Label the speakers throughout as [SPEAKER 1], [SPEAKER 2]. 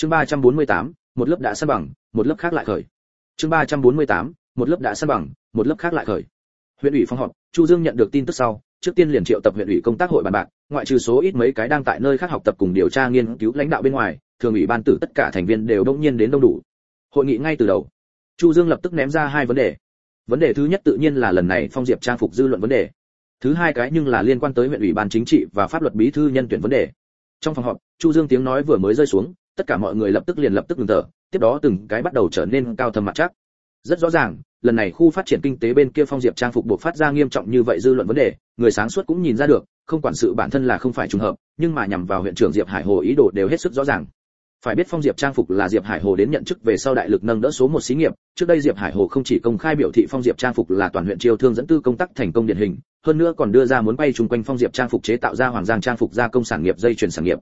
[SPEAKER 1] chương 348, một lớp đã san bằng một lớp khác lại khởi. Chương 348, một lớp đã san bằng một lớp khác lại khởi. Huyện ủy phòng họp chu dương nhận được tin tức sau trước tiên liền triệu tập huyện ủy công tác hội bàn bạc ngoại trừ số ít mấy cái đang tại nơi khác học tập cùng điều tra nghiên cứu lãnh đạo bên ngoài thường ủy ban tử tất cả thành viên đều đông nhiên đến đông đủ. Hội nghị ngay từ đầu chu dương lập tức ném ra hai vấn đề. Vấn đề thứ nhất tự nhiên là lần này phong diệp trang phục dư luận vấn đề. Thứ hai cái nhưng là liên quan tới huyện ủy ban chính trị và pháp luật bí thư nhân tuyển vấn đề. Trong phòng họp chu dương tiếng nói vừa mới rơi xuống tất cả mọi người lập tức liền lập tức ngừng thở, tiếp đó từng cái bắt đầu trở nên cao thâm mặt chắc. Rất rõ ràng, lần này khu phát triển kinh tế bên kia phong diệp trang phục buộc phát ra nghiêm trọng như vậy dư luận vấn đề, người sáng suốt cũng nhìn ra được, không quản sự bản thân là không phải trùng hợp, nhưng mà nhằm vào huyện trưởng diệp hải hồ ý đồ đều hết sức rõ ràng. Phải biết phong diệp trang phục là diệp hải hồ đến nhận chức về sau đại lực nâng đỡ số một xí nghiệp, trước đây diệp hải hồ không chỉ công khai biểu thị phong diệp trang phục là toàn huyện chiêu thương dẫn tư công tác thành công điển hình, hơn nữa còn đưa ra muốn bay chung quanh phong diệp trang phục chế tạo ra hoàng giang trang phục gia công sản nghiệp dây chuyển sản nghiệp.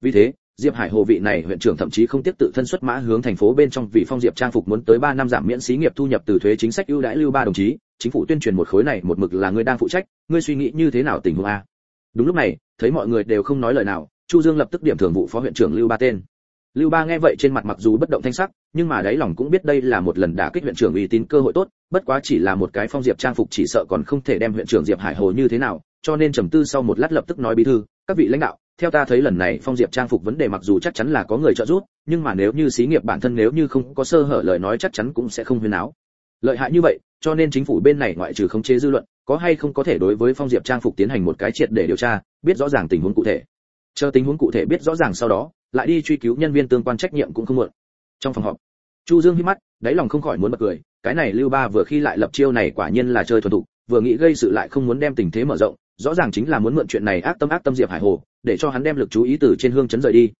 [SPEAKER 1] Vì thế diệp hải hồ vị này huyện trưởng thậm chí không tiếp tự thân xuất mã hướng thành phố bên trong vì phong diệp trang phục muốn tới 3 năm giảm miễn xí nghiệp thu nhập từ thuế chính sách ưu đãi lưu ba đồng chí. Chính phủ tuyên truyền một khối này một mực là người đang phụ trách. Ngươi suy nghĩ như thế nào tình huống a? Đúng lúc này, thấy mọi người đều không nói lời nào, chu dương lập tức điểm thường vụ phó huyện trưởng lưu ba tên. Lưu ba nghe vậy trên mặt mặc dù bất động thanh sắc, nhưng mà đáy lòng cũng biết đây là một lần đả kích huyện trưởng uy tín cơ hội tốt, bất quá chỉ là một cái phong diệp trang phục chỉ sợ còn không thể đem huyện trưởng diệp hải hồ như thế nào, cho nên trầm tư sau một lát lập tức nói bí thư, các vị lãnh đạo theo ta thấy lần này phong diệp trang phục vấn đề mặc dù chắc chắn là có người trợ giúp, nhưng mà nếu như xí nghiệp bản thân nếu như không có sơ hở lời nói chắc chắn cũng sẽ không huyên áo. Lợi hại như vậy, cho nên chính phủ bên này ngoại trừ khống chế dư luận, có hay không có thể đối với phong diệp trang phục tiến hành một cái triệt để điều tra, biết rõ ràng tình huống cụ thể. Chờ tình huống cụ thể biết rõ ràng sau đó, lại đi truy cứu nhân viên tương quan trách nhiệm cũng không muộn. Trong phòng họp, chu dương hí mắt, đáy lòng không khỏi muốn bật cười, cái này lưu ba vừa khi lại lập chiêu này quả nhiên là chơi thuần thục, vừa nghĩ gây sự lại không muốn đem tình thế mở rộng, rõ ràng chính là muốn mượn chuyện này ác tâm ác tâm diệp hải hồ để cho hắn đem lực chú ý từ trên hương chấn rời đi.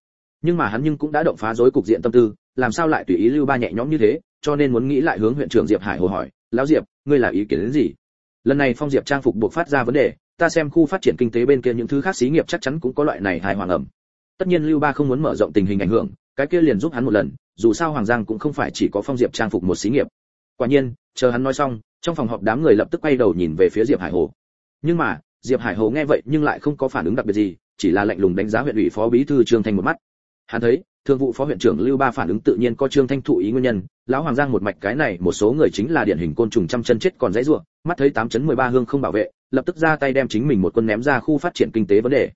[SPEAKER 1] Nhưng mà hắn nhưng cũng đã động phá rối cục diện tâm tư, làm sao lại tùy ý lưu ba nhẹ nhõm như thế, cho nên muốn nghĩ lại hướng huyện trưởng diệp hải hồ hỏi, lão diệp, ngươi là ý kiến đến gì? Lần này phong diệp trang phục buộc phát ra vấn đề, ta xem khu phát triển kinh tế bên kia những thứ khác xí nghiệp chắc chắn cũng có loại này hài hoàng ẩm. Tất nhiên lưu ba không muốn mở rộng tình hình ảnh hưởng, cái kia liền giúp hắn một lần, dù sao hoàng giang cũng không phải chỉ có phong diệp trang phục một xí nghiệp. Quả nhiên, chờ hắn nói xong, trong phòng họp đám người lập tức quay đầu nhìn về phía diệp hải hồ. Nhưng mà, diệp hải hồ nghe vậy nhưng lại không có phản ứng đặc biệt gì chỉ là lạnh lùng đánh giá huyện ủy phó bí thư trương thanh một mắt. Hắn thấy, thương vụ phó huyện trưởng lưu ba phản ứng tự nhiên có trương thanh thụ ý nguyên nhân, lão hoàng giang một mạch cái này một số người chính là điển hình côn trùng trăm chân chết còn dãy ruộng, mắt thấy tám chấn mười ba hương không bảo vệ, lập tức ra tay đem chính mình một quân ném ra khu phát triển kinh tế vấn đề.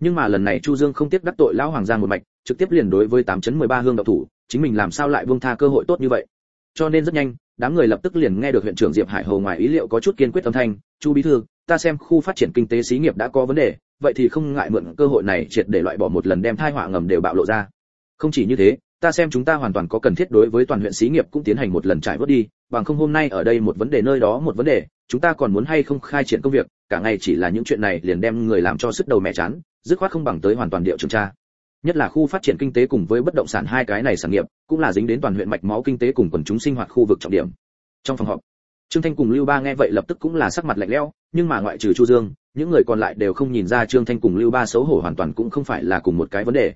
[SPEAKER 1] Nhưng mà lần này chu dương không tiếp đắc tội lão hoàng giang một mạch, trực tiếp liền đối với tám chấn mười ba hương đạo thủ, chính mình làm sao lại buông tha cơ hội tốt như vậy. Cho nên rất nhanh, đám người lập tức liền nghe được huyện trưởng diệp hải hồ ngoài ý liệu có chút kiên quyết âm thanh, chu bí thư, ta xem khu phát triển kinh tế xí nghiệp đã có vấn đề vậy thì không ngại mượn cơ hội này triệt để loại bỏ một lần đem thai họa ngầm đều bạo lộ ra. Không chỉ như thế, ta xem chúng ta hoàn toàn có cần thiết đối với toàn huyện xí nghiệp cũng tiến hành một lần trải vớt đi, bằng không hôm nay ở đây một vấn đề nơi đó một vấn đề, chúng ta còn muốn hay không khai triển công việc, cả ngày chỉ là những chuyện này liền đem người làm cho sức đầu mẹ chán, dứt khoát không bằng tới hoàn toàn điệu trường tra. Nhất là khu phát triển kinh tế cùng với bất động sản hai cái này sản nghiệp, cũng là dính đến toàn huyện mạch máu kinh tế cùng quần chúng sinh hoạt khu vực trọng điểm. Trong phòng họp trương thanh cùng lưu ba nghe vậy lập tức cũng là sắc mặt lạnh lẽo, nhưng mà ngoại trừ chu dương, những người còn lại đều không nhìn ra trương thanh cùng lưu ba xấu hổ hoàn toàn cũng không phải là cùng một cái vấn đề.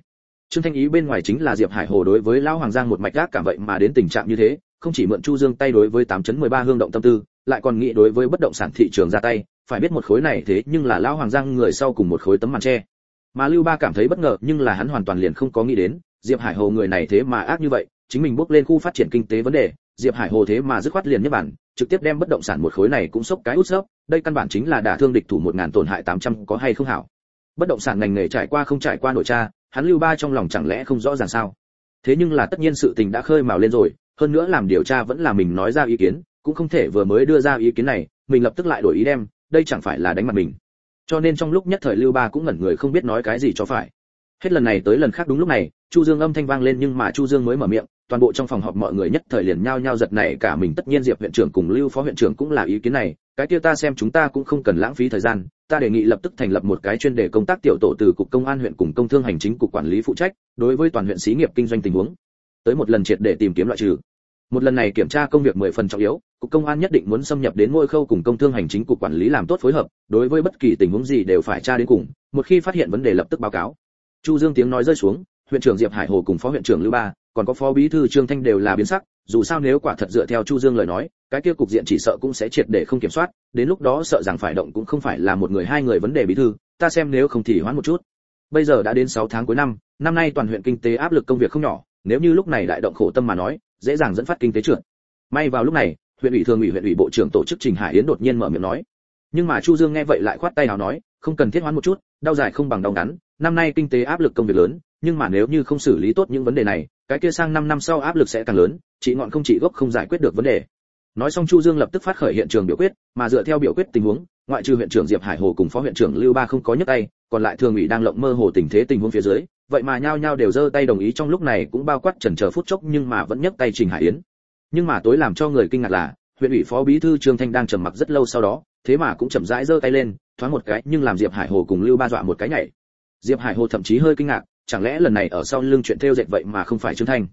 [SPEAKER 1] Trương thanh ý bên ngoài chính là diệp hải hồ đối với lão hoàng giang một mạch gác cảm vậy mà đến tình trạng như thế, không chỉ mượn chu dương tay đối với tám chấn mười ba hương động tâm tư, lại còn nghĩ đối với bất động sản thị trường ra tay, phải biết một khối này thế nhưng là lão hoàng giang người sau cùng một khối tấm màn tre mà lưu ba cảm thấy bất ngờ, nhưng là hắn hoàn toàn liền không có nghĩ đến, diệp hải hồ người này thế mà ác như vậy, chính mình bước lên khu phát triển kinh tế vấn đề, diệp hải hồ thế mà dứt khoát liền nhất bản trực tiếp đem bất động sản một khối này cũng sốc cái út sốc, đây căn bản chính là đả thương địch thủ một ngàn tổn hại tám trăm có hay không hảo. Bất động sản ngành nghề trải qua không trải qua nội tra, hắn lưu ba trong lòng chẳng lẽ không rõ ràng sao? Thế nhưng là tất nhiên sự tình đã khơi mào lên rồi, hơn nữa làm điều tra vẫn là mình nói ra ý kiến, cũng không thể vừa mới đưa ra ý kiến này, mình lập tức lại đổi ý đem, đây chẳng phải là đánh mặt mình. Cho nên trong lúc nhất thời lưu ba cũng ngẩn người không biết nói cái gì cho phải hết lần này tới lần khác đúng lúc này, chu dương âm thanh vang lên nhưng mà chu dương mới mở miệng, toàn bộ trong phòng họp mọi người nhất thời liền nhao nhao giật này cả mình. Tất nhiên diệp huyện trưởng cùng lưu phó huyện trưởng cũng là ý kiến này, cái kia ta xem chúng ta cũng không cần lãng phí thời gian, ta đề nghị lập tức thành lập một cái chuyên đề công tác tiểu tổ từ cục công an huyện cùng công thương hành chính cục quản lý phụ trách, đối với toàn huyện xí nghiệp kinh doanh tình huống, tới một lần triệt để tìm kiếm loại trừ. Một lần này kiểm tra công việc mười phần trọng yếu, cục công an nhất định muốn xâm nhập đến mỗi khâu cùng công thương hành chính cục quản lý làm tốt phối hợp, đối với bất kỳ tình huống gì đều phải tra đến cùng, một khi phát hiện vấn đề lập tức báo cáo chu dương tiếng nói rơi xuống, huyện trưởng diệp hải hồ cùng phó huyện trưởng lưu ba, còn có phó bí thư trương thanh đều là biến sắc, dù sao nếu quả thật dựa theo chu dương lời nói, cái kia cục diện chỉ sợ cũng sẽ triệt để không kiểm soát, đến lúc đó sợ rằng phải động cũng không phải là một người hai người vấn đề bí thư, ta xem nếu không thì hoãn một chút. Bây giờ đã đến 6 tháng cuối năm năm nay toàn huyện kinh tế áp lực công việc không nhỏ, nếu như lúc này đại động khổ tâm mà nói, dễ dàng dẫn phát kinh tế trượt. May vào lúc này, huyện ủy thường ủy huyện ủy bộ trưởng tổ chức trình hải yến đột nhiên mở miệng nói. Nhưng mà chu dương nghe vậy lại khoát tay nào nói không cần thiết hoán một chút, đau dài không bằng đau ngắn, năm nay kinh tế áp lực công việc lớn, nhưng mà nếu như không xử lý tốt những vấn đề này, cái kia sang 5 năm sau áp lực sẽ càng lớn chỉ ngọn không chỉ gốc không giải quyết được vấn đề. Nói xong chu dương lập tức phát khởi hiện trường biểu quyết, mà dựa theo biểu quyết tình huống, ngoại trừ huyện trưởng diệp hải hồ cùng phó huyện trưởng lưu ba không có nhấc tay, còn lại thường ủy đang lộng mơ hồ tình thế tình huống phía dưới, vậy mà nhao nhao đều giơ tay đồng ý trong lúc này cũng bao quát chần chờ phút chốc nhưng mà vẫn nhấc tay trình hải yến. Nhưng mà tối làm cho người kinh ngạc là, huyện ủy phó bí thư trương thanh đang trầm mặc rất lâu sau đó, thế mà cũng chậm rãi giơ tay lên thoáng một cái, nhưng làm diệp hải hồ cùng lưu ba dọa một cái nhảy. Diệp hải hồ thậm chí hơi kinh ngạc, chẳng lẽ lần này ở sau lưng chuyện theo dệt vậy mà không phải trương thanh?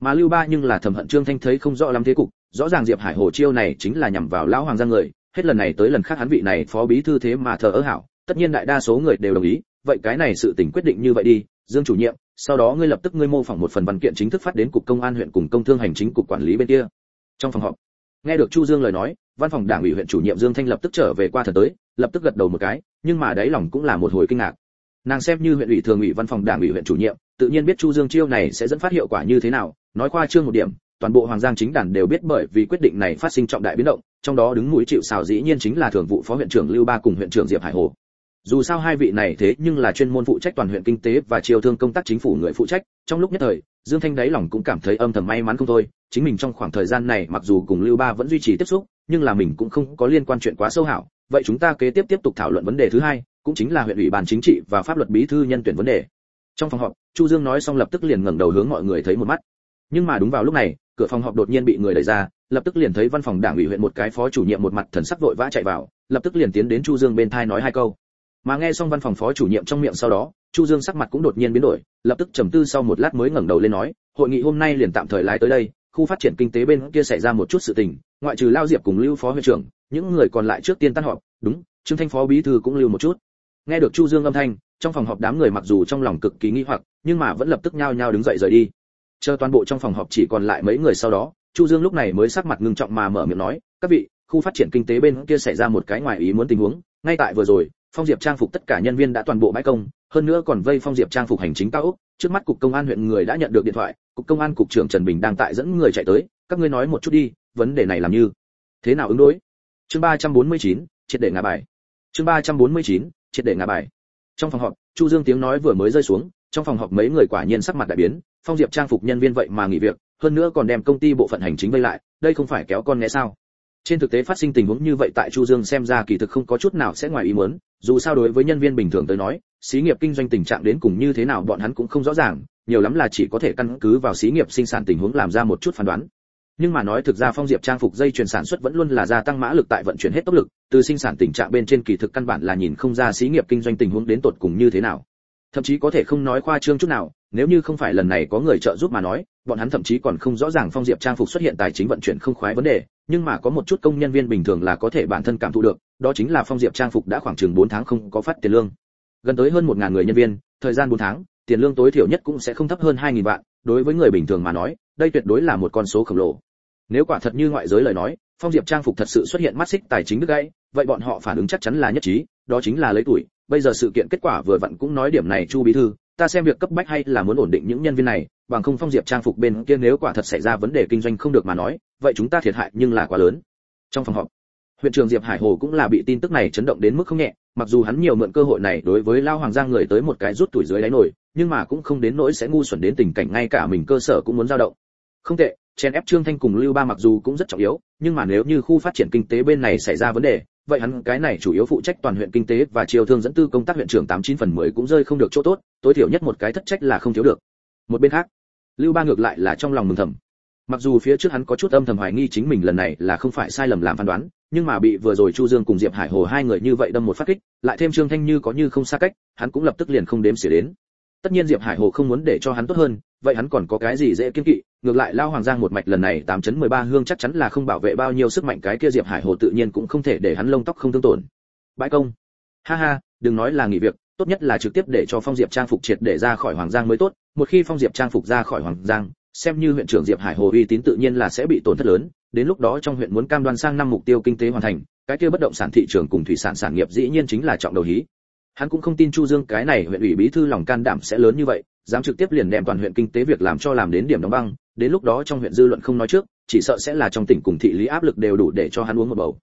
[SPEAKER 1] Mà lưu ba nhưng là thầm hận trương thanh thấy không rõ lắm thế cục, rõ ràng diệp hải hồ chiêu này chính là nhằm vào lão hoàng gia người, hết lần này tới lần khác hắn vị này phó bí thư thế mà thờ ơ hảo, tất nhiên đại đa số người đều đồng ý, vậy cái này sự tình quyết định như vậy đi, dương chủ nhiệm, sau đó ngươi lập tức ngươi mô phỏng một phần văn kiện chính thức phát đến cục công an huyện cùng công thương hành chính cục quản lý bên kia. Trong phòng họp nghe được chu dương lời nói, văn phòng đảng ủy huyện chủ nhiệm dương thanh lập tức trở về qua thần tới, lập tức gật đầu một cái, nhưng mà đáy lòng cũng là một hồi kinh ngạc. Nàng xem như huyện ủy thường ủy văn phòng đảng ủy huyện chủ nhiệm, tự nhiên biết chu dương chiêu này sẽ dẫn phát hiệu quả như thế nào, nói qua chương một điểm, toàn bộ hoàng giang chính đàn đều biết bởi vì quyết định này phát sinh trọng đại biến động, trong đó đứng mũi chịu sào dĩ nhiên chính là thường vụ phó huyện trưởng lưu ba cùng huyện trưởng diệp hải hồ dù sao hai vị này thế nhưng là chuyên môn phụ trách toàn huyện kinh tế và chiêu thương công tác chính phủ người phụ trách, trong lúc nhất thời, dương thanh đáy lòng cũng cảm thấy âm thầm may mắn không thôi. Chính mình trong khoảng thời gian này mặc dù cùng lưu ba vẫn duy trì tiếp xúc, nhưng là mình cũng không có liên quan chuyện quá sâu hảo. Vậy chúng ta kế tiếp tiếp tục thảo luận vấn đề thứ hai, cũng chính là huyện ủy ban chính trị và pháp luật bí thư nhân tuyển vấn đề. Trong phòng họp, chu dương nói xong lập tức liền ngẩng đầu hướng mọi người thấy một mắt. Nhưng mà đúng vào lúc này, cửa phòng họp đột nhiên bị người đẩy ra, lập tức liền thấy văn phòng đảng ủy huyện một cái phó chủ nhiệm một mặt thần sắc vội vã chạy vào, lập tức liền tiến đến chu dương bên thai nói hai câu mà nghe xong văn phòng phó chủ nhiệm trong miệng sau đó, chu dương sắc mặt cũng đột nhiên biến đổi, lập tức trầm tư sau một lát mới ngẩng đầu lên nói, hội nghị hôm nay liền tạm thời lái tới đây, khu phát triển kinh tế bên kia xảy ra một chút sự tình, ngoại trừ lao diệp cùng lưu phó huyện trưởng, những người còn lại trước tiên tan họp, đúng, trương thanh phó bí thư cũng lưu một chút. Nghe được chu dương âm thanh, trong phòng họp đám người mặc dù trong lòng cực kỳ nghi hoặc, nhưng mà vẫn lập tức nhao nhao đứng dậy rời đi. Chờ toàn bộ trong phòng họp chỉ còn lại mấy người sau đó, chu dương lúc này mới sắc mặt ngưng trọng mà mở miệng nói, các vị, khu phát triển kinh tế bên kia xảy ra một cái ngoài ý muốn tình huống, ngay tại vừa rồi phong diệp trang phục tất cả nhân viên đã toàn bộ bãi công hơn nữa còn vây phong diệp trang phục hành chính cao ốc. Trước mắt cục công an huyện người đã nhận được điện thoại cục công an cục trưởng trần bình đang tại dẫn người chạy tới các ngươi nói một chút đi vấn đề này làm như thế nào ứng đối? Chương 349, triệt để ngã bài. Chương 349, triệt để ngã bài. Trong phòng họp chu dương tiếng nói vừa mới rơi xuống trong phòng họp mấy người quả nhiên sắc mặt đại biến phong diệp trang phục nhân viên vậy mà nghỉ việc hơn nữa còn đem công ty bộ phận hành chính vây lại đây không phải kéo con nghe sao? Trên thực tế phát sinh tình huống như vậy tại chu dương xem ra kỳ thực không có chút nào sẽ ngoài ý muốn, dù sao đối với nhân viên bình thường tới nói, xí nghiệp kinh doanh tình trạng đến cùng như thế nào bọn hắn cũng không rõ ràng, nhiều lắm là chỉ có thể căn cứ vào xí nghiệp sinh sản tình huống làm ra một chút phán đoán. Nhưng mà nói thực ra phong diệp trang phục dây chuyển sản xuất vẫn luôn là gia tăng mã lực tại vận chuyển hết tốc lực, từ sinh sản tình trạng bên trên kỳ thực căn bản là nhìn không ra xí nghiệp kinh doanh tình huống đến tột cùng như thế nào. Thậm chí có thể không nói khoa trương chút nào, nếu như không phải lần này có người trợ giúp mà nói, bọn hắn thậm chí còn không rõ ràng phong diệp trang phục xuất hiện tài chính vận chuyển không khoái vấn đề nhưng mà có một chút công nhân viên bình thường là có thể bản thân cảm thụ được, đó chính là phong diệp trang phục đã khoảng chừng 4 tháng không có phát tiền lương. Gần tới hơn 1000 người nhân viên, thời gian 4 tháng, tiền lương tối thiểu nhất cũng sẽ không thấp hơn 2000 vạn, đối với người bình thường mà nói, đây tuyệt đối là một con số khổng lồ. Nếu quả thật như ngoại giới lời nói, phong diệp trang phục thật sự xuất hiện mắt xích tài chính đứt gãy, vậy bọn họ phản ứng chắc chắn là nhất trí, đó chính là lấy tuổi. Bây giờ sự kiện kết quả vừa vặn cũng nói điểm này, chu bí thư, ta xem việc cấp bách hay là muốn ổn định những nhân viên này bằng không phong diệp trang phục bên kia nếu quả thật xảy ra vấn đề kinh doanh không được mà nói, vậy chúng ta thiệt hại nhưng là quá lớn. Trong phòng họp, huyện trưởng diệp hải hồ cũng là bị tin tức này chấn động đến mức không nhẹ, mặc dù hắn nhiều mượn cơ hội này đối với lao hoàng giang người tới một cái rút tuổi dưới đáy nổi, nhưng mà cũng không đến nỗi sẽ ngu xuẩn đến tình cảnh ngay cả mình cơ sở cũng muốn dao động. Không tệ chen ép trương thanh cùng lưu ba mặc dù cũng rất trọng yếu, nhưng mà nếu như khu phát triển kinh tế bên này xảy ra vấn đề, vậy hắn cái này chủ yếu phụ trách toàn huyện kinh tế và chiều thương dẫn tư công tác huyện trưởng tám chín phần mười cũng rơi không được chỗ tốt, tối thiểu nhất một cái thất trách là không thiếu được. Một bên khác lưu ba ngược lại là trong lòng mừng thầm. Mặc dù phía trước hắn có chút âm thầm hoài nghi chính mình lần này là không phải sai lầm làm phán đoán, nhưng mà bị vừa rồi chu dương cùng diệp hải hồ hai người như vậy đâm một phát kích, lại thêm trương thanh như có như không xa cách, hắn cũng lập tức liền không đếm xỉa đến. Tất nhiên diệp hải hồ không muốn để cho hắn tốt hơn, vậy hắn còn có cái gì dễ kiên kỵ, ngược lại lao hoàng giang một mạch lần này tám chấn mười ba hương chắc chắn là không bảo vệ bao nhiêu sức mạnh, cái kia diệp hải hồ tự nhiên cũng không thể để hắn lông tóc không thương tổn. Bãi công. Ha ha, đừng nói là nghỉ việc tốt nhất là trực tiếp để cho phong diệp trang phục triệt để ra khỏi hoàng giang mới tốt. Một khi phong diệp trang phục ra khỏi hoàng giang, xem như huyện trưởng diệp hải hồ uy tín tự nhiên là sẽ bị tổn thất lớn. Đến lúc đó trong huyện muốn cam đoan sang năm mục tiêu kinh tế hoàn thành, cái kia bất động sản thị trường cùng thủy sản sản nghiệp dĩ nhiên chính là trọng đầu hí. Hắn cũng không tin chu dương cái này huyện ủy bí thư lòng can đảm sẽ lớn như vậy, dám trực tiếp liền đem toàn huyện kinh tế việc làm cho làm đến điểm đóng băng. Đến lúc đó trong huyện dư luận không nói trước, chỉ sợ sẽ là trong tỉnh cùng thị lý áp lực đều đủ để cho hắn uống một bầu.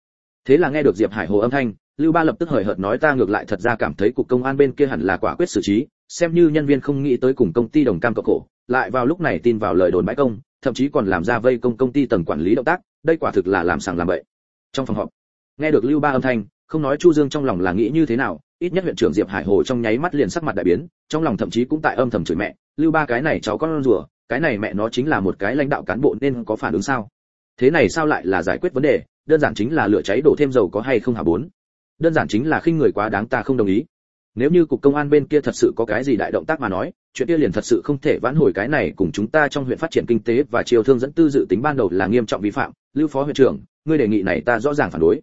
[SPEAKER 1] Thế là nghe được diệp hải hồ âm thanh lưu ba lập tức hời hợt nói ta ngược lại thật ra cảm thấy cục công an bên kia hẳn là quả quyết xử trí, xem như nhân viên không nghĩ tới cùng công ty đồng cam cộng khổ, lại vào lúc này tin vào lời đồn bãi công, thậm chí còn làm ra vây công công ty tầng quản lý động tác, đây quả thực là làm sàng làm bậy. Trong phòng họp, nghe được lưu ba âm thanh, không nói chu dương trong lòng là nghĩ như thế nào, ít nhất huyện trưởng diệp hải hồ trong nháy mắt liền sắc mặt đại biến, trong lòng thậm chí cũng tại âm thầm chửi mẹ, lưu ba, cái này cháu con rùa, cái này mẹ nó chính là một cái lãnh đạo cán bộ nên có phản ứng sao? Thế này sao lại là giải quyết vấn đề, đơn giản chính là lửa cháy đổ thêm dầu có hay không hả bốn? Đơn giản chính là khinh người quá đáng ta không đồng ý. Nếu như cục công an bên kia thật sự có cái gì đại động tác mà nói, chuyện kia liền thật sự không thể vãn hồi cái này cùng chúng ta trong huyện phát triển kinh tế và chiều thương dẫn tư dự tính ban đầu là nghiêm trọng vi phạm. Lưu phó huyện trưởng, ngươi đề nghị này ta rõ ràng phản đối.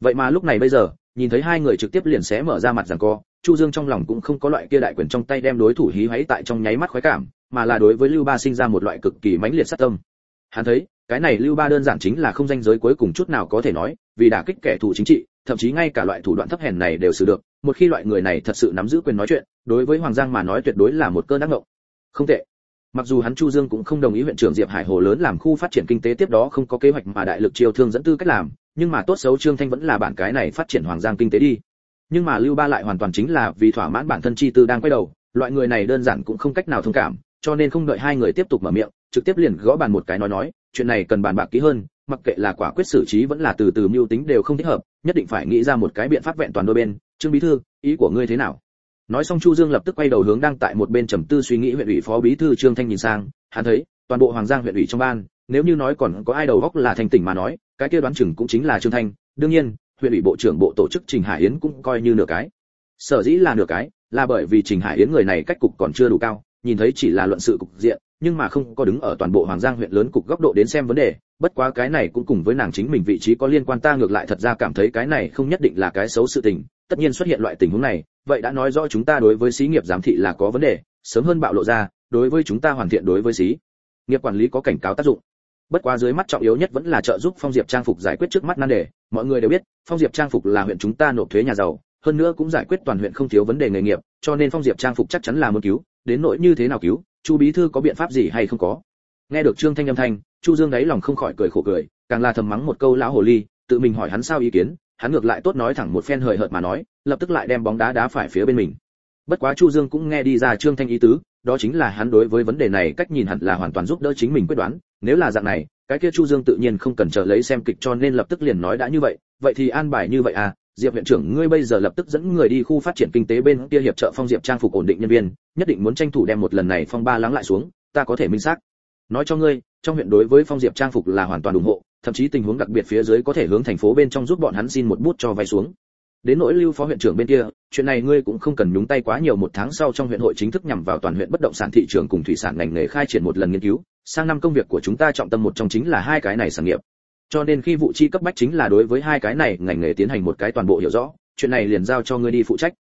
[SPEAKER 1] Vậy mà lúc này bây giờ, nhìn thấy hai người trực tiếp liền xé mở ra mặt giằng co, chu dương trong lòng cũng không có loại kia đại quyền trong tay đem đối thủ hí hoáy tại trong nháy mắt khoái cảm, mà là đối với lưu ba sinh ra một loại cực kỳ mãnh liệt sát tâm. Hắn thấy, cái này lưu ba đơn giản chính là không danh giới cuối cùng chút nào có thể nói, vì đả kích kẻ thù chính trị thậm chí ngay cả loại thủ đoạn thấp hèn này đều xử được, một khi loại người này thật sự nắm giữ quyền nói chuyện, đối với hoàng giang mà nói tuyệt đối là một cơn ác mộng. Không tệ. Mặc dù hắn chu dương cũng không đồng ý huyện trưởng diệp hải hồ lớn làm khu phát triển kinh tế tiếp đó không có kế hoạch mà đại lực chiêu thương dẫn tư cách làm, nhưng mà tốt xấu trương thanh vẫn là bản cái này phát triển hoàng giang kinh tế đi. Nhưng mà lưu ba lại hoàn toàn chính là vì thỏa mãn bản thân chi tư đang quay đầu, loại người này đơn giản cũng không cách nào thông cảm, cho nên không đợi hai người tiếp tục mở miệng, trực tiếp liền gõ bàn một cái nói nói, chuyện này cần bàn bạc kỹ hơn mặc kệ là quả quyết xử trí vẫn là từ từ mưu tính đều không thích hợp, nhất định phải nghĩ ra một cái biện pháp vẹn toàn đôi bên. Trương bí thư, ý của ngươi thế nào? Nói xong chu dương lập tức quay đầu hướng đang tại một bên trầm tư suy nghĩ huyện ủy phó bí thư trương thanh nhìn sang, hắn thấy, toàn bộ hoàng giang huyện ủy trong ban, nếu như nói còn có ai đầu góc là thành tỉnh mà nói, cái kia đoán chừng cũng chính là trương thanh. Đương nhiên, huyện ủy bộ trưởng bộ tổ chức trình hải yến cũng coi như nửa cái. Sở dĩ là nửa cái, là bởi vì trình hải yến người này cách cục còn chưa đủ cao nhìn thấy chỉ là luận sự cục diện, nhưng mà không có đứng ở toàn bộ hoàng giang huyện lớn cục góc độ đến xem vấn đề, bất quá cái này cũng cùng với nàng chính mình vị trí có liên quan ta ngược lại thật ra cảm thấy cái này không nhất định là cái xấu sự tình, tất nhiên xuất hiện loại tình huống này, vậy đã nói rõ chúng ta đối với xí nghiệp giám thị là có vấn đề, sớm hơn bạo lộ ra, đối với chúng ta hoàn thiện đối với xí nghiệp quản lý có cảnh cáo tác dụng. Bất quá dưới mắt trọng yếu nhất vẫn là trợ giúp phong diệp trang phục giải quyết trước mắt nan đề, mọi người đều biết, phong diệp trang phục là huyện chúng ta nộp thuế nhà giàu hơn nữa cũng giải quyết toàn huyện không thiếu vấn đề nghề nghiệp, cho nên phong diệp trang phục chắc chắn là muốn cứu, đến nỗi như thế nào cứu, chu bí thư có biện pháp gì hay không có. Nghe được trương thanh âm thanh, chu dương đáy lòng không khỏi cười khổ cười, càng là thầm mắng một câu lão hồ ly, tự mình hỏi hắn sao ý kiến, hắn ngược lại tốt nói thẳng một phen hời hợt mà nói, lập tức lại đem bóng đá đá phải phía bên mình. Bất quá chu dương cũng nghe đi ra trương thanh ý tứ, đó chính là hắn đối với vấn đề này cách nhìn hẳn là hoàn toàn giúp đỡ chính mình quyết đoán, nếu là dạng này, cái kia chu dương tự nhiên không cần chờ lấy xem kịch cho nên lập tức liền nói đã như vậy vậy thì an bài như vậy à diệp viện trưởng, ngươi bây giờ lập tức dẫn người đi khu phát triển kinh tế bên kia hiệp trợ phong diệp trang phục ổn định nhân viên, nhất định muốn tranh thủ đem một lần này phong ba lắng lại xuống, ta có thể minh xác. Nói cho ngươi, trong huyện đối với phong diệp trang phục là hoàn toàn ủng hộ, thậm chí tình huống đặc biệt phía dưới có thể hướng thành phố bên trong giúp bọn hắn xin một bút cho vay xuống. Đến nỗi lưu phó huyện trưởng bên kia, chuyện này ngươi cũng không cần nhúng tay quá nhiều một tháng sau trong huyện hội chính thức nhằm vào toàn huyện bất động sản thị trường cùng thủy sản ngành nghề khai triển một lần nghiên cứu. Sang năm công việc của chúng ta trọng tâm một trong chính là hai cái này sản nghiệp cho nên khi vụ chi cấp bách chính là đối với hai cái này ngành nghề tiến hành một cái toàn bộ hiểu rõ, chuyện này liền giao cho ngươi đi phụ trách.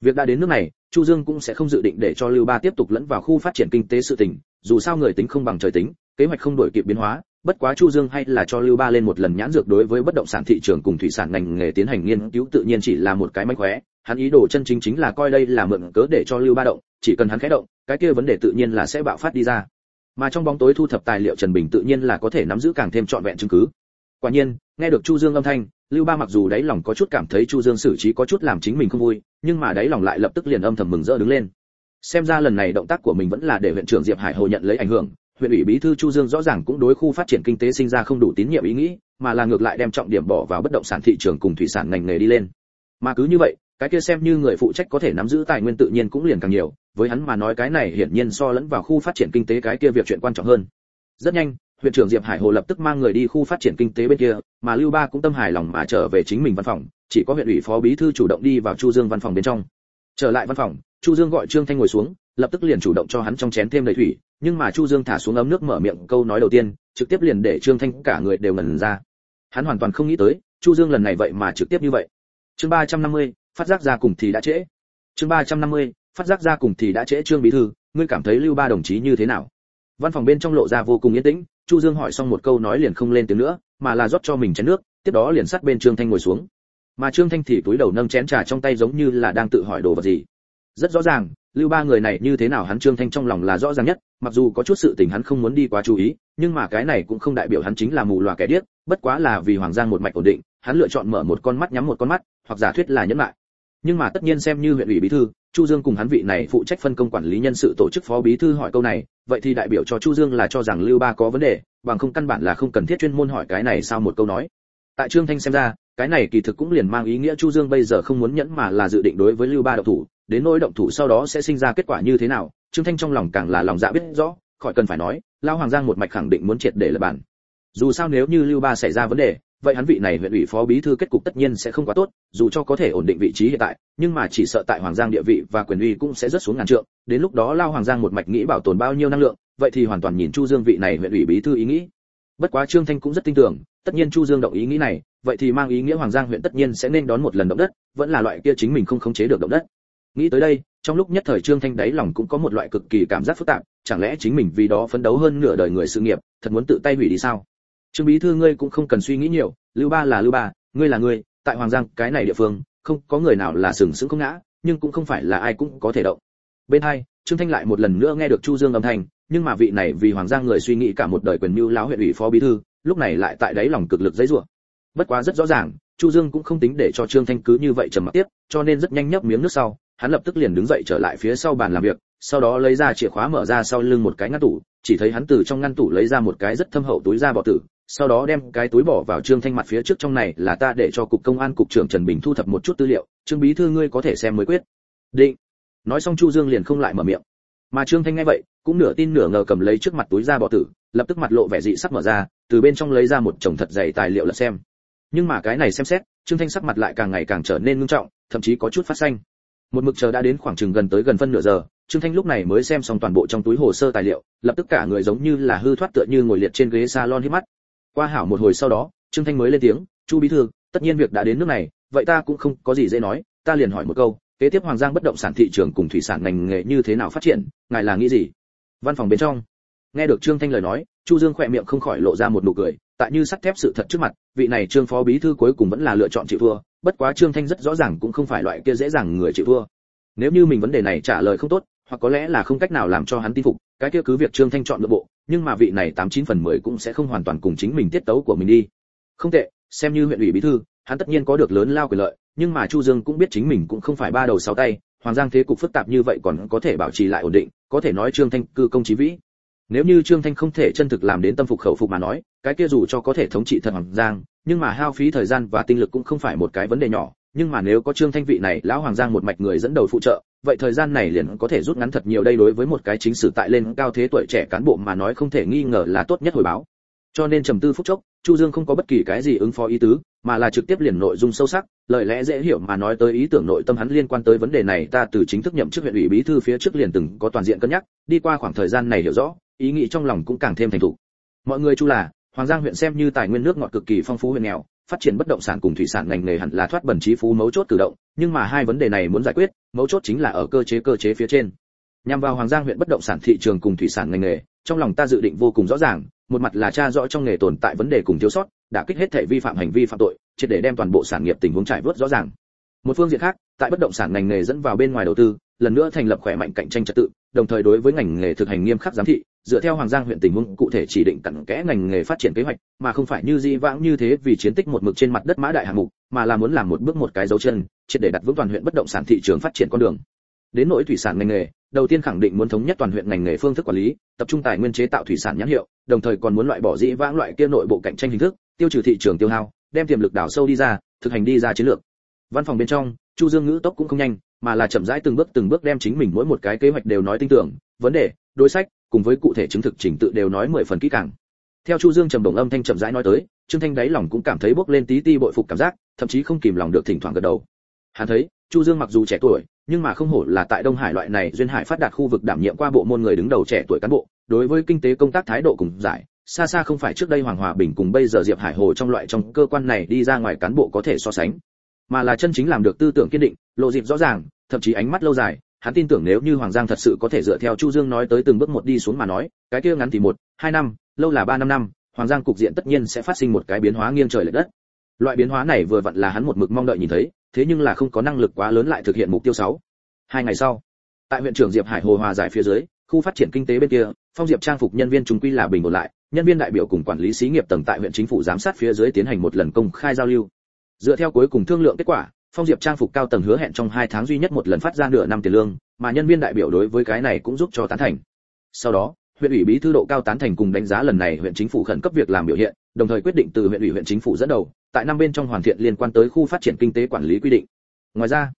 [SPEAKER 1] Việc đã đến nước này, chu dương cũng sẽ không dự định để cho lưu ba tiếp tục lẫn vào khu phát triển kinh tế sự tình, dù sao người tính không bằng trời tính, kế hoạch không đổi kịp biến hóa, bất quá chu dương hay là cho lưu ba lên một lần nhãn dược đối với bất động sản thị trường cùng thủy sản ngành nghề tiến hành nghiên cứu tự nhiên chỉ là một cái mánh khóe, hắn ý đồ chân chính chính là coi đây là mượn cớ để cho lưu ba động, chỉ cần hắn khẽ động, cái kia vấn đề tự nhiên là sẽ bạo phát đi ra. Mà trong bóng tối thu thập tài liệu trần bình tự nhiên là có thể nắm giữ càng thêm trọn vẹn chứng cứ quả nhiên, nghe được chu dương âm thanh, lưu ba mặc dù đáy lòng có chút cảm thấy chu dương xử trí có chút làm chính mình không vui, nhưng mà đáy lòng lại lập tức liền âm thầm mừng rỡ đứng lên. Xem ra lần này động tác của mình vẫn là để huyện trưởng diệp hải hồ nhận lấy ảnh hưởng, huyện ủy bí thư chu dương rõ ràng cũng đối khu phát triển kinh tế sinh ra không đủ tín nhiệm ý nghĩ, mà là ngược lại đem trọng điểm bỏ vào bất động sản thị trường cùng thủy sản ngành nghề đi lên. Mà cứ như vậy, cái kia xem như người phụ trách có thể nắm giữ tài nguyên tự nhiên cũng liền càng nhiều, với hắn mà nói cái này hiển nhiên so lẫn vào khu phát triển kinh tế cái kia việc chuyện quan trọng hơn. Rất nhanh huyện trưởng diệp hải hồ lập tức mang người đi khu phát triển kinh tế bên kia mà lưu ba cũng tâm hài lòng mà trở về chính mình văn phòng chỉ có huyện ủy phó bí thư chủ động đi vào chu dương văn phòng bên trong. Trở lại văn phòng chu dương gọi trương thanh ngồi xuống lập tức liền chủ động cho hắn trong chén thêm đầy thủy nhưng mà chu dương thả xuống ấm nước mở miệng câu nói đầu tiên trực tiếp liền để trương thanh cả người đều ngẩn ra. Hắn hoàn toàn không nghĩ tới chu dương lần này vậy mà trực tiếp như vậy. Chương 350, phát giác ra cùng thì đã trễ. Chương 350, phát giác ra cùng thì đã trễ trương bí thư ngươi cảm thấy lưu ba đồng chí như thế nào? Văn phòng bên trong lộ ra vô cùng yên tĩnh chu dương hỏi xong một câu nói liền không lên tiếng nữa, mà là rót cho mình chén nước, tiếp đó liền sát bên trương thanh ngồi xuống. Mà trương thanh thì túi đầu nâng chén trà trong tay giống như là đang tự hỏi đồ vật gì. Rất rõ ràng, lưu ba người này như thế nào hắn trương thanh trong lòng là rõ ràng nhất, mặc dù có chút sự tình hắn không muốn đi quá chú ý, nhưng mà cái này cũng không đại biểu hắn chính là mù loà kẻ điếc, bất quá là vì hoàng giang một mạch ổn định, hắn lựa chọn mở một con mắt nhắm một con mắt, hoặc giả thuyết là nhẫn lại nhưng mà tất nhiên xem như huyện ủy bí thư, chu dương cùng hắn vị này phụ trách phân công quản lý nhân sự tổ chức phó bí thư hỏi câu này, vậy thì đại biểu cho chu dương là cho rằng lưu ba có vấn đề, bằng không căn bản là không cần thiết chuyên môn hỏi cái này sao một câu nói. Tại trương thanh xem ra, cái này kỳ thực cũng liền mang ý nghĩa chu dương bây giờ không muốn nhẫn mà là dự định đối với lưu ba động thủ, đến nỗi động thủ sau đó sẽ sinh ra kết quả như thế nào, trương thanh trong lòng càng là lòng dạ biết rõ, khỏi cần phải nói, lao hoàng giang một mạch khẳng định muốn triệt để là bản. Dù sao nếu như lưu ba xảy ra vấn đề vậy hắn vị này huyện ủy phó bí thư kết cục tất nhiên sẽ không quá tốt, dù cho có thể ổn định vị trí hiện tại, nhưng mà chỉ sợ tại hoàng giang địa vị và quyền uy cũng sẽ rất xuống ngàn trượng, đến lúc đó lao hoàng giang một mạch nghĩ bảo tồn bao nhiêu năng lượng, vậy thì hoàn toàn nhìn chu dương vị này huyện ủy bí thư ý nghĩ. Bất quá trương thanh cũng rất tin tưởng, tất nhiên chu dương động ý nghĩ này, vậy thì mang ý nghĩa hoàng giang huyện tất nhiên sẽ nên đón một lần động đất, vẫn là loại kia chính mình không khống chế được động đất. Nghĩ tới đây, trong lúc nhất thời trương thanh đáy lòng cũng có một loại cực kỳ cảm giác phức tạp, chẳng lẽ chính mình vì đó phấn đấu hơn nửa đời người sự nghiệp, thật muốn tự tay hủy đi sao? Trương bí thư ngươi cũng không cần suy nghĩ nhiều, lưu ba là lưu ba, ngươi là ngươi, tại hoàng giang, cái này địa phương, không có người nào là sừng sững không ngã, nhưng cũng không phải là ai cũng có thể động. Bên hai, trương thanh lại một lần nữa nghe được chu dương âm thanh, nhưng mà vị này vì hoàng giang người suy nghĩ cả một đời quyền mưu láo huyện ủy phó bí thư, lúc này lại tại đáy lòng cực lực dãy rủa. Bất quá rất rõ ràng, chu dương cũng không tính để cho trương thanh cứ như vậy trầm mặc tiếp, cho nên rất nhanh nhấp miếng nước sau, hắn lập tức liền đứng dậy trở lại phía sau bàn làm việc, sau đó lấy ra chìa khóa mở ra sau lưng một cái ngăn tủ, chỉ thấy hắn từ trong ngăn tủ lấy ra một cái rất thâm hậu túi da bọ tử sau đó đem cái túi bỏ vào trương thanh mặt phía trước trong này là ta để cho cục công an cục trưởng trần bình thu thập một chút tư liệu. Trương bí thư ngươi có thể xem mới quyết. Định. Nói xong chu dương liền không lại mở miệng. Mà trương thanh nghe vậy, cũng nửa tin nửa ngờ cầm lấy trước mặt túi ra bỏ tử, lập tức mặt lộ vẻ dị sắc mở ra, từ bên trong lấy ra một chồng thật dày tài liệu lật xem. Nhưng mà cái này xem xét, trương thanh sắc mặt lại càng ngày càng trở nên nghiêm trọng, thậm chí có chút phát xanh. Một mực chờ đã đến khoảng chừng gần tới gần phân nửa giờ, trương thanh lúc này mới xem xong toàn bộ trong túi hồ sơ tài liệu, lập tức cả người giống như là hư thoát tựa như ngồi liệt trên ghế salon hít mắt qua hảo một hồi sau đó, trương thanh mới lên tiếng, chu bí thư, tất nhiên việc đã đến nước này, vậy ta cũng không có gì dễ nói, ta liền hỏi một câu, kế tiếp hoàng giang bất động sản thị trường cùng thủy sản ngành nghề như thế nào phát triển, ngài là nghĩ gì? Văn phòng bên trong, nghe được trương thanh lời nói, chu dương khỏe miệng không khỏi lộ ra một nụ cười, tại như sắt thép sự thật trước mặt, vị này trương phó bí thư cuối cùng vẫn là lựa chọn chịu thua, bất quá trương thanh rất rõ ràng cũng không phải loại kia dễ dàng người chịu thua. Nếu như mình vấn đề này trả lời không tốt, hoặc có lẽ là không cách nào làm cho hắn tin phục cái kia cứ việc trương thanh chọn nội bộ, nhưng mà vị này tám chín phần mười cũng sẽ không hoàn toàn cùng chính mình tiết tấu của mình đi. Không tệ, xem như huyện ủy bí thư, hắn tất nhiên có được lớn lao quyền lợi, nhưng mà chu dương cũng biết chính mình cũng không phải ba đầu sáu tay, hoàng giang thế cục phức tạp như vậy còn có thể bảo trì lại ổn định, có thể nói trương thanh cư công chí vĩ. Nếu như trương thanh không thể chân thực làm đến tâm phục khẩu phục mà nói, cái kia dù cho có thể thống trị thật hoàng giang, nhưng mà hao phí thời gian và tinh lực cũng không phải một cái vấn đề nhỏ, nhưng mà nếu có trương thanh vị này, lão hoàng giang một mạch người dẫn đầu phụ trợ vậy thời gian này liền có thể rút ngắn thật nhiều đây đối với một cái chính sử tại lên cao thế tuổi trẻ cán bộ mà nói không thể nghi ngờ là tốt nhất hồi báo. Cho nên trầm tư phút chốc, chu dương không có bất kỳ cái gì ứng phó ý tứ, mà là trực tiếp liền nội dung sâu sắc, lời lẽ dễ hiểu mà nói tới ý tưởng nội tâm hắn liên quan tới vấn đề này ta từ chính thức nhậm chức huyện ủy bí thư phía trước liền từng có toàn diện cân nhắc, đi qua khoảng thời gian này hiểu rõ, ý nghĩ trong lòng cũng càng thêm thành thục. Mọi người chu là, hoàng giang huyện xem như tài nguyên nước ngọt cực kỳ phong phú huyện nghèo phát triển bất động sản cùng thủy sản ngành nghề hẳn là thoát bẩn trí phú mấu chốt tự động, nhưng mà hai vấn đề này muốn giải quyết, mấu chốt chính là ở cơ chế cơ chế phía trên. Nhằm vào hoàng giang huyện bất động sản thị trường cùng thủy sản ngành nghề, trong lòng ta dự định vô cùng rõ ràng, một mặt là tra rõ trong nghề tồn tại vấn đề cùng thiếu sót, đã kích hết thể vi phạm hành vi phạm tội, triệt để đem toàn bộ sản nghiệp tình huống trải vớt rõ ràng. Một phương diện khác, tại bất động sản ngành nghề dẫn vào bên ngoài đầu tư, lần nữa thành lập khỏe mạnh cạnh tranh trật tự, đồng thời đối với ngành nghề thực hành nghiêm khắc giám thị dựa theo hoàng giang huyện tình huống, cụ thể chỉ định cặn kẽ ngành nghề phát triển kế hoạch, mà không phải như di vãng như thế vì chiến tích một mực trên mặt đất mã đại hạng mục, mà là muốn làm một bước một cái dấu chân, triệt để đặt vững toàn huyện bất động sản thị trường phát triển con đường. Đến nỗi thủy sản ngành nghề, đầu tiên khẳng định muốn thống nhất toàn huyện ngành nghề phương thức quản lý, tập trung tài nguyên chế tạo thủy sản nhãn hiệu, đồng thời còn muốn loại bỏ dĩ vãng loại kia nội bộ cạnh tranh hình thức, tiêu trừ thị trường tiêu hao, đem tiềm lực đào sâu đi ra, thực hành đi ra chiến lược. Văn phòng bên trong, chu dương ngữ tốc cũng không nhanh, mà là chậm rãi từng bước từng bước đem chính mình mỗi một cái kế hoạch đều nói tin tưởng, vấn đề, đối sách cùng với cụ thể chứng thực trình tự đều nói mười phần kỹ càng. Theo chu dương trầm đồng âm thanh chậm rãi nói tới, trương thanh đáy lòng cũng cảm thấy bốc lên tí ti bội phục cảm giác, thậm chí không kìm lòng được thỉnh thoảng gật đầu. Hắn thấy, chu dương mặc dù trẻ tuổi, nhưng mà không hổ là tại đông hải loại này duyên hải phát đạt khu vực đảm nhiệm qua bộ môn người đứng đầu trẻ tuổi cán bộ, đối với kinh tế công tác thái độ cùng giải, xa xa không phải trước đây hoàng hòa bình cùng bây giờ diệp hải hồ trong loại trong cơ quan này đi ra ngoài cán bộ có thể so sánh, mà là chân chính làm được tư tưởng kiên định, lộ dịp rõ ràng, thậm chí ánh mắt lâu dài hắn tin tưởng nếu như hoàng giang thật sự có thể dựa theo chu dương nói tới từng bước một đi xuống mà nói, cái kia ngắn thì một, hai năm, lâu là ba năm năm, hoàng giang cục diện tất nhiên sẽ phát sinh một cái biến hóa nghiêng trời lệch đất. Loại biến hóa này vừa vặn là hắn một mực mong đợi nhìn thấy, thế nhưng là không có năng lực quá lớn lại thực hiện mục tiêu sáu. Hai ngày sau, tại huyện trưởng diệp hải hồ hòa giải phía dưới, khu phát triển kinh tế bên kia, phong diệp trang phục nhân viên chúng quy là bình ổn lại, nhân viên đại biểu cùng quản lý xí nghiệp tầng tại huyện chính phủ giám sát phía dưới tiến hành một lần công khai giao lưu. Dựa theo cuối cùng thương lượng kết quả phong diệp trang phục cao tầng hứa hẹn trong hai tháng duy nhất một lần phát ra nửa năm tiền lương, mà nhân viên đại biểu đối với cái này cũng giúp cho tán thành. Sau đó, huyện ủy bí thư độ cao tán thành cùng đánh giá lần này huyện chính phủ khẩn cấp việc làm biểu hiện, đồng thời quyết định từ huyện ủy huyện chính phủ dẫn đầu, tại năm bên trong hoàn thiện liên quan tới khu phát triển kinh tế quản lý quy định. Ngoài ra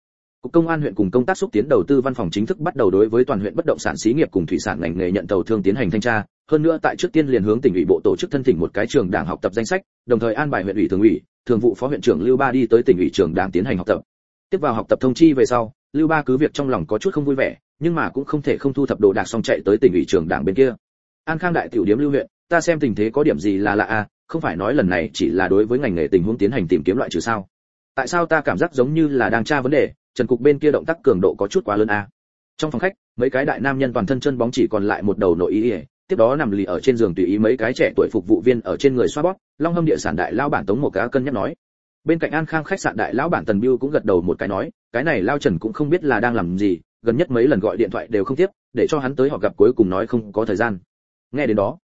[SPEAKER 1] cục công an huyện cùng công tác xúc tiến đầu tư văn phòng chính thức bắt đầu đối với toàn huyện bất động sản xí nghiệp cùng thủy sản ngành nghề nhận tàu thương tiến hành thanh tra. Hơn nữa tại trước tiên liền hướng tỉnh ủy bộ tổ chức thân thỉnh một cái trường đảng học tập danh sách, đồng thời an bài huyện ủy thường ủy, thường vụ phó huyện trưởng lưu ba đi tới tỉnh ủy trường đảng tiến hành học tập. Tiếp vào học tập thông chi về sau, lưu ba cứ việc trong lòng có chút không vui vẻ, nhưng mà cũng không thể không thu thập đồ đạc xong chạy tới tỉnh ủy trường đảng bên kia. An khang đại tiểu điếm lưu huyện, ta xem tình thế có điểm gì là lạ à không phải nói lần này chỉ là đối với ngành nghề tình huống tiến hành tìm kiếm loại trừ sao? Tại sao ta cảm giác giống như là đang tra vấn đề trần cục bên kia động tác cường độ có chút quá lớn à trong phòng khách, mấy cái đại nam nhân toàn thân chân bóng chỉ còn lại một đầu nội ý ỉa tiếp đó nằm lì ở trên giường tùy ý mấy cái trẻ tuổi phục vụ viên ở trên người xoa bóp, long hâm địa sản đại lao bản tống một cá cân nhắc nói. Bên cạnh an khang khách sạn đại lão bản tần biêu cũng gật đầu một cái nói, cái này lao trần cũng không biết là đang làm gì, gần nhất mấy lần gọi điện thoại đều không tiếp, để cho hắn tới họ gặp cuối cùng nói không có thời gian. Nghe đến đó,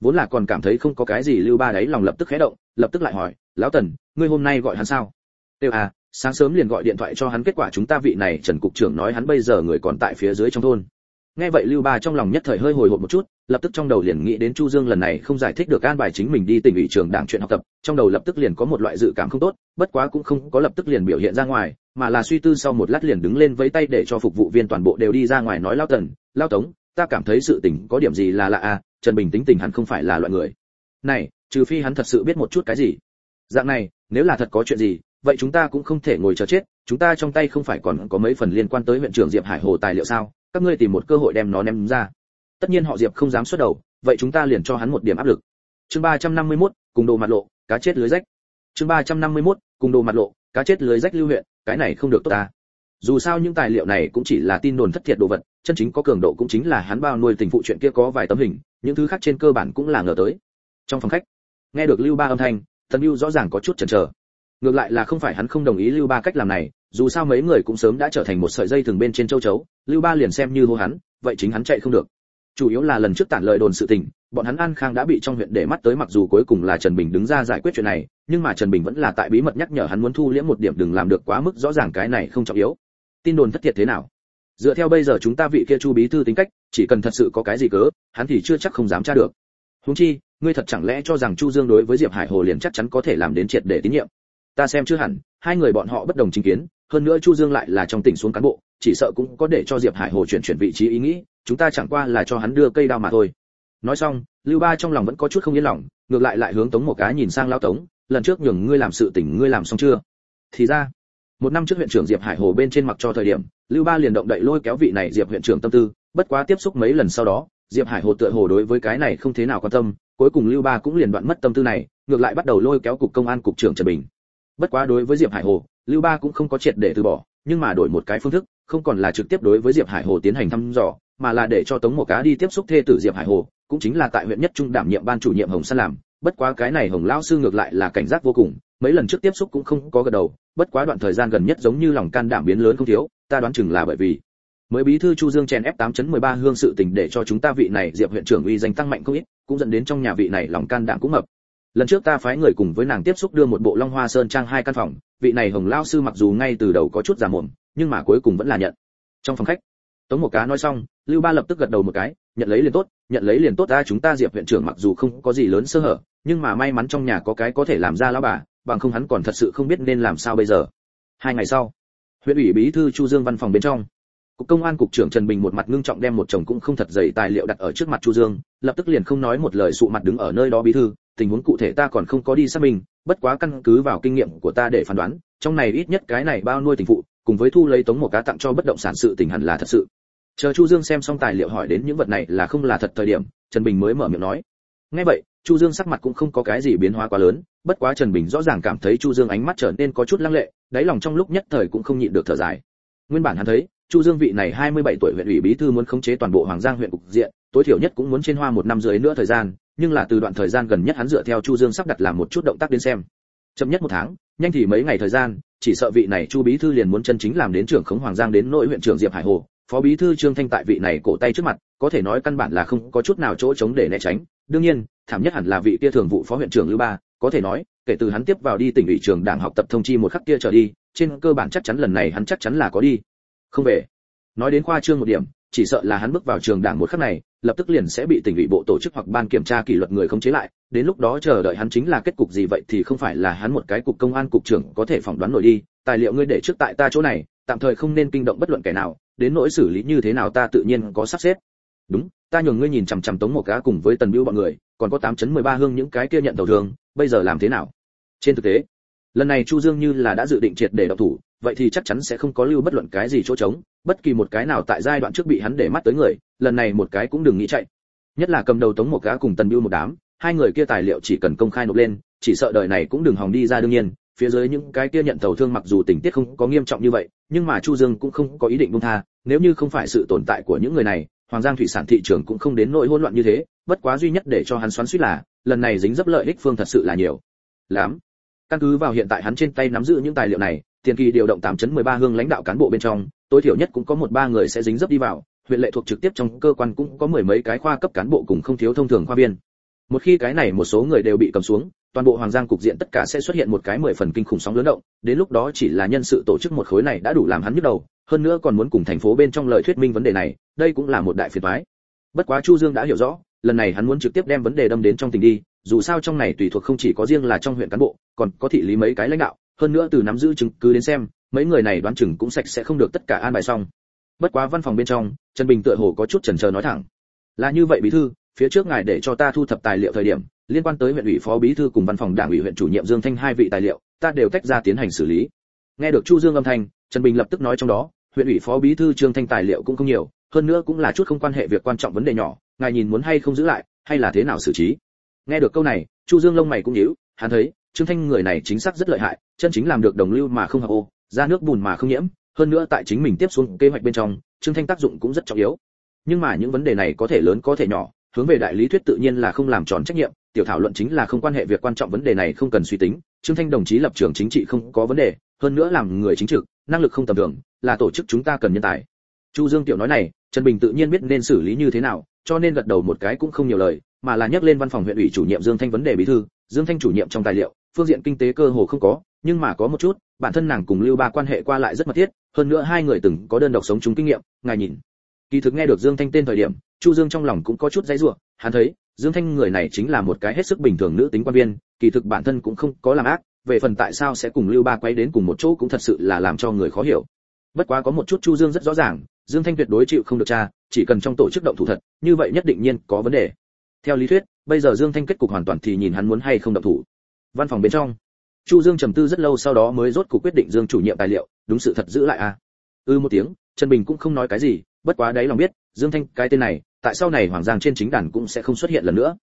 [SPEAKER 1] vốn là còn cảm thấy không có cái gì lưu ba đấy lòng lập tức khẽ động, lập tức lại hỏi, lão tần, ngươi hôm nay gọi hắn sao? Tiêu à sáng sớm liền gọi điện thoại cho hắn, kết quả chúng ta vị này trần cục trưởng nói hắn bây giờ người còn tại phía dưới trong thôn. Nghe vậy lưu ba trong lòng nhất thời hơi hồi hộp một chút, lập tức trong đầu liền nghĩ đến chu dương lần này không giải thích được an bài chính mình đi tỉnh ủy trường đảng chuyện học tập, trong đầu lập tức liền có một loại dự cảm không tốt, bất quá cũng không có lập tức liền biểu hiện ra ngoài, mà là suy tư sau một lát liền đứng lên với tay để cho phục vụ viên toàn bộ đều đi ra ngoài nói lao tần, lao tống, ta cảm thấy sự tình có điểm gì là lạ à trần bình tính tình hắn không phải là loại người. Này, trừ phi hắn thật sự biết một chút cái gì. Dạng này, nếu là thật có chuyện gì vậy chúng ta cũng không thể ngồi chờ chết chúng ta trong tay không phải còn có mấy phần liên quan tới huyện trưởng diệp hải hồ tài liệu sao? Các ngươi tìm một cơ hội đem nó ném ra. Tất nhiên họ diệp không dám xuất đầu vậy chúng ta liền cho hắn một điểm áp lực. Chương 351, cùng đồ mặt lộ cá chết lưới rách. Chương 351, cùng đồ mặt lộ cá chết lưới rách lưu huyện cái này không được tốt ta. Dù sao những tài liệu này cũng chỉ là tin đồn thất thiệt đồ vật chân chính có cường độ cũng chính là hắn bao nuôi tình phụ chuyện kia có vài tấm hình những thứ khác trên cơ bản cũng là ngờ tới. Trong phòng khách nghe được lưu ba âm thanh Thần lưu rõ ràng có chút chần chờ ngược lại là không phải hắn không đồng ý lưu ba cách làm này, dù sao mấy người cũng sớm đã trở thành một sợi dây thường bên trên châu chấu, lưu ba liền xem như hô hắn, vậy chính hắn chạy không được. Chủ yếu là lần trước tản lời đồn sự tình, bọn hắn an khang đã bị trong huyện để mắt tới mặc dù cuối cùng là trần bình đứng ra giải quyết chuyện này, nhưng mà trần bình vẫn là tại bí mật nhắc nhở hắn muốn thu liễm một điểm đừng làm được quá mức rõ ràng cái này không trọng yếu. Tin đồn thất thiệt thế nào? Dựa theo bây giờ chúng ta vị kia chu bí thư tính cách, chỉ cần thật sự có cái gì cớ, hắn thì chưa chắc không dám tra được. Huống chi, ngươi thật chẳng lẽ cho rằng chu dương đối với diệp hải hồ liền chắc chắn có thể làm đến triệt để tín nhiệm? Ta xem chưa hẳn, hai người bọn họ bất đồng chính kiến, hơn nữa chu dương lại là trong tỉnh xuống cán bộ, chỉ sợ cũng có để cho diệp hải hồ chuyển chuyển vị trí ý nghĩ, chúng ta chẳng qua là cho hắn đưa cây đao mà thôi. Nói xong, lưu ba trong lòng vẫn có chút không yên lòng, ngược lại lại hướng tống một cái nhìn sang lao tống, lần trước nhường ngươi làm sự tỉnh ngươi làm xong chưa? Thì ra, một năm trước huyện trưởng diệp hải hồ bên trên mặc cho thời điểm, lưu ba liền động đậy lôi kéo vị này diệp huyện trưởng tâm tư, bất quá tiếp xúc mấy lần sau đó, diệp hải hồ tựa hồ đối với cái này không thế nào quan tâm, cuối cùng lưu ba cũng liền đoạn mất tâm tư này, ngược lại bắt đầu lôi kéo cục công an cục trưởng trần bình bất quá đối với diệp hải hồ, lưu ba cũng không có triệt để từ bỏ, nhưng mà đổi một cái phương thức, không còn là trực tiếp đối với diệp hải hồ tiến hành thăm dò, mà là để cho tống một cá đi tiếp xúc thê tử diệp hải hồ, cũng chính là tại huyện nhất trung đảm nhiệm ban chủ nhiệm hồng san làm. Bất quá cái này hồng lão sư ngược lại là cảnh giác vô cùng, mấy lần trước tiếp xúc cũng không có gật đầu, bất quá đoạn thời gian gần nhất giống như lòng can đảm biến lớn không thiếu, ta đoán chừng là bởi vì mới bí thư chu dương chèn ép 8.13 hương sự tình để cho chúng ta vị này diệp huyện trưởng uy danh tăng mạnh không ít, cũng dẫn đến trong nhà vị này lòng can đảm cũng mập lần trước ta phái người cùng với nàng tiếp xúc đưa một bộ long hoa sơn trang hai căn phòng, vị này hồng lao sư mặc dù ngay từ đầu có chút giả mồm, nhưng mà cuối cùng vẫn là nhận. Trong phòng khách, tống một cá nói xong, lưu ba lập tức gật đầu một cái, nhận lấy liền tốt, nhận lấy liền tốt, ta chúng ta diệp huyện trưởng mặc dù không có gì lớn sơ hở, nhưng mà may mắn trong nhà có cái có thể làm ra lão bà, bằng không hắn còn thật sự không biết nên làm sao bây giờ. Hai ngày sau, huyện ủy bí thư chu dương văn phòng bên trong, cục công an cục trưởng trần bình một mặt ngưng trọng đem một chồng cũng không thật dày tài liệu đặt ở trước mặt chu dương, lập tức liền không nói một lời sụ mặt đứng ở nơi đó bí thư tình huống cụ thể ta còn không có đi xác minh, bất quá căn cứ vào kinh nghiệm của ta để phán đoán, trong này ít nhất cái này bao nuôi tình phụ, cùng với thu lấy tống một cá tặng cho bất động sản sự tình hẳn là thật sự. Chờ chu dương xem xong tài liệu hỏi đến những vật này là không là thật thời điểm, trần bình mới mở miệng nói. Nghe vậy, chu dương sắc mặt cũng không có cái gì biến hóa quá lớn, bất quá trần bình rõ ràng cảm thấy chu dương ánh mắt trở nên có chút lăng lệ, đáy lòng trong lúc nhất thời cũng không nhịn được thở dài. Nguyên bản hắn thấy, chu dương vị này 27 tuổi huyện ủy bí thư muốn khống chế toàn bộ hoàng giang huyện cục diện, tối thiểu nhất cũng muốn trên hoa một năm rưỡi nữa thời gian nhưng là từ đoạn thời gian gần nhất hắn dựa theo chu dương sắp đặt làm một chút động tác đến xem. Chậm nhất một tháng, nhanh thì mấy ngày thời gian, chỉ sợ vị này chu bí thư liền muốn chân chính làm đến trưởng khống hoàng giang đến nội huyện trưởng diệp hải hồ, phó bí thư trương thanh tại vị này cổ tay trước mặt, có thể nói căn bản là không có chút nào chỗ chống để né tránh. Đương nhiên, thảm nhất hẳn là vị kia thường vụ phó huyện trưởng lưu ba, có thể nói, kể từ hắn tiếp vào đi tỉnh ủy trường đảng học tập thông chi một khắc kia trở đi, trên cơ bản chắc chắn lần này hắn chắc chắn là có đi. Không về. Nói đến khoa trương một điểm chỉ sợ là hắn bước vào trường đảng một khắc này, lập tức liền sẽ bị tỉnh ủy bộ tổ chức hoặc ban kiểm tra kỷ luật người không chế lại, đến lúc đó chờ đợi hắn chính là kết cục gì vậy thì không phải là hắn một cái cục công an cục trưởng có thể phỏng đoán nổi đi, tài liệu ngươi để trước tại ta chỗ này, tạm thời không nên kinh động bất luận kẻ nào, đến nỗi xử lý như thế nào ta tự nhiên có sắp xếp. Đúng, ta nhường ngươi nhìn chằm chằm tống một cá cùng với tần biêu bọn người, còn có tám chấn mười ba hương những cái kia nhận đầu thường, bây giờ làm thế nào? Trên thực tế, lần này chu dương như là đã dự định triệt để độc thủ, vậy thì chắc chắn sẽ không có lưu bất luận cái gì chỗ trống bất kỳ một cái nào tại giai đoạn trước bị hắn để mắt tới người, lần này một cái cũng đừng nghĩ chạy. Nhất là cầm đầu tống một cá cùng tần biêu một đám, hai người kia tài liệu chỉ cần công khai nộp lên, chỉ sợ đời này cũng đừng hòng đi ra đương nhiên. Phía dưới những cái kia nhận tàu thương mặc dù tình tiết không có nghiêm trọng như vậy, nhưng mà chu dương cũng không có ý định buông tha, nếu như không phải sự tồn tại của những người này, hoàng giang thủy sản thị trường cũng không đến nỗi hỗn loạn như thế, bất quá duy nhất để cho hắn xoắn suýt là, lần này dính dấp lợi ích phương thật sự là nhiều. Lắm. Căn cứ vào hiện tại hắn trên tay nắm giữ những tài liệu này tiền kỳ điều động 8 chấn 13 hương lãnh đạo cán bộ bên trong, tối thiểu nhất cũng có một ba người sẽ dính dấp đi vào, huyện lệ thuộc trực tiếp trong cơ quan cũng có mười mấy cái khoa cấp cán bộ cùng không thiếu thông thường khoa viên. Một khi cái này một số người đều bị cầm xuống, toàn bộ hoàng giang cục diện tất cả sẽ xuất hiện một cái mười phần kinh khủng sóng lớn động, đến lúc đó chỉ là nhân sự tổ chức một khối này đã đủ làm hắn nhức đầu, hơn nữa còn muốn cùng thành phố bên trong lời thuyết minh vấn đề này, đây cũng là một đại phiền toái. Bất quá chu dương đã hiểu rõ, lần này hắn muốn trực tiếp đem vấn đề đâm đến trong tình đi, dù sao trong này tùy thuộc không chỉ có riêng là trong huyện cán bộ, còn có thị lý mấy cái lãnh đạo hơn nữa từ nắm giữ chứng cứ đến xem, mấy người này đoán chừng cũng sạch sẽ không được tất cả an bài xong. Bất quá văn phòng bên trong, trần bình tựa hồ có chút chần chờ nói thẳng. Là như vậy bí thư, phía trước ngài để cho ta thu thập tài liệu thời điểm, liên quan tới huyện ủy phó bí thư cùng văn phòng đảng ủy huyện chủ nhiệm dương thanh hai vị tài liệu, ta đều tách ra tiến hành xử lý. Nghe được chu dương âm thanh, trần bình lập tức nói trong đó, huyện ủy phó bí thư trương thanh tài liệu cũng không nhiều, hơn nữa cũng là chút không quan hệ việc quan trọng vấn đề nhỏ, ngài nhìn muốn hay không giữ lại, hay là thế nào xử trí? Nghe được câu này, chu dương lông mày cũng nhíu, hắn thấy trương thanh người này chính xác rất lợi hại, chân chính làm được đồng lưu mà không hợp ô, ra nước bùn mà không nhiễm, hơn nữa tại chính mình tiếp xuống kế hoạch bên trong, trương thanh tác dụng cũng rất trọng yếu. Nhưng mà những vấn đề này có thể lớn có thể nhỏ, hướng về đại lý thuyết tự nhiên là không làm tròn trách nhiệm, tiểu thảo luận chính là không quan hệ việc quan trọng vấn đề này không cần suy tính, trương thanh đồng chí lập trường chính trị không có vấn đề, hơn nữa làm người chính trực, năng lực không tầm thường, là tổ chức chúng ta cần nhân tài. Chu dương tiểu nói này, trần bình tự nhiên biết nên xử lý như thế nào, cho nên gật đầu một cái cũng không nhiều lời, mà là nhắc lên văn phòng huyện ủy chủ nhiệm dương thanh vấn đề bí thư, dương thanh chủ nhiệm trong tài liệu phương diện kinh tế cơ hồ không có, nhưng mà có một chút, bản thân nàng cùng lưu ba quan hệ qua lại rất mật thiết, hơn nữa hai người từng có đơn độc sống chung kinh nghiệm, ngài nhìn. Kỳ thực nghe được dương thanh tên thời điểm, chu dương trong lòng cũng có chút dãy rủa, hắn thấy, dương thanh người này chính là một cái hết sức bình thường nữ tính quan viên, kỳ thực bản thân cũng không có làm ác, về phần tại sao sẽ cùng lưu ba quay đến cùng một chỗ cũng thật sự là làm cho người khó hiểu. Bất quá có một chút chu dương rất rõ ràng, dương thanh tuyệt đối chịu không được tra chỉ cần trong tổ chức động thủ thật, như vậy nhất định nhiên có vấn đề. Theo lý thuyết, bây giờ dương thanh kết cục hoàn toàn thì nhìn hắn muốn hay không động thủ văn phòng bên trong. Chu dương trầm tư rất lâu sau đó mới rốt cuộc quyết định dương chủ nhiệm tài liệu, đúng sự thật giữ lại à ư ừ một tiếng, trần bình cũng không nói cái gì, bất quá đấy lòng biết, dương thanh, cái tên này, tại sau này hoàng giang trên chính đàn cũng sẽ không xuất hiện lần nữa.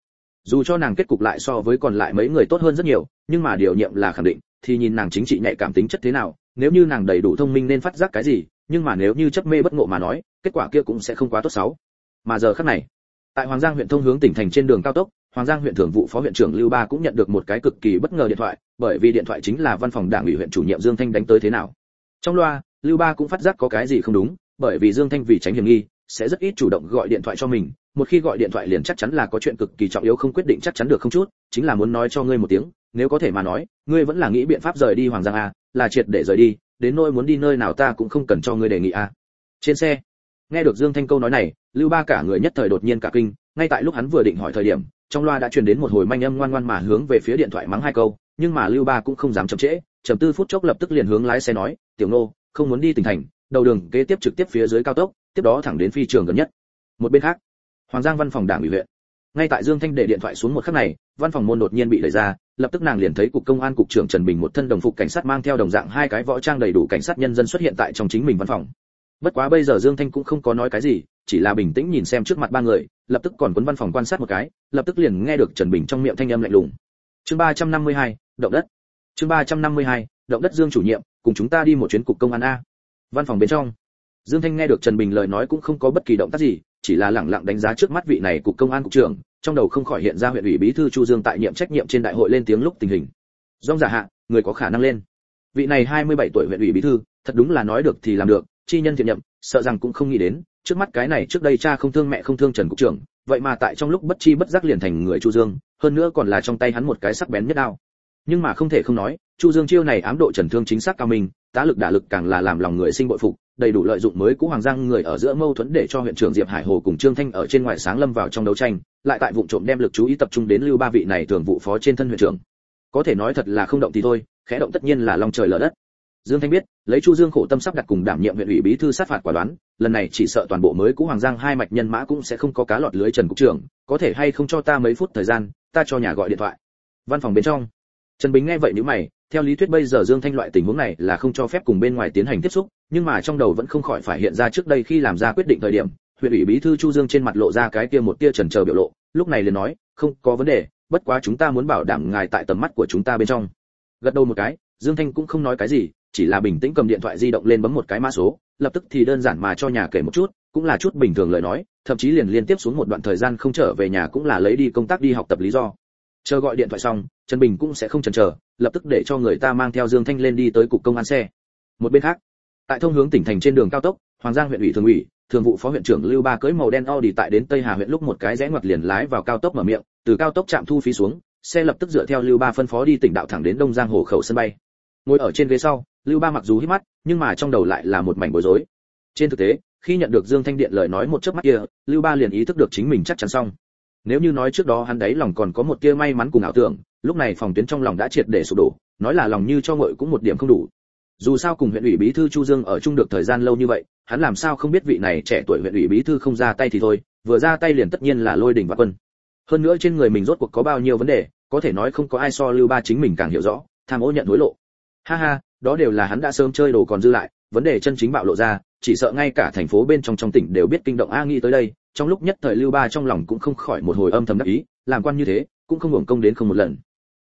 [SPEAKER 1] Dù cho nàng kết cục lại so với còn lại mấy người tốt hơn rất nhiều, nhưng mà điều nhiệm là khẳng định, thì nhìn nàng chính trị nhạy cảm tính chất thế nào, nếu như nàng đầy đủ thông minh nên phát giác cái gì, nhưng mà nếu như chấp mê bất ngộ mà nói, kết quả kia cũng sẽ không quá tốt xấu. Mà giờ khắc này, tại hoàng giang huyện thông hướng tỉnh thành trên đường cao tốc hoàng giang huyện thường vụ phó huyện trưởng lưu ba cũng nhận được một cái cực kỳ bất ngờ điện thoại, bởi vì điện thoại chính là văn phòng đảng ủy huyện chủ nhiệm dương thanh đánh tới thế nào. Trong loa, lưu ba cũng phát giác có cái gì không đúng, bởi vì dương thanh vì tránh hiểm nghi, sẽ rất ít chủ động gọi điện thoại cho mình. Một khi gọi điện thoại liền chắc chắn là có chuyện cực kỳ trọng yếu không quyết định chắc chắn được không chút, chính là muốn nói cho ngươi một tiếng, nếu có thể mà nói, ngươi vẫn là nghĩ biện pháp rời đi hoàng giang a, là triệt để rời đi, đến nơi muốn đi nơi nào ta cũng không cần cho ngươi đề nghị a. Trên xe, nghe được dương thanh câu nói này, lưu ba cả người nhất thời đột nhiên cả kinh, ngay tại lúc hắn vừa định hỏi thời điểm trong loa đã truyền đến một hồi manh âm ngoan ngoan mà hướng về phía điện thoại mắng hai câu, nhưng mà lưu ba cũng không dám chậm trễ, chậm tư phút chốc lập tức liền hướng lái xe nói, tiểu nô không muốn đi tỉnh thành, đầu đường kế tiếp trực tiếp phía dưới cao tốc, tiếp đó thẳng đến phi trường gần nhất. Một bên khác, hoàng giang văn phòng đảng ủy huyện. Ngay tại dương thanh để điện thoại xuống một khắc này, văn phòng môn đột nhiên bị đẩy ra, lập tức nàng liền thấy cục công an cục trưởng trần bình một thân đồng phục cảnh sát mang theo đồng dạng hai cái võ trang đầy đủ cảnh sát nhân dân xuất hiện tại trong chính mình văn phòng. Bất quá bây giờ dương thanh cũng không có nói cái gì chỉ là bình tĩnh nhìn xem trước mặt ba người, lập tức còn quấn văn phòng quan sát một cái, lập tức liền nghe được trần bình trong miệng thanh âm lạnh lùng. Chương ba trăm năm mươi hai, động đất. Chương ba trăm năm mươi hai, động đất dương chủ nhiệm, cùng chúng ta đi một chuyến cục công an a. Văn phòng bên trong. Dương thanh nghe được trần bình lời nói cũng không có bất kỳ động tác gì, chỉ là lẳng lặng đánh giá trước mắt vị này cục công an cục trưởng, trong đầu không khỏi hiện ra huyện ủy bí thư chu dương tại nhiệm trách nhiệm trên đại hội lên tiếng lúc tình hình. Dong giả hạ, người có khả năng lên. Vị này 27 tuổi huyện ủy bí thư, thật đúng là nói được thì làm được chi nhân thiện nhậm, sợ rằng cũng không nghĩ đến, trước mắt cái này trước đây cha không thương mẹ không thương trần cục trưởng, vậy mà tại trong lúc bất chi bất giác liền thành người chu dương, hơn nữa còn là trong tay hắn một cái sắc bén nhất đao. Nhưng mà không thể không nói, chu dương chiêu này ám độ trần thương chính xác cao minh, tá lực đả lực càng là làm lòng người sinh bội phục, đầy đủ lợi dụng mới cũ hoàng giang người ở giữa mâu thuẫn để cho huyện trưởng diệp hải hồ cùng trương thanh ở trên ngoại sáng lâm vào trong đấu tranh, lại tại vụ trộm đem lực chú ý tập trung đến lưu ba vị này thường vụ phó trên thân huyện trưởng. Có thể nói thật là không động thì thôi, khẽ động tất nhiên là lòng trời lở đất dương thanh biết, lấy chu dương khổ tâm sắp đặt cùng đảm nhiệm huyện ủy bí thư sát phạt quả đoán, lần này chỉ sợ toàn bộ mới cũ hoàng giang hai mạch nhân mã cũng sẽ không có cá lọt lưới trần cục trưởng, có thể hay không cho ta mấy phút thời gian, ta cho nhà gọi điện thoại. Văn phòng bên trong. Trần bình nghe vậy nếu mày, theo lý thuyết bây giờ dương thanh loại tình huống này là không cho phép cùng bên ngoài tiến hành tiếp xúc, nhưng mà trong đầu vẫn không khỏi phải hiện ra trước đây khi làm ra quyết định thời điểm, huyện ủy bí thư chu dương trên mặt lộ ra cái kia một tia chần chờ biểu lộ, lúc này liền nói, không có vấn đề, bất quá chúng ta muốn bảo đảm ngài tại tầm mắt của chúng ta bên trong. Gật đầu một cái, dương thanh cũng không nói cái gì chỉ là bình tĩnh cầm điện thoại di động lên bấm một cái mã số, lập tức thì đơn giản mà cho nhà kể một chút, cũng là chút bình thường lời nói, thậm chí liền liên tiếp xuống một đoạn thời gian không trở về nhà cũng là lấy đi công tác đi học tập lý do. Chờ gọi điện thoại xong, trần bình cũng sẽ không chần chờ, lập tức để cho người ta mang theo dương thanh lên đi tới cục công an xe. Một bên khác, tại thông hướng tỉnh thành trên đường cao tốc, hoàng giang huyện ủy thường ủy, thường vụ phó huyện trưởng lưu ba cưỡi màu đen audi tại đến tây hà huyện lúc một cái rẽ ngoặt liền lái vào cao tốc mở miệng, từ cao tốc trạm thu phí xuống, xe lập tức dựa theo lưu ba phân phó đi tỉnh đạo thẳng đến đông giang hồ khẩu sân bay. Ngồi ở trên ghế sau lưu ba mặc dù hít mắt, nhưng mà trong đầu lại là một mảnh bối rối. Trên thực tế, khi nhận được dương thanh điện lời nói một chớp mắt kia, lưu ba liền ý thức được chính mình chắc chắn xong. Nếu như nói trước đó hắn đấy lòng còn có một tia may mắn cùng ảo tưởng, lúc này phòng tuyến trong lòng đã triệt để sụp đổ, nói là lòng như cho ngội cũng một điểm không đủ. Dù sao cùng huyện ủy bí thư chu dương ở chung được thời gian lâu như vậy, hắn làm sao không biết vị này trẻ tuổi huyện ủy bí thư không ra tay thì thôi, vừa ra tay liền tất nhiên là lôi đỉnh và quân. Hơn nữa trên người mình rốt cuộc có bao nhiêu vấn đề, có thể nói không có ai so lưu ba chính mình càng hiểu rõ, tham ô nhận hối lộ. Ha ha đó đều là hắn đã sớm chơi đồ còn dư lại, vấn đề chân chính bạo lộ ra, chỉ sợ ngay cả thành phố bên trong trong tỉnh đều biết kinh động a nghĩ tới đây, trong lúc nhất thời lưu ba trong lòng cũng không khỏi một hồi âm thầm đắc ý, làm quan như thế, cũng không hưởng công đến không một lần.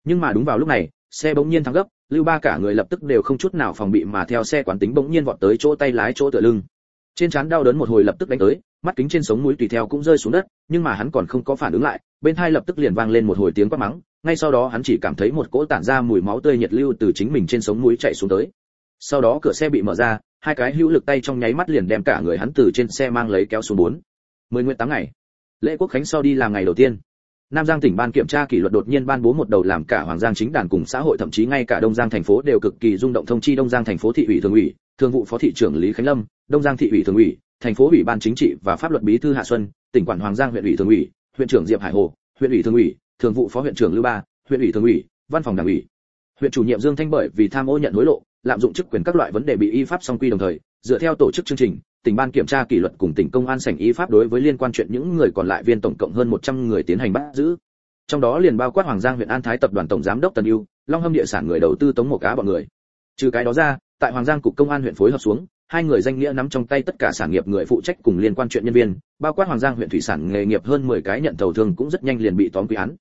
[SPEAKER 1] Nhưng mà đúng vào lúc này, xe bỗng nhiên thắng gấp, lưu ba cả người lập tức đều không chút nào phòng bị mà theo xe quán tính bỗng nhiên vọt tới chỗ tay lái chỗ tựa lưng. Trên trán đau đớn một hồi lập tức đánh tới, mắt kính trên sống mũi tùy theo cũng rơi xuống đất, nhưng mà hắn còn không có phản ứng lại, bên tai lập tức liền vang lên một hồi tiếng quát mắng ngay sau đó hắn chỉ cảm thấy một cỗ tản ra mùi máu tươi nhiệt lưu từ chính mình trên sống mũi chạy xuống tới. Sau đó cửa xe bị mở ra hai cái hữu lực tay trong nháy mắt liền đem cả người hắn từ trên xe mang lấy kéo xuống bốn. Mười nguyện tám ngày. Lễ quốc khánh sau đi làm ngày đầu tiên. Nam Giang tỉnh ban kiểm tra kỷ luật đột nhiên ban bố một đầu làm cả Hoàng Giang chính đàn cùng xã hội thậm chí ngay cả Đông Giang thành phố đều cực kỳ rung động thông chi Đông Giang thành phố thị ủy thường ủy, thường vụ phó thị trưởng Lý Khánh Lâm, Đông Giang thị ủy thường ủy, thành phố ủy ban chính trị và pháp luật bí thư Hạ Xuân, tỉnh quản Hoàng Giang huyện ủy thường ủy, huyện trưởng Diệp Hải Hồ, huyện ủy thường ủy, thường vụ phó huyện trưởng Lưu Ba, huyện ủy thường ủy, văn phòng đảng ủy. Huyện chủ nhiệm Dương Thanh bởi vì tham ô nhận hối lộ, lạm dụng chức quyền các loại vấn đề bị y pháp song quy đồng thời, dựa theo tổ chức chương trình, tỉnh ban kiểm tra kỷ luật cùng tỉnh công an sảnh y pháp đối với liên quan chuyện những người còn lại viên tổng cộng hơn 100 người tiến hành bắt giữ. Trong đó liền bao quát hoàng giang huyện an thái tập đoàn tổng giám đốc tần ưu long hâm địa sản người đầu tư tống một cá bọn người. Trừ cái đó ra tại hoàng giang cục công an huyện phối hợp xuống hai người danh nghĩa nắm trong tay tất cả sản nghiệp người phụ trách cùng liên quan chuyện nhân viên bao quát hoàng giang huyện thủy sản nghề nghiệp hơn 10 cái nhận thầu thường cũng rất nhanh liền bị tóm quy án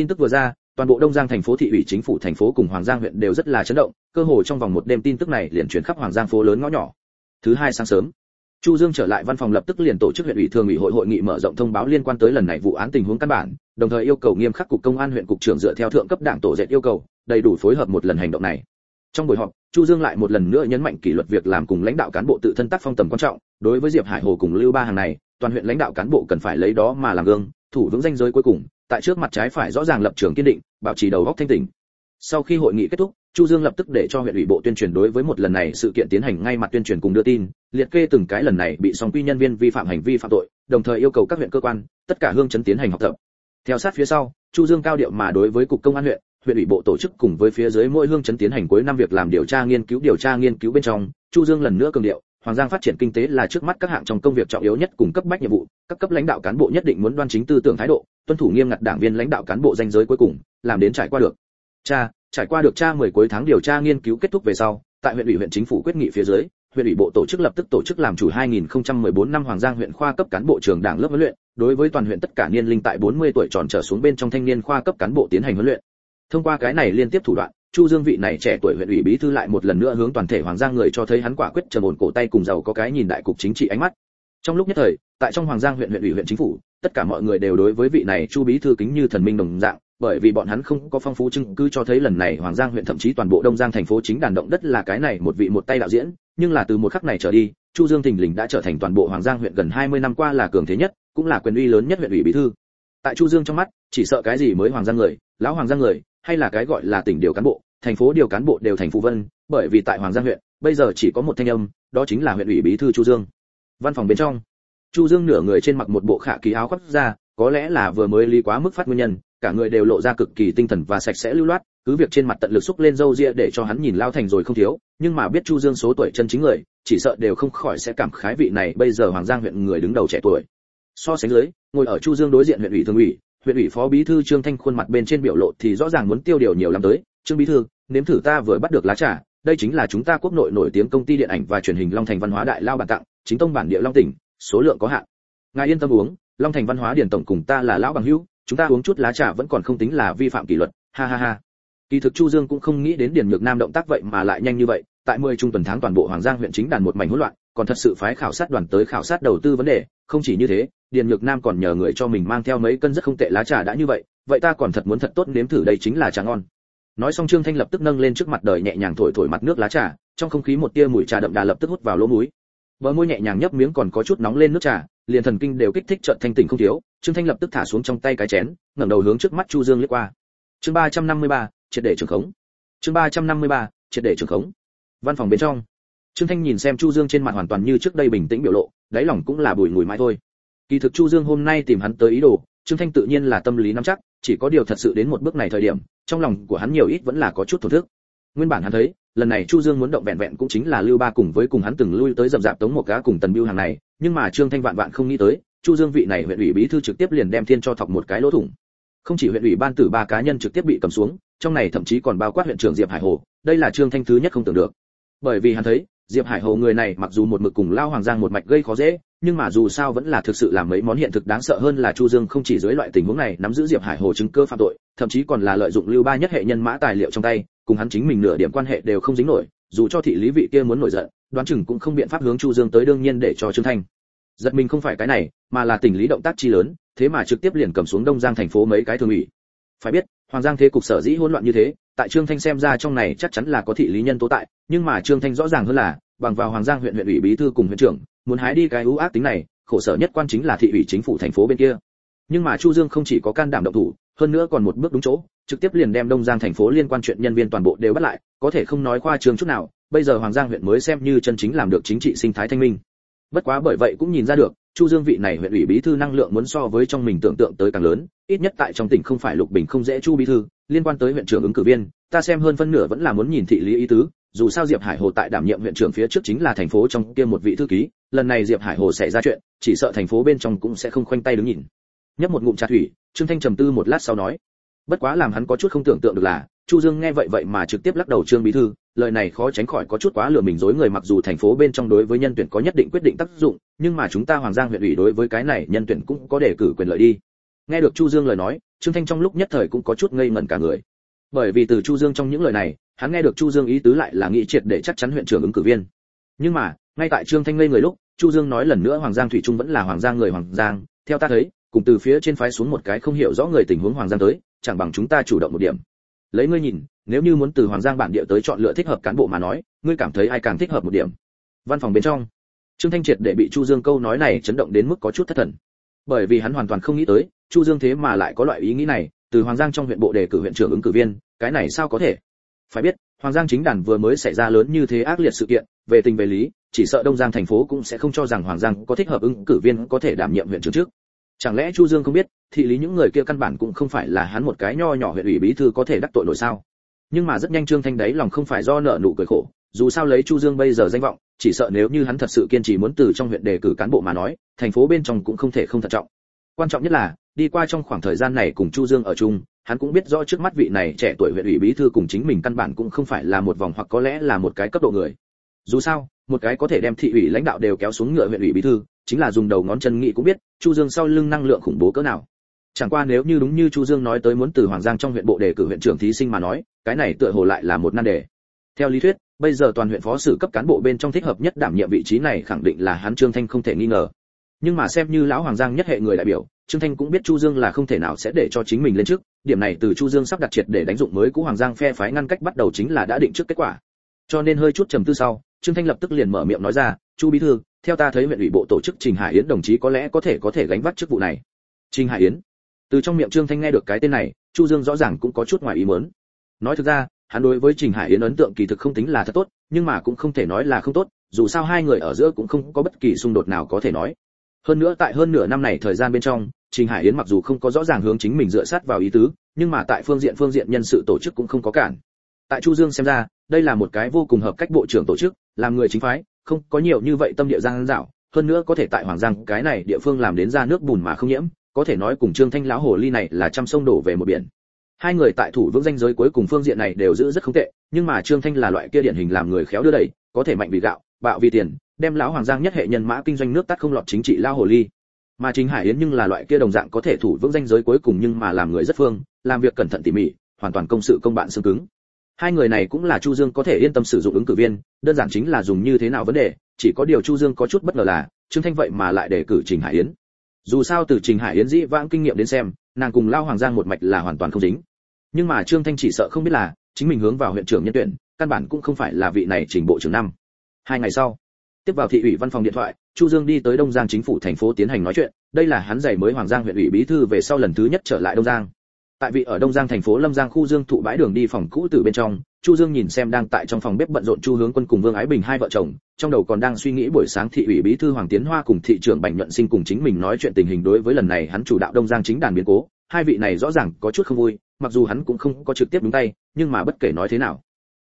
[SPEAKER 1] tin tức vừa ra toàn bộ đông giang thành phố thị ủy chính phủ thành phố cùng hoàng giang huyện đều rất là chấn động cơ hồ trong vòng một đêm tin tức này liền truyền khắp hoàng giang phố lớn ngõ nhỏ thứ hai sáng sớm Chu Dương trở lại văn phòng lập tức liền tổ chức huyện ủy thường ủy hội hội nghị mở rộng thông báo liên quan tới lần này vụ án tình huống căn bản, đồng thời yêu cầu nghiêm khắc cục công an huyện cục trưởng dựa theo thượng cấp đảng tổ dệt yêu cầu, đầy đủ phối hợp một lần hành động này. Trong buổi họp, Chu Dương lại một lần nữa nhấn mạnh kỷ luật việc làm cùng lãnh đạo cán bộ tự thân tác phong tầm quan trọng, đối với Diệp Hải Hồ cùng Lưu Ba hàng này, toàn huyện lãnh đạo cán bộ cần phải lấy đó mà làm gương, thủ vững danh giới cuối cùng, tại trước mặt trái phải rõ ràng lập trường kiên định, bảo trì đầu óc thanh tỉnh. Sau khi hội nghị kết thúc, Chu Dương lập tức để cho huyện ủy bộ tuyên truyền đối với một lần này sự kiện tiến hành ngay mặt tuyên truyền cùng đưa tin, liệt kê từng cái lần này bị song quy nhân viên vi phạm hành vi phạm tội, đồng thời yêu cầu các huyện cơ quan, tất cả hương chấn tiến hành học tập. Theo sát phía sau, Chu Dương cao điệu mà đối với cục công an huyện, huyện ủy bộ tổ chức cùng với phía dưới mỗi hương chấn tiến hành cuối năm việc làm điều tra nghiên cứu điều tra nghiên cứu bên trong, Chu Dương lần nữa cường điệu, Hoàng Giang phát triển kinh tế là trước mắt các hạng trong công việc trọng yếu nhất cùng cấp bách nhiệm vụ, các cấp lãnh đạo cán bộ nhất định muốn đoan chính tư tưởng thái độ, tuân thủ nghiêm ngặt đảng viên lãnh đạo cán bộ danh giới cuối cùng, làm đến trải qua được. Cha, trải qua được cha 10 cuối tháng điều tra nghiên cứu kết thúc về sau, tại huyện ủy huyện chính phủ quyết nghị phía dưới, huyện ủy bộ tổ chức lập tức tổ chức làm chủ 2014 năm Hoàng Giang huyện khoa cấp cán bộ trường đảng lớp huấn luyện, đối với toàn huyện tất cả niên linh tại 40 tuổi tròn trở xuống bên trong thanh niên khoa cấp cán bộ tiến hành huấn luyện. Thông qua cái này liên tiếp thủ đoạn, Chu Dương vị này trẻ tuổi huyện ủy bí thư lại một lần nữa hướng toàn thể Hoàng Giang người cho thấy hắn quả quyết trầm ổn cổ tay cùng giàu có cái nhìn đại cục chính trị ánh mắt. Trong lúc nhất thời, tại trong Hoàng Giang huyện huyện ủy huyện chính phủ, tất cả mọi người đều đối với vị này Chu bí thư kính như thần minh đồng dạng, bởi vì bọn hắn không có phong phú chứng cứ cho thấy lần này Hoàng Giang huyện thậm chí toàn bộ Đông Giang thành phố chính đàn động đất là cái này một vị một tay đạo diễn, nhưng là từ một khắc này trở đi, Chu Dương Thình Lình đã trở thành toàn bộ Hoàng Giang huyện gần 20 năm qua là cường thế nhất, cũng là quyền uy lớn nhất huyện ủy bí thư. Tại Chu Dương trong mắt, chỉ sợ cái gì mới Hoàng Giang người, lão Hoàng Giang người, hay là cái gọi là tỉnh điều cán bộ, thành phố điều cán bộ đều thành phụ vân, bởi vì tại Hoàng Giang huyện, bây giờ chỉ có một thanh âm, đó chính là huyện ủy bí thư Chu Dương. Văn phòng bên trong, Chu Dương nửa người trên mặc một bộ khả kỳ áo khoác ra, có lẽ là vừa mới ly quá mức phát nguyên nhân, cả người đều lộ ra cực kỳ tinh thần và sạch sẽ lưu loát, cứ việc trên mặt tận lực xúc lên râu ria để cho hắn nhìn lao thành rồi không thiếu, nhưng mà biết Chu Dương số tuổi chân chính người, chỉ sợ đều không khỏi sẽ cảm khái vị này bây giờ Hoàng Giang huyện người đứng đầu trẻ tuổi. So sánh dưới, ngồi ở Chu Dương đối diện huyện ủy thường ủy, huyện ủy phó bí thư Trương Thanh khuôn mặt bên trên biểu lộ thì rõ ràng muốn tiêu điều nhiều lắm tới, "Trương bí thư, nếm thử ta vừa bắt được lá trà, đây chính là chúng ta quốc nội nổi tiếng công ty điện ảnh và truyền hình Long Thành Văn hóa Đại Lao bản tặng, chính tông bản địa Long tỉnh, số lượng có hạn. Ngài yên tâm uống, Long Thành Văn hóa Điển tổng cùng ta là lão bằng hữu, chúng ta uống chút lá trà vẫn còn không tính là vi phạm kỷ luật, ha ha ha." Kỳ thực Chu Dương cũng không nghĩ đến Điền Nhược Nam động tác vậy mà lại nhanh như vậy, tại 10 trung tuần tháng toàn bộ Hoàng Giang huyện chính đàn một mảnh hỗn loạn, còn thật sự phái khảo sát đoàn tới khảo sát đầu tư vấn đề, không chỉ như thế, Điền Nhược Nam còn nhờ người cho mình mang theo mấy cân rất không tệ lá trà đã như vậy, vậy ta còn thật muốn thật tốt nếm thử đây chính là trà ngon. Nói xong Trương Thanh lập tức nâng lên trước mặt đời nhẹ nhàng thổi thổi mặt nước lá trà, trong không khí một tia mùi trà đậm đà lập tức hút vào lỗ mũi. Bờ môi nhẹ nhàng nhấp miếng còn có chút nóng lên nước trà, liền thần kinh đều kích thích chợt thanh tỉnh không thiếu, Trương Thanh lập tức thả xuống trong tay cái chén, ngẩng đầu hướng trước mắt Chu Dương liếc qua. Chương 353, triệt để trường khống. Chương 353, triệt để trường khống. Văn phòng bên trong, Trương Thanh nhìn xem Chu Dương trên mặt hoàn toàn như trước đây bình tĩnh biểu lộ, đáy lòng cũng là bùi ngùi mãi thôi. Kỳ thực Chu Dương hôm nay tìm hắn tới ý đồ, Trương Thanh tự nhiên là tâm lý nắm chắc, chỉ có điều thật sự đến một bước này thời điểm, trong lòng của hắn nhiều ít vẫn là có chút thổn thức. Nguyên bản hắn thấy, lần này Chu Dương muốn động vẹn vẹn cũng chính là Lưu Ba cùng với cùng hắn từng lui tới dập dạp tống một cá cùng Tần Biêu hàng này, nhưng mà Trương Thanh vạn vạn không nghĩ tới, Chu Dương vị này huyện ủy bí thư trực tiếp liền đem thiên cho thọc một cái lỗ thủng. Không chỉ huyện ủy ban tử ba cá nhân trực tiếp bị cầm xuống, trong này thậm chí còn bao quát huyện trưởng Diệp Hải Hồ, đây là Trương Thanh thứ nhất không tưởng được. Bởi vì hắn thấy, Diệp Hải hầu người này mặc dù một mực cùng Lao Hoàng Giang một mạch gây khó dễ, nhưng mà dù sao vẫn là thực sự làm mấy món hiện thực đáng sợ hơn là Chu Dương không chỉ dưới loại tình huống này nắm giữ Diệp Hải Hồ chứng cơ phạm tội, thậm chí còn là lợi dụng Lưu Ba nhất hệ nhân mã tài liệu trong tay, cùng hắn chính mình nửa điểm quan hệ đều không dính nổi, dù cho thị lý vị kia muốn nổi giận, đoán chừng cũng không biện pháp hướng Chu Dương tới đương nhiên để cho Trương Thanh. Giật mình không phải cái này, mà là tình lý động tác chi lớn, thế mà trực tiếp liền cầm xuống Đông Giang thành phố mấy cái thường ủy. Phải biết, Hoàng Giang thế cục sở dĩ hỗn loạn như thế, tại Trương Thanh xem ra trong này chắc chắn là có thị lý nhân tố tại, nhưng mà Trương Thanh rõ ràng hơn là, bằng vào Hoàng Giang huyện huyện ủy bí thư cùng huyện trưởng, muốn hái đi cái ưu ác tính này, khổ sở nhất quan chính là thị ủy chính phủ thành phố bên kia. Nhưng mà Chu Dương không chỉ có can đảm động thủ, hơn nữa còn một bước đúng chỗ, trực tiếp liền đem Đông Giang thành phố liên quan chuyện nhân viên toàn bộ đều bắt lại, có thể không nói khoa trương chút nào, bây giờ Hoàng Giang huyện mới xem như chân chính làm được chính trị sinh thái thanh minh. Bất quá bởi vậy cũng nhìn ra được, Chu Dương vị này huyện ủy bí thư năng lượng muốn so với trong mình tưởng tượng tới càng lớn, ít nhất tại trong tỉnh không phải Lục Bình không dễ Chu bí thư, liên quan tới huyện trưởng ứng cử viên, ta xem hơn phân nửa vẫn là muốn nhìn thị lý ý tứ, dù sao Diệp Hải Hồ tại đảm nhiệm huyện trưởng phía trước chính là thành phố trong kia một vị thư ký, lần này Diệp Hải Hồ xảy ra chuyện, chỉ sợ thành phố bên trong cũng sẽ không khoanh tay đứng nhìn. Nhấp một ngụm trà thủy, Trương Thanh trầm tư một lát sau nói, bất quá làm hắn có chút không tưởng tượng được là, Chu Dương nghe vậy vậy mà trực tiếp lắc đầu Trương bí thư, lời này khó tránh khỏi có chút quá lừa mình dối người mặc dù thành phố bên trong đối với nhân tuyển có nhất định quyết định tác dụng, nhưng mà chúng ta Hoàng Giang huyện ủy đối với cái này nhân tuyển cũng có đề cử quyền lợi đi. Nghe được Chu Dương lời nói, Trương Thanh trong lúc nhất thời cũng có chút ngây ngẩn cả người. Bởi vì từ Chu Dương trong những lời này, hắn nghe được Chu Dương ý tứ lại là nghĩ triệt để chắc chắn huyện trưởng ứng cử viên. Nhưng mà, ngay tại Trương Thanh ngây người lúc, Chu Dương nói lần nữa Hoàng Giang thủy trung vẫn là Hoàng Giang người Hoàng Giang, theo ta thấy, cùng từ phía trên phái xuống một cái không hiểu rõ người tình huống Hoàng Giang tới, chẳng bằng chúng ta chủ động một điểm. Lấy ngươi nhìn, nếu như muốn từ Hoàng Giang bản địa tới chọn lựa thích hợp cán bộ mà nói, ngươi cảm thấy ai càng thích hợp một điểm? Văn phòng bên trong, Trương Thanh Triệt để bị Chu Dương câu nói này chấn động đến mức có chút thất thần. Bởi vì hắn hoàn toàn không nghĩ tới, Chu Dương thế mà lại có loại ý nghĩ này, từ Hoàng Giang trong huyện bộ đề cử huyện trưởng ứng cử viên, cái này sao có thể? Phải biết, Hoàng Giang chính đàn vừa mới xảy ra lớn như thế ác liệt sự kiện, về tình về lý, chỉ sợ Đông Giang thành phố cũng sẽ không cho rằng Hoàng Giang có thích hợp ứng cử viên có thể đảm nhiệm huyện trưởng trước. Chẳng lẽ Chu Dương không biết, thị lý những người kia căn bản cũng không phải là hắn một cái nho nhỏ huyện ủy bí thư có thể đắc tội nổi sao? Nhưng mà rất nhanh Trương Thanh đấy lòng không phải do nợ nụ cười khổ, dù sao lấy Chu Dương bây giờ danh vọng, chỉ sợ nếu như hắn thật sự kiên trì muốn từ trong huyện đề cử cán bộ mà nói, thành phố bên trong cũng không thể không thận trọng. Quan trọng nhất là, đi qua trong khoảng thời gian này cùng Chu Dương ở chung, hắn cũng biết rõ trước mắt vị này trẻ tuổi huyện ủy bí thư cùng chính mình căn bản cũng không phải là một vòng hoặc có lẽ là một cái cấp độ người. Dù sao, một cái có thể đem thị ủy lãnh đạo đều kéo xuống ngựa huyện ủy bí thư, chính là dùng đầu ngón chân nghĩ cũng biết, Chu Dương sau lưng năng lượng khủng bố cỡ nào. Chẳng qua nếu như đúng như Chu Dương nói tới muốn từ Hoàng Giang trong huyện bộ đề cử huyện trưởng thí sinh mà nói, cái này tựa hồ lại là một nan đề. Theo lý thuyết, bây giờ toàn huyện phó sử cấp cán bộ bên trong thích hợp nhất đảm nhiệm vị trí này khẳng định là hắn Trương Thanh không thể nghi ngờ. Nhưng mà xem như lão Hoàng Giang nhất hệ người đại biểu, trương thanh cũng biết chu dương là không thể nào sẽ để cho chính mình lên trước điểm này từ chu dương sắp đặt triệt để đánh dụng mới cũ hoàng giang phe phái ngăn cách bắt đầu chính là đã định trước kết quả. Cho nên hơi chút trầm tư sau trương thanh lập tức liền mở miệng nói ra chu bí thư theo ta thấy huyện ủy bộ tổ chức trình hải yến đồng chí có lẽ có thể có thể gánh vác chức vụ này. Trình hải yến? Từ trong miệng trương thanh nghe được cái tên này chu dương rõ ràng cũng có chút ngoài ý muốn. Nói thực ra hắn đối với trình hải yến ấn tượng kỳ thực không tính là thật tốt, nhưng mà cũng không thể nói là không tốt, dù sao hai người ở giữa cũng không có bất kỳ xung đột nào có thể nói. Hơn nữa tại hơn nửa năm này thời gian bên trong, trình hải yến mặc dù không có rõ ràng hướng chính mình dựa sát vào ý tứ, nhưng mà tại phương diện phương diện nhân sự tổ chức cũng không có cản. Tại chu dương xem ra, đây là một cái vô cùng hợp cách bộ trưởng tổ chức, làm người chính phái, không có nhiều như vậy tâm địa giang dạo, hơn nữa có thể tại hoàng giang cái này địa phương làm đến ra nước bùn mà không nhiễm, có thể nói cùng trương thanh lão hồ ly này là trăm sông đổ về một biển hai người tại thủ vững danh giới cuối cùng phương diện này đều giữ rất không tệ, nhưng mà trương thanh là loại kia điển hình làm người khéo đưa đẩy, có thể mạnh vì gạo, bạo vì tiền, đem lão hoàng giang nhất hệ nhân mã kinh doanh nước tắt không lọt chính trị lao hồ ly. Mà chính hải yến nhưng là loại kia đồng dạng có thể thủ vững danh giới cuối cùng nhưng mà làm người rất phương, làm việc cẩn thận tỉ mỉ, hoàn toàn công sự công bạn xương cứng. Hai người này cũng là chu dương có thể yên tâm sử dụng ứng cử viên, đơn giản chính là dùng như thế nào vấn đề, chỉ có điều chu dương có chút bất ngờ là, trương thanh vậy mà lại để cử trình hải yến. Dù sao từ trình hải yến dĩ vãng kinh nghiệm đến xem, nàng cùng lao hoàng giang một mạch là hoàn toàn không dính nhưng mà trương thanh chỉ sợ không biết là, chính mình hướng vào huyện trưởng nhân tuyển, căn bản cũng không phải là vị này trình bộ trưởng năm. Hai ngày sau, tiếp vào thị ủy văn phòng điện thoại, chu dương đi tới đông giang chính phủ thành phố tiến hành nói chuyện. Đây là hắn giày mới hoàng giang huyện ủy bí thư về sau lần thứ nhất trở lại đông giang. Tại vị ở đông giang thành phố lâm giang khu dương thụ bãi đường đi phòng cũ từ bên trong, chu dương nhìn xem đang tại trong phòng bếp bận rộn chu hướng quân cùng vương ái bình hai vợ chồng, trong đầu còn đang suy nghĩ buổi sáng thị ủy bí thư hoàng tiến hoa cùng thị trưởng bành nhuận sinh cùng chính mình nói chuyện tình hình đối với lần này hắn chủ đạo đông giang chính đàn biến cố hai vị này rõ ràng có chút không vui, mặc dù hắn cũng không có trực tiếp đúng tay, nhưng mà bất kể nói thế nào,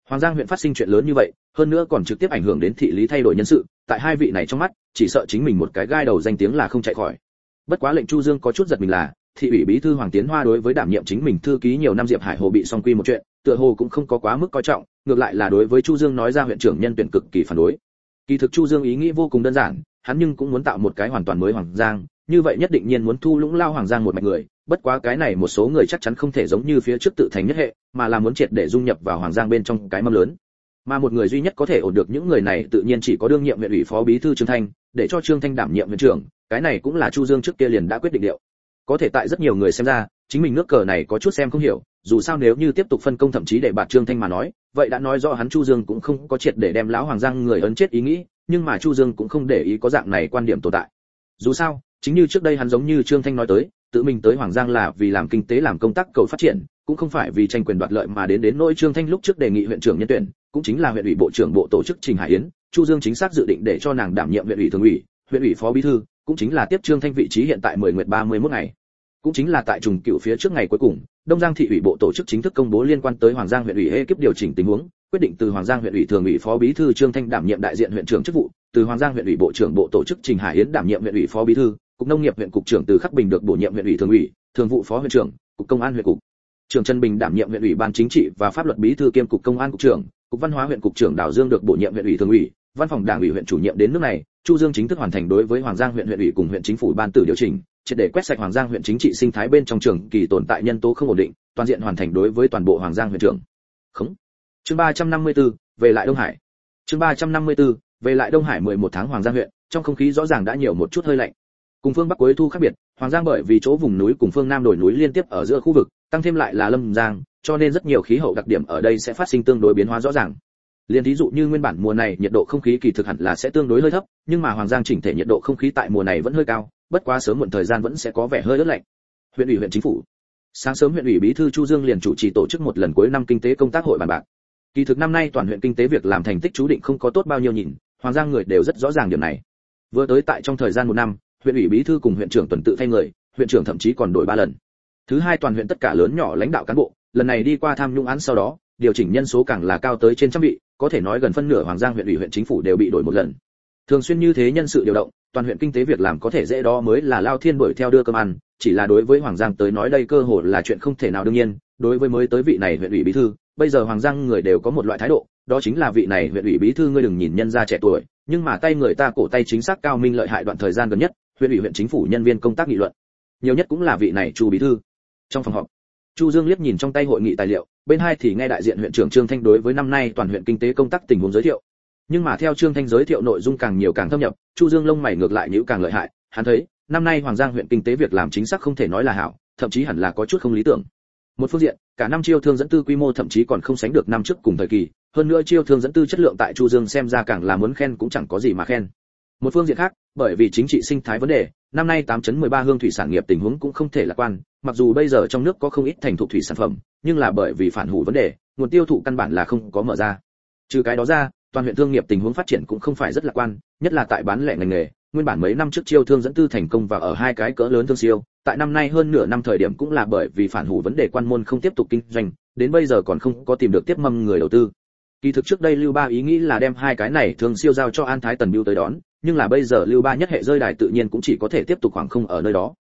[SPEAKER 1] hoàng giang huyện phát sinh chuyện lớn như vậy, hơn nữa còn trực tiếp ảnh hưởng đến thị lý thay đổi nhân sự, tại hai vị này trong mắt, chỉ sợ chính mình một cái gai đầu danh tiếng là không chạy khỏi. Bất quá lệnh chu dương có chút giật mình là, thị ủy bí thư hoàng tiến hoa đối với đảm nhiệm chính mình thư ký nhiều năm diệp hải hồ bị song quy một chuyện, tựa hồ cũng không có quá mức coi trọng, ngược lại là đối với chu dương nói ra huyện trưởng nhân tuyển cực kỳ phản đối. Kỳ thực chu dương ý nghĩ vô cùng đơn giản, hắn nhưng cũng muốn tạo một cái hoàn toàn mới hoàng giang, như vậy nhất định nhiên muốn thu lũng lao hoàng giang một mạch người bất quá cái này một số người chắc chắn không thể giống như phía trước tự thành nhất hệ, mà là muốn triệt để dung nhập vào hoàng giang bên trong cái mâm lớn. Mà một người duy nhất có thể ổn được những người này tự nhiên chỉ có đương nhiệm huyện ủy phó bí thư trương thanh, để cho trương thanh đảm nhiệm huyện trưởng, cái này cũng là chu dương trước kia liền đã quyết định điệu. Có thể tại rất nhiều người xem ra, chính mình nước cờ này có chút xem không hiểu, dù sao nếu như tiếp tục phân công thậm chí để bạt trương thanh mà nói, vậy đã nói rõ hắn chu dương cũng không có triệt để đem lão hoàng giang người ấn chết ý nghĩ, nhưng mà chu dương cũng không để ý có dạng này quan điểm tồn tại. Dù sao, chính như trước đây hắn giống như trương thanh nói tới tự mình tới hoàng giang là vì làm kinh tế, làm công tác cầu phát triển, cũng không phải vì tranh quyền đoạt lợi mà đến đến nỗi trương thanh lúc trước đề nghị huyện trưởng nhân tuyển, cũng chính là huyện ủy bộ trưởng bộ tổ chức trình hải yến, chu dương chính xác dự định để cho nàng đảm nhiệm huyện ủy thường ủy, huyện ủy phó bí thư, cũng chính là tiếp trương thanh vị trí hiện tại 10 nguyệt 31 ngày. Cũng chính là tại trùng cựu phía trước ngày cuối cùng, đông giang thị ủy bộ tổ chức chính thức công bố liên quan tới hoàng giang huyện ủy ekip điều chỉnh tình huống, quyết định từ hoàng giang huyện ủy thường ủy phó bí thư trương thanh đảm nhiệm đại diện huyện trưởng chức vụ, từ hoàng giang huyện ủy bộ trưởng bộ tổ chức trình hải yến đảm nhiệm huyện ủy phó bí thư cục nông nghiệp huyện cục trưởng từ khắc bình được bổ nhiệm huyện ủy thường ủy thường vụ phó huyện trưởng cục công an huyện cục. Trưởng trần bình đảm nhiệm huyện ủy ban chính trị và pháp luật bí thư kiêm cục công an cục trưởng cục văn hóa huyện cục trưởng đào dương được bổ nhiệm huyện ủy thường ủy văn phòng đảng ủy huyện chủ nhiệm đến nước này chu dương chính thức hoàn thành đối với hoàng giang huyện huyện ủy cùng huyện chính phủ ban tử điều chỉnh triệt để quét sạch hoàng giang huyện chính trị sinh thái bên trong trường kỳ tồn tại nhân tố không ổn định toàn diện hoàn thành đối với toàn bộ hoàng giang huyện trưởng. Khống. Chương 354, về lại đông hải. Chương 354, về lại đông hải 11 tháng hoàng giang huyện trong không khí rõ ràng đã nhiều một chút hơi lạnh cùng phương bắc cuối thu khác biệt hoàng giang bởi vì chỗ vùng núi cùng phương nam đồi núi liên tiếp ở giữa khu vực tăng thêm lại là lâm giang cho nên rất nhiều khí hậu đặc điểm ở đây sẽ phát sinh tương đối biến hóa rõ ràng Liên ví dụ như nguyên bản mùa này nhiệt độ không khí kỳ thực hẳn là sẽ tương đối hơi thấp, nhưng mà Hoàng Giang chỉnh thể nhiệt độ không khí tại mùa này vẫn hơi cao, bất quá sớm muộn thời gian vẫn sẽ có vẻ hơi ướt lạnh. Huyện ủy huyện chính phủ. Sáng sớm huyện ủy bí thư Chu Dương liền chủ trì tổ chức một lần cuối năm kinh tế công tác hội bàn bạc. Kỳ thực năm nay toàn huyện kinh tế việc làm thành tích chú định không có tốt bao nhiêu nhìn, Hoàng Giang người đều rất rõ ràng điểm này. Vừa tới tại trong thời gian một năm, huyện ủy bí thư cùng huyện trưởng tuần tự thay người, huyện trưởng thậm chí còn đổi ba lần. Thứ hai toàn huyện tất cả lớn nhỏ lãnh đạo cán bộ, lần này đi qua tham nhũng án sau đó, điều chỉnh nhân số càng là cao tới trên trăm vị, có thể nói gần phân nửa Hoàng Giang huyện ủy huyện chính phủ đều bị đổi một lần. Thường xuyên như thế nhân sự điều động, toàn huyện kinh tế việc làm có thể dễ đó mới là lao thiên đuổi theo đưa cơm ăn, chỉ là đối với Hoàng Giang tới nói đây cơ hội là chuyện không thể nào đương nhiên, đối với mới tới vị này huyện ủy bí thư, bây giờ Hoàng Giang người đều có một loại thái độ, đó chính là vị này huyện ủy bí thư ngươi đừng nhìn nhân gia trẻ tuổi, nhưng mà tay người ta cổ tay chính xác cao minh lợi hại đoạn thời gian gần nhất, huyện ủy huyện chính phủ nhân viên công tác nghị luận. Nhiều nhất cũng là vị này Chu bí thư. Trong phòng họp, Chu Dương liếc nhìn trong tay hội nghị tài liệu, bên hai thì nghe đại diện huyện trưởng Trương Thanh đối với năm nay toàn huyện kinh tế công tác tình huống giới thiệu. Nhưng mà theo Trương Thanh giới thiệu nội dung càng nhiều càng thâm nhập, Chu Dương lông mày ngược lại nhíu càng lợi hại, hắn thấy, năm nay hoàng giang huyện kinh tế việc làm chính xác không thể nói là hảo thậm chí hẳn là có chút không lý tưởng một phương diện cả năm chiêu thương dẫn tư quy mô thậm chí còn không sánh được năm trước cùng thời kỳ hơn nữa chiêu thương dẫn tư chất lượng tại chu dương xem ra càng là muốn khen cũng chẳng có gì mà khen một phương diện khác, bởi vì chính trị sinh thái vấn đề, năm nay 8.13 hương thủy sản nghiệp tình huống cũng không thể lạc quan, mặc dù bây giờ trong nước có không ít thành thuộc thủy sản phẩm, nhưng là bởi vì phản hủ vấn đề, nguồn tiêu thụ căn bản là không có mở ra. Trừ cái đó ra, toàn huyện thương nghiệp tình huống phát triển cũng không phải rất lạc quan, nhất là tại bán lẻ ngành nghề, nguyên bản mấy năm trước chiêu thương dẫn tư thành công và ở hai cái cỡ lớn thương siêu, tại năm nay hơn nửa năm thời điểm cũng là bởi vì phản hủ vấn đề quan môn không tiếp tục kinh doanh, đến bây giờ còn không có tìm được tiếp mâm người đầu tư. Kỳ thực trước đây lưu ba ý nghĩ là đem hai cái này thương siêu giao cho an thái tần biêu tới đón nhưng là bây giờ lưu ba nhất hệ rơi đài tự nhiên cũng chỉ có thể tiếp tục khoảng không ở nơi đó.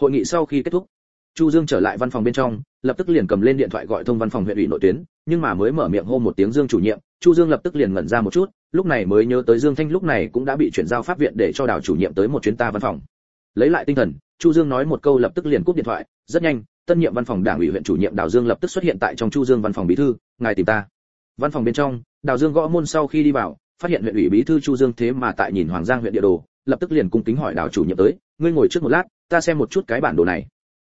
[SPEAKER 1] Hội nghị sau khi kết thúc, chu dương trở lại văn phòng bên trong, lập tức liền cầm lên điện thoại gọi thông văn phòng huyện ủy nội tuyến, nhưng mà mới mở miệng hô một tiếng dương chủ nhiệm, chu dương lập tức liền ngẩn ra một chút, lúc này mới nhớ tới dương thanh lúc này cũng đã bị chuyển giao pháp viện để cho đào chủ nhiệm tới một chuyến ta văn phòng. Lấy lại tinh thần, chu dương nói một câu lập tức liền cúp điện thoại, rất nhanh, tân nhiệm văn phòng đảng ủy huyện chủ nhiệm đào dương lập tức xuất hiện tại trong chu dương văn phòng bí thư, ngài tìm ta. Văn phòng bên trong, đào dương gõ môn sau khi đi vào phát hiện huyện ủy bí thư chu dương thế mà tại nhìn hoàng giang huyện địa đồ, lập tức liền cung kính hỏi đào chủ nhiệm tới, ngươi ngồi trước một lát, ta xem một chút cái bản đồ này.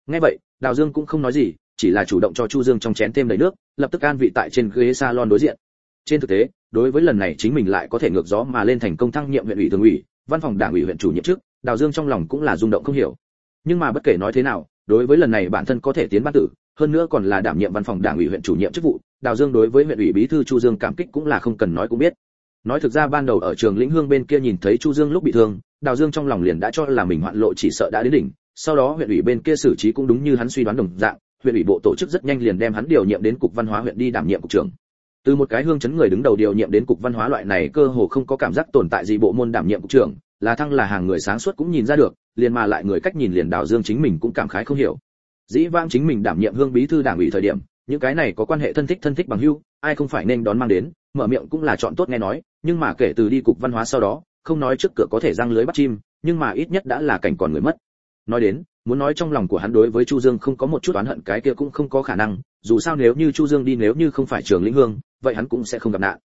[SPEAKER 1] Nghe vậy, đào dương cũng không nói gì, chỉ là chủ động cho chu dương trong chén thêm đầy nước, lập tức an vị tại trên ghế salon đối diện. Trên thực tế, đối với lần này chính mình lại có thể ngược gió mà lên thành công thăng nhiệm huyện ủy thường ủy, văn phòng đảng ủy huyện chủ nhiệm trước, đào dương trong lòng cũng là rung động không hiểu. Nhưng mà bất kể nói thế nào, đối với lần này bản thân có thể tiến ban tử, hơn nữa còn là đảm nhiệm văn phòng đảng ủy huyện chủ nhiệm chức vụ, đào dương đối với huyện ủy bí thư chu dương cảm kích cũng là không cần nói cũng biết nói thực ra ban đầu ở trường lĩnh hương bên kia nhìn thấy chu dương lúc bị thương, đào dương trong lòng liền đã cho là mình hoạn lộ chỉ sợ đã đến đỉnh. Sau đó huyện ủy bên kia xử trí cũng đúng như hắn suy đoán đồng dạng, huyện ủy bộ tổ chức rất nhanh liền đem hắn điều nhiệm đến cục văn hóa huyện đi đảm nhiệm cục trưởng. Từ một cái hương chấn người đứng đầu điều nhiệm đến cục văn hóa loại này cơ hồ không có cảm giác tồn tại gì bộ môn đảm nhiệm cục trưởng, là thăng là hàng người sáng suốt cũng nhìn ra được, liền mà lại người cách nhìn liền đào dương chính mình cũng cảm khái không hiểu. Dĩ vãng chính mình đảm nhiệm hương bí thư đảng ủy thời điểm những cái này có quan hệ thân thích thân thích bằng hữu, ai không phải nên đón mang đến, mở miệng cũng là chọn tốt nghe nói, nhưng mà kể từ đi cục văn hóa sau đó, không nói trước cửa có thể răng lưới bắt chim, nhưng mà ít nhất đã là cảnh còn người mất. Nói đến, muốn nói trong lòng của hắn đối với chu dương không có một chút oán hận cái kia cũng không có khả năng, dù sao nếu như chu dương đi nếu như không phải trường lĩnh hương, vậy hắn cũng sẽ không gặp nạn.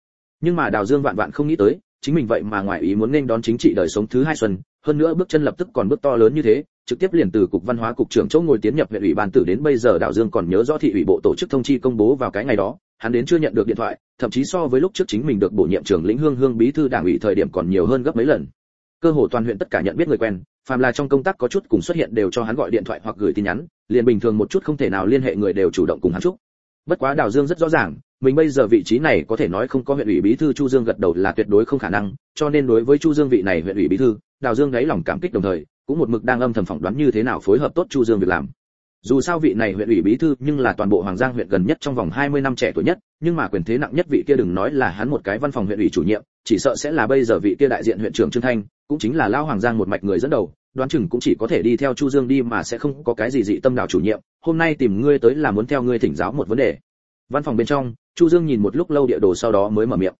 [SPEAKER 1] Nhưng mà đào dương vạn vạn không nghĩ tới, chính mình vậy mà ngoài ý muốn nên đón chính trị đời sống thứ hai xuân, hơn nữa bước chân lập tức còn bước to lớn như thế trực tiếp liền từ cục văn hóa cục trưởng chỗ ngồi tiến nhập huyện ủy ban tử đến bây giờ đào dương còn nhớ rõ thị ủy bộ tổ chức thông chi công bố vào cái ngày đó, hắn đến chưa nhận được điện thoại, thậm chí so với lúc trước chính mình được bổ nhiệm trưởng lĩnh hương hương bí thư đảng ủy thời điểm còn nhiều hơn gấp mấy lần. Cơ hồ toàn huyện tất cả nhận biết người quen, phàm là trong công tác có chút cùng xuất hiện đều cho hắn gọi điện thoại hoặc gửi tin nhắn, liền bình thường một chút không thể nào liên hệ người đều chủ động cùng hắn chúc. Bất quá đào dương rất rõ ràng, mình bây giờ vị trí này có thể nói không có huyện ủy bí thư chu dương gật đầu là tuyệt đối không khả năng, cho nên đối với chu dương vị này huyện ủy bí thư đào dương đáy lòng cảm kích đồng thời cũng một mực đang âm thầm phỏng đoán như thế nào phối hợp tốt chu dương việc làm. Dù sao vị này huyện ủy bí thư nhưng là toàn bộ hoàng giang huyện gần nhất trong vòng 20 năm trẻ tuổi nhất, nhưng mà quyền thế nặng nhất vị kia đừng nói là hắn một cái văn phòng huyện ủy chủ nhiệm, chỉ sợ sẽ là bây giờ vị kia đại diện huyện trưởng trương thanh, cũng chính là lao hoàng giang một mạch người dẫn đầu, đoán chừng cũng chỉ có thể đi theo chu dương đi mà sẽ không có cái gì dị tâm đạo chủ nhiệm, hôm nay tìm ngươi tới là muốn theo ngươi thỉnh giáo một vấn đề. Văn phòng bên trong, chu dương nhìn một lúc lâu địa đồ sau đó mới mở miệng.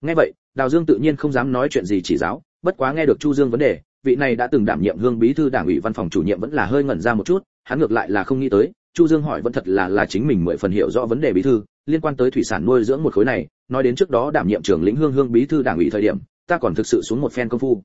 [SPEAKER 1] Nghe vậy, đào dương tự nhiên không dám nói chuyện gì chỉ giáo, bất quá nghe được chu dương vấn đề vị này đã từng đảm nhiệm hương bí thư đảng ủy văn phòng chủ nhiệm vẫn là hơi ngẩn ra một chút, hắn ngược lại là không nghĩ tới, chu dương hỏi vẫn thật là là chính mình mười phần hiểu rõ vấn đề bí thư, liên quan tới thủy sản nuôi dưỡng một khối này, nói đến trước đó đảm nhiệm trưởng lĩnh hương hương bí thư đảng ủy thời điểm, ta còn thực sự xuống một phen công phu.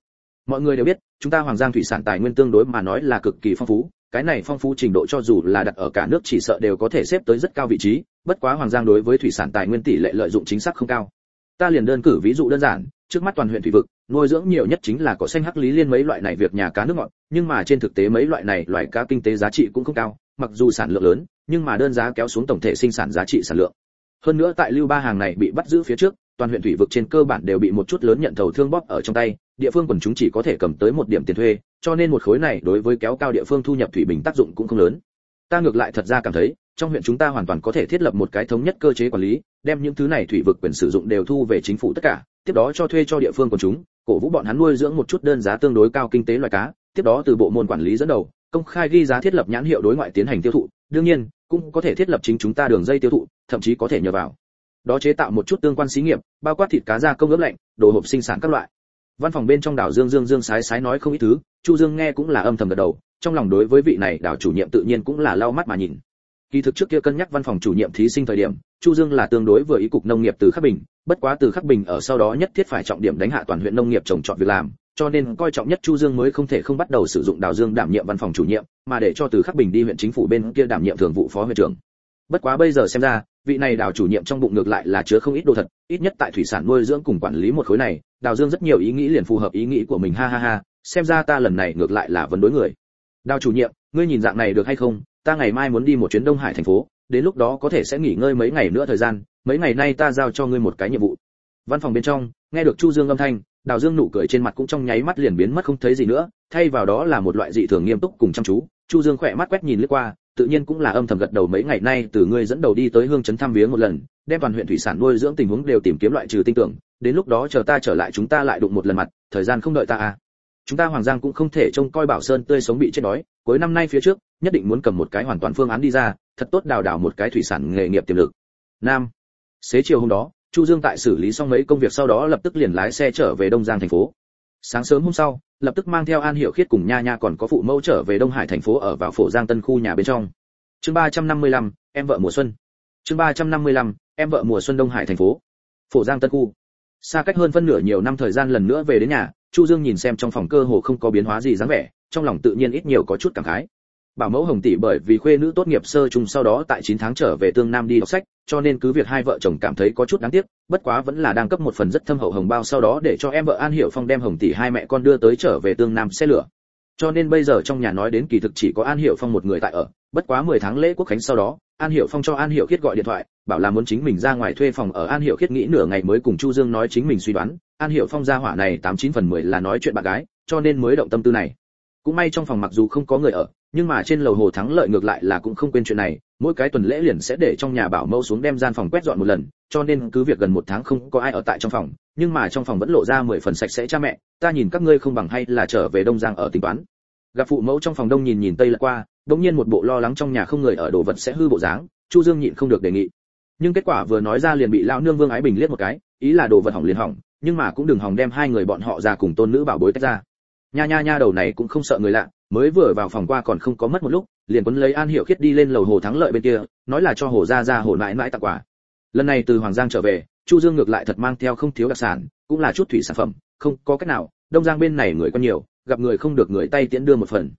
[SPEAKER 1] Mọi người đều biết, chúng ta hoàng giang thủy sản tài nguyên tương đối mà nói là cực kỳ phong phú, cái này phong phú trình độ cho dù là đặt ở cả nước chỉ sợ đều có thể xếp tới rất cao vị trí, bất quá hoàng giang đối với thủy sản tài nguyên tỷ lệ lợi dụng chính xác không cao. Ta liền đơn cử ví dụ đơn giản, trước mắt toàn huyện thủy vực nuôi dưỡng nhiều nhất chính là cỏ xanh hắc lý liên mấy loại này việc nhà cá nước ngọt, nhưng mà trên thực tế mấy loại này loại cá kinh tế giá trị cũng không cao, mặc dù sản lượng lớn, nhưng mà đơn giá kéo xuống tổng thể sinh sản giá trị sản lượng. Hơn nữa tại lưu ba hàng này bị bắt giữ phía trước, toàn huyện thủy vực trên cơ bản đều bị một chút lớn nhận thầu thương bóp ở trong tay, địa phương quần chúng chỉ có thể cầm tới một điểm tiền thuê, cho nên một khối này đối với kéo cao địa phương thu nhập thủy bình tác dụng cũng không lớn. Ta ngược lại thật ra cảm thấy, trong huyện chúng ta hoàn toàn có thể thiết lập một cái thống nhất cơ chế quản lý, đem những thứ này thủy vực quyền sử dụng đều thu về chính phủ tất cả, tiếp đó cho thuê cho địa phương quần chúng cổ vũ bọn hắn nuôi dưỡng một chút đơn giá tương đối cao kinh tế loài cá, tiếp đó từ bộ môn quản lý dẫn đầu, công khai ghi giá thiết lập nhãn hiệu đối ngoại tiến hành tiêu thụ. Đương nhiên, cũng có thể thiết lập chính chúng ta đường dây tiêu thụ, thậm chí có thể nhờ vào. Đó chế tạo một chút tương quan xí nghiệp, bao quát thịt cá da công ướp lạnh, đồ hộp sinh sản các loại. Văn phòng bên trong đảo dương dương dương sái sái nói không ít thứ, chu dương nghe cũng là âm thầm gật đầu, trong lòng đối với vị này đảo chủ nhiệm tự nhiên cũng là lau mắt mà nhìn kỳ thực trước kia cân nhắc văn phòng chủ nhiệm thí sinh thời điểm, chu dương là tương đối vừa ý cục nông nghiệp từ khắc bình, bất quá từ khắc bình ở sau đó nhất thiết phải trọng điểm đánh hạ toàn huyện nông nghiệp trồng trọt việc làm, cho nên coi trọng nhất chu dương mới không thể không bắt đầu sử dụng đào dương đảm nhiệm văn phòng chủ nhiệm, mà để cho từ khắc bình đi huyện chính phủ bên kia đảm nhiệm thường vụ phó huyện trưởng. Bất quá bây giờ xem ra, vị này đào chủ nhiệm trong bụng ngược lại là chứa không ít đồ thật, ít nhất tại thủy sản nuôi dưỡng cùng quản lý một khối này, đào dương rất nhiều ý nghĩ liền phù hợp ý nghĩ của mình, ha ha ha, xem ra ta lần này ngược lại là vấn đối người. Đào chủ nhiệm, ngươi nhìn dạng này được hay không ta ngày mai muốn đi một chuyến đông hải thành phố, đến lúc đó có thể sẽ nghỉ ngơi mấy ngày nữa thời gian, mấy ngày nay ta giao cho ngươi một cái nhiệm vụ. Văn phòng bên trong, nghe được chu dương âm thanh, đào dương nụ cười trên mặt cũng trong nháy mắt liền biến mất không thấy gì nữa, thay vào đó là một loại dị thường nghiêm túc cùng chăm chú. Chu dương khỏe mắt quét nhìn lướt qua, tự nhiên cũng là âm thầm gật đầu mấy ngày nay từ ngươi dẫn đầu đi tới hương trấn thăm viếng một lần, đem toàn huyện thủy sản nuôi dưỡng tình huống đều tìm kiếm loại trừ tinh tưởng, đến lúc đó chờ ta trở lại chúng ta lại đụng một lần mặt, thời gian không đợi ta à chúng ta hoàng giang cũng không thể trông coi bảo sơn tươi sống bị chết đói cuối năm nay phía trước nhất định muốn cầm một cái hoàn toàn phương án đi ra thật tốt đào đào một cái thủy sản nghề nghiệp tiềm lực. Nam xế chiều hôm đó chu dương tại xử lý xong mấy công việc sau đó lập tức liền lái xe trở về đông giang thành phố. Sáng sớm hôm sau lập tức mang theo an hiệu khiết cùng nha nha còn có phụ mẫu trở về đông hải thành phố ở vào phổ giang tân khu nhà bên trong. Chương 355, em vợ mùa xuân. Chương 355, em vợ mùa xuân đông hải thành phố. Phổ giang tân khu xa cách hơn phân nửa nhiều năm thời gian lần nữa về đến nhà, chu dương nhìn xem trong phòng cơ hồ không có biến hóa gì dáng vẻ, trong lòng tự nhiên ít nhiều có chút cảm khái. Bảo mẫu hồng tỷ bởi vì khuê nữ tốt nghiệp sơ chung sau đó tại 9 tháng trở về tương nam đi đọc sách, cho nên cứ việc hai vợ chồng cảm thấy có chút đáng tiếc, bất quá vẫn là đang cấp một phần rất thâm hậu hồng bao sau đó để cho em vợ an hiểu phong đem hồng tỷ hai mẹ con đưa tới trở về tương nam xe lửa cho nên bây giờ trong nhà nói đến kỳ thực chỉ có an hiểu phong một người tại ở, bất quá 10 tháng lễ quốc khánh sau đó, an hiểu phong cho an hiểu khiết gọi điện thoại, bảo là muốn chính mình ra ngoài thuê phòng ở an hiểu khiết nghĩ nửa ngày mới cùng chu dương nói chính mình suy đoán. An hiểu phong ra hỏa này tám chín phần mười là nói chuyện bạn gái, cho nên mới động tâm tư này cũng may trong phòng mặc dù không có người ở, nhưng mà trên lầu hồ thắng lợi ngược lại là cũng không quên chuyện này, mỗi cái tuần lễ liền sẽ để trong nhà bảo mẫu xuống đem gian phòng quét dọn một lần, cho nên cứ việc gần một tháng không có ai ở tại trong phòng, nhưng mà trong phòng vẫn lộ ra mười phần sạch sẽ cha mẹ, ta nhìn các ngươi không bằng hay là trở về đông giang ở tính toán. Gặp phụ mẫu trong phòng đông nhìn nhìn tây lật qua đống nhiên một bộ lo lắng trong nhà không người ở đồ vật sẽ hư bộ dáng, chu dương nhịn không được đề nghị. Nhưng kết quả vừa nói ra liền bị lão nương vương ái bình liếc một cái, ý là đồ vật hỏng liền hỏng, nhưng mà cũng đừng hỏng đem hai người bọn họ ra cùng tôn nữ bảo bối tách ra nha nha nha đầu này cũng không sợ người lạ, mới vừa vào phòng qua còn không có mất một lúc, liền quấn lấy an hiệu khiết đi lên lầu hồ thắng lợi bên kia, nói là cho hồ gia gia hồ mãi mãi tặng quà. Lần này từ hoàng giang trở về, chu dương ngược lại thật mang theo không thiếu đặc sản, cũng là chút thủy sản phẩm, không có cách nào, đông giang bên này người có nhiều, gặp người không được người tay tiễn đưa một phần.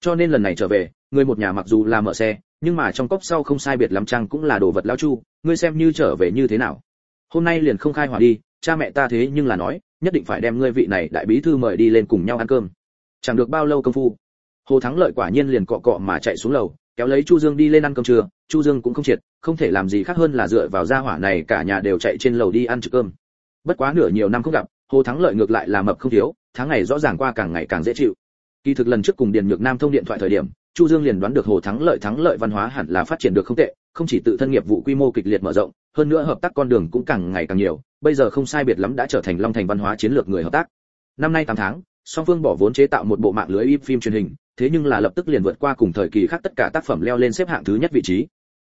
[SPEAKER 1] Cho nên lần này trở về, người một nhà mặc dù là mở xe, nhưng mà trong cốc sau không sai biệt lắm trang cũng là đồ vật lao chu, ngươi xem như trở về như thế nào. Hôm nay liền không khai hỏa đi cha mẹ ta thế nhưng là nói, nhất định phải đem ngươi vị này đại bí thư mời đi lên cùng nhau ăn cơm. Chẳng được bao lâu công phu, hồ thắng lợi quả nhiên liền cọ cọ mà chạy xuống lầu, kéo lấy chu dương đi lên ăn cơm trưa, chu dương cũng không triệt, không thể làm gì khác hơn là dựa vào gia hỏa này cả nhà đều chạy trên lầu đi ăn trực cơm. Bất quá nửa nhiều năm không gặp, hồ thắng lợi ngược lại là mập không thiếu, tháng ngày rõ ràng qua càng ngày càng dễ chịu. Kỳ thực lần trước cùng điền nhược nam thông điện thoại thời điểm, chu dương liền đoán được hồ thắng lợi thắng lợi văn hóa hẳn là phát triển được không tệ, không chỉ tự thân nghiệp vụ quy mô kịch liệt mở rộng, hơn nữa hợp tác con đường cũng càng ngày càng nhiều bây giờ không sai biệt lắm đã trở thành long thành văn hóa chiến lược người hợp tác. Năm nay 8 tháng, song phương bỏ vốn chế tạo một bộ mạng lưới im phim truyền hình, thế nhưng là lập tức liền vượt qua cùng thời kỳ khác tất cả tác phẩm leo lên xếp hạng thứ nhất vị trí.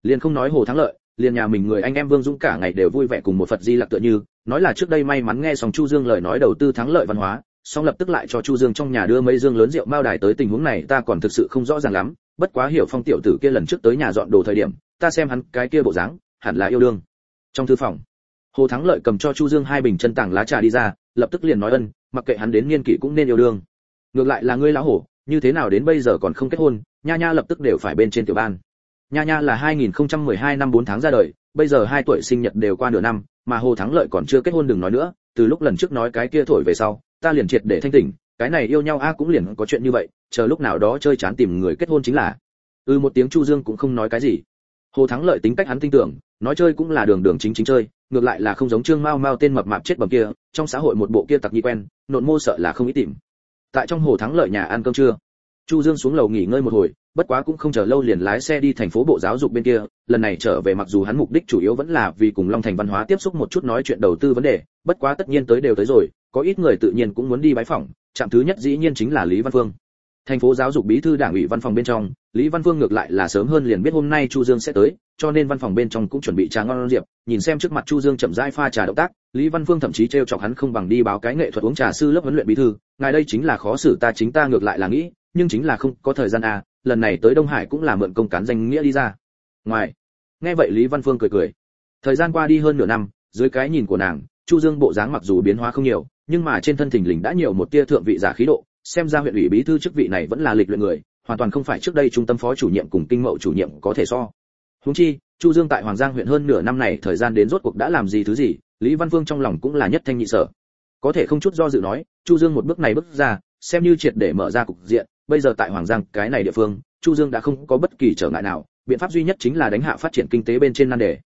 [SPEAKER 1] Liền không nói hồ thắng lợi, liền nhà mình người anh em vương dũng cả ngày đều vui vẻ cùng một phật di lặc tựa như, nói là trước đây may mắn nghe xong chu dương lời nói đầu tư thắng lợi văn hóa, song lập tức lại cho chu dương trong nhà đưa mấy dương lớn rượu bao đài tới tình huống này ta còn thực sự không rõ ràng lắm, bất quá hiểu phong tiểu tử kia lần trước tới nhà dọn đồ thời điểm, ta xem hắn cái kia bộ dáng, hẳn là yêu đương. Trong thư phòng hồ thắng lợi cầm cho chu dương hai bình chân tảng lá trà đi ra, lập tức liền nói ân, mặc kệ hắn đến niên kỷ cũng nên yêu đương. Ngược lại là ngươi lão hổ, như thế nào đến bây giờ còn không kết hôn, nha nha lập tức đều phải bên trên tiểu ban. Nha nha là 2012 năm 4 tháng ra đời, bây giờ hai tuổi sinh nhật đều qua nửa năm, mà hồ thắng lợi còn chưa kết hôn đừng nói nữa, từ lúc lần trước nói cái kia thổi về sau, ta liền triệt để thanh tỉnh, cái này yêu nhau a cũng liền có chuyện như vậy, chờ lúc nào đó chơi chán tìm người kết hôn chính là. Ừ một tiếng chu dương cũng không nói cái gì. Hồ thắng lợi tính cách hắn tin tưởng, nói chơi cũng là đường đường chính chính chơi ngược lại là không giống trương mao mao tên mập mạp chết bầm kia, trong xã hội một bộ kia tặc nhi quen, nộn mô sợ là không ý tìm. Tại trong hồ thắng lợi nhà ăn cơm trưa, chu dương xuống lầu nghỉ ngơi một hồi, bất quá cũng không chờ lâu liền lái xe đi thành phố bộ giáo dục bên kia, lần này trở về mặc dù hắn mục đích chủ yếu vẫn là vì cùng long thành văn hóa tiếp xúc một chút nói chuyện đầu tư vấn đề, bất quá tất nhiên tới đều tới rồi, có ít người tự nhiên cũng muốn đi bái phỏng, trạm thứ nhất dĩ nhiên chính là lý văn phương thành phố giáo dục bí thư đảng ủy văn phòng bên trong, lý văn phương ngược lại là sớm hơn liền biết hôm nay chu dương sẽ tới, cho nên văn phòng bên trong cũng chuẩn bị trà ngon diệp, nhìn xem trước mặt chu dương chậm rãi pha trà động tác, lý văn phương thậm chí trêu chọc hắn không bằng đi báo cái nghệ thuật uống trà sư lớp huấn luyện bí thư, ngài đây chính là khó xử ta, chính ta ngược lại là nghĩ, nhưng chính là không có thời gian à lần này tới đông hải cũng là mượn công cán danh nghĩa đi ra. Ngoài, nghe vậy lý văn phương cười cười. Thời gian qua đi hơn nửa năm, dưới cái nhìn của nàng, chu dương bộ dáng mặc dù biến hóa không nhiều, nhưng mà trên thân thình lình đã nhiều một tia thượng vị giả khí độ xem ra huyện ủy bí thư chức vị này vẫn là lịch luyện người, hoàn toàn không phải trước đây trung tâm phó chủ nhiệm cùng kinh mậu chủ nhiệm có thể so. Huống chi, chu dương tại hoàng giang huyện hơn nửa năm này thời gian đến rốt cuộc đã làm gì thứ gì, lý văn phương trong lòng cũng là nhất thanh nhị sở. Có thể không chút do dự nói, chu dương một bước này bước ra, xem như triệt để mở ra cục diện, bây giờ tại hoàng giang, cái này địa phương, chu dương đã không có bất kỳ trở ngại nào, biện pháp duy nhất chính là đánh hạ phát triển kinh tế bên trên nan đề.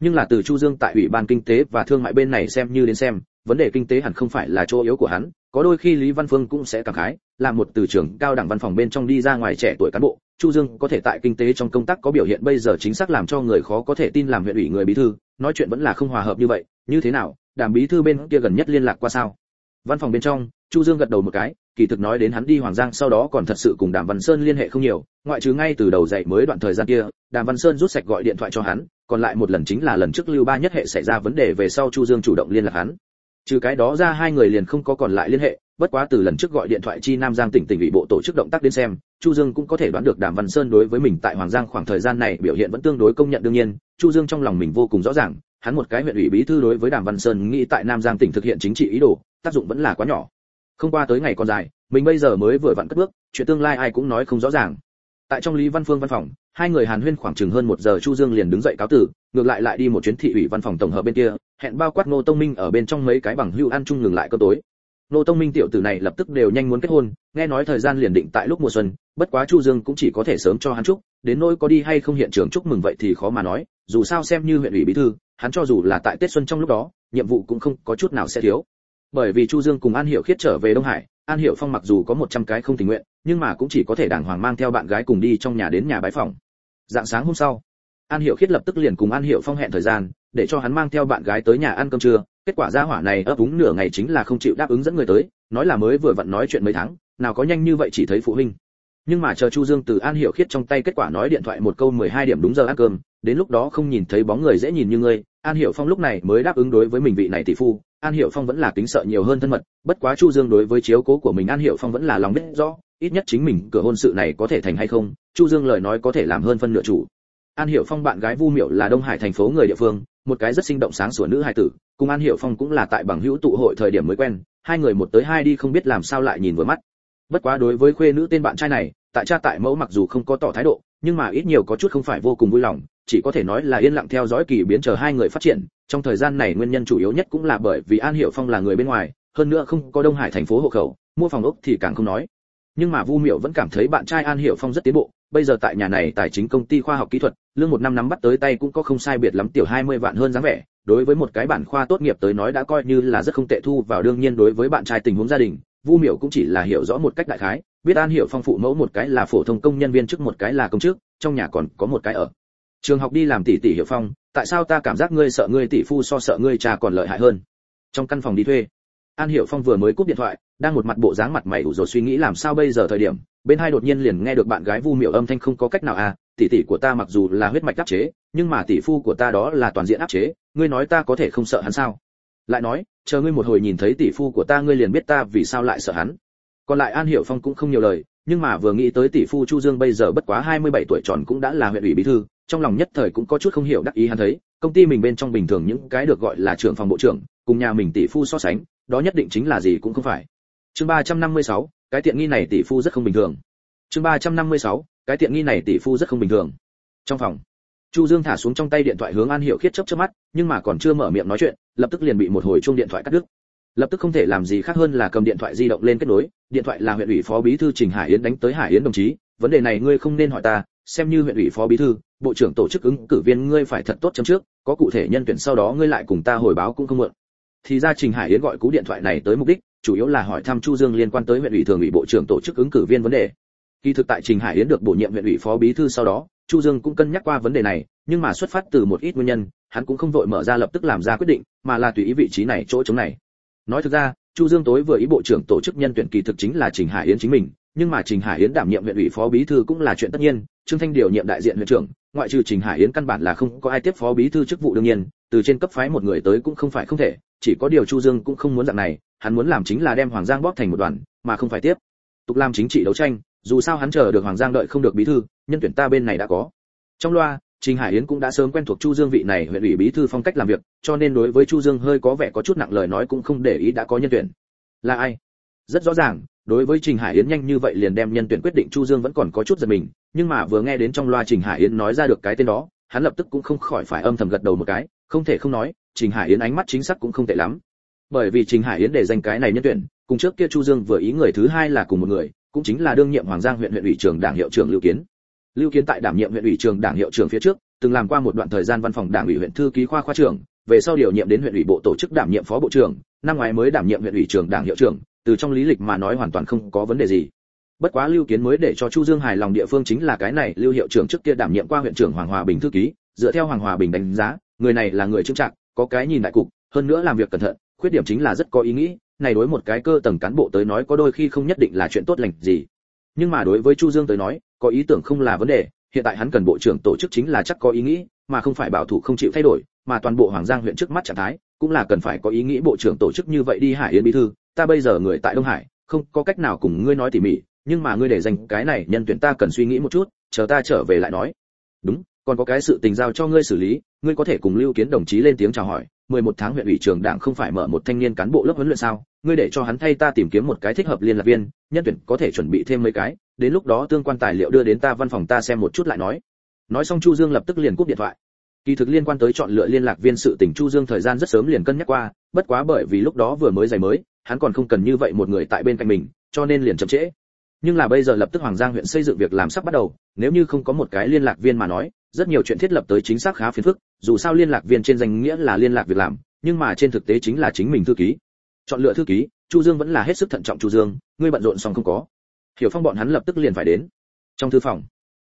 [SPEAKER 1] Nhưng là từ chu dương tại ủy ban kinh tế và thương mại bên này xem như đến xem, vấn đề kinh tế hẳn không phải là chỗ yếu của hắn có đôi khi lý văn phương cũng sẽ cảm khái, là một từ trường cao đẳng văn phòng bên trong đi ra ngoài trẻ tuổi cán bộ, chu dương có thể tại kinh tế trong công tác có biểu hiện bây giờ chính xác làm cho người khó có thể tin làm huyện ủy người bí thư, nói chuyện vẫn là không hòa hợp như vậy, như thế nào đàm bí thư bên kia gần nhất liên lạc qua sao? Văn phòng bên trong, chu dương gật đầu một cái, kỳ thực nói đến hắn đi hoàng giang sau đó còn thật sự cùng đàm văn sơn liên hệ không nhiều, ngoại trừ ngay từ đầu dạy mới đoạn thời gian kia, đàm văn sơn rút sạch gọi điện thoại cho hắn, còn lại một lần chính là lần trước lưu ba nhất hệ xảy ra vấn đề về sau chu dương chủ động liên lạc hắn trừ cái đó ra hai người liền không có còn lại liên hệ, bất quá từ lần trước gọi điện thoại chi nam giang tỉnh tỉnh ủy bộ tổ chức động tác đến xem, chu dương cũng có thể đoán được đàm văn sơn đối với mình tại hoàng giang khoảng thời gian này biểu hiện vẫn tương đối công nhận đương nhiên, chu dương trong lòng mình vô cùng rõ ràng, hắn một cái huyện ủy bí thư đối với đàm văn sơn nghĩ tại nam giang tỉnh thực hiện chính trị ý đồ, tác dụng vẫn là quá nhỏ. Không qua tới ngày còn dài, mình bây giờ mới vừa vặn cất bước, chuyện tương lai ai cũng nói không rõ ràng. Tại trong lý văn phương văn phòng, hai người hàn huyên khoảng chừng hơn một giờ chu dương liền đứng dậy cáo tử, ngược lại lại đi một chuyến thị ủy văn phòng tổng hợp bên kia hẹn bao quát ngô tông minh ở bên trong mấy cái bằng hưu ăn chung ngừng lại cơ tối. Ngô tông minh tiểu tử này lập tức đều nhanh muốn kết hôn, nghe nói thời gian liền định tại lúc mùa xuân, bất quá chu dương cũng chỉ có thể sớm cho hắn chúc, đến nỗi có đi hay không hiện trường chúc mừng vậy thì khó mà nói, dù sao xem như huyện ủy bí thư, hắn cho dù là tại tết xuân trong lúc đó, nhiệm vụ cũng không có chút nào sẽ thiếu. Bởi vì chu dương cùng an hiểu khiết trở về đông hải, an hiểu phong mặc dù có 100 cái không tình nguyện, nhưng mà cũng chỉ có thể đàng hoàng mang theo bạn gái cùng đi trong nhà đến nhà bái phòng. Dạng sáng hôm sau, an hiểu khiết lập tức liền cùng an hiểu phong hẹn thời gian để cho hắn mang theo bạn gái tới nhà ăn cơm trưa, kết quả ra hỏa này ấp úng nửa ngày chính là không chịu đáp ứng dẫn người tới, nói là mới vừa vặn nói chuyện mấy tháng, nào có nhanh như vậy chỉ thấy phụ huynh. Nhưng mà chờ chu dương từ an hiểu khiết trong tay kết quả nói điện thoại một câu 12 điểm đúng giờ ăn cơm, đến lúc đó không nhìn thấy bóng người dễ nhìn như ngươi, an hiểu phong lúc này mới đáp ứng đối với mình vị này tỷ phu, an hiểu phong vẫn là kính sợ nhiều hơn thân mật, bất quá chu dương đối với chiếu cố của mình an hiểu phong vẫn là lòng biết rõ, ít nhất chính mình cửa hôn sự này có thể thành hay không, chu dương lời nói có thể làm hơn phân nửa chủ. An hiểu phong bạn gái vu miệu là đông hải thành phố người địa phương một cái rất sinh động sáng sủa nữ hài tử, cùng an hiểu phong cũng là tại bằng hữu tụ hội thời điểm mới quen, hai người một tới hai đi không biết làm sao lại nhìn vừa mắt. Bất quá đối với khuê nữ tên bạn trai này, tại cha tại mẫu mặc dù không có tỏ thái độ, nhưng mà ít nhiều có chút không phải vô cùng vui lòng, chỉ có thể nói là yên lặng theo dõi kỳ biến chờ hai người phát triển, trong thời gian này nguyên nhân chủ yếu nhất cũng là bởi vì an hiểu phong là người bên ngoài, hơn nữa không có đông hải thành phố hộ khẩu, mua phòng ốc thì càng không nói. Nhưng mà vu miệu vẫn cảm thấy bạn trai an hiểu phong rất tiến bộ bây giờ tại nhà này tài chính công ty khoa học kỹ thuật, lương một năm nắm bắt tới tay cũng có không sai biệt lắm, tiểu 20 vạn hơn dáng vẻ. Đối với một cái bản khoa tốt nghiệp tới nói đã coi như là rất không tệ thu vào đương nhiên đối với bạn trai tình huống gia đình, vu Miểu cũng chỉ là hiểu rõ một cách đại khái, biết an hiểu phong phụ mẫu một cái là phổ thông công nhân viên chức, một cái là công chức, trong nhà còn có một cái ở. Trường học đi làm tỷ tỷ hiểu phong, tại sao ta cảm giác ngươi sợ ngươi tỷ phu so sợ ngươi cha còn lợi hại hơn? Trong căn phòng đi thuê. An hiểu phong vừa mới cúp điện thoại, đang một mặt bộ dáng mặt mày ủ rồi suy nghĩ làm sao bây giờ thời điểm bên hai đột nhiên liền nghe được bạn gái vu miệu âm thanh không có cách nào à tỷ tỷ của ta mặc dù là huyết mạch áp chế nhưng mà tỷ phu của ta đó là toàn diện áp chế ngươi nói ta có thể không sợ hắn sao? Lại nói chờ ngươi một hồi nhìn thấy tỷ phu của ta ngươi liền biết ta vì sao lại sợ hắn. Còn lại an hiểu phong cũng không nhiều lời nhưng mà vừa nghĩ tới tỷ phu chu dương bây giờ bất quá 27 tuổi tròn cũng đã là huyện ủy bí thư trong lòng nhất thời cũng có chút không hiểu đắc ý hắn thấy công ty mình bên trong bình thường những cái được gọi là trưởng phòng bộ trưởng cùng nhà mình tỷ phu so sánh đó nhất định chính là gì cũng không phải. Chương 356, cái tiện nghi này tỷ phu rất không bình thường. Chương 356, cái tiện nghi này tỷ phu rất không bình thường. Trong phòng chu dương thả xuống trong tay điện thoại hướng an hiểu khiết chớp chớp mắt nhưng mà còn chưa mở miệng nói chuyện lập tức liền bị một hồi chuông điện thoại cắt đứt. Lập tức không thể làm gì khác hơn là cầm điện thoại di động lên kết nối điện thoại là huyện ủy phó bí thư trình hải yến đánh tới hải yến đồng chí vấn đề này ngươi không nên hỏi ta xem như huyện ủy phó bí thư bộ trưởng tổ chức ứng cử viên ngươi phải thật tốt chấm trước có cụ thể nhân tuyển sau đó ngươi lại cùng ta hồi báo cũng không muộn. Thì ra trình hải yến gọi cú điện thoại này tới mục đích chủ yếu là hỏi thăm chu dương liên quan tới huyện ủy thường ủy bộ trưởng tổ chức ứng cử viên vấn đề. Kỳ thực tại trình hải yến được bổ nhiệm huyện ủy phó bí thư sau đó, chu dương cũng cân nhắc qua vấn đề này, nhưng mà xuất phát từ một ít nguyên nhân, hắn cũng không vội mở ra lập tức làm ra quyết định, mà là tùy ý vị trí này, chỗ chống này. Nói thực ra, chu dương tối vừa ý bộ trưởng tổ chức nhân tuyển kỳ thực chính là trình hải yến chính mình, nhưng mà trình hải yến đảm nhiệm huyện ủy phó bí thư cũng là chuyện tất nhiên, trương thanh điều nhiệm đại diện huyện trưởng, ngoại trừ trình hải yến căn bản là không có ai tiếp phó bí thư chức vụ đương nhiên, từ trên cấp phái một người tới cũng không phải không thể chỉ có điều chu dương cũng không muốn dạng này hắn muốn làm chính là đem hoàng giang bóp thành một đoàn mà không phải tiếp tục làm chính trị đấu tranh dù sao hắn chờ được hoàng giang đợi không được bí thư nhân tuyển ta bên này đã có trong loa Trình Hải Yến cũng đã sớm quen thuộc Chu Dương vị này huyện ủy bí thư phong cách làm việc, cho nên đối với Chu Dương hơi có vẻ có chút nặng lời nói cũng không để ý đã có nhân tuyển. Là ai? Rất rõ ràng, đối với Trình Hải Yến nhanh như vậy liền đem nhân tuyển quyết định Chu Dương vẫn còn có chút giật mình, nhưng mà vừa nghe đến trong loa Trình Hải Yến nói ra được cái tên đó, hắn lập tức cũng không khỏi phải âm thầm gật đầu một cái, không thể không nói, Trình Hải Yến ánh mắt chính xác cũng không tệ lắm. Bởi vì Trình Hải Yến để danh cái này nhân tuyển, cùng trước kia Chu Dương vừa ý người thứ hai là cùng một người, cũng chính là đương nhiệm Hoàng Giang huyện huyện ủy trưởng Đảng hiệu trưởng Lưu Kiến. Lưu Kiến tại đảm nhiệm huyện ủy trưởng Đảng hiệu trưởng phía trước, từng làm qua một đoạn thời gian văn phòng Đảng ủy huyện thư ký khoa khoa trưởng, về sau điều nhiệm đến huyện ủy bộ tổ chức đảm nhiệm phó bộ trưởng, năm ngoái mới đảm nhiệm huyện ủy trưởng Đảng hiệu trưởng, từ trong lý lịch mà nói hoàn toàn không có vấn đề gì. Bất quá Lưu Kiến mới để cho Chu Dương hài lòng địa phương chính là cái này, Lưu hiệu trưởng trước kia đảm nhiệm qua huyện trưởng Hoàng Hòa Bình thư ký, dựa theo Hoàng Hòa Bình đánh giá, người này là người trưng trạng, có cái nhìn đại cục, hơn nữa làm việc cẩn thận, khuyết điểm chính là rất có ý nghĩ, này đối một cái cơ tầng cán bộ tới nói có đôi khi không nhất định là chuyện tốt lành gì. Nhưng mà đối với Chu Dương tới nói, có ý tưởng không là vấn đề, hiện tại hắn cần bộ trưởng tổ chức chính là chắc có ý nghĩ, mà không phải bảo thủ không chịu thay đổi, mà toàn bộ Hoàng Giang huyện trước mắt trạng thái, cũng là cần phải có ý nghĩ bộ trưởng tổ chức như vậy đi Hải Yến bí thư, ta bây giờ người tại Đông Hải, không có cách nào cùng ngươi nói tỉ mỉ, nhưng mà ngươi để dành cái này nhân tuyển ta cần suy nghĩ một chút, chờ ta trở về lại nói. Đúng, còn có cái sự tình giao cho ngươi xử lý, ngươi có thể cùng Lưu Kiến đồng chí lên tiếng chào hỏi, 11 tháng huyện ủy trường đảng không phải mở một thanh niên cán bộ lớp huấn luyện sao? Ngươi để cho hắn thay ta tìm kiếm một cái thích hợp liên lạc viên, nhân tuyển có thể chuẩn bị thêm mấy cái, đến lúc đó tương quan tài liệu đưa đến ta văn phòng ta xem một chút lại nói. Nói xong Chu Dương lập tức liền cúp điện thoại. Kỳ thực liên quan tới chọn lựa liên lạc viên sự tình Chu Dương thời gian rất sớm liền cân nhắc qua, bất quá bởi vì lúc đó vừa mới giày mới, hắn còn không cần như vậy một người tại bên cạnh mình, cho nên liền chậm trễ. Nhưng là bây giờ lập tức Hoàng Giang huyện xây dựng việc làm sắp bắt đầu, nếu như không có một cái liên lạc viên mà nói, rất nhiều chuyện thiết lập tới chính xác khá phiền phức, dù sao liên lạc viên trên danh nghĩa là liên lạc việc làm, nhưng mà trên thực tế chính là chính mình thư ký. Chọn lựa thư ký, Chu Dương vẫn là hết sức thận trọng Chu Dương, ngươi bận rộn xong không có? Hiểu Phong bọn hắn lập tức liền phải đến. Trong thư phòng,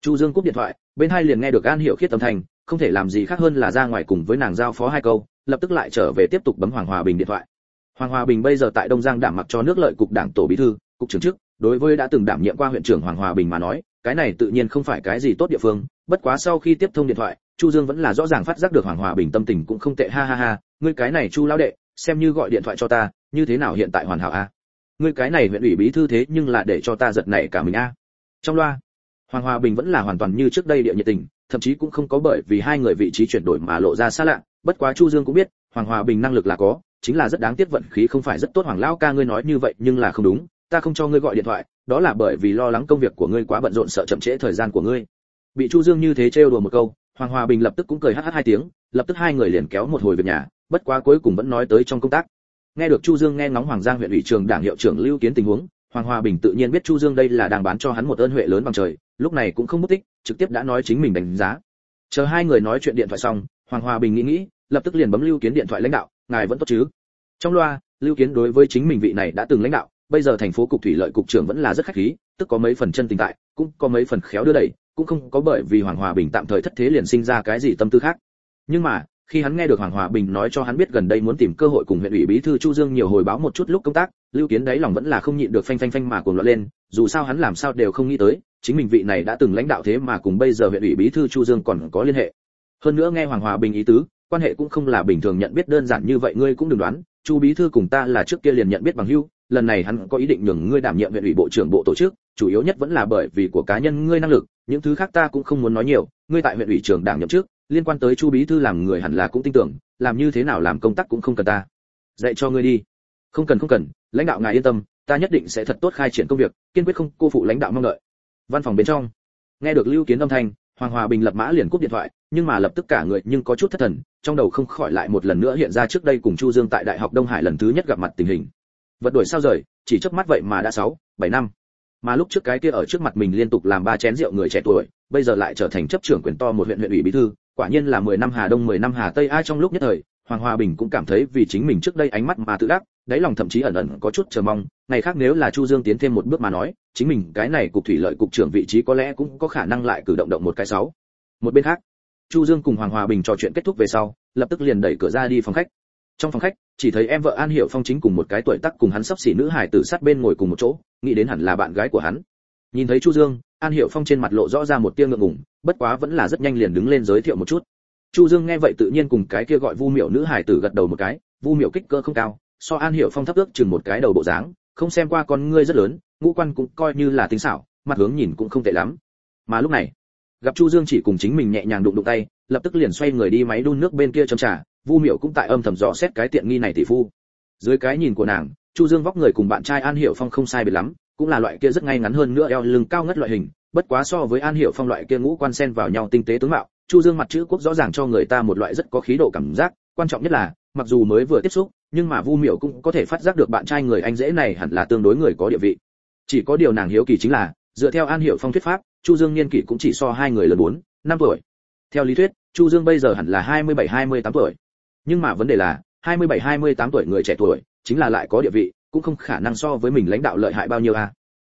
[SPEAKER 1] Chu Dương cúp điện thoại, bên hai liền nghe được An Hiểu Khiết âm thanh, không thể làm gì khác hơn là ra ngoài cùng với nàng giao phó hai câu, lập tức lại trở về tiếp tục bấm Hoàng Hòa Bình điện thoại. Hoàng Hòa Bình bây giờ tại Đông Giang đảm mặc cho nước lợi cục đảng tổ bí thư, cục trưởng chức, đối với đã từng đảm nhiệm qua huyện trưởng Hoàng Hòa Bình mà nói, cái này tự nhiên không phải cái gì tốt địa phương, bất quá sau khi tiếp thông điện thoại, Chu Dương vẫn là rõ ràng phát giác được Hoàng Hòa Bình tâm tình cũng không tệ ha ha ha, ngươi cái này Chu lão đệ, xem như gọi điện thoại cho ta, như thế nào hiện tại hoàn hảo a? Ngươi cái này huyện ủy bí thư thế nhưng là để cho ta giật nảy cả mình a. Trong loa, Hoàng Hòa Bình vẫn là hoàn toàn như trước đây địa nhiệt tình, thậm chí cũng không có bởi vì hai người vị trí chuyển đổi mà lộ ra xa lạ, bất quá Chu Dương cũng biết, Hoàng Hòa Bình năng lực là có, chính là rất đáng tiếc vận khí không phải rất tốt Hoàng lão ca ngươi nói như vậy nhưng là không đúng, ta không cho ngươi gọi điện thoại, đó là bởi vì lo lắng công việc của ngươi quá bận rộn sợ chậm trễ thời gian của ngươi. Bị Chu Dương như thế trêu đùa một câu, Hoàng Hòa Bình lập tức cũng cười hắt hắt hai tiếng, lập tức hai người liền kéo một hồi về nhà, bất quá cuối cùng vẫn nói tới trong công tác. Nghe được Chu Dương nghe ngóng Hoàng Giang huyện ủy trường đảng hiệu trưởng Lưu Kiến tình huống, Hoàng Hòa Bình tự nhiên biết Chu Dương đây là đang bán cho hắn một ơn huệ lớn bằng trời, lúc này cũng không mất tích, trực tiếp đã nói chính mình đánh giá. Chờ hai người nói chuyện điện thoại xong, Hoàng Hòa Bình nghĩ nghĩ, lập tức liền bấm Lưu Kiến điện thoại lãnh đạo, ngài vẫn tốt chứ? Trong loa, Lưu Kiến đối với chính mình vị này đã từng lãnh đạo, bây giờ thành phố cục thủy lợi cục trưởng vẫn là rất khách khí, tức có mấy phần chân tình tại, cũng có mấy phần khéo đưa đẩy, cũng không có bởi vì Hoàng Hòa Bình tạm thời thất thế liền sinh ra cái gì tâm tư khác. Nhưng mà, khi hắn nghe được Hoàng Hòa Bình nói cho hắn biết gần đây muốn tìm cơ hội cùng huyện ủy bí thư Chu Dương nhiều hồi báo một chút lúc công tác, Lưu Kiến đấy lòng vẫn là không nhịn được phanh phanh phanh mà cuồng loạn lên, dù sao hắn làm sao đều không nghĩ tới, chính mình vị này đã từng lãnh đạo thế mà cùng bây giờ huyện ủy bí thư Chu Dương còn có liên hệ. Hơn nữa nghe Hoàng Hòa Bình ý tứ, quan hệ cũng không là bình thường nhận biết đơn giản như vậy ngươi cũng đừng đoán, Chu bí thư cùng ta là trước kia liền nhận biết bằng hữu, lần này hắn có ý định nhường ngươi đảm nhiệm huyện ủy bộ trưởng bộ tổ chức, chủ yếu nhất vẫn là bởi vì của cá nhân ngươi năng lực, những thứ khác ta cũng không muốn nói nhiều, ngươi tại huyện ủy trưởng đảng nhậm chức, liên quan tới Chu bí thư làm người hẳn là cũng tin tưởng, làm như thế nào làm công tác cũng không cần ta. Dạy cho ngươi đi. Không cần không cần, lãnh đạo ngài yên tâm, ta nhất định sẽ thật tốt khai triển công việc, kiên quyết không cô phụ lãnh đạo mong đợi. Văn phòng bên trong, nghe được Lưu Kiến âm thanh, Hoàng Hòa Bình lập mã liền cúp điện thoại, nhưng mà lập tức cả người nhưng có chút thất thần, trong đầu không khỏi lại một lần nữa hiện ra trước đây cùng Chu Dương tại Đại học Đông Hải lần thứ nhất gặp mặt tình hình vật đuổi sao rời chỉ chớp mắt vậy mà đã sáu bảy năm mà lúc trước cái kia ở trước mặt mình liên tục làm ba chén rượu người trẻ tuổi, bây giờ lại trở thành chấp trưởng quyền to một huyện huyện ủy bí thư, quả nhiên là 10 năm hà đông 10 năm hà tây. Ai trong lúc nhất thời, hoàng hòa bình cũng cảm thấy vì chính mình trước đây ánh mắt mà tự đắc, đáy lòng thậm chí ẩn ẩn có chút chờ mong. Ngày khác nếu là chu dương tiến thêm một bước mà nói, chính mình cái này cục thủy lợi cục trưởng vị trí có lẽ cũng có khả năng lại cử động động một cái sáu. Một bên khác, chu dương cùng hoàng hòa bình trò chuyện kết thúc về sau, lập tức liền đẩy cửa ra đi phòng khách. Trong phòng khách, chỉ thấy em vợ an hiểu phong chính cùng một cái tuổi tác cùng hắn sắp xỉ nữ hải tử sát bên ngồi cùng một chỗ nghĩ đến hẳn là bạn gái của hắn. Nhìn thấy chu dương, an hiểu phong trên mặt lộ rõ ra một tia ngượng ngùng, bất quá vẫn là rất nhanh liền đứng lên giới thiệu một chút. Chu dương nghe vậy tự nhiên cùng cái kia gọi vu miệu nữ hải tử gật đầu một cái, vu miệu kích cỡ không cao, so an hiểu phong thấp ước chừng một cái đầu bộ dáng, không xem qua con ngươi rất lớn, ngũ quan cũng coi như là tính xảo, mặt hướng nhìn cũng không tệ lắm. Mà lúc này, gặp chu dương chỉ cùng chính mình nhẹ nhàng đụng đụng tay, lập tức liền xoay người đi máy đun nước bên kia châm trà, vu miểu cũng tại âm thầm dò xét cái tiện nghi này tỷ phu. Dưới cái nhìn của nàng chu dương vóc người cùng bạn trai an hiểu phong không sai biệt lắm, cũng là loại kia rất ngay ngắn hơn nữa eo lưng cao ngất loại hình, bất quá so với an hiểu phong loại kia ngũ quan xen vào nhau tinh tế tướng mạo, chu dương mặt chữ quốc rõ ràng cho người ta một loại rất có khí độ cảm giác, quan trọng nhất là, mặc dù mới vừa tiếp xúc, nhưng mà vu miểu cũng có thể phát giác được bạn trai người anh dễ này hẳn là tương đối người có địa vị. Chỉ có điều nàng hiếu kỳ chính là, dựa theo an hiểu phong thuyết pháp, chu dương niên kỷ cũng chỉ so hai người lớn bốn, năm tuổi. Theo lý thuyết, chu dương bây giờ hẳn là hai mươi bảy, hai mươi tám tuổi. Nhưng mà vấn đề là, hai mươi bảy, hai mươi tám tuổi người trẻ tuổi chính là lại có địa vị cũng không khả năng so với mình lãnh đạo lợi hại bao nhiêu a.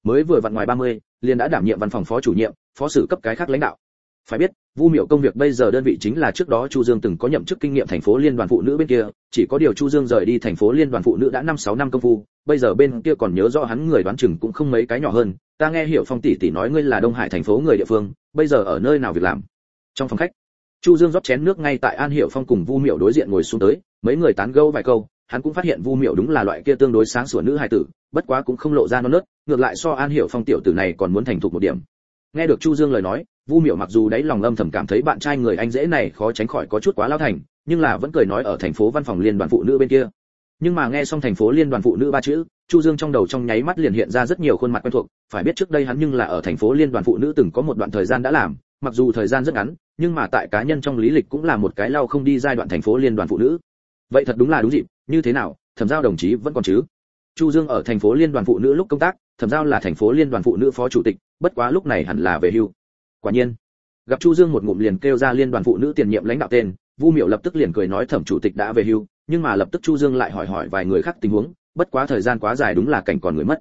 [SPEAKER 1] Mới vừa vặn ngoài 30, liền đã đảm nhiệm văn phòng phó chủ nhiệm phó sử cấp cái khác lãnh đạo. Phải biết vu miệu công việc bây giờ đơn vị chính là trước đó chu dương từng có nhậm chức kinh nghiệm thành phố liên đoàn phụ nữ bên kia chỉ có điều chu dương rời đi thành phố liên đoàn phụ nữ đã năm sáu năm công phu bây giờ bên kia còn nhớ rõ hắn người đoán chừng cũng không mấy cái nhỏ hơn. Ta nghe hiểu phong tỷ tỷ nói ngươi là đông hải thành phố người địa phương bây giờ ở nơi nào việc làm? Trong phòng khách chu dương rót chén nước ngay tại an hiểu phong cùng vu miệu đối diện ngồi xuống tới mấy người tán gẫu vài câu hắn cũng phát hiện vu miệu đúng là loại kia tương đối sáng sủa nữ hài tử, bất quá cũng không lộ ra non nớt, ngược lại so an hiểu phong tiểu tử này còn muốn thành thục một điểm. Nghe được chu dương lời nói, vu miệu mặc dù đáy lòng âm thầm cảm thấy bạn trai người anh dễ này khó tránh khỏi có chút quá lao thành, nhưng là vẫn cười nói ở thành phố văn phòng liên đoàn phụ nữ bên kia. Nhưng mà nghe xong thành phố liên đoàn phụ nữ ba chữ, chu dương trong đầu trong nháy mắt liền hiện ra rất nhiều khuôn mặt quen thuộc, phải biết trước đây hắn nhưng là ở thành phố liên đoàn phụ nữ từng có một đoạn thời gian đã làm, mặc dù thời gian rất ngắn, nhưng mà tại cá nhân trong lý lịch cũng là một cái lao không đi giai đoạn thành phố liên đoàn phụ nữ. Vậy thật đúng là đúng dịp như thế nào, thẩm giao đồng chí vẫn còn chứ? Chu dương ở thành phố liên đoàn phụ nữ lúc công tác, thẩm giao là thành phố liên đoàn phụ nữ phó chủ tịch, bất quá lúc này hẳn là về hưu. Quả nhiên, gặp chu dương một ngụm liền kêu ra liên đoàn phụ nữ tiền nhiệm lãnh đạo tên, vu miệu lập tức liền cười nói thẩm chủ tịch đã về hưu, nhưng mà lập tức chu dương lại hỏi hỏi vài người khác tình huống, bất quá thời gian quá dài đúng là cảnh còn người mất.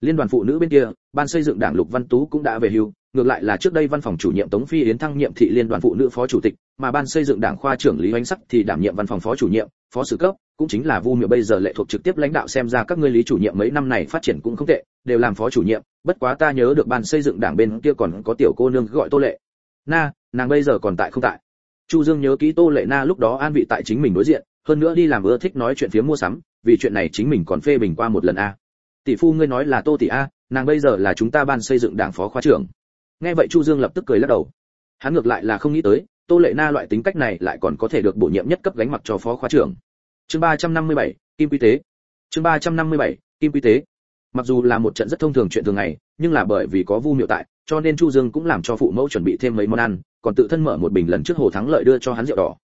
[SPEAKER 1] Liên đoàn phụ nữ bên kia, ban xây dựng đảng lục văn tú cũng đã về hưu, ngược lại là trước đây văn phòng chủ nhiệm tống phi yến thăng nhiệm thị liên đoàn phụ nữ phó chủ tịch mà ban xây dựng đảng khoa trưởng lý oanh sắc thì đảm nhiệm văn phòng phó chủ nhiệm, phó sử cấp, cũng chính là vu miệu bây giờ lệ thuộc trực tiếp lãnh đạo xem ra các ngươi lý chủ nhiệm mấy năm này phát triển cũng không tệ, đều làm phó chủ nhiệm, bất quá ta nhớ được ban xây dựng đảng bên kia còn có tiểu cô nương gọi tô lệ. Na, nàng bây giờ còn tại không tại? Chu dương nhớ kỹ tô lệ na lúc đó an vị tại chính mình đối diện, hơn nữa đi làm ưa thích nói chuyện phía mua sắm, vì chuyện này chính mình còn phê bình qua một lần a. Tỷ phu ngươi nói là tô tỷ a, nàng bây giờ là chúng ta ban xây dựng đảng phó khoa trưởng. Nghe vậy chu dương lập tức cười lắc đầu. Hắn ngược lại là không nghĩ tới tô lệ na loại tính cách này lại còn có thể được bổ nhiệm nhất cấp gánh mặc cho phó khoa trưởng. Chương 357, kim quý tế. Chương 357, kim quý tế. Mặc dù là một trận rất thông thường chuyện thường ngày nhưng là bởi vì có vu miệu tại cho nên chu dương cũng làm cho phụ mẫu chuẩn bị thêm mấy món ăn còn tự thân mở một bình lần trước hồ thắng lợi đưa cho hắn rượu đỏ.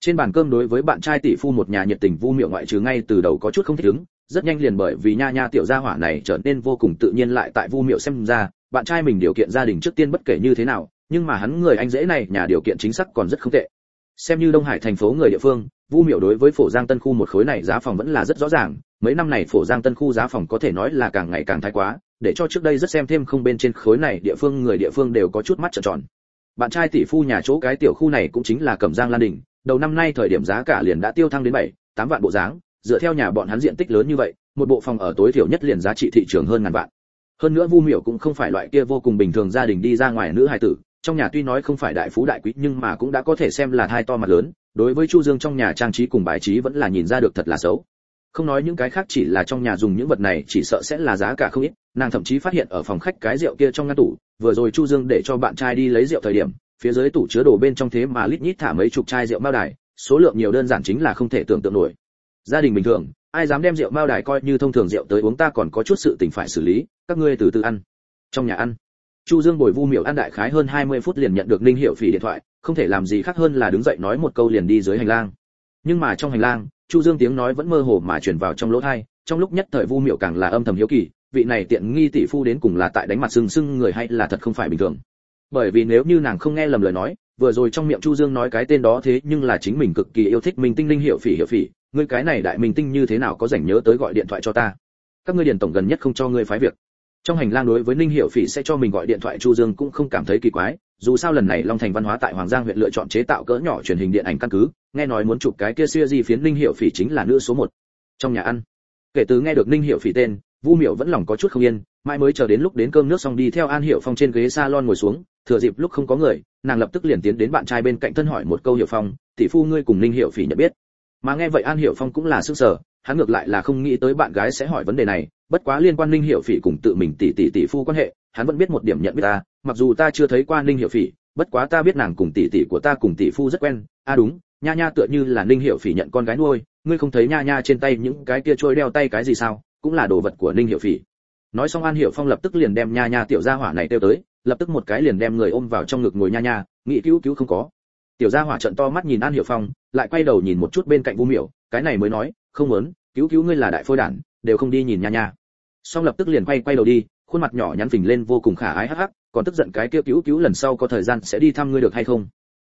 [SPEAKER 1] Trên bàn cơm đối với bạn trai tỷ phu một nhà nhiệt tình vu miệu ngoại trừ ngay từ đầu có chút không thích ứng rất nhanh liền bởi vì nha nha tiểu gia hỏa này trở nên vô cùng tự nhiên lại tại vu miệu xem ra bạn trai mình điều kiện gia đình trước tiên bất kể như thế nào nhưng mà hắn người anh dễ này nhà điều kiện chính xác còn rất không tệ. Xem như đông hải thành phố người địa phương vu miệu đối với phổ giang tân khu một khối này giá phòng vẫn là rất rõ ràng mấy năm này phổ giang tân khu giá phòng có thể nói là càng ngày càng thái quá để cho trước đây rất xem thêm không bên trên khối này địa phương người địa phương đều có chút mắt trợn tròn. Bạn trai tỷ phu nhà chỗ cái tiểu khu này cũng chính là cẩm giang lan đình đầu năm nay thời điểm giá cả liền đã tiêu thăng đến 7, 8 vạn bộ dáng dựa theo nhà bọn hắn diện tích lớn như vậy một bộ phòng ở tối thiểu nhất liền giá trị thị trường hơn ngàn vạn. Hơn nữa vu miểu cũng không phải loại kia vô cùng bình thường gia đình đi ra ngoài nữ hài tử trong nhà tuy nói không phải đại phú đại quý, nhưng mà cũng đã có thể xem là hai to mặt lớn. Đối với chu dương trong nhà trang trí cùng bài trí vẫn là nhìn ra được thật là xấu. Không nói những cái khác, chỉ là trong nhà dùng những vật này, chỉ sợ sẽ là giá cả không ít. Nàng thậm chí phát hiện ở phòng khách cái rượu kia trong ngăn tủ, vừa rồi chu dương để cho bạn trai đi lấy rượu thời điểm, phía dưới tủ chứa đồ bên trong thế mà lít nhít thả mấy chục chai rượu mao đài, số lượng nhiều đơn giản chính là không thể tưởng tượng nổi. Gia đình bình thường, ai dám đem rượu mao đài coi như thông thường rượu tới uống ta còn có chút sự tình phải xử lý, các ngươi từ từ ăn. Trong nhà ăn chu dương bồi vu miểu ăn đại khái hơn 20 phút liền nhận được ninh hiệu phỉ điện thoại, không thể làm gì khác hơn là đứng dậy nói một câu liền đi dưới hành lang. Nhưng mà trong hành lang, chu dương tiếng nói vẫn mơ hồ mà truyền vào trong lỗ tai trong lúc nhất thời vu miểu càng là âm thầm hiếu kỳ, vị này tiện nghi tỷ phu đến cùng là tại đánh mặt sưng sưng người hay là thật không phải bình thường. Bởi vì nếu như nàng không nghe lầm lời nói, vừa rồi trong miệng chu dương nói cái tên đó thế nhưng là chính mình cực kỳ yêu thích minh tinh linh hiệu phỉ hiệu phỉ, ngươi cái này đại minh tinh như thế nào có rảnh nhớ tới gọi điện thoại cho ta? Các ngươi điền tổng gần nhất không cho ngươi phái việc trong hành lang đối với ninh hiệu phỉ sẽ cho mình gọi điện thoại, chu dương cũng không cảm thấy kỳ quái, dù sao lần này long thành văn hóa tại hoàng giang huyện lựa chọn chế tạo cỡ nhỏ truyền hình điện ảnh căn cứ, nghe nói muốn chụp cái kia xưa gì phiến ninh hiệu phỉ chính là nữ số một. Trong nhà ăn, kể từ nghe được ninh hiệu phỉ tên, vu miệu vẫn lòng có chút không yên, mãi mới chờ đến lúc đến cơm nước xong đi theo an hiệu phong trên ghế salon ngồi xuống, thừa dịp lúc không có người, nàng lập tức liền tiến đến bạn trai bên cạnh thân hỏi một câu hiệu phong, tỷ phu ngươi cùng ninh hiệu phỉ nhận biết? Mà nghe vậy an hiệu phong cũng là sức sở hắn ngược lại là không nghĩ tới bạn gái sẽ hỏi vấn đề này bất quá liên quan ninh hiệu phỉ cùng tự mình tỷ tỷ tỷ phu quan hệ, hắn vẫn biết một điểm nhận biết ta, mặc dù ta chưa thấy qua ninh hiệu phỉ, bất quá ta biết nàng cùng tỷ tỷ của ta cùng tỷ phu rất quen. A à đúng, nha nha tựa như là ninh hiệu phỉ nhận con gái nuôi, ngươi không thấy nha nha trên tay những cái kia trôi đeo tay cái gì sao? Cũng là đồ vật của ninh hiệu phỉ. Nói xong an hiệu phong lập tức liền đem nha nha tiểu gia hỏa này tiêu tới, lập tức một cái liền đem người ôm vào trong ngực ngồi nha nha, nghĩ cứu cứu không có. Tiểu gia hỏa trận to mắt nhìn an hiệu phong, lại quay đầu nhìn một chút bên cạnh vu miểu, cái này mới nói, không muốn, cứu cứu ngươi là đại phôi đản đều không đi nhìn nha nha. Xong lập tức liền quay quay đầu đi, khuôn mặt nhỏ nhắn phình lên vô cùng khả ái hắc hắc, còn tức giận cái kia cứu cứu lần sau có thời gian sẽ đi thăm ngươi được hay không?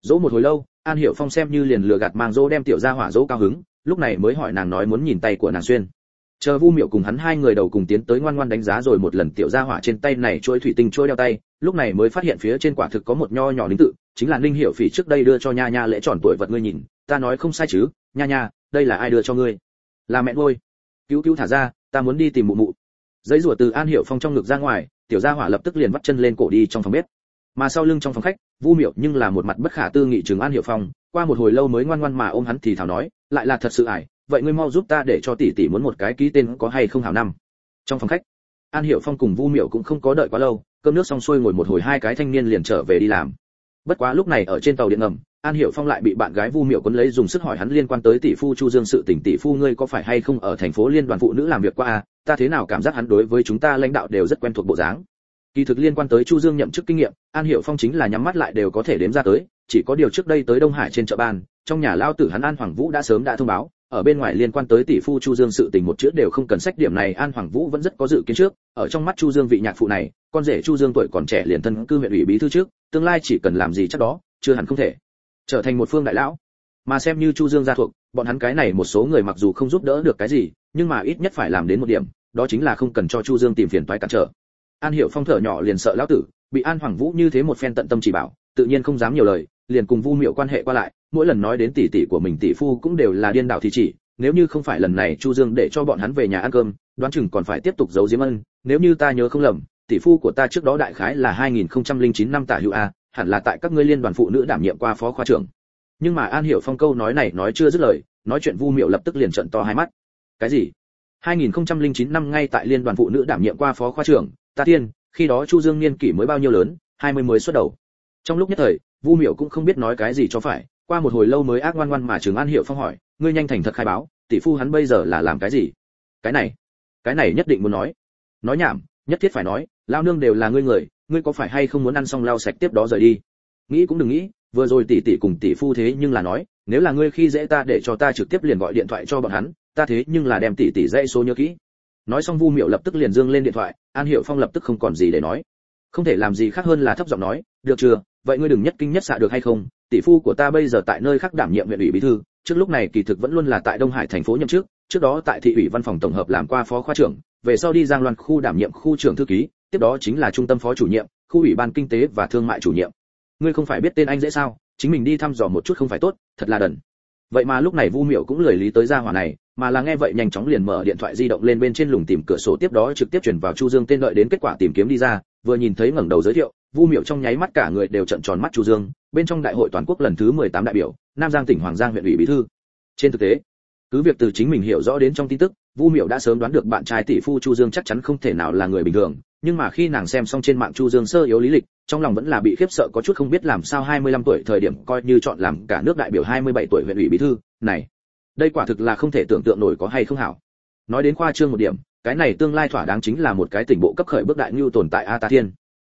[SPEAKER 1] Dỗ một hồi lâu, an hiểu phong xem như liền lừa gạt mang dỗ đem tiểu gia hỏa dỗ cao hứng, lúc này mới hỏi nàng nói muốn nhìn tay của nàng xuyên. Chờ vu miệu cùng hắn hai người đầu cùng tiến tới ngoan ngoan đánh giá rồi một lần tiểu gia hỏa trên tay này trôi thủy tinh trôi đeo tay, lúc này mới phát hiện phía trên quả thực có một nho nhỏ lính tự, chính là ninh hiểu phỉ trước đây đưa cho nha nha lễ tròn tuổi vật ngươi nhìn, ta nói không sai chứ, nha nha, đây là ai đưa cho ngươi? Là mẹ nuôi cứu cứu thả ra, ta muốn đi tìm mụ mụ. Giấy rủa từ an hiểu phong trong ngực ra ngoài, tiểu gia hỏa lập tức liền vắt chân lên cổ đi trong phòng bếp. Mà sau lưng trong phòng khách, vu miệu nhưng là một mặt bất khả tư nghị trường an hiểu phong, qua một hồi lâu mới ngoan ngoan mà ôm hắn thì thảo nói, lại là thật sự ải, vậy ngươi mau giúp ta để cho tỷ tỷ muốn một cái ký tên có hay không hảo năm. Trong phòng khách, an hiểu phong cùng vu miệu cũng không có đợi quá lâu, cơm nước xong xuôi ngồi một hồi hai cái thanh niên liền trở về đi làm. Bất quá lúc này ở trên tàu điện ngầm an hiểu phong lại bị bạn gái vu miệu quấn lấy dùng sức hỏi hắn liên quan tới tỷ phu chu dương sự tình. Tỷ phu ngươi có phải hay không ở thành phố liên đoàn phụ nữ làm việc qua à? Ta thế nào cảm giác hắn đối với chúng ta lãnh đạo đều rất quen thuộc bộ dáng. Kỳ thực liên quan tới chu dương nhậm chức kinh nghiệm, an hiểu phong chính là nhắm mắt lại đều có thể đếm ra tới, chỉ có điều trước đây tới đông hải trên chợ bàn trong nhà lao tử hắn an hoàng vũ đã sớm đã thông báo, ở bên ngoài liên quan tới tỷ phu chu dương sự tình một chữ đều không cần sách điểm này, an hoàng vũ vẫn rất có dự kiến trước, ở trong mắt chu dương vị nhạc phụ này, con rể chu dương tuổi còn trẻ liền thân cư huyện ủy bí thư trước, tương lai chỉ cần làm gì chắc đó, chưa hẳn không thể trở thành một phương đại lão. Mà xem như chu dương gia thuộc, bọn hắn cái này một số người mặc dù không giúp đỡ được cái gì, nhưng mà ít nhất phải làm đến một điểm, đó chính là không cần cho chu dương tìm phiền toái cản trở. An hiểu phong thở nhỏ liền sợ lão tử, bị an hoàng vũ như thế một phen tận tâm chỉ bảo, tự nhiên không dám nhiều lời, liền cùng vu miệu quan hệ qua lại, mỗi lần nói đến tỷ tỷ của mình tỷ phu cũng đều là điên đảo thì chỉ, nếu như không phải lần này chu dương để cho bọn hắn về nhà ăn cơm, đoán chừng còn phải tiếp tục giấu diếm ân, nếu như ta nhớ không lầm, tỷ phu của ta trước đó đại khái là 2009 năm tả hữu a hẳn là tại các ngươi liên đoàn phụ nữ đảm nhiệm qua phó khoa trưởng. Nhưng mà an hiểu phong câu nói này nói chưa dứt lời, nói chuyện vu miệu lập tức liền trợn to hai mắt. Cái gì? 2009 năm ngay tại liên đoàn phụ nữ đảm nhiệm qua phó khoa trưởng, ta tiên khi đó chu dương niên kỷ mới bao nhiêu lớn 20 mới xuất đầu. Trong lúc nhất thời, vu miệu cũng không biết nói cái gì cho phải, qua một hồi lâu mới ác ngoan ngoan mà trường an hiệu phong hỏi, ngươi nhanh thành thật khai báo, tỷ phu hắn bây giờ là làm cái gì? Cái này cái này nhất định muốn nói. Nói nhảm, nhất thiết phải nói, lao nương đều là ngươi người ngươi có phải hay không muốn ăn xong lau sạch tiếp đó rời đi? Nghĩ cũng đừng nghĩ, vừa rồi tỷ tỷ cùng tỷ phu thế nhưng là nói, nếu là ngươi khi dễ ta để cho ta trực tiếp liền gọi điện thoại cho bọn hắn, ta thế nhưng là đem tỷ tỷ dãy số nhớ kỹ. Nói xong vu miệu lập tức liền dương lên điện thoại, an hiệu phong lập tức không còn gì để nói. Không thể làm gì khác hơn là thấp giọng nói, được chưa? Vậy ngươi đừng nhất kinh nhất xạ được hay không? Tỷ phu của ta bây giờ tại nơi khác đảm nhiệm huyện ủy bí thư, trước lúc này kỳ thực vẫn luôn là tại đông hải thành phố nhậm chức, trước đó tại thị ủy văn phòng tổng hợp làm qua phó khoa trưởng, về sau đi giang loan khu đảm nhiệm khu trưởng thư ký tiếp đó chính là trung tâm phó chủ nhiệm, khu ủy ban kinh tế và thương mại chủ nhiệm. Ngươi không phải biết tên anh dễ sao? Chính mình đi thăm dò một chút không phải tốt, thật là đần. Vậy mà lúc này vu miệu cũng lười lý tới gia hỏa này, mà là nghe vậy nhanh chóng liền mở điện thoại di động lên bên trên lùng tìm cửa sổ tiếp đó trực tiếp chuyển vào chu dương tên đợi đến kết quả tìm kiếm đi ra, vừa nhìn thấy ngẩng đầu giới thiệu, vu miệu trong nháy mắt cả người đều trợn tròn mắt chu dương, bên trong đại hội toàn quốc lần thứ 18 đại biểu, nam giang tỉnh hoàng giang huyện ủy bí thư. Trên thực tế, cứ việc từ chính mình hiểu rõ đến trong tin tức, vu miệu đã sớm đoán được bạn trai tỷ phu chu dương chắc chắn không thể nào là người bình thường nhưng mà khi nàng xem xong trên mạng chu dương sơ yếu lý lịch, trong lòng vẫn là bị khiếp sợ có chút không biết làm sao 25 tuổi thời điểm coi như chọn làm cả nước đại biểu 27 tuổi huyện ủy bí thư, này, đây quả thực là không thể tưởng tượng nổi có hay không hảo. Nói đến khoa trương một điểm, cái này tương lai thỏa đáng chính là một cái tỉnh bộ cấp khởi bước đại lưu tồn tại a ta thiên.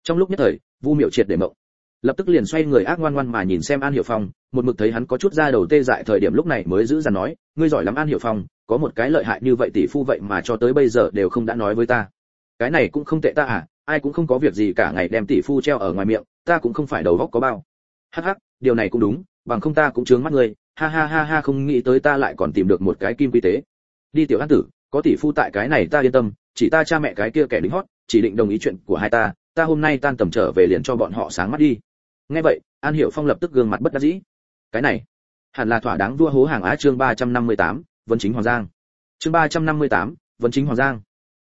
[SPEAKER 1] Trong lúc nhất thời, vu miệu triệt để mộng. Lập tức liền xoay người ác ngoan ngoan mà nhìn xem an hiểu phong, một mực thấy hắn có chút ra đầu tê dại thời điểm lúc này mới giữ dằn nói, ngươi giỏi lắm an hiểu phong, có một cái lợi hại như vậy tỷ phu vậy mà cho tới bây giờ đều không đã nói với ta cái này cũng không tệ ta à ai cũng không có việc gì cả ngày đem tỷ phu treo ở ngoài miệng ta cũng không phải đầu góc có bao. Hắc hắc điều này cũng đúng bằng không ta cũng chướng mắt ngươi ha ha ha ha không nghĩ tới ta lại còn tìm được một cái kim quy tế. Đi tiểu an tử có tỷ phu tại cái này ta yên tâm chỉ ta cha mẹ cái kia kẻ lính hót chỉ định đồng ý chuyện của hai ta ta hôm nay tan tầm trở về liền cho bọn họ sáng mắt đi. Nghe vậy an hiểu phong lập tức gương mặt bất đắc dĩ. Cái này hẳn là thỏa đáng vua hố hàng á chương 358, vân chính hoàng giang. Chương 358, vân chính hoàng giang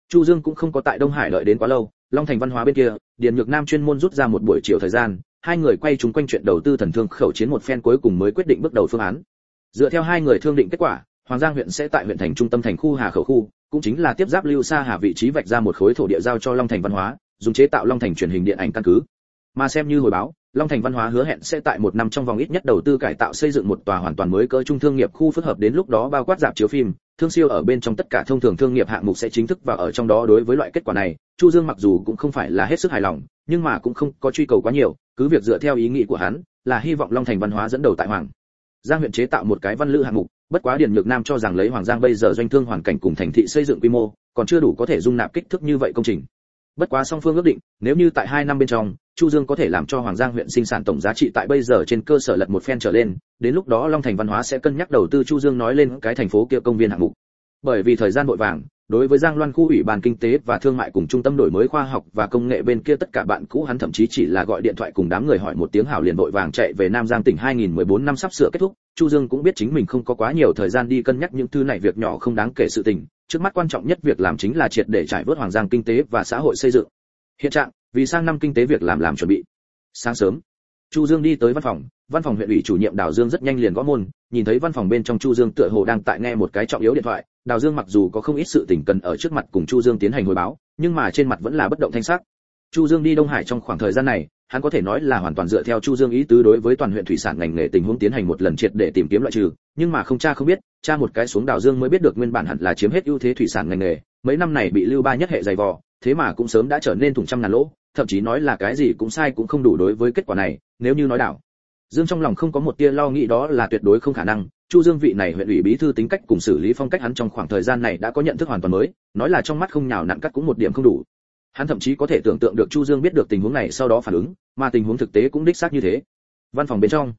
[SPEAKER 1] chu dương cũng không có tại đông hải đợi đến quá lâu, long thành văn hóa bên kia, điền nhược nam chuyên môn rút ra một buổi chiều thời gian, hai người quay chúng quanh chuyện đầu tư thần thương khẩu chiến một phen cuối cùng mới quyết định bước đầu phương án. Dựa theo hai người thương định kết quả, hoàng giang huyện sẽ tại huyện thành trung tâm thành khu hà khẩu khu, cũng chính là tiếp giáp lưu Sa hà vị trí vạch ra một khối thổ địa giao cho long thành văn hóa, dùng chế tạo long thành truyền hình điện ảnh căn cứ mà xem như hồi báo, long thành văn hóa hứa hẹn sẽ tại một năm trong vòng ít nhất đầu tư cải tạo xây dựng một tòa hoàn toàn mới cỡ trung thương nghiệp khu phức hợp đến lúc đó bao quát dạp chiếu phim. Thương siêu ở bên trong tất cả thông thường thương nghiệp hạng mục sẽ chính thức vào ở trong đó đối với loại kết quả này, chu dương mặc dù cũng không phải là hết sức hài lòng, nhưng mà cũng không có truy cầu quá nhiều, cứ việc dựa theo ý nghĩ của hắn, là hy vọng long thành văn hóa dẫn đầu tại hoàng giang huyện chế tạo một cái văn lữ hạng mục, bất quá điền nhược nam cho rằng lấy hoàng giang bây giờ doanh thương hoàn cảnh cùng thành thị xây dựng quy mô, còn chưa đủ có thể dung nạp kích thước như vậy công trình. Bất quá song phương ước định, nếu như tại hai năm bên trong chu dương có thể làm cho hoàng giang huyện sinh sản tổng giá trị tại bây giờ trên cơ sở lật một phen trở lên, đến lúc đó long thành văn hóa sẽ cân nhắc đầu tư chu dương nói lên cái thành phố kia công viên hạng mục. Bởi vì thời gian vội vàng, đối với giang loan khu ủy ban kinh tế và thương mại cùng trung tâm đổi mới khoa học và công nghệ bên kia tất cả bạn cũ hắn thậm chí chỉ là gọi điện thoại cùng đám người hỏi một tiếng hảo liền vội vàng chạy về nam giang tỉnh 2014 năm sắp sửa kết thúc, chu dương cũng biết chính mình không có quá nhiều thời gian đi cân nhắc những thứ này việc nhỏ không đáng kể sự tình, trước mắt quan trọng nhất việc làm chính là triệt để trải vớt hoàng giang kinh tế và xã hội xây dựng. Hiện trạng vì sang năm kinh tế việc làm làm chuẩn bị. Sáng sớm, chu dương đi tới văn phòng. Văn phòng huyện ủy chủ nhiệm đào dương rất nhanh liền gõ môn, nhìn thấy văn phòng bên trong chu dương tựa hồ đang tại nghe một cái trọng yếu điện thoại. Đào dương mặc dù có không ít sự tình cần ở trước mặt cùng chu dương tiến hành hồi báo, nhưng mà trên mặt vẫn là bất động thanh sắc. Chu dương đi đông hải trong khoảng thời gian này, hắn có thể nói là hoàn toàn dựa theo chu dương ý tứ đối với toàn huyện thủy sản ngành nghề tình huống tiến hành một lần triệt để tìm kiếm loại trừ, nhưng mà không cha không biết cha một cái xuống đào dương mới biết được nguyên bản hẳn là chiếm hết ưu thế thủy sản ngành nghề, mấy năm này bị lưu ba nhất hệ dày vò thế mà cũng sớm đã trở nên thủng trăm ngàn lỗ, thậm chí nói là cái gì cũng sai cũng không đủ đối với kết quả này, nếu như nói đảo. Dương trong lòng không có một tia lo nghĩ đó là tuyệt đối không khả năng, chu dương vị này huyện ủy bí thư tính cách cùng xử lý phong cách hắn trong khoảng thời gian này đã có nhận thức hoàn toàn mới, nói là trong mắt không nhào nặn cắt cũng một điểm không đủ. Hắn thậm chí có thể tưởng tượng được chu dương biết được tình huống này sau đó phản ứng, mà tình huống thực tế cũng đích xác như thế. Văn phòng bên trong,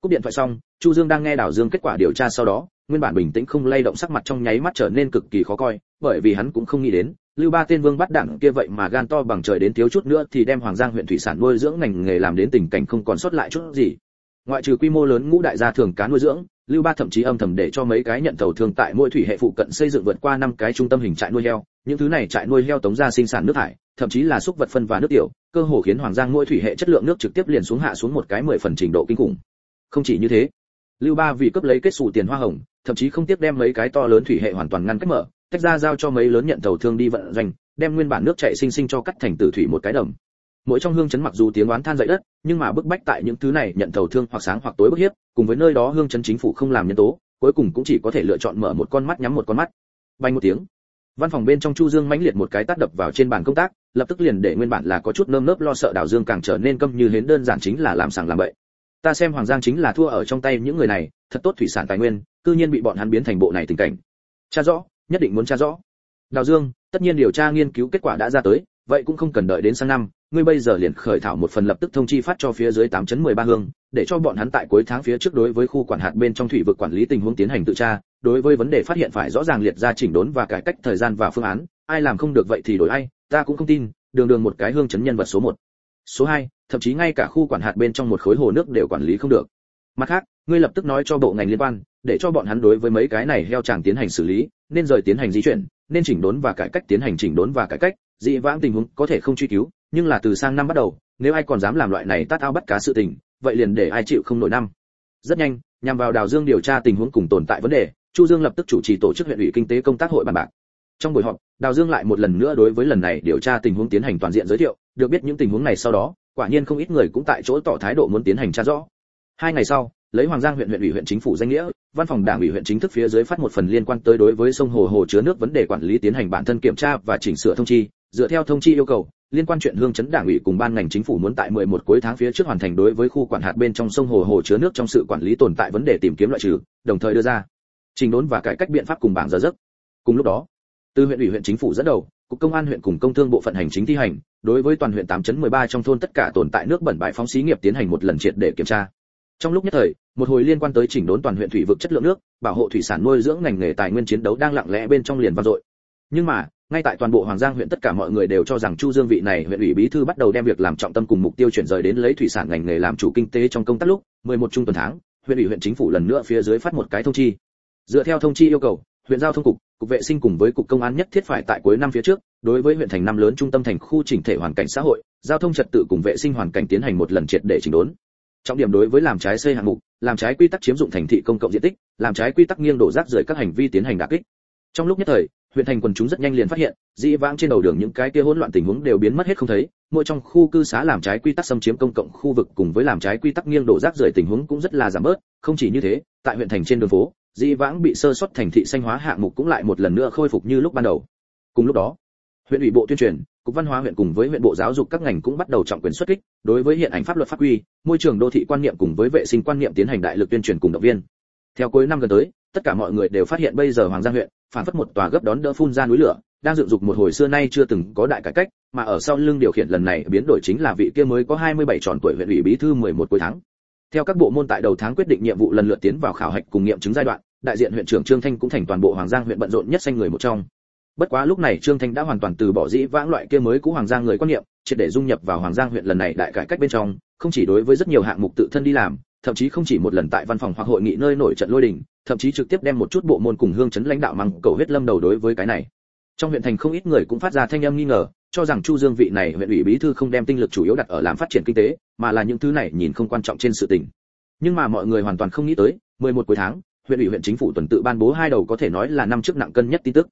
[SPEAKER 1] cúp điện thoại xong, chu dương đang nghe đảo dương kết quả điều tra sau đó, nguyên bản bình tĩnh không lay động sắc mặt trong nháy mắt trở nên cực kỳ khó coi bởi vì hắn cũng không nghĩ đến, lưu ba tên vương bắt đẳng kia vậy mà gan to bằng trời đến thiếu chút nữa thì đem hoàng giang huyện thủy sản nuôi dưỡng ngành nghề làm đến tình cảnh không còn sót lại chút gì. Ngoại trừ quy mô lớn ngũ đại gia thường cá nuôi dưỡng, lưu ba thậm chí âm thầm để cho mấy cái nhận thầu thương tại mỗi thủy hệ phụ cận xây dựng vượt qua năm cái trung tâm hình trại nuôi heo, những thứ này trại nuôi heo tống ra sinh sản nước thải, thậm chí là xúc vật phân và nước tiểu, cơ hồ khiến hoàng giang mỗi thủy hệ chất lượng nước trực tiếp liền xuống hạ xuống một cái mười phần trình độ kinh khủng. Không chỉ như thế, lưu ba vì cấp lấy kết sủ tiền hoa hồng, thậm chí không tiếp đem mấy cái to lớn thủy hệ hoàn toàn ngăn cách mở tách ra giao cho mấy lớn nhận thầu thương đi vận doanh, đem nguyên bản nước chảy sinh sinh cho cắt thành tử thủy một cái đầm. Mỗi trong hương chấn mặc dù tiếng oán than dậy đất, nhưng mà bức bách tại những thứ này nhận thầu thương hoặc sáng hoặc tối bức hiếp, cùng với nơi đó hương chấn chính phủ không làm nhân tố, cuối cùng cũng chỉ có thể lựa chọn mở một con mắt nhắm một con mắt. Bay một tiếng, văn phòng bên trong chu dương mãnh liệt một cái tát đập vào trên bàn công tác, lập tức liền để nguyên bản là có chút nơm nớp lo sợ đào dương càng trở nên câm như hến đơn giản chính là làm sàng làm bậy. Ta xem hoàng giang chính là thua ở trong tay những người này, thật tốt thủy sản tài nguyên, cư nhiên bị bọn hắn biến thành bộ này tình cảnh. Cha rõ nhất định muốn tra rõ đào dương tất nhiên điều tra nghiên cứu kết quả đã ra tới vậy cũng không cần đợi đến sang năm ngươi bây giờ liền khởi thảo một phần lập tức thông chi phát cho phía dưới 8 chấn 13 hương, để cho bọn hắn tại cuối tháng phía trước đối với khu quản hạt bên trong thủy vực quản lý tình huống tiến hành tự tra, đối với vấn đề phát hiện phải rõ ràng liệt ra chỉnh đốn và cải cách thời gian và phương án, ai làm không được vậy thì đổi ai, ta cũng không tin, đường đường một cái hương chấn nhân vật số 1. Số 2, thậm chí ngay cả khu quản hạt bên trong một khối hồ nước đều quản lý không được. Mặt khác, ngươi lập tức nói cho bộ ngành liên quan, để cho bọn hắn đối với mấy cái này heo chàng tiến hành xử lý, nên rời tiến hành di chuyển, nên chỉnh đốn và cải cách tiến hành chỉnh đốn và cải cách, dị vãng tình huống có thể không truy cứu, nhưng là từ sang năm bắt đầu, nếu ai còn dám làm loại này tát ao bắt cá sự tình, vậy liền để ai chịu không nổi năm. Rất nhanh, nhằm vào Đào Dương điều tra tình huống cùng tồn tại vấn đề, Chu Dương lập tức chủ trì tổ chức huyện ủy kinh tế công tác hội bàn bạc. Trong buổi họp, Đào Dương lại một lần nữa đối với lần này điều tra tình huống tiến hành toàn diện giới thiệu, được biết những tình huống này sau đó, quả nhiên không ít người cũng tại chỗ tỏ thái độ muốn tiến hành tra rõ. Hai ngày sau, lấy Hoàng Giang huyện huyện ủy huyện chính phủ danh nghĩa, văn phòng đảng ủy huyện chính thức phía dưới phát một phần liên quan tới đối với sông hồ hồ chứa nước vấn đề quản lý tiến hành bản thân kiểm tra và chỉnh sửa thông chi, dựa theo thông chi yêu cầu, liên quan chuyện hương chấn đảng ủy cùng ban ngành chính phủ muốn tại 11 cuối tháng phía trước hoàn thành đối với khu quản hạt bên trong sông hồ hồ chứa nước trong sự quản lý tồn tại vấn đề tìm kiếm loại trừ, đồng thời đưa ra trình đốn và cải cách biện pháp cùng bảng giờ giấc. Cùng lúc đó, từ huyện ủy huyện chính phủ dẫn đầu, cục công an huyện cùng công thương bộ phận hành chính thi hành, đối với toàn huyện 8 chấn 13 trong thôn tất cả tồn tại nước bẩn bãi phóng xí nghiệp tiến hành một lần triệt để kiểm tra. Trong lúc nhất thời, một hồi liên quan tới chỉnh đốn toàn huyện thủy vực chất lượng nước, bảo hộ thủy sản nuôi dưỡng ngành nghề tài nguyên chiến đấu đang lặng lẽ bên trong liền vang dội. Nhưng mà, ngay tại toàn bộ Hoàng Giang huyện tất cả mọi người đều cho rằng Chu Dương vị này huyện ủy bí thư bắt đầu đem việc làm trọng tâm cùng mục tiêu chuyển rời đến lấy thủy sản ngành nghề làm chủ kinh tế trong công tác lúc 11 trung tuần tháng, huyện ủy huyện chính phủ lần nữa phía dưới phát một cái thông chi. Dựa theo thông chi yêu cầu, huyện giao thông cục, cục vệ sinh cùng với cục công an nhất thiết phải tại cuối năm phía trước, đối với huyện thành năm lớn trung tâm thành khu chỉnh thể hoàn cảnh xã hội, giao thông trật tự cùng vệ sinh hoàn cảnh tiến hành một lần triệt để chỉnh đốn. Trọng điểm đối với làm trái xây hạng mục, làm trái quy tắc chiếm dụng thành thị công cộng diện tích, làm trái quy tắc nghiêng đổ rác rưởi các hành vi tiến hành đả kích. Trong lúc nhất thời, huyện thành quần chúng rất nhanh liền phát hiện, dĩ vãng trên đầu đường những cái kia hỗn loạn tình huống đều biến mất hết không thấy, mỗi trong khu cư xá làm trái quy tắc xâm chiếm công cộng khu vực cùng với làm trái quy tắc nghiêng đổ rác rưởi tình huống cũng rất là giảm bớt không chỉ như thế tại huyện thành trên đường phố dĩ vãng bị sơ suất thành thị xanh hóa hạng mục cũng lại một lần nữa khôi phục như lúc ban đầu cùng lúc đó huyện ủy bộ tuyên truyền, cục văn hóa huyện cùng với huyện bộ giáo dục các ngành cũng bắt đầu trọng quyền xuất kích đối với hiện hành pháp luật pháp quy, môi trường đô thị quan niệm cùng với vệ sinh quan niệm tiến hành đại lực tuyên truyền cùng động viên. Theo cuối năm gần tới, tất cả mọi người đều phát hiện bây giờ hoàng giang huyện phản phất một tòa gấp đón đỡ phun ra núi lửa, đang dựng dục một hồi xưa nay chưa từng có đại cải cách, mà ở sau lưng điều khiển lần này biến đổi chính là vị kia mới có 27 tròn tuổi huyện ủy bí thư 11 cuối tháng. Theo các bộ môn tại đầu tháng quyết định nhiệm vụ lần lượt tiến vào khảo hạch cùng nghiệm chứng giai đoạn, đại diện huyện trưởng trương thanh cũng thành toàn bộ hoàng giang huyện bận rộn nhất xanh người một trong bất quá lúc này trương thanh đã hoàn toàn từ bỏ dĩ vãng loại kia mới cũ hoàng giang người quan niệm, triệt để dung nhập vào hoàng giang huyện lần này đại cải cách bên trong, không chỉ đối với rất nhiều hạng mục tự thân đi làm, thậm chí không chỉ một lần tại văn phòng hoặc hội nghị nơi nổi trận lôi đình, thậm chí trực tiếp đem một chút bộ môn cùng hương chấn lãnh đạo măng cầu huyết lâm đầu đối với cái này. Trong huyện thành không ít người cũng phát ra thanh âm nghi ngờ, cho rằng chu dương vị này huyện ủy bí thư không đem tinh lực chủ yếu đặt ở làm phát triển kinh tế, mà là những thứ này nhìn không quan trọng trên sự tình. Nhưng mà mọi người hoàn toàn không nghĩ tới 11 cuối tháng, huyện ủy huyện chính phủ tuần tự ban bố hai đầu có thể nói là năm trước nặng cân nhất tin tức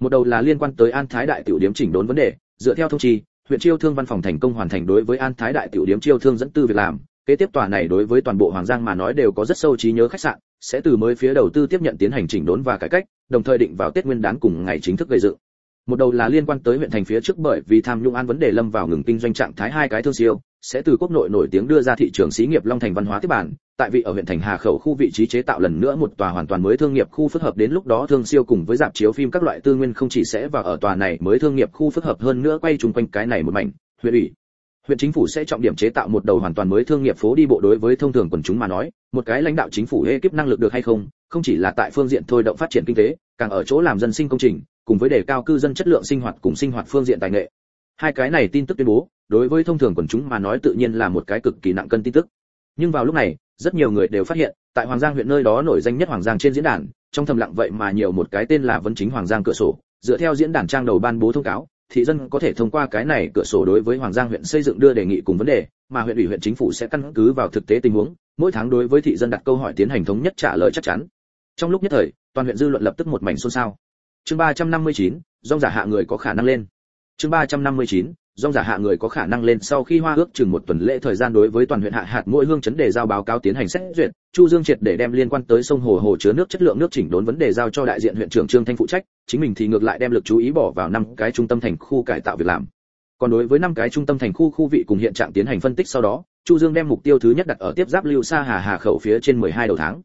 [SPEAKER 1] một đầu là liên quan tới an thái đại tiểu điếm chỉnh đốn vấn đề. Dựa theo thông trì, huyện chiêu thương văn phòng thành công hoàn thành đối với an thái đại tiểu điếm chiêu thương dẫn tư việc làm. Kế tiếp tòa này đối với toàn bộ hoàng giang mà nói đều có rất sâu trí nhớ khách sạn sẽ từ mới phía đầu tư tiếp nhận tiến hành chỉnh đốn và cải cách đồng thời định vào tết nguyên đán cùng ngày chính thức gây dựng. Một đầu là liên quan tới huyện thành phía trước bởi vì tham nhũng an vấn đề lâm vào ngừng kinh doanh trạng thái hai cái thương siêu sẽ từ quốc nội nổi tiếng đưa ra thị trường xí nghiệp long thành văn hóa tiếp bản, tại vị ở huyện thành hà khẩu khu vị trí chế tạo lần nữa một tòa hoàn toàn mới thương nghiệp khu phức hợp đến lúc đó thương siêu cùng với dạp chiếu phim các loại tư nguyên không chỉ sẽ vào ở tòa này mới thương nghiệp khu phức hợp hơn nữa quay chung quanh cái này một mảnh, huyện ủy. Huyện chính phủ sẽ trọng điểm chế tạo một đầu hoàn toàn mới thương nghiệp phố đi bộ đối với thông thường quần chúng mà nói, một cái lãnh đạo chính phủ ekip năng lực được hay không không chỉ là tại phương diện thôi động phát triển kinh tế, càng ở chỗ làm dân sinh công trình, cùng với đề cao cư dân chất lượng sinh hoạt cùng sinh hoạt phương diện tài nghệ. Hai cái này tin tức tuyên bố đối với thông thường quần chúng mà nói tự nhiên là một cái cực kỳ nặng cân tin tức. Nhưng vào lúc này rất nhiều người đều phát hiện tại hoàng giang huyện nơi đó nổi danh nhất hoàng giang trên diễn đàn trong thầm lặng vậy mà nhiều một cái tên là vấn chính hoàng giang cửa sổ. Dựa theo diễn đàn trang đầu ban bố thông cáo thị dân có thể thông qua cái này cửa sổ đối với hoàng giang huyện xây dựng đưa đề nghị cùng vấn đề mà huyện ủy huyện chính phủ sẽ căn cứ vào thực tế tình huống mỗi tháng đối với thị dân đặt câu hỏi tiến hành thống nhất trả lời chắc chắn. Trong lúc nhất thời toàn huyện dư luận lập tức một mảnh xôn xao. Chương 359, rong giả hạ người có khả năng lên. Chương 359, dòng giả hạ người có khả năng lên sau khi hoa ước chừng một tuần lễ thời gian đối với toàn huyện hạ hạt mỗi hương chấn đề giao báo cáo tiến hành xét duyệt, chu dương triệt để đem liên quan tới sông hồ hồ chứa nước chất lượng nước chỉnh đốn vấn đề giao cho đại diện huyện trưởng trương thanh phụ trách, chính mình thì ngược lại đem lực chú ý bỏ vào năm cái trung tâm thành khu cải tạo việc làm. Còn đối với năm cái trung tâm thành khu khu vị cùng hiện trạng tiến hành phân tích sau đó, chu dương đem mục tiêu thứ nhất đặt ở tiếp giáp lưu xa hà hà khẩu phía trên 12 đầu tháng.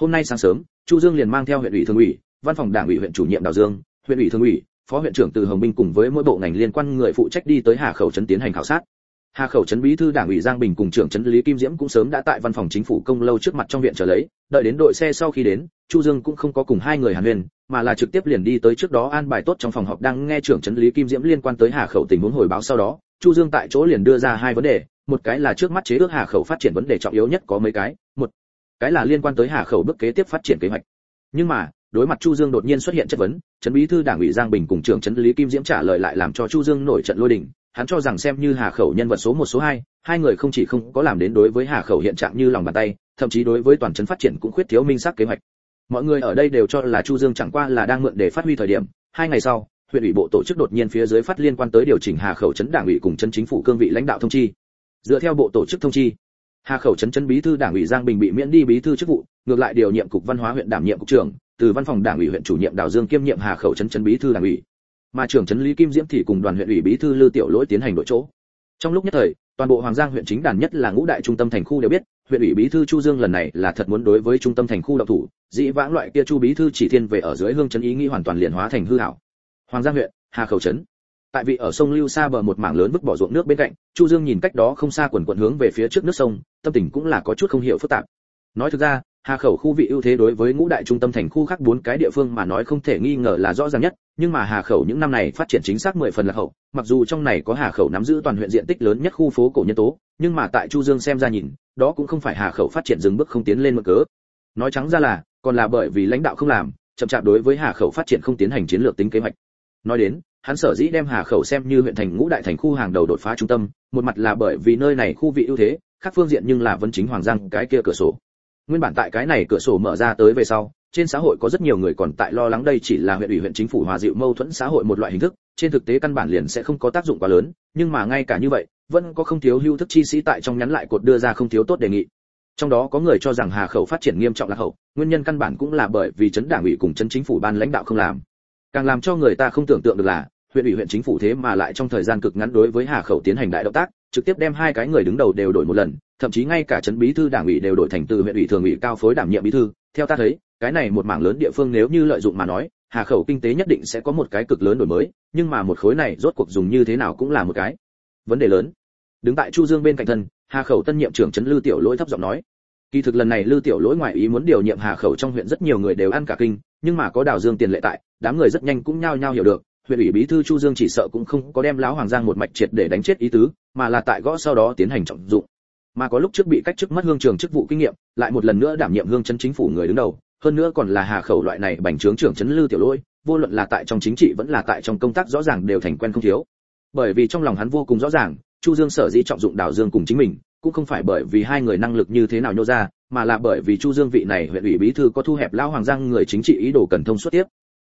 [SPEAKER 1] Hôm nay sáng sớm, chu dương liền mang theo huyện ủy thường ủy, văn phòng đảng ủy huyện chủ nhiệm đào dương, huyện ủy thường ủy phó huyện trưởng từ hồng minh cùng với mỗi bộ ngành liên quan người phụ trách đi tới hà khẩu trấn tiến hành khảo sát. Hà khẩu trấn bí thư đảng ủy giang bình cùng trưởng trấn lý kim diễm cũng sớm đã tại văn phòng chính phủ công lâu trước mặt trong viện chờ lấy, đợi đến đội xe sau khi đến, chu dương cũng không có cùng hai người hàn huyền mà là trực tiếp liền đi tới trước đó an bài tốt trong phòng họp đang nghe trưởng trấn lý kim diễm liên quan tới hà khẩu tình huống hồi báo sau đó, chu dương tại chỗ liền đưa ra hai vấn đề, một cái là trước mắt chế ước hà khẩu phát triển vấn đề trọng yếu nhất có mấy cái, một cái là liên quan tới hà khẩu bước kế tiếp phát triển kế hoạch. Nhưng mà đối mặt chu dương đột nhiên xuất hiện chất vấn, trấn bí thư đảng ủy giang bình cùng trưởng trấn lý kim diễm trả lời lại làm cho chu dương nổi trận lôi đình. Hắn cho rằng xem như hà khẩu nhân vật số một, số hai hai người không chỉ không có làm đến đối với hà khẩu hiện trạng như lòng bàn tay, thậm chí đối với toàn trấn phát triển cũng khuyết thiếu minh xác kế hoạch. Mọi người ở đây đều cho là chu dương chẳng qua là đang mượn để phát huy thời điểm. Hai ngày sau, huyện ủy bộ tổ chức đột nhiên phía dưới phát liên quan tới điều chỉnh hà khẩu trấn đảng ủy cùng trấn chính phủ cương vị lãnh đạo thông chi. Dựa theo bộ tổ chức thông chi, hà khẩu trấn trấn bí thư đảng ủy giang bình bị miễn đi bí thư chức vụ, ngược lại điều nhiệm cục văn hóa huyện đảm nhiệm cục trưởng từ văn phòng đảng ủy huyện chủ nhiệm đào dương kiêm nhiệm hà khẩu trấn trấn bí thư đảng ủy, mà trưởng trấn lý kim diễm thì cùng đoàn huyện ủy bí thư lư tiểu lỗi tiến hành đội chỗ. Trong lúc nhất thời, toàn bộ hoàng giang huyện chính đàn nhất là ngũ đại trung tâm thành khu đều biết, huyện ủy bí thư chu dương lần này là thật muốn đối với trung tâm thành khu động thủ, dĩ vãng loại kia chu bí thư chỉ thiên về ở dưới hương trấn ý nghĩ hoàn toàn liền hóa thành hư hảo hoàng giang huyện, hà khẩu trấn. Tại vị ở sông lưu xa bờ một mảng lớn vứt bỏ ruộng nước bên cạnh, chu dương nhìn cách đó không xa quần quận hướng về phía trước nước sông, tâm tình cũng là có chút không hiểu phức tạp. Nói thực ra Hà khẩu khu vị ưu thế đối với ngũ đại trung tâm thành khu khác bốn cái địa phương mà nói không thể nghi ngờ là rõ ràng nhất, nhưng mà Hà khẩu những năm này phát triển chính xác 10 phần là hậu, mặc dù trong này có Hà khẩu nắm giữ toàn huyện diện tích lớn nhất khu phố cổ nhân tố, nhưng mà tại Chu Dương xem ra nhìn, đó cũng không phải Hà khẩu phát triển dừng bước không tiến lên một cớ. Nói trắng ra là, còn là bởi vì lãnh đạo không làm, chậm chạp đối với Hà khẩu phát triển không tiến hành chiến lược tính kế hoạch. Nói đến, hắn sở dĩ đem Hà khẩu xem như huyện thành ngũ đại thành khu hàng đầu đột phá trung tâm, một mặt là bởi vì nơi này khu vị ưu thế, khác phương diện nhưng là vẫn chính hoàng giang cái kia cửa sổ nguyên bản tại cái này cửa sổ mở ra tới về sau, trên xã hội có rất nhiều người còn tại lo lắng đây chỉ là huyện ủy, huyện chính phủ hòa dịu mâu thuẫn xã hội một loại hình thức, trên thực tế căn bản liền sẽ không có tác dụng quá lớn, nhưng mà ngay cả như vậy, vẫn có không thiếu hưu thức chi sĩ tại trong nhắn lại cột đưa ra không thiếu tốt đề nghị. Trong đó có người cho rằng hà khẩu phát triển nghiêm trọng là hậu, nguyên nhân căn bản cũng là bởi vì chấn đảng ủy cùng chấn chính phủ ban lãnh đạo không làm. Càng làm cho người ta không tưởng tượng được là, huyện ủy, huyện chính phủ thế mà lại trong thời gian cực ngắn đối với hà khẩu tiến hành đại động tác trực tiếp đem hai cái người đứng đầu đều đổi một lần, thậm chí ngay cả chấn bí thư đảng ủy đều đổi thành từ huyện ủy thường ủy cao phối đảm nhiệm bí thư. Theo ta thấy, cái này một mảng lớn địa phương nếu như lợi dụng mà nói, hà khẩu kinh tế nhất định sẽ có một cái cực lớn đổi mới, nhưng mà một khối này rốt cuộc dùng như thế nào cũng là một cái vấn đề lớn. Đứng tại chu dương bên cạnh thân, hà khẩu tân nhiệm trưởng trấn lư tiểu lỗi thấp giọng nói, kỳ thực lần này lư tiểu lỗi ngoại ý muốn điều nhiệm hà khẩu trong huyện rất nhiều người đều ăn cả kinh, nhưng mà có đào dương tiền lệ tại, đám người rất nhanh cũng nhao nhao hiểu được huyện ủy bí thư chu dương chỉ sợ cũng không có đem lão hoàng giang một mạch triệt để đánh chết ý tứ, mà là tại gõ sau đó tiến hành trọng dụng. Mà có lúc trước bị cách chức mất hương trường chức vụ kinh nghiệm, lại một lần nữa đảm nhiệm hương chân chính phủ người đứng đầu, hơn nữa còn là hà khẩu loại này bành trướng trưởng chấn lư tiểu lỗi vô luận là tại trong chính trị vẫn là tại trong công tác rõ ràng đều thành quen không thiếu. Bởi vì trong lòng hắn vô cùng rõ ràng, chu dương sở dĩ trọng dụng đào dương cùng chính mình, cũng không phải bởi vì hai người năng lực như thế nào nhô ra, mà là bởi vì chu dương vị này huyện ủy bí thư có thu hẹp lão hoàng giang người chính trị ý đồ cần thông suốt tiếp.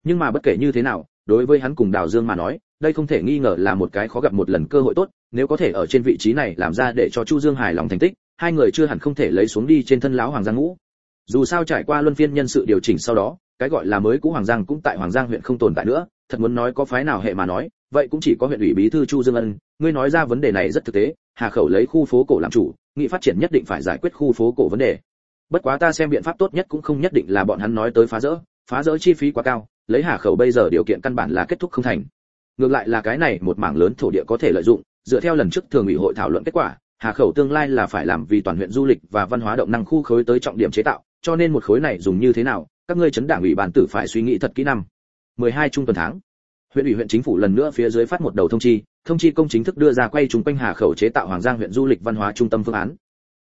[SPEAKER 1] Nhưng mà bất kể như thế nào đối với hắn cùng đào dương mà nói, đây không thể nghi ngờ là một cái khó gặp một lần cơ hội tốt, nếu có thể ở trên vị trí này làm ra để cho chu dương hài lòng thành tích, hai người chưa hẳn không thể lấy xuống đi trên thân lão hoàng giang ngũ. Dù sao trải qua luân phiên nhân sự điều chỉnh sau đó, cái gọi là mới cũ hoàng giang cũng tại hoàng giang huyện không tồn tại nữa, thật muốn nói có phái nào hệ mà nói, vậy cũng chỉ có huyện ủy bí thư chu dương ân, ngươi nói ra vấn đề này rất thực tế, hà khẩu lấy khu phố cổ làm chủ, nghị phát triển nhất định phải giải quyết khu phố cổ vấn đề. Bất quá ta xem biện pháp tốt nhất cũng không nhất định là bọn hắn nói tới phá rỡ phá rỡ chi phí quá cao lấy hà khẩu bây giờ điều kiện căn bản là kết thúc không thành. Ngược lại là cái này một mảng lớn thổ địa có thể lợi dụng, dựa theo lần trước thường ủy hội thảo luận kết quả, hà khẩu tương lai là phải làm vì toàn huyện du lịch và văn hóa động năng khu khối tới trọng điểm chế tạo, cho nên một khối này dùng như thế nào, các ngươi chấn đảng ủy bàn tử phải suy nghĩ thật kỹ năm. 12 trung tuần tháng. Huyện ủy huyện chính phủ lần nữa phía dưới phát một đầu thông chi thông chi công chính thức đưa ra quay chúng quanh hà khẩu chế tạo hoàng giang huyện du lịch văn hóa trung tâm phương án.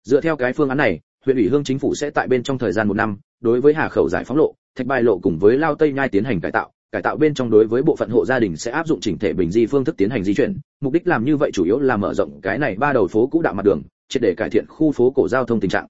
[SPEAKER 1] Dựa theo cái phương án này, huyện ủy hương chính phủ sẽ tại bên trong thời gian một năm, đối với hà khẩu giải phóng lộ thạch bài lộ cùng với lao tây nhai tiến hành cải tạo cải tạo bên trong đối với bộ phận hộ gia đình sẽ áp dụng chỉnh thể bình di phương thức tiến hành di chuyển mục đích làm như vậy chủ yếu là mở rộng cái này ba đầu phố cũ đạo mặt đường triệt để cải thiện khu phố cổ giao thông tình trạng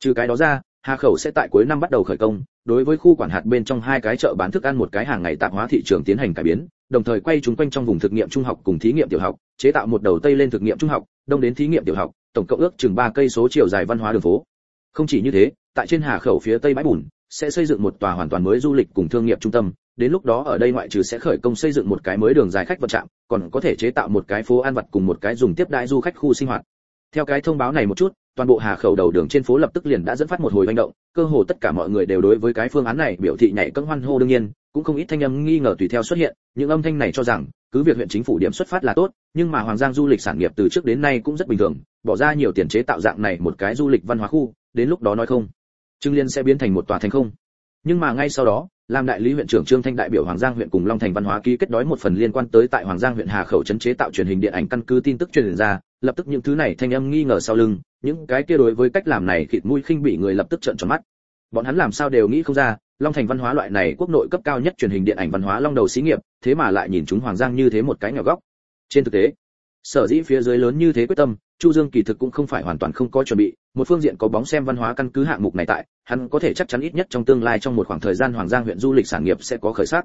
[SPEAKER 1] trừ cái đó ra Hà Khẩu sẽ tại cuối năm bắt đầu khởi công, đối với khu quản hạt bên trong hai cái chợ bán thức ăn một cái hàng ngày tạp hóa thị trường tiến hành cải biến, đồng thời quay chúng quanh trong vùng thực nghiệm trung học cùng thí nghiệm tiểu học, chế tạo một đầu tây lên thực nghiệm trung học, đông đến thí nghiệm tiểu học, tổng cộng ước chừng ba cây số chiều dài văn hóa đường phố. Không chỉ như thế, tại trên Hà Khẩu phía tây bãi bùn sẽ xây dựng một tòa hoàn toàn mới du lịch cùng thương nghiệp trung tâm, đến lúc đó ở đây ngoại trừ sẽ khởi công xây dựng một cái mới đường dài khách vận trạm, còn có thể chế tạo một cái phố ăn vặt cùng một cái dùng tiếp đãi du khách khu sinh hoạt. Theo cái thông báo này một chút, toàn bộ Hà Khẩu đầu đường trên phố lập tức liền đã dẫn phát một hồi manh động, cơ hồ tất cả mọi người đều đối với cái phương án này biểu thị nhảy cẫng hoan hô đương nhiên, cũng không ít thanh âm nghi ngờ tùy theo xuất hiện, những âm thanh này cho rằng, cứ việc huyện chính phủ điểm xuất phát là tốt, nhưng mà Hoàng Giang du lịch sản nghiệp từ trước đến nay cũng rất bình thường, bỏ ra nhiều tiền chế tạo dạng này một cái du lịch văn hóa khu, đến lúc đó nói không, Trương Liên sẽ biến thành một tòa thành không. Nhưng mà ngay sau đó, làm đại lý huyện trưởng Trương Thanh đại biểu Hoàng Giang huyện cùng Long Thành văn hóa ký kết đói một phần liên quan tới tại Hoàng Giang huyện Hà Khẩu trấn chế tạo truyền hình điện ảnh căn cứ tin tức truyền ra, lập tức những thứ này thanh âm nghi ngờ sau lưng, những cái kia đối với cách làm này khịt mũi khinh bị người lập tức trợn tròn mắt. Bọn hắn làm sao đều nghĩ không ra, Long Thành văn hóa loại này quốc nội cấp cao nhất truyền hình điện ảnh văn hóa long đầu xí nghiệp, thế mà lại nhìn chúng Hoàng Giang như thế một cái nhỏ góc. Trên thực tế, sở dĩ phía dưới lớn như thế quyết tâm, Chu Dương kỳ thực cũng không phải hoàn toàn không có chuẩn bị, một phương diện có bóng xem văn hóa căn cứ hạng mục này tại, hắn có thể chắc chắn ít nhất trong tương lai trong một khoảng thời gian Hoàng Giang huyện du lịch sản nghiệp sẽ có khởi sắc.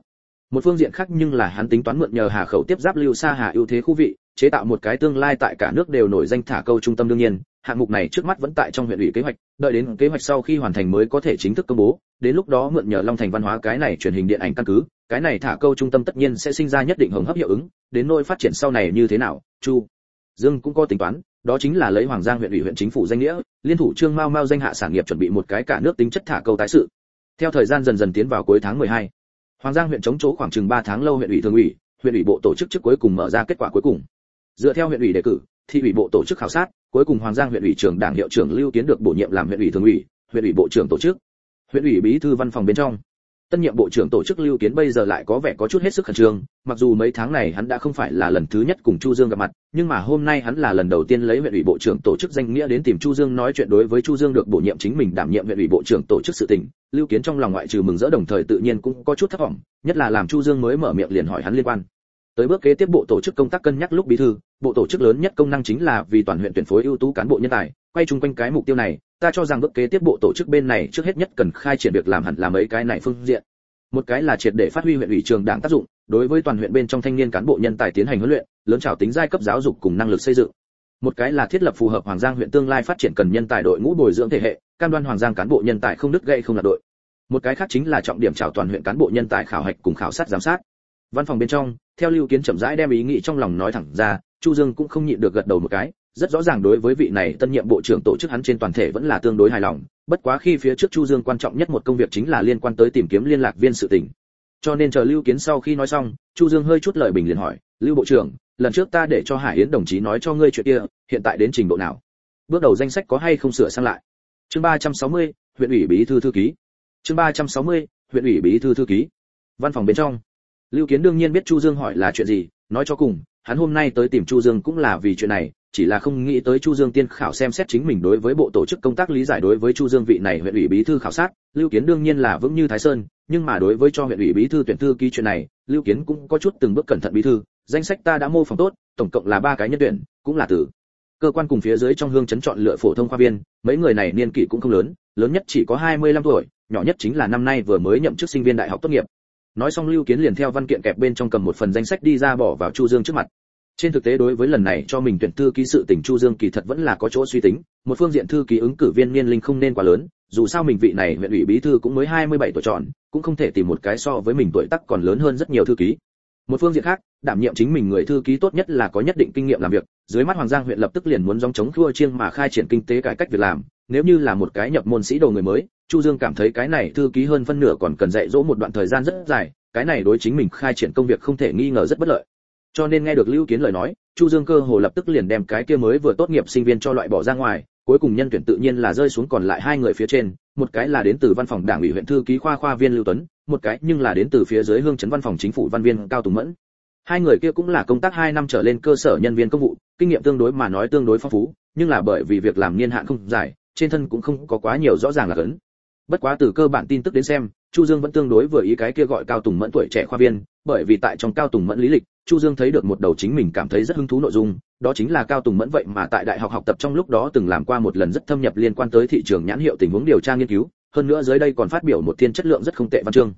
[SPEAKER 1] Một phương diện khác nhưng là hắn tính toán mượn nhờ Hà Khẩu tiếp giáp Lưu xa Hà ưu thế khu vị, chế tạo một cái tương lai tại cả nước đều nổi danh thả câu trung tâm đương nhiên, hạng mục này trước mắt vẫn tại trong huyện ủy kế hoạch, đợi đến kế hoạch sau khi hoàn thành mới có thể chính thức công bố, đến lúc đó mượn nhờ Long Thành văn hóa cái này truyền hình điện ảnh căn cứ, cái này thả câu trung tâm tất nhiên sẽ sinh ra nhất định hưởng hấp hiệu ứng, đến nỗi phát triển sau này như thế nào, Chu Dương cũng có tính toán, đó chính là lấy Hoàng Giang huyện ủy huyện chính phủ danh nghĩa, liên thủ Trương Mao Mao danh hạ sản nghiệp chuẩn bị một cái cả nước tính chất thả câu tái sự. Theo thời gian dần dần tiến vào cuối tháng 12, Hoàng Giang huyện chống chỗ khoảng chừng 3 tháng lâu huyện ủy thường ủy, huyện ủy bộ tổ chức trước cuối cùng mở ra kết quả cuối cùng. Dựa theo huyện ủy đề cử, thị ủy bộ tổ chức khảo sát, cuối cùng Hoàng Giang huyện ủy trưởng đảng hiệu trưởng Lưu Kiến được bổ nhiệm làm huyện ủy thường ủy, huyện ủy bộ trưởng tổ chức. Huyện ủy bí thư văn phòng bên trong, tân nhiệm bộ trưởng tổ chức lưu kiến bây giờ lại có vẻ có chút hết sức khẩn trương mặc dù mấy tháng này hắn đã không phải là lần thứ nhất cùng chu dương gặp mặt nhưng mà hôm nay hắn là lần đầu tiên lấy huyện ủy bộ trưởng tổ chức danh nghĩa đến tìm chu dương nói chuyện đối với chu dương được bổ nhiệm chính mình đảm nhiệm huyện ủy bộ trưởng tổ chức sự tình. Lưu kiến trong lòng ngoại trừ mừng rỡ đồng thời tự nhiên cũng có chút thất vọng nhất là làm chu dương mới mở miệng liền hỏi hắn liên quan tới bước kế tiếp bộ tổ chức công tác cân nhắc lúc bí thư, bộ tổ chức lớn nhất công năng chính là vì toàn huyện tuyển phối ưu tú cán bộ nhân tài. Quay chung quanh cái mục tiêu này, ta cho rằng bước kế tiếp bộ tổ chức bên này trước hết nhất cần khai triển việc làm hẳn là mấy cái này phương diện. Một cái là triệt để phát huy huyện ủy trường đảng tác dụng, đối với toàn huyện bên trong thanh niên cán bộ nhân tài tiến hành huấn luyện, lớn trào tính giai cấp giáo dục cùng năng lực xây dựng. Một cái là thiết lập phù hợp hoàng giang huyện tương lai phát triển cần nhân tài đội ngũ bồi dưỡng thể hệ, cam đoan hoàng giang cán bộ nhân tài không đứt gãy không là đội. Một cái khác chính là trọng điểm trào toàn huyện cán bộ nhân tài khảo hạch cùng khảo sát giám sát văn phòng bên trong theo lưu kiến chậm rãi đem ý nghĩ trong lòng nói thẳng ra chu dương cũng không nhịn được gật đầu một cái rất rõ ràng đối với vị này tân nhiệm bộ trưởng tổ chức hắn trên toàn thể vẫn là tương đối hài lòng bất quá khi phía trước chu dương quan trọng nhất một công việc chính là liên quan tới tìm kiếm liên lạc viên sự tình. Cho nên chờ lưu kiến sau khi nói xong chu dương hơi chút lời bình liền hỏi lưu bộ trưởng lần trước ta để cho hải yến đồng chí nói cho ngươi chuyện kia hiện tại đến trình độ nào? Bước đầu danh sách có hay không sửa sang lại? Chương 360, huyện ủy bí thư thư ký. Chương 360, huyện ủy bí thư thư ký. Văn phòng bên trong lưu kiến đương nhiên biết chu dương hỏi là chuyện gì, nói cho cùng, hắn hôm nay tới tìm chu dương cũng là vì chuyện này, chỉ là không nghĩ tới chu dương tiên khảo xem xét chính mình đối với bộ tổ chức công tác lý giải đối với chu dương vị này huyện ủy bí thư khảo sát, lưu kiến đương nhiên là vững như thái sơn, nhưng mà đối với cho huyện ủy bí thư tuyển thư ký chuyện này, lưu kiến cũng có chút từng bước cẩn thận bí thư, danh sách ta đã mô phỏng tốt, tổng cộng là ba cái nhân tuyển, cũng là từ cơ quan cùng phía dưới trong hương chấn chọn lựa phổ thông khoa viên, mấy người này niên kỷ cũng không lớn lớn nhất chỉ có 25 tuổi, nhỏ nhất chính là năm nay vừa mới nhậm chức sinh viên đại học tốt nghiệp nói xong lưu kiến liền theo văn kiện kẹp bên trong cầm một phần danh sách đi ra bỏ vào chu dương trước mặt. Trên thực tế đối với lần này cho mình tuyển thư ký sự tỉnh chu dương kỳ thật vẫn là có chỗ suy tính, một phương diện thư ký ứng cử viên niên linh không nên quá lớn, dù sao mình vị này huyện ủy bí thư cũng mới 27 tuổi chọn cũng không thể tìm một cái so với mình tuổi tác còn lớn hơn rất nhiều thư ký. Một phương diện khác, đảm nhiệm chính mình người thư ký tốt nhất là có nhất định kinh nghiệm làm việc, dưới mắt hoàng giang huyện lập tức liền muốn dòng chống thua chiêng mà khai triển kinh tế cải cách việc làm nếu như là một cái nhập môn sĩ đồ người mới, chu dương cảm thấy cái này thư ký hơn phân nửa còn cần dạy dỗ một đoạn thời gian rất dài, cái này đối chính mình khai triển công việc không thể nghi ngờ rất bất lợi. Cho nên nghe được lưu kiến lời nói, chu dương cơ hồ lập tức liền đem cái kia mới vừa tốt nghiệp sinh viên cho loại bỏ ra ngoài, cuối cùng nhân tuyển tự nhiên là rơi xuống còn lại hai người phía trên, một cái là đến từ văn phòng đảng ủy huyện thư ký khoa khoa viên lưu tuấn, một cái nhưng là đến từ phía dưới hương chấn văn phòng chính phủ văn viên cao tùng mẫn. Hai người kia cũng là công tác hai năm trở lên cơ sở nhân viên công vụ, kinh nghiệm tương đối mà nói tương đối phong phú, nhưng là bởi vì việc làm niên hạn không dài trên thân cũng không có quá nhiều rõ ràng là cấn. Bất quá từ cơ bản tin tức đến xem, chu dương vẫn tương đối vừa ý cái kia gọi cao tùng mẫn tuổi trẻ khoa viên, bởi vì tại trong cao tùng mẫn lý lịch, chu dương thấy được một đầu chính mình cảm thấy rất hứng thú nội dung, đó chính là cao tùng mẫn vậy mà tại đại học học tập trong lúc đó từng làm qua một lần rất thâm nhập liên quan tới thị trường nhãn hiệu tình huống điều tra nghiên cứu, hơn nữa dưới đây còn phát biểu một thiên chất lượng rất không tệ văn chương.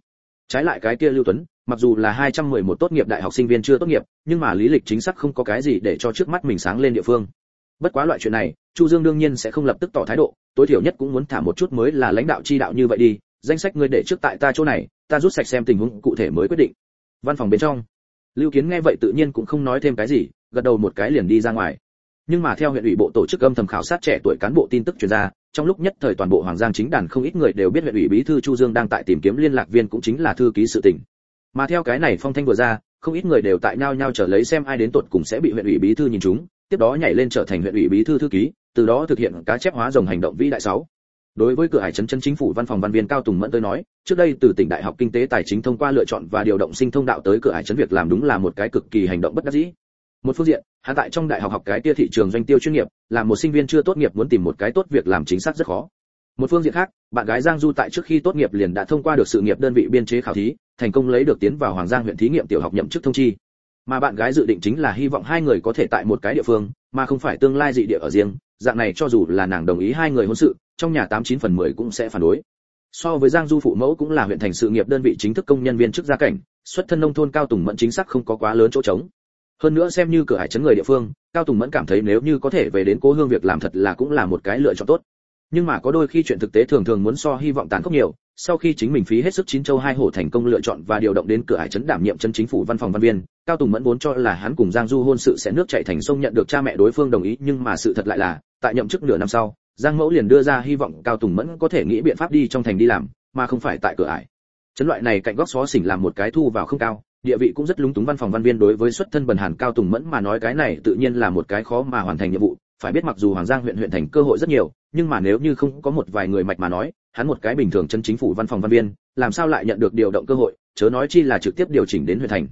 [SPEAKER 1] Trái lại cái kia lưu tuấn, mặc dù là 211 tốt nghiệp đại học sinh viên chưa tốt nghiệp, nhưng mà lý lịch chính xác không có cái gì để cho trước mắt mình sáng lên địa phương bất quá loại chuyện này, chu dương đương nhiên sẽ không lập tức tỏ thái độ, tối thiểu nhất cũng muốn thả một chút mới là lãnh đạo chi đạo như vậy đi, danh sách ngươi để trước tại ta chỗ này, ta rút sạch xem tình huống cụ thể mới quyết định. Văn phòng bên trong, lưu kiến nghe vậy tự nhiên cũng không nói thêm cái gì, gật đầu một cái liền đi ra ngoài. Nhưng mà theo huyện ủy bộ tổ chức âm thầm khảo sát trẻ tuổi cán bộ tin tức truyền ra, trong lúc nhất thời toàn bộ hoàng giang chính đàn không ít người đều biết huyện ủy bí thư chu dương đang tại tìm kiếm liên lạc viên cũng chính là thư ký sự tỉnh mà theo cái này phong thanh vừa ra, không ít người đều tại nhau nhau chờ lấy xem ai đến tột cùng sẽ bị huyện ủy bí thư nhìn chúng tiếp đó nhảy lên trở thành huyện ủy bí thư thư ký, từ đó thực hiện cá chép hóa rồng hành động vĩ đại sáu. Đối với cửa hải trấn chân chính phủ văn phòng văn viên cao tùng mẫn tới nói, trước đây từ tỉnh đại học kinh tế tài chính thông qua lựa chọn và điều động sinh thông đạo tới cửa hải trấn việc làm đúng là một cái cực kỳ hành động bất đắc dĩ. Một phương diện hắn tại trong đại học học cái tia thị trường doanh tiêu chuyên nghiệp, là một sinh viên chưa tốt nghiệp muốn tìm một cái tốt việc làm chính xác rất khó. Một phương diện khác, bạn gái giang du tại trước khi tốt nghiệp liền đã thông qua được sự nghiệp đơn vị biên chế khảo thí, thành công lấy được tiến vào hoàng giang huyện thí nghiệm tiểu học nhậm chức thông chi mà bạn gái dự định chính là hy vọng hai người có thể tại một cái địa phương, mà không phải tương lai dị địa ở riêng. Dạng này cho dù là nàng đồng ý hai người hôn sự, trong nhà tám chín phần mười cũng sẽ phản đối. So với giang du phụ mẫu cũng là huyện thành sự nghiệp đơn vị chính thức công nhân viên chức gia cảnh, xuất thân nông thôn cao tùng mẫn chính xác không có quá lớn chỗ trống. Hơn nữa xem như cửa hải chấn người địa phương, cao tùng mẫn cảm thấy nếu như có thể về đến cố hương việc làm thật là cũng là một cái lựa chọn tốt nhưng mà có đôi khi chuyện thực tế thường thường muốn so hy vọng tàn khốc nhiều. Sau khi chính mình phí hết sức chín châu hai hổ thành công lựa chọn và điều động đến cửa hải trấn đảm nhiệm chân chính phủ văn phòng văn viên, cao tùng mẫn vốn cho là hắn cùng giang du hôn sự sẽ nước chảy thành sông nhận được cha mẹ đối phương đồng ý, nhưng mà sự thật lại là, tại nhậm chức nửa năm sau, giang mẫu liền đưa ra hy vọng cao tùng mẫn có thể nghĩ biện pháp đi trong thành đi làm, mà không phải tại cửa ải. Chấn loại này cạnh góc xó xỉnh làm một cái thu vào không cao, địa vị cũng rất lúng túng văn phòng văn viên đối với xuất thân bần hàn cao tùng mẫn mà nói cái này tự nhiên là một cái khó mà hoàn thành nhiệm vụ phải biết mặc dù hoàng giang huyện huyện thành cơ hội rất nhiều, nhưng mà nếu như không có một vài người mạch mà nói, hắn một cái bình thường chân chính phủ văn phòng văn viên, làm sao lại nhận được điều động cơ hội, chớ nói chi là trực tiếp điều chỉnh đến huyện thành.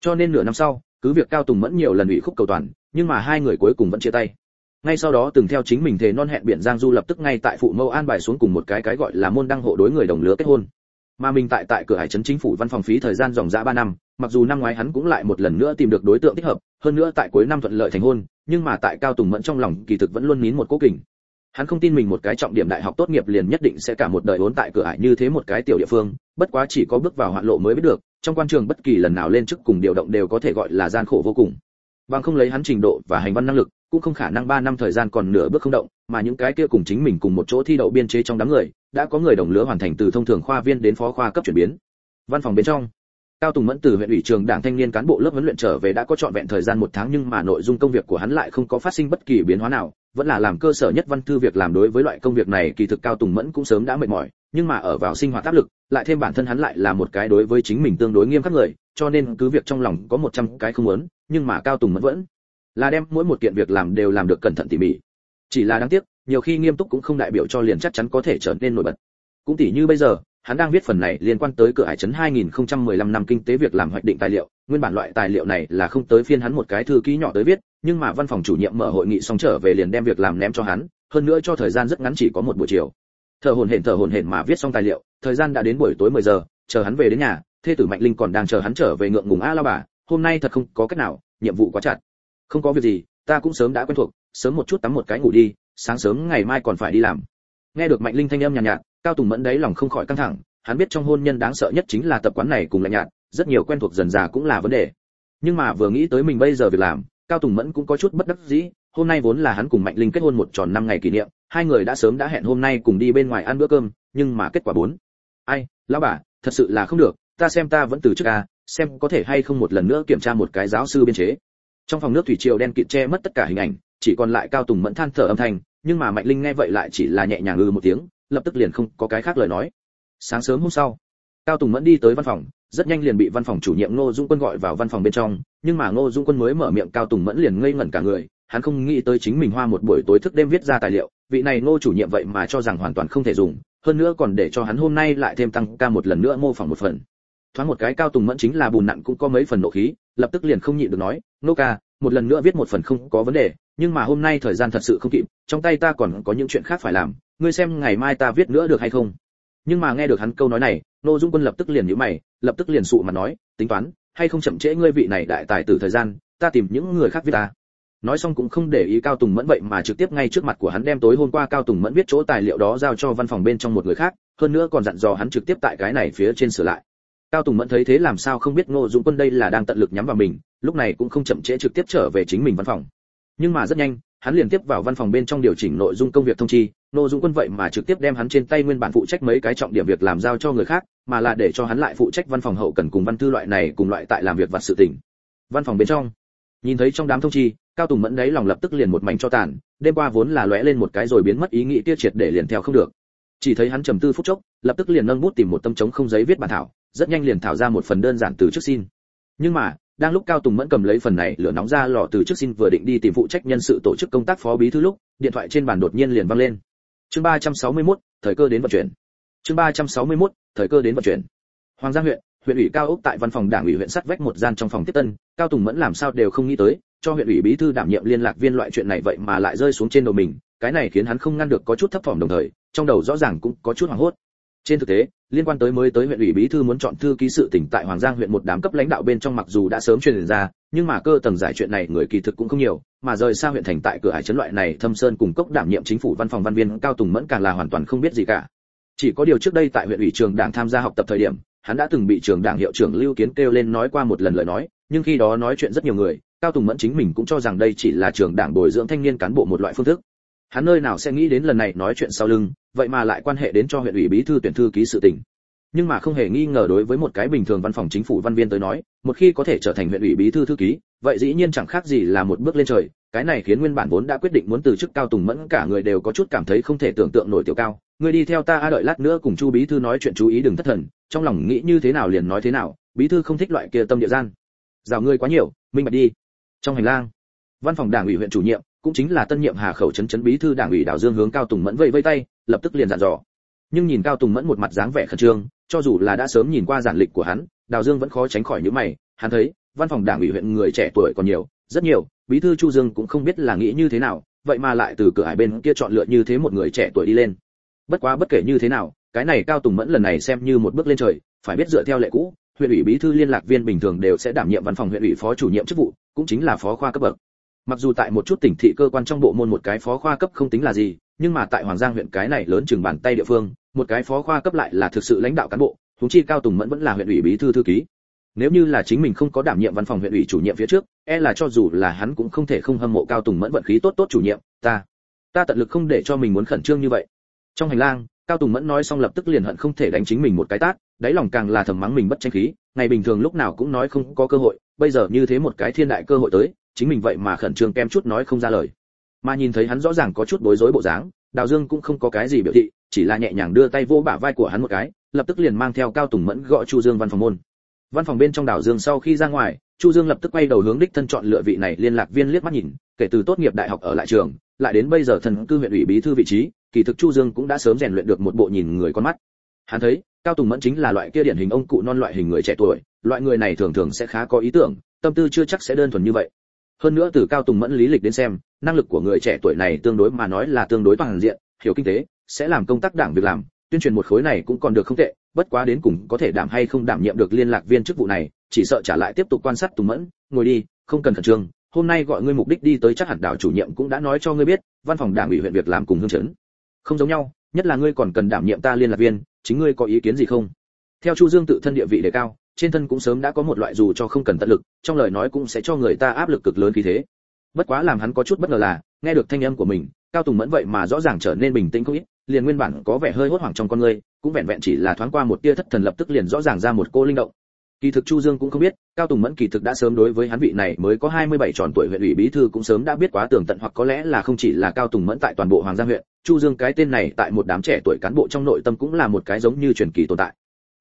[SPEAKER 1] Cho nên nửa năm sau, cứ việc cao tùng mẫn nhiều lần ủy khúc cầu toàn, nhưng mà hai người cuối cùng vẫn chia tay. Ngay sau đó từng theo chính mình thề non hẹn biển giang du lập tức ngay tại phụ mâu an bài xuống cùng một cái cái gọi là môn đăng hộ đối người đồng lứa kết hôn. Mà mình tại tại cửa hải trấn chính phủ văn phòng phí thời gian dòng dã ba năm, mặc dù năm ngoái hắn cũng lại một lần nữa tìm được đối tượng thích hợp, hơn nữa tại cuối năm thuận lợi thành hôn nhưng mà tại cao tùng mẫn trong lòng kỳ thực vẫn luôn nín một cố kình. Hắn không tin mình một cái trọng điểm đại học tốt nghiệp liền nhất định sẽ cả một đời vốn tại cửa ải như thế một cái tiểu địa phương, bất quá chỉ có bước vào hoạn lộ mới biết được, trong quan trường bất kỳ lần nào lên chức cùng điều động đều có thể gọi là gian khổ vô cùng. Bằng không lấy hắn trình độ và hành văn năng lực, cũng không khả năng 3 năm thời gian còn nửa bước không động, mà những cái kia cùng chính mình cùng một chỗ thi đậu biên chế trong đám người, đã có người đồng lứa hoàn thành từ thông thường khoa viên đến phó khoa cấp chuyển biến. Văn phòng bên trong cao tùng mẫn từ huyện ủy trường đảng thanh niên cán bộ lớp huấn luyện trở về đã có trọn vẹn thời gian một tháng nhưng mà nội dung công việc của hắn lại không có phát sinh bất kỳ biến hóa nào, vẫn là làm cơ sở nhất văn thư việc làm đối với loại công việc này kỳ thực cao tùng mẫn cũng sớm đã mệt mỏi, nhưng mà ở vào sinh hoạt áp lực, lại thêm bản thân hắn lại là một cái đối với chính mình tương đối nghiêm khắc người, cho nên cứ việc trong lòng có 100 cái không muốn, nhưng mà cao tùng mẫn vẫn là đem mỗi một kiện việc làm đều làm được cẩn thận tỉ mỉ. Chỉ là đáng tiếc, nhiều khi nghiêm túc cũng không đại biểu cho liền chắc chắn có thể trở nên nổi bật. Cũng tỉ như bây giờ hắn đang viết phần này liên quan tới cửa hải trấn 2015 năm kinh tế việc làm hoạch định tài liệu, nguyên bản loại tài liệu này là không tới phiên hắn một cái thư ký nhỏ tới viết, nhưng mà văn phòng chủ nhiệm mở hội nghị xong trở về liền đem việc làm ném cho hắn, hơn nữa cho thời gian rất ngắn chỉ có một buổi chiều. Thở hồn hển thở hồn hển mà viết xong tài liệu, thời gian đã đến buổi tối 10 giờ, chờ hắn về đến nhà, thê tử Mạnh Linh còn đang chờ hắn trở về ngượng ngùng a la bà, hôm nay thật không có cách nào, nhiệm vụ quá chặt. Không có việc gì, ta cũng sớm đã quen thuộc, sớm một chút tắm một cái ngủ đi, sáng sớm ngày mai còn phải đi làm. Nghe được Mạnh Linh thanh âm nhàn nhạt, nhạt, Cao Tùng Mẫn đấy lòng không khỏi căng thẳng, hắn biết trong hôn nhân đáng sợ nhất chính là tập quán này cùng lạnh nhạt, rất nhiều quen thuộc dần già cũng là vấn đề. Nhưng mà vừa nghĩ tới mình bây giờ việc làm, Cao Tùng Mẫn cũng có chút bất đắc dĩ, hôm nay vốn là hắn cùng Mạnh Linh kết hôn một tròn năm ngày kỷ niệm, hai người đã sớm đã hẹn hôm nay cùng đi bên ngoài ăn bữa cơm, nhưng mà kết quả bốn. Ai, lão bà, thật sự là không được, ta xem ta vẫn từ trước à? xem có thể hay không một lần nữa kiểm tra một cái giáo sư biên chế. Trong phòng nước thủy triều đen kịt che mất tất cả hình ảnh, chỉ còn lại Cao Tùng Mẫn than thở âm thanh, nhưng mà Mạnh Linh nghe vậy lại chỉ là nhẹ nhàng ư một tiếng, lập tức liền không có cái khác lời nói. Sáng sớm hôm sau, cao tùng mẫn đi tới văn phòng, rất nhanh liền bị văn phòng chủ nhiệm ngô dung quân gọi vào văn phòng bên trong, nhưng mà ngô dung quân mới mở miệng, cao tùng mẫn liền ngây ngẩn cả người, hắn không nghĩ tới chính mình hoa một buổi tối thức đêm viết ra tài liệu, vị này ngô chủ nhiệm vậy mà cho rằng hoàn toàn không thể dùng, hơn nữa còn để cho hắn hôm nay lại thêm tăng ca một lần nữa mô phỏng một phần. Thoáng một cái cao tùng mẫn chính là bùn nặng cũng có mấy phần nộ khí, lập tức liền không nhịn được nói nô ca, một lần nữa viết một phần không có vấn đề, nhưng mà hôm nay thời gian thật sự không kịp, trong tay ta còn có những chuyện khác phải làm ngươi xem ngày mai ta viết nữa được hay không? Nhưng mà nghe được hắn câu nói này nô dung quân lập tức liền nhíu mày, lập tức liền sụ mà nói, tính toán, hay không chậm trễ ngươi vị này đại tài tử thời gian, ta tìm những người khác viết ta. Nói xong cũng không để ý cao tùng mẫn vậy mà trực tiếp ngay trước mặt của hắn đem tối hôm qua cao tùng mẫn viết chỗ tài liệu đó giao cho văn phòng bên trong một người khác, hơn nữa còn dặn dò hắn trực tiếp tại cái này phía trên sửa lại. Cao tùng mẫn thấy thế làm sao không biết ngô dũng quân đây là đang tận lực nhắm vào mình, lúc này cũng không chậm trễ trực tiếp trở về chính mình văn phòng. Nhưng mà rất nhanh, hắn liền tiếp vào văn phòng bên trong điều chỉnh nội dung công việc thông chi Nô Dung Quân vậy mà trực tiếp đem hắn trên tay nguyên bản phụ trách mấy cái trọng điểm việc làm giao cho người khác, mà là để cho hắn lại phụ trách văn phòng hậu cần cùng văn thư loại này cùng loại tại làm việc vặt sự tình. Văn phòng bên trong, nhìn thấy trong đám thông chi, Cao Tùng Mẫn đấy lòng lập tức liền một mảnh cho tàn, đêm qua vốn là lóe lên một cái rồi biến mất ý nghĩ kia triệt để liền theo không được. Chỉ thấy hắn trầm tư phút chốc, lập tức liền nâng bút tìm một tấm trống không giấy viết bản thảo, rất nhanh liền thảo ra một phần đơn giản từ trước xin. Nhưng mà, đang lúc cao tùng mẫn cầm lấy phần này lửa nóng ra lò từ trước xin vừa định đi tìm phụ trách nhân sự tổ chức công tác phó bí thư lúc điện thoại trên bàn đột nhiên liền vang lên chương 361, thời cơ đến vận chuyển. Chương 361, thời cơ đến vận chuyển. Hoàng gia huyện huyện ủy cao ốc tại văn phòng đảng ủy huyện sắt vách một gian trong phòng tiếp tân cao tùng mẫn làm sao đều không nghĩ tới cho huyện ủy bí thư đảm nhiệm liên lạc viên loại chuyện này vậy mà lại rơi xuống trên đầu mình cái này khiến hắn không ngăn được có chút thấp thỏm đồng thời trong đầu rõ ràng cũng có chút hoảng hốt. Trên thực tế liên quan tới mới tới huyện ủy bí thư muốn chọn thư ký sự tỉnh tại hoàng giang huyện một đám cấp lãnh đạo bên trong mặc dù đã sớm truyền ra, nhưng mà cơ tầng giải chuyện này người kỳ thực cũng không nhiều, mà rời xa huyện thành tại cửa hải trấn loại này thâm sơn cùng cốc đảm nhiệm chính phủ văn phòng văn viên cao tùng mẫn càng là hoàn toàn không biết gì cả. Chỉ có điều trước đây tại huyện ủy trường đảng tham gia học tập thời điểm, hắn đã từng bị trường đảng hiệu trưởng lưu kiến kêu lên nói qua một lần lời nói, nhưng khi đó nói chuyện rất nhiều người, cao tùng mẫn chính mình cũng cho rằng đây chỉ là trường đảng bồi dưỡng thanh niên cán bộ một loại phương thức hắn nơi nào sẽ nghĩ đến lần này nói chuyện sau lưng, vậy mà lại quan hệ đến cho huyện ủy bí thư tuyển thư ký sự tình. Nhưng mà không hề nghi ngờ đối với một cái bình thường văn phòng chính phủ văn viên tới nói, một khi có thể trở thành huyện ủy bí thư thư ký, vậy dĩ nhiên chẳng khác gì là một bước lên trời, cái này khiến nguyên bản vốn đã quyết định muốn từ chức cao tùng mẫn cả người đều có chút cảm thấy không thể tưởng tượng nổi tiểu cao. Người đi theo ta a đợi lát nữa cùng chu bí thư nói chuyện chú ý đừng thất thần, trong lòng nghĩ như thế nào liền nói thế nào, bí thư không thích loại kia tâm địa gian. Rào ngươi quá nhiều, minh bạch đi. Trong hành lang, văn phòng đảng ủy huyện chủ nhiệm cũng chính là tân nhiệm hà khẩu chấn chấn bí thư đảng ủy đào dương hướng cao tùng mẫn vây vây tay, lập tức liền dặn dò. Nhưng nhìn cao tùng mẫn một mặt dáng vẻ khẩn trương, cho dù là đã sớm nhìn qua giản lịch của hắn đào dương vẫn khó tránh khỏi những mày, hắn thấy, văn phòng đảng ủy huyện người trẻ tuổi còn nhiều, rất nhiều, bí thư chu dương cũng không biết là nghĩ như thế nào, vậy mà lại từ cửa hải bên kia chọn lựa như thế một người trẻ tuổi đi lên. Bất quá bất kể như thế nào, cái này cao tùng mẫn lần này xem như một bước lên trời, phải biết dựa theo lệ cũ, huyện ủy bí thư liên lạc viên bình thường đều sẽ đảm nhiệm văn phòng huyện ủy phó chủ nhiệm chức vụ, cũng chính là phó khoa cấp bậc mặc dù tại một chút tỉnh thị cơ quan trong bộ môn một cái phó khoa cấp không tính là gì, nhưng mà tại hoàng giang huyện cái này lớn chừng bàn tay địa phương, một cái phó khoa cấp lại là thực sự lãnh đạo cán bộ, huống chi cao tùng mẫn vẫn là huyện ủy bí thư thư ký. Nếu như là chính mình không có đảm nhiệm văn phòng huyện ủy chủ nhiệm phía trước e là cho dù là hắn cũng không thể không hâm mộ cao tùng mẫn vận khí tốt tốt chủ nhiệm, ta ta tận lực không để cho mình muốn khẩn trương như vậy. Trong hành lang, cao tùng mẫn nói xong lập tức liền hận không thể đánh chính mình một cái tát, đáy lòng càng là thầm mắng mình bất tranh khí, ngày bình thường lúc nào cũng nói không có cơ hội, bây giờ như thế một cái thiên đại cơ hội tới chính mình vậy mà khẩn trương kem chút nói không ra lời. Mà nhìn thấy hắn rõ ràng có chút bối rối bộ dáng, đào dương cũng không có cái gì biểu thị, chỉ là nhẹ nhàng đưa tay vô bả vai của hắn một cái, lập tức liền mang theo cao tùng mẫn gọi chu dương văn phòng môn. Văn phòng bên trong đảo dương sau khi ra ngoài, chu dương lập tức quay đầu hướng đích thân chọn lựa vị này liên lạc viên liếc mắt nhìn, kể từ tốt nghiệp đại học ở lại trường, lại đến bây giờ thần cư huyện ủy bí thư vị trí, kỳ thực chu dương cũng đã sớm rèn luyện được một bộ nhìn người con mắt. Hắn thấy, cao tùng mẫn chính là loại kia điển hình ông cụ non loại hình người trẻ tuổi, loại người này thường thường sẽ khá có ý tưởng, tâm tư chưa chắc sẽ đơn thuần như vậy hơn nữa từ cao tùng mẫn lý lịch đến xem, năng lực của người trẻ tuổi này tương đối mà nói là tương đối toàn diện, hiểu kinh tế, sẽ làm công tác đảng việc làm, tuyên truyền một khối này cũng còn được không tệ, bất quá đến cùng có thể đảm hay không đảm nhiệm được liên lạc viên chức vụ này, chỉ sợ trả lại tiếp tục quan sát tùng mẫn, ngồi đi, không cần khẩn trương, hôm nay gọi ngươi mục đích đi tới chắc hẳn đảo chủ nhiệm cũng đã nói cho ngươi biết, văn phòng đảng ủy huyện việc làm cùng hương chấn. Không giống nhau, nhất là ngươi còn cần đảm nhiệm ta liên lạc viên, chính ngươi có ý kiến gì không? Theo chu dương tự thân địa vị đề cao trên thân cũng sớm đã có một loại dù cho không cần tận lực, trong lời nói cũng sẽ cho người ta áp lực cực lớn khí thế. Bất quá làm hắn có chút bất ngờ là, nghe được thanh âm của mình, cao tùng mẫn vậy mà rõ ràng trở nên bình tĩnh không ít, liền nguyên bản có vẻ hơi hốt hoảng trong con người, cũng vẹn vẹn chỉ là thoáng qua một tia thất thần lập tức liền rõ ràng ra một cô linh động. Kỳ thực chu dương cũng không biết, cao tùng mẫn kỳ thực đã sớm đối với hắn vị này mới có 27 tròn tuổi huyện ủy bí thư cũng sớm đã biết quá tường tận hoặc có lẽ là không chỉ là cao tùng mẫn tại toàn bộ hoàng gia huyện, chu dương cái tên này tại một đám trẻ tuổi cán bộ trong nội tâm cũng là một cái giống như truyền kỳ tồn tại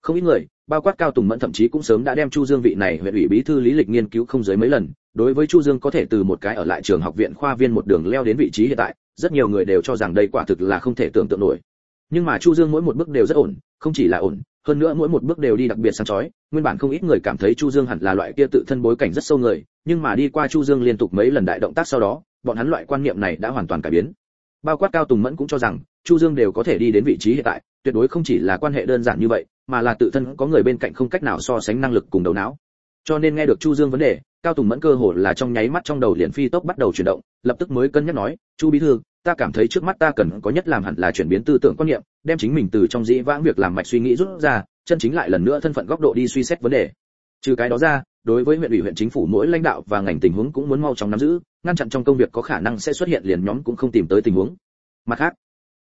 [SPEAKER 1] không ít người, bao quát cao tùng mẫn thậm chí cũng sớm đã đem chu dương vị này huyện ủy bí thư lý lịch nghiên cứu không dưới mấy lần. Đối với chu dương có thể từ một cái ở lại trường học viện khoa viên một đường leo đến vị trí hiện tại, rất nhiều người đều cho rằng đây quả thực là không thể tưởng tượng nổi. Nhưng mà chu dương mỗi một bước đều rất ổn, không chỉ là ổn, hơn nữa mỗi một bước đều đi đặc biệt sáng chói. Nguyên bản không ít người cảm thấy chu dương hẳn là loại kia tự thân bối cảnh rất sâu người, nhưng mà đi qua chu dương liên tục mấy lần đại động tác sau đó, bọn hắn loại quan niệm này đã hoàn toàn cải biến. Bao quát cao tùng mẫn cũng cho rằng, chu dương đều có thể đi đến vị trí hiện tại, tuyệt đối không chỉ là quan hệ đơn giản như vậy mà là tự thân có người bên cạnh không cách nào so sánh năng lực cùng đầu não. Cho nên nghe được chu dương vấn đề, cao tùng mẫn cơ hồ là trong nháy mắt trong đầu liền phi tốc bắt đầu chuyển động, lập tức mới cân nhắc nói, chu bí thư, ta cảm thấy trước mắt ta cần có nhất làm hẳn là chuyển biến tư tưởng quan niệm, đem chính mình từ trong dĩ vãng việc làm mạch suy nghĩ rút ra, chân chính lại lần nữa thân phận góc độ đi suy xét vấn đề. Trừ cái đó ra, đối với huyện ủy huyện chính phủ mỗi lãnh đạo và ngành tình huống cũng muốn mau chóng nắm giữ, ngăn chặn trong công việc có khả năng sẽ xuất hiện liền nhóm cũng không tìm tới tình huống. Mặt khác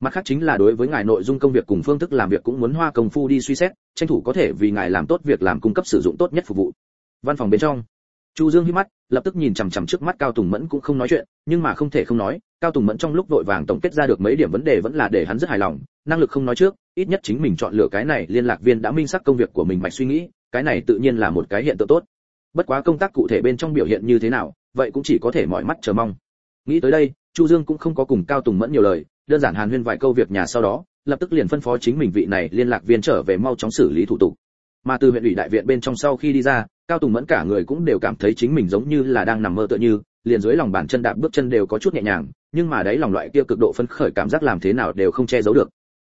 [SPEAKER 1] mặt khác chính là đối với ngài nội dung công việc cùng phương thức làm việc cũng muốn hoa công phu đi suy xét, tranh thủ có thể vì ngài làm tốt việc làm cung cấp sử dụng tốt nhất phục vụ. Văn phòng bên trong, chu dương hí mắt, lập tức nhìn chằm chằm trước mắt cao tùng mẫn cũng không nói chuyện, nhưng mà không thể không nói, cao tùng mẫn trong lúc vội vàng tổng kết ra được mấy điểm vấn đề vẫn là để hắn rất hài lòng, năng lực không nói trước, ít nhất chính mình chọn lựa cái này liên lạc viên đã minh xác công việc của mình mạch suy nghĩ, cái này tự nhiên là một cái hiện tượng tốt. Bất quá công tác cụ thể bên trong biểu hiện như thế nào, vậy cũng chỉ có thể mọi mắt chờ mong. Nghĩ tới đây, chu dương cũng không có cùng cao tùng mẫn nhiều lời đơn giản hàn huyên vài câu việc nhà sau đó, lập tức liền phân phó chính mình vị này liên lạc viên trở về mau chóng xử lý thủ tục. Mà từ huyện ủy đại viện bên trong sau khi đi ra, cao tùng mẫn cả người cũng đều cảm thấy chính mình giống như là đang nằm mơ tựa như, liền dưới lòng bàn chân đạp bước chân đều có chút nhẹ nhàng, nhưng mà đấy lòng loại kia cực độ phấn khởi cảm giác làm thế nào đều không che giấu được.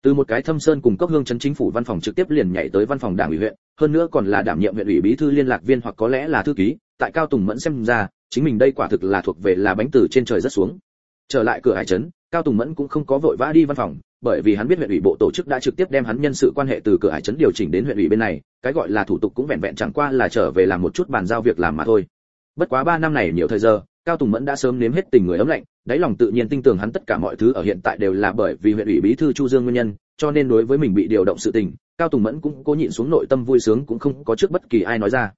[SPEAKER 1] Từ một cái thâm sơn cùng cốc hương chân chính phủ văn phòng trực tiếp liền nhảy tới văn phòng đảng ủy huyện, hơn nữa còn là đảm nhiệm huyện ủy bí thư liên lạc viên hoặc có lẽ là thư ký, tại cao tùng mẫn xem ra, chính mình đây quả thực là thuộc về là bánh từ trên trời rất xuống. Trở lại cửa hải trấn cao tùng mẫn cũng không có vội vã đi văn phòng, bởi vì hắn biết huyện ủy bộ tổ chức đã trực tiếp đem hắn nhân sự quan hệ từ cửa hải trấn điều chỉnh đến huyện ủy bên này, cái gọi là thủ tục cũng vẹn vẹn chẳng qua là trở về làm một chút bàn giao việc làm mà thôi. Bất quá ba năm này nhiều thời giờ, cao tùng mẫn đã sớm nếm hết tình người ấm lạnh, đáy lòng tự nhiên tin tưởng hắn tất cả mọi thứ ở hiện tại đều là bởi vì huyện ủy bí thư chu dương nguyên nhân, cho nên đối với mình bị điều động sự tình, cao tùng mẫn cũng cố nhịn xuống nội tâm vui sướng cũng không có trước bất kỳ ai nói ra.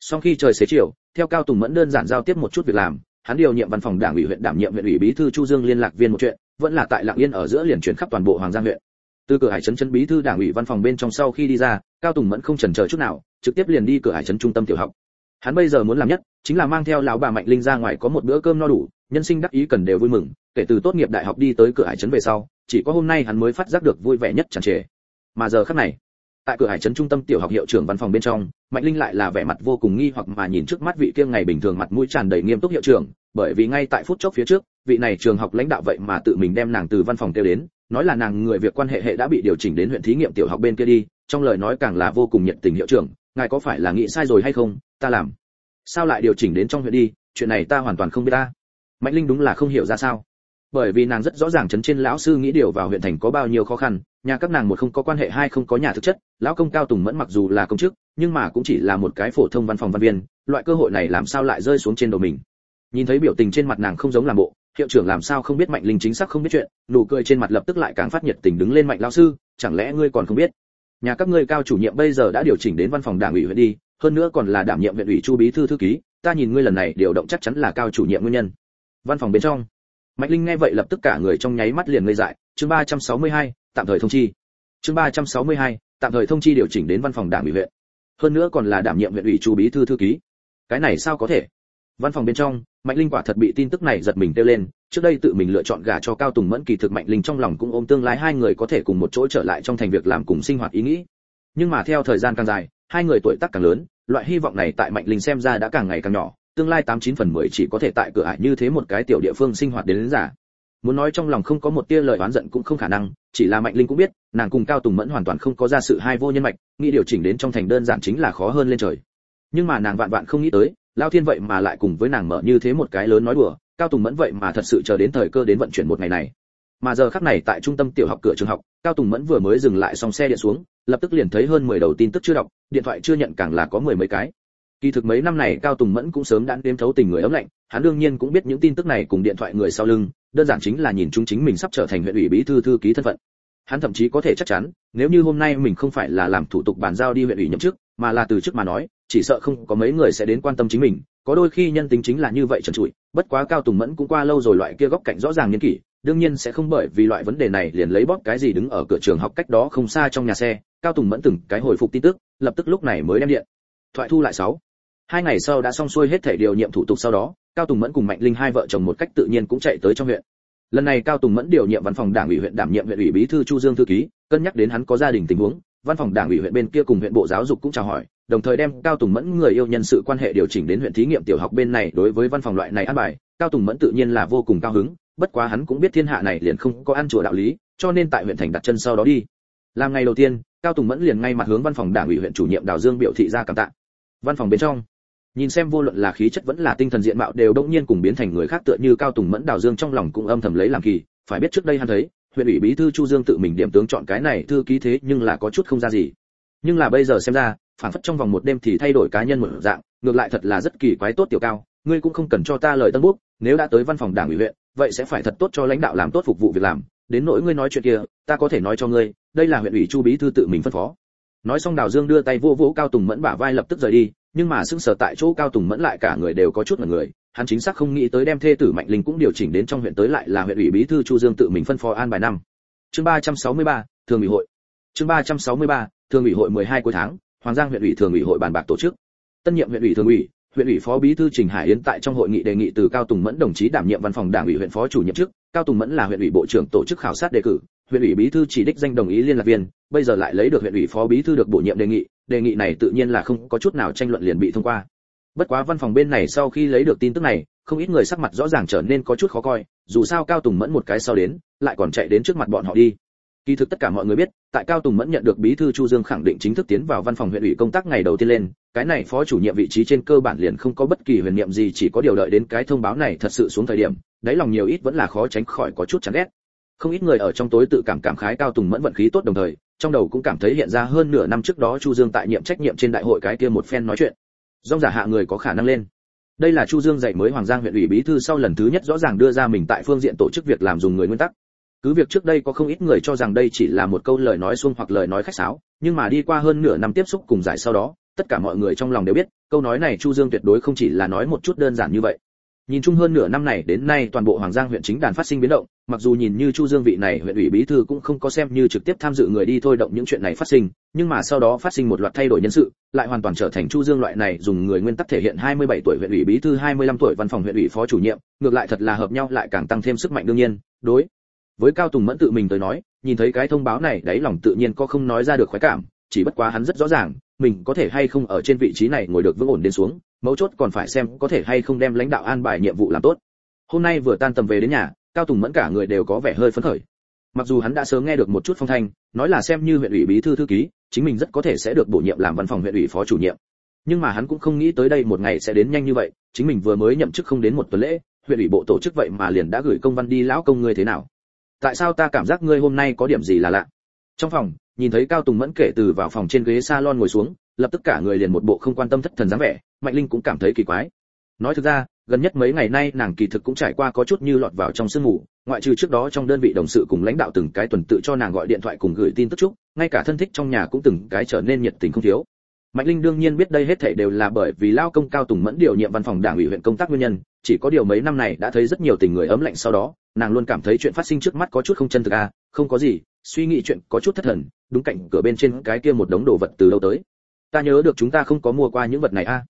[SPEAKER 1] Sau khi trời xế chiều, theo cao tùng mẫn đơn giản giao tiếp một chút việc làm hắn điều nhiệm văn phòng đảng ủy huyện đảm nhiệm huyện ủy bí thư chu dương liên lạc viên một chuyện, vẫn là tại lạng yên ở giữa liền chuyển khắp toàn bộ hoàng giang huyện. Từ cửa hải trấn trấn bí thư đảng ủy văn phòng bên trong sau khi đi ra, cao tùng mẫn không chần chờ chút nào, trực tiếp liền đi cửa hải trấn trung tâm tiểu học. Hắn bây giờ muốn làm nhất, chính là mang theo lão bà mạnh linh ra ngoài có một bữa cơm no đủ, nhân sinh đắc ý cần đều vui mừng, kể từ tốt nghiệp đại học đi tới cửa hải trấn về sau, chỉ có hôm nay hắn mới phát giác được vui vẻ nhất tràn trề mà giờ khắc này tại cửa hải trấn trung tâm tiểu học hiệu trưởng văn phòng bên trong, mạnh linh lại là vẻ mặt vô cùng nghi hoặc mà nhìn trước mắt vị kia ngày bình thường mặt mũi tràn đầy nghiêm túc hiệu trưởng, bởi vì ngay tại phút chốc phía trước, vị này trường học lãnh đạo vậy mà tự mình đem nàng từ văn phòng kêu đến, nói là nàng người việc quan hệ hệ đã bị điều chỉnh đến huyện thí nghiệm tiểu học bên kia đi, trong lời nói càng là vô cùng nhiệt tình hiệu trưởng, ngài có phải là nghĩ sai rồi hay không, ta làm. Sao lại điều chỉnh đến trong huyện đi, chuyện này ta hoàn toàn không biết ta. Mạnh linh đúng là không hiểu ra sao bởi vì nàng rất rõ ràng chấn trên lão sư nghĩ điều vào huyện thành có bao nhiêu khó khăn, nhà các nàng một không có quan hệ, hai không có nhà thực chất, lão công cao tùng mẫn mặc dù là công chức, nhưng mà cũng chỉ là một cái phổ thông văn phòng văn viên, loại cơ hội này làm sao lại rơi xuống trên đầu mình? Nhìn thấy biểu tình trên mặt nàng không giống làm bộ, hiệu trưởng làm sao không biết mạnh linh chính xác không biết chuyện, nụ cười trên mặt lập tức lại càng phát nhiệt tình đứng lên mạnh lão sư, chẳng lẽ ngươi còn không biết? Nhà các ngươi cao chủ nhiệm bây giờ đã điều chỉnh đến văn phòng đảng ủy huyện đi, hơn nữa còn là đảm nhiệm huyện ủy chu bí thư thư ký, ta nhìn ngươi lần này điều động chắc chắn là cao chủ nhiệm nguyên nhân. Văn phòng bên trong mạnh linh nghe vậy lập tức cả người trong nháy mắt liền ngây dại. Chương 362, tạm thời thông chi. Chương 362, tạm thời thông chi điều chỉnh đến văn phòng đảng ủy huyện. Hơn nữa còn là đảm nhiệm huyện ủy chu bí thư thư ký. Cái này sao có thể? Văn phòng bên trong mạnh linh quả thật bị tin tức này giật mình tiêu lên. Trước đây tự mình lựa chọn gả cho cao tùng mẫn kỳ thực mạnh linh trong lòng cũng ôm tương lai hai người có thể cùng một chỗ trở lại trong thành việc làm cùng sinh hoạt ý nghĩ. Nhưng mà theo thời gian càng dài hai người tuổi tác càng lớn loại hy vọng này tại mạnh linh xem ra đã càng ngày càng nhỏ tương lai tám chín phần mười chỉ có thể tại cửa ải như thế một cái tiểu địa phương sinh hoạt đến, đến giả muốn nói trong lòng không có một tia lời oán giận cũng không khả năng chỉ là mạnh linh cũng biết nàng cùng cao tùng mẫn hoàn toàn không có ra sự hai vô nhân mạch nghĩ điều chỉnh đến trong thành đơn giản chính là khó hơn lên trời. Nhưng mà nàng vạn vạn không nghĩ tới lao thiên vậy mà lại cùng với nàng mở như thế một cái lớn nói đùa cao tùng mẫn vậy mà thật sự chờ đến thời cơ đến vận chuyển một ngày này. Mà giờ khắc này tại trung tâm tiểu học cửa trường học cao tùng mẫn vừa mới dừng lại xong xe điện xuống lập tức liền thấy hơn 10 đầu tin tức chưa đọc điện thoại chưa nhận càng là có mười mấy cái kỳ thực mấy năm này cao tùng mẫn cũng sớm đã đêm thấu tình người ấm lạnh, hắn đương nhiên cũng biết những tin tức này cùng điện thoại người sau lưng, đơn giản chính là nhìn chúng chính mình sắp trở thành huyện ủy bí thư thư ký thân phận. Hắn thậm chí có thể chắc chắn, nếu như hôm nay mình không phải là làm thủ tục bàn giao đi huyện ủy nhậm chức, mà là từ chức mà nói, chỉ sợ không có mấy người sẽ đến quan tâm chính mình, có đôi khi nhân tính chính là như vậy trần trụi, bất quá cao tùng mẫn cũng qua lâu rồi loại kia góc cạnh rõ ràng niên kỷ, đương nhiên sẽ không bởi vì loại vấn đề này liền lấy bóp cái gì đứng ở cửa trường học cách đó không xa trong nhà xe, cao tùng mẫn từng cái hồi phục tin tức, lập tức lúc này mới đem điện thoại thu lại sáu hai ngày sau đã xong xuôi hết thể điều nhiệm thủ tục sau đó, cao tùng mẫn cùng mạnh linh hai vợ chồng một cách tự nhiên cũng chạy tới trong huyện. Lần này cao tùng mẫn điều nhiệm văn phòng đảng ủy huyện đảm nhiệm huyện ủy bí thư chu dương thư ký, cân nhắc đến hắn có gia đình tình huống, văn phòng đảng ủy huyện bên kia cùng huyện bộ giáo dục cũng chào hỏi, đồng thời đem cao tùng mẫn người yêu nhân sự quan hệ điều chỉnh đến huyện thí nghiệm tiểu học bên này. Đối với văn phòng loại này an bài, cao tùng mẫn tự nhiên là vô cùng cao hứng, bất quá hắn cũng biết thiên hạ này liền không có ăn chùa đạo lý, cho nên tại huyện thành đặt chân sau đó đi. Làm ngày đầu tiên, cao tùng mẫn liền ngay mặt hướng văn phòng đảng ủy huyện chủ nhiệm đào dương biểu thị ra cảm tạ. Văn phòng bên trong nhìn xem vô luận là khí chất vẫn là tinh thần diện mạo đều đông nhiên cùng biến thành người khác tựa như cao tùng mẫn đào dương trong lòng cũng âm thầm lấy làm kỳ. Phải biết trước đây hắn thấy, huyện ủy bí thư chu dương tự mình điểm tướng chọn cái này thư ký thế nhưng là có chút không ra gì. Nhưng là bây giờ xem ra, phản phất trong vòng một đêm thì thay đổi cá nhân một dạng, ngược lại thật là rất kỳ quái tốt tiểu cao, ngươi cũng không cần cho ta lời tân bút, nếu đã tới văn phòng đảng ủy huyện, vậy sẽ phải thật tốt cho lãnh đạo làm tốt phục vụ việc làm. Đến nỗi ngươi nói chuyện kia, ta có thể nói cho ngươi, đây là huyện ủy chu bí thư tự mình phân phó. Nói xong đào dương đưa tay vô vỗ cao tùng mẫn bả vai lập tức rời đi nhưng mà sững sờ tại chỗ cao tùng mẫn lại cả người đều có chút là người hắn chính xác không nghĩ tới đem thê tử mạnh linh cũng điều chỉnh đến trong huyện tới lại là huyện ủy bí thư chu dương tự mình phân phó an bài năm. Chương 363, thường ủy hội. Chương 363, thường ủy hội 12 cuối tháng hoàng giang huyện ủy thường ủy hội bàn bạc tổ chức. Tân nhiệm huyện ủy thường ủy huyện ủy phó bí thư trình hải yến tại trong hội nghị đề nghị từ cao tùng mẫn đồng chí đảm nhiệm văn phòng đảng ủy huyện phó chủ nhiệm chức cao tùng mẫn là huyện ủy bộ trưởng tổ chức khảo sát đề cử huyện ủy bí thư chỉ đích danh đồng ý liên lạc viên, bây giờ lại lấy được huyện ủy phó bí thư được bổ nhiệm đề nghị đề nghị này tự nhiên là không có chút nào tranh luận liền bị thông qua. Bất quá văn phòng bên này sau khi lấy được tin tức này, không ít người sắc mặt rõ ràng trở nên có chút khó coi, dù sao cao tùng mẫn một cái sau đến, lại còn chạy đến trước mặt bọn họ đi. Kỳ thực tất cả mọi người biết, tại cao tùng mẫn nhận được bí thư chu dương khẳng định chính thức tiến vào văn phòng huyện ủy công tác ngày đầu tiên lên, cái này phó chủ nhiệm vị trí trên cơ bản liền không có bất kỳ huyền nhiệm gì, chỉ có điều đợi đến cái thông báo này thật sự xuống thời điểm, đáy lòng nhiều ít vẫn là khó tránh khỏi có chút chán ghét không ít người ở trong tối tự cảm cảm khái cao tùng mẫn vận khí tốt đồng thời, trong đầu cũng cảm thấy hiện ra hơn nửa năm trước đó chu dương tại nhiệm trách nhiệm trên đại hội cái kia một phen nói chuyện. Dòng giả hạ người có khả năng lên. Đây là chu dương dạy mới hoàng giang huyện ủy bí thư sau lần thứ nhất rõ ràng đưa ra mình tại phương diện tổ chức việc làm dùng người nguyên tắc. Cứ việc trước đây có không ít người cho rằng đây chỉ là một câu lời nói xuông hoặc lời nói khách sáo, nhưng mà đi qua hơn nửa năm tiếp xúc cùng giải sau đó, tất cả mọi người trong lòng đều biết, câu nói này chu dương tuyệt đối không chỉ là nói một chút đơn giản như vậy nhìn chung hơn nửa năm này, đến nay toàn bộ hoàng giang huyện chính đàn phát sinh biến động, mặc dù nhìn như chu dương vị này huyện ủy bí thư cũng không có xem như trực tiếp tham dự người đi thôi động những chuyện này phát sinh, nhưng mà sau đó phát sinh một loạt thay đổi nhân sự, lại hoàn toàn trở thành chu dương loại này dùng người nguyên tắc thể hiện 27 tuổi huyện ủy bí thư 25 tuổi văn phòng huyện ủy phó chủ nhiệm, ngược lại thật là hợp nhau lại càng tăng thêm sức mạnh đương nhiên. Đối với cao tùng mẫn tự mình tới nói, nhìn thấy cái thông báo này, đáy lòng tự nhiên có không nói ra được khoái cảm, chỉ bất quá hắn rất rõ ràng, mình có thể hay không ở trên vị trí này ngồi được vững ổn đến xuống mấu chốt còn phải xem có thể hay không đem lãnh đạo an bài nhiệm vụ làm tốt. Hôm nay vừa tan tầm về đến nhà, cao tùng mẫn cả người đều có vẻ hơi phấn khởi. Mặc dù hắn đã sớm nghe được một chút phong thanh, nói là xem như huyện ủy bí thư thư ký, chính mình rất có thể sẽ được bổ nhiệm làm văn phòng huyện ủy phó chủ nhiệm. Nhưng mà hắn cũng không nghĩ tới đây một ngày sẽ đến nhanh như vậy, chính mình vừa mới nhậm chức không đến một tuần lễ, huyện ủy bộ tổ chức vậy mà liền đã gửi công văn đi lão công ngươi thế nào? Tại sao ta cảm giác ngươi hôm nay có điểm gì là lạ? Trong phòng, nhìn thấy cao tùng mẫn kể từ vào phòng trên ghế salon ngồi xuống, lập tức cả người liền một bộ không quan tâm thất thần dáng vẻ mạnh linh cũng cảm thấy kỳ quái. Nói thực ra, gần nhất mấy ngày nay nàng kỳ thực cũng trải qua có chút như lọt vào trong sương mù, ngoại trừ trước đó trong đơn vị đồng sự cùng lãnh đạo từng cái tuần tự cho nàng gọi điện thoại cùng gửi tin tức chúc, ngay cả thân thích trong nhà cũng từng cái trở nên nhiệt tình không thiếu. Mạnh linh đương nhiên biết đây hết thảy đều là bởi vì lao công cao tùng mẫn điều nhiệm văn phòng đảng ủy huyện công tác nguyên nhân, chỉ có điều mấy năm này đã thấy rất nhiều tình người ấm lạnh sau đó, nàng luôn cảm thấy chuyện phát sinh trước mắt có chút không chân thực à không có gì, suy nghĩ chuyện có chút thất thần, đúng cạnh cửa bên trên cái kia một đống đồ vật từ đâu tới. Ta nhớ được chúng ta không có mua qua những vật này a à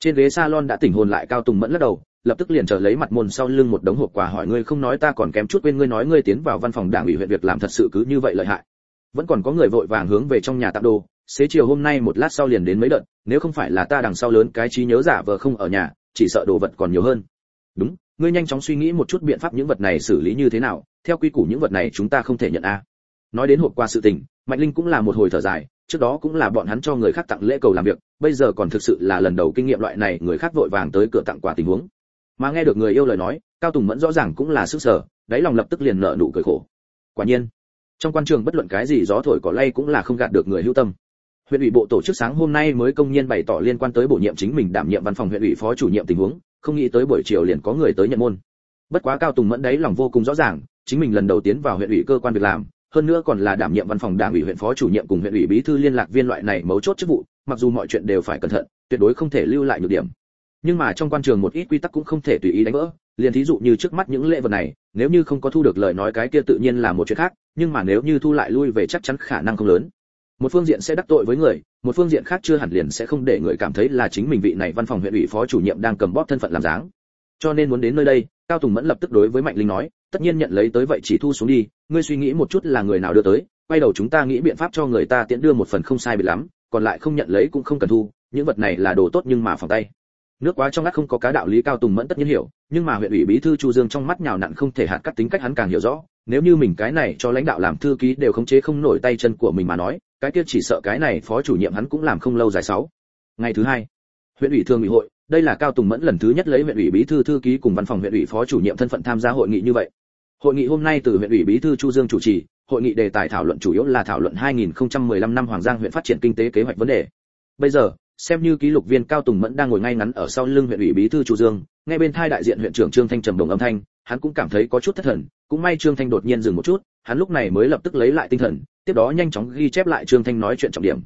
[SPEAKER 1] trên ghế salon đã tỉnh hồn lại cao tùng mẫn lắc đầu, lập tức liền trở lấy mặt môn sau lưng một đống hộp quà hỏi ngươi không nói ta còn kém chút quên ngươi nói ngươi tiến vào văn phòng đảng ủy huyện việc làm thật sự cứ như vậy lợi hại. Vẫn còn có người vội vàng hướng về trong nhà tạm đồ, xế chiều hôm nay một lát sau liền đến mấy đợt, nếu không phải là ta đằng sau lớn cái trí nhớ giả vờ không ở nhà, chỉ sợ đồ vật còn nhiều hơn. Đúng, ngươi nhanh chóng suy nghĩ một chút biện pháp những vật này xử lý như thế nào, theo quy củ những vật này chúng ta không thể nhận a. Nói đến hộp quà sự tình, mạnh linh cũng là một hồi thở dài trước đó cũng là bọn hắn cho người khác tặng lễ cầu làm việc, bây giờ còn thực sự là lần đầu kinh nghiệm loại này, người khác vội vàng tới cửa tặng quà tình huống. Mà nghe được người yêu lời nói, cao tùng mẫn rõ ràng cũng là sức sở, đáy lòng lập tức liền nợ nụ cười khổ. Quả nhiên, trong quan trường bất luận cái gì gió thổi cỏ lay cũng là không gạt được người hữu tâm. Huyện ủy bộ tổ chức sáng hôm nay mới công nhiên bày tỏ liên quan tới bổ nhiệm chính mình đảm nhiệm văn phòng huyện ủy phó chủ nhiệm tình huống, không nghĩ tới buổi chiều liền có người tới nhận môn. Bất quá cao tùng mẫn đấy lòng vô cùng rõ ràng, chính mình lần đầu tiến vào huyện ủy cơ quan việc làm hơn nữa còn là đảm nhiệm văn phòng đảng ủy huyện phó chủ nhiệm cùng huyện ủy bí thư liên lạc viên loại này mấu chốt chức vụ, mặc dù mọi chuyện đều phải cẩn thận, tuyệt đối không thể lưu lại nhược điểm. Nhưng mà trong quan trường một ít quy tắc cũng không thể tùy ý đánh vỡ, liền thí dụ như trước mắt những lễ vật này, nếu như không có thu được lời nói cái kia tự nhiên là một chuyện khác, nhưng mà nếu như thu lại lui về chắc chắn khả năng không lớn. Một phương diện sẽ đắc tội với người, một phương diện khác chưa hẳn liền sẽ không để người cảm thấy là chính mình vị này văn phòng huyện ủy phó chủ nhiệm đang cầm bóp thân phận làm dáng. Cho nên muốn đến nơi đây, cao tùng mẫn lập tức đối với mạnh linh nói tất nhiên nhận lấy tới vậy chỉ thu xuống đi, ngươi suy nghĩ một chút là người nào đưa tới, quay đầu chúng ta nghĩ biện pháp cho người ta tiễn đưa một phần không sai biệt lắm, còn lại không nhận lấy cũng không cần thu, những vật này là đồ tốt nhưng mà phòng tay. Nước quá trong ngắt không có cá đạo lý cao tùng mẫn tất nhiên hiểu, nhưng mà huyện ủy bí thư chu dương trong mắt nhào nặn không thể hạt cắt tính cách hắn càng hiểu rõ, nếu như mình cái này cho lãnh đạo làm thư ký đều khống chế không nổi tay chân của mình mà nói, cái kia chỉ sợ cái này phó chủ nhiệm hắn cũng làm không lâu dài sáu. Ngày thứ hai, huyện ủy thường ủy hội đây là cao tùng mẫn lần thứ nhất lấy huyện ủy bí thư thư ký cùng văn phòng huyện ủy phó chủ nhiệm thân phận tham gia hội nghị như vậy hội nghị hôm nay từ huyện ủy bí thư chu dương chủ trì hội nghị đề tài thảo luận chủ yếu là thảo luận 2015 năm Hoàng Giang huyện phát triển kinh tế kế hoạch vấn đề. Bây giờ, xem như ký lục viên cao tùng mẫn đang ngồi ngay ngắn ở sau lưng huyện ủy bí thư chu dương Ngay bên thai đại diện huyện trưởng trương thanh trầm đồng âm thanh hắn cũng cảm thấy có chút thất thần cũng may trương thanh đột nhiên dừng một chút hắn lúc này mới lập tức lấy lại tinh thần tiếp đó nhanh chóng ghi chép lại trương thanh nói chuyện trọng điểm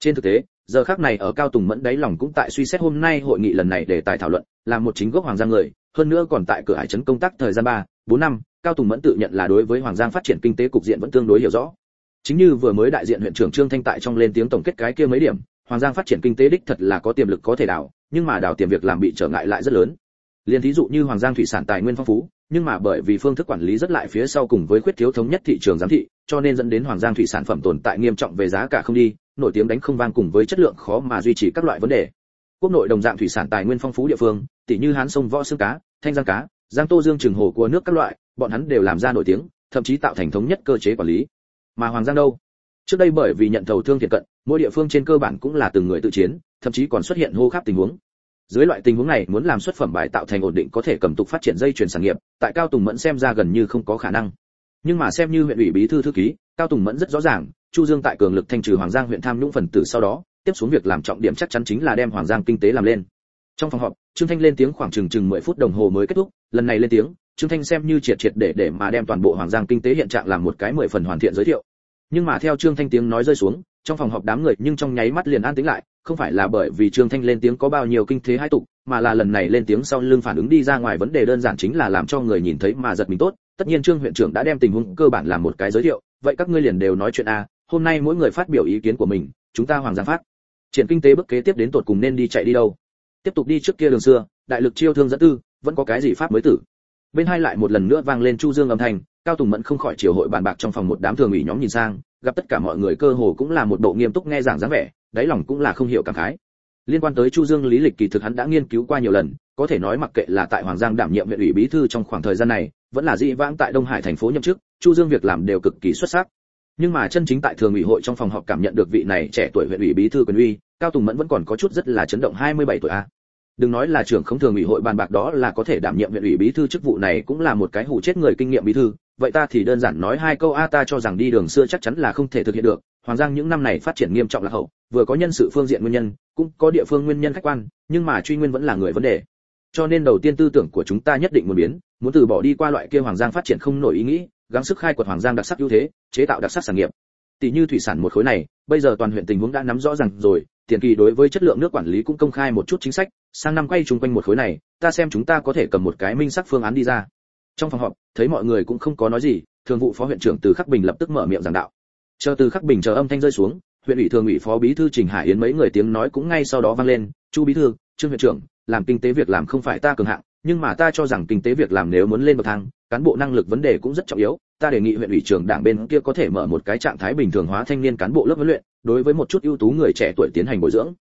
[SPEAKER 1] trên thực tế giờ khác này ở cao tùng mẫn đáy lòng cũng tại suy xét hôm nay hội nghị lần này để tài thảo luận là một chính gốc hoàng giang người hơn nữa còn tại cửa hải trấn công tác thời gian ba bốn năm cao tùng mẫn tự nhận là đối với hoàng giang phát triển kinh tế cục diện vẫn tương đối hiểu rõ chính như vừa mới đại diện huyện trưởng trương thanh tại trong lên tiếng tổng kết cái kia mấy điểm Hoàng Giang phát triển kinh tế đích thật là có tiềm lực có thể đào, nhưng mà đào tiềm việc làm bị trở ngại lại rất lớn. Liên thí dụ như Hoàng Giang thủy sản tài nguyên phong phú, nhưng mà bởi vì phương thức quản lý rất lại phía sau cùng với khuyết thiếu thống nhất thị trường giám thị, cho nên dẫn đến Hoàng Giang thủy sản phẩm tồn tại nghiêm trọng về giá cả không đi, nổi tiếng đánh không vang cùng với chất lượng khó mà duy trì các loại vấn đề. Quốc nội đồng dạng thủy sản tài nguyên phong phú địa phương, tỷ như Hán sông võ xương cá, thanh giang cá, giang tô dương trường hồ của nước các loại, bọn hắn đều làm ra nổi tiếng, thậm chí tạo thành thống nhất cơ chế quản lý. Mà Hoàng Giang đâu? trước đây bởi vì nhận thầu thương thiệt cận mỗi địa phương trên cơ bản cũng là từng người tự chiến thậm chí còn xuất hiện hô khắp tình huống dưới loại tình huống này muốn làm xuất phẩm bài tạo thành ổn định có thể cầm tục phát triển dây chuyển sản nghiệp tại cao tùng mẫn xem ra gần như không có khả năng nhưng mà xem như huyện ủy bí thư thư ký cao tùng mẫn rất rõ ràng chu dương tại cường lực thanh trừ hoàng giang huyện tham nhũng phần tử sau đó, tiếp xuống việc làm trọng điểm chắc chắn chính là đem hoàng giang kinh tế làm lên. Trong phòng họp, trương thanh lên tiếng khoảng chừng chừng 10 phút đồng hồ mới kết thúc, lần này lên tiếng, trương thanh xem như triệt triệt để để mà đem toàn bộ hoàng giang kinh tế hiện trạng làm một cái mười phần hoàn thiện giới thiệu. Nhưng mà theo trương thanh tiếng nói rơi xuống, trong phòng họp đám người nhưng trong nháy mắt liền an tĩnh lại, không phải là bởi vì trương thanh lên tiếng có bao nhiêu kinh thế hai tục, mà là lần này lên tiếng sau lưng phản ứng đi ra ngoài vấn đề đơn giản chính là làm cho người nhìn thấy mà giật mình tốt. Tất nhiên trương huyện trưởng đã đem tình huống cơ bản làm một cái giới thiệu, vậy các ngươi liền đều nói chuyện a hôm nay mỗi người phát biểu ý kiến của mình, chúng ta hoàng giang phát. Triển kinh tế bước kế tiếp đến tột cùng nên đi chạy đi đâu? Tiếp tục đi trước kia đường xưa, đại lực chiêu thương dẫn tư, vẫn có cái gì pháp mới tử? Bên hai lại một lần nữa vang lên chu dương âm thanh, cao tùng mẫn không khỏi chiều hội bàn bạc trong phòng một đám thường ủy nhóm nhìn sang, gặp tất cả mọi người cơ hồ cũng là một bộ nghiêm túc nghe giảng dáng vẻ, đáy lòng cũng là không hiểu cảm khái. Liên quan tới chu dương lý lịch kỳ thực hắn đã nghiên cứu qua nhiều lần, có thể nói mặc kệ là tại hoàng giang đảm nhiệm huyện ủy bí thư trong khoảng thời gian này, vẫn là dị vãng tại đông hải thành phố nhậm chức, chu dương việc làm đều cực kỳ xuất sắc nhưng mà chân chính tại thường ủy hội trong phòng họp cảm nhận được vị này trẻ tuổi huyện ủy bí thư quyền uy, cao tùng mẫn vẫn còn có chút rất là chấn động 27 tuổi a. Đừng nói là trưởng không thường ủy hội bàn bạc đó là có thể đảm nhiệm huyện ủy bí thư chức vụ này cũng là một cái hủ chết người kinh nghiệm bí thư. Vậy ta thì đơn giản nói hai câu a ta cho rằng đi đường xưa chắc chắn là không thể thực hiện được. Hoàng giang những năm này phát triển nghiêm trọng là hậu, vừa có nhân sự phương diện nguyên nhân, cũng có địa phương nguyên nhân khách quan, nhưng mà truy nguyên vẫn là người vấn đề. Cho nên đầu tiên tư tưởng của chúng ta nhất định muốn biến, muốn từ bỏ đi qua loại kia hoàng giang phát triển không nổi ý nghĩ gắng sức khai quật hoàng giang đặc sắc ưu thế, chế tạo đặc sắc sản nghiệp. Tỷ như thủy sản một khối này, bây giờ toàn huyện tình huống đã nắm rõ ràng rồi, tiền kỳ đối với chất lượng nước quản lý cũng công khai một chút chính sách, sang năm quay chung quanh một khối này, ta xem chúng ta có thể cầm một cái minh sắc phương án đi ra. Trong phòng họp, thấy mọi người cũng không có nói gì, thường vụ phó huyện trưởng từ khắc bình lập tức mở miệng giảng đạo. Chờ từ khắc bình chờ âm thanh rơi xuống, huyện ủy thường ủy phó bí thư trình hải yến mấy người tiếng nói cũng ngay sau đó vang lên, chu bí thư, trương huyện trưởng, làm kinh tế việc làm không phải ta cường hạng, nhưng mà ta cho rằng kinh tế việc làm nếu muốn lên bậc thang cán bộ năng lực vấn đề cũng rất trọng yếu ta đề nghị huyện ủy trưởng đảng bên kia có thể mở một cái trạng thái bình thường hóa thanh niên cán bộ lớp huấn luyện đối với một chút ưu tú người trẻ tuổi tiến hành bồi dưỡng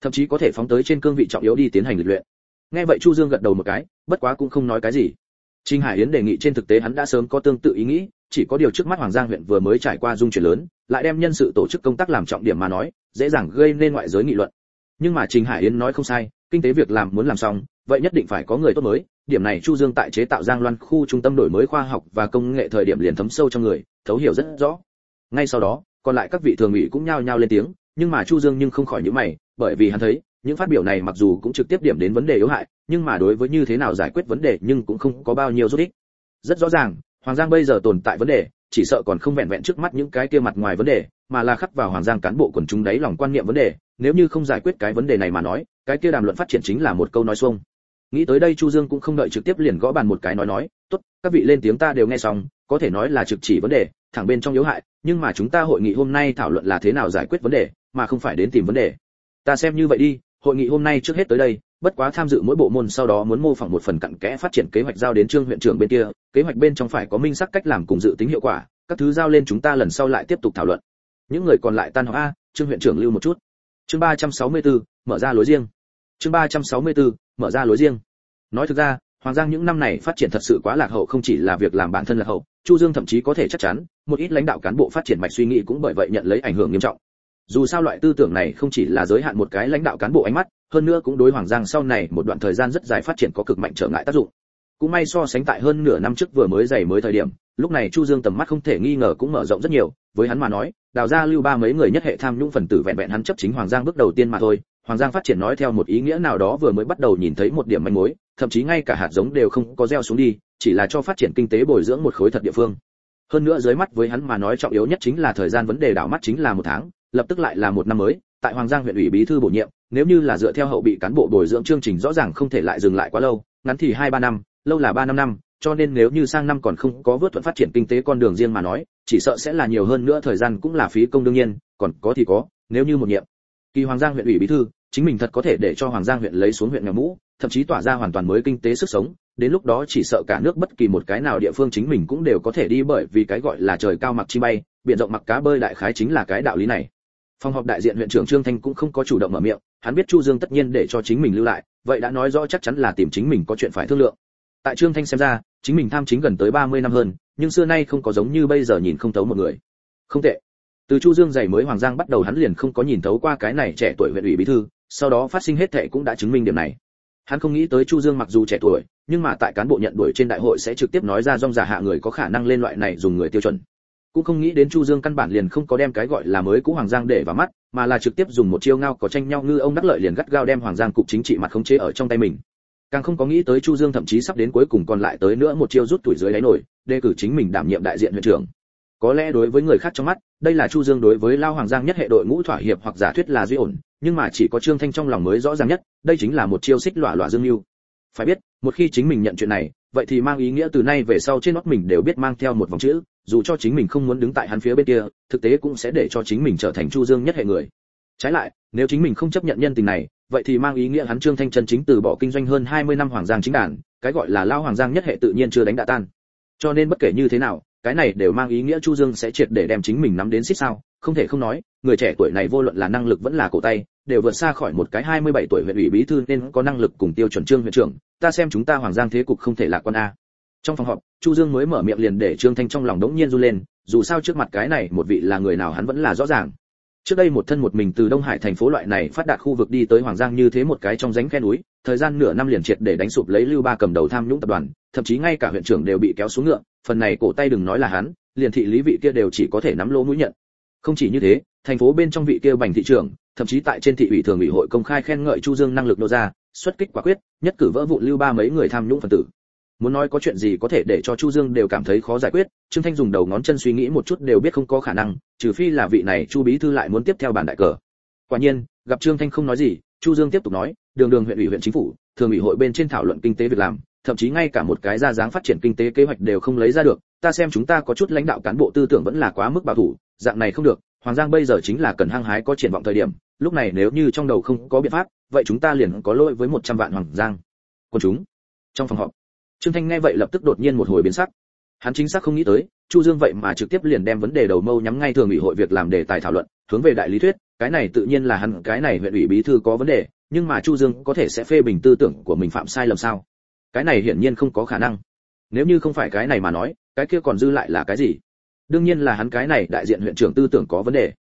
[SPEAKER 1] thậm chí có thể phóng tới trên cương vị trọng yếu đi tiến hành lịch luyện nghe vậy chu dương gật đầu một cái bất quá cũng không nói cái gì Trình Hải Yến đề nghị trên thực tế hắn đã sớm có tương tự ý nghĩ, chỉ có điều trước mắt Hoàng Giang huyện vừa mới trải qua dung chuyển lớn, lại đem nhân sự tổ chức công tác làm trọng điểm mà nói, dễ dàng gây nên ngoại giới nghị luận. Nhưng mà Trình Hải Yến nói không sai, kinh tế việc làm muốn làm xong, vậy nhất định phải có người tốt mới, điểm này Chu Dương tại chế tạo Giang Loan khu trung tâm đổi mới khoa học và công nghệ thời điểm liền thấm sâu trong người, thấu hiểu rất rõ. Ngay sau đó, còn lại các vị thường ủy cũng nhao nhao lên tiếng, nhưng mà Chu Dương nhưng không khỏi những mày, bởi vì hắn thấy, những phát biểu này mặc dù cũng trực tiếp điểm đến vấn đề yếu hại, nhưng mà đối với như thế nào giải quyết vấn đề nhưng cũng không có bao nhiêu rút ích. Rất rõ ràng, Hoàng Giang bây giờ tồn tại vấn đề, chỉ sợ còn không vẹn vẹn trước mắt những cái kia mặt ngoài vấn đề, mà là khắc vào Hoàng Giang cán bộ quần chúng đấy lòng quan niệm vấn đề, nếu như không giải quyết cái vấn đề này mà nói, cái kia đàm luận phát triển chính là một câu nói xuông. Nghĩ tới đây Chu Dương cũng không đợi trực tiếp liền gõ bàn một cái nói nói, "Tốt, các vị lên tiếng ta đều nghe xong, có thể nói là trực chỉ vấn đề, thẳng bên trong yếu hại, nhưng mà chúng ta hội nghị hôm nay thảo luận là thế nào giải quyết vấn đề, mà không phải đến tìm vấn đề. Ta xem như vậy đi, hội nghị hôm nay trước hết tới đây, bất quá tham dự mỗi bộ môn sau đó muốn mô phỏng một phần cặn kẽ phát triển kế hoạch giao đến trương huyện trưởng bên kia, kế hoạch bên trong phải có minh xác cách làm cùng dự tính hiệu quả, các thứ giao lên chúng ta lần sau lại tiếp tục thảo luận. Những người còn lại tan họp a, trương huyện trưởng lưu một chút. Chương 364, mở ra lối riêng. Chương 364, mở ra lối riêng. Nói thực ra, Hoàng Giang những năm này phát triển thật sự quá lạc hậu không chỉ là việc làm bản thân lạc hậu, Chu Dương thậm chí có thể chắc chắn, một ít lãnh đạo cán bộ phát triển mạch suy nghĩ cũng bởi vậy nhận lấy ảnh hưởng nghiêm trọng dù sao loại tư tưởng này không chỉ là giới hạn một cái lãnh đạo cán bộ ánh mắt hơn nữa cũng đối hoàng giang sau này một đoạn thời gian rất dài phát triển có cực mạnh trở ngại tác dụng cũng may so sánh tại hơn nửa năm trước vừa mới dày mới thời điểm lúc này chu dương tầm mắt không thể nghi ngờ cũng mở rộng rất nhiều với hắn mà nói đào ra lưu ba mấy người nhất hệ tham nhũng phần tử vẹn vẹn hắn chấp chính hoàng giang bước đầu tiên mà thôi hoàng giang phát triển nói theo một ý nghĩa nào đó vừa mới bắt đầu nhìn thấy một điểm manh mối, thậm chí ngay cả hạt giống đều không có gieo xuống đi, chỉ là cho phát triển kinh tế bồi dưỡng một khối thật địa phương. Hơn nữa dưới mắt với hắn mà nói trọng yếu nhất chính là thời gian vấn đề đảo mắt chính là một tháng, lập tức lại là một năm mới, tại hoàng giang huyện ủy bí thư bổ nhiệm, nếu như là dựa theo hậu bị cán bộ bồi dưỡng chương trình rõ ràng không thể lại dừng lại quá lâu, ngắn thì hai ba năm, lâu là ba năm năm, cho nên nếu như sang năm còn không có vượt thuận phát triển kinh tế con đường riêng mà nói, chỉ sợ sẽ là nhiều hơn nữa, thời gian cũng là phí công đương nhiên, còn có thì có, nếu như một nhiệm kỳ hoàng giang huyện ủy bí thư, chính mình thật có thể để cho hoàng giang huyện lấy xuống huyện nghèo mũ, thậm chí tỏa ra hoàn toàn mới kinh tế sức sống, đến lúc đó chỉ sợ cả nước bất kỳ một cái nào địa phương chính mình cũng đều có thể đi bởi vì cái gọi là trời cao mặc chi bay, biển rộng mặc cá bơi đại khái chính là cái đạo lý này. Phòng họp đại diện huyện trưởng trương thanh cũng không có chủ động mở miệng, hắn biết chu dương tất nhiên để cho chính mình lưu lại, vậy đã nói rõ chắc chắn là tìm chính mình có chuyện phải thương lượng. Tại trương thanh xem ra, chính mình tham chính gần tới 30 năm hơn, nhưng xưa nay không có giống như bây giờ nhìn không thấu một người. Không tệ từ chu dương dày mới hoàng giang bắt đầu hắn liền không có nhìn thấu qua cái này trẻ tuổi huyện ủy bí thư, sau đó phát sinh hết thệ cũng đã chứng minh điểm này. Hắn không nghĩ tới chu dương mặc dù trẻ tuổi, nhưng mà tại cán bộ nhận đuổi trên đại hội sẽ trực tiếp nói ra dòng giả hạ người có khả năng lên loại này dùng người tiêu chuẩn. Cũng không nghĩ đến chu dương căn bản liền không có đem cái gọi là mới cũ hoàng giang để vào mắt, mà là trực tiếp dùng một chiêu ngao có tranh nhau ngư ông đắc lợi liền gắt gao đem hoàng giang cục chính trị mặt khống chế ở trong tay mình. Càng không có nghĩ tới chu dương thậm chí sắp đến cuối cùng còn lại tới nữa một chiêu rút tuổi dưới đáy nổi, đề cử chính mình đảm nhiệm đại diện huyện trưởng. Có lẽ đối với người khác trong mắt đây là chu dương đối với lao hoàng giang nhất hệ đội ngũ thỏa hiệp hoặc giả thuyết là duy ổn, nhưng mà chỉ có trương thanh trong lòng mới rõ ràng nhất, đây chính là một chiêu xích lọa lọa dương lưu phải biết, một khi chính mình nhận chuyện này, vậy thì mang ý nghĩa từ nay về sau trên nót mình đều biết mang theo một vòng chữ, dù cho chính mình không muốn đứng tại hắn phía bên kia, thực tế cũng sẽ để cho chính mình trở thành chu dương nhất hệ người. Trái lại, nếu chính mình không chấp nhận nhân tình này, vậy thì mang ý nghĩa hắn trương thanh chân chính từ bỏ kinh doanh hơn 20 năm hoàng giang chính đàn, cái gọi là lao hoàng giang nhất hệ tự nhiên chưa đánh đã tan. Cho nên bất kể như thế nào cái này đều mang ý nghĩa chu dương sẽ triệt để đem chính mình nắm đến xích sao. Không thể không nói, người trẻ tuổi này vô luận là năng lực vẫn là cổ tay, đều vượt xa khỏi một cái 27 tuổi huyện ủy bí thư nên có năng lực cùng tiêu chuẩn trương huyện trưởng. Ta xem chúng ta hoàng giang thế cục không thể lạc quan a. Trong phòng họp, chu dương mới mở miệng liền để trương thanh trong lòng đống nhiên run lên, dù sao trước mặt cái này một vị là người nào hắn vẫn là rõ ràng. Trước đây một thân một mình từ đông hải thành phố loại này phát đạt khu vực đi tới hoàng giang như thế một cái trong ránh khe núi, thời gian nửa năm liền triệt để đánh sụp lấy lưu ba cầm đầu tham nhũng tập đoàn, thậm chí ngay cả huyện trưởng đều bị kéo xuống ngựa phần này cổ tay đừng nói là hắn, liền thị lý vị kia đều chỉ có thể nắm lỗ mũi nhận. Không chỉ như thế, thành phố bên trong vị kia bành thị trưởng, thậm chí tại trên thị ủy thường ủy hội công khai khen ngợi chu dương năng lực nô ra, xuất kích quả quyết, nhất cử vỡ vụn lưu ba mấy người tham nhũng phần tử. Muốn nói có chuyện gì có thể để cho chu dương đều cảm thấy khó giải quyết, trương thanh dùng đầu ngón chân suy nghĩ một chút đều biết không có khả năng, trừ phi là vị này chu bí thư lại muốn tiếp theo bản đại cờ. Quả nhiên, gặp trương thanh không nói gì, chu dương tiếp tục nói, đường đường huyện ủy huyện chính phủ, thường ủy hội bên trên thảo luận kinh tế việc làm thậm chí ngay cả một cái ra dáng phát triển kinh tế kế hoạch đều không lấy ra được, ta xem chúng ta có chút lãnh đạo cán bộ tư tưởng vẫn là quá mức bảo thủ, dạng này không được, hoàng giang bây giờ chính là cần hăng hái có triển vọng thời điểm, lúc này nếu như trong đầu không có biện pháp, vậy chúng ta liền có lỗi với 100 vạn hoàng giang. Còn chúng, trong phòng họp, trương thanh nghe vậy lập tức đột nhiên một hồi biến sắc. Hắn chính xác không nghĩ tới, chu dương vậy mà trực tiếp liền đem vấn đề đầu mâu nhắm ngay thường ủy hội việc làm đề tài thảo luận, hướng về đại lý thuyết, cái này tự nhiên là hắn, cái này huyện ủy bí thư có vấn đề, nhưng mà chu dương có thể sẽ phê bình tư tưởng của mình phạm sai lầm sao? Cái này hiển nhiên không có khả năng. Nếu như không phải cái này mà nói, cái kia còn dư lại là cái gì? Đương nhiên là hắn cái này đại diện huyện trưởng tư tưởng có vấn đề.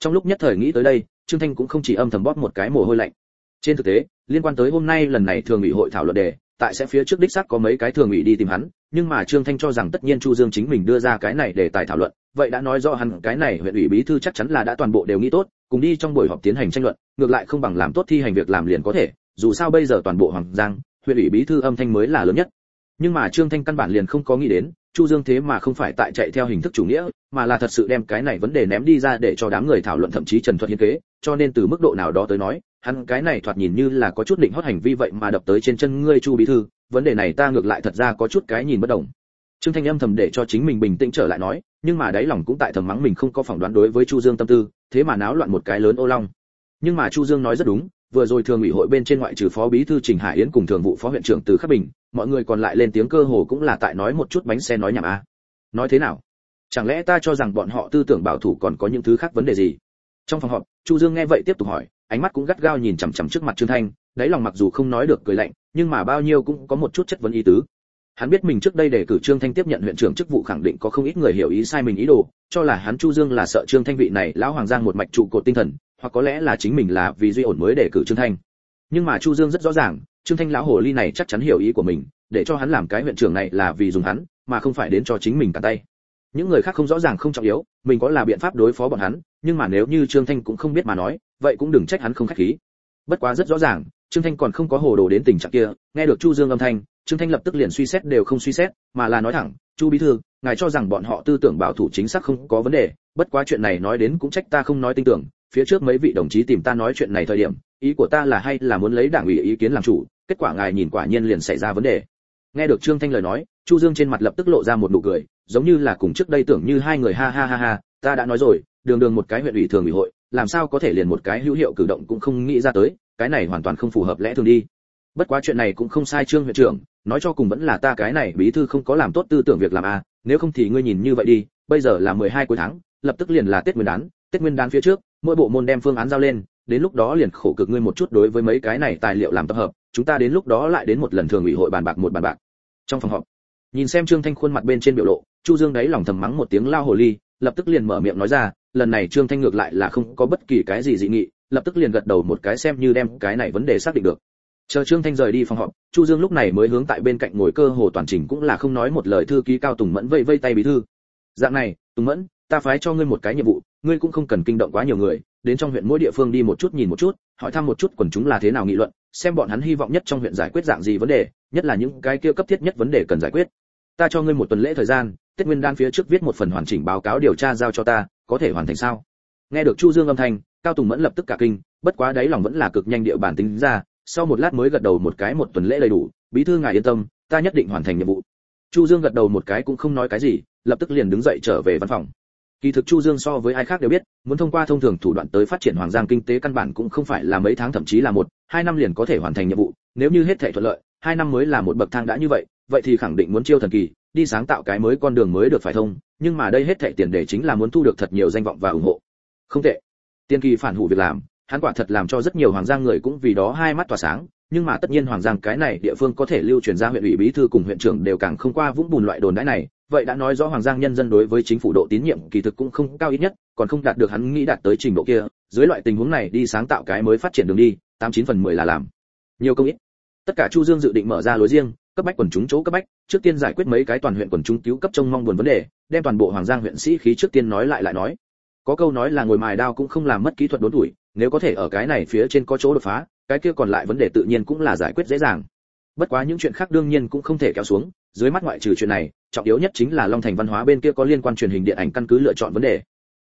[SPEAKER 1] Trong lúc nhất thời nghĩ tới đây, trương thanh cũng không chỉ âm thầm bóp một cái mồ hôi lạnh. Trên thực tế, liên quan tới hôm nay lần này thường ủy hội thảo luận đề, tại sẽ phía trước đích xác có mấy cái thường ủy đi tìm hắn, nhưng mà trương thanh cho rằng tất nhiên chu dương chính mình đưa ra cái này để tài thảo luận, vậy đã nói rõ hắn cái này huyện ủy bí thư chắc chắn là đã toàn bộ đều nghĩ tốt, cùng đi trong buổi họp tiến hành tranh luận, ngược lại không bằng làm tốt thi hành việc làm liền có thể, dù sao bây giờ toàn bộ hoàng giang huyện ủy bí thư âm thanh mới là lớn nhất. Nhưng mà trương thanh căn bản liền không có nghĩ đến, chu dương thế mà không phải tại chạy theo hình thức chủ nghĩa, mà là thật sự đem cái này vấn đề ném đi ra để cho đám người thảo luận thậm chí trần thuật hiến kế, cho nên từ mức độ nào đó tới nói, hắn cái này thoạt nhìn như là có chút định hót hành vi vậy mà đập tới trên chân ngươi chu bí thư, vấn đề này ta ngược lại thật ra có chút cái nhìn bất đồng. Trương thanh âm thầm để cho chính mình bình tĩnh trở lại nói, nhưng mà đáy lòng cũng tại thầm mắng mình không có phỏng đoán đối với chu dương tâm tư, thế mà náo loạn một cái lớn ô long. Nhưng mà chu dương nói rất đúng vừa rồi thường ủy hội bên trên ngoại trừ phó bí thư trình hải yến cùng thường vụ phó huyện trưởng từ khắc bình, mọi người còn lại lên tiếng cơ hồ cũng là tại nói một chút bánh xe nói nhảm a. À. nói thế nào? Chẳng lẽ ta cho rằng bọn họ tư tưởng bảo thủ còn có những thứ khác vấn đề gì? Trong phòng họp, chu dương nghe vậy tiếp tục hỏi, ánh mắt cũng gắt gao nhìn chằm chằm trước mặt trương thanh, đáy lòng mặc dù không nói được cười lạnh, nhưng mà bao nhiêu cũng có một chút chất vấn ý tứ. Hắn biết mình trước đây để cử trương thanh tiếp nhận huyện trưởng chức vụ khẳng định có không ít người hiểu ý sai mình ý đồ, cho là hắn chu dương là sợ trương thanh vị này lão hoàng giang một mạch trụ cột tinh thần hoặc có lẽ là chính mình là vì duy ổn mới để cử trương thanh. Nhưng mà chu dương rất rõ ràng, trương thanh lão hồ ly này chắc chắn hiểu ý của mình, để cho hắn làm cái huyện trưởng này là vì dùng hắn, mà không phải đến cho chính mình cả tay. Những người khác không rõ ràng không trọng yếu, mình có là biện pháp đối phó bọn hắn, nhưng mà nếu như trương thanh cũng không biết mà nói, vậy cũng đừng trách hắn không khách khí. Bất quá rất rõ ràng, trương thanh còn không có hồ đồ đến tình trạng kia, nghe được chu dương âm thanh, trương thanh lập tức liền suy xét đều không suy xét, mà là nói thẳng, chu bí thư, ngài cho rằng bọn họ tư tưởng bảo thủ chính xác không có vấn đề, bất quá chuyện này nói đến cũng trách ta không nói tin tưởng phía trước mấy vị đồng chí tìm ta nói chuyện này thời điểm ý của ta là hay là muốn lấy đảng ủy ý kiến làm chủ kết quả ngài nhìn quả nhiên liền xảy ra vấn đề. Nghe được trương thanh lời nói chu dương trên mặt lập tức lộ ra một nụ cười giống như là cùng trước đây tưởng như hai người ha ha ha ha ta đã nói rồi đường đường một cái huyện ủy thường ủy hội làm sao có thể liền một cái hữu hiệu cử động cũng không nghĩ ra tới cái này hoàn toàn không phù hợp lẽ thường đi. Bất quá chuyện này cũng không sai trương huyện trưởng nói cho cùng vẫn là ta cái này bí thư không có làm tốt tư tưởng việc làm a à, nếu không thì ngươi nhìn như vậy đi bây giờ là 12 cuối tháng lập tức liền là tết nguyên đán tết nguyên đán phía trước mỗi bộ môn đem phương án giao lên, đến lúc đó liền khổ cực ngươi một chút đối với mấy cái này tài liệu làm tập hợp, chúng ta đến lúc đó lại đến một lần thường ủy hội bàn bạc một bàn bạc. Trong phòng họp, nhìn xem trương thanh khuôn mặt bên trên biểu lộ, chu dương đáy lòng thầm mắng một tiếng lao hồ ly, lập tức liền mở miệng nói ra, lần này trương thanh ngược lại là không có bất kỳ cái gì dị nghị, lập tức liền gật đầu một cái xem như đem cái này vấn đề xác định được. Chờ trương thanh rời đi phòng họp, chu dương lúc này mới hướng tại bên cạnh ngồi cơ hồ toàn trình cũng là không nói một lời thư ký cao tùng mẫn vây vây tay bí thư. Dạng này, tùng mẫn, ta phái cho ngươi một cái nhiệm vụ ngươi cũng không cần kinh động quá nhiều người, đến trong huyện mỗi địa phương đi một chút nhìn một chút, hỏi thăm một chút quần chúng là thế nào nghị luận, xem bọn hắn hy vọng nhất trong huyện giải quyết dạng gì vấn đề, nhất là những cái kia cấp thiết nhất vấn đề cần giải quyết. Ta cho ngươi một tuần lễ thời gian, tết nguyên đan phía trước viết một phần hoàn chỉnh báo cáo điều tra giao cho ta, có thể hoàn thành sao? Nghe được chu dương âm thanh, cao tùng mẫn lập tức cả kinh, bất quá đấy lòng vẫn là cực nhanh địa bản tính ra, sau một lát mới gật đầu một cái một tuần lễ đầy đủ, bí thư ngài yên tâm, ta nhất định hoàn thành nhiệm vụ. Chu dương gật đầu một cái cũng không nói cái gì, lập tức liền đứng dậy trở về văn phòng kỳ thực chu dương so với ai khác đều biết, muốn thông qua thông thường thủ đoạn tới phát triển hoàng giang kinh tế căn bản cũng không phải là mấy tháng, thậm chí là một, hai năm liền có thể hoàn thành nhiệm vụ. Nếu như hết thảy thuận lợi, hai năm mới là một bậc thang đã như vậy vậy thì khẳng định muốn chiêu thần kỳ, đi sáng tạo cái mới con đường mới được phải thông, nhưng mà đây hết thảy tiền đề chính là muốn thu được thật nhiều danh vọng và ủng hộ. Không tệ. Tiên kỳ phản hủ việc làm, hắn quả thật làm cho rất nhiều hoàng giang người cũng vì đó hai mắt tỏa sáng, nhưng mà tất nhiên hoàng giang cái này địa phương có thể lưu truyền ra huyện ủy bí thư cùng huyện trưởng đều càng không qua vũng bùn loại đồn đãi này vậy đã nói rõ hoàng giang nhân dân đối với chính phủ độ tín nhiệm kỳ thực cũng không cao ít nhất, còn không đạt được hắn nghĩ đạt tới trình độ kia, dưới loại tình huống này đi sáng tạo cái mới phát triển đường đi, tám chín phần mười là làm. Nhiều công ít. Tất cả chu dương dự định mở ra lối riêng, cấp bách quần chúng chỗ cấp bách, trước tiên giải quyết mấy cái toàn huyện quần chúng cứu cấp trông mong buồn vấn đề, đem toàn bộ hoàng giang huyện sĩ khí trước tiên nói lại lại nói. Có câu nói là ngồi mài đao cũng không làm mất kỹ thuật đốn tuổi, nếu có thể ở cái này phía trên có chỗ đột phá, cái kia còn lại vấn đề tự nhiên cũng là giải quyết dễ dàng bất quá những chuyện khác đương nhiên cũng không thể kéo xuống dưới mắt ngoại trừ chuyện này trọng yếu nhất chính là long thành văn hóa bên kia có liên quan truyền hình điện ảnh căn cứ lựa chọn vấn đề.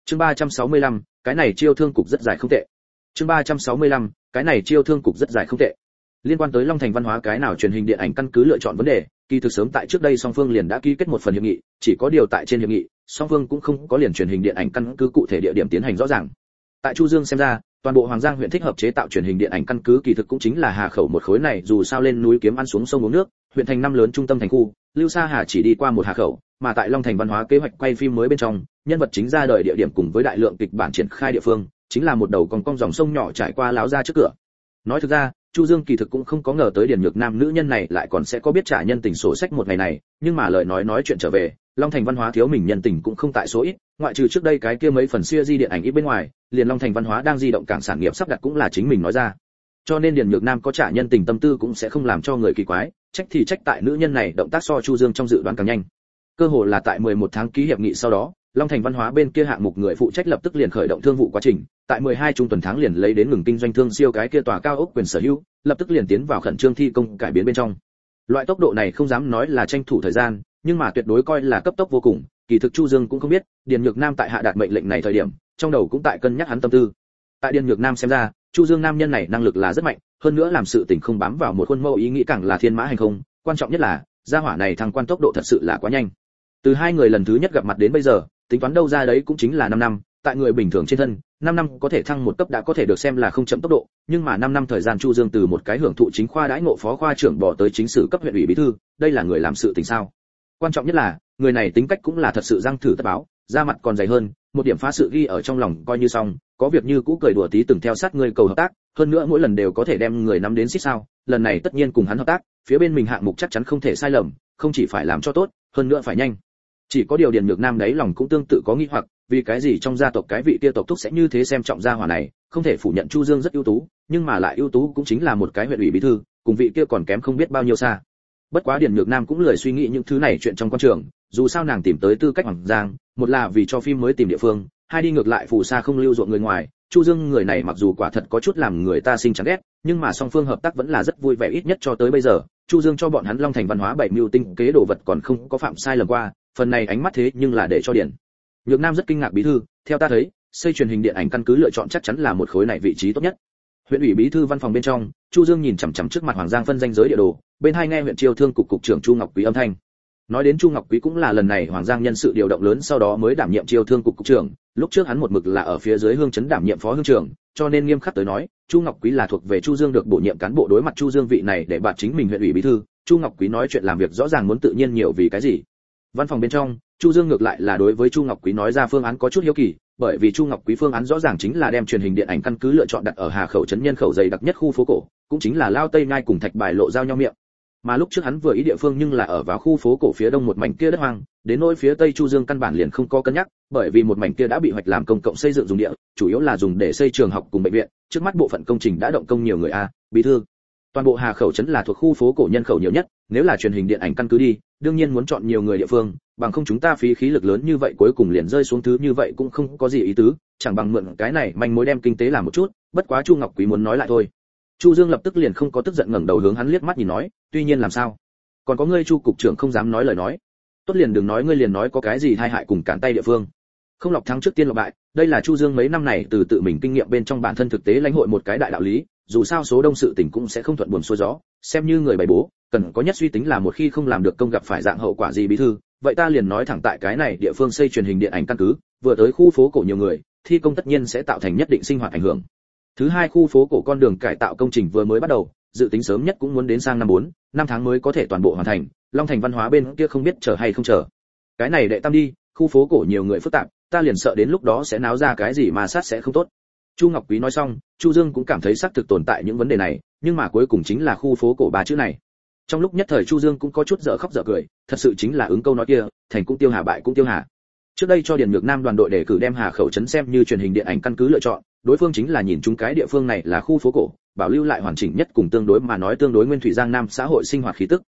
[SPEAKER 1] Chương 365, cái này chiêu thương cục rất dài không tệ. Chương 365, cái này chiêu thương cục rất dài không tệ. Liên quan tới long thành văn hóa cái nào truyền hình điện ảnh căn cứ lựa chọn vấn đề kỳ thực sớm tại trước đây song phương liền đã ký kết một phần hiệp nghị chỉ có điều tại trên hiệp nghị song phương cũng không có liền truyền hình điện ảnh căn cứ cụ thể địa điểm tiến hành rõ ràng. Tại chu dương xem ra toàn bộ hoàng giang huyện thích hợp chế tạo truyền hình điện ảnh căn cứ kỳ thực cũng chính là hà khẩu một khối này, dù sao lên núi kiếm ăn xuống sông uống nước, huyện thành năm lớn trung tâm thành khu, lưu sa hà chỉ đi qua một hà khẩu, mà tại long thành văn hóa kế hoạch quay phim mới bên trong, nhân vật chính ra đời địa điểm cùng với đại lượng kịch bản triển khai địa phương, chính là một đầu con cong dòng sông nhỏ trải qua láo ra trước cửa. Nói thực ra, chu dương kỳ thực cũng không có ngờ tới điển nhược nam nữ nhân này lại còn sẽ có biết trả nhân tình sổ sách một ngày này, nhưng mà lời nói nói chuyện trở về long thành văn hóa thiếu mình nhân tình cũng không tại số ít, ngoại trừ trước đây cái kia mấy phần xưa di điện ảnh ít bên ngoài, liền long thành văn hóa đang di động cảng sản nghiệp sắp đặt cũng là chính mình nói ra. Cho nên điền nhược nam có trả nhân tình tâm tư cũng sẽ không làm cho người kỳ quái, trách thì trách tại nữ nhân này, động tác so chu dương trong dự đoán càng nhanh. Cơ hồ là tại 11 tháng ký hiệp nghị sau đó, long thành văn hóa bên kia hạng mục người phụ trách lập tức liền khởi động thương vụ quá trình, tại 12 trung tuần tháng liền lấy đến ngừng kinh doanh thương siêu cái kia tòa cao ốc quyền sở hữu, lập tức liền tiến vào khẩn trương thi công cải biến bên trong. Loại tốc độ này không dám nói là tranh thủ thời gian nhưng mà tuyệt đối coi là cấp tốc vô cùng, kỳ thực chu dương cũng không biết, điền nhược nam tại hạ đạt mệnh lệnh này thời điểm, trong đầu cũng tại cân nhắc hắn tâm tư. Tại điền nhược nam xem ra, chu dương nam nhân này năng lực là rất mạnh, hơn nữa làm sự tình không bám vào một khuôn mẫu ý nghĩ càng là thiên mã hành không, quan trọng nhất là, gia hỏa này thăng quan tốc độ thật sự là quá nhanh. Từ hai người lần thứ nhất gặp mặt đến bây giờ, tính toán đâu ra đấy cũng chính là 5 năm, tại người bình thường trên thân 5 năm có thể thăng một cấp đã có thể được xem là không chậm tốc độ, nhưng mà 5 năm thời gian chu dương từ một cái hưởng thụ chính khoa đãi ngộ phó khoa trưởng bỏ tới chính sử cấp huyện ủy bí thư, đây là người làm sự tình sao? Quan trọng nhất là, người này tính cách cũng là thật sự răng thử tất báo, da mặt còn dày hơn, một điểm phá sự ghi ở trong lòng coi như xong, có việc như cũ cười đùa tí từng theo sát người cầu hợp tác, hơn nữa mỗi lần đều có thể đem người nắm đến xích sao, lần này tất nhiên cùng hắn hợp tác, phía bên mình hạng mục chắc chắn không thể sai lầm, không chỉ phải làm cho tốt, hơn nữa phải nhanh. Chỉ có điều điền nhược nam đấy lòng cũng tương tự có nghi hoặc, vì cái gì trong gia tộc cái vị kia tộc thúc sẽ như thế xem trọng gia hỏa này, không thể phủ nhận chu dương rất ưu tú, nhưng mà lại ưu tú cũng chính là một cái huyện ủy bí thư, cùng vị kia còn kém không biết bao nhiêu xa bất quá điền nhược nam cũng lười suy nghĩ những thứ này chuyện trong quan trường, dù sao nàng tìm tới tư cách hoàng giang, một là vì cho phim mới tìm địa phương, hai đi ngược lại phù sa không lưu ruộng người ngoài. Chu dương người này mặc dù quả thật có chút làm người ta sinh chán ghét, nhưng mà song phương hợp tác vẫn là rất vui vẻ ít nhất cho tới bây giờ. Chu dương cho bọn hắn long thành văn hóa bảy mưu tinh kế đồ vật còn không có phạm sai lầm qua, phần này ánh mắt thế nhưng là để cho điển nhược nam rất kinh ngạc bí thư, theo ta thấy, xây truyền hình điện ảnh căn cứ lựa chọn chắc chắn là một khối này vị trí tốt nhất. Huyện ủy bí thư văn phòng bên trong, chu dương nhìn chằm chằm trước mặt hoàng giang phân danh giới địa đồ bên hai nghe huyện triều thương cục cục trưởng chu ngọc quý âm thanh. Nói đến chu ngọc quý cũng là lần này hoàng giang nhân sự điều động lớn sau đó mới đảm nhiệm triều thương cục cục trưởng. Lúc trước hắn một mực là ở phía dưới hương chấn đảm nhiệm phó hương trưởng, cho nên nghiêm khắc tới nói, chu ngọc quý là thuộc về chu dương được bổ nhiệm cán bộ đối mặt chu dương vị này để bạn chính mình huyện ủy bí thư. Chu ngọc quý nói chuyện làm việc rõ ràng muốn tự nhiên nhiều vì cái gì. Văn phòng bên trong, chu dương ngược lại là đối với chu ngọc quý nói ra phương án có chút hiếu kỳ, bởi vì chu ngọc quý phương án rõ ràng chính là đem truyền hình điện ảnh căn cứ lựa chọn đặt ở hà khẩu trấn nhân khẩu dày đặc nhất khu phố cổ, cũng chính là lao tây ngay cùng thạch bài lộ giao nhau miệng mà lúc trước hắn vừa ý địa phương nhưng là ở vào khu phố cổ phía đông một mảnh kia đất hoang, đến nỗi phía tây chu dương căn bản liền không có cân nhắc, bởi vì một mảnh kia đã bị hoạch làm công cộng xây dựng dùng địa, chủ yếu là dùng để xây trường học cùng bệnh viện, trước mắt bộ phận công trình đã động công nhiều người a, bí thư. Toàn bộ hà khẩu trấn là thuộc khu phố cổ nhân khẩu nhiều nhất, nếu là truyền hình điện ảnh căn cứ đi, đương nhiên muốn chọn nhiều người địa phương, bằng không chúng ta phí khí lực lớn như vậy cuối cùng liền rơi xuống thứ như vậy cũng không có gì ý tứ, chẳng bằng mượn cái này manh mối đem kinh tế làm một chút, bất quá chu ngọc quý muốn nói lại thôi chu dương lập tức liền không có tức giận ngẩng đầu hướng hắn liếc mắt nhìn nói, tuy nhiên làm sao? Còn có ngươi chu cục trưởng không dám nói lời nói. Tốt liền đừng nói, ngươi liền nói có cái gì thay hại cùng cản tay địa phương. Không lọc thắng trước tiên lọc bại, đây là chu dương mấy năm này từ tự mình kinh nghiệm bên trong bản thân thực tế lãnh hội một cái đại đạo lý, dù sao số đông sự tình cũng sẽ không thuận buồm xuôi gió, xem như người bày bố, cần có nhất suy tính là một khi không làm được công gặp phải dạng hậu quả gì bí thư, vậy ta liền nói thẳng tại cái này địa phương xây truyền hình điện ảnh căn cứ, vừa tới khu phố cổ nhiều người, thi công tất nhiên sẽ tạo thành nhất định sinh hoạt ảnh hưởng thứ hai khu phố cổ con đường cải tạo công trình vừa mới bắt đầu dự tính sớm nhất cũng muốn đến sang năm 4, năm tháng mới có thể toàn bộ hoàn thành long thành văn hóa bên kia không biết chờ hay không chờ. Cái này đệ tam đi khu phố cổ nhiều người phức tạp ta liền sợ đến lúc đó sẽ náo ra cái gì mà sát sẽ không tốt. Chu ngọc quý nói xong chu dương cũng cảm thấy xác thực tồn tại những vấn đề này nhưng mà cuối cùng chính là khu phố cổ ba chữ này. Trong lúc nhất thời chu dương cũng có chút dở khóc dở cười thật sự chính là ứng câu nói kia thành cũng tiêu hà bại cũng tiêu hà. Trước đây cho điền nhược nam đoàn đội đề cử đem hà khẩu trấn xem như truyền hình điện ảnh căn cứ lựa chọn đối phương chính là nhìn chúng cái địa phương này là khu phố cổ, bảo lưu lại hoàn chỉnh nhất cùng tương đối mà nói tương đối nguyên thủy giang nam xã hội sinh hoạt khí tức.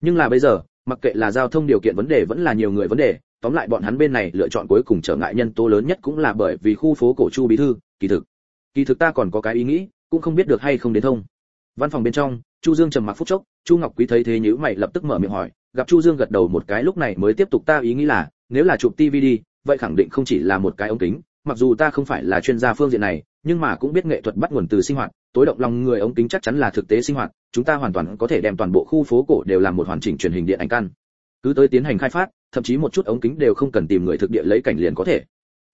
[SPEAKER 1] Nhưng là bây giờ, mặc kệ là giao thông điều kiện vấn đề vẫn là nhiều người vấn đề, tóm lại bọn hắn bên này lựa chọn cuối cùng trở ngại nhân tố lớn nhất cũng là bởi vì khu phố cổ chu bí thư, kỳ thực. Kỳ thực ta còn có cái ý nghĩ, cũng không biết được hay không đến thông. Văn phòng bên trong, chu dương trầm mặc phút chốc, chu ngọc quý thấy thế nhữ mày lập tức mở miệng hỏi, gặp chu dương gật đầu một cái lúc này mới tiếp tục ta ý nghĩ là, nếu là chụp tv đi, vậy khẳng định không chỉ là một cái ống kính mặc dù ta không phải là chuyên gia phương diện này, nhưng mà cũng biết nghệ thuật bắt nguồn từ sinh hoạt, tối động lòng người ống kính chắc chắn là thực tế sinh hoạt, chúng ta hoàn toàn có thể đem toàn bộ khu phố cổ đều làm một hoàn chỉnh truyền hình điện ảnh căn. Cứ tới tiến hành khai phát, thậm chí một chút ống kính đều không cần tìm người thực địa lấy cảnh liền có thể.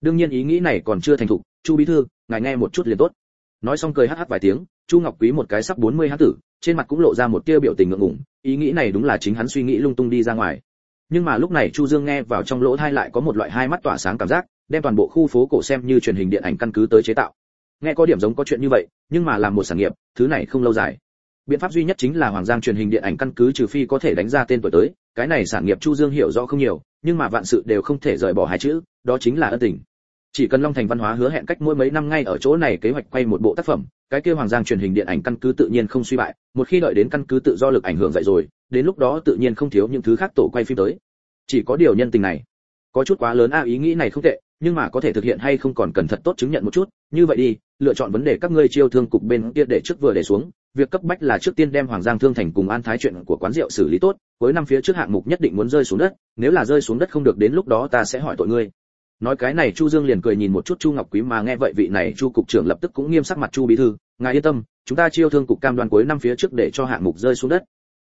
[SPEAKER 1] Đương nhiên ý nghĩ này còn chưa thành thục, chu bí thư, ngài nghe một chút liền tốt. Nói xong cười hắc hắc vài tiếng, chu ngọc quý một cái sắp 40 hán tử, trên mặt cũng lộ ra một tia biểu tình ngượng ngùng, ý nghĩ này đúng là chính hắn suy nghĩ lung tung đi ra ngoài. Nhưng mà lúc này chu dương nghe vào trong lỗ thai lại có một loại hai mắt tỏa sáng cảm giác đem toàn bộ khu phố cổ xem như truyền hình điện ảnh căn cứ tới chế tạo. Nghe có điểm giống có chuyện như vậy, nhưng mà làm một sản nghiệp, thứ này không lâu dài. Biện pháp duy nhất chính là hoàng giang truyền hình điện ảnh căn cứ trừ phi có thể đánh ra tên tuổi tới, cái này sản nghiệp chu dương hiểu rõ không nhiều, nhưng mà vạn sự đều không thể rời bỏ hai chữ, đó chính là ân tình. Chỉ cần long thành văn hóa hứa hẹn cách mỗi mấy năm ngay ở chỗ này kế hoạch quay một bộ tác phẩm, cái kia hoàng giang truyền hình điện ảnh căn cứ tự nhiên không suy bại, một khi đợi đến căn cứ tự do lực ảnh hưởng dậy rồi, đến lúc đó tự nhiên không thiếu những thứ khác tổ quay phim tới. Chỉ có điều nhân tình này. Có chút quá lớn a, ý nghĩ này không tệ nhưng mà có thể thực hiện hay không còn cần thật tốt chứng nhận một chút, như vậy đi, lựa chọn vấn đề các ngươi chiêu thương cục bên kia để trước vừa để xuống, việc cấp bách là trước tiên đem hoàng giang thương thành cùng an thái chuyện của quán rượu xử lý tốt, cuối năm phía trước hạng mục nhất định muốn rơi xuống đất, nếu là rơi xuống đất không được đến lúc đó ta sẽ hỏi tội ngươi. Nói cái này chu dương liền cười nhìn một chút chu ngọc quý mà nghe vậy vị này chu cục trưởng lập tức cũng nghiêm sắc mặt chu bí thư, ngài yên tâm, chúng ta chiêu thương cục cam đoan cuối năm phía trước để cho hạng mục rơi xuống đất.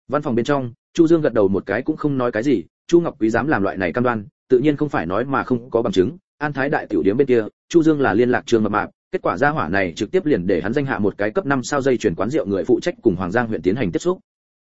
[SPEAKER 1] Văn phòng bên trong, chu dương gật đầu một cái cũng không nói cái gì, chu ngọc quý dám làm loại này cam đoan, tự nhiên không phải nói mà không có bằng chứng an thái đại tiểu điếm bên kia, chu dương là liên lạc trường mập mạp, kết quả gia hỏa này trực tiếp liền để hắn danh hạ một cái cấp 5 sao dây chuyển quán rượu người phụ trách cùng hoàng giang huyện tiến hành tiếp xúc.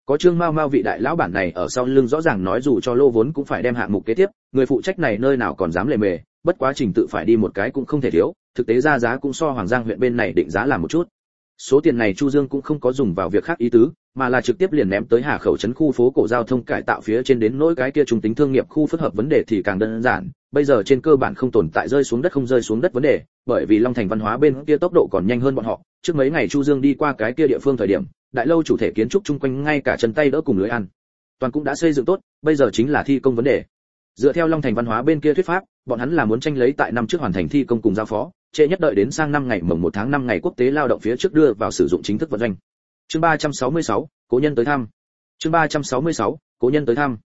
[SPEAKER 1] Có trương mao mao vị đại lão bản này ở sau lưng rõ ràng nói dù cho lô vốn cũng phải đem hạng mục kế tiếp, người phụ trách này nơi nào còn dám lề mề, bất quá trình tự phải đi một cái cũng không thể thiếu, thực tế ra giá cũng so hoàng giang huyện bên này định giá là một chút số tiền này chu dương cũng không có dùng vào việc khác ý tứ, mà là trực tiếp liền ném tới hà khẩu trấn khu phố cổ giao thông cải tạo phía trên đến nỗi cái kia trung tính thương nghiệp khu phức hợp vấn đề thì càng đơn giản, bây giờ trên cơ bản không tồn tại rơi xuống đất không rơi xuống đất vấn đề, bởi vì long thành văn hóa bên kia tốc độ còn nhanh hơn bọn họ. Trước mấy ngày chu dương đi qua cái kia địa phương thời điểm, đại lâu chủ thể kiến trúc chung quanh ngay cả chân tay đỡ cùng lưới ăn. Toàn cũng đã xây dựng tốt, bây giờ chính là thi công vấn đề. Dựa theo long thành văn hóa bên kia thuyết pháp, bọn hắn là muốn tranh lấy tại năm trước hoàn thành thi công cùng giao phó trễ nhất đợi đến sang năm ngày mồng một tháng năm ngày quốc tế lao động phía trước đưa vào sử dụng chính thức vận doanh chương ba trăm sáu mươi sáu cố nhân tới thăm chương ba trăm sáu mươi sáu cố nhân tới thăm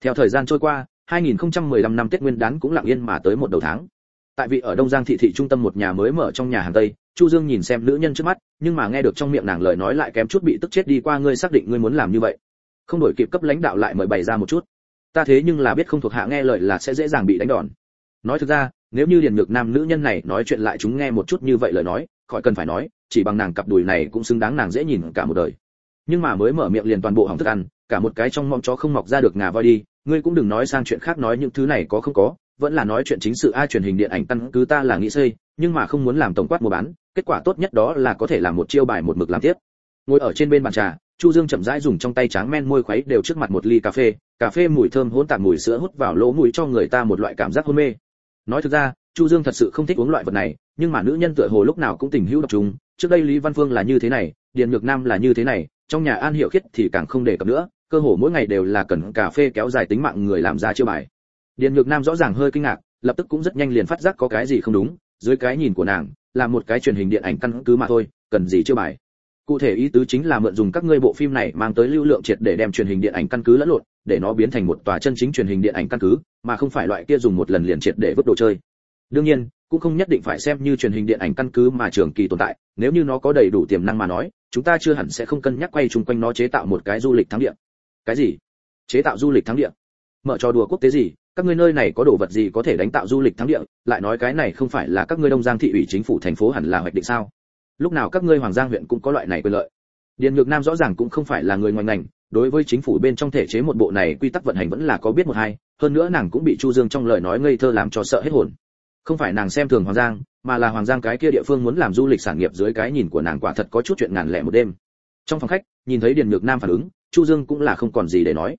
[SPEAKER 1] theo thời gian trôi qua 2015 năm Tết Nguyên đán cũng lặng yên mà tới một đầu tháng. Tại vị ở Đông Giang thị thị trung tâm một nhà mới mở trong nhà hàng Tây, Chu Dương nhìn xem nữ nhân trước mắt, nhưng mà nghe được trong miệng nàng lời nói lại kém chút bị tức chết đi qua ngươi xác định ngươi muốn làm như vậy. Không đổi kịp cấp lãnh đạo lại mời bày ra một chút. Ta thế nhưng là biết không thuộc hạ nghe lời là sẽ dễ dàng bị đánh đòn. Nói thực ra, nếu như Điền ngược Nam nữ nhân này nói chuyện lại chúng nghe một chút như vậy lời nói, khỏi cần phải nói, chỉ bằng nàng cặp đùi này cũng xứng đáng nàng dễ nhìn cả một đời. Nhưng mà mới mở miệng liền toàn bộ hỏng thức ăn, cả một cái trong mong chó không mọc ra được ngà voi đi, ngươi cũng đừng nói sang chuyện khác nói những thứ này có không có vẫn là nói chuyện chính sự ai truyền hình điện ảnh tăng cứ ta là nghĩ xây nhưng mà không muốn làm tổng quát mua bán kết quả tốt nhất đó là có thể làm một chiêu bài một mực làm tiếp ngồi ở trên bên bàn trà chu dương chậm rãi dùng trong tay tráng men môi khuấy đều trước mặt một ly cà phê cà phê mùi thơm hỗn tạp mùi sữa hút vào lỗ mũi cho người ta một loại cảm giác hôn mê nói thực ra, chu dương thật sự không thích uống loại vật này, nhưng mà nữ nhân tựa hồ lúc nào cũng tình hữu độc trùng trước đây lý văn phương là như thế này, điền ngược nam là như thế này, trong nhà an hiệu khiết thì càng không đề cập nữa, cơ hồ mỗi ngày đều là cần cà phê kéo dài tính mạng người làm ra chiêu bài. Điền ngược nam rõ ràng hơi kinh ngạc, lập tức cũng rất nhanh liền phát giác có cái gì không đúng, dưới cái nhìn của nàng, là một cái truyền hình điện ảnh căn cứ mà thôi, cần gì chiêu bài cụ thể ý tứ chính là mượn dùng các ngươi bộ phim này mang tới lưu lượng triệt để đem truyền hình điện ảnh căn cứ lẫn lộn, để nó biến thành một tòa chân chính truyền hình điện ảnh căn cứ, mà không phải loại kia dùng một lần liền triệt để vứt đồ chơi. Đương nhiên, cũng không nhất định phải xem như truyền hình điện ảnh căn cứ mà trường kỳ tồn tại, nếu như nó có đầy đủ tiềm năng mà nói, chúng ta chưa hẳn sẽ không cân nhắc quay chung quanh nó chế tạo một cái du lịch thắng địa. Cái gì? Chế tạo du lịch thắng địa? Mở trò đùa quốc tế gì? Các ngươi nơi này có đồ vật gì có thể đánh tạo du lịch thắng địa? Lại nói cái này không phải là các ngươi đông giang thị ủy chính phủ thành phố hẳn là hoạch định sao? Lúc nào các ngươi hoàng giang huyện cũng có loại này quyền lợi. Điền ngược nam rõ ràng cũng không phải là người ngoài ngành, đối với chính phủ bên trong thể chế một bộ này quy tắc vận hành vẫn là có biết một hai, hơn nữa nàng cũng bị chu dương trong lời nói ngây thơ làm cho sợ hết hồn. Không phải nàng xem thường hoàng giang, mà là hoàng giang cái kia địa phương muốn làm du lịch sản nghiệp dưới cái nhìn của nàng quả thật có chút chuyện ngàn lẻ một đêm. Trong phòng khách, nhìn thấy điền nhược nam phản ứng, chu dương cũng là không còn gì để nói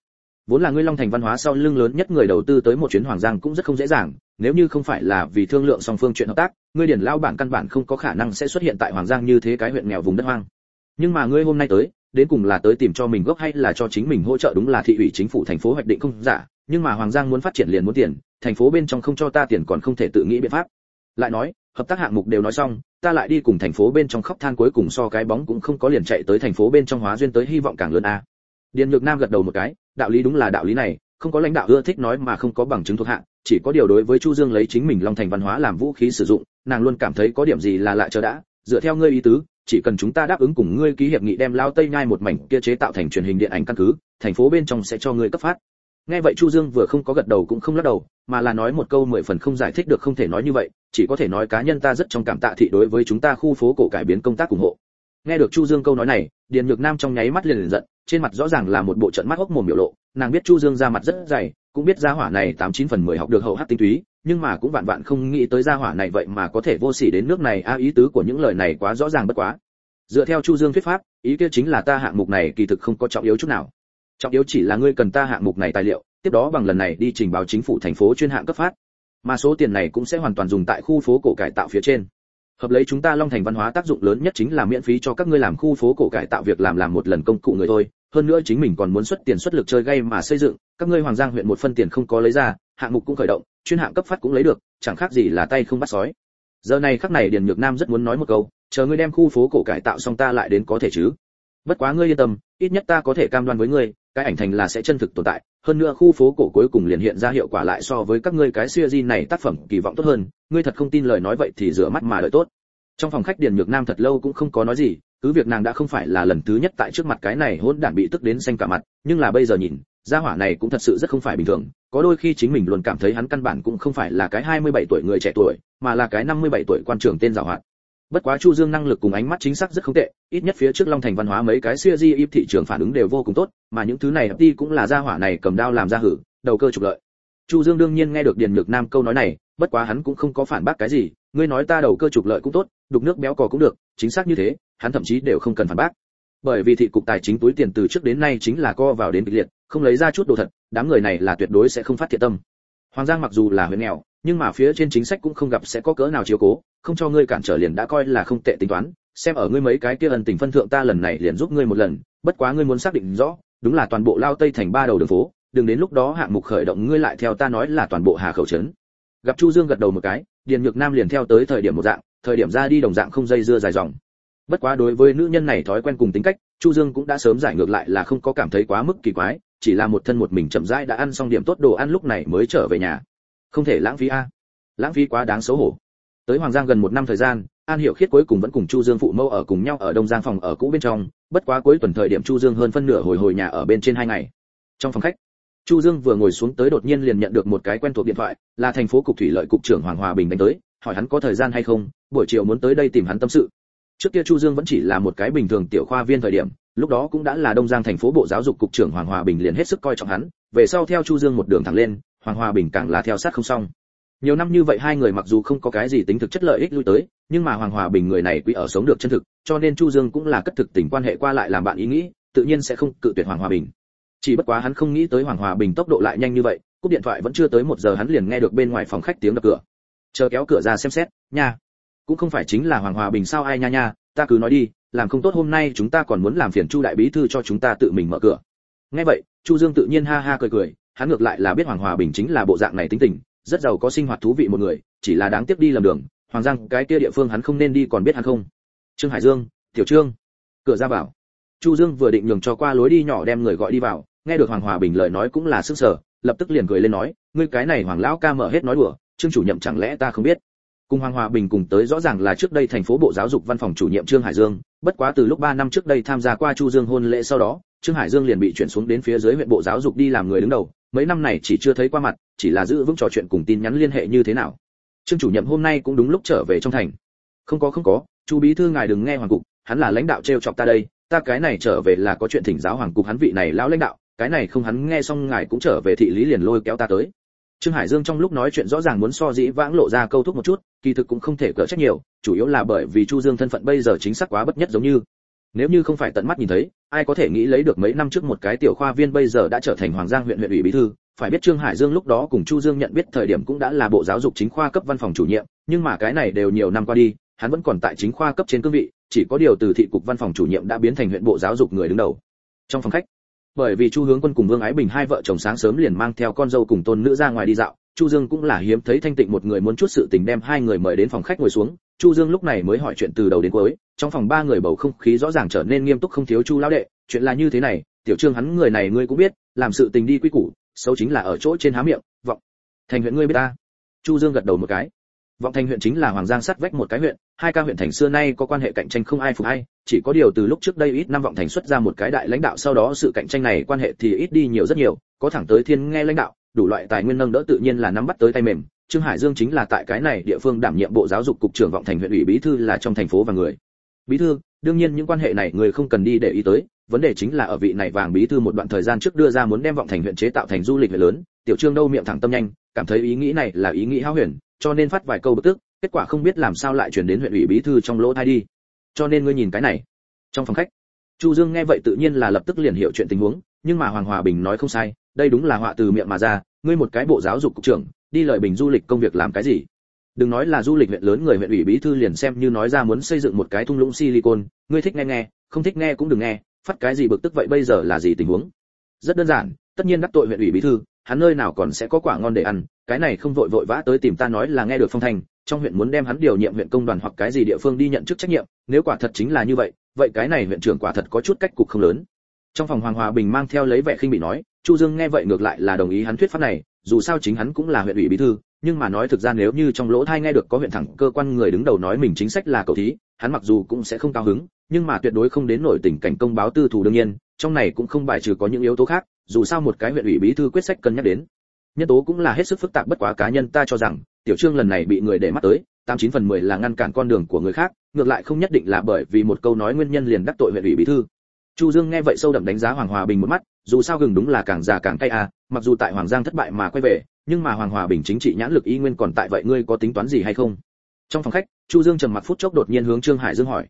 [SPEAKER 1] vốn là ngươi long thành văn hóa sau lưng lớn nhất người đầu tư tới một chuyến hoàng giang cũng rất không dễ dàng, nếu như không phải là vì thương lượng song phương chuyện hợp tác, ngươi điển lao bản căn bản không có khả năng sẽ xuất hiện tại hoàng giang như thế cái huyện nghèo vùng đất hoang. Nhưng mà ngươi hôm nay tới, đến cùng là tới tìm cho mình gốc hay là cho chính mình hỗ trợ đúng là thị ủy, chính phủ, thành phố hoạch định không giả, nhưng mà hoàng giang muốn phát triển liền muốn tiền, thành phố bên trong không cho ta tiền còn không thể tự nghĩ biện pháp. Lại nói, hợp tác hạng mục đều nói xong, ta lại đi cùng thành phố bên trong khóc than cuối cùng so cái bóng cũng không có liền chạy tới thành phố bên trong hóa duyên tới hy vọng càng lớn a. Điền nhược nam gật đầu một cái đạo lý đúng là đạo lý này, không có lãnh đạo ưa thích nói mà không có bằng chứng thuộc hạ, chỉ có điều đối với chu dương lấy chính mình long thành văn hóa làm vũ khí sử dụng, nàng luôn cảm thấy có điểm gì là lạ chờ đã. Dựa theo ngươi ý tứ, chỉ cần chúng ta đáp ứng cùng ngươi ký hiệp nghị đem lao tây nhai một mảnh kia chế tạo thành truyền hình điện ảnh căn cứ, thành phố bên trong sẽ cho ngươi cấp phát. Nghe vậy chu dương vừa không có gật đầu cũng không lắc đầu, mà là nói một câu mười phần không giải thích được không thể nói như vậy, chỉ có thể nói cá nhân ta rất trong cảm tạ thị đối với chúng ta khu phố cổ cải biến công tác ủng hộ. Nghe được chu dương câu nói này, điền nhược nam trong nháy mắt liền liền giận trên mặt rõ ràng là một bộ trận mắt hốc mồm biểu lộ, nàng biết chu dương ra mặt rất dày, cũng biết gia hỏa này tám chín phần mười học được hậu hát tinh túy, nhưng mà cũng vạn vạn không nghĩ tới gia hỏa này vậy mà có thể vô sỉ đến nước này, a, ý tứ của những lời này quá rõ ràng bất quá. Dựa theo chu dương thuyết pháp, ý kia chính là ta hạng mục này kỳ thực không có trọng yếu chút nào. Trọng yếu chỉ là ngươi cần ta hạng mục này tài liệu, tiếp đó bằng lần này đi trình báo chính phủ thành phố chuyên hạng cấp phát. Mà số tiền này cũng sẽ hoàn toàn dùng tại khu phố cổ cải tạo phía trên hợp lấy chúng ta long thành văn hóa tác dụng lớn nhất chính là miễn phí cho các ngươi làm khu phố cổ cải tạo việc làm làm một lần công cụ người thôi. Hơn nữa chính mình còn muốn xuất tiền xuất lực chơi gây mà xây dựng. Các ngươi hoàng giang huyện một phân tiền không có lấy ra, hạng mục cũng khởi động, chuyên hạng cấp phát cũng lấy được, chẳng khác gì là tay không bắt sói. Giờ này khắc này điền nhược nam rất muốn nói một câu, chờ ngươi đem khu phố cổ cải tạo xong ta lại đến có thể chứ? Bất quá ngươi yên tâm, ít nhất ta có thể cam đoan với ngươi cái ảnh thành là sẽ chân thực tồn tại, hơn nữa khu phố cổ cuối cùng liền hiện ra hiệu quả lại so với các ngươi cái series này tác phẩm kỳ vọng tốt hơn, ngươi thật không tin lời nói vậy thì rửa mắt mà đợi tốt. Trong phòng khách điền nhược nam thật lâu cũng không có nói gì, cứ việc nàng đã không phải là lần thứ nhất tại trước mặt cái này hỗn đản bị tức đến xanh cả mặt, nhưng là bây giờ nhìn, gia hỏa này cũng thật sự rất không phải bình thường. Có đôi khi chính mình luôn cảm thấy hắn căn bản cũng không phải là cái 27 tuổi người trẻ tuổi, mà là cái 57 tuổi quan trưởng tên giàu hoạt bất quá chu dương năng lực cùng ánh mắt chính xác rất không tệ, ít nhất phía trước long thành văn hóa mấy cái siêu di thị trường phản ứng đều vô cùng tốt, mà những thứ này đi cũng là gia hỏa này cầm đao làm ra hử, đầu cơ trục lợi. Chu dương đương nhiên nghe được điền nhược nam câu nói này, bất quá hắn cũng không có phản bác cái gì, ngươi nói ta đầu cơ trục lợi cũng tốt, đục nước béo cò cũng được, chính xác như thế, hắn thậm chí đều không cần phản bác. Bởi vì thị cục tài chính túi tiền từ trước đến nay chính là co vào đến kịch liệt, không lấy ra chút đồ thật, đám người này là tuyệt đối sẽ không phát thiện tâm. Hoàng giang mặc dù là huyện nghèo nhưng mà phía trên chính sách cũng không gặp sẽ có cỡ nào chiếu cố, không cho ngươi cản trở liền đã coi là không tệ tính toán, xem ở ngươi mấy cái kia ân tình phân thượng ta lần này liền giúp ngươi một lần, bất quá ngươi muốn xác định rõ, đúng là toàn bộ lao tây thành ba đầu đường phố, đừng đến lúc đó hạng mục khởi động ngươi lại theo ta nói là toàn bộ hà khẩu trấn. Gặp chu dương gật đầu một cái, điền nhược nam liền theo tới thời điểm một dạng, thời điểm ra đi đồng dạng không dây dưa dài dòng. Bất quá đối với nữ nhân này thói quen cùng tính cách, chu dương cũng đã sớm giải ngược lại là không có cảm thấy quá mức kỳ quái, chỉ là một thân một mình chậm rãi đã ăn xong điểm tốt đồ ăn lúc này mới trở về nhà không thể lãng phí a. Lãng phí quá đáng xấu hổ. Tới hoàng giang gần một năm thời gian, an hiệu khiết cuối cùng vẫn cùng chu dương phụ mẫu ở cùng nhau ở đông giang phòng ở cũ bên trong, bất quá cuối tuần thời điểm chu dương hơn phân nửa hồi hồi nhà ở bên trên hai ngày. Trong phòng khách, chu dương vừa ngồi xuống tới đột nhiên liền nhận được một cái quen thuộc điện thoại, là thành phố cục thủy lợi cục trưởng hoàng hòa bình đánh tới, hỏi hắn có thời gian hay không, buổi chiều muốn tới đây tìm hắn tâm sự. Trước kia chu dương vẫn chỉ là một cái bình thường tiểu khoa viên thời điểm, lúc đó cũng đã là đông giang thành phố bộ giáo dục cục trưởng hoàng hòa bình liền hết sức coi trọng hắn, về sau theo chu dương một đường thẳng lên hoàng hòa bình càng là theo sát không xong. Nhiều năm như vậy hai người mặc dù không có cái gì tính thực chất lợi ích lui tới, nhưng mà hoàng hòa bình người này quý ở sống được chân thực, cho nên chu dương cũng là cất thực tình quan hệ qua lại làm bạn ý nghĩ, tự nhiên sẽ không cự tuyệt hoàng hòa bình. Chỉ bất quá hắn không nghĩ tới hoàng hòa bình tốc độ lại nhanh như vậy, cúp điện thoại vẫn chưa tới một giờ hắn liền nghe được bên ngoài phòng khách tiếng đập cửa. Chờ kéo cửa ra xem xét, nha, cũng không phải chính là hoàng hòa bình sao ai nha nha, ta cứ nói đi, làm không tốt hôm nay chúng ta còn muốn làm phiền chu đại bí thư cho chúng ta tự mình mở cửa. Nghe vậy, chu dương tự nhiên ha ha cười cười hắn ngược lại là biết hoàng hòa bình chính là bộ dạng này tính tình, rất giàu có sinh hoạt thú vị một người, chỉ là đáng tiếc đi lầm đường, hoàng giang, cái kia địa phương hắn không nên đi còn biết hắn không. Trương hải dương, tiểu trương. Cửa ra vào. Chu dương vừa định nhường cho qua lối đi nhỏ đem người gọi đi vào, nghe được hoàng hòa bình lời nói cũng là sức sở, lập tức liền cười lên nói, ngươi cái này hoàng lão ca mở hết nói đùa, trương chủ nhiệm chẳng lẽ ta không biết? Cùng hoàng hòa bình cùng tới rõ ràng là trước đây thành phố bộ giáo dục văn phòng chủ nhiệm trương hải dương, bất quá từ lúc 3 năm trước đây tham gia qua chu dương hôn lễ sau đó, trương hải dương liền bị chuyển xuống đến phía dưới huyện bộ giáo dục đi làm người đứng đầu mấy năm này chỉ chưa thấy qua mặt, chỉ là giữ vững trò chuyện cùng tin nhắn liên hệ như thế nào. Trương chủ nhiệm hôm nay cũng đúng lúc trở về trong thành. Không có không có chu bí thư ngài đừng nghe hoàng cục, hắn là lãnh đạo trêu chọc ta đây, ta cái này trở về là có chuyện thỉnh giáo hoàng cục hắn vị này lão lãnh đạo, cái này không hắn nghe xong ngài cũng trở về thị lý liền lôi kéo ta tới. Trương hải dương trong lúc nói chuyện rõ ràng muốn so dĩ vãng lộ ra câu thúc một chút, kỳ thực cũng không thể cỡ trách nhiều, chủ yếu là bởi vì chu dương thân phận bây giờ chính xác quá bất nhất giống như nếu như không phải tận mắt nhìn thấy, ai có thể nghĩ lấy được mấy năm trước một cái tiểu khoa viên bây giờ đã trở thành hoàng giang huyện huyện ủy bí thư? Phải biết trương hải dương lúc đó cùng chu dương nhận biết thời điểm cũng đã là bộ giáo dục chính khoa cấp văn phòng chủ nhiệm, nhưng mà cái này đều nhiều năm qua đi, hắn vẫn còn tại chính khoa cấp trên cương vị, chỉ có điều từ thị cục văn phòng chủ nhiệm đã biến thành huyện bộ giáo dục người đứng đầu. Trong phòng khách, bởi vì chu hướng quân cùng vương ái bình hai vợ chồng sáng sớm liền mang theo con dâu cùng tôn nữ ra ngoài đi dạo, chu dương cũng là hiếm thấy thanh tịnh một người muốn chút sự tình đem hai người mời đến phòng khách ngồi xuống. Chu dương lúc này mới hỏi chuyện từ đầu đến cuối trong phòng ba người bầu không khí rõ ràng trở nên nghiêm túc không thiếu chu lão đệ, chuyện là như thế này, tiểu trương hắn người này ngươi cũng biết, làm sự tình đi quy củ, xấu chính là ở chỗ trên há miệng, vọng. Thành huyện ngươi biết ta. Chu dương gật đầu một cái. Vọng thành huyện chính là hoàng giang sắt vách một cái huyện, hai ca huyện thành xưa nay có quan hệ cạnh tranh không ai phục ai, chỉ có điều từ lúc trước đây ít năm vọng thành xuất ra một cái đại lãnh đạo sau đó sự cạnh tranh này quan hệ thì ít đi nhiều rất nhiều, có thẳng tới thiên nghe lãnh đạo, đủ loại tài nguyên nâng đỡ tự nhiên là nắm bắt tới tay mềm. Trương hải dương chính là tại cái này địa phương đảm nhiệm bộ giáo dục cục trưởng vọng thành huyện ủy bí thư là trong thành phố và người bí thư, đương nhiên những quan hệ này người không cần đi để ý tới, vấn đề chính là ở vị này vàng bí thư một đoạn thời gian trước đưa ra muốn đem vọng thành huyện chế tạo thành du lịch huyện lớn, tiểu trương đâu miệng thẳng tâm nhanh, cảm thấy ý nghĩ này là ý nghĩ hao huyền, cho nên phát vài câu bực tức, kết quả không biết làm sao lại chuyển đến huyện ủy bí thư trong lỗ thai đi. Cho nên ngươi nhìn cái này. Trong phòng khách, chu dương nghe vậy tự nhiên là lập tức liền hiểu chuyện tình huống, nhưng mà hoàng hòa bình nói không sai, đây đúng là họa từ miệng mà ra, ngươi một cái bộ giáo dục cục trưởng, đi lợi bình du lịch công việc làm cái gì? Đừng nói là du lịch huyện lớn người huyện ủy bí thư liền xem như nói ra muốn xây dựng một cái thung lũng silicon, ngươi thích nghe nghe, không thích nghe cũng đừng nghe, phát cái gì bực tức vậy bây giờ là gì tình huống? Rất đơn giản, tất nhiên đắc tội huyện ủy bí thư, hắn nơi nào còn sẽ có quả ngon để ăn, cái này không vội vội vã tới tìm ta nói là nghe được phong thanh, trong huyện muốn đem hắn điều nhiệm huyện công đoàn hoặc cái gì địa phương đi nhận chức trách nhiệm, nếu quả thật chính là như vậy vậy cái này huyện trưởng quả thật có chút cách cục không lớn. Trong phòng hoàng hòa bình mang theo lấy vẻ khinh bị nói, chu dương nghe vậy ngược lại là đồng ý hắn thuyết pháp này, dù sao chính hắn cũng là huyện ủy bí thư nhưng mà nói thực ra nếu như trong lỗ thai nghe được có huyện thẳng cơ quan người đứng đầu nói mình chính sách là cầu thí, hắn mặc dù cũng sẽ không cao hứng, nhưng mà tuyệt đối không đến nổi tình cảnh công báo tư thủ đương nhiên, trong này cũng không bài trừ có những yếu tố khác, dù sao một cái huyện ủy bí thư quyết sách cân nhắc đến. Nhân tố cũng là hết sức phức tạp bất quá cá nhân ta cho rằng, tiểu trương lần này bị người để mắt tới, tám chín phần mười là ngăn cản con đường của người khác, ngược lại không nhất định là bởi vì một câu nói nguyên nhân liền đắc tội huyện ủy bí thư. Chu dương nghe vậy sâu đậm đánh giá hoàng hòa bình một mắt, dù sao gừng đúng là càng già càng cay à mặc dù tại hoàng giang thất bại mà quay về nhưng mà hoàng hòa bình chính trị nhãn lực y nguyên còn tại vậy ngươi có tính toán gì hay không? Trong phòng khách chu dương trầm mặc phút chốc đột nhiên hướng trương hải dương hỏi.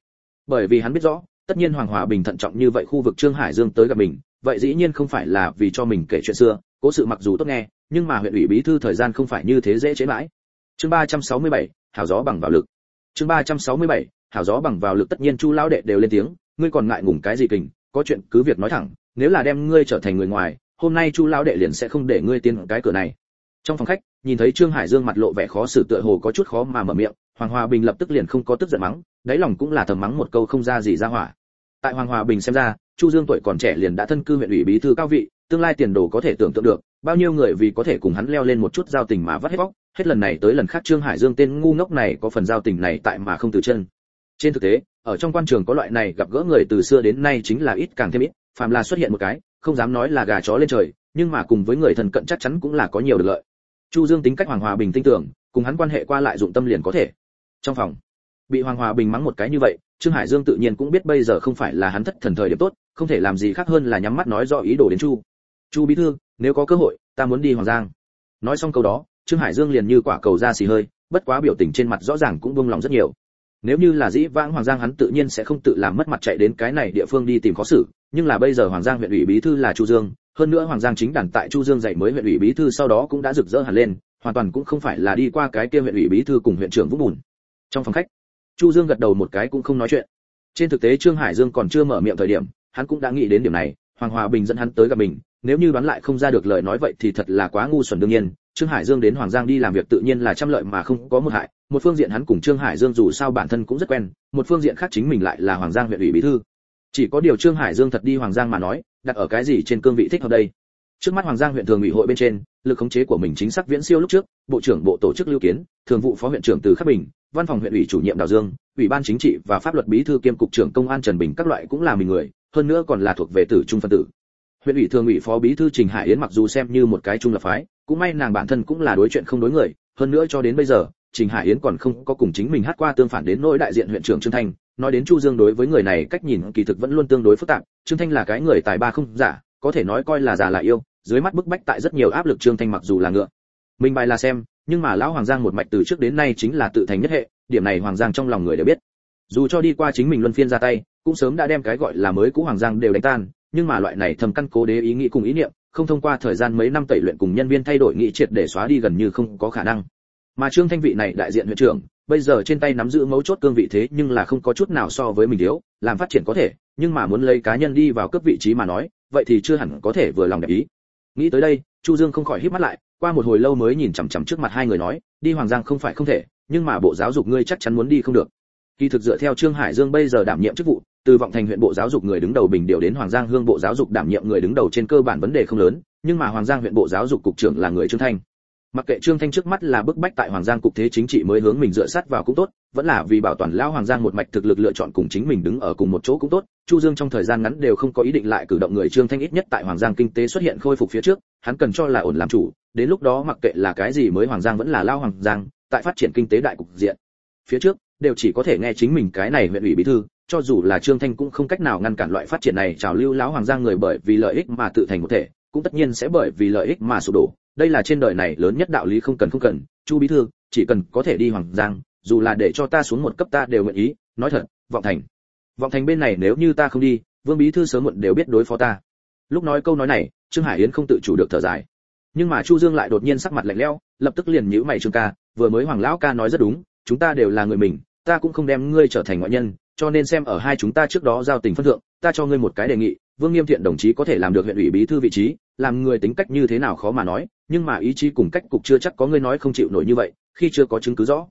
[SPEAKER 1] Bởi vì hắn biết rõ tất nhiên hoàng hòa bình thận trọng như vậy khu vực trương hải dương tới gặp mình vậy dĩ nhiên không phải là vì cho mình kể chuyện xưa cố sự mặc dù tốt nghe nhưng mà huyện ủy bí thư thời gian không phải như thế dễ chế mãi. Chương 367, hảo gió bằng vào lực. Chương 367, hảo gió bằng vào lực tất nhiên chu lão đệ đều lên tiếng ngươi còn ngại ngùng cái gì kình có chuyện cứ việc nói thẳng nếu là đem ngươi trở thành người ngoài hôm nay chu lão đệ liền sẽ không để ngươi tiến cái cửa này trong phòng khách, nhìn thấy trương hải dương mặt lộ vẻ khó xử tựa hồ có chút khó mà mở miệng, hoàng hòa bình lập tức liền không có tức giận mắng, đáy lòng cũng là thầm mắng một câu không ra gì ra hỏa. Tại hoàng hòa bình xem ra, chu dương tuổi còn trẻ liền đã thân cư huyện ủy bí thư cao vị, tương lai tiền đồ có thể tưởng tượng được, bao nhiêu người vì có thể cùng hắn leo lên một chút giao tình mà vắt hết bóc, hết lần này tới lần khác trương hải dương tên ngu ngốc này có phần giao tình này tại mà không từ chân. Trên thực tế, ở trong quan trường có loại này gặp gỡ người từ xưa đến nay chính là ít càng thêm ít, phàm là xuất hiện một cái, không dám nói là gà chó lên trời, nhưng mà cùng với người thần cận chắc chắn cũng là có nhiều được lợi chu dương tính cách hoàng hòa bình tin tưởng, cùng hắn quan hệ qua lại dụng tâm liền có thể. Trong phòng, bị hoàng hòa bình mắng một cái như vậy, trương hải dương tự nhiên cũng biết bây giờ không phải là hắn thất thần thời điểm tốt, không thể làm gì khác hơn là nhắm mắt nói rõ ý đồ đến chu. Chu bí thư, nếu có cơ hội, ta muốn đi hoàng giang. Nói xong câu đó, trương hải dương liền như quả cầu ra xì hơi, bất quá biểu tình trên mặt rõ ràng cũng buông lòng rất nhiều. Nếu như là dĩ vãng hoàng giang hắn tự nhiên sẽ không tự làm mất mặt chạy đến cái này địa phương đi tìm khó xử, nhưng là bây giờ hoàng giang huyện ủy bí thư là chu dương hơn nữa hoàng giang chính đàn tại chu dương dạy mới huyện ủy bí thư sau đó cũng đã rực rỡ hẳn lên, hoàn toàn cũng không phải là đi qua cái kia huyện ủy bí thư cùng huyện trưởng vũng bùn. Trong phòng khách, chu dương gật đầu một cái cũng không nói chuyện. Trên thực tế trương hải dương còn chưa mở miệng thời điểm, hắn cũng đã nghĩ đến điểm này, hoàng hòa bình dẫn hắn tới gặp mình, nếu như đoán lại không ra được lời nói vậy thì thật là quá ngu xuẩn đương nhiên. Trương hải dương đến hoàng giang đi làm việc tự nhiên là trăm lợi mà không có một hại, một phương diện hắn cùng trương hải dương dù sao bản thân cũng rất quen, một phương diện khác chính mình lại là hoàng giang huyện ủy bí thư chỉ có điều trương hải dương thật đi hoàng giang mà nói, đặt ở cái gì trên cương vị thích hợp đây? Trước mắt hoàng giang huyện thường ủy hội bên trên, lực khống chế của mình chính xác viễn siêu lúc trước, bộ trưởng bộ tổ chức lưu kiến, thường vụ phó huyện trưởng từ khắc bình, văn phòng huyện ủy chủ nhiệm đào dương, ủy ban chính trị và pháp luật bí thư kiêm cục trưởng công an trần bình các loại cũng là mình người, hơn nữa còn là thuộc về tử trung phân tử. Huyện ủy thường ủy phó bí thư trình hải yến mặc dù xem như một cái trung lập phái, cũng may nàng bản thân cũng là đối chuyện không đối người, hơn nữa cho đến bây giờ, trình hải yến còn không có cùng chính mình hát qua tương phản đến nỗi đại diện huyện trưởng trương thanh nói đến chu dương đối với người này cách nhìn kỳ thực vẫn luôn tương đối phức tạp, trương thanh là cái người tài ba không giả, có thể nói coi là già là yêu, dưới mắt bức bách tại rất nhiều áp lực trương thanh mặc dù là ngựa. Minh bài là xem, nhưng mà lão hoàng giang một mạch từ trước đến nay chính là tự thành nhất hệ, điểm này hoàng giang trong lòng người đều biết. Dù cho đi qua chính mình luân phiên ra tay, cũng sớm đã đem cái gọi là mới cũ hoàng giang đều đánh tan, nhưng mà loại này thầm căn cố đế ý nghĩ cùng ý niệm, không thông qua thời gian mấy năm tẩy luyện cùng nhân viên thay đổi nghị triệt để xóa đi gần như không có khả năng. Mà trương thanh vị này đại diện huyện trưởng bây giờ trên tay nắm giữ mấu chốt cương vị thế nhưng là không có chút nào so với mình thiếu làm phát triển có thể, nhưng mà muốn lấy cá nhân đi vào cấp vị trí mà nói, vậy thì chưa hẳn có thể vừa lòng đẹp ý. Nghĩ tới đây, chu dương không khỏi híp mắt lại, qua một hồi lâu mới nhìn chằm chằm trước mặt hai người nói, đi hoàng giang không phải không thể, nhưng mà bộ giáo dục ngươi chắc chắn muốn đi không được. Kỳ thực dựa theo trương hải dương bây giờ đảm nhiệm chức vụ, từ vọng thành huyện bộ giáo dục người đứng đầu bình điều đến hoàng giang hương bộ giáo dục đảm nhiệm người đứng đầu trên cơ bản vấn đề không lớn, nhưng mà hoàng giang huyện bộ giáo dục cục trưởng là người trương thanh mặc kệ trương thanh trước mắt là bức bách tại hoàng giang cục thế chính trị mới hướng mình dựa sát vào cũng tốt, vẫn là vì bảo toàn lão hoàng giang một mạch thực lực lựa chọn cùng chính mình đứng ở cùng một chỗ cũng tốt, chu dương trong thời gian ngắn đều không có ý định lại cử động người trương thanh ít nhất tại hoàng giang kinh tế xuất hiện khôi phục phía trước, hắn cần cho là ổn làm chủ, đến lúc đó mặc kệ là cái gì mới hoàng giang vẫn là lao hoàng giang, tại phát triển kinh tế đại cục diện. Phía trước, đều chỉ có thể nghe chính mình cái này huyện ủy bí thư, cho dù là trương thanh cũng không cách nào ngăn cản loại phát triển này trào lưu lão hoàng giang người bởi vì lợi ích mà tự thành một thể, cũng tất nhiên sẽ bởi vì lợi ích mà sụp đổ đây là trên đời này lớn nhất đạo lý không cần không cần, chu bí thư, chỉ cần có thể đi hoàng giang, dù là để cho ta xuống một cấp ta đều nguyện ý, nói thật, vọng thành. Vọng thành bên này nếu như ta không đi, vương bí thư sớm muộn đều biết đối phó ta. Lúc nói câu nói này, trương hải yến không tự chủ được thở dài. Nhưng mà chu dương lại đột nhiên sắc mặt lạnh lẽo, lập tức liền nhíu mày trương ca, vừa mới hoàng lão ca nói rất đúng, chúng ta đều là người mình, ta cũng không đem ngươi trở thành ngoại nhân, cho nên xem ở hai chúng ta trước đó giao tình phân thượng, ta cho ngươi một cái đề nghị vương nghiêm thiện đồng chí có thể làm được huyện ủy bí thư vị trí làm người tính cách như thế nào khó mà nói nhưng mà ý chí cùng cách cục chưa chắc có người nói không chịu nổi như vậy khi chưa có chứng cứ rõ.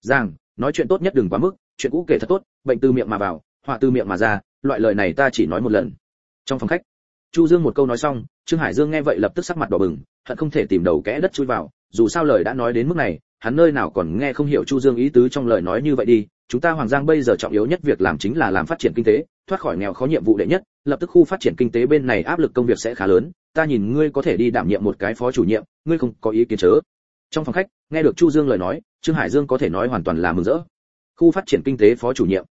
[SPEAKER 1] Rằng, nói chuyện tốt nhất đừng quá mức chuyện cũ kể thật tốt bệnh từ miệng mà vào họa từ miệng mà ra loại lời này ta chỉ nói một lần. Trong phòng khách chu dương một câu nói xong trương hải dương nghe vậy lập tức sắc mặt đỏ bừng hận không thể tìm đầu kẽ đất chui vào dù sao lời đã nói đến mức này hắn nơi nào còn nghe không hiểu chu dương ý tứ trong lời nói như vậy đi chúng ta hoàng giang bây giờ trọng yếu nhất việc làm chính là làm phát triển kinh tế, thoát khỏi nghèo khó nhiệm vụ đệ nhất, lập tức khu phát triển kinh tế bên này áp lực công việc sẽ khá lớn. Ta nhìn ngươi có thể đi đảm nhiệm một cái phó chủ nhiệm, ngươi không có ý kiến chớ. Trong phòng khách, nghe được chu dương lời nói, trương hải dương có thể nói hoàn toàn là mừng rỡ. Khu phát triển kinh tế phó chủ nhiệm.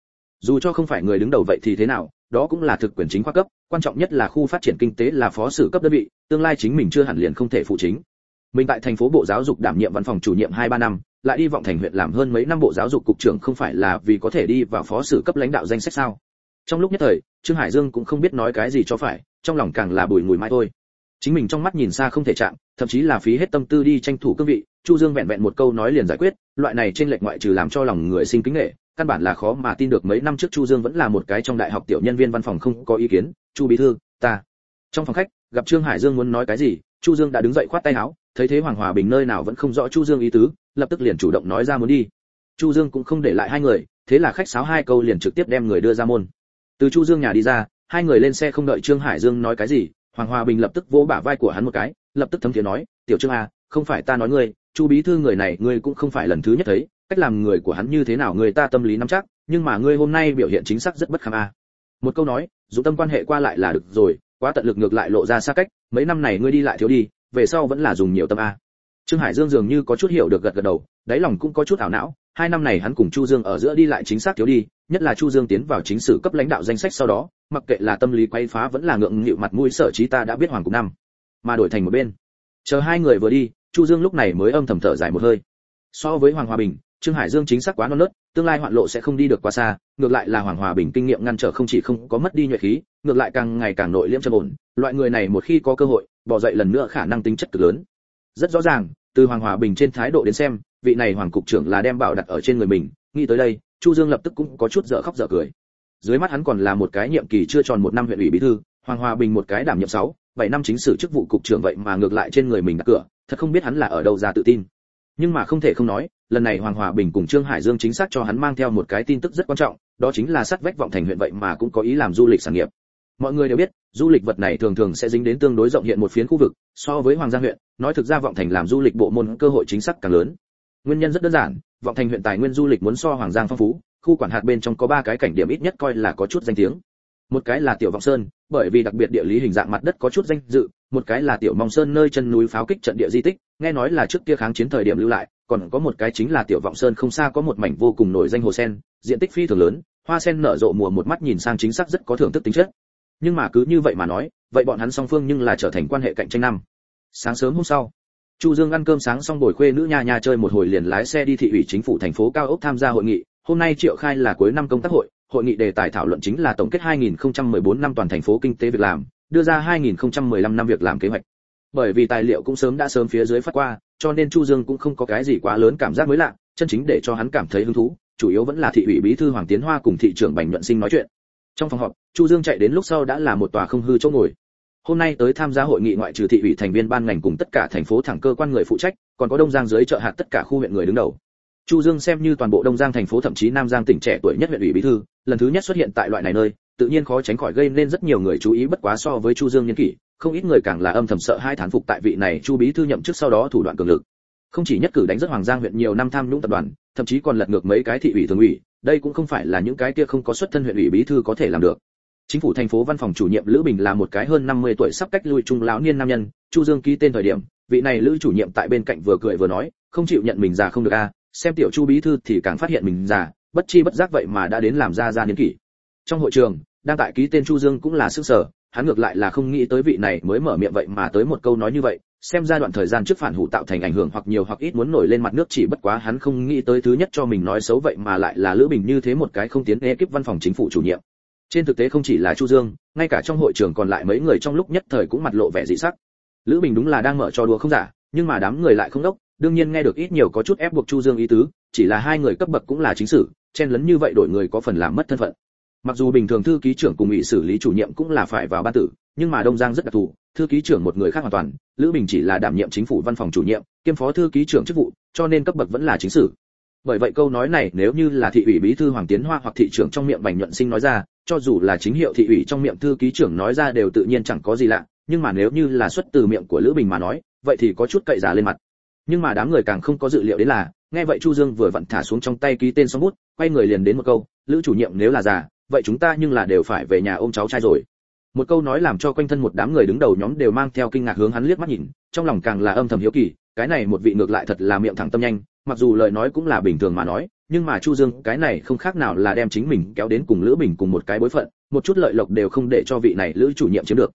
[SPEAKER 1] Dù cho không phải người đứng đầu vậy thì thế nào, đó cũng là thực quyền chính khoa cấp, quan trọng nhất là khu phát triển kinh tế là phó sử cấp đơn vị, tương lai chính mình chưa hẳn liền không thể phụ chính. Mình tại thành phố bộ giáo dục đảm nhiệm văn phòng chủ nhiệm hai ba năm lại đi vọng thành huyện làm hơn mấy năm bộ giáo dục cục trưởng không phải là vì có thể đi vào phó sử cấp lãnh đạo danh sách sao? Trong lúc nhất thời, trương hải dương cũng không biết nói cái gì cho phải, trong lòng càng là bùi ngùi mai thôi. Chính mình trong mắt nhìn xa không thể chạm, thậm chí là phí hết tâm tư đi tranh thủ cương vị, chu dương vẹn vẹn một câu nói liền giải quyết, loại này trên lệch ngoại trừ làm cho lòng người sinh kính nghệ căn bản là khó mà tin được mấy năm trước chu dương vẫn là một cái trong đại học tiểu nhân viên văn phòng không có ý kiến. Chu bí thư, ta. Trong phòng khách, gặp trương hải dương muốn nói cái gì, chu dương đã đứng dậy khoát tay áo thấy thế hoàng hòa bình nơi nào vẫn không rõ chu dương ý tứ, lập tức liền chủ động nói ra muốn đi. Chu dương cũng không để lại hai người, thế là khách sáo hai câu liền trực tiếp đem người đưa ra môn. Từ chu dương nhà đi ra, hai người lên xe không đợi trương hải dương nói cái gì, hoàng hòa bình lập tức vỗ bả vai của hắn một cái, lập tức thấm thiế nói, tiểu trương a không phải ta nói ngươi, chu bí thư người này ngươi cũng không phải lần thứ nhất thấy, cách làm người của hắn như thế nào người ta tâm lý nắm chắc, nhưng mà ngươi hôm nay biểu hiện chính xác rất bất kham a một câu nói, dù tâm quan hệ qua lại là được rồi, quá tận lực ngược lại lộ ra xa cách, mấy năm này ngươi đi lại thiếu đi về sau vẫn là dùng nhiều tâm a. Trương hải dương dường như có chút hiểu được gật gật đầu, đáy lòng cũng có chút ảo não, hai năm này hắn cùng chu dương ở giữa đi lại chính xác thiếu đi, nhất là chu dương tiến vào chính sử cấp lãnh đạo danh sách sau đó, mặc kệ là tâm lý quay phá vẫn là ngượng nghịu mặt mũi sở trí ta đã biết hoàng cùng năm. Mà đổi thành một bên. Chờ hai người vừa đi, chu dương lúc này mới âm thầm thở dài một hơi. So với hoàng hòa bình, trương hải dương chính xác quá non nớt, tương lai hoạn lộ sẽ không đi được quá xa, ngược lại là hoàng hòa bình kinh nghiệm ngăn trở không chỉ không có mất đi nhuệ khí, ngược lại càng ngày càng nội liễm trầm ổn. Loại người này một khi có cơ hội bỏ dậy lần nữa khả năng tính chất cực lớn. Rất rõ ràng, từ hoàng hòa bình trên thái độ đến xem, vị này hoàng cục trưởng là đem bảo đặt ở trên người mình, nghĩ tới đây, chu dương lập tức cũng có chút dở khóc dở cười. Dưới mắt hắn còn là một cái nhiệm kỳ chưa tròn một năm huyện ủy bí thư, hoàng hòa bình một cái đảm nhiệm sáu, bảy năm chính sử chức vụ cục trưởng vậy mà ngược lại trên người mình đặt cửa, thật không biết hắn là ở đâu ra tự tin. Nhưng mà không thể không nói, lần này hoàng hòa bình cùng trương hải dương chính xác cho hắn mang theo một cái tin tức rất quan trọng, đó chính là sát vách vọng thành huyện vậy mà cũng có ý làm du lịch sản nghiệp mọi người đều biết, du lịch vật này thường thường sẽ dính đến tương đối rộng hiện một phiến khu vực, so với hoàng gia huyện, nói thực ra vọng thành làm du lịch bộ môn cơ hội chính xác càng lớn. Nguyên nhân rất đơn giản, vọng thành huyện tài nguyên du lịch muốn so hoàng giang phong phú, khu quản hạt bên trong có ba cái cảnh điểm ít nhất coi là có chút danh tiếng. Một cái là tiểu vọng sơn, bởi vì đặc biệt địa lý hình dạng mặt đất có chút danh dự, một cái là tiểu mong sơn nơi chân núi pháo kích trận địa di tích, nghe nói là trước kia kháng chiến thời điểm lưu lại, còn có một cái chính là tiểu vọng sơn không xa có một mảnh vô cùng nổi danh hồ sen, diện tích phi thường lớn, hoa sen nở rộ mùa một mắt nhìn sang chính xác rất có thưởng thức tính chất nhưng mà cứ như vậy mà nói, vậy bọn hắn song phương nhưng là trở thành quan hệ cạnh tranh năm. Sáng sớm hôm sau, chu dương ăn cơm sáng xong bồi khuê nữ nhà nhà chơi một hồi liền lái xe đi thị ủy chính phủ thành phố cao ốc tham gia hội nghị. Hôm nay triệu khai là cuối năm công tác hội hội nghị đề tài thảo luận chính là tổng kết 2014 năm toàn thành phố kinh tế việc làm, đưa ra 2015 năm việc làm kế hoạch. Bởi vì tài liệu cũng sớm đã sớm phía dưới phát qua, cho nên chu dương cũng không có cái gì quá lớn cảm giác mới lạ, chân chính để cho hắn cảm thấy hứng thú, chủ yếu vẫn là thị ủy bí thư hoàng tiến hoa cùng thị trưởng bành nhuận sinh nói chuyện. Trong phòng họp chu dương chạy đến lúc sau đã là một tòa không hư chỗ ngồi. Hôm nay tới tham gia hội nghị ngoại trừ thị ủy thành viên ban ngành cùng tất cả thành phố thẳng cơ quan người phụ trách, còn có đông giang dưới chợ hạt tất cả khu huyện người đứng đầu. Chu dương xem như toàn bộ đông giang thành phố thậm chí nam giang tỉnh trẻ tuổi nhất huyện ủy bí thư, lần thứ nhất xuất hiện tại loại này nơi, tự nhiên khó tránh khỏi gây nên rất nhiều người chú ý bất quá so với chu dương nhân kỷ, không ít người càng là âm thầm sợ hai thán phục tại vị này chu bí thư nhậm chức sau đó thủ đoạn cường lực. Không chỉ nhất cử đánh rất hoàng giang huyện nhiều năm tham nhũng tập đoàn, thậm chí còn lật ngược mấy cái thị ủy thường ủy, đây cũng không phải là những cái kia không có xuất thân huyện ủy bí thư có thể làm được chính phủ thành phố văn phòng chủ nhiệm lữ bình là một cái hơn 50 tuổi sắp cách lui trung lão niên nam nhân, chu dương ký tên thời điểm, vị này lữ chủ nhiệm tại bên cạnh vừa cười vừa nói, không chịu nhận mình già không được a, xem tiểu chu bí thư thì càng phát hiện mình già, bất chi bất giác vậy mà đã đến làm ra ra niên kỷ. Trong hội trường, đang tại ký tên chu dương cũng là sức sở, hắn ngược lại là không nghĩ tới vị này mới mở miệng vậy mà tới một câu nói như vậy, xem ra đoạn thời gian trước phản hủ tạo thành ảnh hưởng hoặc nhiều hoặc ít muốn nổi lên mặt nước chỉ bất quá hắn không nghĩ tới thứ nhất cho mình nói xấu vậy mà lại là lữ bình như thế một cái không tiến ekip văn phòng chính phủ chủ nhiệm trên thực tế không chỉ là chu dương, ngay cả trong hội trường còn lại mấy người trong lúc nhất thời cũng mặt lộ vẻ dị sắc. Lữ bình đúng là đang mở trò đùa không giả, nhưng mà đám người lại không đốc, đương nhiên nghe được ít nhiều có chút ép buộc chu dương ý tứ, chỉ là hai người cấp bậc cũng là chính sử chen lấn như vậy đổi người có phần làm mất thân phận. Mặc dù bình thường thư ký trưởng cùng ủy xử lý chủ nhiệm cũng là phải vào ban tử, nhưng mà đông giang rất đặc thù, thư ký trưởng một người khác hoàn toàn, lữ bình chỉ là đảm nhiệm chính phủ văn phòng chủ nhiệm, kiêm phó thư ký trưởng chức vụ, cho nên cấp bậc vẫn là chính sử bởi vậy câu nói này nếu như là thị ủy bí thư hoàng tiến hoa hoặc thị trưởng trong miệng bành nhuận sinh nói ra cho dù là chính hiệu thị ủy trong miệng thư ký trưởng nói ra đều tự nhiên chẳng có gì lạ, nhưng mà nếu như là xuất từ miệng của lữ bình mà nói, vậy thì có chút cậy giả lên mặt. Nhưng mà đám người càng không có dự liệu đến là, nghe vậy chu dương vừa vặn thả xuống trong tay ký tên xong bút, quay người liền đến một câu, lữ chủ nhiệm nếu là già, vậy chúng ta nhưng là đều phải về nhà ôm cháu trai rồi. Một câu nói làm cho quanh thân một đám người đứng đầu nhóm đều mang theo kinh ngạc hướng hắn liếc mắt nhìn, trong lòng càng là âm thầm hiếu kỳ, cái này một vị ngược lại thật là miệng thẳng tâm nhanh mặc dù lời nói cũng là bình thường mà nói, nhưng mà chu dương, cái này không khác nào là đem chính mình kéo đến cùng lữ bình cùng một cái bối phận, một chút lợi lộc đều không để cho vị này lữ chủ nhiệm chiếm được.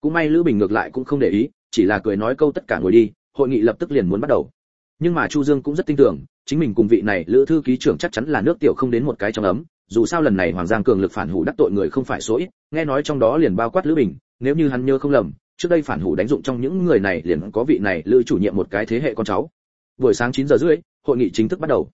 [SPEAKER 1] Cũng may lữ bình ngược lại cũng không để ý, chỉ là cười nói câu tất cả ngồi đi, hội nghị lập tức liền muốn bắt đầu. Nhưng mà chu dương cũng rất tin tưởng, chính mình cùng vị này lữ thư ký trưởng chắc chắn là nước tiểu không đến một cái trong ấm, dù sao lần này hoàng giang cường lực phản hủ đắc tội người không phải số ít, nghe nói trong đó liền bao quát lữ bình, nếu như hắn nhớ không lầm, trước đây phản hủ đánh dụng trong những người này liền có vị này lữ chủ nhiệm một cái thế hệ con cháu. Buổi sáng 9 giờ rưỡi hội nghị chính thức bắt đầu.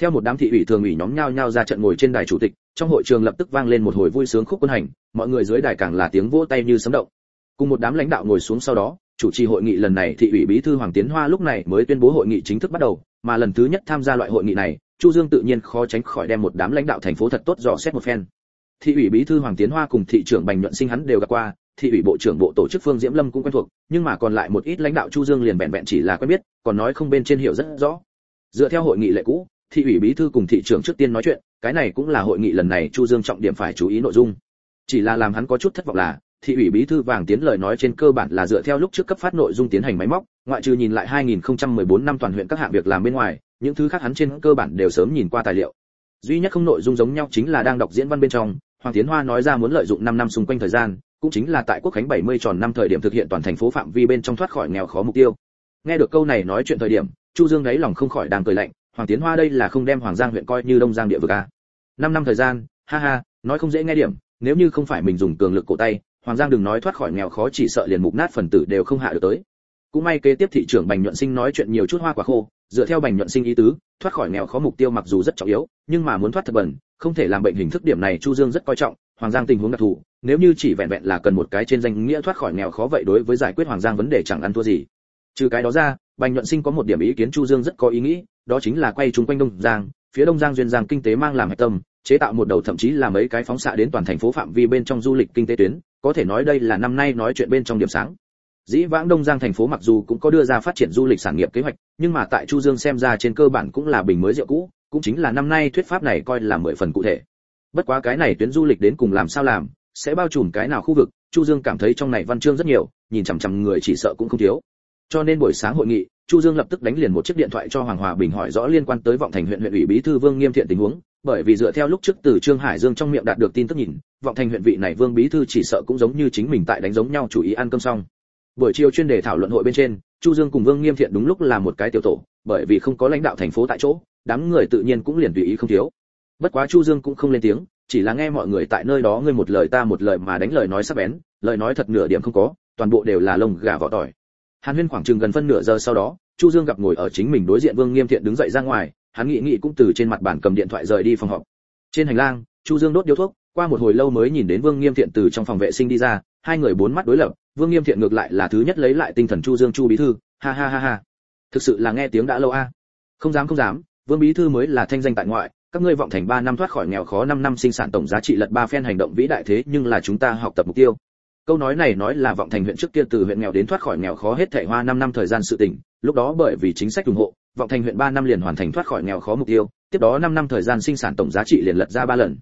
[SPEAKER 1] Theo một đám thị ủy thường ủy nhóm nhau nhau ra trận ngồi trên đài chủ tịch, trong hội trường lập tức vang lên một hồi vui sướng khúc quân hành, mọi người dưới đài càng là tiếng vỗ tay như sấm động. Cùng một đám lãnh đạo ngồi xuống sau đó, chủ trì hội nghị lần này thị ủy bí thư hoàng tiến hoa lúc này mới tuyên bố hội nghị chính thức bắt đầu, mà lần thứ nhất tham gia loại hội nghị này, chu dương tự nhiên khó tránh khỏi đem một đám lãnh đạo thành phố thật tốt dò xét một phen. Thị ủy bí thư hoàng tiến hoa cùng thị trưởng bành nhuận sinh hắn đều gặp qua, thị ủy bộ trưởng bộ tổ chức phương diễm lâm cũng quen thuộc, nhưng mà còn lại một ít lãnh đạo chu dương liền bèn bèn chỉ là quen biết, còn nói không bên trên hiểu rất rõ dựa theo hội nghị lệ cũ, thị ủy bí thư cùng thị trưởng trước tiên nói chuyện, cái này cũng là hội nghị lần này chu dương trọng điểm phải chú ý nội dung. Chỉ là làm hắn có chút thất vọng là, thị ủy bí thư vàng tiến lời nói trên cơ bản là dựa theo lúc trước cấp phát nội dung tiến hành máy móc, ngoại trừ nhìn lại 2014 năm toàn huyện các hạng việc làm bên ngoài, những thứ khác hắn trên cơ bản đều sớm nhìn qua tài liệu. Duy nhất không nội dung giống nhau chính là đang đọc diễn văn bên trong, hoàng tiến hoa nói ra muốn lợi dụng 5 năm xung quanh thời gian, cũng chính là tại quốc khánh 70 tròn năm thời điểm thực hiện toàn thành phố phạm vi bên trong thoát khỏi nghèo khó mục tiêu. Nghe được câu này nói chuyện thời điểm chu dương đáy lòng không khỏi đang cười lạnh, hoàng tiến hoa đây là không đem hoàng giang huyện coi như đông giang địa vực à. Năm năm thời gian, ha ha, nói không dễ nghe điểm, nếu như không phải mình dùng cường lực cổ tay, hoàng giang đừng nói thoát khỏi nghèo khó chỉ sợ liền mục nát phần tử đều không hạ được tới cũng may kế tiếp thị trưởng bành nhuận sinh nói chuyện nhiều chút hoa quả khô, dựa theo bành nhuận sinh ý tứ, thoát khỏi nghèo khó mục tiêu mặc dù rất trọng yếu, nhưng mà muốn thoát thật bẩn, không thể làm bệnh hình thức điểm này chu dương rất coi trọng, hoàng giang tình huống đặc thù, nếu như chỉ vẹn vẹn là cần một cái trên danh nghĩa thoát khỏi nghèo khó vậy đối với giải quyết hoàng giang vấn đề chẳng ăn thua gì trừ cái đó ra, bành nhuận sinh có một điểm ý kiến chu dương rất có ý nghĩ, đó chính là quay chung quanh đông giang. Phía đông giang duyên giang kinh tế mang làm hạch tâm, chế tạo một đầu thậm chí là mấy cái phóng xạ đến toàn thành phố phạm vi bên trong du lịch kinh tế tuyến. Có thể nói đây là năm nay nói chuyện bên trong điểm sáng. Dĩ vãng đông giang thành phố mặc dù cũng có đưa ra phát triển du lịch sản nghiệp kế hoạch, nhưng mà tại chu dương xem ra trên cơ bản cũng là bình mới rượu cũ, cũng chính là năm nay thuyết pháp này coi là mười phần cụ thể. Bất quá cái này tuyến du lịch đến cùng làm sao làm, sẽ bao trùm cái nào khu vực, chu dương cảm thấy trong này văn chương rất nhiều, nhìn chằm chằm người chỉ sợ cũng không thiếu cho nên buổi sáng hội nghị, chu dương lập tức đánh liền một chiếc điện thoại cho hoàng hòa bình hỏi rõ liên quan tới vọng thành huyện huyện ủy bí thư vương nghiêm thiện tình huống, bởi vì dựa theo lúc trước từ trương hải dương trong miệng đạt được tin tức nhìn, vọng thành huyện vị này vương bí thư chỉ sợ cũng giống như chính mình tại đánh giống nhau chủ ý ăn cơm xong. Buổi chiều chuyên đề thảo luận hội bên trên, chu dương cùng vương nghiêm thiện đúng lúc là một cái tiểu tổ, bởi vì không có lãnh đạo thành phố tại chỗ, đám người tự nhiên cũng liền tùy ý không thiếu. Bất quá chu dương cũng không lên tiếng, chỉ là nghe mọi người tại nơi đó ngươi một lời ta một lời mà đánh lời nói sắc bén, lời nói thật nửa điểm không có, toàn bộ đều là lông gà vỏ tỏi hàn huyên khoảng chừng gần phân nửa giờ sau đó, chu dương gặp ngồi ở chính mình đối diện vương nghiêm thiện đứng dậy ra ngoài, hắn nghĩ nghĩ cũng từ trên mặt bàn cầm điện thoại rời đi phòng họp. Trên hành lang, chu dương đốt điếu thuốc, qua một hồi lâu mới nhìn đến vương nghiêm thiện từ trong phòng vệ sinh đi ra, hai người bốn mắt đối lập, vương nghiêm thiện ngược lại là thứ nhất lấy lại tinh thần chu dương chu bí thư, ha ha ha ha. Thực sự là nghe tiếng đã lâu a. Không dám không dám, vương bí thư mới là thanh danh tại ngoại, các ngươi vọng thành 3 năm thoát khỏi nghèo khó 5 năm sinh sản tổng giá trị lật ba phen hành động vĩ đại thế, nhưng là chúng ta học tập mục tiêu câu nói này nói là vọng thành huyện trước kia từ huyện nghèo đến thoát khỏi nghèo khó hết thảy hoa 5 năm thời gian sự tỉnh lúc đó bởi vì chính sách ủng hộ, vọng thành huyện 3 năm liền hoàn thành thoát khỏi nghèo khó mục tiêu, tiếp đó 5 năm thời gian sinh sản tổng giá trị liền lật ra ba lần.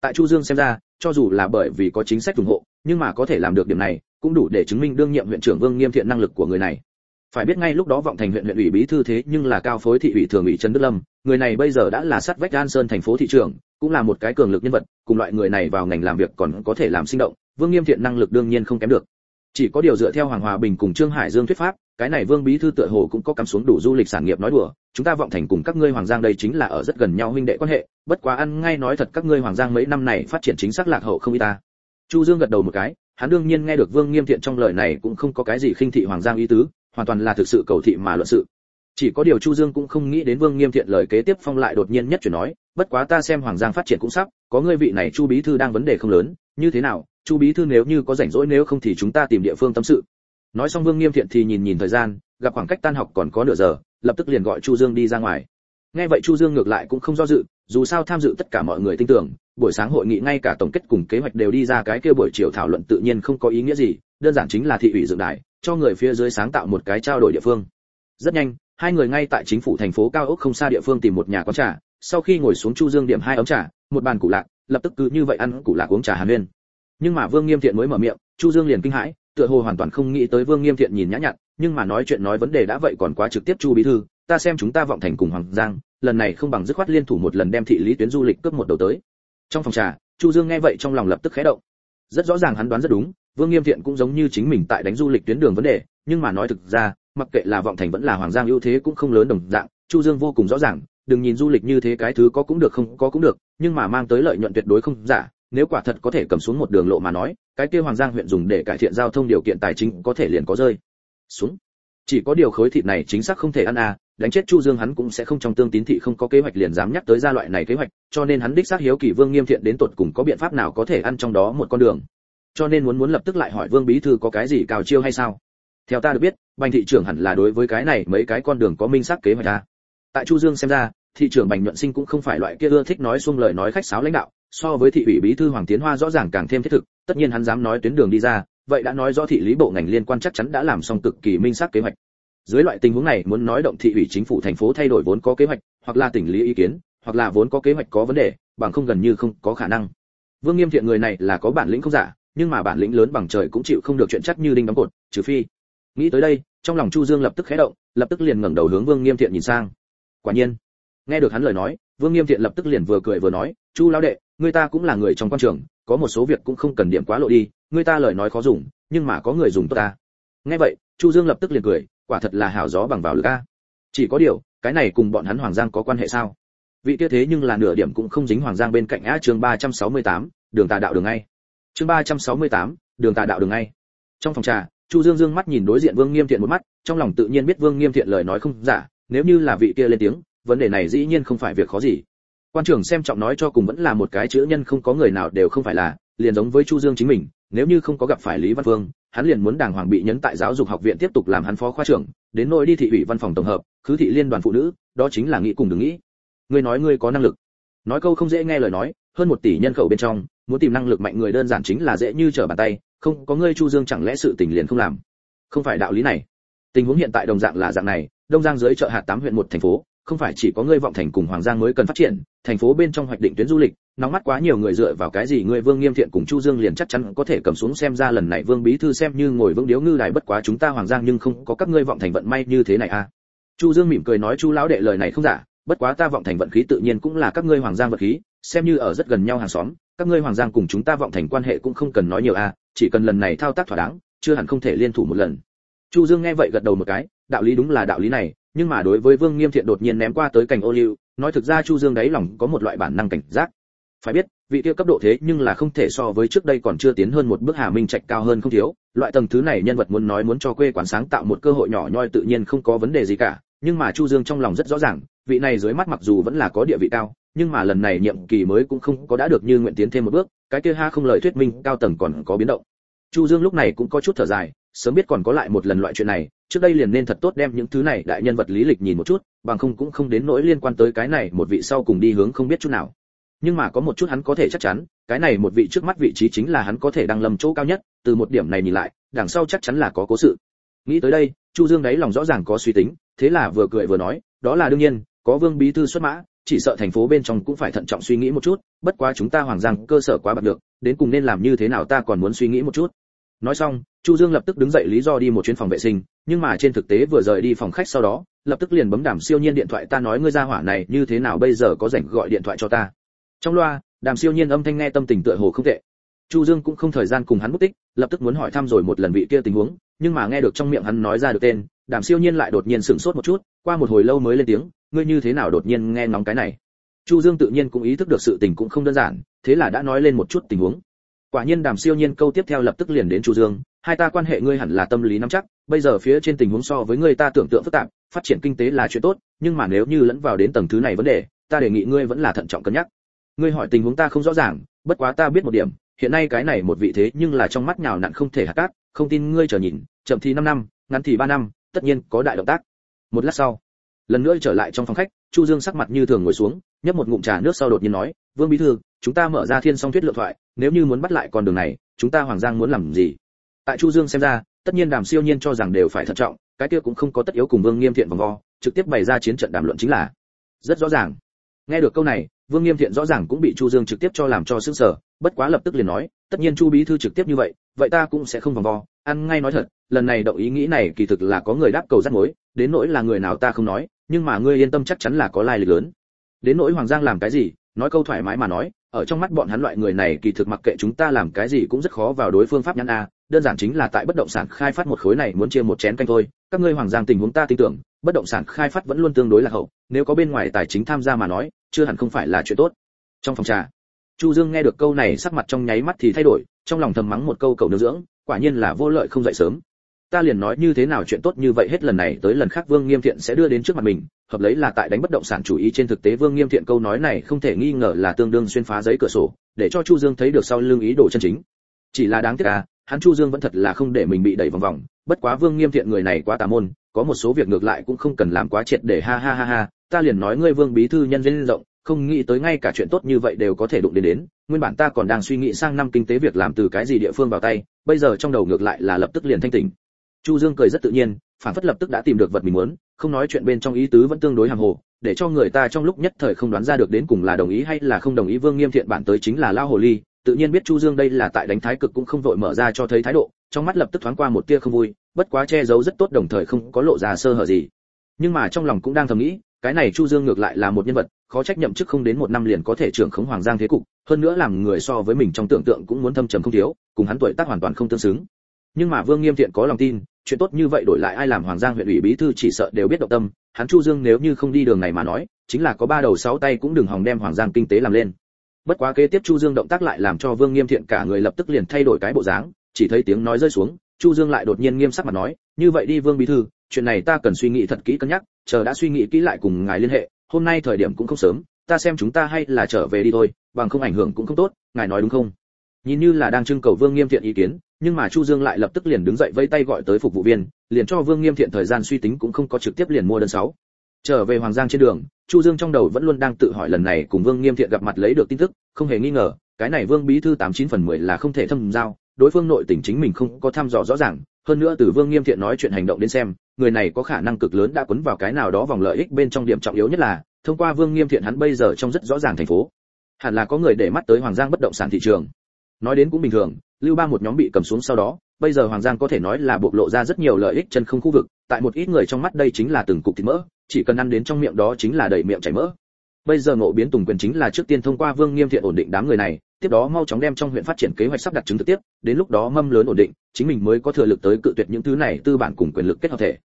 [SPEAKER 1] Tại chu dương xem ra, cho dù là bởi vì có chính sách ủng hộ, nhưng mà có thể làm được điểm này, cũng đủ để chứng minh đương nhiệm huyện trưởng vương nghiêm thiện năng lực của người này. Phải biết ngay lúc đó vọng thành huyện huyện ủy bí thư thế nhưng là cao phối thị ủy thường ủy trần đức lâm, người này bây giờ đã là sát vách an sơn thành phố thị trưởng, cũng là một cái cường lực nhân vật, cùng loại người này vào ngành làm việc còn có thể làm sinh động vương nghiêm thiện năng lực đương nhiên không kém được. Chỉ có điều dựa theo hoàng hòa bình cùng trương hải dương thuyết pháp, cái này vương bí thư tựa hồ cũng có cắm xuống đủ du lịch sản nghiệp nói đùa. Chúng ta vọng thành cùng các ngươi hoàng giang đây chính là ở rất gần nhau huynh đệ quan hệ, bất quá ăn ngay nói thật các ngươi hoàng giang mấy năm này phát triển chính xác lạc hậu không y ta. Chu dương gật đầu một cái, hắn đương nhiên nghe được vương nghiêm thiện trong lời này cũng không có cái gì khinh thị hoàng giang ý tứ, hoàn toàn là thực sự cầu thị mà luận sự. Chỉ có điều chu dương cũng không nghĩ đến vương nghiêm thiện lời kế tiếp phong lại đột nhiên nhất chuyển nói, bất quá ta xem hoàng giang phát triển cũng sắp, có ngươi vị này chu bí thư đang vấn đề không lớn, như thế nào chu bí thư nếu như có rảnh rỗi nếu không thì chúng ta tìm địa phương tâm sự. Nói xong vương nghiêm thiện thì nhìn nhìn thời gian, gặp khoảng cách tan học còn có nửa giờ, lập tức liền gọi chu dương đi ra ngoài. Nghe vậy chu dương ngược lại cũng không do dự, dù sao tham dự tất cả mọi người tin tưởng, buổi sáng hội nghị ngay cả tổng kết cùng kế hoạch đều đi ra cái kia buổi chiều thảo luận tự nhiên không có ý nghĩa gì, đơn giản chính là thị ủy dựng đài, cho người phía dưới sáng tạo một cái trao đổi địa phương. Rất nhanh, hai người ngay tại chính phủ thành phố cao ốc không xa địa phương tìm một nhà quán trà, sau khi ngồi xuống chu dương điểm hai ấm trà, một bàn củ lạc, lập tức cứ như vậy ăn củ lạc uống trà hàn huyên nhưng mà vương nghiêm thiện mới mở miệng, chu dương liền kinh hãi, tựa hồ hoàn toàn không nghĩ tới vương nghiêm thiện nhìn nhã nhặn, nhưng mà nói chuyện nói vấn đề đã vậy còn quá trực tiếp chu bí thư, ta xem chúng ta vọng thành cùng hoàng giang, lần này không bằng dứt khoát liên thủ một lần đem thị lý tuyến du lịch cướp một đầu tới. Trong phòng trà, chu dương nghe vậy trong lòng lập tức khẽ động. Rất rõ ràng hắn đoán rất đúng, vương nghiêm thiện cũng giống như chính mình tại đánh du lịch tuyến đường vấn đề, nhưng mà nói thực ra, mặc kệ là vọng thành vẫn là hoàng giang ưu thế cũng không lớn đồng dạng, chu dương vô cùng rõ ràng, đừng nhìn du lịch như thế cái thứ có cũng được không có cũng được, nhưng mà mang tới lợi nhuận tuyệt đối không giả nếu quả thật có thể cầm xuống một đường lộ mà nói, cái kia hoàng giang huyện dùng để cải thiện giao thông điều kiện tài chính có thể liền có rơi. Xuống. Chỉ có điều khối thịt này chính xác không thể ăn à đánh chết chu dương hắn cũng sẽ không trong tương tín thị không có kế hoạch liền dám nhắc tới gia loại này kế hoạch, cho nên hắn đích xác hiếu kỳ vương nghiêm thiện đến tột cùng có biện pháp nào có thể ăn trong đó một con đường. Cho nên muốn muốn lập tức lại hỏi vương bí thư có cái gì cào chiêu hay sao? Theo ta được biết, bành thị trưởng hẳn là đối với cái này mấy cái con đường có minh xác kế hoạch ta tại chu dương xem ra, thị trưởng bành nhuận sinh cũng không phải loại kia ưa thích nói xuông lời nói khách sáo lãnh đạo so với thị ủy bí thư hoàng tiến hoa rõ ràng càng thêm thiết thực, tất nhiên hắn dám nói tuyến đường đi ra, vậy đã nói rõ thị lý bộ ngành liên quan chắc chắn đã làm xong cực kỳ minh xác kế hoạch. Dưới loại tình huống này, muốn nói động thị ủy chính phủ thành phố thay đổi vốn có kế hoạch, hoặc là tỉnh lý ý kiến, hoặc là vốn có kế hoạch có vấn đề, bằng không gần như không có khả năng. Vương nghiêm thiện người này là có bản lĩnh không giả, nhưng mà bản lĩnh lớn bằng trời cũng chịu không được chuyện chắc như đinh đóng cột, trừ phi. Nghĩ tới đây, trong lòng chu dương lập tức khẽ động, lập tức liền ngẩng đầu hướng vương nghiêm thiện nhìn sang. Quả nhiên, nghe được hắn lời nói vương nghiêm thiện lập tức liền vừa cười vừa nói chu lão đệ người ta cũng là người trong quan trường có một số việc cũng không cần điểm quá lộ đi người ta lời nói khó dùng nhưng mà có người dùng tốt ta. Nghe vậy chu dương lập tức liền cười quả thật là hào gió bằng vào lực a. Chỉ có điều cái này cùng bọn hắn hoàng giang có quan hệ sao? Vị kia thế nhưng là nửa điểm cũng không dính hoàng giang bên cạnh á chương 368, đường tà đạo đường ngay. Chương 368, đường tà đạo đường ngay. Trong phòng trà chu dương dương mắt nhìn đối diện vương nghiêm thiện một mắt trong lòng tự nhiên biết vương nghiêm thiện lời nói không giả nếu như là vị kia lên tiếng vấn đề này dĩ nhiên không phải việc khó gì. Quan trưởng xem trọng nói cho cùng vẫn là một cái chữ nhân không có người nào đều không phải là, liền giống với chu dương chính mình, nếu như không có gặp phải lý văn vương hắn liền muốn đàng hoàng bị nhấn tại giáo dục học viện tiếp tục làm hắn phó khoa trưởng, đến nỗi đi thị ủy văn phòng tổng hợp, khứ thị liên đoàn phụ nữ, đó chính là nghĩ cùng đừng nghĩ. Ngươi nói ngươi có năng lực. Nói câu không dễ nghe lời nói, hơn một tỷ nhân khẩu bên trong, muốn tìm năng lực mạnh người đơn giản chính là dễ như trở bàn tay, không, có ngươi chu dương chẳng lẽ sự tình liền không làm? Không phải đạo lý này. Tình huống hiện tại đồng dạng là dạng này, đông giang dưới chợ hạt tám huyện một thành phố không phải chỉ có ngươi vọng thành cùng hoàng giang mới cần phát triển, thành phố bên trong hoạch định tuyến du lịch, nóng mắt quá nhiều người dựa vào cái gì ngươi vương nghiêm thiện cùng chu dương liền chắc chắn có thể cầm xuống xem ra lần này vương bí thư xem như ngồi vững điếu ngư đài bất quá chúng ta hoàng giang nhưng không có các ngươi vọng thành vận may như thế này à. Chu dương mỉm cười nói, chu lão đệ, lời này không giả, bất quá ta vọng thành vận khí tự nhiên cũng là các ngươi hoàng giang vật khí, xem như ở rất gần nhau hàng xóm, các ngươi hoàng giang cùng chúng ta vọng thành quan hệ cũng không cần nói nhiều à chỉ cần lần này thao tác thỏa đáng, chưa hẳn không thể liên thủ một lần. Chu dương nghe vậy gật đầu một cái, đạo lý đúng là đạo lý này nhưng mà đối với vương nghiêm thiện đột nhiên ném qua tới cảnh ô liu nói thực ra chu dương đấy lòng có một loại bản năng cảnh giác phải biết vị kia cấp độ thế nhưng là không thể so với trước đây còn chưa tiến hơn một bước Hà Minh Trạch cao hơn không thiếu, loại tầng thứ này nhân vật muốn nói muốn cho quê quán sáng tạo một cơ hội nhỏ nhoi tự nhiên không có vấn đề gì cả, nhưng mà Chu Dương trong lòng rất rõ ràng, vị này dưới mắt mặc dù vẫn là có địa vị cao, nhưng mà lần này nhiệm kỳ mới cũng không có đã được như nguyện tiến thêm một bước, cái kia ha không lời thuyết minh cao tầng còn có biến động. Chu Dương lúc này cũng có chút thở dài, sớm biết còn có lại một lần loại chuyện này, trước đây liền nên thật tốt đem những thứ này đại nhân vật lý lịch nhìn một chút, bằng không cũng không đến nỗi liên quan tới cái này một vị sau cùng đi hướng không biết chút nào. Nhưng mà có một chút hắn có thể chắc chắn, cái này một vị trước mắt vị trí chính là hắn có thể đang lầm chỗ cao nhất, từ một điểm này nhìn lại, đằng sau chắc chắn là có cố sự. Nghĩ tới đây, Chu Dương đấy lòng rõ ràng có suy tính, thế là vừa cười vừa nói, đó là đương nhiên, có Vương bí thư xuất mã, chỉ sợ thành phố bên trong cũng phải thận trọng suy nghĩ một chút, bất quá chúng ta hoàng giang cơ sở quá bạc được, đến cùng nên làm như thế nào ta còn muốn suy nghĩ một chút. Nói xong, Chu Dương lập tức đứng dậy lý do đi một chuyến phòng vệ sinh, nhưng mà trên thực tế vừa rời đi phòng khách sau đó, lập tức liền bấm đàm siêu nhiên điện thoại ta nói ngươi ra hỏa này như thế nào bây giờ có rảnh gọi điện thoại cho ta. Trong loa, đàm siêu nhiên âm thanh nghe tâm tình tựa hồ không tệ. Chu Dương cũng không thời gian cùng hắn mất tích, lập tức muốn hỏi thăm rồi một lần vị kia tình huống, nhưng mà nghe được trong miệng hắn nói ra được tên, đàm siêu nhiên lại đột nhiên sửng sốt một chút, qua một hồi lâu mới lên tiếng, ngươi như thế nào đột nhiên nghe ngóng cái này. Chu Dương tự nhiên cũng ý thức được sự tình cũng không đơn giản, thế là đã nói lên một chút tình huống. Quả nhiên Đàm Siêu Nhiên câu tiếp theo lập tức liền đến Chu Dương, hai ta quan hệ ngươi hẳn là tâm lý nắm chắc, bây giờ phía trên tình huống so với người ta tưởng tượng phức tạp, phát triển kinh tế là chuyện tốt, nhưng mà nếu như lẫn vào đến tầng thứ này vấn đề, ta đề nghị ngươi vẫn là thận trọng cân nhắc. Ngươi hỏi tình huống ta không rõ ràng, bất quá ta biết một điểm, hiện nay cái này một vị thế nhưng là trong mắt nhào nặn không thể hạt cát, không tin ngươi chờ nhìn, chậm thì 5 năm, ngắn thì 3 năm, tất nhiên có đại động tác. Một lát sau, lần nữa trở lại trong phòng khách, Chu Dương sắc mặt như thường ngồi xuống, nhấp một ngụm trà nước sau đột nhiên nói, "Vương bí thư, chúng ta mở ra thiên song thuyết lượng thoại, nếu như muốn bắt lại con đường này, chúng ta Hoàng Giang muốn làm gì?" Tại Chu Dương xem ra, tất nhiên Đàm Siêu Nhiên cho rằng đều phải thận trọng, cái kia cũng không có tất yếu cùng Vương Nghiêm Thiện vòng vo, trực tiếp bày ra chiến trận đàm luận chính là. Rất rõ ràng. Nghe được câu này, Vương Nghiêm Thiện rõ ràng cũng bị Chu Dương trực tiếp cho làm cho sức sở, bất quá lập tức liền nói, tất nhiên Chu bí thư trực tiếp như vậy, vậy ta cũng sẽ không vòng vo, ăn ngay nói thật, lần này động ý nghĩ này kỳ thực là có người đáp cầu rắc mối, đến nỗi là người nào ta không nói, nhưng mà ngươi yên tâm chắc chắn là có lai lịch lớn. Đến nỗi Hoàng Giang làm cái gì, nói câu thoải mái mà nói, ở trong mắt bọn hắn loại người này kỳ thực mặc kệ chúng ta làm cái gì cũng rất khó vào đối phương pháp nhãn a, đơn giản chính là tại bất động sản khai phát một khối này muốn chia một chén canh thôi, các ngươi Hoàng Giang tình huống ta tin tưởng, bất động sản khai phát vẫn luôn tương đối là hậu, nếu có bên ngoài tài chính tham gia mà nói, chưa hẳn không phải là chuyện tốt. Trong phòng trà, Chu Dương nghe được câu này sắc mặt trong nháy mắt thì thay đổi, trong lòng thầm mắng một câu cầu nương dưỡng, quả nhiên là vô lợi không dậy sớm. Ta liền nói như thế nào chuyện tốt như vậy hết lần này tới lần khác Vương Nghiêm Thiện sẽ đưa đến trước mặt mình, hợp lấy là tại đánh bất động sản chủ ý trên thực tế Vương Nghiêm Thiện câu nói này không thể nghi ngờ là tương đương xuyên phá giấy cửa sổ, để cho Chu Dương thấy được sau lưng ý đồ chân chính. Chỉ là đáng tiếc à, hắn Chu Dương vẫn thật là không để mình bị đẩy vòng vòng, bất quá Vương Nghiêm Thiện người này quá tà môn, có một số việc ngược lại cũng không cần làm quá triệt để ha ha ha ha, ta liền nói ngươi Vương bí thư nhân duyên rộng, không nghĩ tới ngay cả chuyện tốt như vậy đều có thể đụng đến đến, nguyên bản ta còn đang suy nghĩ sang năm kinh tế việc làm từ cái gì địa phương vào tay, bây giờ trong đầu ngược lại là lập tức liền thanh tỉnh. Chu Dương cười rất tự nhiên, phản phất lập tức đã tìm được vật mình muốn, không nói chuyện bên trong ý tứ vẫn tương đối hàm hồ, để cho người ta trong lúc nhất thời không đoán ra được đến cùng là đồng ý hay là không đồng ý Vương Nghiêm Thiện bản tới chính là lao hồ ly, tự nhiên biết Chu Dương đây là tại đánh thái cực cũng không vội mở ra cho thấy thái độ, trong mắt lập tức thoáng qua một tia không vui, bất quá che giấu rất tốt đồng thời không có lộ ra sơ hở gì. Nhưng mà trong lòng cũng đang thầm nghĩ, cái này Chu Dương ngược lại là một nhân vật, khó trách nhậm chức không đến một năm liền có thể trưởng khống hoàng giang thế cục, hơn nữa làm người so với mình trong tưởng tượng cũng muốn thâm trầm không thiếu, cùng hắn tuổi tác hoàn toàn không tương xứng. Nhưng mà Vương Nghiêm Thiện có lòng tin, chuyện tốt như vậy đổi lại ai làm hoàng giang huyện ủy bí thư chỉ sợ đều biết động tâm, hắn Chu Dương nếu như không đi đường này mà nói, chính là có ba đầu sáu tay cũng đừng hòng đem hoàng giang kinh tế làm lên. Bất quá kế tiếp Chu Dương động tác lại làm cho Vương Nghiêm Thiện cả người lập tức liền thay đổi cái bộ dáng, chỉ thấy tiếng nói rơi xuống, Chu Dương lại đột nhiên nghiêm sắc mặt nói, như vậy đi Vương bí thư, chuyện này ta cần suy nghĩ thật kỹ cân nhắc, chờ đã suy nghĩ kỹ lại cùng ngài liên hệ, hôm nay thời điểm cũng không sớm, ta xem chúng ta hay là trở về đi thôi, bằng không ảnh hưởng cũng không tốt, ngài nói đúng không? Nhìn như là đang trưng cầu Vương Nghiêm Thiện ý kiến, nhưng mà Chu Dương lại lập tức liền đứng dậy vẫy tay gọi tới phục vụ viên, liền cho Vương Nghiêm Thiện thời gian suy tính cũng không có trực tiếp liền mua đơn sáu. Trở về Hoàng Giang trên đường, Chu Dương trong đầu vẫn luôn đang tự hỏi lần này cùng Vương Nghiêm Thiện gặp mặt lấy được tin tức, không hề nghi ngờ, cái này Vương bí thư 89 phần 10 là không thể thâm giao, đối phương nội tình chính mình không có thăm dò rõ ràng, hơn nữa từ Vương Nghiêm Thiện nói chuyện hành động đến xem, người này có khả năng cực lớn đã quấn vào cái nào đó vòng lợi ích bên trong điểm trọng yếu nhất là, thông qua Vương Nghiêm Thiện hắn bây giờ trong rất rõ ràng thành phố. Hẳn là có người để mắt tới Hoàng Giang bất động sản thị trường. Nói đến cũng bình thường, Lưu Ba một nhóm bị cầm xuống sau đó, bây giờ Hoàng Giang có thể nói là bộc lộ ra rất nhiều lợi ích chân không khu vực, tại một ít người trong mắt đây chính là từng cục thịt mỡ, chỉ cần ăn đến trong miệng đó chính là đầy miệng chảy mỡ. Bây giờ ngộ biến tùng quyền chính là trước tiên thông qua Vương Nghiêm Thiện ổn định đám người này, tiếp đó mau chóng đem trong huyện phát triển kế hoạch sắp đặt chứng thực tiếp, đến lúc đó mâm lớn ổn định, chính mình mới có thừa lực tới cự tuyệt những thứ này tư bản cùng quyền lực kết hợp thể.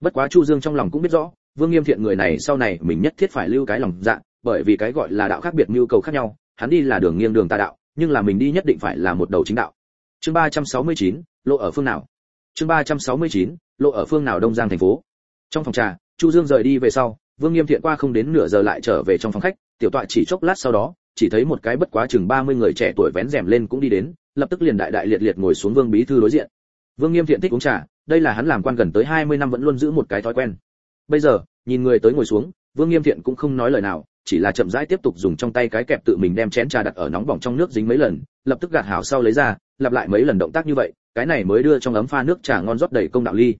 [SPEAKER 1] Bất quá Chu Dương trong lòng cũng biết rõ, Vương Nghiêm Thiện người này sau này mình nhất thiết phải lưu cái lòng dạ, bởi vì cái gọi là đạo khác biệt nhu cầu khác nhau, hắn đi là đường nghiêng đường tà đạo nhưng là mình đi nhất định phải là một đầu chính đạo chương 369, lộ ở phương nào chương 369, lộ ở phương nào đông giang thành phố trong phòng trà chu dương rời đi về sau, vương nghiêm thiện qua không đến nửa giờ lại trở về trong phòng khách, tiểu tọa chỉ chốc lát sau đó, chỉ thấy một cái bất quá chừng 30 người trẻ tuổi vén rèm lên cũng đi đến, lập tức liền đại đại liệt liệt ngồi xuống vương bí thư đối diện. Vương nghiêm thiện thích uống trà, đây là hắn làm quan gần tới 20 năm vẫn luôn giữ một cái thói quen. Bây giờ, nhìn người tới ngồi xuống, vương nghiêm thiện cũng không nói lời nào, chỉ là chậm rãi tiếp tục dùng trong tay cái kẹp tự mình đem chén trà đặt ở nóng bỏng trong nước dính mấy lần, lập tức gạt hảo sau lấy ra, lặp lại mấy lần động tác như vậy, cái này mới đưa trong ấm pha nước trà ngon rót đầy công đạo ly.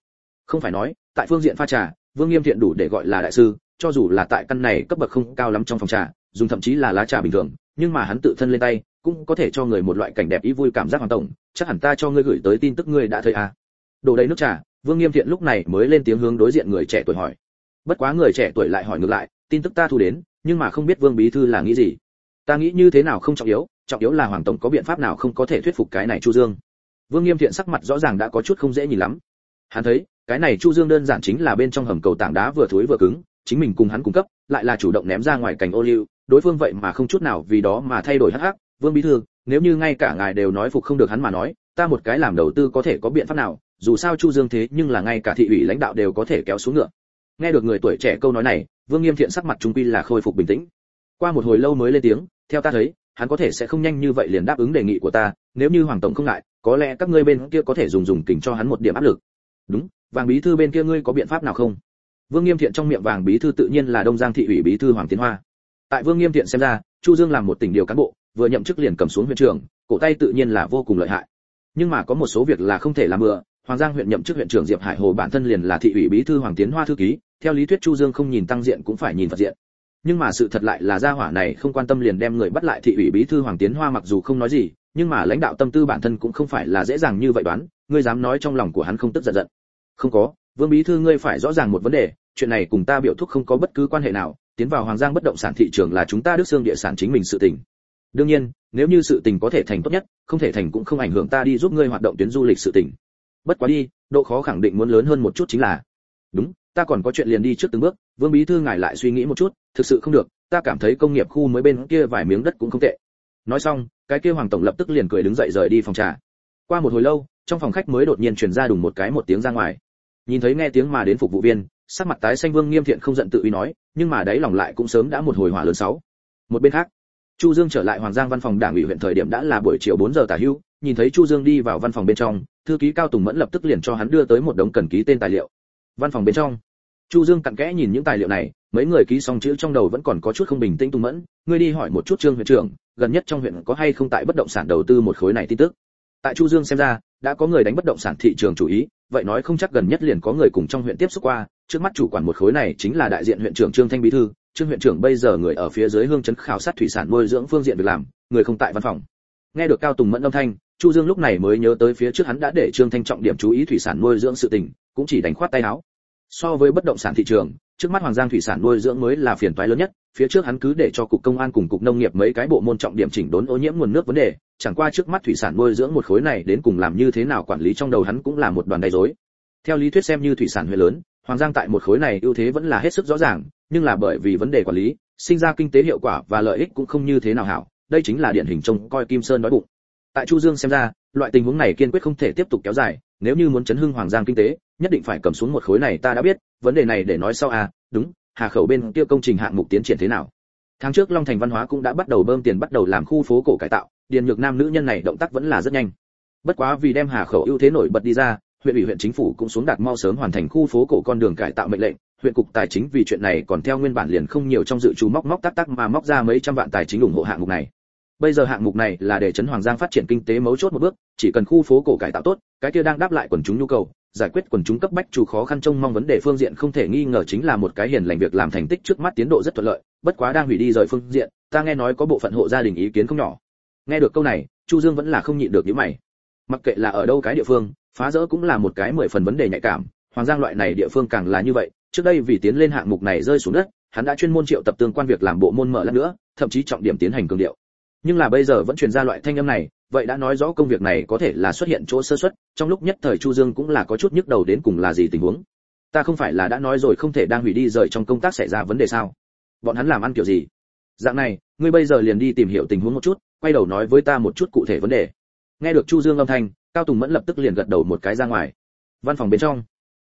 [SPEAKER 1] Không phải nói, tại phương diện pha trà vương nghiêm thiện đủ để gọi là đại sư, cho dù là tại căn này cấp bậc không cao lắm trong phòng trà, dùng thậm chí là lá trà bình thường, nhưng mà hắn tự thân lên tay, cũng có thể cho người một loại cảnh đẹp ý vui cảm giác hoàn tổng, chắc hẳn ta cho ngươi gửi tới tin tức ngươi đã thấy à. Đổ đầy nước trà, vương nghiêm thiện lúc này mới lên tiếng hướng đối diện người trẻ tuổi hỏi. Bất quá người trẻ tuổi lại hỏi ngược lại, tin tức ta thu đến, nhưng mà không biết vương bí thư là nghĩ gì. Ta nghĩ như thế nào không trọng yếu trọng yếu là hoàng tổng có biện pháp nào không có thể thuyết phục cái này chu dương. Vương nghiêm thiện sắc mặt rõ ràng đã có chút không dễ nhìn lắm. Hắn thấy cái này chu dương đơn giản chính là bên trong hầm cầu tảng đá vừa thối vừa cứng, chính mình cùng hắn cung cấp, lại là chủ động ném ra ngoài cảnh ô liu, đối phương vậy mà không chút nào vì đó mà thay đổi hắc hắc. Vương bí thư, nếu như ngay cả ngài đều nói phục không được hắn mà nói, ta một cái làm đầu tư có thể có biện pháp nào, dù sao chu dương thế nhưng là ngay cả thị ủy lãnh đạo đều có thể kéo xuống ngựa. Nghe được người tuổi trẻ câu nói này, vương nghiêm thiện sắc mặt trung quy là khôi phục bình tĩnh. Qua một hồi lâu mới lên tiếng, theo ta thấy, hắn có thể sẽ không nhanh như vậy liền đáp ứng đề nghị của ta, nếu như hoàng tổng không ngại, có lẽ các ngươi bên kia có thể dùng dùng kình cho hắn một điểm áp lực. Đúng vàng bí thư bên kia ngươi có biện pháp nào không? Vương nghiêm thiện trong miệng vàng bí thư tự nhiên là đông giang thị ủy bí thư hoàng tiến hoa. Tại vương nghiêm thiện xem ra, chu dương làm một tỉnh điều cán bộ, vừa nhậm chức liền cầm xuống huyện trưởng, cổ tay tự nhiên là vô cùng lợi hại. Nhưng mà có một số việc là không thể làm bừa, hoàng giang huyện nhậm chức huyện trưởng diệp hải hồ bản thân liền là thị ủy bí thư hoàng tiến hoa thư ký, theo lý thuyết chu dương không nhìn tăng diện cũng phải nhìn phật diện. Nhưng mà sự thật lại là gia hỏa này không quan tâm liền đem người bắt lại thị ủy bí thư hoàng tiến hoa mặc dù không nói gì, nhưng mà lãnh đạo tâm tư bản thân cũng không phải là dễ dàng như vậy đoán, ngươi dám nói trong lòng của hắn không tức giận giận không có, vương bí thư ngươi phải rõ ràng một vấn đề, chuyện này cùng ta biểu thúc không có bất cứ quan hệ nào, tiến vào hoàng giang bất động sản thị trường là chúng ta đức xương địa sản chính mình sự tình. Đương nhiên, nếu như sự tình có thể thành tốt nhất, không thể thành cũng không ảnh hưởng ta đi giúp ngươi hoạt động tuyến du lịch sự tình. Bất quá đi, độ khó khẳng định muốn lớn hơn một chút chính là, đúng, ta còn có chuyện liền đi trước từng bước, vương bí thư ngài lại suy nghĩ một chút, thực sự không được, ta cảm thấy công nghiệp khu mới bên kia vài miếng đất cũng không tệ. Nói xong, cái kia hoàng tổng lập tức liền cười đứng dậy rời đi phòng trà qua một hồi lâu, trong phòng khách mới đột nhiên truyền ra đùng một cái một tiếng ra ngoài. Nhìn thấy nghe tiếng mà đến phục vụ viên, sắc mặt tái xanh vương nghiêm thiện không giận tự ý nói, nhưng mà đáy lòng lại cũng sớm đã một hồi hỏa lớn sáu. Một bên khác, chu dương trở lại hoàng giang văn phòng đảng ủy huyện thời điểm đã là buổi chiều 4 giờ tả hưu, nhìn thấy chu dương đi vào văn phòng bên trong, thư ký cao tùng mẫn lập tức liền cho hắn đưa tới một đống cần ký tên tài liệu. Văn phòng bên trong, chu dương cặn kẽ nhìn những tài liệu này, mấy người ký xong chữ trong đầu vẫn còn có chút không bình tĩnh tùng mẫn, ngươi đi hỏi một chút trương huyện trưởng, gần nhất trong huyện có hay không tại bất động sản đầu tư một khối này tin tức tại chu dương xem ra, đã có người đánh bất động sản thị trường chủ ý, vậy nói không chắc gần nhất liền có người cùng trong huyện tiếp xúc qua, trước mắt chủ quản một khối này chính là đại diện huyện trưởng trương thanh bí thư, trương huyện trưởng bây giờ người ở phía dưới hương chấn khảo sát thủy sản nuôi dưỡng phương diện việc làm, người không tại văn phòng. Nghe được cao tùng mẫn âm thanh, chu dương lúc này mới nhớ tới phía trước hắn đã để trương thanh trọng điểm chú ý thủy sản nuôi dưỡng sự tình, cũng chỉ đánh khoát tay áo. So với bất động sản thị trường trước mắt hoàng giang thủy sản nuôi dưỡng mới là phiền toái lớn nhất, phía trước hắn cứ để cho cục công an cùng cục nông nghiệp mấy cái bộ môn trọng điểm chỉnh đốn ô nhiễm nguồn nước vấn đề, chẳng qua trước mắt thủy sản nuôi dưỡng một khối này đến cùng làm như thế nào quản lý trong đầu hắn cũng là một đoàn đầy rối. Theo lý thuyết xem như thủy sản huệ lớn, hoàng giang tại một khối này ưu thế vẫn là hết sức rõ ràng, nhưng là bởi vì vấn đề quản lý, sinh ra kinh tế hiệu quả và lợi ích cũng không như thế nào hảo, đây chính là điển hình trông coi kim sơn nói bụng. Tại chu dương xem ra, loại tình huống này kiên quyết không thể tiếp tục kéo dài, nếu như muốn chấn hưng hoàng giang kinh tế, nhất định phải cầm xuống một khối này ta đã biết vấn đề này để nói sau à đúng, hà khẩu bên kia công trình hạng mục tiến triển thế nào? Tháng trước long thành văn hóa cũng đã bắt đầu bơm tiền bắt đầu làm khu phố cổ cải tạo, điền nhược nam nữ nhân này động tác vẫn là rất nhanh. Bất quá vì đem hà khẩu ưu thế nổi bật đi ra, huyện ủy huyện chính phủ cũng xuống đạt mau sớm hoàn thành khu phố cổ con đường cải tạo mệnh lệnh, huyện cục tài chính vì chuyện này còn theo nguyên bản liền không nhiều trong dự trù móc móc tắc tắc mà móc ra mấy trăm vạn tài chính ủng hộ hạng mục này. Bây giờ hạng mục này là để trấn hoàng giang phát triển kinh tế mấu chốt một bước, chỉ cần khu phố cổ cải tạo tốt, cái kia đang đáp lại quần chúng nhu cầu giải quyết quần chúng cấp bách chủ khó khăn trông mong vấn đề phương diện không thể nghi ngờ chính là một cái hiền lành việc làm thành tích trước mắt tiến độ rất thuận lợi, bất quá đang hủy đi rời phương diện, ta nghe nói có bộ phận hộ gia đình ý kiến không nhỏ. Nghe được câu này, chu dương vẫn là không nhịn được những mày. Mặc kệ là ở đâu cái địa phương, phá rỡ cũng là một cái mười phần vấn đề nhạy cảm, hoàng giang loại này địa phương càng là như vậy, trước đây vì tiến lên hạng mục này rơi xuống đất, hắn đã chuyên môn triệu tập tương quan việc làm bộ môn mở lần nữa, thậm chí trọng điểm tiến hành cường điệu nhưng là bây giờ vẫn truyền ra loại thanh âm này, vậy đã nói rõ công việc này có thể là xuất hiện chỗ sơ suất, trong lúc nhất thời chu dương cũng là có chút nhức đầu đến cùng là gì tình huống. Ta không phải là đã nói rồi không thể đang hủy đi rời trong công tác xảy ra vấn đề sao? Bọn hắn làm ăn kiểu gì? Dạng này, ngươi bây giờ liền đi tìm hiểu tình huống một chút, quay đầu nói với ta một chút cụ thể vấn đề. Nghe được chu dương âm thanh, cao tùng mẫn lập tức liền gật đầu một cái ra ngoài. Văn phòng bên trong.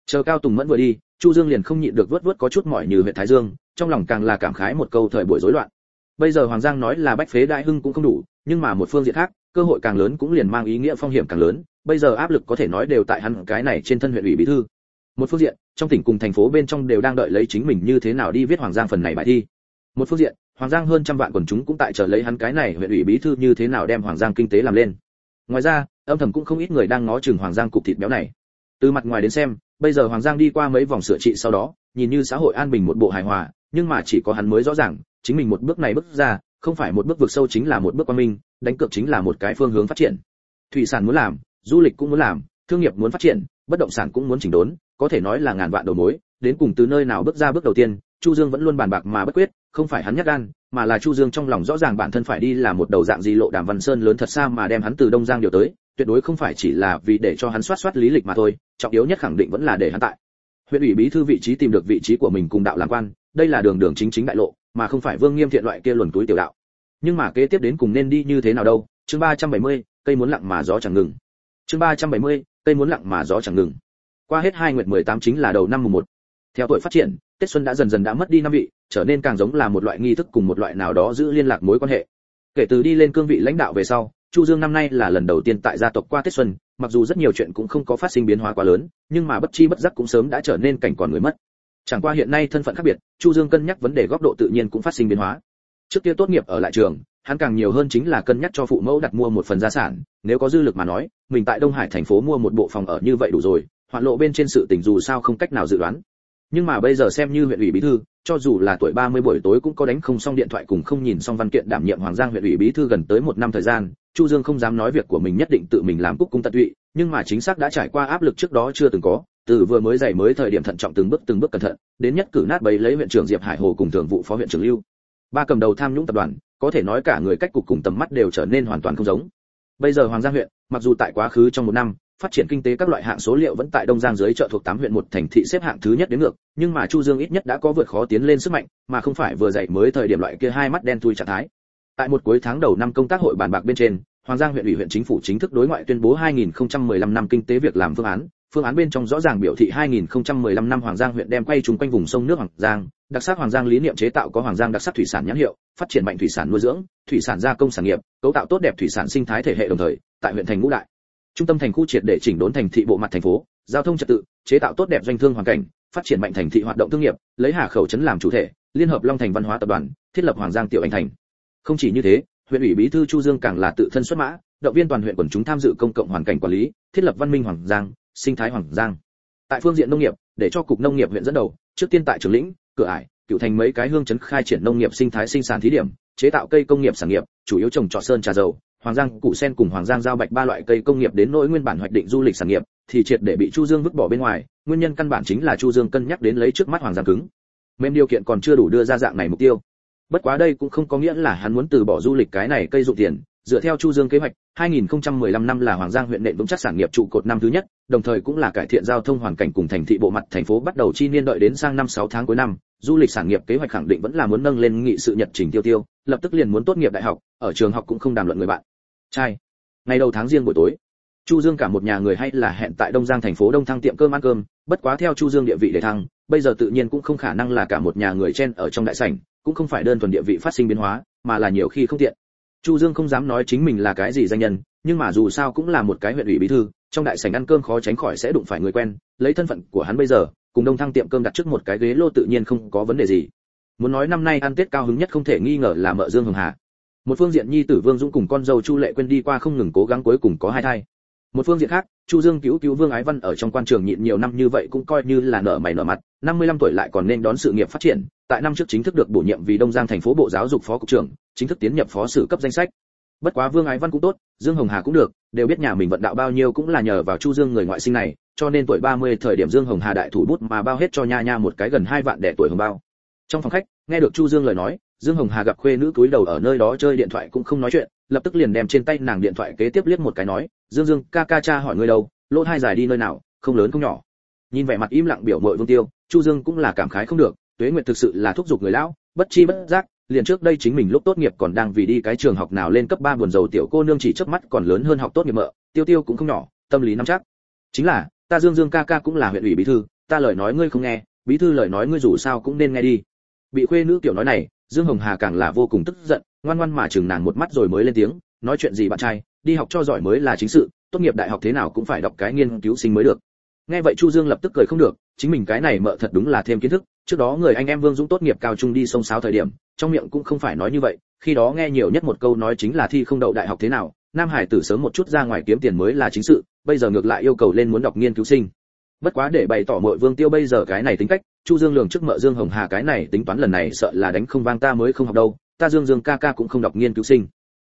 [SPEAKER 1] Chờ cao tùng mẫn vừa đi, chu dương liền không nhịn được vớt vớt có chút mỏi như huyện thái dương, trong lòng càng là cảm khái một câu thời buổi rối loạn bây giờ hoàng giang nói là bách phế đại hưng cũng không đủ, nhưng mà một phương diện khác, cơ hội càng lớn cũng liền mang ý nghĩa phong hiểm càng lớn, bây giờ áp lực có thể nói đều tại hắn cái này trên thân huyện ủy bí thư. Một phương diện, trong tỉnh cùng thành phố bên trong đều đang đợi lấy chính mình như thế nào đi viết hoàng giang phần này bài thi. Một phương diện, hoàng giang hơn trăm vạn quần chúng cũng tại chờ lấy hắn cái này huyện ủy bí thư như thế nào đem hoàng giang kinh tế làm lên. Ngoài ra, âm thầm cũng không ít người đang ngó chừng hoàng giang cục thịt béo này. Từ mặt ngoài đến xem, bây giờ hoàng giang đi qua mấy vòng sửa trị sau đó, nhìn như xã hội an bình một bộ hài hòa nhưng mà chỉ có hắn mới rõ ràng, chính mình một bước này bước ra, không phải một bước vượt sâu chính là một bước quan minh, đánh cược chính là một cái phương hướng phát triển. Thủy sản muốn làm, du lịch cũng muốn làm, thương nghiệp muốn phát triển, bất động sản cũng muốn chỉnh đốn, có thể nói là ngàn vạn đầu mối, đến cùng từ nơi nào bước ra bước đầu tiên, chu dương vẫn luôn bàn bạc mà bất quyết, không phải hắn nhát gan, mà là chu dương trong lòng rõ ràng bản thân phải đi là một đầu dạng gì lộ đàm văn sơn lớn thật xa mà đem hắn từ đông giang điều tới, tuyệt đối không phải chỉ là vì để cho hắn soát soát lý lịch mà thôi, trọng yếu nhất khẳng định vẫn là để hắn tại huyện ủy bí thư vị trí tìm được vị trí của mình cùng đạo làm quan đây là đường đường chính chính đại lộ mà không phải vương nghiêm thiện loại kia luồn túi tiểu đạo. Nhưng mà kế tiếp đến cùng nên đi như thế nào đâu chương 370, cây muốn lặng mà gió chẳng ngừng. Chương 370, cây muốn lặng mà gió chẳng ngừng. Qua hết hai nguyệt 18 chính là đầu năm mùng một. theo tuổi phát triển tết xuân đã dần dần đã mất đi năm vị trở nên càng giống là một loại nghi thức cùng một loại nào đó giữ liên lạc mối quan hệ. Kể từ đi lên cương vị lãnh đạo về sau chu dương năm nay là lần đầu tiên tại gia tộc qua tết xuân mặc dù rất nhiều chuyện cũng không có phát sinh biến hóa quá lớn, nhưng mà bất chi bất giác cũng sớm đã trở nên cảnh còn người mất. Chẳng qua hiện nay thân phận khác biệt, chu dương cân nhắc vấn đề góc độ tự nhiên cũng phát sinh biến hóa. Trước kia tốt nghiệp ở lại trường, hắn càng nhiều hơn chính là cân nhắc cho phụ mẫu đặt mua một phần gia sản, nếu có dư lực mà nói, mình tại đông hải thành phố mua một bộ phòng ở như vậy đủ rồi, hoạn lộ bên trên sự tình dù sao không cách nào dự đoán. Nhưng mà bây giờ xem như huyện ủy bí thư, cho dù là tuổi 30 buổi tối cũng có đánh không xong điện thoại cùng không nhìn xong văn kiện đảm nhiệm hoàng giang huyện ủy bí thư gần tới một năm thời gian chu dương không dám nói việc của mình nhất định tự mình làm cúc cung tận tụy, nhưng mà chính xác đã trải qua áp lực trước đó chưa từng có, từ vừa mới dày mới thời điểm thận trọng từng bước từng bước cẩn thận, đến nhất cử nát bấy lấy huyện trưởng diệp hải hồ cùng thường vụ phó huyện trưởng lưu. Ba cầm đầu tham nhũng tập đoàn, có thể nói cả người cách cục cùng tầm mắt đều trở nên hoàn toàn không giống. Bây giờ hoàng giang huyện, mặc dù tại quá khứ trong một năm, phát triển kinh tế các loại hạng số liệu vẫn tại đông giang dưới chợ thuộc tám huyện một thành thị xếp hạng thứ nhất đến ngược, nhưng mà chu dương ít nhất đã có vượt khó tiến lên sức mạnh, mà không phải vừa dậy mới thời điểm loại kia hai mắt đen thui trạng thái tại một cuối tháng đầu năm công tác hội bàn bạc bên trên hoàng giang huyện ủy huyện chính phủ chính thức đối ngoại tuyên bố 2015 năm kinh tế việc làm phương án phương án bên trong rõ ràng biểu thị 2015 năm Hoàng Giang huyện đem quay trùng quanh vùng sông nước Hoàng Giang, đặc sắc Hoàng Giang lý niệm chế tạo có Hoàng Giang đặc sắc thủy sản nhãn hiệu, phát triển mạnh thủy sản nuôi dưỡng, thủy sản gia công sản nghiệp, cấu tạo tốt đẹp thủy sản sinh thái thể hệ đồng thời, tại huyện thành ngũ đại, trung tâm thành khu triệt để chỉnh đốn thành thị bộ mặt thành phố, giao thông trật tự, chế tạo tốt đẹp doanh thương hoàn cảnh, phát triển mạnh thành thị hoạt động thương nghiệp, lấy Hà Khẩu trấn làm chủ thể, liên hợp Long Thành văn hóa tập đoàn, thiết lập Hoàng Giang tiểu ảnh thành. Không chỉ như thế, huyện ủy bí thư Chu Dương càng là tự thân xuất mã, động viên toàn huyện quần chúng tham dự công cộng hoàn cảnh quản lý, thiết lập văn minh Hoàng Giang, sinh thái Hoàng Giang. Tại phương diện nông nghiệp, để cho cục nông nghiệp huyện dẫn đầu, trước tiên tại Trường Lĩnh, Cửa Ải, cựu thành mấy cái hương chấn khai triển nông nghiệp sinh thái sinh sản thí điểm, chế tạo cây công nghiệp sản nghiệp, chủ yếu trồng trọt sơn trà dầu, hoàng giang củ sen cùng hoàng giang giao bạch ba loại cây công nghiệp đến nỗi nguyên bản hoạch định du lịch sản nghiệp, thì triệt để bị Chu Dương vứt bỏ bên ngoài, nguyên nhân căn bản chính là Chu Dương cân nhắc đến lấy trước mắt hoàng giang cứng. Mềm điều kiện còn chưa đủ đưa ra dạng này mục tiêu. Bất quá đây cũng không có nghĩa là hắn muốn từ bỏ du lịch cái này cây dụng tiền, dựa theo Chu Dương kế hoạch, 2015 năm là Hoàng Giang huyện nện vững chắc sản nghiệp trụ cột năm thứ nhất, đồng thời cũng là cải thiện giao thông hoàn cảnh cùng thành thị bộ mặt thành phố bắt đầu chi niên đợi đến sang năm 6 tháng cuối năm, du lịch sản nghiệp kế hoạch khẳng định vẫn là muốn nâng lên nghị sự nhật trình tiêu tiêu, lập tức liền muốn tốt nghiệp đại học, ở trường học cũng không đàm luận người bạn. Trai. Ngày đầu tháng riêng buổi tối, Chu Dương cả một nhà người hay là hẹn tại Đông Giang thành phố Đông Thăng tiệm cơm ăn cơm, bất quá theo Chu Dương địa vị để thăng, bây giờ tự nhiên cũng không khả năng là cả một nhà người chen ở trong đại sảnh, cũng không phải đơn thuần địa vị phát sinh biến hóa, mà là nhiều khi không tiện. Chu Dương không dám nói chính mình là cái gì danh nhân, nhưng mà dù sao cũng là một cái huyện ủy bí thư, trong đại sảnh ăn cơm khó tránh khỏi sẽ đụng phải người quen, lấy thân phận của hắn bây giờ, cùng Đông Thăng tiệm cơm đặt trước một cái ghế lô tự nhiên không có vấn đề gì. Muốn nói năm nay ăn Tết cao hứng nhất không thể nghi ngờ là mợ Dương Hồng Hà. Một phương diện nhi tử Vương Dũng cùng con dâu Chu Lệ quên đi qua không ngừng cố gắng cuối cùng có hai thai. Một phương diện khác, Chu Dương cứu cứu Vương Ái Văn ở trong quan trường nhịn nhiều năm như vậy cũng coi như là nợ mày nợ mặt, 55 tuổi lại còn nên đón sự nghiệp phát triển, tại năm trước chính thức được bổ nhiệm vì Đông Giang thành phố Bộ Giáo dục Phó cục trưởng, chính thức tiến nhập phó sử cấp danh sách. Bất quá vương ái văn cũng tốt dương hồng hà cũng được đều biết nhà mình vận đạo bao nhiêu cũng là nhờ vào chu dương người ngoại sinh này cho nên tuổi 30 thời điểm dương hồng hà đại thủ bút mà bao hết cho nha nha một cái gần hai vạn đẻ tuổi hồng bao. Trong phòng khách nghe được chu dương lời nói dương hồng hà gặp khuê nữ túi đầu ở nơi đó chơi điện thoại cũng không nói chuyện lập tức liền đem trên tay nàng điện thoại kế tiếp liếc một cái nói dương dương ca ca cha hỏi ngươi đâu lỗ hai dài đi nơi nào không lớn không nhỏ nhìn vẻ mặt im lặng biểu mội vương tiêu chu dương cũng là cảm khái không được tuế nguyệt thực sự là thúc giục người lão bất chi bất giác liền trước đây chính mình lúc tốt nghiệp còn đang vì đi cái trường học nào lên cấp 3 buồn dầu tiểu cô nương chỉ chớp mắt còn lớn hơn học tốt nghiệp mợ, tiêu tiêu cũng không nhỏ, tâm lý nắm chắc. Chính là, ta Dương Dương ca ca cũng là huyện ủy bí thư, ta lời nói ngươi không nghe, bí thư lời nói ngươi dù sao cũng nên nghe đi. Bị khuê nữ tiểu nói này, Dương Hồng Hà càng là vô cùng tức giận, ngoan ngoan mà chừng nàng một mắt rồi mới lên tiếng, nói chuyện gì bạn trai, đi học cho giỏi mới là chính sự, tốt nghiệp đại học thế nào cũng phải đọc cái nghiên cứu sinh mới được. Nghe vậy Chu Dương lập tức cười không được, chính mình cái này mợ thật đúng là thêm kiến thức, trước đó người anh em Vương Dũng tốt nghiệp cao trung đi sông sáo thời điểm, trong miệng cũng không phải nói như vậy, khi đó nghe nhiều nhất một câu nói chính là thi không đậu đại học thế nào, Nam Hải tử sớm một chút ra ngoài kiếm tiền mới là chính sự, bây giờ ngược lại yêu cầu lên muốn đọc nghiên cứu sinh. Bất quá để bày tỏ mọi Vương Tiêu bây giờ cái này tính cách, Chu Dương lường trước mợ Dương Hồng Hà cái này tính toán lần này sợ là đánh không vang ta mới không học đâu, ta Dương Dương ca ca cũng không đọc nghiên cứu sinh.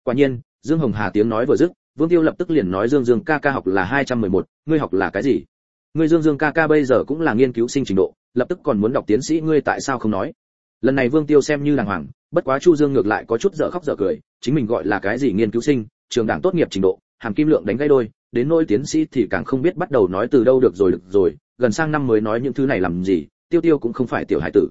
[SPEAKER 1] Quả nhiên, Dương Hồng Hà tiếng nói vừa dứt, Vương Tiêu lập tức liền nói Dương Dương ca ca học là 211, ngươi học là cái gì? Ngươi Dương Dương ca ca bây giờ cũng là nghiên cứu sinh trình độ, lập tức còn muốn đọc tiến sĩ ngươi tại sao không nói? Lần này Vương Tiêu xem như đàng hoàng, bất quá Chu Dương ngược lại có chút dở khóc dở cười, chính mình gọi là cái gì nghiên cứu sinh, trường đảng tốt nghiệp trình độ, hàm kim lượng đánh gãy đôi, đến nỗi tiến sĩ thì càng không biết bắt đầu nói từ đâu được rồi được rồi, gần sang năm mới nói những thứ này làm gì, Tiêu Tiêu cũng không phải tiểu hải tử.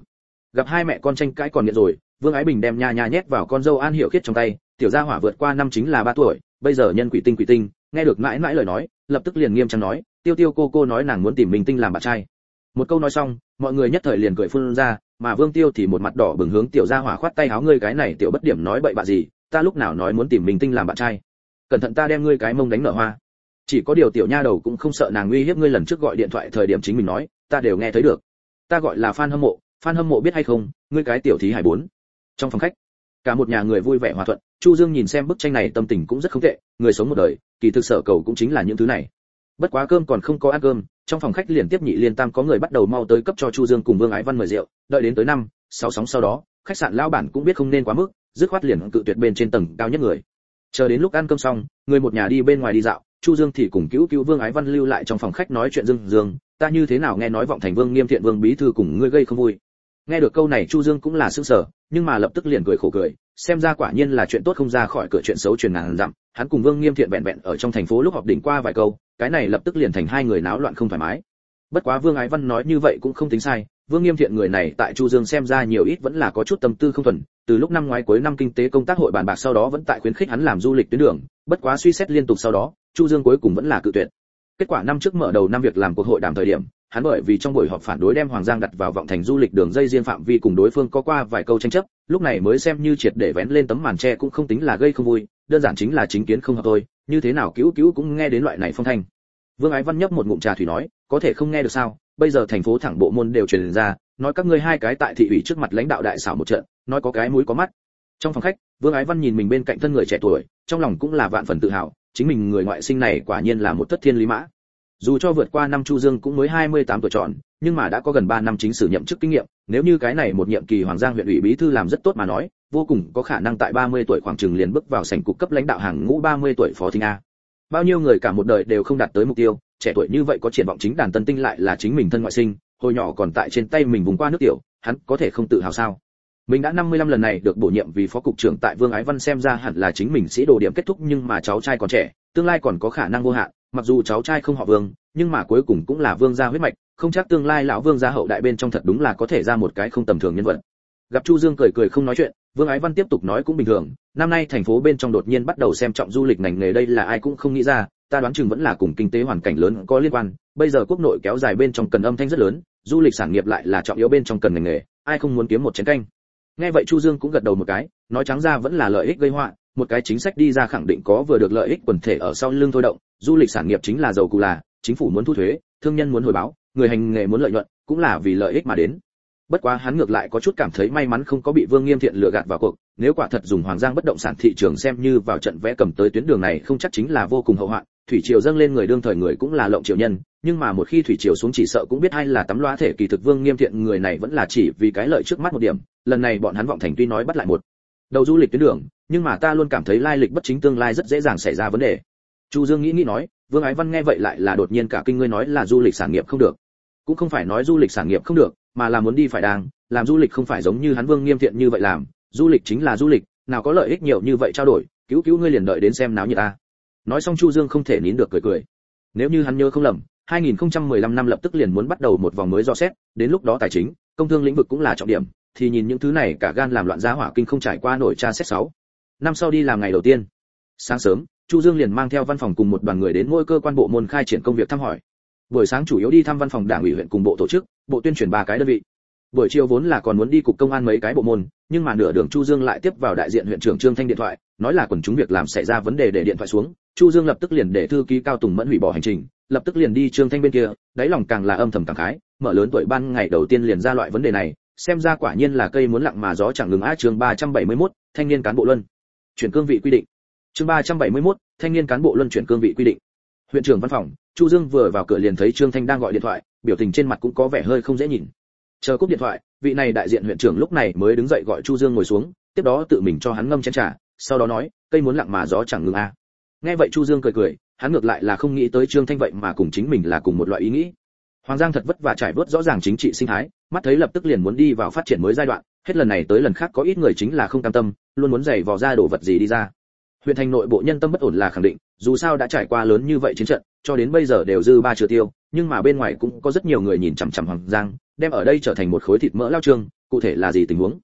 [SPEAKER 1] Gặp hai mẹ con tranh cãi còn nghiện rồi, Vương Ái Bình đem nha nha nhét vào con dâu An Hiểu Khiết trong tay, tiểu gia hỏa vượt qua năm chính là 3 tuổi, bây giờ nhân quỷ tinh quỷ tinh, nghe được mãi mãi lời nói, lập tức liền nghiêm trang nói, Tiêu Tiêu cô cô nói nàng muốn tìm Minh tinh làm bạn trai. Một câu nói xong, mọi người nhất thời liền cười phun ra, mà Vương Tiêu thì một mặt đỏ bừng hướng tiểu gia hỏa khoát tay áo ngươi cái này tiểu bất điểm nói bậy bạ gì, ta lúc nào nói muốn tìm Minh tinh làm bạn trai. Cẩn thận ta đem ngươi cái mông đánh nở hoa. Chỉ có điều tiểu nha đầu cũng không sợ nàng uy hiếp ngươi lần trước gọi điện thoại thời điểm chính mình nói, ta đều nghe thấy được. Ta gọi là fan hâm mộ, fan hâm mộ biết hay không, ngươi cái tiểu thí hải bốn. Trong phòng khách, cả một nhà người vui vẻ hòa thuận, Chu Dương nhìn xem bức tranh này tâm tình cũng rất không tệ, người sống một đời, kỳ thực sở cầu cũng chính là những thứ này. Bất quá cơm còn không có ăn cơm, trong phòng khách liền tiếp nhị liên tam có người bắt đầu mau tới cấp cho Chu Dương cùng Vương Ái Văn mời rượu, đợi đến tới năm, sáu sóng sau đó, khách sạn lao bản cũng biết không nên quá mức, dứt khoát liền cự tuyệt bên trên tầng cao nhất người. Chờ đến lúc ăn cơm xong, người một nhà đi bên ngoài đi dạo, Chu Dương thì cùng cứu cứu Vương Ái Văn lưu lại trong phòng khách nói chuyện Dương Dương, ta như thế nào nghe nói vọng thành Vương Nghiêm Thiện Vương bí thư cùng ngươi gây không vui. Nghe được câu này Chu Dương cũng là sững sờ, nhưng mà lập tức liền cười khổ cười, xem ra quả nhiên là chuyện tốt không ra khỏi cửa chuyện xấu truyền ngàn dặm, hắn cùng Vương Nghiêm Thiện vẹn vẹn ở trong thành phố lúc họp đỉnh qua vài câu, cái này lập tức liền thành hai người náo loạn không thoải mái. Bất quá Vương Ái Văn nói như vậy cũng không tính sai, Vương Nghiêm Thiện người này tại Chu Dương xem ra nhiều ít vẫn là có chút tâm tư không thuần, từ lúc năm ngoái cuối năm kinh tế công tác hội bàn bạc sau đó vẫn tại khuyến khích hắn làm du lịch tuyến đường, bất quá suy xét liên tục sau đó, Chu Dương cuối cùng vẫn là cự tuyệt. Kết quả năm trước mở đầu năm việc làm cuộc hội đàm thời điểm, hắn bởi vì trong buổi họp phản đối đem Hoàng Giang đặt vào vọng thành du lịch đường dây riêng phạm vi cùng đối phương có qua vài câu tranh chấp, lúc này mới xem như triệt để vén lên tấm màn che cũng không tính là gây không vui, đơn giản chính là chính kiến không hợp thôi, như thế nào cứu cứu cũng nghe đến loại này phong thanh. Vương Ái Văn nhấp một ngụm trà thủy nói, có thể không nghe được sao, bây giờ thành phố thẳng bộ môn đều truyền ra, nói các ngươi hai cái tại thị ủy trước mặt lãnh đạo đại xảo một trận, nói có cái mũi có mắt. Trong phòng khách, Vương Ái Văn nhìn mình bên cạnh thân người trẻ tuổi, trong lòng cũng là vạn phần tự hào, chính mình người ngoại sinh này quả nhiên là một thất thiên lý mã. Dù cho vượt qua năm Chu Dương cũng mới 28 tuổi tròn, nhưng mà đã có gần 3 năm chính sử nhậm chức kinh nghiệm, nếu như cái này một nhiệm kỳ Hoàng Giang huyện ủy bí thư làm rất tốt mà nói, vô cùng có khả năng tại 30 tuổi khoảng chừng liền bước vào sảnh cục cấp lãnh đạo hàng ngũ 30 tuổi phó thính a. Bao nhiêu người cả một đời đều không đạt tới mục tiêu, trẻ tuổi như vậy có triển vọng chính đàn tân tinh lại là chính mình thân ngoại sinh, hồi nhỏ còn tại trên tay mình vùng qua nước tiểu, hắn có thể không tự hào sao? Mình đã 55 lần này được bổ nhiệm vì phó cục trưởng tại Vương Ái Văn xem ra hẳn là chính mình sĩ đồ điểm kết thúc nhưng mà cháu trai còn trẻ, tương lai còn có khả năng vô hạn, mặc dù cháu trai không họ Vương, nhưng mà cuối cùng cũng là Vương gia huyết mạch, không chắc tương lai lão Vương gia hậu đại bên trong thật đúng là có thể ra một cái không tầm thường nhân vật. Gặp Chu Dương cười cười không nói chuyện, Vương Ái Văn tiếp tục nói cũng bình thường, năm nay thành phố bên trong đột nhiên bắt đầu xem trọng du lịch ngành nghề đây là ai cũng không nghĩ ra, ta đoán chừng vẫn là cùng kinh tế hoàn cảnh lớn có liên quan, bây giờ quốc nội kéo dài bên trong cần âm thanh rất lớn, du lịch sản nghiệp lại là trọng yếu bên trong cần ngành nghề, ai không muốn kiếm một chén canh. Nghe vậy Chu Dương cũng gật đầu một cái, nói trắng ra vẫn là lợi ích gây họa, một cái chính sách đi ra khẳng định có vừa được lợi ích quần thể ở sau lưng thôi động, du lịch sản nghiệp chính là giàu cụ là, chính phủ muốn thu thuế, thương nhân muốn hồi báo, người hành nghề muốn lợi nhuận, cũng là vì lợi ích mà đến. Bất quá hắn ngược lại có chút cảm thấy may mắn không có bị Vương Nghiêm Thiện lừa gạt vào cuộc, nếu quả thật dùng Hoàng Giang bất động sản thị trường xem như vào trận vẽ cầm tới tuyến đường này không chắc chính là vô cùng hậu hoạn, thủy triều dâng lên người đương thời người cũng là lộng triều nhân, nhưng mà một khi thủy triều xuống chỉ sợ cũng biết hay là tắm loa thể kỳ thực Vương Nghiêm Thiện người này vẫn là chỉ vì cái lợi trước mắt một điểm, lần này bọn hắn vọng thành tuy nói bắt lại một đầu du lịch tuyến đường, nhưng mà ta luôn cảm thấy lai lịch bất chính tương lai rất dễ dàng xảy ra vấn đề. Chu Dương nghĩ nghĩ nói, Vương Ái Văn nghe vậy lại là đột nhiên cả kinh ngươi nói là du lịch sản nghiệp không được. Cũng không phải nói du lịch sản nghiệp không được, mà là muốn đi phải đang, làm du lịch không phải giống như hắn Vương Nghiêm Thiện như vậy làm, du lịch chính là du lịch, nào có lợi ích nhiều như vậy trao đổi, cứu cứu ngươi liền đợi đến xem náo như ta. Nói xong Chu Dương không thể nín được cười cười. Nếu như hắn nhớ không lầm, 2015 năm lập tức liền muốn bắt đầu một vòng mới do xét, đến lúc đó tài chính, công thương lĩnh vực cũng là trọng điểm, thì nhìn những thứ này cả gan làm loạn giá hỏa kinh không trải qua nổi tra xét sáu. Năm sau đi làm ngày đầu tiên. Sáng sớm, chu dương liền mang theo văn phòng cùng một đoàn người đến ngôi cơ quan bộ môn khai triển công việc thăm hỏi. Buổi sáng chủ yếu đi thăm văn phòng đảng ủy huyện cùng bộ tổ chức, bộ tuyên truyền ba cái đơn vị. Buổi chiều vốn là còn muốn đi cục công an mấy cái bộ môn, nhưng mà nửa đường chu dương lại tiếp vào đại diện huyện trưởng trương thanh điện thoại, nói là quần chúng việc làm xảy ra vấn đề để điện thoại xuống. Chu dương lập tức liền để thư ký cao tùng mẫn hủy bỏ hành trình, lập tức liền đi trương thanh bên kia, đáy lòng càng là âm thầm cảm khái, mở lớn tuổi ban ngày đầu tiên liền ra loại vấn đề này xem ra quả nhiên là cây muốn lặng mà gió chẳng ngừng a chương 371, thanh niên cán bộ luân chuyển cương vị quy định. Chương 371, thanh niên cán bộ luân chuyển cương vị quy định. Huyện trưởng văn phòng chu dương vừa vào cửa liền thấy trương thanh đang gọi điện thoại biểu tình trên mặt cũng có vẻ hơi không dễ nhìn. Chờ cúp điện thoại vị này đại diện huyện trưởng lúc này mới đứng dậy gọi chu dương ngồi xuống tiếp đó tự mình cho hắn ngâm chén trà sau đó nói cây muốn lặng mà gió chẳng ngừng a. Nghe vậy chu dương cười cười hắn ngược lại là không nghĩ tới trương thanh vậy mà cùng chính mình là cùng một loại ý nghĩ hoàng giang thật vất vả trải vớt rõ ràng chính trị sinh thái, mắt thấy lập tức liền muốn đi vào phát triển mới giai đoạn, hết lần này tới lần khác có ít người chính là không cam tâm, luôn muốn giày vò ra đồ vật gì đi ra. Huyện thành nội bộ nhân tâm bất ổn là khẳng định, dù sao đã trải qua lớn như vậy chiến trận, cho đến bây giờ đều dư ba chưa tiêu, nhưng mà bên ngoài cũng có rất nhiều người nhìn chằm chằm hoàng giang, đem ở đây trở thành một khối thịt mỡ lao trương, cụ thể là gì tình huống?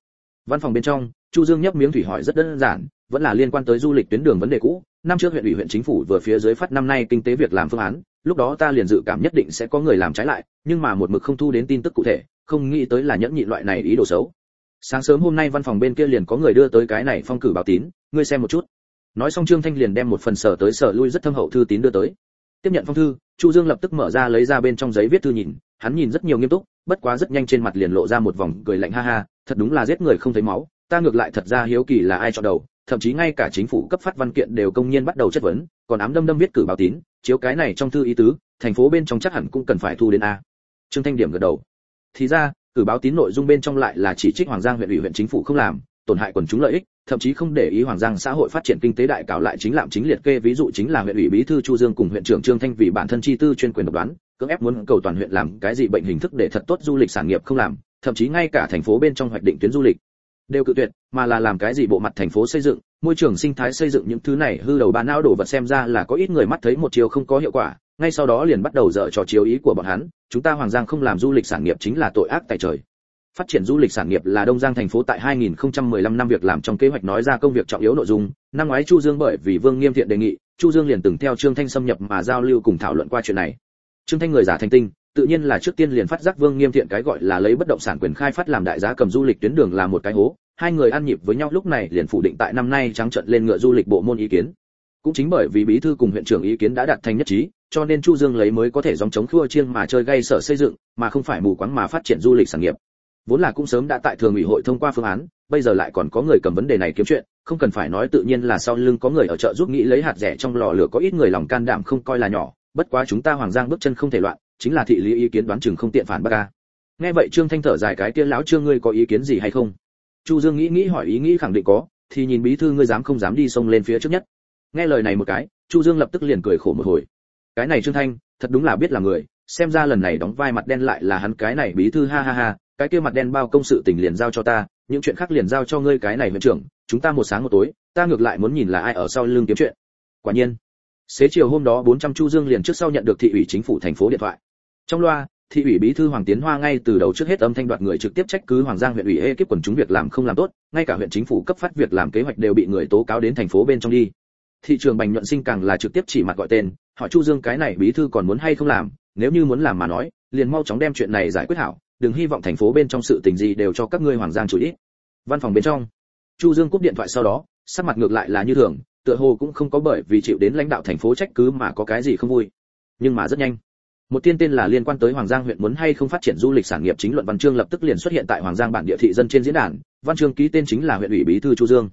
[SPEAKER 1] Văn phòng bên trong, chu dương nhấp miếng thủy hỏi rất đơn giản, vẫn là liên quan tới du lịch tuyến đường vấn đề cũ. Năm trước huyện ủy huyện chính phủ vừa phía dưới phát năm nay kinh tế việc làm phương án lúc đó ta liền dự cảm nhất định sẽ có người làm trái lại, nhưng mà một mực không thu đến tin tức cụ thể, không nghĩ tới là nhẫn nhị loại này ý đồ xấu. Sáng sớm hôm nay văn phòng bên kia liền có người đưa tới cái này phong cử báo tín, ngươi xem một chút. Nói xong trương thanh liền đem một phần sở tới sở lui rất thâm hậu thư tín đưa tới. Tiếp nhận phong thư, chu dương lập tức mở ra lấy ra bên trong giấy viết thư nhìn, hắn nhìn rất nhiều nghiêm túc, bất quá rất nhanh trên mặt liền lộ ra một vòng cười lạnh ha ha, thật đúng là giết người không thấy máu, ta ngược lại thật ra hiếu kỳ là ai chọn đầu thậm chí ngay cả chính phủ cấp phát văn kiện đều công nhiên bắt đầu chất vấn, còn ám đâm đâm viết cử báo tín, chiếu cái này trong thư ý tứ, thành phố bên trong chắc hẳn cũng cần phải thu đến a. Trương thanh điểm gật đầu. Thì ra, cử báo tín nội dung bên trong lại là chỉ trích hoàng giang huyện ủy huyện chính phủ không làm, tổn hại quần chúng lợi ích, thậm chí không để ý hoàng giang xã hội phát triển kinh tế đại cáo lại chính lạm chính liệt kê, ví dụ chính là huyện ủy bí thư chu dương cùng huyện trưởng trương thanh vì bản thân chi tư chuyên quyền độc đoán, cưỡng ép muốn cầu toàn huyện làm cái gì bệnh hình thức để thật tốt du lịch sản nghiệp không làm, thậm chí ngay cả thành phố bên trong hoạch định tuyến du lịch đều cự tuyệt, mà là làm cái gì bộ mặt thành phố xây dựng, môi trường sinh thái xây dựng những thứ này hư đầu ba não đổ vật xem ra là có ít người mắt thấy một chiều không có hiệu quả, ngay sau đó liền bắt đầu dở trò chiếu ý của bọn hắn, chúng ta hoàng giang không làm du lịch sản nghiệp chính là tội ác tại trời. Phát triển du lịch sản nghiệp là đông giang thành phố tại 2015 năm việc làm trong kế hoạch nói ra công việc trọng yếu nội dung, năm ngoái chu dương bởi vì vương nghiêm thiện đề nghị, chu dương liền từng theo trương thanh xâm nhập mà giao lưu cùng thảo luận qua chuyện này. Trương thanh người giả thành tinh tự nhiên là trước tiên liền phát giác vương nghiêm thiện cái gọi là lấy bất động sản quyền khai phát làm đại giá cầm du lịch tuyến đường là một cái hố. Hai người ăn nhịp với nhau lúc này liền phủ định tại năm nay trắng trận lên ngựa du lịch bộ môn ý kiến. Cũng chính bởi vì bí thư cùng huyện trưởng ý kiến đã đạt thành nhất trí, cho nên chu dương lấy mới có thể dòng chống khua chiêng mà chơi gây sở xây dựng, mà không phải mù quáng mà phát triển du lịch sản nghiệp. Vốn là cũng sớm đã tại thường ủy hội thông qua phương án, bây giờ lại còn có người cầm vấn đề này kiếm chuyện, không cần phải nói tự nhiên là sau lưng có người ở chợ giúp nghĩ lấy hạt rẻ trong lò lửa có ít người lòng can đảm không coi là nhỏ, bất quá chúng ta hoàng giang bước chân không thể loạn chính là thị lý ý kiến đoán chừng không tiện phản bác ca nghe vậy trương thanh thở dài cái kia lão trương ngươi có ý kiến gì hay không? Chu dương nghĩ nghĩ hỏi ý nghĩ khẳng định có, thì nhìn bí thư ngươi dám không dám đi xông lên phía trước nhất. Nghe lời này một cái, chu dương lập tức liền cười khổ một hồi. Cái này trương thanh, thật đúng là biết là người, xem ra lần này đóng vai mặt đen lại là hắn cái này bí thư, ha ha ha, cái kia mặt đen bao công sự tình liền giao cho ta, những chuyện khác liền giao cho ngươi cái này huyện trưởng, chúng ta một sáng một tối, ta ngược lại muốn nhìn là ai ở sau lưng kiếm chuyện. Quả nhiên, xế chiều hôm đó 400 chu dương liền trước sau nhận được thị ủy chính phủ thành phố điện thoại trong loa, thị ủy bí thư hoàng tiến hoa ngay từ đầu trước hết âm thanh đoạt người trực tiếp trách cứ hoàng giang huyện ủy ê kiếp quần chúng việc làm không làm tốt, ngay cả huyện chính phủ cấp phát việc làm kế hoạch đều bị người tố cáo đến thành phố bên trong đi thị trường bành nhuận sinh càng là trực tiếp chỉ mặt gọi tên họ chu dương cái này bí thư còn muốn hay không làm, nếu như muốn làm mà nói, liền mau chóng đem chuyện này giải quyết hảo, đừng hy vọng thành phố bên trong sự tình gì đều cho các ngươi hoàng giang chủ ý. văn phòng bên trong, chu dương cúp điện thoại sau đó, sắc mặt ngược lại là như thường, tựa hồ cũng không có bởi vì chịu đến lãnh đạo thành phố trách cứ mà có cái gì không vui nhưng mà rất nhanh một tiên tên là liên quan tới hoàng giang huyện muốn hay không phát triển du lịch sản nghiệp chính luận văn chương lập tức liền xuất hiện tại hoàng giang bản địa thị dân trên diễn đàn, văn chương ký tên chính là huyện ủy bí thư chu dương.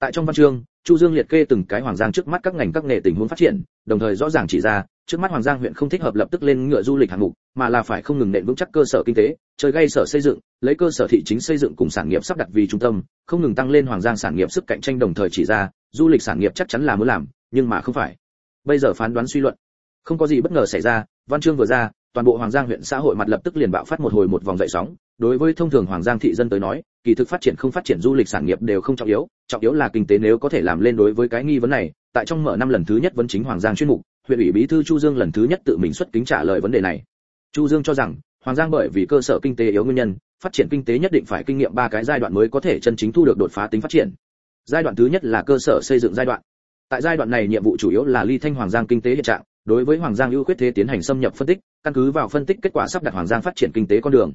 [SPEAKER 1] Tại trong văn chương, chu dương liệt kê từng cái hoàng giang trước mắt các ngành các nghề tình huống phát triển, đồng thời rõ ràng chỉ ra, trước mắt hoàng giang huyện không thích hợp lập tức lên ngựa du lịch hạng mục, mà là phải không ngừng nện vững chắc cơ sở kinh tế, chơi gây sở xây dựng, lấy cơ sở thị chính xây dựng cùng sản nghiệp sắp đặt vì trung tâm, không ngừng tăng lên hoàng giang sản nghiệp sức cạnh tranh đồng thời chỉ ra, du lịch sản nghiệp chắc chắn là muốn làm, nhưng mà không phải. Bây giờ phán đoán suy luận không có gì bất ngờ xảy ra, văn chương vừa ra, toàn bộ hoàng giang huyện xã hội mặt lập tức liền bạo phát một hồi một vòng dậy sóng. Đối với thông thường hoàng giang thị dân tới nói, kỳ thực phát triển không phát triển du lịch sản nghiệp đều không trọng yếu trọng yếu là kinh tế nếu có thể làm lên đối với cái nghi vấn này. Tại trong mở năm lần thứ nhất vấn chính hoàng giang chuyên mục, huyện ủy bí thư chu dương lần thứ nhất tự mình xuất kính trả lời vấn đề này. Chu dương cho rằng, hoàng giang bởi vì cơ sở kinh tế yếu nguyên nhân, phát triển kinh tế nhất định phải kinh nghiệm ba cái giai đoạn mới có thể chân chính thu được đột phá tính phát triển. Giai đoạn thứ nhất là cơ sở xây dựng giai đoạn. Tại giai đoạn này nhiệm vụ chủ yếu là ly thanh hoàng giang kinh tế hiện trạng đối với hoàng giang ưu khuyết thế tiến hành xâm nhập phân tích, căn cứ vào phân tích kết quả sắp đặt hoàng giang phát triển kinh tế con đường.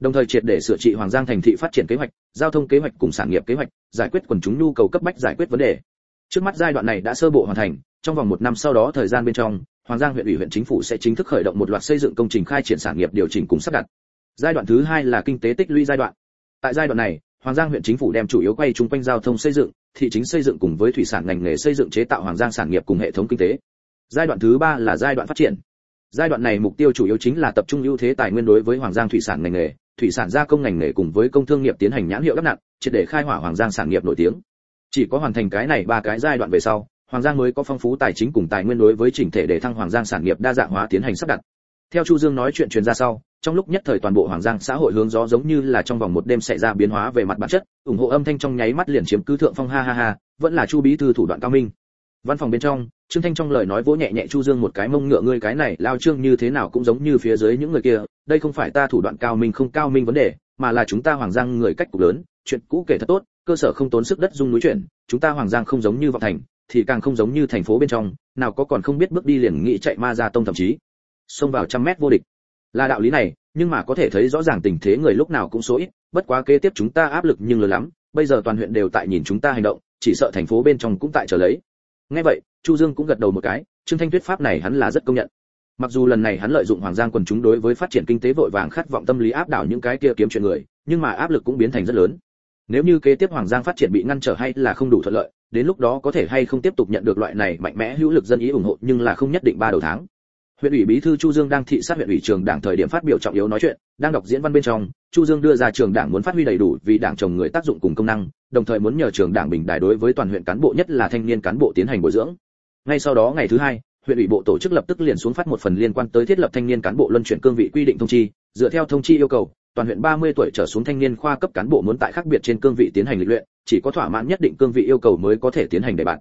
[SPEAKER 1] Đồng thời triệt để sửa trị hoàng giang thành thị phát triển kế hoạch, giao thông kế hoạch cùng sản nghiệp kế hoạch, giải quyết quần chúng nhu cầu cấp bách giải quyết vấn đề. Trước mắt giai đoạn này đã sơ bộ hoàn thành, trong vòng một năm sau đó thời gian bên trong, hoàng giang huyện ủy huyện chính phủ sẽ chính thức khởi động một loạt xây dựng công trình khai triển sản nghiệp điều chỉnh cùng sắp đặt. Giai đoạn thứ hai là kinh tế tích lũy giai đoạn. Tại giai đoạn này, hoàng giang huyện chính phủ đem chủ yếu quay chung quanh giao thông xây dựng, thị chính xây dựng cùng với thủy sản ngành nghề xây dựng chế tạo hoàng giang sản nghiệp cùng hệ thống kinh tế giai đoạn thứ ba là giai đoạn phát triển. Giai đoạn này mục tiêu chủ yếu chính là tập trung ưu thế tài nguyên đối với hoàng giang thủy sản ngành nghề, thủy sản gia công ngành nghề cùng với công thương nghiệp tiến hành nhãn hiệu đắp nặng, triệt để khai hỏa hoàng giang sản nghiệp nổi tiếng. Chỉ có hoàn thành cái này ba cái giai đoạn về sau, hoàng giang mới có phong phú tài chính cùng tài nguyên đối với chỉnh thể để thăng hoàng giang sản nghiệp đa dạng hóa tiến hành sắp đặt. Theo chu dương nói chuyện truyền ra sau, trong lúc nhất thời toàn bộ hoàng giang xã hội hướng gió giống như là trong vòng một đêm xảy ra biến hóa về mặt bản chất, ủng hộ âm thanh trong nháy mắt liền chiếm cứ thượng phong, ha ha ha, vẫn là chu bí thư thủ đoạn cao minh. Văn phòng bên trong trương thanh trong lời nói vỗ nhẹ nhẹ chu dương một cái, mông ngựa ngươi cái này, lao trương như thế nào cũng giống như phía dưới những người kia, đây không phải ta thủ đoạn cao minh không cao minh vấn đề, mà là chúng ta hoàng giang người cách cục lớn, chuyện cũ kể thật tốt, cơ sở không tốn sức đất dung núi chuyển chúng ta hoàng giang không giống như vọng thành, thì càng không giống như thành phố bên trong, nào có còn không biết bước đi liền nghĩ chạy ma ra tông thậm chí, xông vào trăm mét vô địch. Là đạo lý này, nhưng mà có thể thấy rõ ràng tình thế người lúc nào cũng số ít, bất quá kế tiếp chúng ta áp lực nhưng lớn lắm, bây giờ toàn huyện đều tại nhìn chúng ta hành động, chỉ sợ thành phố bên trong cũng tại chờ lấy nghe vậy, chu dương cũng gật đầu một cái, trương thanh Tuyết pháp này hắn là rất công nhận. Mặc dù lần này hắn lợi dụng hoàng giang quần chúng đối với phát triển kinh tế vội vàng khát vọng tâm lý áp đảo những cái kia kiếm chuyện người, nhưng mà áp lực cũng biến thành rất lớn. Nếu như kế tiếp hoàng giang phát triển bị ngăn trở hay là không đủ thuận lợi, đến lúc đó có thể hay không tiếp tục nhận được loại này mạnh mẽ hữu lực dân ý ủng hộ, nhưng là không nhất định ba đầu tháng. Huyện ủy bí thư chu dương đang thị sát huyện ủy trường đảng thời điểm phát biểu trọng yếu nói chuyện, đang đọc diễn văn bên trong, chu dương đưa ra trường đảng muốn phát huy đầy đủ vì đảng trồng người tác dụng cùng công năng đồng thời muốn nhờ trường đảng bình đài đối với toàn huyện cán bộ nhất là thanh niên cán bộ tiến hành bồi dưỡng. Ngay sau đó ngày thứ hai, huyện ủy bộ tổ chức lập tức liền xuống phát một phần liên quan tới thiết lập thanh niên cán bộ luân chuyển cương vị quy định thông chi. Dựa theo thông chi yêu cầu, toàn huyện 30 tuổi trở xuống thanh niên khoa cấp cán bộ muốn tại khác biệt trên cương vị tiến hành lịch luyện, chỉ có thỏa mãn nhất định cương vị yêu cầu mới có thể tiến hành đề bạt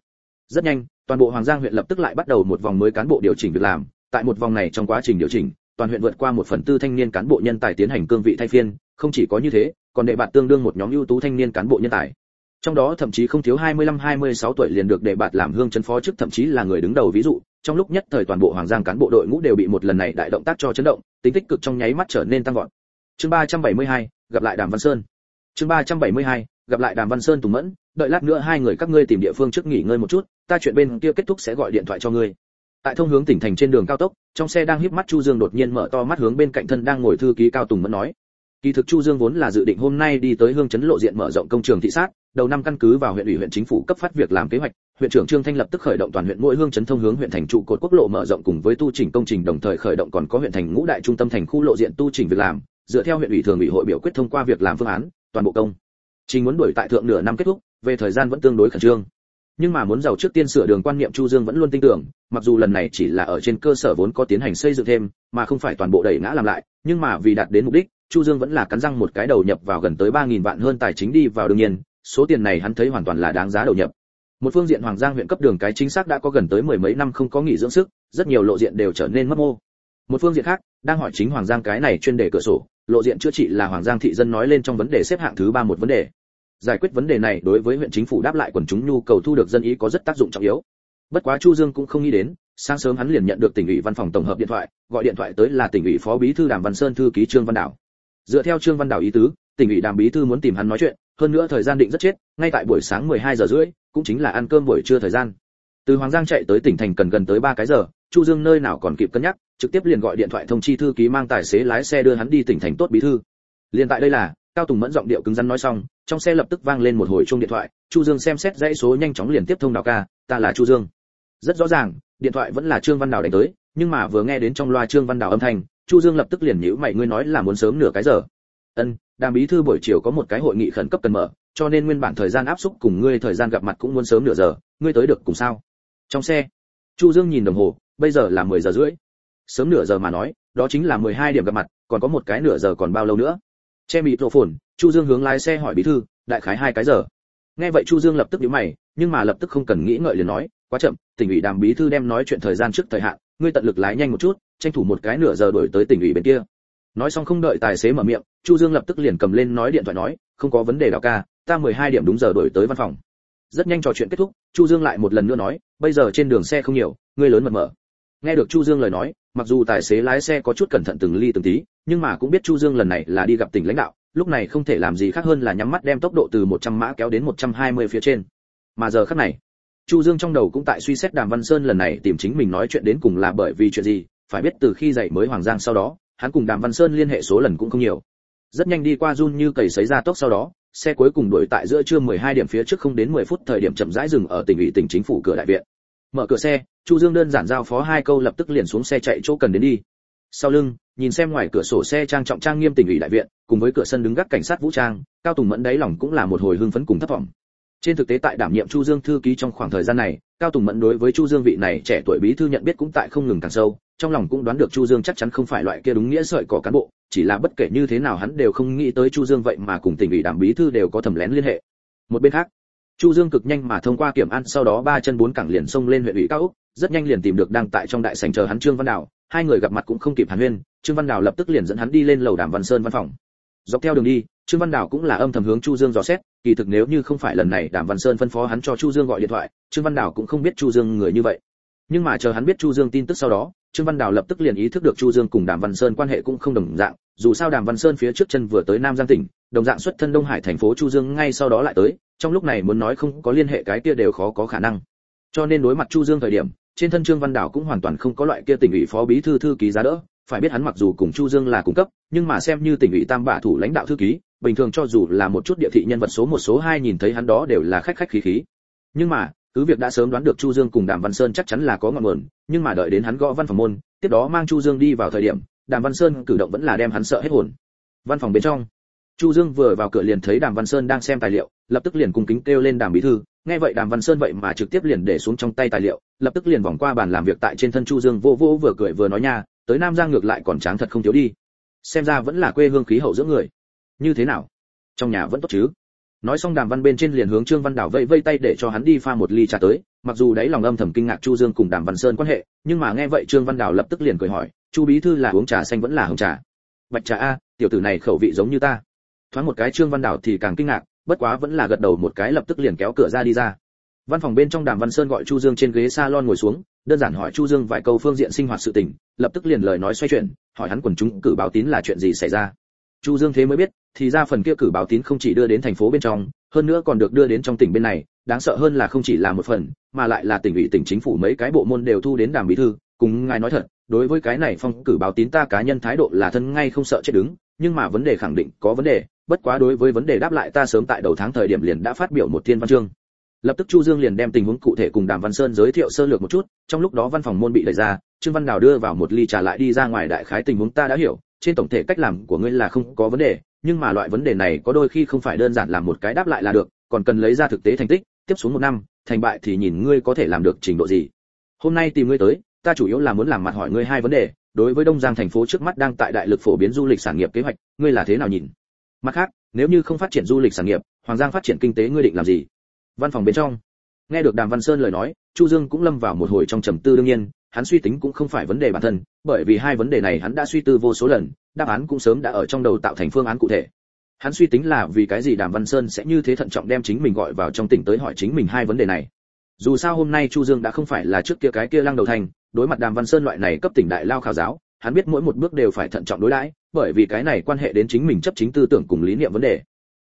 [SPEAKER 1] rất nhanh, toàn bộ hoàng giang huyện lập tức lại bắt đầu một vòng mới cán bộ điều chỉnh việc làm. Tại một vòng này trong quá trình điều chỉnh, toàn huyện vượt qua một phần tư thanh niên cán bộ nhân tài tiến hành cương vị thay phiên. Không chỉ có như thế còn đề bạt tương đương một nhóm ưu tú thanh niên cán bộ nhân tài. Trong đó thậm chí không thiếu 25-26 tuổi liền được đề bạt làm hương chấn phó chức thậm chí là người đứng đầu. Ví dụ trong lúc nhất thời toàn bộ hoàng giang cán bộ đội ngũ đều bị một lần này đại động tác cho chấn động tính tích cực trong nháy mắt trở nên tăng vọt. Chương 372, gặp lại đàm văn sơn. Chương 372, gặp lại đàm văn sơn tùng mẫn đợi lát nữa hai người các ngươi tìm địa phương trước nghỉ ngơi một chút ta chuyện bên kia kết thúc sẽ gọi điện thoại cho ngươi. Tại thông hướng tỉnh thành trên đường cao tốc trong xe đang híp mắt chu dương đột nhiên mở to mắt hướng bên cạnh thân đang ngồi thư ký cao tùng mẫn nói kỳ thực chu dương vốn là dự định hôm nay đi tới hương chấn lộ diện mở rộng công trường thị sát, đầu năm căn cứ vào huyện ủy, huyện chính phủ cấp phát việc làm kế hoạch, huyện trưởng trương thanh lập tức khởi động toàn huyện mỗi hương chấn thông hướng huyện thành trụ cột quốc lộ mở rộng cùng với tu chỉnh công trình, đồng thời khởi động còn có huyện thành ngũ đại trung tâm thành khu lộ diện tu chỉnh việc làm, dựa theo huyện ủy thường ủy hội biểu quyết thông qua việc làm phương án, toàn bộ công. Trình muốn đuổi tại thượng nửa năm kết thúc, về thời gian vẫn tương đối khẩn trương. Nhưng mà muốn giàu trước tiên sửa đường quan niệm chu dương vẫn luôn tin tưởng, mặc dù lần này chỉ là ở trên cơ sở vốn có tiến hành xây dựng thêm, mà không phải toàn bộ đẩy ngã làm lại, nhưng mà vì đạt đến mục đích chu dương vẫn là cắn răng một cái đầu nhập vào gần tới 3.000 vạn hơn tài chính đi vào đương nhiên, số tiền này hắn thấy hoàn toàn là đáng giá đầu nhập. Một phương diện hoàng giang huyện cấp đường cái chính xác đã có gần tới mười mấy năm không có nghỉ dưỡng sức, rất nhiều lộ diện đều trở nên mất mô. Một phương diện khác, đang hỏi chính hoàng giang cái này chuyên đề cửa sổ, lộ diện chữa trị là hoàng giang thị dân nói lên trong vấn đề xếp hạng thứ ba một vấn đề. Giải quyết vấn đề này đối với huyện chính phủ đáp lại quần chúng nhu cầu thu được dân ý có rất tác dụng trọng yếu. Bất quá chu dương cũng không nghĩ đến, sáng sớm hắn liền nhận được tỉnh ủy văn phòng tổng hợp điện thoại, gọi điện thoại tới là tỉnh ủy phó bí thư đàm văn sơn thư ký trương văn đảo dựa theo trương văn đảo ý tứ, tỉnh ủy đàm bí thư muốn tìm hắn nói chuyện, hơn nữa thời gian định rất chết, ngay tại buổi sáng 12 giờ rưỡi, cũng chính là ăn cơm buổi trưa thời gian. Từ hoàng giang chạy tới tỉnh thành cần gần tới ba cái giờ, chu dương nơi nào còn kịp cân nhắc, trực tiếp liền gọi điện thoại thông chi thư ký mang tài xế lái xe đưa hắn đi tỉnh thành tốt bí thư. Liền tại đây là, cao tùng mẫn giọng điệu cứng rắn nói xong, trong xe lập tức vang lên một hồi chuông điện thoại, chu dương xem xét dãy số nhanh chóng liền tiếp thông đào ca, ta là chu dương. Rất rõ ràng, điện thoại vẫn là trương văn đào đánh tới, nhưng mà vừa nghe đến trong loa trương văn đào âm thanh chu dương lập tức liền nhíu mày, ngươi nói là muốn sớm nửa cái giờ. Ân, đàm bí thư buổi chiều có một cái hội nghị khẩn cấp cần mở, cho nên nguyên bản thời gian áp xúc cùng ngươi thời gian gặp mặt cũng muốn sớm nửa giờ, ngươi tới được cùng sao? Trong xe, chu dương nhìn đồng hồ, bây giờ là 10 giờ rưỡi. Sớm nửa giờ mà nói, đó chính là 12 điểm gặp mặt, còn có một cái nửa giờ còn bao lâu nữa? Che mịt rộ phồn, chu dương hướng lái xe hỏi bí thư, đại khái hai cái giờ. Nghe vậy chu dương lập tức nhíu mày, nhưng mà lập tức không cần nghĩ ngợi liền nói, quá chậm, tỉnh ủy đàm bí thư đem nói chuyện thời gian trước thời hạn, ngươi tận lực lái nhanh một chút tranh thủ một cái nửa giờ đổi tới tỉnh ủy bên kia. Nói xong không đợi tài xế mở miệng, chu dương lập tức liền cầm lên nói điện thoại nói, không có vấn đề đạo ca, ta 12 điểm đúng giờ đổi tới văn phòng. Rất nhanh trò chuyện kết thúc, chu dương lại một lần nữa nói, bây giờ trên đường xe không nhiều ngươi lớn mật mở nghe được chu dương lời nói, mặc dù tài xế lái xe có chút cẩn thận từng ly từng tí, nhưng mà cũng biết chu dương lần này là đi gặp tỉnh lãnh đạo, lúc này không thể làm gì khác hơn là nhắm mắt đem tốc độ từ 100 mã kéo đến 120 phía trên. Mà giờ khắc này, chu dương trong đầu cũng tại suy xét đàm văn sơn lần này tìm chính mình nói chuyện đến cùng là bởi vì chuyện gì phải biết từ khi dậy mới hoàng giang sau đó, hắn cùng đàm văn sơn liên hệ số lần cũng không nhiều. Rất nhanh đi qua run như cầy sấy ra tốc sau đó, xe cuối cùng đuổi tại giữa trưa 12 điểm phía trước không đến 10 phút thời điểm chậm rãi dừng ở tỉnh ủy tỉnh chính phủ cửa đại viện. Mở cửa xe, chu dương đơn giản giao phó hai câu lập tức liền xuống xe chạy chỗ cần đến đi. Sau lưng, nhìn xem ngoài cửa sổ xe trang trọng trang nghiêm tỉnh ủy đại viện, cùng với cửa sân đứng gác cảnh sát vũ trang, cao tùng mẫn đáy lòng cũng là một hồi hưng phấn cùng thất vọng. Trên thực tế tại đảm nhiệm chu dương thư ký trong khoảng thời gian này, cao tùng mẫn đối với chu dương vị này trẻ tuổi bí thư nhận biết cũng tại không ngừng càng sâu trong lòng cũng đoán được chu dương chắc chắn không phải loại kia đúng nghĩa sợi cỏ cán bộ, chỉ là bất kể như thế nào hắn đều không nghĩ tới chu dương vậy mà cùng tỉnh ủy đảng bí thư đều có thầm lén liên hệ. Một bên khác, chu dương cực nhanh mà thông qua kiểm an, sau đó ba chân bốn cẳng liền xông lên huyện ủy cao úc rất nhanh liền tìm được đang tại trong đại sảnh chờ hắn trương văn đào, hai người gặp mặt cũng không kịp hàn huyên, trương văn đào lập tức liền dẫn hắn đi lên lầu đàm văn sơn văn phòng. Dọc theo đường đi, trương văn đào cũng là âm thầm hướng chu dương dò xét, kỳ thực nếu như không phải lần này đàm văn sơn phân phó hắn cho chu dương gọi điện thoại, trương văn đào cũng không biết chu dương người như vậy nhưng mà chờ hắn biết chu dương tin tức sau đó, trương văn đào lập tức liền ý thức được chu dương cùng đàm văn sơn quan hệ cũng không đồng dạng. Dù sao đàm văn sơn phía trước chân vừa tới nam giang tỉnh, đồng dạng xuất thân đông hải thành phố chu dương ngay sau đó lại tới, trong lúc này muốn nói không có liên hệ cái kia đều khó có khả năng. Cho nên đối mặt chu dương thời điểm, trên thân trương văn đào cũng hoàn toàn không có loại kia tỉnh ủy phó bí thư thư ký giá đỡ. Phải biết hắn mặc dù cùng chu dương là cung cấp, nhưng mà xem như tỉnh ủy tam bả thủ lãnh đạo thư ký, bình thường cho dù là một chút địa thị nhân vật số một số hai nhìn thấy hắn đó đều là khách khách khí khí. Nhưng mà cứ việc đã sớm đoán được chu dương cùng đàm văn sơn chắc chắn là có ngọn nguồn, nhưng mà đợi đến hắn gõ văn phòng môn, tiếp đó mang chu dương đi vào thời điểm, đàm văn sơn cử động vẫn là đem hắn sợ hết hồn. Văn phòng bên trong, chu dương vừa vào cửa liền thấy đàm văn sơn đang xem tài liệu, lập tức liền cung kính kêu lên đàm bí thư. Nghe vậy đàm văn sơn vậy mà trực tiếp liền để xuống trong tay tài liệu, lập tức liền vòng qua bàn làm việc tại trên thân chu dương vô vô vừa cười vừa nói nha, tới nam giang ngược lại còn tráng thật không thiếu đi. Xem ra vẫn là quê hương khí hậu giữa người. Như thế nào? Trong nhà vẫn tốt chứ? Nói xong đàm văn bên trên liền hướng trương văn đảo vây vây tay để cho hắn đi pha một ly trà tới. Mặc dù đấy lòng âm thầm kinh ngạc chu dương cùng đàm văn sơn quan hệ, nhưng mà nghe vậy trương văn đảo lập tức liền cười hỏi, chu bí thư là uống trà xanh vẫn là hồng trà? Bạch trà a, tiểu tử này khẩu vị giống như ta. Thoáng một cái trương văn đảo thì càng kinh ngạc, bất quá vẫn là gật đầu một cái lập tức liền kéo cửa ra đi ra. Văn phòng bên trong đàm văn sơn gọi chu dương trên ghế salon ngồi xuống, đơn giản hỏi chu dương vài câu phương diện sinh hoạt sự tình, lập tức liền lời nói xoay chuyển, hỏi hắn quần chúng cử báo tín là chuyện gì xảy ra. Chu dương thế mới biết thì ra phần kia cử báo tín không chỉ đưa đến thành phố bên trong, hơn nữa còn được đưa đến trong tỉnh bên này, đáng sợ hơn là không chỉ là một phần, mà lại là tỉnh ủy, tỉnh chính phủ mấy cái bộ môn đều thu đến đàm bí thư. Cùng ngài nói thật, đối với cái này phong cử báo tín ta cá nhân thái độ là thân ngay không sợ chết đứng, nhưng mà vấn đề khẳng định có vấn đề, bất quá đối với vấn đề đáp lại ta sớm tại đầu tháng thời điểm liền đã phát biểu một thiên văn chương. Lập tức chu dương liền đem tình huống cụ thể cùng đàm văn sơn giới thiệu sơ lược một chút, trong lúc đó văn phòng môn bị đẩy ra, trương văn đào đưa vào một ly trà lại đi ra ngoài đại khái tình huống ta đã hiểu, trên tổng thể cách làm của ngươi là không có vấn đề nhưng mà loại vấn đề này có đôi khi không phải đơn giản làm một cái đáp lại là được, còn cần lấy ra thực tế thành tích, tiếp xuống một năm, thành bại thì nhìn ngươi có thể làm được trình độ gì. Hôm nay tìm ngươi tới, ta chủ yếu là muốn làm mặt hỏi ngươi hai vấn đề, đối với đông giang thành phố trước mắt đang tại đại lực phổ biến du lịch sản nghiệp kế hoạch, ngươi là thế nào nhìn? Mặt khác, nếu như không phát triển du lịch sản nghiệp, hoàng giang phát triển kinh tế ngươi định làm gì? Văn phòng bên trong nghe được đàm văn sơn lời nói, chu dương cũng lâm vào một hồi trong trầm tư đương nhiên, hắn suy tính cũng không phải vấn đề bản thân, bởi vì hai vấn đề này hắn đã suy tư vô số lần, đáp án cũng sớm đã ở trong đầu tạo thành phương án cụ thể. Hắn suy tính là vì cái gì đàm văn sơn sẽ như thế thận trọng đem chính mình gọi vào trong tỉnh tới hỏi chính mình hai vấn đề này. Dù sao hôm nay chu dương đã không phải là trước kia cái kia lăng đầu thành, đối mặt đàm văn sơn loại này cấp tỉnh đại lao khảo giáo, hắn biết mỗi một bước đều phải thận trọng đối đãi, bởi vì cái này quan hệ đến chính mình chấp chính tư tưởng cùng lý niệm vấn đề.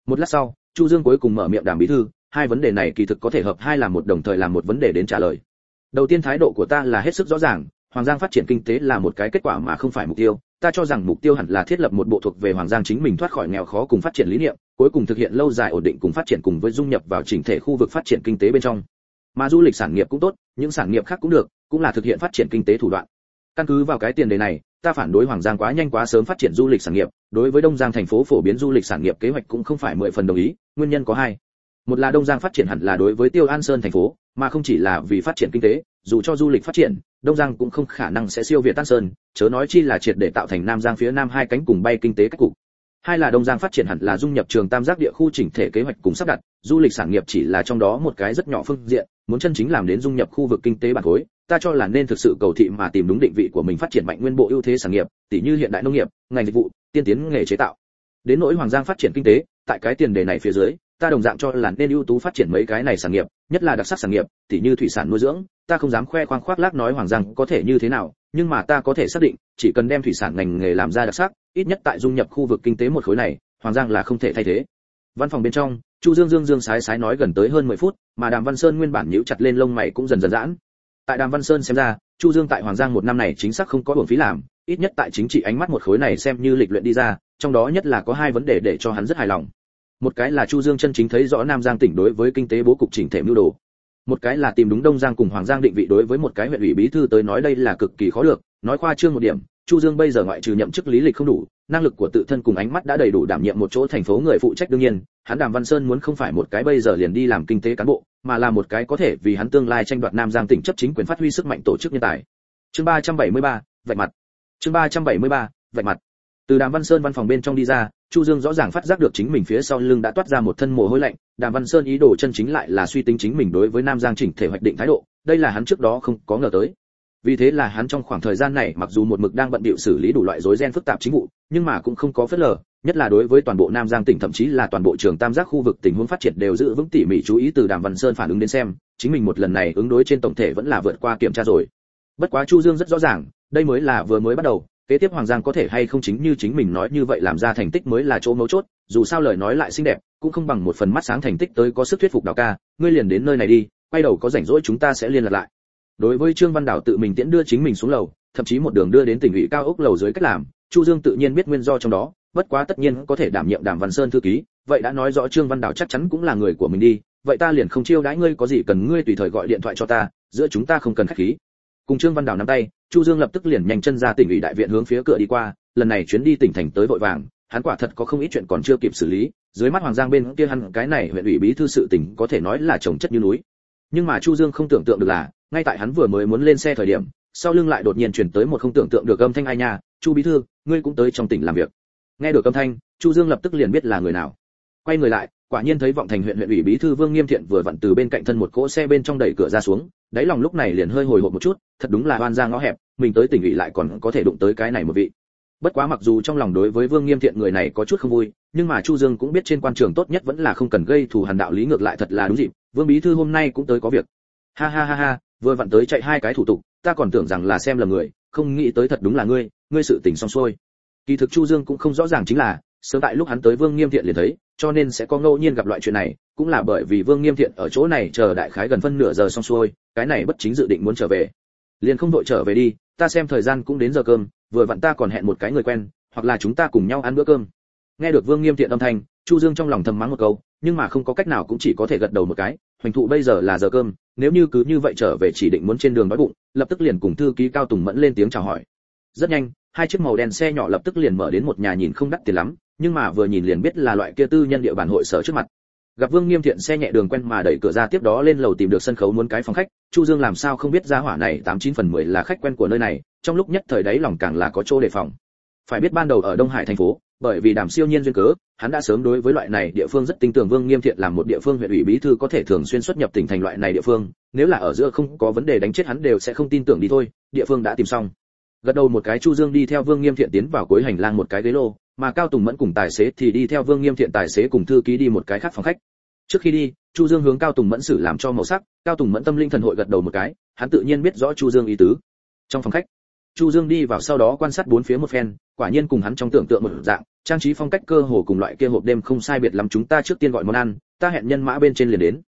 [SPEAKER 1] Một lát sau, chu dương cuối cùng mở miệng đàm bí thư hai vấn đề này kỳ thực có thể hợp hai làm một đồng thời làm một vấn đề đến trả lời. Đầu tiên thái độ của ta là hết sức rõ ràng, hoàng giang phát triển kinh tế là một cái kết quả mà không phải mục tiêu. Ta cho rằng mục tiêu hẳn là thiết lập một bộ thuộc về hoàng giang chính mình thoát khỏi nghèo khó cùng phát triển lý niệm, cuối cùng thực hiện lâu dài ổn định cùng phát triển cùng với dung nhập vào chỉnh thể khu vực phát triển kinh tế bên trong. Mà du lịch sản nghiệp cũng tốt, những sản nghiệp khác cũng được, cũng là thực hiện phát triển kinh tế thủ đoạn. Căn cứ vào cái tiền đề này, ta phản đối hoàng giang quá nhanh quá sớm phát triển du lịch sản nghiệp. Đối với đông giang thành phố phổ biến du lịch sản nghiệp kế hoạch cũng không phải mười phần đồng ý, nguyên nhân có hai một là đông giang phát triển hẳn là đối với tiêu an sơn thành phố, mà không chỉ là vì phát triển kinh tế, dù cho du lịch phát triển, đông giang cũng không khả năng sẽ siêu việt an sơn, chớ nói chi là triệt để tạo thành nam giang phía nam hai cánh cùng bay kinh tế cách cục. Hai là đông giang phát triển hẳn là dung nhập trường tam giác địa khu chỉnh thể kế hoạch cùng sắp đặt, du lịch sản nghiệp chỉ là trong đó một cái rất nhỏ phương diện, muốn chân chính làm đến dung nhập khu vực kinh tế bản khối, ta cho là nên thực sự cầu thị mà tìm đúng định vị của mình phát triển mạnh nguyên bộ ưu thế sản nghiệp tỷ như hiện đại nông nghiệp, ngành dịch vụ, tiên tiến nghề chế tạo. Đến nỗi hoàng giang phát triển kinh tế, tại cái tiền đề này phía dưới ta đồng dạng cho là nên ưu tú phát triển mấy cái này sản nghiệp, nhất là đặc sắc sản nghiệp, tỉ như thủy sản nuôi dưỡng, ta không dám khoe khoang khoác lác nói hoàng giang có thể như thế nào, nhưng mà ta có thể xác định, chỉ cần đem thủy sản ngành nghề làm ra đặc sắc, ít nhất tại dung nhập khu vực kinh tế một khối này hoàng giang là không thể thay thế. Văn phòng bên trong, chu dương dương dương sái sái nói gần tới hơn 10 phút, mà đàm văn sơn nguyên bản nhíu chặt lên lông mày cũng dần dần giãn. Tại đàm văn sơn xem ra, chu dương tại hoàng giang một năm này chính xác không có uổng phí làm, ít nhất tại chính trị ánh mắt một khối này xem như lịch luyện đi ra, trong đó nhất là có hai vấn đề để cho hắn rất hài lòng một cái là chu dương chân chính thấy rõ nam giang tỉnh đối với kinh tế bố cục chỉnh thể mưu đồ. Một cái là tìm đúng đông giang cùng hoàng giang định vị đối với một cái huyện ủy bí thư tới nói đây là cực kỳ khó được. Nói khoa trương một điểm chu dương bây giờ ngoại trừ nhậm chức lý lịch không đủ năng lực của tự thân cùng ánh mắt đã đầy đủ đảm nhiệm một chỗ thành phố người phụ trách đương nhiên. Hắn đàm văn sơn muốn không phải một cái bây giờ liền đi làm kinh tế cán bộ mà là một cái có thể vì hắn tương lai tranh đoạt nam giang tỉnh chấp chính quyền phát huy sức mạnh tổ chức nhân tài. Chương 373, vạch mặt. Chương 373, vạch mặt từ đàm văn sơn văn phòng bên trong đi ra, chu dương rõ ràng phát giác được chính mình phía sau lưng đã toát ra một thân mồ hôi lạnh. Đàm văn sơn ý đồ chân chính lại là suy tính chính mình đối với nam giang chỉnh thể hoạch định thái độ, đây là hắn trước đó không có ngờ tới. Vì thế là hắn trong khoảng thời gian này, mặc dù một mực đang bận bịu xử lý đủ loại rối ren phức tạp chính vụ, nhưng mà cũng không có phớt lờ, nhất là đối với toàn bộ nam giang tỉnh, thậm chí là toàn bộ trường tam giác khu vực tình huống phát triển đều giữ vững tỉ mỉ chú ý từ đàm văn sơn phản ứng đến xem, chính mình một lần này ứng đối trên tổng thể vẫn là vượt qua kiểm tra rồi. Bất quá chu dương rất rõ ràng, đây mới là vừa mới bắt đầu kế tiếp hoàng giang có thể hay không chính như chính mình nói như vậy làm ra thành tích mới là chỗ mấu chốt, dù sao lời nói lại xinh đẹp, cũng không bằng một phần mắt sáng thành tích tới có sức thuyết phục đào ca, ngươi liền đến nơi này đi, quay đầu có rảnh rỗi chúng ta sẽ liên lạc lại. Đối với trương văn đảo tự mình tiễn đưa chính mình xuống lầu, thậm chí một đường đưa đến tỉnh ủy cao ốc lầu dưới cách làm, chu dương tự nhiên biết nguyên do trong đó, bất quá tất nhiên có thể đảm nhiệm đàm văn sơn thư ký, vậy đã nói rõ trương văn đảo chắc chắn cũng là người của mình đi, vậy ta liền không chiêu đãi ngươi, có gì cần ngươi tùy thời gọi điện thoại cho ta, giữa chúng ta không cần khách khí. Cùng trương văn đảo nắm tay chu dương lập tức liền nhanh chân ra tỉnh ủy đại viện hướng phía cửa đi qua, lần này chuyến đi tỉnh thành tới vội vàng, hắn quả thật có không ít chuyện còn chưa kịp xử lý, dưới mắt hoàng giang bên kia hắn cái này huyện ủy bí thư sự tỉnh có thể nói là trồng chất như núi. Nhưng mà chu dương không tưởng tượng được là, ngay tại hắn vừa mới muốn lên xe thời điểm, sau lưng lại đột nhiên truyền tới một không tưởng tượng được âm thanh ai nha, chu bí thư, ngươi cũng tới trong tỉnh làm việc. Nghe được âm thanh, chu dương lập tức liền biết là người nào quay người lại, quả nhiên thấy vọng thành huyện huyện ủy bí thư vương nghiêm thiện vừa vặn từ bên cạnh thân một cỗ xe bên trong đẩy cửa ra xuống, đáy lòng lúc này liền hơi hồi hộp một chút, thật đúng là oan ra ngõ hẹp, mình tới tỉnh ủy lại còn có thể đụng tới cái này một vị. Bất quá mặc dù trong lòng đối với vương nghiêm thiện người này có chút không vui, nhưng mà chu dương cũng biết trên quan trường tốt nhất vẫn là không cần gây thù hằn đạo lý ngược lại thật là đúng dịp, vương bí thư hôm nay cũng tới có việc. Ha ha ha ha, vừa vặn tới chạy hai cái thủ tục, ta còn tưởng rằng là xem là người, không nghĩ tới thật đúng là ngươi ngươi sự tình xong xuôi. Kỳ thực chu dương cũng không rõ ràng chính là, sớm tại lúc hắn tới vương nghiêm thiện liền thấy cho nên sẽ có ngẫu nhiên gặp loại chuyện này, cũng là bởi vì vương nghiêm thiện ở chỗ này chờ đại khái gần phân nửa giờ xong xuôi, cái này bất chính dự định muốn trở về. Liền không đội trở về đi, ta xem thời gian cũng đến giờ cơm, vừa vặn ta còn hẹn một cái người quen, hoặc là chúng ta cùng nhau ăn bữa cơm. Nghe được vương nghiêm thiện âm thanh, chu dương trong lòng thầm mắng một câu, nhưng mà không có cách nào cũng chỉ có thể gật đầu một cái, hoành thụ bây giờ là giờ cơm, nếu như cứ như vậy trở về chỉ định muốn trên đường đói bụng, lập tức liền cùng thư ký cao tùng mẫn lên tiếng chào hỏi. Rất nhanh, hai chiếc màu đen xe nhỏ lập tức liền mở đến một nhà nhìn không đắt tiền lắm nhưng mà vừa nhìn liền biết là loại kia tư nhân địa bàn hội sở trước mặt. Gặp vương nghiêm thiện xe nhẹ đường quen mà đẩy cửa ra tiếp đó lên lầu tìm được sân khấu muốn cái phòng khách, chu dương làm sao không biết gia hỏa này tám chín phần mười là khách quen của nơi này, trong lúc nhất thời đấy lòng càng là có chỗ đề phòng. Phải biết ban đầu ở đông hải thành phố, bởi vì đàm siêu nhiên duyên cớ, hắn đã sớm đối với loại này địa phương rất tin tưởng vương nghiêm thiện làm một địa phương huyện ủy bí thư có thể thường xuyên xuất nhập tỉnh thành loại này địa phương, nếu là ở giữa không có vấn đề đánh chết hắn đều sẽ không tin tưởng đi thôi, địa phương đã tìm xong. Gật đầu một cái chu dương đi theo vương nghiêm thiện tiến vào cuối hành lang một cái ghế lô mà cao tùng mẫn cùng tài xế thì đi theo vương nghiêm thiện tài xế cùng thư ký đi một cái khác phòng khách. Trước khi đi, chu dương hướng cao tùng mẫn xử làm cho màu sắc. Cao tùng mẫn tâm linh thần hội gật đầu một cái, hắn tự nhiên biết rõ chu dương ý tứ. Trong phòng khách, chu dương đi vào sau đó quan sát bốn phía một phen, quả nhiên cùng hắn trong tưởng tượng một dạng, trang trí phong cách cơ hồ cùng loại kia hộp đêm không sai biệt lắm chúng ta trước tiên gọi món ăn, ta hẹn nhân mã bên trên liền đến.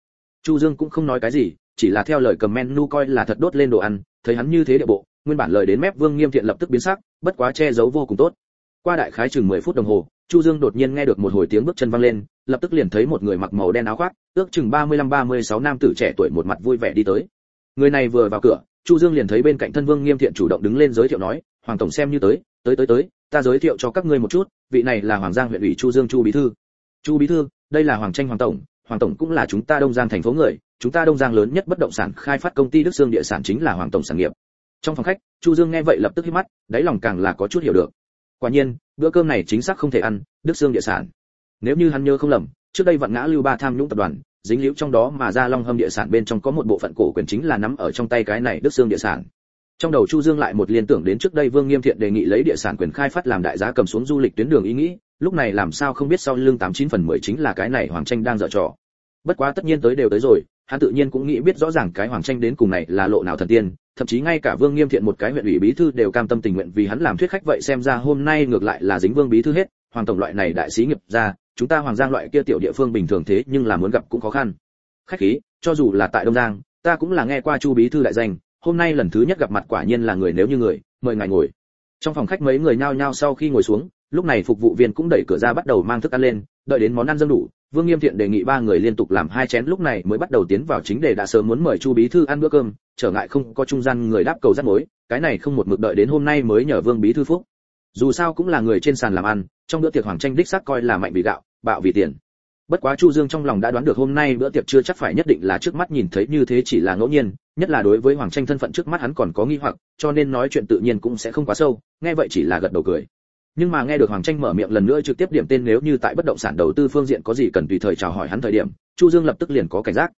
[SPEAKER 1] Chu dương cũng không nói cái gì, chỉ là theo lời cầm menu coi là thật đốt lên đồ ăn, thấy hắn như thế địa bộ, nguyên bản lời đến mép vương nghiêm thiện lập tức biến sắc, bất quá che giấu vô cùng tốt qua đại khái chừng 10 phút đồng hồ, chu dương đột nhiên nghe được một hồi tiếng bước chân vang lên, lập tức liền thấy một người mặc màu đen áo khoác, ước chừng 35-36 nam tử trẻ tuổi một mặt vui vẻ đi tới. Người này vừa vào cửa, chu dương liền thấy bên cạnh thân vương nghiêm thiện chủ động đứng lên giới thiệu nói, hoàng tổng xem như tới tới tới tới, ta giới thiệu cho các ngươi một chút, vị này là hoàng giang huyện ủy chu dương chu bí thư. Chu bí thư, đây là hoàng tranh hoàng tổng hoàng tổng cũng là chúng ta đông giang thành phố người, chúng ta đông giang lớn nhất bất động sản khai phát công ty đức sương địa sản chính là hoàng tổng sản nghiệp. Trong phòng khách, chu dương nghe vậy lập tức hít mắt, đáy lòng càng là có chút hiểu được quả nhiên, bữa cơm này chính xác không thể ăn đức xương địa sản. Nếu như hắn nhớ không lầm, trước đây vạn ngã lưu ba tham nhũng tập đoàn, dính liễu trong đó mà ra long hâm địa sản bên trong có một bộ phận cổ quyền chính là nắm ở trong tay cái này đức xương địa sản. Trong đầu chu dương lại một liên tưởng đến trước đây vương nghiêm thiện đề nghị lấy địa sản quyền khai phát làm đại giá cầm xuống du lịch tuyến đường ý nghĩ, lúc này làm sao không biết sau lưng tám chín phần mười chính là cái này hoàng tranh đang dở trò. Bất quá tất nhiên tới đều tới rồi, hắn tự nhiên cũng nghĩ biết rõ ràng cái hoàng tranh đến cùng này là lộ nào thần tiên thậm chí ngay cả vương nghiêm thiện một cái huyện ủy bí thư đều cam tâm tình nguyện vì hắn làm thuyết khách vậy xem ra hôm nay ngược lại là dính vương bí thư hết, hoàng tổng loại này đại sĩ nghiệp ra, chúng ta hoàng giang loại kia tiểu địa phương bình thường thế nhưng là muốn gặp cũng khó khăn. Khách khí, cho dù là tại đông giang, ta cũng là nghe qua chu bí thư đại danh, hôm nay lần thứ nhất gặp mặt quả nhiên là người nếu như người, mời ngài ngồi. Trong phòng khách mấy người nhao nhao sau khi ngồi xuống, lúc này phục vụ viên cũng đẩy cửa ra bắt đầu mang thức ăn lên, đợi đến món ăn dâng đủ vương nghiêm thiện đề nghị ba người liên tục làm hai chén, lúc này mới bắt đầu tiến vào chính đề đã sớm muốn mời chu bí thư ăn bữa cơm, trở ngại không có trung gian người đáp cầu rắc mối, cái này không một mực đợi đến hôm nay mới nhờ vương bí thư phúc. Dù sao cũng là người trên sàn làm ăn, trong bữa tiệc hoàng tranh đích xác coi là mạnh vì gạo, bạo vì tiền. Bất quá chu dương trong lòng đã đoán được hôm nay bữa tiệc chưa chắc phải nhất định là trước mắt nhìn thấy như thế chỉ là ngẫu nhiên, nhất là đối với hoàng tranh thân phận trước mắt hắn còn có nghi hoặc, cho nên nói chuyện tự nhiên cũng sẽ không quá sâu, nghe vậy chỉ là gật đầu cười nhưng mà nghe được hoàng tranh mở miệng lần nữa trực tiếp điểm tên nếu như tại bất động sản đầu tư phương diện có gì cần tùy thời chào hỏi hắn thời điểm, chu dương lập tức liền có cảnh giác.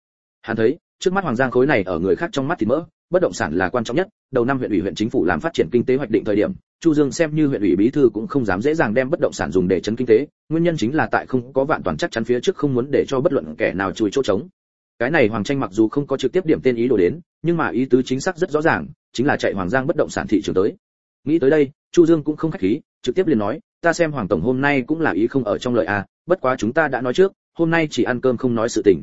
[SPEAKER 1] Hắn thấy, trước mắt hoàng giang khối này ở người khác trong mắt thì mỡ, bất động sản là quan trọng nhất, đầu năm huyện ủy huyện chính phủ làm phát triển kinh tế hoạch định thời điểm, chu dương xem như huyện ủy bí thư cũng không dám dễ dàng đem bất động sản dùng để chấn kinh tế, nguyên nhân chính là tại không có vạn toàn chắc chắn phía trước không muốn để cho bất luận kẻ nào chui chỗ trống. Cái này hoàng tranh mặc dù không có trực tiếp điểm tên ý đồ đến, nhưng mà ý tứ chính xác rất rõ ràng, chính là chạy hoàng giang bất động sản thị trường tới nghĩ tới đây, chu dương cũng không khách khí, trực tiếp liền nói, ta xem hoàng tổng hôm nay cũng là ý không ở trong lời a bất quá chúng ta đã nói trước, hôm nay chỉ ăn cơm không nói sự tình.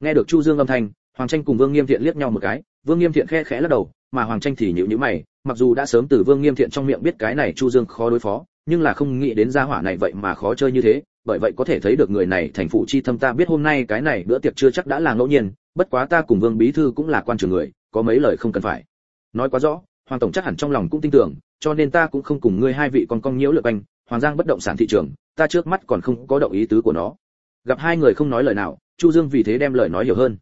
[SPEAKER 1] Nghe được chu dương âm thanh, hoàng tranh cùng vương nghiêm thiện liếc nhau một cái, vương nghiêm thiện khe khẽ lắc đầu, mà hoàng tranh thì nhíu nhíu mày, mặc dù đã sớm từ vương nghiêm thiện trong miệng biết cái này chu dương khó đối phó, nhưng là không nghĩ đến gia hỏa này vậy mà khó chơi như thế, bởi vậy có thể thấy được người này thành phụ chi thâm ta biết hôm nay cái này bữa tiệc chưa chắc đã là ngẫu nhiên, bất quá ta cùng vương bí thư cũng là quan trường người, có mấy lời không cần phải. Nói quá rõ, hoàng tổng chắc hẳn trong lòng cũng tin tưởng cho nên ta cũng không cùng ngươi hai vị con cong nhiễu lượt anh hoàng giang bất động sản thị trường, ta trước mắt còn không có động ý tứ của nó. Gặp hai người không nói lời nào, chu dương vì thế đem lời nói hiểu hơn.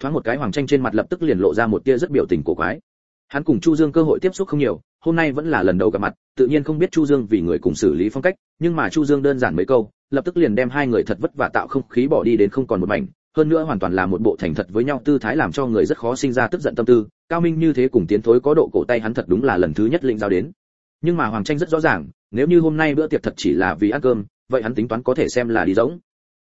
[SPEAKER 1] Thoáng một cái hoàng tranh trên mặt lập tức liền lộ ra một tia rất biểu tình cổ quái. Hắn cùng chu dương cơ hội tiếp xúc không nhiều, hôm nay vẫn là lần đầu gặp mặt, tự nhiên không biết chu dương vì người cùng xử lý phong cách, nhưng mà chu dương đơn giản mấy câu, lập tức liền đem hai người thật vất vả tạo không khí bỏ đi đến không còn một mảnh hơn nữa hoàn toàn là một bộ thành thật với nhau, tư thái làm cho người rất khó sinh ra tức giận tâm tư. Cao minh như thế cùng tiến thối có độ cổ tay hắn thật đúng là lần thứ nhất lĩnh giao đến. Nhưng mà hoàng tranh rất rõ ràng, nếu như hôm nay bữa tiệc thật chỉ là vì ăn cơm, vậy hắn tính toán có thể xem là đi giống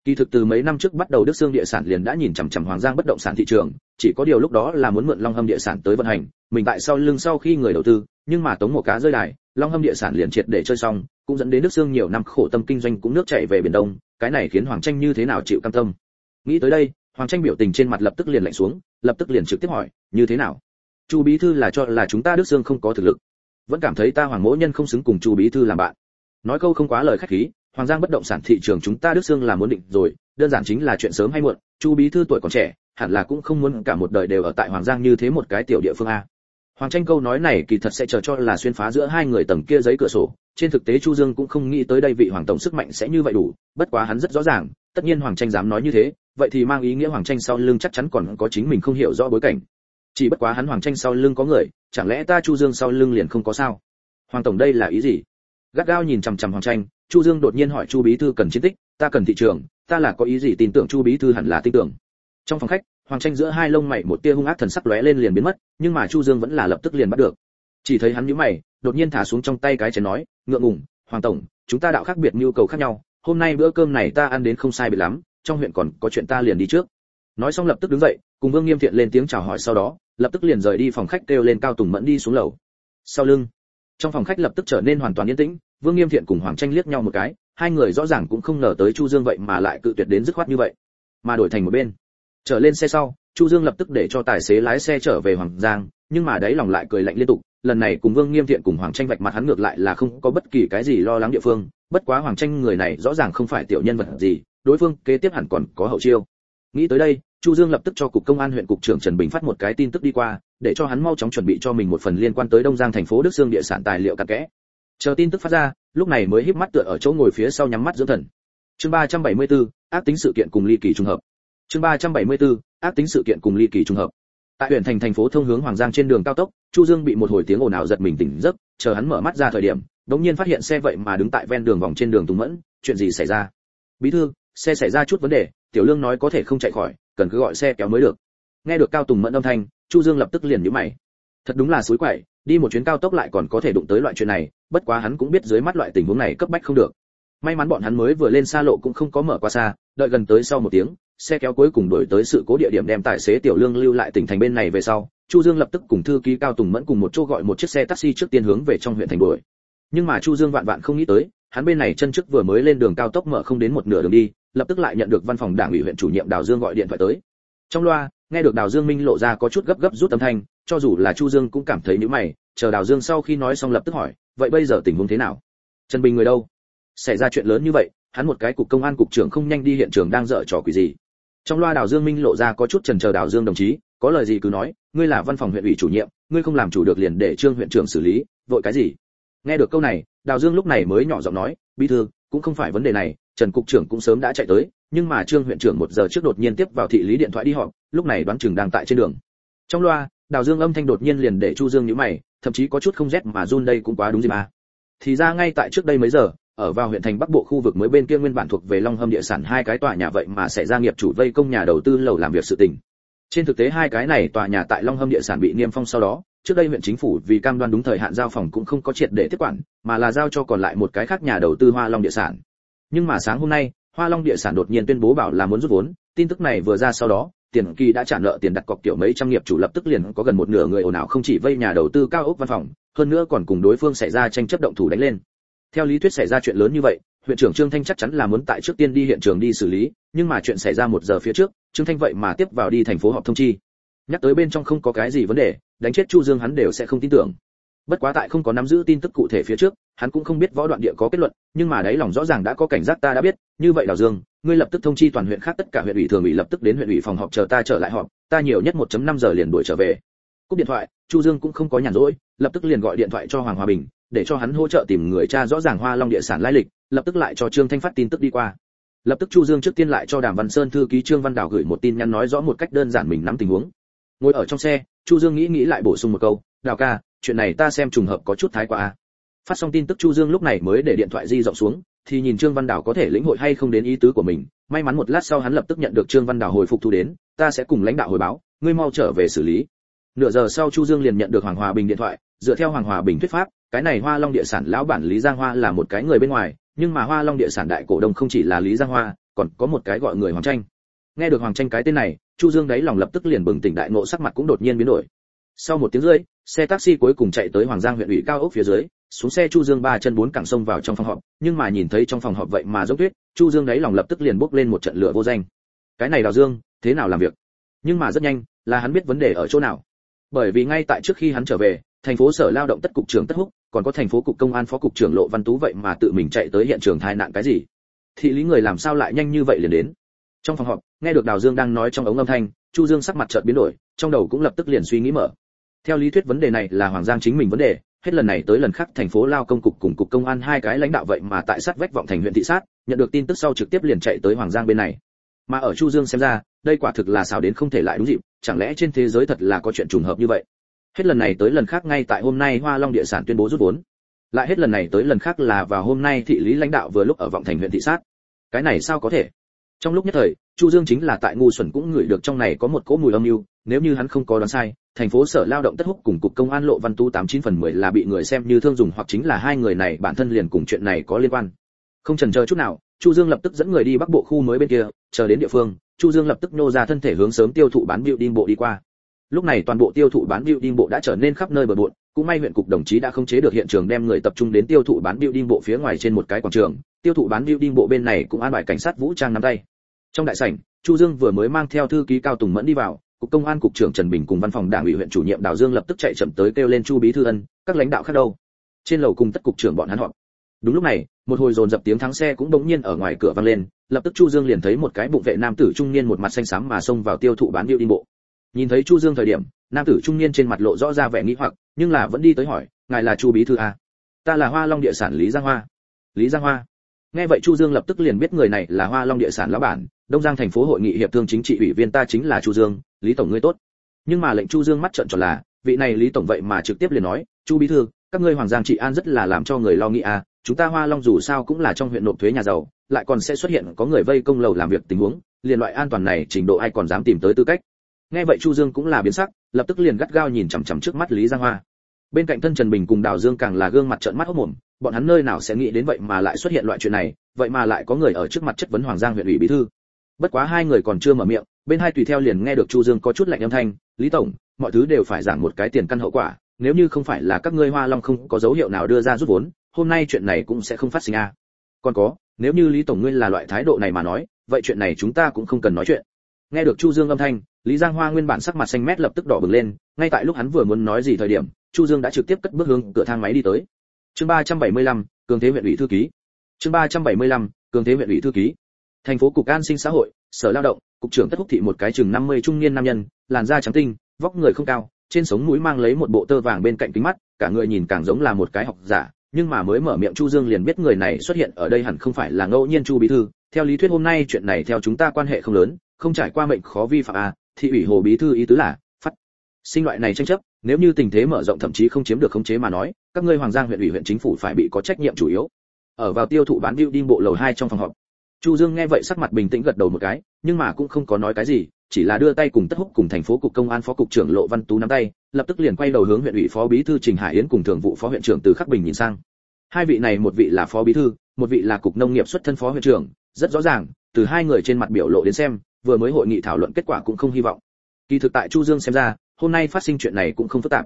[SPEAKER 1] kỳ thực từ mấy năm trước bắt đầu đức xương địa sản liền đã nhìn chằm chằm hoàng giang bất động sản thị trường, chỉ có điều lúc đó là muốn mượn long hâm địa sản tới vận hành, mình tại sau lưng sau khi người đầu tư, nhưng mà tống một cá rơi đài, long hâm địa sản liền triệt để chơi xong, cũng dẫn đến đức xương nhiều năm khổ tâm kinh doanh cũng nước chảy về biển đông, cái này khiến hoàng tranh như thế nào chịu cam tâm? Nghĩ tới đây, hoàng tranh biểu tình trên mặt lập tức liền lạnh xuống, lập tức liền trực tiếp hỏi, như thế nào? Chu bí thư là cho là chúng ta đức xương không có thực lực. Vẫn cảm thấy ta hoàng mỗ nhân không xứng cùng chu bí thư làm bạn. Nói câu không quá lời khách khí, hoàng giang bất động sản thị trường chúng ta đức xương là muốn định rồi, đơn giản chính là chuyện sớm hay muộn, chu bí thư tuổi còn trẻ, hẳn là cũng không muốn cả một đời đều ở tại hoàng giang như thế một cái tiểu địa phương a. Hoàng tranh câu nói này kỳ thật sẽ chờ cho là xuyên phá giữa hai người tầng kia giấy cửa sổ, trên thực tế chu dương cũng không nghĩ tới đây vị hoàng tổng sức mạnh sẽ như vậy đủ, bất quá hắn rất rõ ràng, tất nhiên hoàng tranh dám nói như thế vậy thì mang ý nghĩa hoàng tranh sau lưng chắc chắn còn có chính mình không hiểu rõ bối cảnh. Chỉ bất quá hắn hoàng tranh sau lưng có người, chẳng lẽ ta chu dương sau lưng liền không có sao? Hoàng tổng đây là ý gì? Gắt gao nhìn chằm chằm hoàng tranh, chu dương đột nhiên hỏi chu bí thư cần chiến tích, ta cần thị trường, ta là có ý gì tin tưởng chu bí thư hẳn là tin tưởng. Trong phòng khách, hoàng tranh giữa hai lông mày một tia hung ác thần sắc lóe lên liền biến mất, nhưng mà chu dương vẫn là lập tức liền bắt được. Chỉ thấy hắn nhíu mày, đột nhiên thả xuống trong tay cái chén nói, ngượng ngùng, hoàng tổng, chúng ta đạo khác biệt nhu cầu khác nhau, hôm nay bữa cơm này ta ăn đến không sai biệt lắm trong huyện còn có chuyện ta liền đi trước. Nói xong lập tức đứng dậy, cùng vương nghiêm thiện lên tiếng chào hỏi sau đó, lập tức liền rời đi phòng khách kêu lên cao tùng mẫn đi xuống lầu. Sau lưng, trong phòng khách lập tức trở nên hoàn toàn yên tĩnh, vương nghiêm thiện cùng hoàng tranh liếc nhau một cái, hai người rõ ràng cũng không ngờ tới chu dương vậy mà lại cự tuyệt đến dứt khoát như vậy, mà đổi thành một bên. Trở lên xe sau, chu dương lập tức để cho tài xế lái xe trở về hoàng giang, nhưng mà đấy lòng lại cười lạnh liên tục, lần này cùng vương nghiêm thiện cùng hoàng tranh vạch mặt hắn ngược lại là không có bất kỳ cái gì lo lắng địa phương, bất quá hoàng tranh người này rõ ràng không phải tiểu nhân vật gì đối phương kế tiếp hẳn còn có hậu chiêu. Nghĩ tới đây chu dương lập tức cho cục công an huyện cục trưởng trần bình phát một cái tin tức đi qua để cho hắn mau chóng chuẩn bị cho mình một phần liên quan tới đông giang thành phố đức sương địa sản tài liệu cặn kẽ. Chờ tin tức phát ra lúc này mới híp mắt tựa ở chỗ ngồi phía sau nhắm mắt dưỡng thần. Chương 374, ác tính sự kiện cùng ly kỳ trùng hợp. Chương 374, ác tính sự kiện cùng ly kỳ trùng hợp. Tại huyện thành thành phố thông hướng hoàng giang trên đường cao tốc chu dương bị một hồi tiếng ồn ào giật mình tỉnh giấc chờ hắn mở mắt ra thời điểm đống nhiên phát hiện xe vậy mà đứng tại ven đường vòng trên đường tùng mẫn chuyện gì xảy ra? Bí thư xe xảy ra chút vấn đề, tiểu lương nói có thể không chạy khỏi, cần cứ gọi xe kéo mới được. Nghe được cao tùng mẫn âm thanh, chu dương lập tức liền nhíu mày. Thật đúng là suối quậy, đi một chuyến cao tốc lại còn có thể đụng tới loại chuyện này, bất quá hắn cũng biết dưới mắt loại tình huống này cấp bách không được. May mắn bọn hắn mới vừa lên xa lộ cũng không có mở qua xa, đợi gần tới sau một tiếng, xe kéo cuối cùng đổi tới sự cố địa điểm đem tài xế tiểu lương lưu lại tỉnh thành bên này về sau, chu dương lập tức cùng thư ký cao tùng mẫn cùng một chỗ gọi một chiếc xe taxi trước tiên hướng về trong huyện thành đuổi. Nhưng mà chu dương vạn vạn không nghĩ tới hắn bên này chân trước vừa mới lên đường cao tốc mở không đến một nửa đường đi, lập tức lại nhận được văn phòng đảng ủy huyện chủ nhiệm đào dương gọi điện thoại tới. Trong loa, nghe được đào dương minh lộ ra có chút gấp gấp rút âm thanh, cho dù là chu dương cũng cảm thấy nhíu mày, chờ đào dương sau khi nói xong lập tức hỏi, vậy bây giờ tình huống thế nào? Trần bình người đâu? Xảy ra chuyện lớn như vậy, hắn một cái cục công an cục trưởng không nhanh đi hiện trường đang dở trò quỷ gì? Trong loa đào dương minh lộ ra có chút trần chờ đào dương đồng chí, có lời gì cứ nói, ngươi là văn phòng huyện ủy chủ nhiệm, ngươi không làm chủ được liền để trương huyện trưởng xử lý, vội cái gì? Nghe được câu này đào dương lúc này mới nhỏ giọng nói, bí thư, cũng không phải vấn đề này, trần cục trưởng cũng sớm đã chạy tới, nhưng mà trương huyện trưởng một giờ trước đột nhiên tiếp vào thị lý điện thoại đi họp, lúc này đoán chừng đang tại trên đường. Trong loa, đào dương âm thanh đột nhiên liền để chu dương nhíu mày, thậm chí có chút không rét mà run đây cũng quá đúng gì mà. Thì ra ngay tại trước đây mấy giờ, ở vào huyện thành bắc bộ khu vực mới bên kia nguyên bản thuộc về long hâm địa sản hai cái tòa nhà vậy mà sẽ ra nghiệp chủ vây công nhà đầu tư lầu làm việc sự tình trên thực tế hai cái này tòa nhà tại long hâm địa sản bị niêm phong sau đó, trước đây huyện chính phủ vì cam đoan đúng thời hạn giao phòng cũng không có triệt để tiếp quản, mà là giao cho còn lại một cái khác nhà đầu tư hoa long địa sản. Nhưng mà sáng hôm nay, hoa long địa sản đột nhiên tuyên bố bảo là muốn rút vốn, tin tức này vừa ra sau đó, tiền kỳ đã trả nợ tiền đặt cọc kiểu mấy trăm nghiệp chủ lập tức liền có gần một nửa người ồn ào không chỉ vây nhà đầu tư cao ốc văn phòng, hơn nữa còn cùng đối phương xảy ra tranh chấp động thủ đánh lên. Theo lý thuyết xảy ra chuyện lớn như vậy, huyện trưởng trương thanh chắc chắn là muốn tại trước tiên đi hiện trường đi xử lý, nhưng mà chuyện xảy ra một giờ phía trước trương thanh vậy mà tiếp vào đi thành phố họp thông chi. Nhắc tới bên trong không có cái gì vấn đề, đánh chết chu dương hắn đều sẽ không tin tưởng. Bất quá tại không có nắm giữ tin tức cụ thể phía trước, hắn cũng không biết võ đoạn địa có kết luận, nhưng mà đấy lòng rõ ràng đã có cảnh giác ta đã biết, như vậy đào dương, ngươi lập tức thông chi toàn huyện khác tất cả huyện ủy thường ủy lập tức đến huyện ủy phòng họp chờ ta trở lại họp, ta nhiều nhất 1.5 giờ liền đuổi trở về. Cúp điện thoại, chu dương cũng không có nhàn rỗi, lập tức liền gọi điện thoại cho hoàng hòa bình, để cho hắn hỗ trợ tìm người cha rõ ràng hoa long địa sản lai lịch, lập tức lại cho trương thanh phát tin tức đi qua lập tức chu dương trước tiên lại cho đàm văn sơn thư ký trương văn đào gửi một tin nhắn nói rõ một cách đơn giản mình nắm tình huống. Ngồi ở trong xe, chu dương nghĩ nghĩ lại bổ sung một câu, đào ca, chuyện này ta xem trùng hợp có chút thái quá a. Phát xong tin tức chu dương lúc này mới để điện thoại di rộng xuống, thì nhìn trương văn đào có thể lĩnh hội hay không đến ý tứ của mình. May mắn một lát sau hắn lập tức nhận được trương văn đào hồi phục thu đến, ta sẽ cùng lãnh đạo hồi báo, ngươi mau trở về xử lý. Nửa giờ sau chu dương liền nhận được hoàng hòa bình điện thoại, dựa theo hoàng hòa bình thuyết pháp, cái này hoa long địa sản lão bản lý giang hoa là một cái người bên ngoài nhưng mà hoa long địa sản đại cổ đông không chỉ là lý giang hoa, còn có một cái gọi người hoàng tranh nghe được hoàng tranh cái tên này, chu dương đấy lòng lập tức liền bừng tỉnh đại ngộ sắc mặt cũng đột nhiên biến đổi. Sau một tiếng rưỡi xe taxi cuối cùng chạy tới hoàng giang huyện ủy cao ốc phía dưới, xuống xe chu dương ba chân bốn cẳng sông vào trong phòng họp, nhưng mà nhìn thấy trong phòng họp vậy mà dốc tuyết, chu dương đấy lòng lập tức liền bốc lên một trận lửa vô danh. Cái này đào dương, thế nào làm việc? Nhưng mà rất nhanh, là hắn biết vấn đề ở chỗ nào. Bởi vì ngay tại trước khi hắn trở về, thành phố sở lao động tất cục trưởng tất húc còn có thành phố cục công an phó cục trưởng lộ văn tú vậy mà tự mình chạy tới hiện trường tai nạn cái gì? Thị lý người làm sao lại nhanh như vậy liền đến? Trong phòng họp, nghe được đào dương đang nói trong ống âm thanh, chu dương sắc mặt chợt biến đổi, trong đầu cũng lập tức liền suy nghĩ mở. Theo lý thuyết vấn đề này là hoàng giang chính mình vấn đề, hết lần này tới lần khác thành phố lao công cục cùng cục công an hai cái lãnh đạo vậy mà tại sát vách vọng thành huyện thị sát, nhận được tin tức sau trực tiếp liền chạy tới hoàng giang bên này. Mà ở chu dương xem ra, đây quả thực là xào đến không thể lại đúng dịp, chẳng lẽ trên thế giới thật là có chuyện trùng hợp như vậy? Hết lần này tới lần khác ngay tại hôm nay hoa long địa sản tuyên bố rút vốn. Lại hết lần này tới lần khác là vào hôm nay thị lý lãnh đạo vừa lúc ở vọng thành huyện thị sát. Cái này sao có thể? Trong lúc nhất thời, chu dương chính là tại ngu xuẩn cũng ngửi được trong này có một cỗ mùi âm mưu, nếu như hắn không có đoán sai, thành phố sở lao động tất húc cùng cục công an lộ văn tu tám chín phần mười là bị người xem như thương dùng hoặc chính là hai người này bản thân liền cùng chuyện này có liên quan. Không chần chờ chút nào, chu dương lập tức dẫn người đi bắc bộ khu mới bên kia, chờ đến địa phương, chu dương lập tức nô ra thân thể hướng sớm tiêu thụ bán building bộ đi qua lúc này toàn bộ tiêu thụ bán building bộ đã trở nên khắp nơi bờ bộn, cũng may huyện cục đồng chí đã không chế được hiện trường đem người tập trung đến tiêu thụ bán building bộ phía ngoài trên một cái quảng trường. Tiêu thụ bán building bộ bên này cũng an bài cảnh sát vũ trang nắm tay. Trong đại sảnh, chu dương vừa mới mang theo thư ký cao tùng mẫn đi vào. Cục công an cục trưởng trần bình cùng văn phòng đảng ủy huyện chủ nhiệm đào dương lập tức chạy chậm tới kêu lên chu bí thư ân, các lãnh đạo khác đâu? Trên lầu cùng tất cục trưởng bọn hắn họp. Đúng lúc này, một hồi dồn dập tiếng thắng xe cũng bỗng nhiên ở ngoài cửa vang lên, lập tức chu dương liền thấy một cái bụng vệ nam tử trung niên một mặt xanh xám mà xông vào tiêu thụ bán điệu đi bộ nhìn thấy chu dương thời điểm, nam tử trung niên trên mặt lộ rõ ra vẻ nghĩ hoặc, nhưng là vẫn đi tới hỏi, ngài là chu bí thư à? Ta là hoa long địa sản lý giang hoa. Lý giang hoa? Nghe vậy chu dương lập tức liền biết người này là hoa long địa sản lão bản, đông giang thành phố hội nghị hiệp thương chính trị ủy viên ta chính là chu dương, lý tổng ngươi tốt. Nhưng mà lệnh chu dương mắt trợn tròn là, vị này lý tổng vậy mà trực tiếp liền nói, chu bí thư, các ngươi hoàng giang trị an rất là làm cho người lo nghĩ à chúng ta hoa long dù sao cũng là trong huyện nộp thuế nhà giàu, lại còn sẽ xuất hiện có người vây công lầu làm việc tình huống liền loại an toàn này trình độ ai còn dám tìm tới tư cách? Nghe vậy chu dương cũng là biến sắc, lập tức liền gắt gao nhìn chằm chằm trước mắt lý giang hoa. Bên cạnh thân trần bình cùng đào dương càng là gương mặt trợn mắt hốc mồm, bọn hắn nơi nào sẽ nghĩ đến vậy mà lại xuất hiện loại chuyện này, vậy mà lại có người ở trước mặt chất vấn hoàng giang huyện ủy bí thư. Bất quá hai người còn chưa mở miệng, bên hai tùy theo liền nghe được chu dương có chút lạnh âm thanh, lý tổng, mọi thứ đều phải giảng một cái tiền căn hậu quả, nếu như không phải là các ngươi hoa long không có dấu hiệu nào đưa ra rút vốn, hôm nay chuyện này cũng sẽ không phát sinh a. Còn có, nếu như lý tổng ngươi là loại thái độ này mà nói, vậy chuyện này chúng ta cũng không cần nói chuyện. Nghe được chu dương âm thanh lý giang hoa nguyên bản sắc mặt xanh mét lập tức đỏ bừng lên ngay tại lúc hắn vừa muốn nói gì thời điểm chu dương đã trực tiếp cất bước hướng cửa thang máy đi tới. Chương 375, cường thế huyện ủy thư ký. Chương 375, cường thế huyện ủy thư ký. Thành phố cục an sinh xã hội sở lao động cục trưởng tất húc thị một cái chừng 50 trung niên nam nhân làn da trắng tinh vóc người không cao trên sống mũi mang lấy một bộ tơ vàng bên cạnh kính mắt cả người nhìn càng giống là một cái học giả nhưng mà mới mở miệng chu dương liền biết người này xuất hiện ở đây hẳn không phải là ngẫu nhiên chu bí thư. Theo lý thuyết hôm nay chuyện này theo chúng ta quan hệ không lớn không trải qua mệnh khó vi phạm à thị ủy hồ bí thư ý tứ là, phát sinh loại này tranh chấp, nếu như tình thế mở rộng thậm chí không chiếm được khống chế mà nói, các ngươi hoàng giang huyện ủy huyện chính phủ phải bị có trách nhiệm chủ yếu. Ở vào tiêu thụ bán đi bộ lầu 2 trong phòng họp. Chu dương nghe vậy sắc mặt bình tĩnh gật đầu một cái, nhưng mà cũng không có nói cái gì, chỉ là đưa tay cùng tất húc cùng thành phố cục công an phó cục trưởng lộ văn tú nắm tay, lập tức liền quay đầu hướng huyện ủy phó bí thư trình hải yến cùng thường vụ phó huyện trưởng từ khắc bình nhìn sang. Hai vị này một vị là phó bí thư, một vị là cục nông nghiệp xuất thân phó huyện trưởng, rất rõ ràng, từ hai người trên mặt biểu lộ đến xem vừa mới hội nghị thảo luận kết quả cũng không hy vọng. Kỳ thực tại chu dương xem ra, hôm nay phát sinh chuyện này cũng không phức tạp.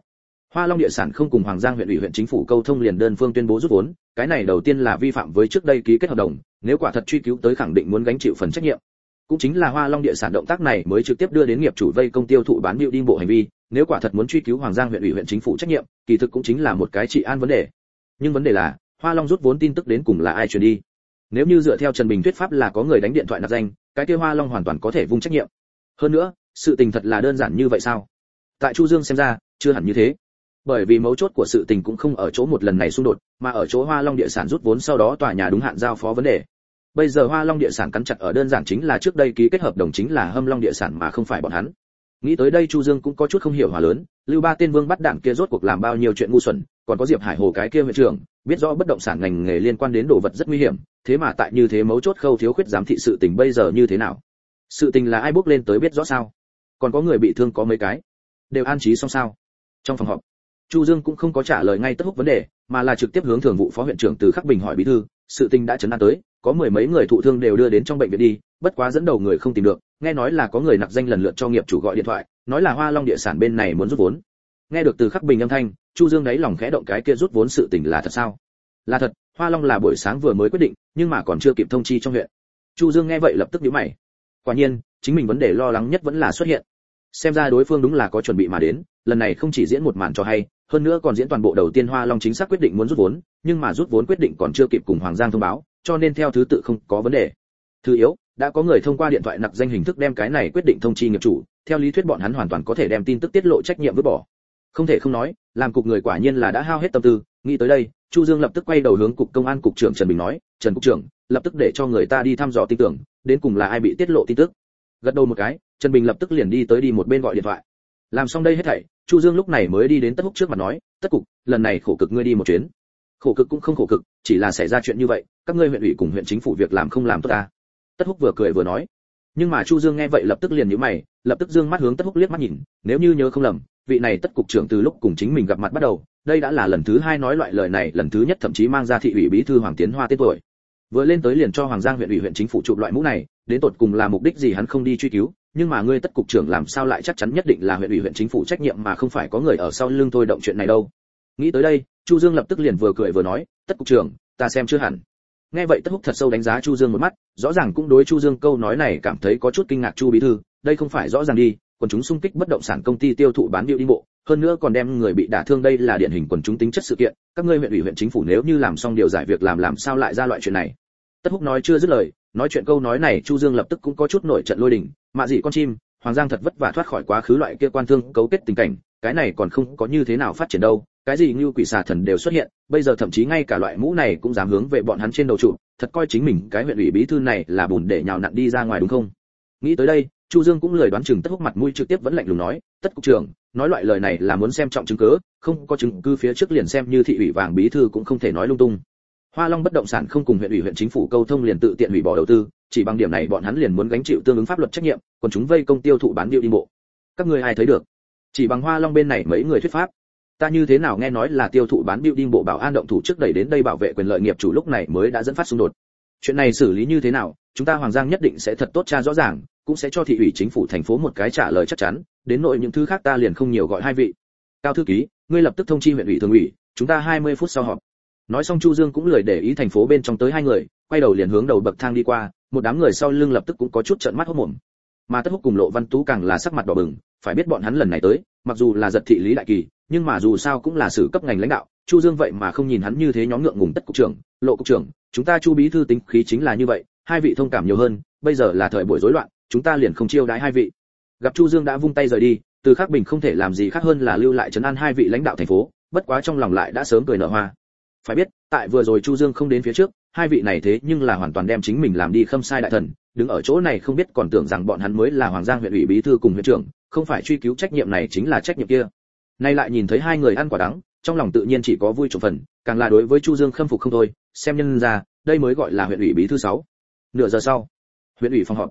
[SPEAKER 1] Hoa long địa sản không cùng hoàng giang huyện ủy huyện chính phủ câu thông liền đơn phương tuyên bố rút vốn, cái này đầu tiên là vi phạm với trước đây ký kết hợp đồng, nếu quả thật truy cứu tới khẳng định muốn gánh chịu phần trách nhiệm. Cũng chính là hoa long địa sản động tác này mới trực tiếp đưa đến nghiệp chủ vây công tiêu thụ bán điệu đi bộ hành vi, nếu quả thật muốn truy cứu hoàng giang huyện ủy huyện chính phủ trách nhiệm, kỳ thực cũng chính là một cái trị an vấn đề. Nhưng vấn đề là, hoa long rút vốn tin tức đến cùng là ai truyền đi? Nếu như dựa theo trần bình thuyết pháp là có người đánh điện thoại nạp danh cái kia hoa long hoàn toàn có thể vung trách nhiệm. Hơn nữa, sự tình thật là đơn giản như vậy sao? Tại chu dương xem ra, chưa hẳn như thế. Bởi vì mấu chốt của sự tình cũng không ở chỗ một lần này xung đột, mà ở chỗ hoa long địa sản rút vốn sau đó tòa nhà đúng hạn giao phó vấn đề. Bây giờ hoa long địa sản cắn chặt ở đơn giản chính là trước đây ký kết hợp đồng chính là hâm long địa sản mà không phải bọn hắn. Nghĩ tới đây chu dương cũng có chút không hiểu hòa lớn, lưu ba tiên vương bắt đảng kia rốt cuộc làm bao nhiêu chuyện ngu xuẩn còn có diệp hải hồ cái kia huyện trưởng, biết rõ bất động sản ngành nghề liên quan đến đồ vật rất nguy hiểm, thế mà tại như thế mấu chốt khâu thiếu khuyết giám thị sự tình bây giờ như thế nào? Sự tình là ai bước lên tới biết rõ sao? Còn có người bị thương có mấy cái? Đều an trí xong sao? Trong phòng họp, chu dương cũng không có trả lời ngay tất húc vấn đề, mà là trực tiếp hướng thường vụ phó huyện trưởng từ khắc bình hỏi bí thư, sự tình đã chấn an tới, có mười mấy người thụ thương đều đưa đến trong bệnh viện đi, bất quá dẫn đầu người không tìm được, nghe nói là có người nặc danh lần lượt cho nghiệp chủ gọi điện thoại, nói là hoa long địa sản bên này muốn rút vốn nghe được từ khắc bình âm thanh, chu dương đáy lòng khẽ động cái kia rút vốn sự tình là thật sao? Là thật, hoa long là buổi sáng vừa mới quyết định, nhưng mà còn chưa kịp thông chi trong huyện. Chu dương nghe vậy lập tức nhíu mày. Quả nhiên, chính mình vấn đề lo lắng nhất vẫn là xuất hiện. Xem ra đối phương đúng là có chuẩn bị mà đến, lần này không chỉ diễn một màn cho hay, hơn nữa còn diễn toàn bộ đầu tiên hoa long chính xác quyết định muốn rút vốn, nhưng mà rút vốn quyết định còn chưa kịp cùng hoàng giang thông báo, cho nên theo thứ tự không có vấn đề. Thứ yếu, đã có người thông qua điện thoại nặc danh hình thức đem cái này quyết định thông chi nghiệp chủ, theo lý thuyết bọn hắn hoàn toàn có thể đem tin tức tiết lộ trách nhiệm vứt bỏ không thể không nói, làm cục người quả nhiên là đã hao hết tâm tư, nghĩ tới đây, chu dương lập tức quay đầu hướng cục công an cục trưởng trần bình nói, trần cục trưởng, lập tức để cho người ta đi thăm dò tin tưởng, đến cùng là ai bị tiết lộ tin tức. Gật đầu một cái, trần bình lập tức liền đi tới đi một bên gọi điện thoại. Làm xong đây hết thảy, chu dương lúc này mới đi đến tất húc trước mặt nói, tất cục, lần này khổ cực ngươi đi một chuyến. Khổ cực cũng không khổ cực, chỉ là xảy ra chuyện như vậy, các ngươi huyện ủy cùng huyện chính phủ việc làm không làm tốt ta. Tất húc vừa cười vừa nói. Nhưng mà chu dương nghe vậy lập tức liền nhíu mày, lập tức dương mắt hướng tất húc liếc mắt nhìn, nếu như nhớ không lầm vị này tất cục trưởng từ lúc cùng chính mình gặp mặt bắt đầu, đây đã là lần thứ hai nói loại lời này, lần thứ nhất thậm chí mang ra thị ủy bí thư hoàng tiến hoa tên tuổi. Vừa lên tới liền cho hoàng giang huyện ủy huyện chính phủ chụp loại mũ này, đến tột cùng là mục đích gì hắn không đi truy cứu, nhưng mà ngươi tất cục trưởng làm sao lại chắc chắn nhất định là huyện ủy huyện chính phủ trách nhiệm mà không phải có người ở sau lưng thôi động chuyện này đâu. Nghĩ tới đây, chu dương lập tức liền vừa cười vừa nói, tất cục trưởng, ta xem chưa hẳn. Nghe vậy tất húc thật sâu đánh giá chu dương một mắt, rõ ràng cũng đối chu dương câu nói này cảm thấy có chút kinh ngạc chu bí thư, đây không phải rõ ràng đi quần chúng xung kích bất động sản công ty tiêu thụ bán điệu đi bộ, hơn nữa còn đem người bị đả thương đây là điển hình quần chúng tính chất sự kiện, các ngươi huyện ủy huyện chính phủ nếu như làm xong điều giải việc làm làm sao lại ra loại chuyện này? Tất húc nói chưa dứt lời, nói chuyện câu nói này chu dương lập tức cũng có chút nổi trận lôi đình, mạ gì con chim, hoàng giang thật vất vả thoát khỏi quá khứ loại kia quan thương cấu kết tình cảnh, cái này còn không có như thế nào phát triển đâu, cái gì như quỷ xà thần đều xuất hiện, bây giờ thậm chí ngay cả loại mũ này cũng dám hướng về bọn hắn trên đầu trụ, thật coi chính mình cái huyện ủy bí thư này là bùn để nhào nặn đi ra ngoài đúng không? Nghĩ tới đây chu dương cũng lời đoán chừng tất húc mặt mũi trực tiếp vẫn lạnh lùng nói, tất cục trưởng, nói loại lời này là muốn xem trọng chứng cứ, không có chứng cứ phía trước liền xem như thị ủy vàng bí thư cũng không thể nói lung tung. Hoa long bất động sản không cùng huyện ủy huyện chính phủ câu thông liền tự tiện hủy bỏ đầu tư, chỉ bằng điểm này bọn hắn liền muốn gánh chịu tương ứng pháp luật trách nhiệm, còn chúng vây công tiêu thụ bán điệu đi bộ. Các ngươi ai thấy được? Chỉ bằng hoa long bên này mấy người thuyết pháp. Ta như thế nào nghe nói là tiêu thụ bán điệu đi bộ bảo an động thủ trước đẩy đến đây bảo vệ quyền lợi nghiệp chủ lúc này mới đã dẫn phát xung đột. Chuyện này xử lý như thế nào, chúng ta hoàng giang nhất định sẽ thật tốt tra rõ ràng cũng sẽ cho thị ủy chính phủ thành phố một cái trả lời chắc chắn, đến nội những thứ khác ta liền không nhiều gọi hai vị. Cao thư ký, ngươi lập tức thông chi huyện ủy thường ủy, chúng ta 20 phút sau họp. Nói xong chu dương cũng lười để ý thành phố bên trong tới hai người, quay đầu liền hướng đầu bậc thang đi qua, một đám người sau lưng lập tức cũng có chút trợn mắt hốt mồm. Mà tất húc cùng lộ văn tú càng là sắc mặt đỏ bừng, phải biết bọn hắn lần này tới, mặc dù là giật thị lý đại kỳ, nhưng mà dù sao cũng là xử cấp ngành lãnh đạo, chu dương vậy mà không nhìn hắn như thế nhóm ngượng ngùng tất cục trưởng, lộ cục trưởng, chúng ta chu bí thư tính khí chính là như vậy, hai vị thông cảm nhiều hơn, bây giờ là thời buổi rối loạn chúng ta liền không chiêu đãi hai vị. Gặp chu dương đã vung tay rời đi, từ khắc bình không thể làm gì khác hơn là lưu lại trấn an hai vị lãnh đạo thành phố, bất quá trong lòng lại đã sớm cười nở hoa. Phải biết, tại vừa rồi chu dương không đến phía trước, hai vị này thế nhưng là hoàn toàn đem chính mình làm đi khâm sai đại thần, đứng ở chỗ này không biết còn tưởng rằng bọn hắn mới là hoàng giang huyện ủy bí thư cùng huyện trưởng, không phải truy cứu trách nhiệm này chính là trách nhiệm kia. Nay lại nhìn thấy hai người ăn quả đắng, trong lòng tự nhiên chỉ có vui trộm phần, càng là đối với chu dương khâm phục không thôi, xem nhân ra, đây mới gọi là huyện ủy bí thư sáu. Nửa giờ sau, huyện ủy phòng họp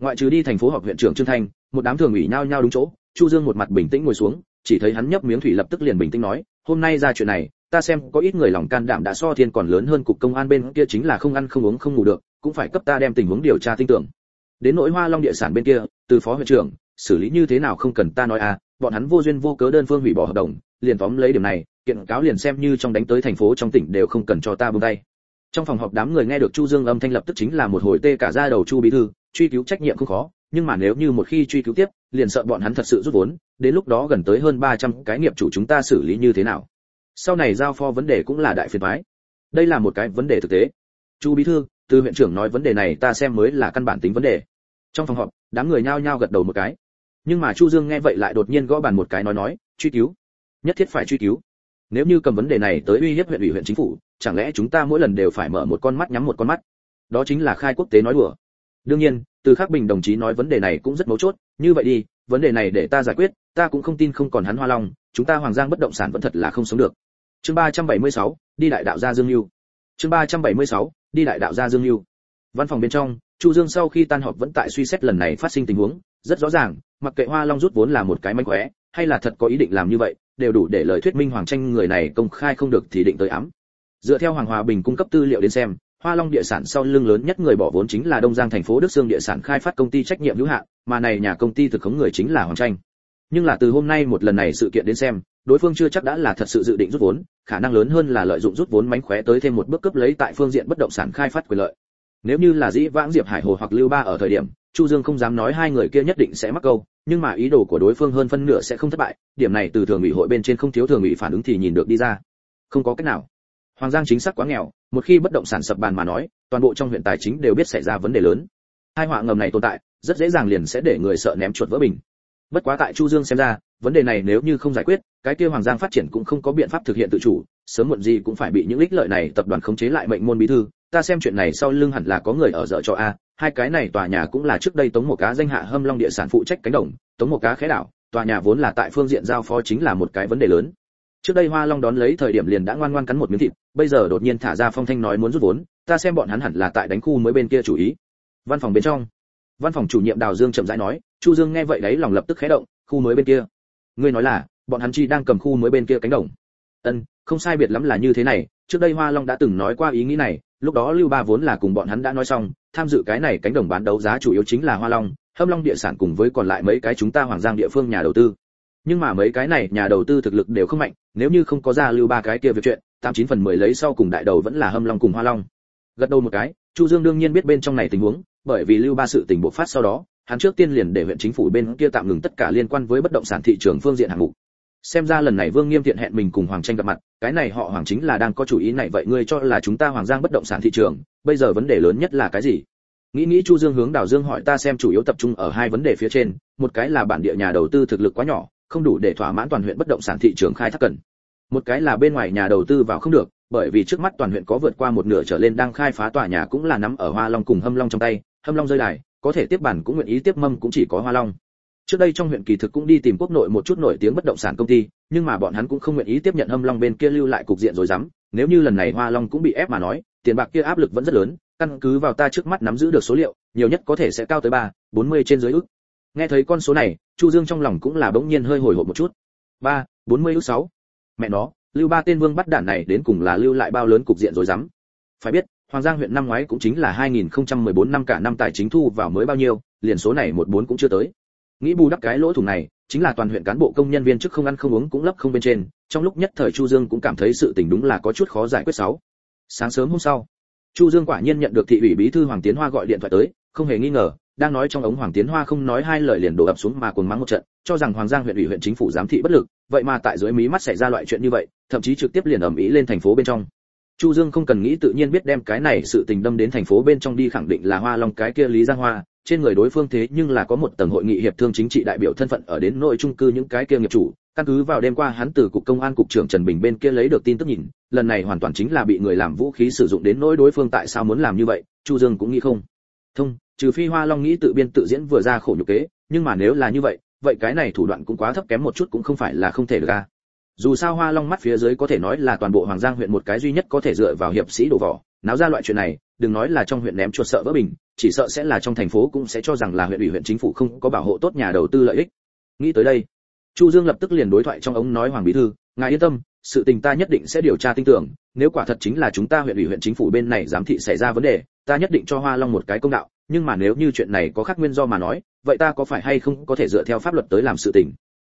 [SPEAKER 1] ngoại trừ đi thành phố họp huyện trưởng trương thanh, một đám thường ủy nhao nhao đúng chỗ, chu dương một mặt bình tĩnh ngồi xuống, chỉ thấy hắn nhấp miếng thủy lập tức liền bình tĩnh nói, hôm nay ra chuyện này, ta xem có ít người lòng can đảm đã so thiên còn lớn hơn cục công an bên kia chính là không ăn không uống không ngủ được, cũng phải cấp ta đem tình huống điều tra tin tưởng. Đến nỗi hoa long địa sản bên kia, từ phó huyện trưởng, xử lý như thế nào không cần ta nói à bọn hắn vô duyên vô cớ đơn phương hủy bỏ hợp đồng, liền tóm lấy điểm này, kiện cáo liền xem như trong đánh tới thành phố trong tỉnh đều không cần cho ta buông tay trong phòng họp đám người nghe được chu dương âm thanh lập tức chính là một hồi tê cả ra đầu chu bí thư, truy cứu trách nhiệm không khó, nhưng mà nếu như một khi truy cứu tiếp, liền sợ bọn hắn thật sự rút vốn, đến lúc đó gần tới hơn 300 cái nghiệp chủ chúng ta xử lý như thế nào. Sau này giao pho vấn đề cũng là đại phiền toái. Đây là một cái vấn đề thực tế. Chu bí thư, từ huyện trưởng nói vấn đề này ta xem mới là căn bản tính vấn đề. Trong phòng họp, đám người nhao nhao gật đầu một cái. Nhưng mà chu dương nghe vậy lại đột nhiên gõ bàn một cái nói nói, truy cứu. Nhất thiết phải truy cứu nếu như cầm vấn đề này tới uy hiếp huyện ủy huyện chính phủ chẳng lẽ chúng ta mỗi lần đều phải mở một con mắt nhắm một con mắt? Đó chính là khai quốc tế nói đùa. Đương nhiên từ khắc bình đồng chí nói vấn đề này cũng rất mấu chốt. Như vậy đi vấn đề này để ta giải quyết ta cũng không tin không còn hắn hoa long chúng ta hoàng giang bất động sản vẫn thật là không sống được. Chương 376, đi đại đạo gia dương lưu chương 376, đi đại đạo gia dương lưu văn phòng bên trong chu dương sau khi tan họp vẫn tại suy xét lần này phát sinh tình huống rất rõ ràng mặc kệ hoa long rút vốn là một cái mánh khóe hay là thật có ý định làm như vậy, đều đủ để lời thuyết minh hoàng tranh người này công khai không được thì định tới ám. Dựa theo hoàng hòa bình cung cấp tư liệu đến xem, hoa long địa sản sau lưng lớn nhất người bỏ vốn chính là đông giang thành phố đức sương địa sản khai phát công ty trách nhiệm hữu hạn, mà này nhà công ty thực khống người chính là hoàng tranh nhưng là từ hôm nay một lần này sự kiện đến xem, đối phương chưa chắc đã là thật sự dự định rút vốn, khả năng lớn hơn là lợi dụng rút vốn mánh khóe tới thêm một bước cấp lấy tại phương diện bất động sản khai phát quyền lợi. Nếu như là dĩ vãng diệp hải hồ hoặc lưu ba ở thời điểm chu dương không dám nói hai người kia nhất định sẽ mắc câu, nhưng mà ý đồ của đối phương hơn phân nửa sẽ không thất bại, điểm này từ thường ủy hội bên trên không thiếu thường ủy phản ứng thì nhìn được đi ra. Không có cách nào. Hoàng giang chính xác quá nghèo, một khi bất động sản sập bàn mà nói, toàn bộ trong huyện tài chính đều biết xảy ra vấn đề lớn. Hai họa ngầm này tồn tại, rất dễ dàng liền sẽ để người sợ ném chuột vỡ bình. Bất quá tại chu dương xem ra, vấn đề này nếu như không giải quyết, cái kia hoàng giang phát triển cũng không có biện pháp thực hiện tự chủ, sớm muộn gì cũng phải bị những ích lợi này tập đoàn khống chế lại mệnh môn bí thư. Ta xem chuyện này sau lưng hẳn là có người ở dở cho a hai cái này tòa nhà cũng là trước đây tống một cá danh hạ hâm long địa sản phụ trách cánh đồng, tống một cá khé đảo, tòa nhà vốn là tại phương diện giao phó chính là một cái vấn đề lớn. Trước đây hoa long đón lấy thời điểm liền đã ngoan ngoan cắn một miếng thịt, bây giờ đột nhiên thả ra phong thanh nói muốn rút vốn, ta xem bọn hắn hẳn là tại đánh khu mới bên kia chủ ý. Văn phòng bên trong, văn phòng chủ nhiệm đào dương chậm rãi nói, chu dương nghe vậy đấy lòng lập tức khẽ động, khu mới bên kia. Ngươi nói là, bọn hắn chi đang cầm khu mới bên kia cánh đồng. Ân, không sai biệt lắm là như thế này, trước đây hoa long đã từng nói qua ý nghĩ này lúc đó lưu ba vốn là cùng bọn hắn đã nói xong, tham dự cái này cánh đồng bán đấu giá chủ yếu chính là hoa long, hâm long địa sản cùng với còn lại mấy cái chúng ta hoàng giang địa phương nhà đầu tư. Nhưng mà mấy cái này nhà đầu tư thực lực đều không mạnh, nếu như không có ra lưu ba cái kia việc chuyện, tám chín phần mười lấy sau cùng đại đầu vẫn là hâm long cùng hoa long. Gật đầu một cái, chu dương đương nhiên biết bên trong này tình huống, bởi vì lưu ba sự tình bộc phát sau đó, hắn trước tiên liền để huyện chính phủ bên kia tạm ngừng tất cả liên quan với bất động sản thị trường phương diện hạng mục xem ra lần này vương nghiêm thiện hẹn mình cùng hoàng tranh gặp mặt, cái này họ hoàng chính là đang có chủ ý này vậy ngươi cho là chúng ta hoàng giang bất động sản thị trường, bây giờ vấn đề lớn nhất là cái gì? Nghĩ nghĩ chu dương hướng đào dương hỏi ta xem chủ yếu tập trung ở hai vấn đề phía trên, một cái là bản địa nhà đầu tư thực lực quá nhỏ, không đủ để thỏa mãn toàn huyện bất động sản thị trường khai thác cần. Một cái là bên ngoài nhà đầu tư vào không được, bởi vì trước mắt toàn huyện có vượt qua một nửa trở lên đang khai phá tòa nhà cũng là nắm ở hoa long cùng hâm long trong tay, hâm long rơi đài, có thể tiếp bản cũng nguyện ý tiếp mâm cũng chỉ có hoa long trước đây trong huyện kỳ thực cũng đi tìm quốc nội một chút nổi tiếng bất động sản công ty, nhưng mà bọn hắn cũng không nguyện ý tiếp nhận hâm long bên kia lưu lại cục diện rồi dám. Nếu như lần này hoa long cũng bị ép mà nói, tiền bạc kia áp lực vẫn rất lớn, căn cứ vào ta trước mắt nắm giữ được số liệu, nhiều nhất có thể sẽ cao tới ba, bốn mươi trên dưới ước nghe thấy con số này, chu dương trong lòng cũng là bỗng nhiên hơi hồi hộp một chút. Ba, bốn mươi ước sáu. Mẹ nó, lưu ba tên vương bắt đản này đến cùng là lưu lại bao lớn cục diện rồi dám? Phải biết, hoàng giang huyện năm ngoái cũng chính là 2014 năm cả năm tài chính thu vào mới bao nhiêu, liền số này một bốn cũng chưa tới nghĩ bù đắp cái lỗ thủng này, chính là toàn huyện cán bộ công nhân viên chức không ăn không uống cũng lấp không bên trên, trong lúc nhất thời chu dương cũng cảm thấy sự tình đúng là có chút khó giải quyết sáu sáng sớm hôm sau, chu dương quả nhiên nhận được thị ủy bí thư hoàng tiến hoa gọi điện thoại tới, không hề nghi ngờ, đang nói trong ống hoàng tiến hoa không nói hai lời liền đổ ập xuống mà cuồng mắng một trận, cho rằng hoàng giang huyện ủy huyện chính phủ giám thị bất lực, vậy mà tại dưới mí mắt xảy ra loại chuyện như vậy, thậm chí trực tiếp liền ầm ĩ lên thành phố bên trong. Chu dương không cần nghĩ tự nhiên biết đem cái này sự tình đâm đến thành phố bên trong đi khẳng định là hoa long cái kia lý giang hoa trên người đối phương thế nhưng là có một tầng hội nghị hiệp thương chính trị đại biểu thân phận ở đến nội trung cư những cái kia nghiệp chủ. Căn cứ vào đêm qua hắn từ cục công an cục trưởng Trần Bình bên kia lấy được tin tức nhìn, lần này hoàn toàn chính là bị người làm vũ khí sử dụng đến nỗi đối phương tại sao muốn làm như vậy, Chu Dương cũng nghĩ không. Thông, trừ phi Hoa Long nghĩ tự biên tự diễn vừa ra khổ nhục kế, nhưng mà nếu là như vậy, vậy cái này thủ đoạn cũng quá thấp kém một chút cũng không phải là không thể được ra Dù sao Hoa Long mắt phía dưới có thể nói là toàn bộ Hoàng Giang huyện một cái duy nhất có thể dựa vào hiệp sĩ đổ vỏ, náo ra loại chuyện này, đừng nói là trong huyện ném chuột sợ vỡ bình, chỉ sợ sẽ là trong thành phố cũng sẽ cho rằng là huyện ủy huyện chính phủ không có bảo hộ tốt nhà đầu tư lợi ích. Nghĩ tới đây, Chu Dương lập tức liền đối thoại trong ống nói Hoàng bí thư, ngài yên tâm, sự tình ta nhất định sẽ điều tra tin tưởng, nếu quả thật chính là chúng ta huyện ủy huyện chính phủ bên này giám thị xảy ra vấn đề, ta nhất định cho Hoa Long một cái công đạo, nhưng mà nếu như chuyện này có khác nguyên do mà nói, vậy ta có phải hay không có thể dựa theo pháp luật tới làm sự tình.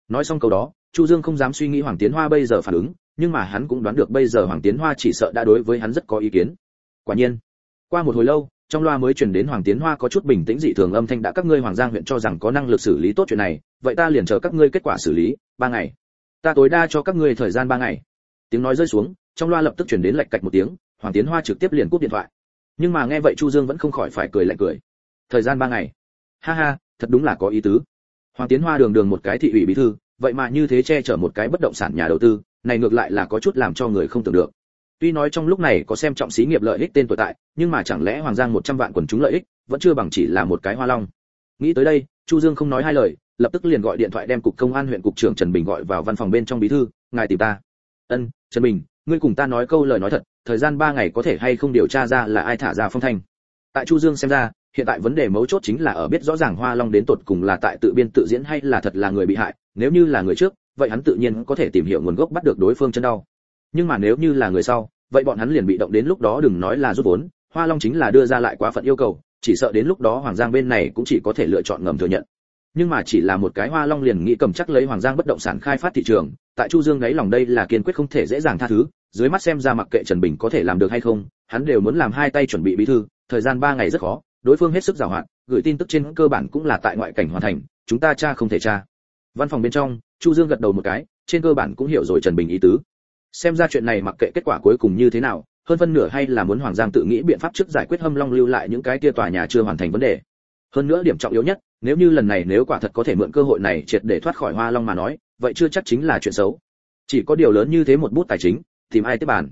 [SPEAKER 1] Nói xong câu đó, Chu Dương không dám suy nghĩ Hoàng Tiến Hoa bây giờ phản ứng, nhưng mà hắn cũng đoán được bây giờ Hoàng Tiến Hoa chỉ sợ đã đối với hắn rất có ý kiến. Quả nhiên, qua một hồi lâu, trong loa mới truyền đến Hoàng Tiến Hoa có chút bình tĩnh dị thường âm thanh đã các ngươi Hoàng Giang huyện cho rằng có năng lực xử lý tốt chuyện này, vậy ta liền chờ các ngươi kết quả xử lý, ba ngày. Ta tối đa cho các ngươi thời gian ba ngày. Tiếng nói rơi xuống, trong loa lập tức truyền đến lạch cạch một tiếng, Hoàng Tiến Hoa trực tiếp liền cúp điện thoại. Nhưng mà nghe vậy Chu Dương vẫn không khỏi phải cười lạnh cười. Thời gian ba ngày. Ha ha, thật đúng là có ý tứ. Hoàng Tiến Hoa đường đường một cái thị ủy bí thư, vậy mà như thế che chở một cái bất động sản nhà đầu tư, này ngược lại là có chút làm cho người không tưởng được. Tuy nói trong lúc này có xem trọng xí nghiệp lợi ích tên tuổi tại, nhưng mà chẳng lẽ Hoàng Giang 100 vạn quần chúng lợi ích, vẫn chưa bằng chỉ là một cái hoa long. Nghĩ tới đây, Chu Dương không nói hai lời, lập tức liền gọi điện thoại đem cục công an huyện cục trưởng Trần Bình gọi vào văn phòng bên trong bí thư, ngài tìm ta. Ân, Trần Bình, ngươi cùng ta nói câu lời nói thật, thời gian 3 ngày có thể hay không điều tra ra là ai thả ra phong thanh. Tại Chu Dương xem ra, hiện tại vấn đề mấu chốt chính là ở biết rõ ràng Hoa Long đến tột cùng là tại tự biên tự diễn hay là thật là người bị hại, nếu như là người trước, vậy hắn tự nhiên có thể tìm hiểu nguồn gốc bắt được đối phương chân đau. Nhưng mà nếu như là người sau, vậy bọn hắn liền bị động đến lúc đó đừng nói là rút vốn, Hoa Long chính là đưa ra lại quá phận yêu cầu, chỉ sợ đến lúc đó Hoàng Giang bên này cũng chỉ có thể lựa chọn ngầm thừa nhận. Nhưng mà chỉ là một cái Hoa Long liền nghĩ cầm chắc lấy Hoàng Giang bất động sản khai phát thị trường, tại Chu Dương đấy lòng đây là kiên quyết không thể dễ dàng tha thứ, dưới mắt xem ra mặc kệ Trần Bình có thể làm được hay không, hắn đều muốn làm hai tay chuẩn bị bí thư, thời gian ba ngày rất khó, đối phương hết sức giàu hạn, gửi tin tức trên cơ bản cũng là tại ngoại cảnh hoàn thành, chúng ta tra không thể tra. Văn phòng bên trong, Chu Dương gật đầu một cái, trên cơ bản cũng hiểu rồi Trần Bình ý tứ. Xem ra chuyện này mặc kệ kết quả cuối cùng như thế nào, hơn phân nửa hay là muốn Hoàng Giang tự nghĩ biện pháp trước giải quyết Hâm Long lưu lại những cái kia tòa nhà chưa hoàn thành vấn đề. Hơn nữa điểm trọng yếu nhất, nếu như lần này nếu quả thật có thể mượn cơ hội này triệt để thoát khỏi Hoa Long mà nói, vậy chưa chắc chính là chuyện xấu. Chỉ có điều lớn như thế một bút tài chính, tìm ai tiếp bàn.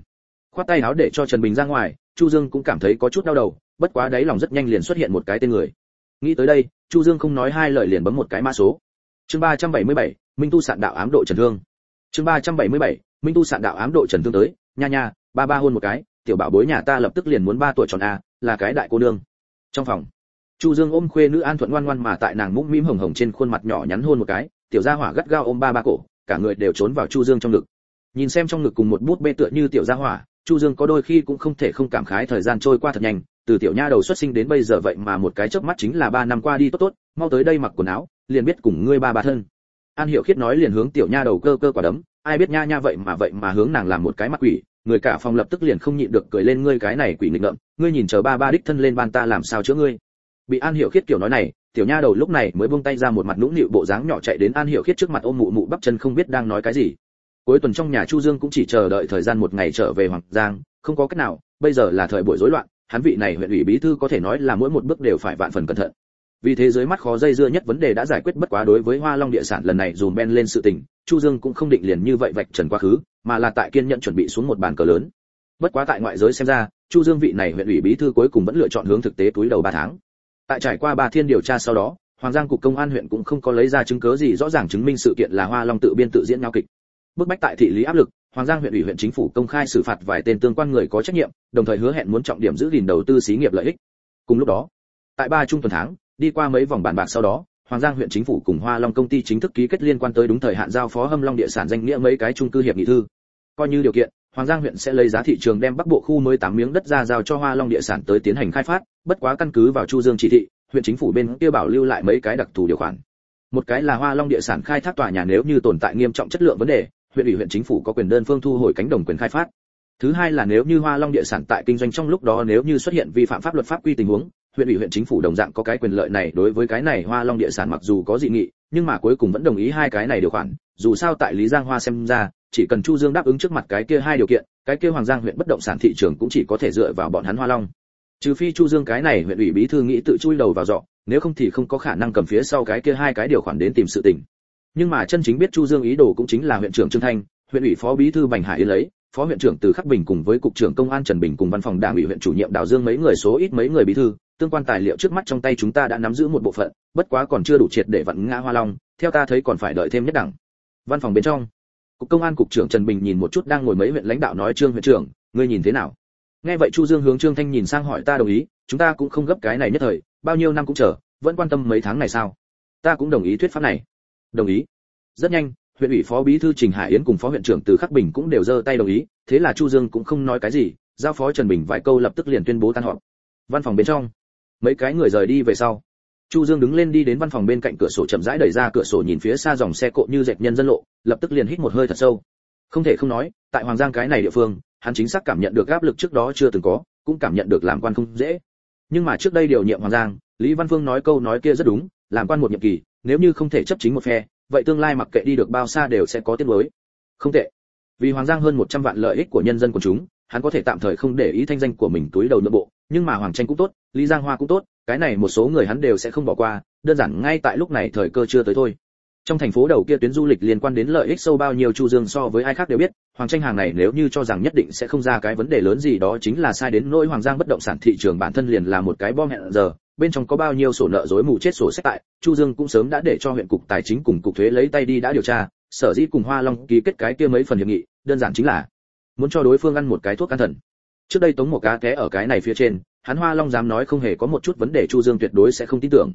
[SPEAKER 1] Khoát tay áo để cho Trần Bình ra ngoài, Chu Dương cũng cảm thấy có chút đau đầu, bất quá đáy lòng rất nhanh liền xuất hiện một cái tên người. Nghĩ tới đây, Chu Dương không nói hai lời liền bấm một cái mã số. Chương 377, Minh tu sạn đạo ám độ Trần Thương. Chương 377, Minh tu sạn đạo ám độ Trần Thương tới, nha nha, ba ba hôn một cái, tiểu bảo bối nhà ta lập tức liền muốn ba tuổi tròn a, là cái đại cô nương. Trong phòng, Chu Dương ôm khuê nữ An Thuận ngoan ngoan mà tại nàng mũm mĩm hồng hồng trên khuôn mặt nhỏ nhắn hôn một cái, tiểu gia hỏa gắt gao ôm ba ba cổ, cả người đều trốn vào Chu Dương trong ngực. Nhìn xem trong ngực cùng một bút bê tựa như tiểu gia hỏa, Chu Dương có đôi khi cũng không thể không cảm khái thời gian trôi qua thật nhanh, từ tiểu nha đầu xuất sinh đến bây giờ vậy mà một cái chớp mắt chính là ba năm qua đi tốt tốt, mau tới đây mặc quần áo, liền biết cùng ngươi ba ba thân. An Hiểu Khiết nói liền hướng tiểu nha đầu cơ cơ quả đấm, ai biết nha nha vậy mà vậy mà hướng nàng làm một cái mặt quỷ, người cả phòng lập tức liền không nhịn được cười lên ngươi cái này quỷ nghịch ngợm, ngươi nhìn chờ ba ba đích thân lên ban ta làm sao chữa ngươi. Bị An Hiểu Khiết kiểu nói này, tiểu nha đầu lúc này mới buông tay ra một mặt nũng nịu bộ dáng nhỏ chạy đến An Hiểu Khiết trước mặt ôm mụ mụ bắp chân không biết đang nói cái gì. Cuối tuần trong nhà Chu Dương cũng chỉ chờ đợi thời gian một ngày trở về Hoàng Giang, không có cách nào, bây giờ là thời buổi rối loạn, hắn vị này huyện ủy bí thư có thể nói là mỗi một bước đều phải vạn phần cẩn thận vì thế giới mắt khó dây dưa nhất vấn đề đã giải quyết bất quá đối với hoa long địa sản lần này dùm ben lên sự tình, chu dương cũng không định liền như vậy vạch trần quá khứ, mà là tại kiên nhận chuẩn bị xuống một bàn cờ lớn. Bất quá tại ngoại giới xem ra, chu dương vị này huyện ủy bí thư cuối cùng vẫn lựa chọn hướng thực tế túi đầu 3 tháng. Tại trải qua ba thiên điều tra sau đó, hoàng giang cục công an huyện cũng không có lấy ra chứng cứ gì rõ ràng chứng minh sự kiện là hoa long tự biên tự diễn nhau kịch. Bức bách tại thị lý áp lực, hoàng giang huyện ủy huyện chính phủ công khai xử phạt vài tên tương quan người có trách nhiệm, đồng thời hứa hẹn muốn trọng điểm giữ gìn đầu tư xí nghiệp lợi ích. Cùng lúc đó, tại ba trung tuần tháng đi qua mấy vòng bàn bạc sau đó Hoàng Giang huyện chính phủ cùng Hoa Long công ty chính thức ký kết liên quan tới đúng thời hạn giao phó Hâm Long địa sản danh nghĩa mấy cái chung cư hiệp nghị thư. Coi như điều kiện, Hoàng Giang huyện sẽ lấy giá thị trường đem Bắc Bộ khu mới tám miếng đất ra giao cho Hoa Long địa sản tới tiến hành khai phát, bất quá căn cứ vào Chu Dương chỉ thị, huyện chính phủ bên kia bảo lưu lại mấy cái đặc thù điều khoản. Một cái là Hoa Long địa sản khai thác tòa nhà nếu như tồn tại nghiêm trọng chất lượng vấn đề, huyện ủy huyện chính phủ có quyền đơn phương thu hồi cánh đồng quyền khai phát. Thứ hai là nếu như Hoa Long địa sản tại kinh doanh trong lúc đó nếu như xuất hiện vi phạm pháp luật pháp quy tình huống, huyện ủy huyện chính phủ đồng dạng có cái quyền lợi này đối với cái này Hoa Long địa sản mặc dù có dị nghị, nhưng mà cuối cùng vẫn đồng ý hai cái này điều khoản, dù sao tại Lý Giang Hoa xem ra, chỉ cần Chu Dương đáp ứng trước mặt cái kia hai điều kiện, cái kia Hoàng Giang huyện bất động sản thị trường cũng chỉ có thể dựa vào bọn hắn Hoa Long. Trừ phi Chu Dương cái này huyện ủy bí thư nghĩ tự chui đầu vào dọ, nếu không thì không có khả năng cầm phía sau cái kia hai cái điều khoản đến tìm sự tình. Nhưng mà chân chính biết Chu Dương ý đồ cũng chính là huyện trưởng Trương Thanh, huyện ủy phó bí thư Bành Hải Yến lấy, phó huyện trưởng từ khắc bình cùng với cục trưởng công an trần bình cùng văn phòng đảng ủy huyện chủ nhiệm đào dương mấy người số ít mấy người bí thư tương quan tài liệu trước mắt trong tay chúng ta đã nắm giữ một bộ phận, bất quá còn chưa đủ triệt để vặn ngã hoa long, theo ta thấy còn phải đợi thêm nhất đẳng. Văn phòng bên trong, cục công an cục trưởng trần bình nhìn một chút đang ngồi mấy huyện lãnh đạo nói trương huyện trưởng, ngươi nhìn thế nào? Nghe vậy chu dương hướng trương thanh nhìn sang hỏi ta đồng ý, chúng ta cũng không gấp cái này nhất thời, bao nhiêu năm cũng chờ, vẫn quan tâm mấy tháng này sao? Ta cũng đồng ý thuyết pháp này. Đồng ý. Rất nhanh, huyện ủy phó bí thư trình hải yến cùng phó huyện trưởng từ khắc bình cũng đều giơ tay đồng ý, thế là chu dương cũng không nói cái gì, giao phó trần bình vài câu lập tức liền tuyên bố tan họp. Văn phòng bên trong mấy cái người rời đi về sau. Chu dương đứng lên đi đến văn phòng bên cạnh cửa sổ chậm rãi đẩy ra cửa sổ nhìn phía xa dòng xe cộ như dẹp nhân dân lộ, lập tức liền hít một hơi thật sâu. Không thể không nói, tại hoàng giang cái này địa phương, hắn chính xác cảm nhận được áp lực trước đó chưa từng có, cũng cảm nhận được làm quan không dễ. Nhưng mà trước đây điều nhiệm hoàng giang, lý văn phương nói câu nói kia rất đúng, làm quan một nhiệm kỳ, nếu như không thể chấp chính một phe, vậy tương lai mặc kệ đi được bao xa đều sẽ có tiếng mới không tệ. Vì hoàng giang hơn 100 vạn lợi ích của nhân dân của chúng, hắn có thể tạm thời không để ý thanh danh của mình túi đầu nội bộ nhưng mà hoàng tranh cũng tốt, lý giang hoa cũng tốt, cái này một số người hắn đều sẽ không bỏ qua, đơn giản ngay tại lúc này thời cơ chưa tới thôi. Trong thành phố đầu kia tuyến du lịch liên quan đến lợi ích sâu bao nhiêu chu dương so với ai khác đều biết, hoàng tranh hàng này nếu như cho rằng nhất định sẽ không ra cái vấn đề lớn gì đó chính là sai đến nỗi hoàng giang bất động sản thị trường bản thân liền là một cái bom hẹn giờ, bên trong có bao nhiêu sổ nợ rối mù chết sổ sách tại, chu dương cũng sớm đã để cho huyện cục tài chính cùng cục thuế lấy tay đi đã điều tra, sở dĩ cùng hoa long ký kết cái kia mấy phần hiệp nghị, đơn giản chính là muốn cho đối phương ăn một cái thuốc an thần trước đây tống một cá té ở cái này phía trên, hắn hoa long dám nói không hề có một chút vấn đề, chu dương tuyệt đối sẽ không tin tưởng.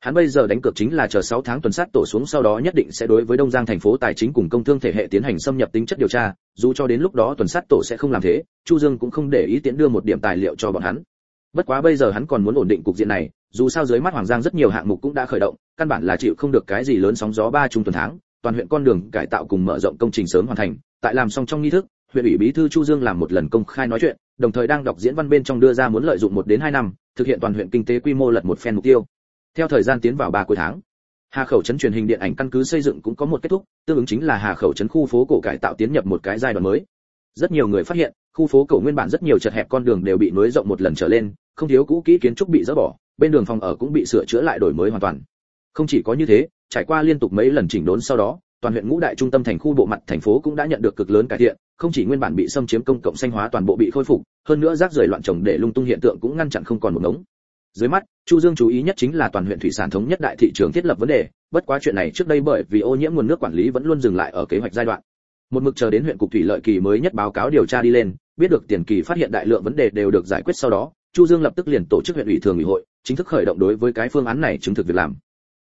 [SPEAKER 1] Hắn bây giờ đánh cược chính là chờ 6 tháng tuần sát tổ xuống sau đó nhất định sẽ đối với đông giang thành phố tài chính cùng công thương thể hệ tiến hành xâm nhập tính chất điều tra, dù cho đến lúc đó tuần sát tổ sẽ không làm thế, chu dương cũng không để ý tiến đưa một điểm tài liệu cho bọn hắn. Bất quá bây giờ hắn còn muốn ổn định cục diện này, dù sao dưới mắt hoàng giang rất nhiều hạng mục cũng đã khởi động, căn bản là chịu không được cái gì lớn sóng gió ba trung tuần tháng, toàn huyện con đường cải tạo cùng mở rộng công trình sớm hoàn thành, tại làm xong trong nghi thức huyện ủy bí thư chu dương làm một lần công khai nói chuyện, đồng thời đang đọc diễn văn bên trong đưa ra muốn lợi dụng một đến hai năm, thực hiện toàn huyện kinh tế quy mô lật một phen mục tiêu. Theo thời gian tiến vào ba cuối tháng, hà khẩu trấn truyền hình điện ảnh căn cứ xây dựng cũng có một kết thúc, tương ứng chính là hà khẩu trấn khu phố cổ cải tạo tiến nhập một cái giai đoạn mới. Rất nhiều người phát hiện, khu phố cổ nguyên bản rất nhiều chật hẹp con đường đều bị nối rộng một lần trở lên, không thiếu cũ kỹ kiến trúc bị dỡ bỏ, bên đường phòng ở cũng bị sửa chữa lại đổi mới hoàn toàn. Không chỉ có như thế, trải qua liên tục mấy lần chỉnh đốn sau đó toàn huyện ngũ đại trung tâm thành khu bộ mặt thành phố cũng đã nhận được cực lớn cải thiện, không chỉ nguyên bản bị xâm chiếm công cộng xanh hóa toàn bộ bị khôi phục, hơn nữa rác rưởi loạn trồng để lung tung hiện tượng cũng ngăn chặn không còn một ngống. Dưới mắt, chu dương chú ý nhất chính là toàn huyện thủy sản thống nhất đại thị trường thiết lập vấn đề, bất quá chuyện này trước đây bởi vì ô nhiễm nguồn nước quản lý vẫn luôn dừng lại ở kế hoạch giai đoạn. Một mực chờ đến huyện cục thủy lợi kỳ mới nhất báo cáo điều tra đi lên, biết được tiền kỳ phát hiện đại lượng vấn đề đều được giải quyết sau đó, chu dương lập tức liền tổ chức huyện ủy thường ủy hội, chính thức khởi động đối với cái phương án này chứng thực việc làm.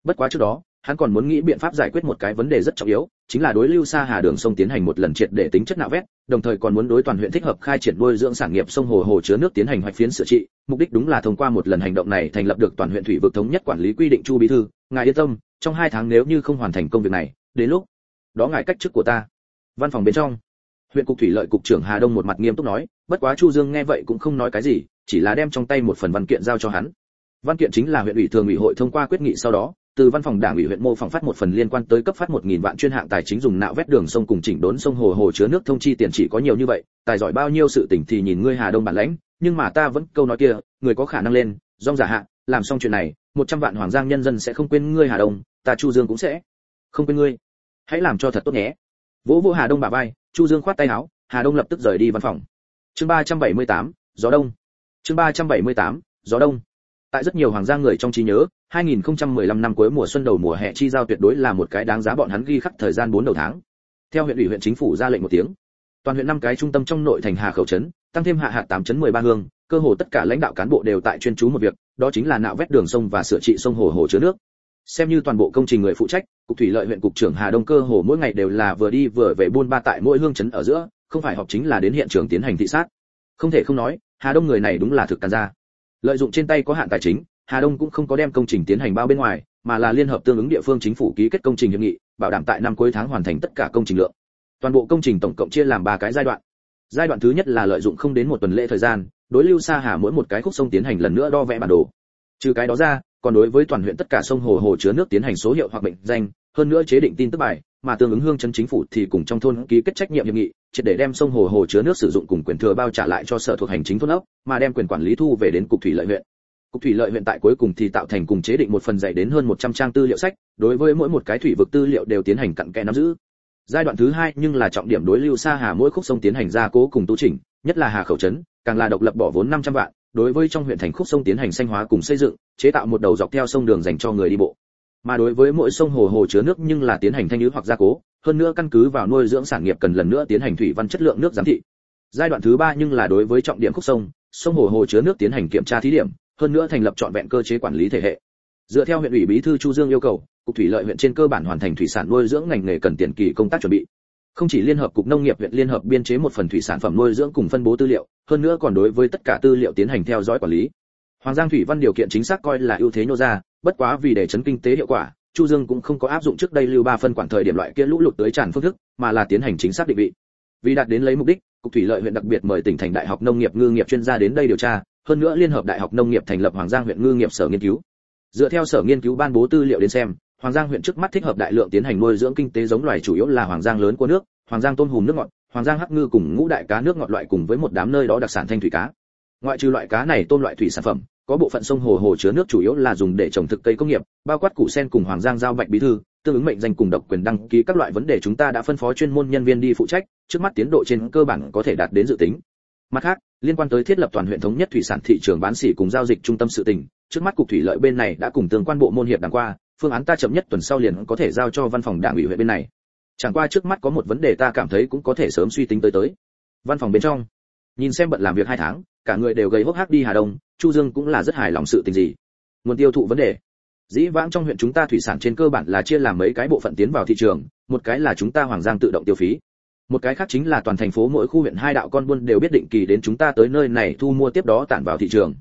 [SPEAKER 1] Bất quá trước đó hắn còn muốn nghĩ biện pháp giải quyết một cái vấn đề rất trọng yếu, chính là đối lưu xa hà đường sông tiến hành một lần triệt để tính chất nạo vét, đồng thời còn muốn đối toàn huyện thích hợp khai triển nuôi dưỡng sản nghiệp sông hồ hồ chứa nước tiến hành hoạch phiến sửa trị. Mục đích đúng là thông qua một lần hành động này thành lập được toàn huyện thủy vực thống nhất quản lý quy định chu bí thư. Ngài yên tâm, trong hai tháng nếu như không hoàn thành công việc này, đến lúc đó ngài cách chức của ta. Văn phòng bên trong, huyện cục thủy lợi cục trưởng hà đông một mặt nghiêm túc nói, bất quá chu dương nghe vậy cũng không nói cái gì, chỉ là đem trong tay một phần văn kiện giao cho hắn. Văn kiện chính là huyện ủy thường ủy hội thông qua quyết nghị sau đó từ văn phòng đảng ủy huyện mô phòng phát một phần liên quan tới cấp phát một nghìn vạn chuyên hạng tài chính dùng nạo vét đường sông cùng chỉnh đốn sông hồ hồ chứa nước thông chi tiền chỉ có nhiều như vậy, tài giỏi bao nhiêu sự tỉnh thì nhìn ngươi hà đông bản lãnh, nhưng mà ta vẫn câu nói kia, người có khả năng lên, rong giả hạ, làm xong chuyện này, một trăm vạn hoàng giang nhân dân sẽ không quên ngươi hà đông, ta chu dương cũng sẽ không quên ngươi. Hãy làm cho thật tốt nhé. Vỗ vỗ hà đông bà vai, chu dương khoát tay áo, hà đông lập tức rời đi văn phòng. Chương ba trăm bảy mươi tám, gió đông. Chương ba trăm bảy mươi tám, gió đông tại rất nhiều hoàng gia người trong trí nhớ 2015 năm cuối mùa xuân đầu mùa hè chi giao tuyệt đối là một cái đáng giá bọn hắn ghi khắc thời gian 4 đầu tháng. Theo huyện ủy huyện chính phủ ra lệnh một tiếng, toàn huyện năm cái trung tâm trong nội thành hà khẩu trấn, tăng thêm hạ hạt 8 trấn 13 hương, cơ hồ tất cả lãnh đạo cán bộ đều tại chuyên chú một việc, đó chính là nạo vét đường sông và sửa trị sông hồ hồ chứa nước. Xem như toàn bộ công trình người phụ trách, cục thủy lợi huyện cục trưởng hà đông cơ hồ mỗi ngày đều là vừa đi vừa về buôn ba tại mỗi hương trấn ở giữa, không phải họp chính là đến hiện trường tiến hành thị sát. Không thể không nói, hà đông người này đúng là thực tàn ra lợi dụng trên tay có hạn tài chính, hà đông cũng không có đem công trình tiến hành bao bên ngoài, mà là liên hợp tương ứng địa phương chính phủ ký kết công trình hiệp nghị, bảo đảm tại năm cuối tháng hoàn thành tất cả công trình lượng. Toàn bộ công trình tổng cộng chia làm ba cái giai đoạn. Giai đoạn thứ nhất là lợi dụng không đến một tuần lễ thời gian, đối lưu sa hà mỗi một cái khúc sông tiến hành lần nữa đo vẽ bản đồ. Trừ cái đó ra còn đối với toàn huyện tất cả sông hồ hồ chứa nước tiến hành số hiệu hoặc mệnh danh, hơn nữa chế định tin tức bài, mà tương ứng hương trấn chính phủ thì cùng trong thôn ký kết trách nhiệm hiệp nghị, triệt để đem sông hồ hồ chứa nước sử dụng cùng quyền thừa bao trả lại cho sở thuộc hành chính thôn ốc, mà đem quyền quản lý thu về đến cục thủy lợi huyện. Cục thủy lợi huyện tại cuối cùng thì tạo thành cùng chế định một phần dày đến hơn 100 trang tư liệu sách, đối với mỗi một cái thủy vực tư liệu đều tiến hành cặn kẽ nắm giữ. Giai đoạn thứ hai nhưng là trọng điểm đối lưu xa hà mỗi khúc sông tiến hành gia cố cùng tu chỉnh, nhất là hà khẩu trấn, càng là độc lập bỏ vốn 500 vạn đối với trong huyện thành khúc sông tiến hành xanh hóa cùng xây dựng, chế tạo một đầu dọc theo sông đường dành cho người đi bộ. Mà đối với mỗi sông hồ hồ chứa nước nhưng là tiến hành thanh lý hoặc gia cố, hơn nữa căn cứ vào nuôi dưỡng sản nghiệp cần lần nữa tiến hành thủy văn chất lượng nước giám thị. Giai đoạn thứ ba nhưng là đối với trọng điểm khúc sông sông hồ hồ chứa nước tiến hành kiểm tra thí điểm, hơn nữa thành lập trọn vẹn cơ chế quản lý thể hệ. Dựa theo huyện ủy bí thư chu dương yêu cầu, cục thủy lợi huyện trên cơ bản hoàn thành thủy sản nuôi dưỡng ngành nghề cần tiền kỳ công tác chuẩn bị không chỉ liên hợp cục nông nghiệp huyện liên hợp biên chế một phần thủy sản phẩm nuôi dưỡng cùng phân bố tư liệu, hơn nữa còn đối với tất cả tư liệu tiến hành theo dõi quản lý. Hoàng giang thủy văn điều kiện chính xác coi là ưu thế nhô ra, bất quá vì để chấn kinh tế hiệu quả, chu dương cũng không có áp dụng trước đây lưu ba phân quản thời điểm loại kia lũ lụt tới tràn phương thức, mà là tiến hành chính xác định vị. Vì đạt đến lấy mục đích, cục thủy lợi huyện đặc biệt mời tỉnh thành đại học nông nghiệp ngư nghiệp chuyên gia đến đây điều tra, hơn nữa liên hợp đại học nông nghiệp thành lập hoàng giang huyện ngư nghiệp sở nghiên cứu. Dựa theo sở nghiên cứu ban bố tư liệu đến xem hoàng giang huyện trước mắt thích hợp đại lượng tiến hành nuôi dưỡng kinh tế giống loài chủ yếu là hoàng giang lớn của nước, hoàng giang tôm hùm nước ngọt, hoàng giang hắc ngư cùng ngũ đại cá nước ngọt loại cùng với một đám nơi đó đặc sản thanh thủy cá. Ngoại trừ loại cá này tôm loại thủy sản phẩm, có bộ phận sông hồ hồ chứa nước chủ yếu là dùng để trồng thực cây công nghiệp, bao quát củ sen cùng hoàng giang giao bạch bí thư, tương ứng mệnh danh cùng độc quyền đăng ký các loại vấn đề chúng ta đã phân phó chuyên môn nhân viên đi phụ trách, trước mắt tiến độ trên cơ bản có thể đạt đến dự tính. Mặt khác, liên quan tới thiết lập toàn huyện thống nhất thủy sản thị trường bán sỉ cùng giao dịch trung tâm sự tình, trước mắt cục thủy lợi bên này đã cùng tương quan bộ môn hiệp đàm qua phương án ta chậm nhất tuần sau liền có thể giao cho văn phòng đảng ủy huyện bên này. Chẳng qua trước mắt có một vấn đề ta cảm thấy cũng có thể sớm suy tính tới tới. Văn phòng bên trong. Nhìn xem bận làm việc hai tháng, cả người đều gầy hốc hác đi hà đông, chu dương cũng là rất hài lòng sự tình gì. Nguồn tiêu thụ vấn đề. Dĩ vãng trong huyện chúng ta thủy sản trên cơ bản là chia làm mấy cái bộ phận tiến vào thị trường, một cái là chúng ta hoàng giang tự động tiêu phí. Một cái khác chính là toàn thành phố mỗi khu huyện hai đạo con buôn đều biết định kỳ đến chúng ta tới nơi này thu mua tiếp đó tản vào thị trường.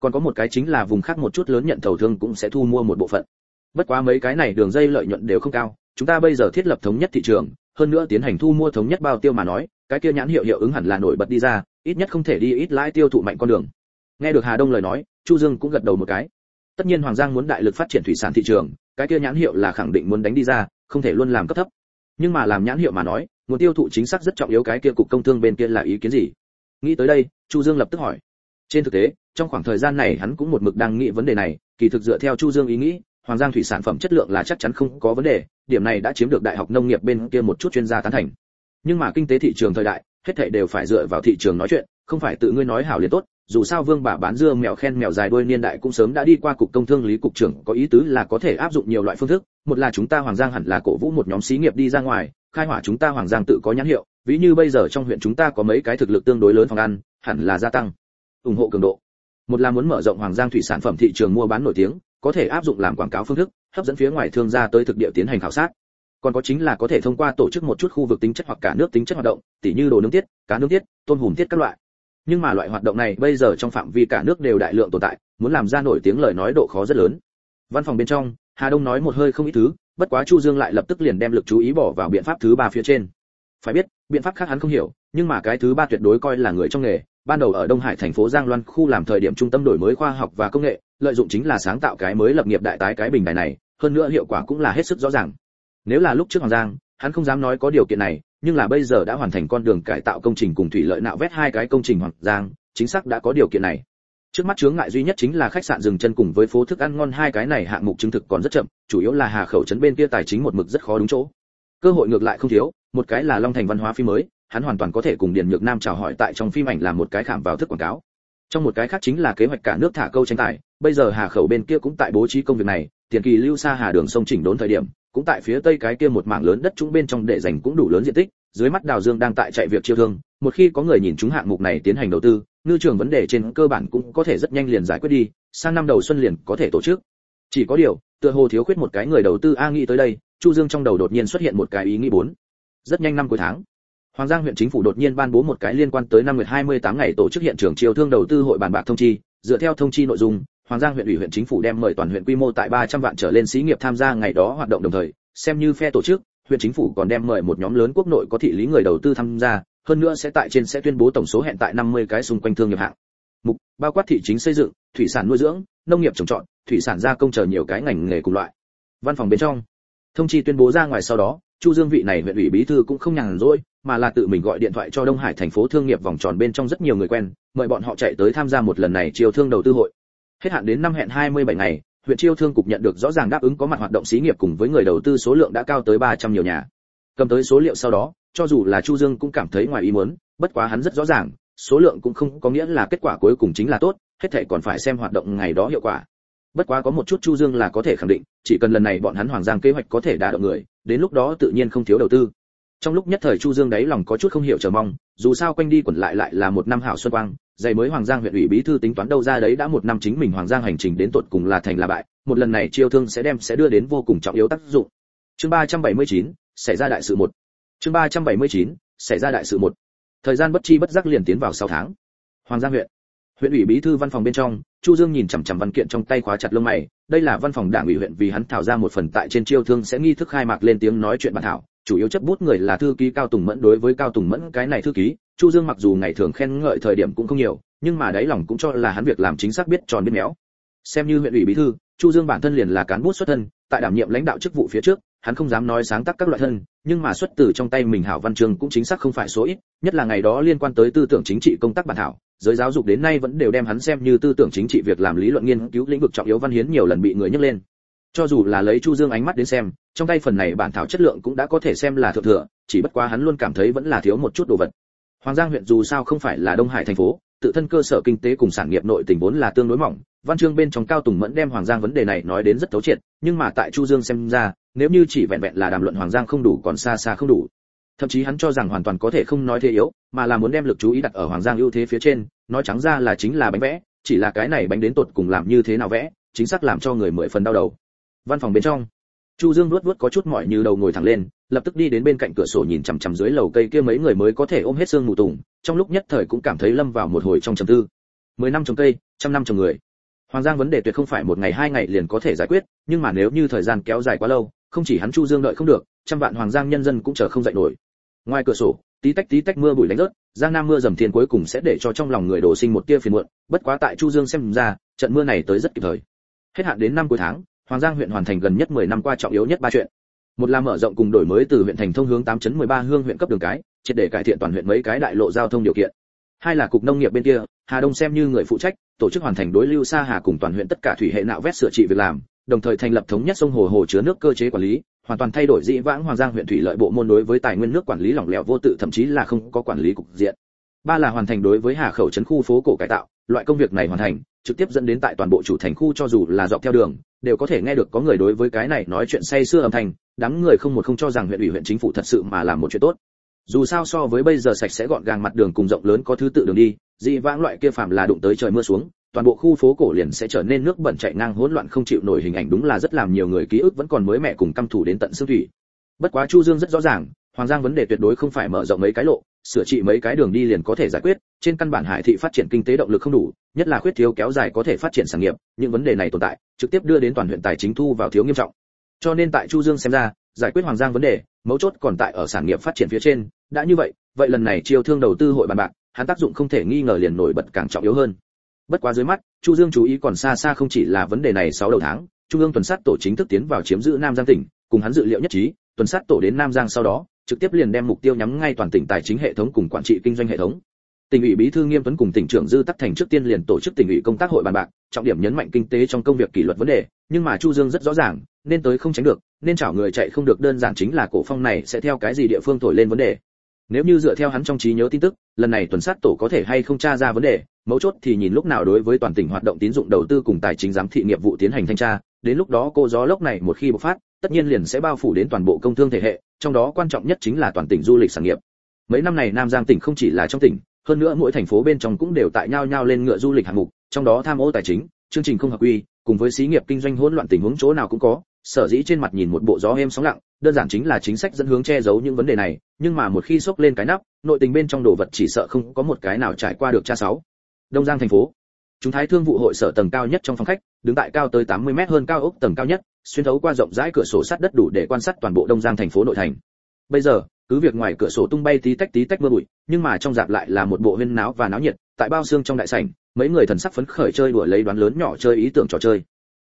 [SPEAKER 1] Còn có một cái chính là vùng khác một chút lớn nhận thầu thương cũng sẽ thu mua một bộ phận bất quá mấy cái này đường dây lợi nhuận đều không cao, chúng ta bây giờ thiết lập thống nhất thị trường, hơn nữa tiến hành thu mua thống nhất bao tiêu mà nói, cái kia nhãn hiệu hiệu ứng hẳn là nổi bật đi ra, ít nhất không thể đi ít lãi tiêu thụ mạnh con đường. Nghe được hà đông lời nói, chu dương cũng gật đầu một cái. Tất nhiên hoàng giang muốn đại lực phát triển thủy sản thị trường, cái kia nhãn hiệu là khẳng định muốn đánh đi ra, không thể luôn làm cấp thấp. Nhưng mà làm nhãn hiệu mà nói, nguồn tiêu thụ chính xác rất trọng yếu cái kia cục công thương bên kia là ý kiến gì? Nghĩ tới đây, chu dương lập tức hỏi. Trên thực tế, trong khoảng thời gian này hắn cũng một mực đang nghĩ vấn đề này, kỳ thực dựa theo chu dương ý nghĩ hoàng giang thủy sản phẩm chất lượng là chắc chắn không có vấn đề, điểm này đã chiếm được đại học nông nghiệp bên kia một chút chuyên gia tán thành. Nhưng mà kinh tế thị trường thời đại, hết thảy đều phải dựa vào thị trường nói chuyện, không phải tự ngươi nói hảo liền tốt, dù sao vương bà bán dưa mèo khen mèo dài đuôi niên đại cũng sớm đã đi qua cục công thương lý cục trưởng, có ý tứ là có thể áp dụng nhiều loại phương thức, một là chúng ta hoàng giang hẳn là cổ vũ một nhóm xí nghiệp đi ra ngoài, khai hỏa chúng ta hoàng giang tự có nhãn hiệu, ví như bây giờ trong huyện chúng ta có mấy cái thực lực tương đối lớn phòng ăn, hẳn là gia tăng, ủng hộ cường độ. Một là muốn mở rộng hoàng giang thủy sản phẩm thị trường mua bán nổi tiếng có thể áp dụng làm quảng cáo phương thức, hấp dẫn phía ngoài thương gia tới thực địa tiến hành khảo sát. Còn có chính là có thể thông qua tổ chức một chút khu vực tính chất hoặc cả nước tính chất hoạt động, tỉ như đồ nướng tiết, cá nướng tiết, tôm hùm tiết các loại. Nhưng mà loại hoạt động này bây giờ trong phạm vi cả nước đều đại lượng tồn tại, muốn làm ra nổi tiếng lời nói độ khó rất lớn. Văn phòng bên trong, hà đông nói một hơi không ít thứ, bất quá chu dương lại lập tức liền đem lực chú ý bỏ vào biện pháp thứ ba phía trên. Phải biết, biện pháp khác hắn không hiểu, nhưng mà cái thứ ba tuyệt đối coi là người trong nghề. Ban đầu ở đông hải thành phố giang loan khu làm thời điểm trung tâm đổi mới khoa học và công nghệ lợi dụng chính là sáng tạo cái mới lập nghiệp đại tái cái bình đài này, hơn nữa hiệu quả cũng là hết sức rõ ràng. Nếu là lúc trước hoàng giang, hắn không dám nói có điều kiện này, nhưng là bây giờ đã hoàn thành con đường cải tạo công trình cùng thủy lợi nạo vét hai cái công trình hoàng giang, chính xác đã có điều kiện này. Trước mắt chướng ngại duy nhất chính là khách sạn dừng chân cùng với phố thức ăn ngon hai cái này hạng mục chứng thực còn rất chậm, chủ yếu là hà khẩu trấn bên kia tài chính một mực rất khó đúng chỗ. Cơ hội ngược lại không thiếu, một cái là long thành văn hóa phim mới, hắn hoàn toàn có thể cùng điền nhược nam chào hỏi tại trong phim ảnh làm một cái khảm vào thức quảng cáo trong một cái khác chính là kế hoạch cả nước thả câu tranh tài, bây giờ hà khẩu bên kia cũng tại bố trí công việc này, tiền kỳ lưu xa hà đường sông chỉnh đốn thời điểm, cũng tại phía tây cái kia một mảng lớn đất trũng bên trong để dành cũng đủ lớn diện tích, dưới mắt đào dương đang tại chạy việc chiêu thương, một khi có người nhìn chúng hạng mục này tiến hành đầu tư, ngư trường vấn đề trên cơ bản cũng có thể rất nhanh liền giải quyết đi, sang năm đầu xuân liền có thể tổ chức. Chỉ có điều, tựa hồ thiếu khuyết một cái người đầu tư a nghĩ tới đây, chu dương trong đầu đột nhiên xuất hiện một cái ý nghĩ bốn. Rất nhanh năm cuối tháng Hoàng Giang huyện chính phủ đột nhiên ban bố một cái liên quan tới năm nguyệt 28 ngày tổ chức hiện trường chiêu thương đầu tư hội bàn bạc thông chi, dựa theo thông chi nội dung, Hoàng Giang huyện ủy huyện chính phủ đem mời toàn huyện quy mô tại 300 vạn trở lên xí nghiệp tham gia ngày đó hoạt động đồng thời, xem như phe tổ chức, huyện chính phủ còn đem mời một nhóm lớn quốc nội có thị lý người đầu tư tham gia, hơn nữa sẽ tại trên sẽ tuyên bố tổng số hẹn tại 50 cái xung quanh thương nghiệp hạng. Mục, bao quát thị chính xây dựng, thủy sản nuôi dưỡng, nông nghiệp trồng trọt, thủy sản gia công chờ nhiều cái ngành nghề cùng loại. Văn phòng bên trong, thông chi tuyên bố ra ngoài sau đó, Chu Dương vị này huyện ủy bí thư cũng không nhàn rỗi, mà là tự mình gọi điện thoại cho Đông Hải thành phố thương nghiệp vòng tròn bên trong rất nhiều người quen, mời bọn họ chạy tới tham gia một lần này chiêu thương đầu tư hội. Hết hạn đến năm hẹn 27 ngày, huyện chiêu thương cục nhận được rõ ràng đáp ứng có mặt hoạt động xí nghiệp cùng với người đầu tư số lượng đã cao tới 300 nhiều nhà. Cầm tới số liệu sau đó, cho dù là Chu Dương cũng cảm thấy ngoài ý muốn, bất quá hắn rất rõ ràng, số lượng cũng không có nghĩa là kết quả cuối cùng chính là tốt, hết thảy còn phải xem hoạt động ngày đó hiệu quả. Bất quá có một chút Chu Dương là có thể khẳng định, chỉ cần lần này bọn hắn Hoàng Giang kế hoạch có thể đả động người, đến lúc đó tự nhiên không thiếu đầu tư. Trong lúc nhất thời Chu Dương đấy lòng có chút không hiểu chờ mong, dù sao quanh đi quẩn lại lại là một năm hảo xuân quang, dày mới Hoàng Giang huyện ủy bí thư tính toán đâu ra đấy đã một năm chính mình Hoàng Giang hành trình đến tột cùng là thành là bại, một lần này chiêu thương sẽ đem sẽ đưa đến vô cùng trọng yếu tác dụng. Chương 379, xảy ra đại sự một. Chương 379, xảy ra đại sự một. Thời gian bất chi bất giác liền tiến vào 6 tháng. Hoàng Giang huyện. Huyện ủy bí thư văn phòng bên trong, Chu Dương nhìn chằm chằm văn kiện trong tay khóa chặt lông mày, đây là văn phòng đảng ủy huyện vì hắn thảo ra một phần tại trên chiêu thương sẽ nghi thức khai mạc lên tiếng nói chuyện bản thảo, chủ yếu chấp bút người là thư ký Cao Tùng Mẫn đối với Cao Tùng Mẫn cái này thư ký, Chu Dương mặc dù ngày thường khen ngợi thời điểm cũng không nhiều, nhưng mà đáy lòng cũng cho là hắn việc làm chính xác biết tròn biết méo. Xem như huyện ủy bí thư, Chu Dương bản thân liền là cán bút xuất thân, tại đảm nhiệm lãnh đạo chức vụ phía trước, hắn không dám nói sáng tác các loại thân, nhưng mà xuất từ trong tay mình hảo văn chương cũng chính xác không phải số ít, nhất là ngày đó liên quan tới tư tưởng chính trị công tác bản thảo, giới giáo dục đến nay vẫn đều đem hắn xem như tư tưởng chính trị việc làm lý luận nghiên cứu lĩnh vực trọng yếu văn hiến nhiều lần bị người nhắc lên. Cho dù là lấy Chu Dương ánh mắt đến xem, trong tay phần này bản thảo chất lượng cũng đã có thể xem là thượng thừa, chỉ bất quá hắn luôn cảm thấy vẫn là thiếu một chút đồ vật. Hoàng Giang huyện dù sao không phải là Đông Hải thành phố, tự thân cơ sở kinh tế cùng sản nghiệp nội tình vốn là tương đối mỏng, văn chương bên trong cao tùng mẫn đem Hoàng Giang vấn đề này nói đến rất thấu triệt, nhưng mà tại Chu Dương xem ra, nếu như chỉ vẹn vẹn là đàm luận Hoàng Giang không đủ còn xa xa không đủ. Thậm chí hắn cho rằng hoàn toàn có thể không nói thế yếu, mà là muốn đem lực chú ý đặt ở Hoàng Giang ưu thế phía trên, nói trắng ra là chính là bánh vẽ, chỉ là cái này bánh đến tột cùng làm như thế nào vẽ, chính xác làm cho người mười phần đau đầu. Văn phòng bên trong, Chu Dương nuốt nuốt có chút mỏi như đầu ngồi thẳng lên, lập tức đi đến bên cạnh cửa sổ nhìn chằm chằm dưới lầu cây kia mấy người mới có thể ôm hết xương mù tùng, trong lúc nhất thời cũng cảm thấy lâm vào một hồi trong trầm tư. Mười năm trồng cây, trăm năm trồng người. Hoàng Giang vấn đề tuyệt không phải một ngày hai ngày liền có thể giải quyết, nhưng mà nếu như thời gian kéo dài quá lâu, không chỉ hắn Chu Dương đợi không được, trăm vạn Hoàng Giang nhân dân cũng chờ không dậy nổi. Ngoài cửa sổ, tí tách tí tách mưa bụi đánh rớt, Giang Nam mưa dầm thiên cuối cùng sẽ để cho trong lòng người đổ sinh một tia phiền muộn, bất quá tại Chu Dương xem ra, trận mưa này tới rất kịp thời. Hết hạn đến năm cuối tháng, Hoàng Giang huyện hoàn thành gần nhất 10 năm qua trọng yếu nhất ba chuyện. Một là mở rộng cùng đổi mới từ huyện thành thông hướng 8.13 hương huyện cấp đường cái, triệt để cải thiện toàn huyện mấy cái đại lộ giao thông điều kiện. Hai là cục nông nghiệp bên kia, Hà Đông xem như người phụ trách, tổ chức hoàn thành đối lưu xa hà cùng toàn huyện tất cả thủy hệ nạo vét sửa trị việc làm, đồng thời thành lập thống nhất sông hồ hồ chứa nước cơ chế quản lý, hoàn toàn thay đổi dị vãng Hoàng Giang huyện thủy lợi bộ môn đối với tài nguyên nước quản lý lỏng lẻo vô tự thậm chí là không có quản lý cục diện. Ba là hoàn thành đối với Hà khẩu trấn khu phố cổ cải tạo, loại công việc này hoàn thành, trực tiếp dẫn đến tại toàn bộ chủ thành khu cho dù là dọc theo đường, đều có thể nghe được có người đối với cái này nói chuyện say sưa âm thanh, đám người không một không cho rằng huyện ủy huyện chính phủ thật sự mà làm một chuyện tốt. Dù sao so với bây giờ sạch sẽ gọn gàng mặt đường cùng rộng lớn có thứ tự đường đi, dị vãng loại kia phạm là đụng tới trời mưa xuống, toàn bộ khu phố cổ liền sẽ trở nên nước bẩn chảy ngang hỗn loạn không chịu nổi hình ảnh đúng là rất làm nhiều người ký ức vẫn còn mới mẹ cùng căm thủ đến tận xương thủy. Bất quá Chu Dương rất rõ ràng, Hoàng Giang vấn đề tuyệt đối không phải mở rộng mấy cái lộ, sửa trị mấy cái đường đi liền có thể giải quyết, trên căn bản Hải thị phát triển kinh tế động lực không đủ, nhất là khuyết thiếu kéo dài có thể phát triển sản nghiệp, những vấn đề này tồn tại, trực tiếp đưa đến toàn huyện tài chính thu vào thiếu nghiêm trọng. Cho nên tại Chu Dương xem ra, giải quyết Hoàng Giang vấn đề, mấu chốt còn tại ở sản nghiệp phát triển phía trên, đã như vậy, vậy lần này chiêu thương đầu tư hội bàn bạc, hắn tác dụng không thể nghi ngờ liền nổi bật càng trọng yếu hơn. Bất quá dưới mắt, Chu Dương chú ý còn xa xa không chỉ là vấn đề này 6 đầu tháng, Trung ương tuần sát tổ chính thức tiến vào chiếm giữ Nam Giang tỉnh, cùng hắn dự liệu nhất trí, tuần sát tổ đến Nam Giang sau đó, trực tiếp liền đem mục tiêu nhắm ngay toàn tỉnh tài chính hệ thống cùng quản trị kinh doanh hệ thống. Tỉnh ủy bí thư Nghiêm Tuấn cùng tỉnh trưởng Dư Tắc Thành trước tiên liền tổ chức tỉnh ủy công tác hội bàn bạc, trọng điểm nhấn mạnh kinh tế trong công việc kỷ luật vấn đề, nhưng mà Chu Dương rất rõ ràng, nên tới không tránh được, nên chảo người chạy không được đơn giản chính là cổ phong này sẽ theo cái gì địa phương thổi lên vấn đề. Nếu như dựa theo hắn trong trí nhớ tin tức, lần này tuần sát tổ có thể hay không tra ra vấn đề, mấu chốt thì nhìn lúc nào đối với toàn tỉnh hoạt động tín dụng đầu tư cùng tài chính giám thị nghiệp vụ tiến hành thanh tra, đến lúc đó cô gió lốc này một khi bộc phát, tất nhiên liền sẽ bao phủ đến toàn bộ công thương thể hệ, trong đó quan trọng nhất chính là toàn tỉnh du lịch sản nghiệp. Mấy năm này Nam Giang tỉnh không chỉ là trong tỉnh, hơn nữa mỗi thành phố bên trong cũng đều tại nhau nhau lên ngựa du lịch hạng mục, trong đó tham ô tài chính, chương trình không hợp quy, cùng với xí nghiệp kinh doanh hỗn loạn tình huống chỗ nào cũng có. Sở dĩ trên mặt nhìn một bộ gió êm sóng lặng đơn giản chính là chính sách dẫn hướng che giấu những vấn đề này nhưng mà một khi xốc lên cái nắp nội tình bên trong đồ vật chỉ sợ không có một cái nào trải qua được cha sáu. Đông giang thành phố. Chúng thái thương vụ hội sở tầng cao nhất trong phòng khách đứng tại cao tới 80 mét hơn cao ốc tầng cao nhất xuyên thấu qua rộng rãi cửa sổ sắt đất đủ để quan sát toàn bộ đông giang thành phố nội thành. Bây giờ cứ việc ngoài cửa sổ tung bay tí tách tí tách mưa bụi, nhưng mà trong dạp lại là một bộ huyên náo và náo nhiệt, tại bao xương trong đại sảnh, mấy người thần sắc phấn khởi chơi đùa lấy đoán lớn nhỏ chơi ý tưởng trò chơi.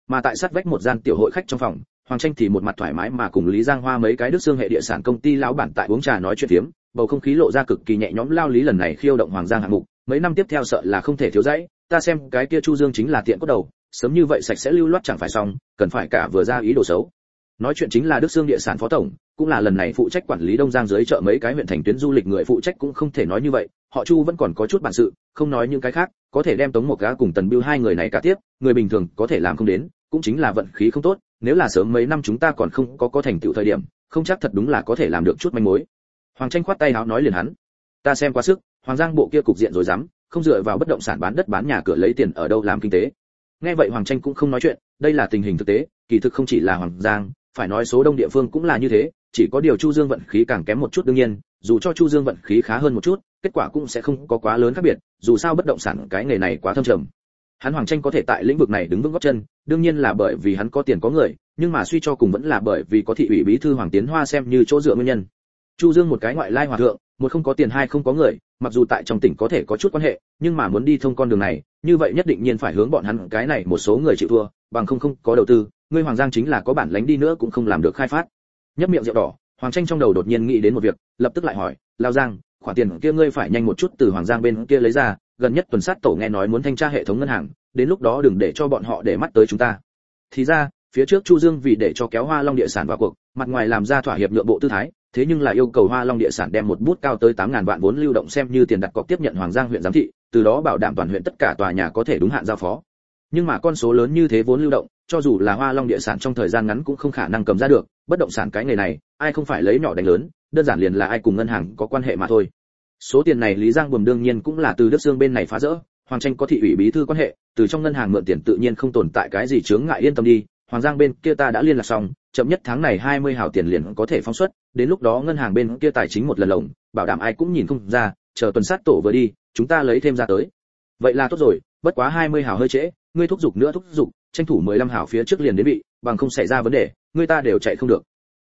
[SPEAKER 1] Mà tại sát vách một gian tiểu hội khách trong phòng, hoàng tranh thì một mặt thoải mái mà cùng lý giang hoa mấy cái đức xương hệ địa sản công ty lão bản tại uống trà nói chuyện phiếm, bầu không khí lộ ra cực kỳ nhẹ nhõm lao lý lần này khiêu động hoàng giang hạng mục, mấy năm tiếp theo sợ là không thể thiếu dãy, ta xem cái kia chu dương chính là tiện cốt đầu, sớm như vậy sạch sẽ lưu loát chẳng phải xong, cần phải cả vừa ra ý đồ xấu. Nói chuyện chính là đức xương địa sản phó tổng cũng là lần này phụ trách quản lý đông giang dưới chợ mấy cái huyện thành tuyến du lịch người phụ trách cũng không thể nói như vậy, họ chu vẫn còn có chút bản sự, không nói những cái khác, có thể đem tống một gã cùng tần biêu hai người này cả tiếp, người bình thường có thể làm không đến, cũng chính là vận khí không tốt, nếu là sớm mấy năm chúng ta còn không có có thành tựu thời điểm, không chắc thật đúng là có thể làm được chút manh mối. Hoàng tranh khoát tay áo nói liền hắn, ta xem quá sức, hoàng giang bộ kia cục diện rồi dám, không dựa vào bất động sản bán đất bán nhà cửa lấy tiền ở đâu làm kinh tế. Nghe vậy hoàng tranh cũng không nói chuyện, đây là tình hình thực tế, kỳ thực không chỉ là hoàng giang, phải nói số đông địa phương cũng là như thế chỉ có điều chu dương vận khí càng kém một chút đương nhiên, dù cho chu dương vận khí khá hơn một chút, kết quả cũng sẽ không có quá lớn khác biệt, dù sao bất động sản cái nghề này quá thâm trầm. Hắn hoàng tranh có thể tại lĩnh vực này đứng vững gót chân, đương nhiên là bởi vì hắn có tiền có người, nhưng mà suy cho cùng vẫn là bởi vì có thị ủy bí thư hoàng tiến hoa xem như chỗ dựa nguyên nhân. Chu dương một cái ngoại lai hòa thượng, một không có tiền hai không có người, mặc dù tại trong tỉnh có thể có chút quan hệ, nhưng mà muốn đi thông con đường này, như vậy nhất định nhiên phải hướng bọn hắn cái này một số người chịu thua, bằng không không có đầu tư ngươi hoàng giang chính là có bản lãnh đi nữa cũng không làm được khai phát nhấp miệng rượu đỏ, hoàng tranh trong đầu đột nhiên nghĩ đến một việc, lập tức lại hỏi, lao giang, khoản tiền kia ngươi phải nhanh một chút từ hoàng giang bên kia lấy ra, gần nhất tuần sát tổ nghe nói muốn thanh tra hệ thống ngân hàng, đến lúc đó đừng để cho bọn họ để mắt tới chúng ta. Thì ra, phía trước chu dương vì để cho kéo hoa long địa sản vào cuộc, mặt ngoài làm ra thỏa hiệp nhượng bộ tư thái, thế nhưng lại yêu cầu hoa long địa sản đem một bút cao tới 8.000 vạn vốn lưu động xem như tiền đặt cọc tiếp nhận hoàng giang huyện giám thị, từ đó bảo đảm toàn huyện tất cả tòa nhà có thể đúng hạn giao phó. Nhưng mà con số lớn như thế vốn lưu động cho dù là hoa long địa sản trong thời gian ngắn cũng không khả năng cầm ra được, bất động sản cái nghề này, ai không phải lấy nhỏ đánh lớn, đơn giản liền là ai cùng ngân hàng có quan hệ mà thôi. Số tiền này lý giang buồm đương nhiên cũng là từ đức dương bên này phá rỡ, hoàng tranh có thị ủy bí thư quan hệ, từ trong ngân hàng mượn tiền tự nhiên không tồn tại cái gì chướng ngại yên tâm đi, hoàng giang bên kia ta đã liên lạc xong, chậm nhất tháng này 20 hào tiền liền có thể phóng xuất, đến lúc đó ngân hàng bên kia tài chính một lần lồng, bảo đảm ai cũng nhìn không ra, chờ tuần sát tổ vừa đi, chúng ta lấy thêm ra tới. Vậy là tốt rồi, bất quá 20 hào hơi trễ, ngươi thúc giục nữa thúc giục tranh thủ 15 hào phía trước liền đến bị bằng không xảy ra vấn đề người ta đều chạy không được.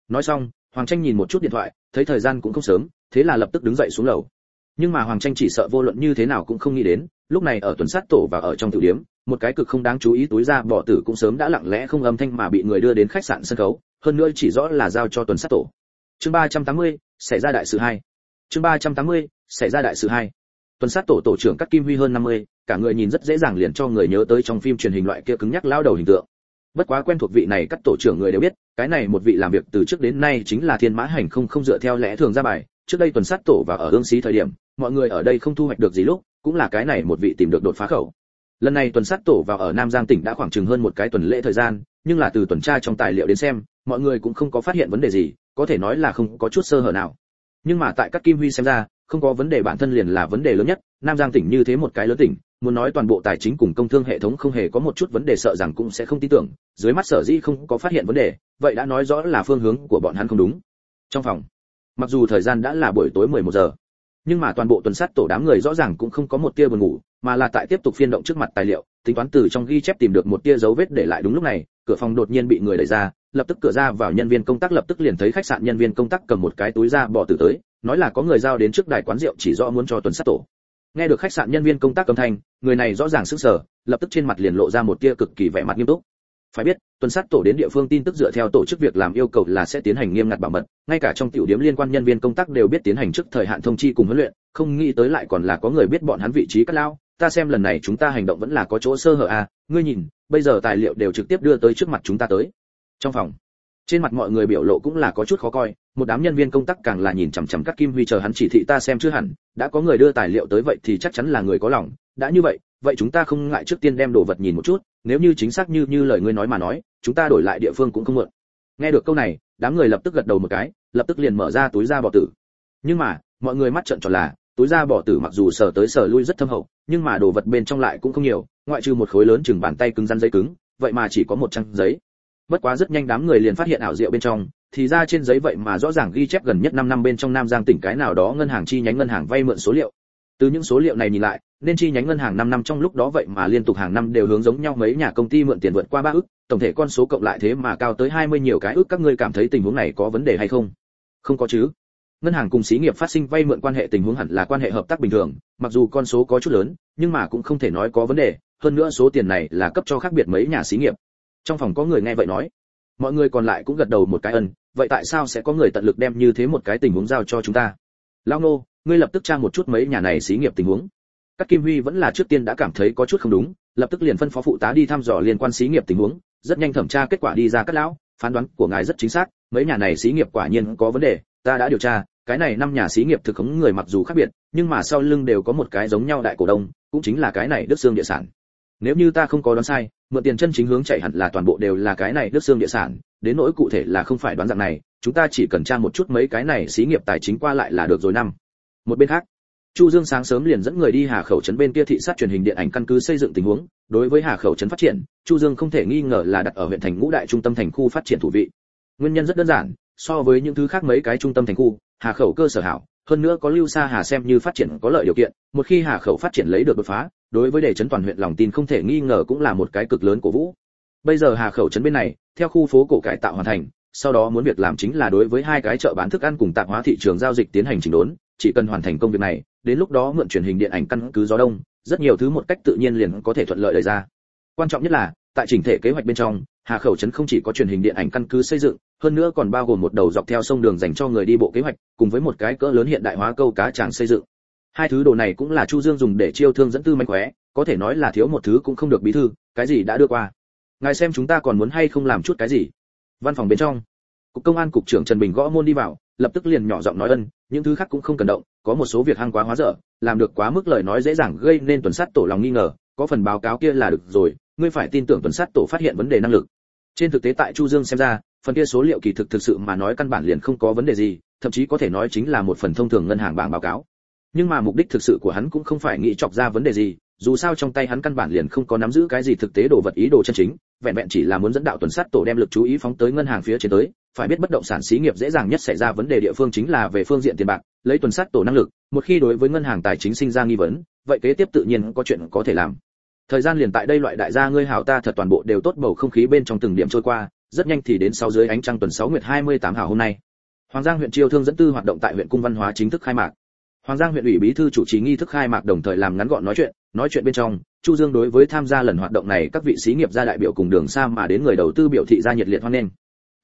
[SPEAKER 1] Nói xong hoàng tranh nhìn một chút điện thoại thấy thời gian cũng không sớm thế là lập tức đứng dậy xuống lầu. Nhưng mà hoàng tranh chỉ sợ vô luận như thế nào cũng không nghĩ đến lúc này ở tuần sát tổ và ở trong tiểu điếm một cái cực không đáng chú ý túi ra bỏ tử cũng sớm đã lặng lẽ không âm thanh mà bị người đưa đến khách sạn sân khấu hơn nữa chỉ rõ là giao cho tuần sát tổ. Chương 380, xảy ra đại sự hai. Chương 380, xảy ra đại sự hai. Tuần sát tổ tổ trưởng cắt kim huy hơn 50, cả người nhìn rất dễ dàng liền cho người nhớ tới trong phim truyền hình loại kia cứng nhắc lao đầu hình tượng. Bất quá quen thuộc vị này các tổ trưởng người đều biết, cái này một vị làm việc từ trước đến nay chính là thiên mã hành không không dựa theo lẽ thường ra bài. Trước đây tuần sát tổ và ở hương xí thời điểm, mọi người ở đây không thu hoạch được gì lúc, cũng là cái này một vị tìm được đột phá khẩu. Lần này tuần sát tổ vào ở nam giang tỉnh đã khoảng chừng hơn một cái tuần lễ thời gian, nhưng là từ tuần tra trong tài liệu đến xem, mọi người cũng không có phát hiện vấn đề gì, có thể nói là không có chút sơ hở nào. Nhưng mà tại các kim huy xem ra không có vấn đề bản thân liền là vấn đề lớn nhất. Nam giang tỉnh như thế một cái lớn tỉnh, muốn nói toàn bộ tài chính cùng công thương hệ thống không hề có một chút vấn đề sợ rằng cũng sẽ không tin tưởng. Dưới mắt sở dĩ không có phát hiện vấn đề, vậy đã nói rõ là phương hướng của bọn hắn không đúng. Trong phòng, mặc dù thời gian đã là buổi tối 11 giờ, nhưng mà toàn bộ tuần sát tổ đám người rõ ràng cũng không có một tia buồn ngủ, mà là tại tiếp tục phiên động trước mặt tài liệu, tính toán từ trong ghi chép tìm được một tia dấu vết để lại đúng lúc này, cửa phòng đột nhiên bị người đẩy ra lập tức cửa ra vào nhân viên công tác lập tức liền thấy khách sạn nhân viên công tác cầm một cái túi ra bỏ từ tới, nói là có người giao đến trước đài quán rượu chỉ rõ muốn cho tuần sát tổ. Nghe được khách sạn nhân viên công tác cầm thanh, người này rõ ràng sững sờ, lập tức trên mặt liền lộ ra một tia cực kỳ vẻ mặt nghiêm túc. Phải biết, tuần sát tổ đến địa phương tin tức dựa theo tổ chức việc làm yêu cầu là sẽ tiến hành nghiêm ngặt bảo mật, ngay cả trong tiểu điểm liên quan nhân viên công tác đều biết tiến hành trước thời hạn thông chi cùng huấn luyện, không nghĩ tới lại còn là có người biết bọn hắn vị trí cắt lao. Ta xem lần này chúng ta hành động vẫn là có chỗ sơ hở à ngươi nhìn, bây giờ tài liệu đều trực tiếp đưa tới trước mặt chúng ta tới trong phòng. Trên mặt mọi người biểu lộ cũng là có chút khó coi, một đám nhân viên công tác càng là nhìn chằm chằm các kim huy chờ hắn chỉ thị ta xem chưa hẳn, đã có người đưa tài liệu tới vậy thì chắc chắn là người có lòng. Đã như vậy vậy chúng ta không ngại trước tiên đem đồ vật nhìn một chút, nếu như chính xác như như lời ngươi nói mà nói, chúng ta đổi lại địa phương cũng không mượn. Nghe được câu này, đám người lập tức gật đầu một cái, lập tức liền mở ra túi da bò tử. Nhưng mà, mọi người mắt trợn tròn là, túi da bò tử mặc dù sờ tới sờ lui rất thâm hậu, nhưng mà đồ vật bên trong lại cũng không nhiều, ngoại trừ một khối lớn chừng bàn tay cứng rắn giấy cứng, vậy mà chỉ có một trang giấy bất quá rất nhanh đám người liền phát hiện ảo diệu bên trong thì ra trên giấy vậy mà rõ ràng ghi chép gần nhất 5 năm bên trong Nam Giang tỉnh cái nào đó ngân hàng chi nhánh ngân hàng vay mượn số liệu. Từ những số liệu này nhìn lại, nên chi nhánh ngân hàng 5 năm trong lúc đó vậy mà liên tục hàng năm đều hướng giống nhau mấy nhà công ty mượn tiền vượt qua ba ức, tổng thể con số cộng lại thế mà cao tới 20 nhiều cái ức các ngươi cảm thấy tình huống này có vấn đề hay không? Không có chứ. Ngân hàng cùng xí nghiệp phát sinh vay mượn quan hệ tình huống hẳn là quan hệ hợp tác bình thường, mặc dù con số có chút lớn, nhưng mà cũng không thể nói có vấn đề, hơn nữa số tiền này là cấp cho khác biệt mấy nhà xí nghiệp. Trong phòng có người nghe vậy nói, mọi người còn lại cũng gật đầu một cái ân, vậy tại sao sẽ có người tận lực đem như thế một cái tình huống giao cho chúng ta? Lao nô, ngươi lập tức tra một chút mấy nhà này xí nghiệp tình huống. Các Kim Huy vẫn là trước tiên đã cảm thấy có chút không đúng, lập tức liền phân phó phụ tá đi thăm dò liên quan xí nghiệp tình huống, rất nhanh thẩm tra kết quả đi ra các lão, phán đoán của ngài rất chính xác, mấy nhà này xí nghiệp quả nhiên có vấn đề, ta đã điều tra, cái này năm nhà xí nghiệp thực khống người mặc dù khác biệt, nhưng mà sau lưng đều có một cái giống nhau đại cổ đông, cũng chính là cái này Đức xương địa sản. Nếu như ta không có đoán sai, mượn tiền chân chính hướng chạy hẳn là toàn bộ đều là cái này nước xương địa sản, đến nỗi cụ thể là không phải đoán dạng này, chúng ta chỉ cần tra một chút mấy cái này xí nghiệp tài chính qua lại là được rồi năm. Một bên khác, Chu Dương sáng sớm liền dẫn người đi Hà Khẩu trấn bên kia thị sát truyền hình điện ảnh căn cứ xây dựng tình huống, đối với Hà Khẩu trấn phát triển, Chu Dương không thể nghi ngờ là đặt ở huyện thành ngũ đại trung tâm thành khu phát triển thủ vị. Nguyên nhân rất đơn giản, so với những thứ khác mấy cái trung tâm thành khu, Hà Khẩu cơ sở hảo, hơn nữa có Lưu Sa Hà xem như phát triển có lợi điều kiện, một khi Hà Khẩu phát triển lấy được đột phá, đối với đề chấn toàn huyện lòng tin không thể nghi ngờ cũng là một cái cực lớn của vũ. Bây giờ Hà Khẩu trấn bên này, theo khu phố cổ cải tạo hoàn thành, sau đó muốn việc làm chính là đối với hai cái chợ bán thức ăn cùng tạp hóa thị trường giao dịch tiến hành chỉnh đốn, chỉ cần hoàn thành công việc này, đến lúc đó mượn truyền hình điện ảnh căn cứ gió đông, rất nhiều thứ một cách tự nhiên liền có thể thuận lợi đẩy ra. Quan trọng nhất là, tại chỉnh thể kế hoạch bên trong, Hà Khẩu trấn không chỉ có truyền hình điện ảnh căn cứ xây dựng, hơn nữa còn bao gồm một đầu dọc theo sông đường dành cho người đi bộ kế hoạch, cùng với một cái cỡ lớn hiện đại hóa câu cá tràng xây dựng. Hai thứ đồ này cũng là Chu Dương dùng để chiêu thương dẫn tư manh khóe, có thể nói là thiếu một thứ cũng không được bí thư, cái gì đã đưa qua. Ngài xem chúng ta còn muốn hay không làm chút cái gì? Văn phòng bên trong, cục công an cục trưởng Trần Bình gõ môn đi vào, lập tức liền nhỏ giọng nói ân, những thứ khác cũng không cần động, có một số việc hăng quá hóa dở, làm được quá mức lời nói dễ dàng gây nên tuần sát tổ lòng nghi ngờ, có phần báo cáo kia là được rồi, ngươi phải tin tưởng tuần sát tổ phát hiện vấn đề năng lực. Trên thực tế tại Chu Dương xem ra, phần kia số liệu kỳ thực thực sự mà nói căn bản liền không có vấn đề gì, thậm chí có thể nói chính là một phần thông thường ngân hàng bảng báo cáo. Nhưng mà mục đích thực sự của hắn cũng không phải nghĩ chọc ra vấn đề gì, dù sao trong tay hắn căn bản liền không có nắm giữ cái gì thực tế đồ vật ý đồ chân chính, vẹn vẹn chỉ là muốn dẫn đạo tuần sát tổ đem lực chú ý phóng tới ngân hàng phía trên tới, phải biết bất động sản xí nghiệp dễ dàng nhất xảy ra vấn đề địa phương chính là về phương diện tiền bạc, lấy tuần sát tổ năng lực, một khi đối với ngân hàng tài chính sinh ra nghi vấn, vậy kế tiếp tự nhiên có chuyện có thể làm. Thời gian liền tại đây loại đại gia ngươi hảo ta thật toàn bộ đều tốt bầu không khí bên trong từng điểm trôi qua, rất nhanh thì đến sau dưới ánh trăng tuần 6 nguyệt 28 hào hôm nay. Hoàng Giang huyện Triều Thương dẫn tư hoạt động tại huyện cung văn hóa chính thức khai mạc. Hoàng Giang huyện ủy bí thư chủ trì nghi thức khai mạc đồng thời làm ngắn gọn nói chuyện, nói chuyện bên trong, Chu Dương đối với tham gia lần hoạt động này các vị sĩ nghiệp gia đại biểu cùng đường xa mà đến người đầu tư biểu thị ra nhiệt liệt hoan nghênh.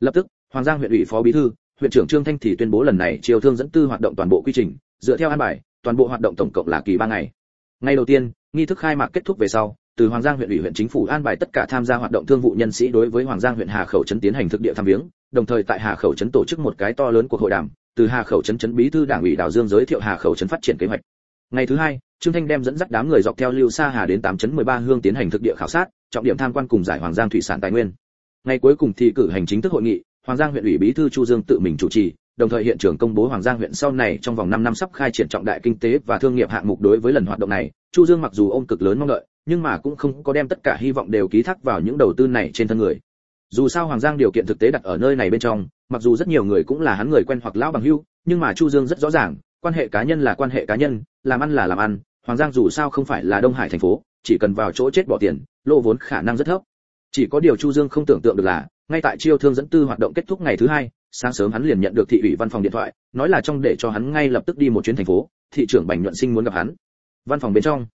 [SPEAKER 1] Lập tức, Hoàng Giang huyện ủy phó bí thư, huyện trưởng Trương Thanh thì tuyên bố lần này Triều Thương dẫn tư hoạt động toàn bộ quy trình, dựa theo an bài, toàn bộ hoạt động tổng cộng là kỳ 3 ngày. Ngày đầu tiên, nghi thức khai mạc kết thúc về sau, từ Hoàng Giang huyện ủy huyện chính phủ an bài tất cả tham gia hoạt động thương vụ nhân sĩ đối với Hoàng Giang huyện Hà Khẩu trấn tiến hành thực địa tham viếng, đồng thời tại Hà Khẩu trấn tổ chức một cái to lớn cuộc hội đàm, từ Hà Khẩu trấn trấn bí thư Đảng ủy Đào Dương giới thiệu Hà Khẩu trấn phát triển kế hoạch. Ngày thứ hai, Trương Thanh đem dẫn dắt đám người dọc theo Lưu Sa Hà đến 8 trấn 13 hương tiến hành thực địa khảo sát, trọng điểm tham quan cùng giải Hoàng Giang thủy sản tài nguyên. Ngày cuối cùng thì cử hành chính thức hội nghị, Hoàng Giang huyện ủy bí thư Chu Dương tự mình chủ trì, đồng thời hiện trường công bố Hoàng Giang huyện sau này trong vòng 5 năm sắp khai triển trọng đại kinh tế và thương nghiệp hạng mục đối với lần hoạt động này, Chu Dương mặc dù ôm cực lớn mong đợi, nhưng mà cũng không có đem tất cả hy vọng đều ký thác vào những đầu tư này trên thân người. Dù sao Hoàng Giang điều kiện thực tế đặt ở nơi này bên trong, mặc dù rất nhiều người cũng là hắn người quen hoặc lão bằng hữu, nhưng mà Chu Dương rất rõ ràng, quan hệ cá nhân là quan hệ cá nhân, làm ăn là làm ăn, Hoàng Giang dù sao không phải là Đông Hải thành phố, chỉ cần vào chỗ chết bỏ tiền, lô vốn khả năng rất thấp. Chỉ có điều Chu Dương không tưởng tượng được là, ngay tại chiêu thương dẫn tư hoạt động kết thúc ngày thứ hai, sáng sớm hắn liền nhận được thị ủy văn phòng điện thoại, nói là trong để cho hắn ngay lập tức đi một chuyến thành phố, thị trưởng Bành Nhuận Sinh muốn gặp hắn. Văn phòng bên trong,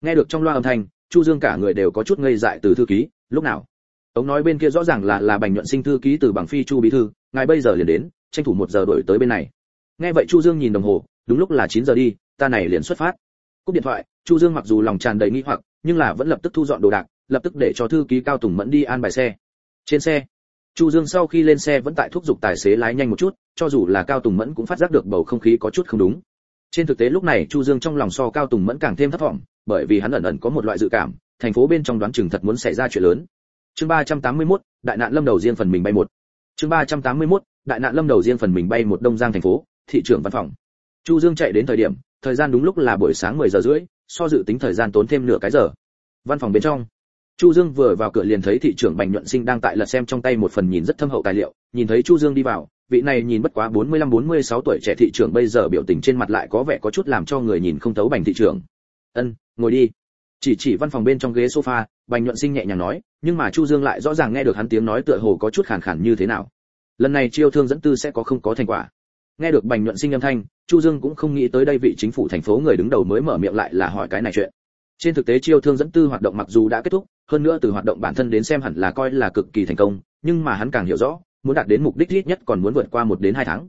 [SPEAKER 1] nghe được trong loa âm thanh, Chu Dương cả người đều có chút ngây dại từ thư ký, lúc nào? Ông nói bên kia rõ ràng là là Bành Nhuận Sinh thư ký từ bằng phi Chu bí thư, ngài bây giờ liền đến, tranh thủ một giờ đổi tới bên này. Nghe vậy Chu Dương nhìn đồng hồ, đúng lúc là 9 giờ đi, ta này liền xuất phát. Cúp điện thoại, Chu Dương mặc dù lòng tràn đầy nghi hoặc, nhưng là vẫn lập tức thu dọn đồ đạc, lập tức để cho thư ký Cao Tùng Mẫn đi an bài xe. Trên xe, Chu Dương sau khi lên xe vẫn tại thúc giục tài xế lái nhanh một chút, cho dù là Cao Tùng Mẫn cũng phát giác được bầu không khí có chút không đúng. Trên thực tế lúc này Chu Dương trong lòng so Cao Tùng Mẫn càng thêm thất vọng, bởi vì hắn ẩn ẩn có một loại dự cảm, thành phố bên trong đoán chừng thật muốn xảy ra chuyện lớn. Chương 381, đại nạn lâm đầu riêng phần mình bay một. Chương 381, đại nạn lâm đầu riêng phần mình bay một Đông Giang thành phố, thị trưởng văn phòng. Chu Dương chạy đến thời điểm, thời gian đúng lúc là buổi sáng 10 giờ rưỡi, so dự tính thời gian tốn thêm nửa cái giờ. Văn phòng bên trong, chu dương vừa vào cửa liền thấy thị trưởng bành nhuận sinh đang tại lật xem trong tay một phần nhìn rất thâm hậu tài liệu, nhìn thấy chu dương đi vào, vị này nhìn bất quá 45-46 tuổi trẻ thị trưởng bây giờ biểu tình trên mặt lại có vẻ có chút làm cho người nhìn không thấu bành thị trưởng. Ân, ngồi đi. Chỉ chỉ văn phòng bên trong ghế sofa, bành nhuận sinh nhẹ nhàng nói, nhưng mà chu dương lại rõ ràng nghe được hắn tiếng nói tựa hồ có chút khàn khàn như thế nào. Lần này chiêu thương dẫn tư sẽ có không có thành quả. Nghe được bành nhuận sinh âm thanh, chu dương cũng không nghĩ tới đây vị chính phủ thành phố người đứng đầu mới mở miệng lại là hỏi cái này chuyện trên thực tế chiêu thương dẫn tư hoạt động mặc dù đã kết thúc, hơn nữa từ hoạt động bản thân đến xem hẳn là coi là cực kỳ thành công, nhưng mà hắn càng hiểu rõ, muốn đạt đến mục đích ít nhất còn muốn vượt qua một đến hai tháng.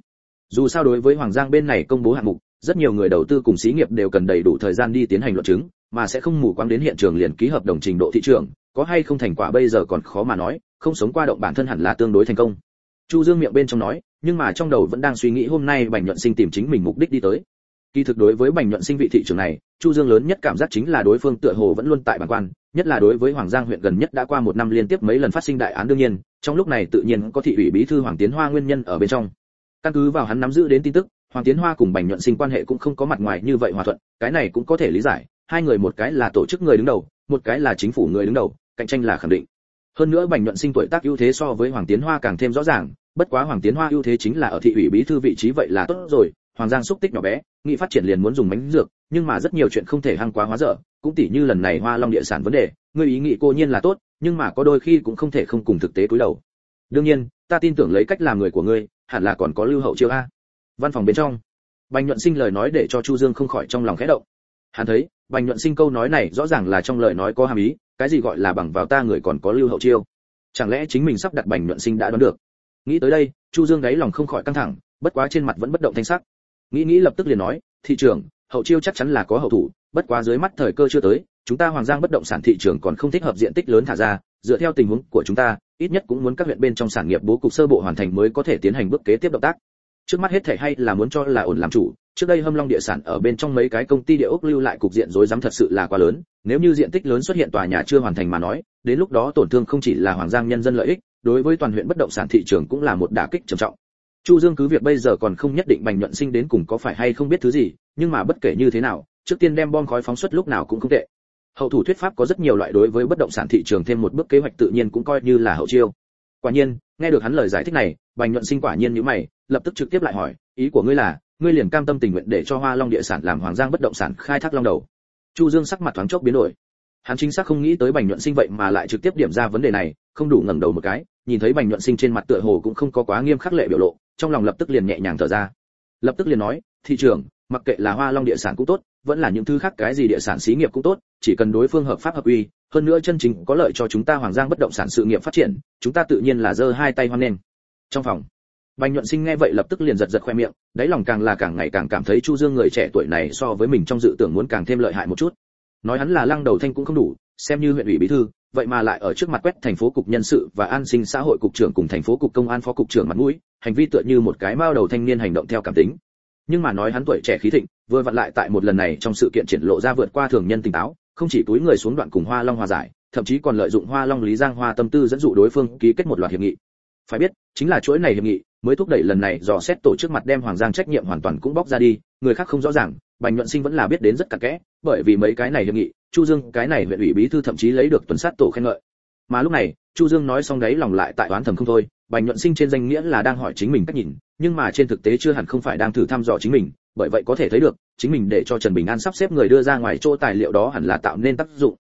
[SPEAKER 1] Dù sao đối với hoàng giang bên này công bố hạng mục, rất nhiều người đầu tư cùng xí nghiệp đều cần đầy đủ thời gian đi tiến hành luận chứng, mà sẽ không mù quáng đến hiện trường liền ký hợp đồng trình độ thị trường, có hay không thành quả bây giờ còn khó mà nói, không sống qua động bản thân hẳn là tương đối thành công. Chu dương miệng bên trong nói, nhưng mà trong đầu vẫn đang suy nghĩ hôm nay bành nhuận sinh tìm chính mình mục đích đi tới kỳ thực đối với bành nhuận sinh vị thị trường này, chu dương lớn nhất cảm giác chính là đối phương tựa hồ vẫn luôn tại bản quan, nhất là đối với hoàng giang huyện gần nhất đã qua một năm liên tiếp mấy lần phát sinh đại án đương nhiên, trong lúc này tự nhiên có thị ủy bí thư hoàng tiến hoa nguyên nhân ở bên trong. Căn cứ vào hắn nắm giữ đến tin tức, hoàng tiến hoa cùng bành nhuận sinh quan hệ cũng không có mặt ngoài như vậy hòa thuận, cái này cũng có thể lý giải, hai người một cái là tổ chức người đứng đầu, một cái là chính phủ người đứng đầu, cạnh tranh là khẳng định. Hơn nữa bành nhuận sinh tuổi tác ưu thế so với hoàng tiến hoa càng thêm rõ ràng, bất quá hoàng tiến hoa ưu thế chính là ở thị ủy bí thư vị trí vậy là tốt rồi hoàng giang xúc tích nhỏ bé nghị phát triển liền muốn dùng bánh dược, nhưng mà rất nhiều chuyện không thể hăng quá hóa dở, cũng tỉ như lần này hoa long địa sản vấn đề, ngươi ý nghĩ cô nhiên là tốt, nhưng mà có đôi khi cũng không thể không cùng thực tế cúi đầu. Đương nhiên, ta tin tưởng lấy cách làm người của ngươi, hẳn là còn có lưu hậu chiêu a. Văn phòng bên trong, bành nhuận sinh lời nói để cho chu dương không khỏi trong lòng khẽ động. Hắn thấy, bành nhuận sinh câu nói này rõ ràng là trong lời nói có hàm ý, cái gì gọi là bằng vào ta người còn có lưu hậu chiêu? Chẳng lẽ chính mình sắp đặt bành nhuận sinh đã đoán được? Nghĩ tới đây, chu dương đáy lòng không khỏi căng thẳng, bất quá trên mặt vẫn bất động thanh sắc nghĩ nghĩ lập tức liền nói, thị trường hậu chiêu chắc chắn là có hậu thủ, bất quá dưới mắt thời cơ chưa tới, chúng ta hoàng giang bất động sản thị trường còn không thích hợp diện tích lớn thả ra, dựa theo tình huống của chúng ta, ít nhất cũng muốn các huyện bên trong sản nghiệp bố cục sơ bộ hoàn thành mới có thể tiến hành bước kế tiếp động tác. Trước mắt hết thể hay là muốn cho là ổn làm chủ, trước đây hâm long địa sản ở bên trong mấy cái công ty địa ốc lưu lại cục diện rối rắm thật sự là quá lớn, nếu như diện tích lớn xuất hiện tòa nhà chưa hoàn thành mà nói, đến lúc đó tổn thương không chỉ là hoàng giang nhân dân lợi ích, đối với toàn huyện bất động sản thị trường cũng là một đả kích trầm trọng chu dương cứ việc bây giờ còn không nhất định bành nhuận sinh đến cùng có phải hay không biết thứ gì, nhưng mà bất kể như thế nào, trước tiên đem bom khói phóng xuất lúc nào cũng không tệ. Hậu thủ thuyết pháp có rất nhiều loại đối với bất động sản thị trường thêm một bước kế hoạch tự nhiên cũng coi như là hậu chiêu. Quả nhiên, nghe được hắn lời giải thích này, bành nhuận sinh quả nhiên nhíu mày, lập tức trực tiếp lại hỏi, ý của ngươi là, ngươi liền cam tâm tình nguyện để cho hoa long địa sản làm hoàng giang bất động sản khai thác long đầu? Chu dương sắc mặt thoáng chốc biến đổi. Hắn chính xác không nghĩ tới bành nhuận sinh vậy mà lại trực tiếp điểm ra vấn đề này, không đủ ngẩng đầu một cái, nhìn thấy bành nhuận sinh trên mặt tựa hồ cũng không có quá nghiêm khắc lệ biểu lộ trong lòng lập tức liền nhẹ nhàng thở ra. Lập tức liền nói, thị trường mặc kệ là hoa long địa sản cũng tốt, vẫn là những thứ khác cái gì địa sản xí nghiệp cũng tốt, chỉ cần đối phương hợp pháp hợp uy, hơn nữa chân chính có lợi cho chúng ta hoàng giang bất động sản sự nghiệp phát triển, chúng ta tự nhiên là giơ hai tay hoan nghênh. Trong phòng, bành nhuận sinh nghe vậy lập tức liền giật giật khoe miệng, đáy lòng càng là càng ngày càng cảm thấy chu dương người trẻ tuổi này so với mình trong dự tưởng muốn càng thêm lợi hại một chút. Nói hắn là lăng đầu thanh cũng không đủ, xem như huyện ủy bí thư vậy mà lại ở trước mặt quét thành phố cục nhân sự và an sinh xã hội cục trưởng cùng thành phố cục công an phó cục trưởng mặt mũi, hành vi tựa như một cái mao đầu thanh niên hành động theo cảm tính. Nhưng mà nói hắn tuổi trẻ khí thịnh, vừa vặn lại tại một lần này trong sự kiện triển lộ ra vượt qua thường nhân tỉnh táo, không chỉ túi người xuống đoạn cùng hoa long hòa giải, thậm chí còn lợi dụng hoa long lý giang hoa tâm tư dẫn dụ đối phương ký kết một loạt hiệp nghị. Phải biết, chính là chuỗi này hiệp nghị mới thúc đẩy lần này dò xét tổ chức mặt đem hoàng giang trách nhiệm hoàn toàn cũng bóc ra đi, người khác không rõ ràng, bành nhuận sinh vẫn là biết đến rất cặn kẽ, bởi vì mấy cái này hiệp nghị chu dương, cái này huyện ủy bí thư thậm chí lấy được tuần sát tổ khen ngợi. Mà lúc này, chu dương nói xong đấy lòng lại tại toán thầm không thôi, bành nhuận sinh trên danh nghĩa là đang hỏi chính mình cách nhìn, nhưng mà trên thực tế chưa hẳn không phải đang thử thăm dò chính mình, bởi vậy có thể thấy được, chính mình để cho trần bình an sắp xếp người đưa ra ngoài chỗ tài liệu đó hẳn là tạo nên tác dụng.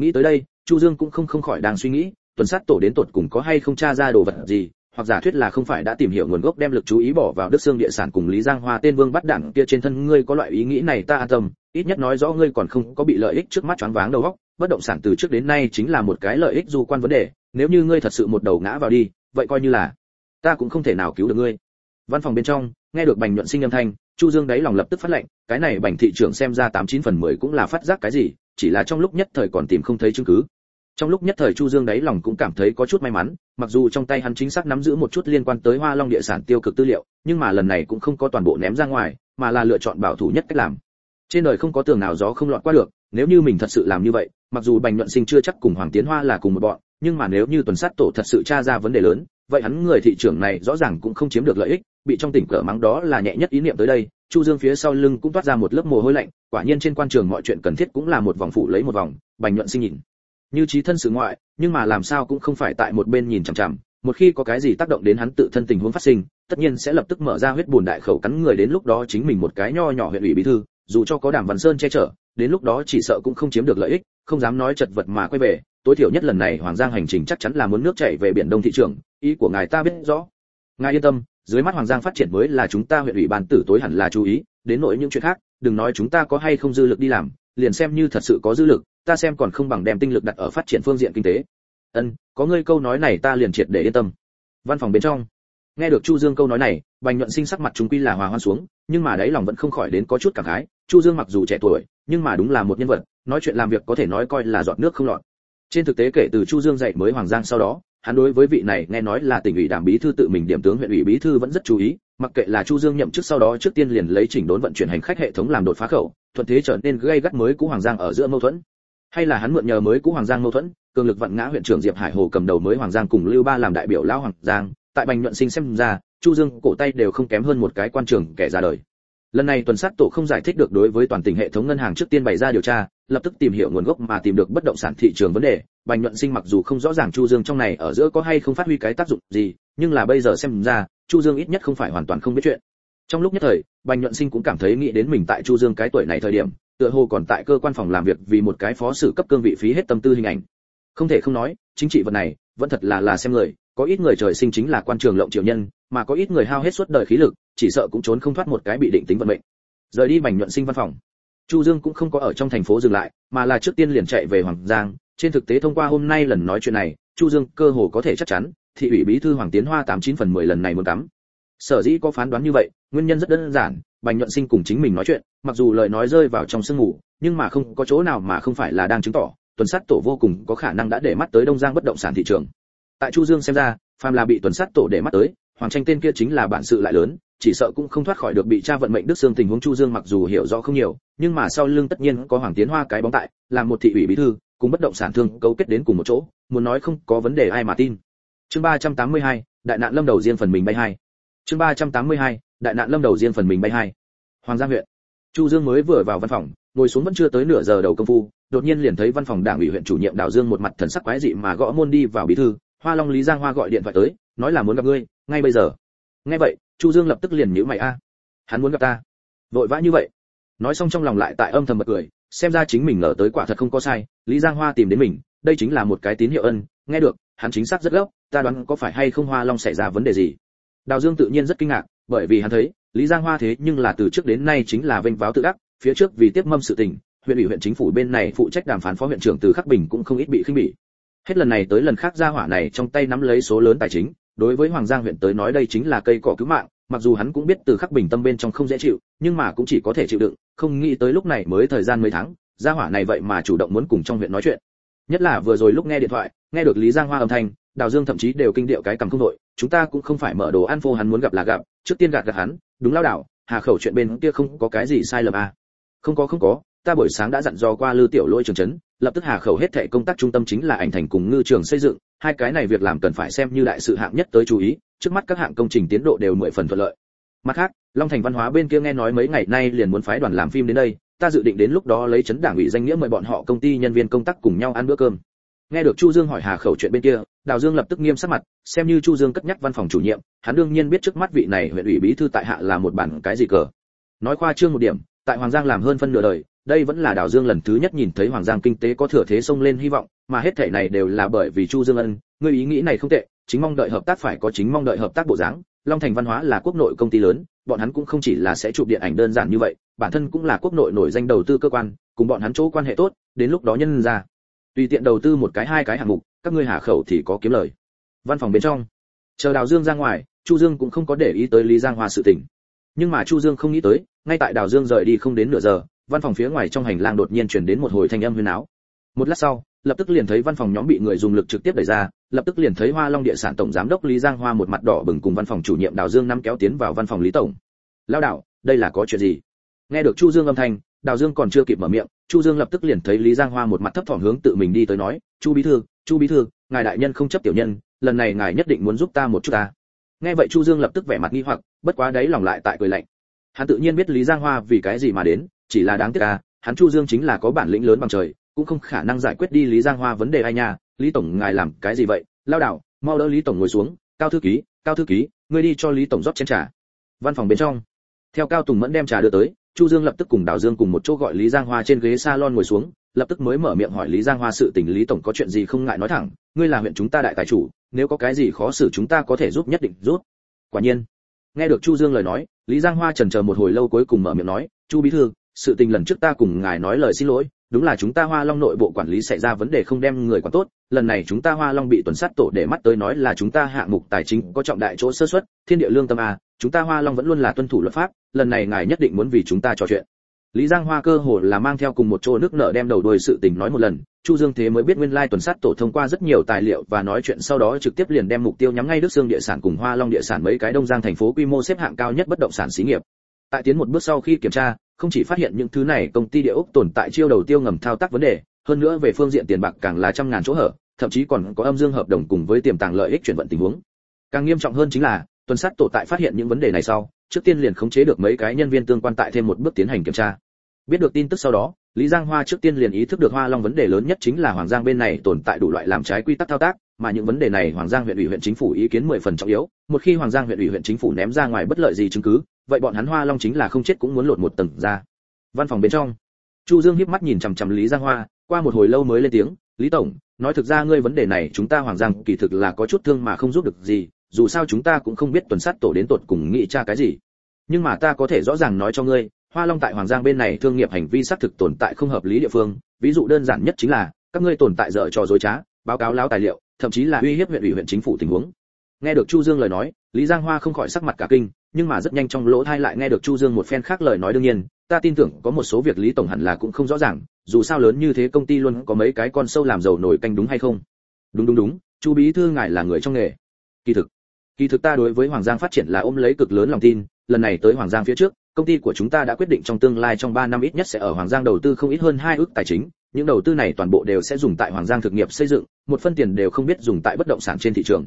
[SPEAKER 1] Nghĩ tới đây, chu dương cũng không không khỏi đang suy nghĩ, tuần sát tổ đến tột cùng có hay không tra ra đồ vật gì, hoặc giả thuyết là không phải đã tìm hiểu nguồn gốc đem lực chú ý bỏ vào đức xương địa sản cùng lý giang hoa tên vương bắt đẳng kia trên thân, ngươi có loại ý nghĩ này ta an tâm ít nhất nói rõ ngươi còn không có bị lợi ích trước mắt choáng váng đầu óc, bất động sản từ trước đến nay chính là một cái lợi ích du quan vấn đề, nếu như ngươi thật sự một đầu ngã vào đi, vậy coi như là, ta cũng không thể nào cứu được ngươi. Văn phòng bên trong, nghe được bành nhuận sinh âm thanh, chu dương đáy lòng lập tức phát lệnh, cái này bành thị trưởng xem ra tám chín phần mười cũng là phát giác cái gì, chỉ là trong lúc nhất thời còn tìm không thấy chứng cứ. Trong lúc nhất thời chu dương đáy lòng cũng cảm thấy có chút may mắn, mặc dù trong tay hắn chính xác nắm giữ một chút liên quan tới hoa long địa sản tiêu cực tư liệu, nhưng mà lần này cũng không có toàn bộ ném ra ngoài, mà là lựa chọn bảo thủ nhất cách làm trên đời không có tường nào gió không lọt qua được, nếu như mình thật sự làm như vậy, mặc dù bành nhuận sinh chưa chắc cùng hoàng tiến hoa là cùng một bọn, nhưng mà nếu như tuần sát tổ thật sự tra ra vấn đề lớn, vậy hắn người thị trưởng này rõ ràng cũng không chiếm được lợi ích, bị trong tỉnh cỡ mắng đó là nhẹ nhất ý niệm tới đây, chu dương phía sau lưng cũng toát ra một lớp mồ hôi lạnh, quả nhiên trên quan trường mọi chuyện cần thiết cũng là một vòng phụ lấy một vòng, bành nhuận sinh nhìn. Như trí thân sự ngoại, nhưng mà làm sao cũng không phải tại một bên nhìn chằm chằm, một khi có cái gì tác động đến hắn tự thân tình huống phát sinh, tất nhiên sẽ lập tức mở ra huyết bùn đại khẩu cắn người đến lúc đó chính mình một cái nho nhỏ huyện ủy bí thư dù cho có đàm văn sơn che chở, đến lúc đó chỉ sợ cũng không chiếm được lợi ích, không dám nói chật vật mà quay về. Tối thiểu nhất lần này hoàng giang hành trình chắc chắn là muốn nước chảy về biển đông thị trường, ý của ngài ta biết rõ. Ngài yên tâm, dưới mắt hoàng giang phát triển mới là chúng ta huyện ủy ban tử tối hẳn là chú ý, đến nỗi những chuyện khác, đừng nói chúng ta có hay không dư lực đi làm, liền xem như thật sự có dư lực, ta xem còn không bằng đem tinh lực đặt ở phát triển phương diện kinh tế. Ân, có ngươi câu nói này ta liền triệt để yên tâm. Văn phòng bên trong nghe được chu dương câu nói này, bành nhuận sinh sắc mặt chúng quy là hòa hoan xuống, nhưng mà đấy lòng vẫn không khỏi đến có chút cảm khái. Chu dương mặc dù trẻ tuổi, nhưng mà đúng là một nhân vật, nói chuyện làm việc có thể nói coi là giọt nước không lọt. Trên thực tế kể từ chu dương dạy mới hoàng giang sau đó, hắn đối với vị này nghe nói là tỉnh ủy đảng bí thư tự mình điểm tướng huyện ủy bí thư vẫn rất chú ý, mặc kệ là chu dương nhậm chức sau đó trước tiên liền lấy chỉnh đốn vận chuyển hành khách hệ thống làm đột phá khẩu, thuận thế trở nên gây gắt mới cũ hoàng giang ở giữa mâu thuẫn. Hay là hắn mượn nhờ mới cũ hoàng giang mâu thuẫn, cường lực vận ngã huyện trưởng diệp hải hồ cầm đầu mới hoàng giang cùng lưu ba làm đại biểu lão hoàng giang tại bành nhuận sinh xem ra, chu dương cổ tay đều không kém hơn một cái quan trường kẻ ra đời. Lần này tuần sát tổ không giải thích được đối với toàn tỉnh hệ thống ngân hàng trước tiên bày ra điều tra, lập tức tìm hiểu nguồn gốc mà tìm được bất động sản thị trường vấn đề. Bành nhuận sinh mặc dù không rõ ràng chu dương trong này ở giữa có hay không phát huy cái tác dụng gì, nhưng là bây giờ xem ra, chu dương ít nhất không phải hoàn toàn không biết chuyện. Trong lúc nhất thời, bành nhuận sinh cũng cảm thấy nghĩ đến mình tại chu dương cái tuổi này thời điểm, tựa hồ còn tại cơ quan phòng làm việc vì một cái phó sử cấp cương vị phí hết tâm tư hình ảnh. Không thể không nói, chính trị vật này, vẫn thật là là xem người có ít người trời sinh chính là quan trường lộng triều nhân, mà có ít người hao hết suốt đời khí lực, chỉ sợ cũng trốn không thoát một cái bị định tính vận mệnh. Rời đi bành nhuận sinh văn phòng. Chu dương cũng không có ở trong thành phố dừng lại, mà là trước tiên liền chạy về hoàng giang. Trên thực tế thông qua hôm nay lần nói chuyện này, chu dương cơ hồ có thể chắc chắn, thị ủy bí thư hoàng tiến hoa tám chín phần mười lần này muốn cắm. Sở dĩ có phán đoán như vậy, nguyên nhân rất đơn giản, bành nhuận sinh cùng chính mình nói chuyện, mặc dù lời nói rơi vào trong sương ngủ nhưng mà không có chỗ nào mà không phải là đang chứng tỏ, tuần sát tổ vô cùng có khả năng đã để mắt tới đông giang bất động sản thị trường tại chu dương xem ra phàm là bị tuần sát tổ để mắt tới hoàng tranh tên kia chính là bản sự lại lớn chỉ sợ cũng không thoát khỏi được bị cha vận mệnh đức xương tình huống chu dương mặc dù hiểu rõ không nhiều nhưng mà sau lưng tất nhiên có hoàng tiến hoa cái bóng tại làm một thị ủy bí thư cùng bất động sản thương cấu kết đến cùng một chỗ muốn nói không có vấn đề ai mà tin. Chương 382, đại nạn lâm đầu riêng phần mình bay hai. Chương 382, đại nạn lâm đầu riêng phần mình bay hai. Hoàng giang huyện. Chu dương mới vừa vào văn phòng ngồi xuống vẫn chưa tới nửa giờ đầu công phu đột nhiên liền thấy văn phòng đảng ủy huyện chủ nhiệm đào dương một mặt thần sắc quái dị mà gõ môn đi vào bí thư hoa long lý giang hoa gọi điện thoại tới, nói là muốn gặp ngươi, ngay bây giờ. Nghe vậy, chu dương lập tức liền nhíu mày a. Hắn muốn gặp ta. Vội vã như vậy. Nói xong trong lòng lại tại âm thầm bật cười, xem ra chính mình ngờ tới quả thật không có sai, lý giang hoa tìm đến mình, đây chính là một cái tín hiệu ân, nghe được, hắn chính xác rất gấp ta đoán có phải hay không hoa long xảy ra vấn đề gì. Đào dương tự nhiên rất kinh ngạc, bởi vì hắn thấy, lý giang hoa thế nhưng là từ trước đến nay chính là vênh váo tự đắc, phía trước vì tiếp mâm sự tình, huyện ủy huyện chính phủ bên này phụ trách đàm phán phó huyện trưởng từ khắc bình cũng không ít bị khinh bỉ hết lần này tới lần khác gia hỏa này trong tay nắm lấy số lớn tài chính, đối với hoàng giang huyện tới nói đây chính là cây cỏ cứu mạng, mặc dù hắn cũng biết từ khắc bình tâm bên trong không dễ chịu, nhưng mà cũng chỉ có thể chịu đựng, không nghĩ tới lúc này mới thời gian mấy tháng, gia hỏa này vậy mà chủ động muốn cùng trong huyện nói chuyện. Nhất là vừa rồi lúc nghe điện thoại, nghe được lý giang hoa âm thanh, đào dương thậm chí đều kinh điệu cái cầm không đội, chúng ta cũng không phải mở đồ ăn phô hắn muốn gặp là gặp, trước tiên gạt gạt hắn, đúng lao đảo, hà khẩu chuyện bên kia không có cái gì sai lầm à. Không có không có ta buổi sáng đã dặn dò qua lư tiểu lôi trường trấn lập tức hà khẩu hết thệ công tác trung tâm chính là ảnh thành cùng ngư trường xây dựng, hai cái này việc làm cần phải xem như đại sự hạng nhất tới chú ý, trước mắt các hạng công trình tiến độ đều mười phần thuận lợi. Mặt khác, long thành văn hóa bên kia nghe nói mấy ngày nay liền muốn phái đoàn làm phim đến đây, ta dự định đến lúc đó lấy chấn đảng ủy danh nghĩa mời bọn họ công ty nhân viên công tác cùng nhau ăn bữa cơm. Nghe được chu dương hỏi hà khẩu chuyện bên kia, đào dương lập tức nghiêm sắc mặt, xem như chu dương cất nhắc văn phòng chủ nhiệm, hắn đương nhiên biết trước mắt vị này huyện ủy bí thư tại hạ là một bản cái gì cờ. Nói khoa trương một điểm, tại hoàng giang làm hơn phân nửa đời đây vẫn là đào dương lần thứ nhất nhìn thấy hoàng giang kinh tế có thừa thế xông lên hy vọng, mà hết thể này đều là bởi vì chu dương ân, ngươi ý nghĩ này không tệ, chính mong đợi hợp tác phải có chính mong đợi hợp tác bộ dáng, long thành văn hóa là quốc nội công ty lớn, bọn hắn cũng không chỉ là sẽ chụp điện ảnh đơn giản như vậy, bản thân cũng là quốc nội nổi danh đầu tư cơ quan, cùng bọn hắn chỗ quan hệ tốt, đến lúc đó nhân ra. Tùy tiện đầu tư một cái hai cái hạng mục, các ngươi hạ khẩu thì có kiếm lời. Văn phòng bên trong. Chờ đào dương ra ngoài, chu dương cũng không có để ý tới lý giang hoa sự tình. Nhưng mà chu dương không nghĩ tới, ngay tại đào dương rời đi không đến nửa giờ văn phòng phía ngoài trong hành lang đột nhiên truyền đến một hồi thanh âm huyên áo. Một lát sau, lập tức liền thấy văn phòng nhóm bị người dùng lực trực tiếp đẩy ra, lập tức liền thấy hoa long địa sản tổng giám đốc lý giang hoa một mặt đỏ bừng cùng văn phòng chủ nhiệm đào dương năm kéo tiến vào văn phòng lý tổng. Lao đạo đây là có chuyện gì? Nghe được chu dương âm thanh, đào dương còn chưa kịp mở miệng, chu dương lập tức liền thấy lý giang hoa một mặt thấp thỏm hướng tự mình đi tới nói, chu bí thư, chu bí thư, ngài đại nhân không chấp tiểu nhân, lần này ngài nhất định muốn giúp ta một chút ta. Nghe vậy chu dương lập tức vẻ mặt nghi hoặc, bất quá đấy lòng lại tại cười lạnh. Hắn tự nhiên biết lý giang hoa vì cái gì mà đến chỉ là đáng tiếc à hắn chu dương chính là có bản lĩnh lớn bằng trời, cũng không khả năng giải quyết đi lý giang hoa vấn đề ai nha. Lý tổng, ngài làm cái gì vậy? Lao đảo, mau đỡ lý tổng ngồi xuống. Cao thư ký, cao thư ký, ngươi đi cho lý tổng rót chén trà. Văn phòng bên trong. Theo cao tùng mẫn đem trà đưa tới, chu dương lập tức cùng đào dương cùng một chỗ gọi lý giang hoa trên ghế salon ngồi xuống, lập tức mới mở miệng hỏi lý giang hoa sự tình. Lý tổng có chuyện gì không ngại nói thẳng, ngươi là huyện chúng ta đại tài chủ, nếu có cái gì khó xử chúng ta có thể giúp nhất định giúp. Quả nhiên, nghe được chu dương lời nói, lý giang hoa chần chờ một hồi lâu cuối cùng mở miệng nói, chu bí thư sự tình lần trước ta cùng ngài nói lời xin lỗi, đúng là chúng ta hoa long nội bộ quản lý xảy ra vấn đề không đem người quản tốt, lần này chúng ta hoa long bị tuần sát tổ để mắt tới nói là chúng ta hạng mục tài chính có trọng đại chỗ sơ suất, thiên địa lương tâm a, chúng ta hoa long vẫn luôn là tuân thủ luật pháp, lần này ngài nhất định muốn vì chúng ta trò chuyện. Lý giang hoa cơ hồ là mang theo cùng một chỗ nước nợ đem đầu đuôi sự tình nói một lần, chu dương thế mới biết nguyên lai tuần sát tổ thông qua rất nhiều tài liệu và nói chuyện sau đó trực tiếp liền đem mục tiêu nhắm ngay đức xương địa sản cùng hoa long địa sản mấy cái đông giang thành phố quy mô xếp hạng cao nhất bất động sản xí nghiệp. Tại tiến một bước sau khi kiểm tra không chỉ phát hiện những thứ này, công ty địa ốc tồn tại chiêu đầu tiêu ngầm thao tác vấn đề, hơn nữa về phương diện tiền bạc càng là trăm ngàn chỗ hở, thậm chí còn có âm dương hợp đồng cùng với tiềm tàng lợi ích chuyển vận tình huống. Càng nghiêm trọng hơn chính là, tuần sát tổ tại phát hiện những vấn đề này sau, trước tiên liền khống chế được mấy cái nhân viên tương quan tại thêm một bước tiến hành kiểm tra. Biết được tin tức sau đó, lý giang hoa trước tiên liền ý thức được hoa long vấn đề lớn nhất chính là hoàng giang bên này tồn tại đủ loại làm trái quy tắc thao tác mà những vấn đề này hoàng giang huyện ủy huyện chính phủ ý kiến mười phần trọng yếu. Một khi hoàng giang huyện ủy huyện chính phủ ném ra ngoài bất lợi gì chứng cứ, vậy bọn hắn hoa long chính là không chết cũng muốn lột một tầng ra. Văn phòng bên trong, chu dương híp mắt nhìn chằm chằm lý giang hoa, qua một hồi lâu mới lên tiếng, lý tổng, nói thực ra ngươi vấn đề này chúng ta hoàng giang kỳ thực là có chút thương mà không giúp được gì, dù sao chúng ta cũng không biết tuần sát tổ đến tột cùng nghĩ tra cái gì. Nhưng mà ta có thể rõ ràng nói cho ngươi, hoa long tại hoàng giang bên này thương nghiệp hành vi xác thực tồn tại không hợp lý địa phương. Ví dụ đơn giản nhất chính là, các ngươi tồn tại dở trò dối trá, báo cáo láo tài liệu thậm chí là uy hiếp huyện ủy huyện chính phủ tình huống. Nghe được chu dương lời nói, lý giang hoa không khỏi sắc mặt cả kinh, nhưng mà rất nhanh trong lỗ thai lại nghe được chu dương một phen khác lời nói đương nhiên, ta tin tưởng có một số việc lý tổng hẳn là cũng không rõ ràng, dù sao lớn như thế công ty luôn có mấy cái con sâu làm giàu nổi canh đúng hay không? Đúng đúng đúng, chu bí thư ngài là người trong nghề. Kỳ thực kỳ thực ta đối với hoàng giang phát triển là ôm lấy cực lớn lòng tin, lần này tới hoàng giang phía trước, công ty của chúng ta đã quyết định trong tương lai trong 3 năm ít nhất sẽ ở hoàng giang đầu tư không ít hơn hai ước tài chính những đầu tư này toàn bộ đều sẽ dùng tại hoàng giang thực nghiệp xây dựng, một phân tiền đều không biết dùng tại bất động sản trên thị trường.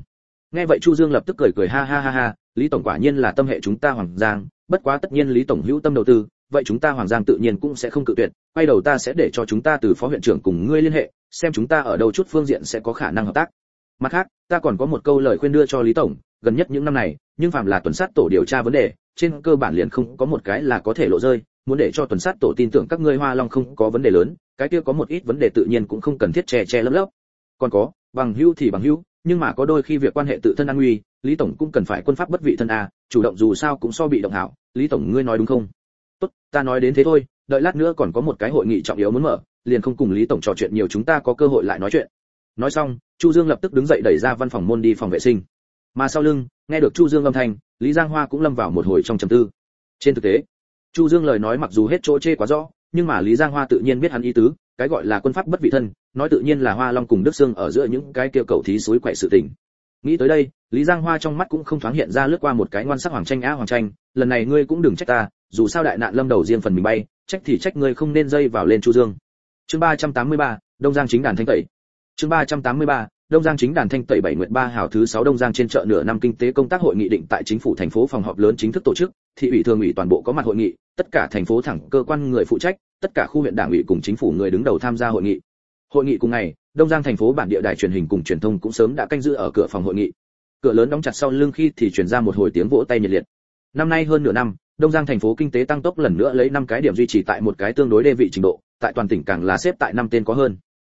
[SPEAKER 1] Nghe vậy chu dương lập tức cười cười ha ha ha ha, lý tổng quả nhiên là tâm hệ chúng ta hoàng giang, bất quá tất nhiên lý tổng hữu tâm đầu tư, vậy chúng ta hoàng giang tự nhiên cũng sẽ không cự tuyệt, quay đầu ta sẽ để cho chúng ta từ phó huyện trưởng cùng ngươi liên hệ, xem chúng ta ở đâu chút phương diện sẽ có khả năng hợp tác. Mặt khác, ta còn có một câu lời khuyên đưa cho lý tổng, gần nhất những năm này, nhưng phạm là tuần sát tổ điều tra vấn đề, trên cơ bản liền không có một cái là có thể lộ rơi muốn để cho tuần sát tổ tin tưởng các ngươi hoa long không có vấn đề lớn, cái kia có một ít vấn đề tự nhiên cũng không cần thiết che che lấp lấp. Còn có, bằng hữu thì bằng hữu, nhưng mà có đôi khi việc quan hệ tự thân an nguy, lý tổng cũng cần phải quân pháp bất vị thân a, chủ động dù sao cũng so bị động hảo. Lý tổng, ngươi nói đúng không? Tốt, ta nói đến thế thôi, đợi lát nữa còn có một cái hội nghị trọng yếu muốn mở, liền không cùng lý tổng trò chuyện nhiều chúng ta có cơ hội lại nói chuyện. Nói xong, chu dương lập tức đứng dậy đẩy ra văn phòng môn đi phòng vệ sinh. Mà sau lưng, nghe được chu dương âm thanh, lý giang hoa cũng lâm vào một hồi trong trầm tư. Trên thực tế chu dương lời nói mặc dù hết chỗ chê quá rõ nhưng mà lý giang hoa tự nhiên biết hắn ý tứ cái gọi là quân pháp bất vị thân nói tự nhiên là hoa long cùng đức sương ở giữa những cái kêu cầu thí suối quậy sự tình. Nghĩ tới đây lý giang hoa trong mắt cũng không thoáng hiện ra lướt qua một cái ngoan sắc hoàng tranh á hoàng tranh lần này ngươi cũng đừng trách ta dù sao đại nạn lâm đầu riêng phần mình bay trách thì trách ngươi không nên dây vào lên chu dương. Chương 383, đông giang chính đàn thanh tẩy. Chương 383, Đông Giang chính đàn thanh tẩy bảy nguyện ba hào thứ 6 Đông Giang trên chợ nửa năm kinh tế công tác hội nghị định tại chính phủ thành phố phòng họp lớn chính thức tổ chức, thị ủy thường ủy toàn bộ có mặt hội nghị, tất cả thành phố thẳng cơ quan người phụ trách, tất cả khu huyện đảng ủy cùng chính phủ người đứng đầu tham gia hội nghị. Hội nghị cùng ngày, Đông Giang thành phố bản địa đài truyền hình cùng truyền thông cũng sớm đã canh giữ ở cửa phòng hội nghị. Cửa lớn đóng chặt sau lưng khi thì truyền ra một hồi tiếng vỗ tay nhiệt liệt. Năm nay hơn nửa năm, Đông Giang thành phố kinh tế tăng tốc lần nữa lấy năm cái điểm duy trì tại một cái tương đối đê vị trình độ, tại toàn tỉnh càng là xếp tại năm tên có hơn.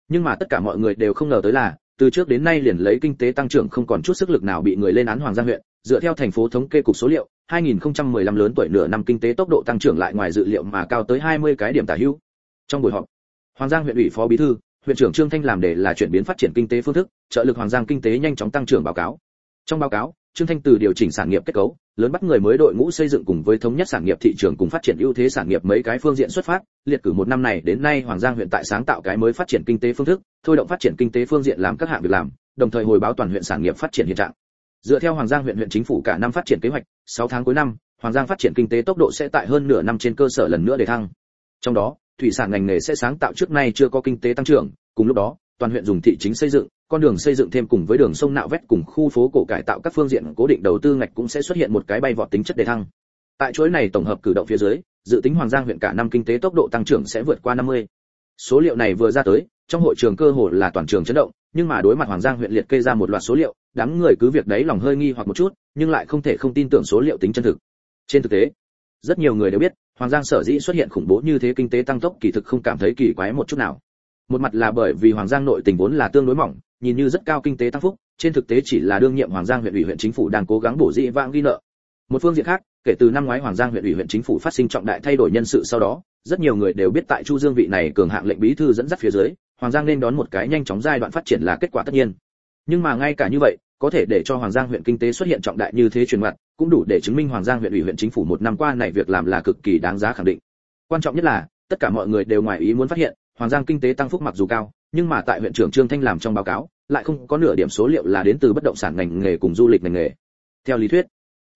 [SPEAKER 1] Nhưng mà tất cả mọi người đều không ngờ tới là, từ trước đến nay liền lấy kinh tế tăng trưởng không còn chút sức lực nào bị người lên án Hoàng Giang huyện, dựa theo thành phố thống kê cục số liệu, 2015 lớn tuổi nửa năm kinh tế tốc độ tăng trưởng lại ngoài dự liệu mà cao tới 20 cái điểm tả hữu. Trong buổi họp, Hoàng Giang huyện ủy phó bí thư, huyện trưởng Trương Thanh làm đề là chuyển biến phát triển kinh tế phương thức, trợ lực Hoàng Giang kinh tế nhanh chóng tăng trưởng báo cáo. Trong báo cáo, Trương Thanh từ điều chỉnh sản nghiệp kết cấu, lớn bắt người mới đội ngũ xây dựng cùng với thống nhất sản nghiệp thị trường cùng phát triển ưu thế sản nghiệp mấy cái phương diện xuất phát, liệt cử một năm này đến nay Hoàng Giang huyện tại sáng tạo cái mới phát triển kinh tế phương thức, thôi động phát triển kinh tế phương diện làm các hạng việc làm, đồng thời hồi báo toàn huyện sản nghiệp phát triển hiện trạng. Dựa theo Hoàng Giang huyện huyện chính phủ cả năm phát triển kế hoạch, 6 tháng cuối năm, Hoàng Giang phát triển kinh tế tốc độ sẽ tại hơn nửa năm trên cơ sở lần nữa để thăng. Trong đó, thủy sản ngành nghề sẽ sáng tạo trước nay chưa có kinh tế tăng trưởng, cùng lúc đó, toàn huyện dùng thị chính xây dựng, con đường xây dựng thêm cùng với đường sông nạo vét cùng khu phố cổ cải tạo các phương diện cố định đầu tư ngạch cũng sẽ xuất hiện một cái bay vọt tính chất đề thăng. Tại chuỗi này tổng hợp cử động phía dưới, dự tính Hoàng Giang huyện cả năm kinh tế tốc độ tăng trưởng sẽ vượt qua 50. số liệu này vừa ra tới trong hội trường cơ hồ là toàn trường chấn động nhưng mà đối mặt hoàng giang huyện liệt kê ra một loạt số liệu đám người cứ việc đấy lòng hơi nghi hoặc một chút nhưng lại không thể không tin tưởng số liệu tính chân thực trên thực tế rất nhiều người đều biết hoàng giang sở dĩ xuất hiện khủng bố như thế kinh tế tăng tốc kỳ thực không cảm thấy kỳ quái một chút nào một mặt là bởi vì hoàng giang nội tình vốn là tương đối mỏng nhìn như rất cao kinh tế tăng phúc, trên thực tế chỉ là đương nhiệm hoàng giang huyện ủy huyện chính phủ đang cố gắng bổ dị vãng ghi nợ. Một phương diện khác, kể từ năm ngoái hoàng giang huyện ủy huyện chính phủ phát sinh trọng đại thay đổi nhân sự sau đó, rất nhiều người đều biết tại chu dương vị này cường hạng lệnh bí thư dẫn dắt phía dưới, hoàng giang nên đón một cái nhanh chóng giai đoạn phát triển là kết quả tất nhiên. Nhưng mà ngay cả như vậy, có thể để cho hoàng giang huyện kinh tế xuất hiện trọng đại như thế truyền mặt, cũng đủ để chứng minh hoàng giang huyện ủy huyện chính phủ một năm qua này việc làm là cực kỳ đáng giá khẳng định. Quan trọng nhất là, tất cả mọi người đều ngoài ý muốn phát hiện hoàng giang kinh tế tăng phúc mặc dù cao, nhưng mà tại huyện trưởng trương thanh làm trong báo cáo, lại không có nửa điểm số liệu là đến từ bất động sản ngành nghề cùng du lịch ngành nghề. Theo lý thuyết,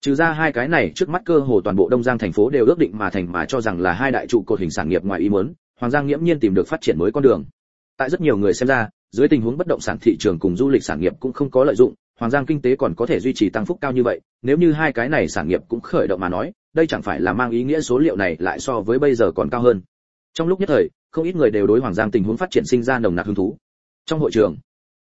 [SPEAKER 1] trừ ra hai cái này trước mắt cơ hồ toàn bộ đông giang thành phố đều ước định mà thành mà cho rằng là hai đại trụ cột hình sản nghiệp ngoài ý muốn, hoàng giang nghiễm nhiên tìm được phát triển mới con đường. Tại rất nhiều người xem ra, dưới tình huống bất động sản thị trường cùng du lịch sản nghiệp cũng không có lợi dụng, hoàng giang kinh tế còn có thể duy trì tăng phúc cao như vậy, nếu như hai cái này sản nghiệp cũng khởi động mà nói, đây chẳng phải là mang ý nghĩa số liệu này lại so với bây giờ còn cao hơn. Trong lúc nhất thời không ít người đều đối hoàng giang tình huống phát triển sinh ra nồng nặc hứng thú. Trong hội trường,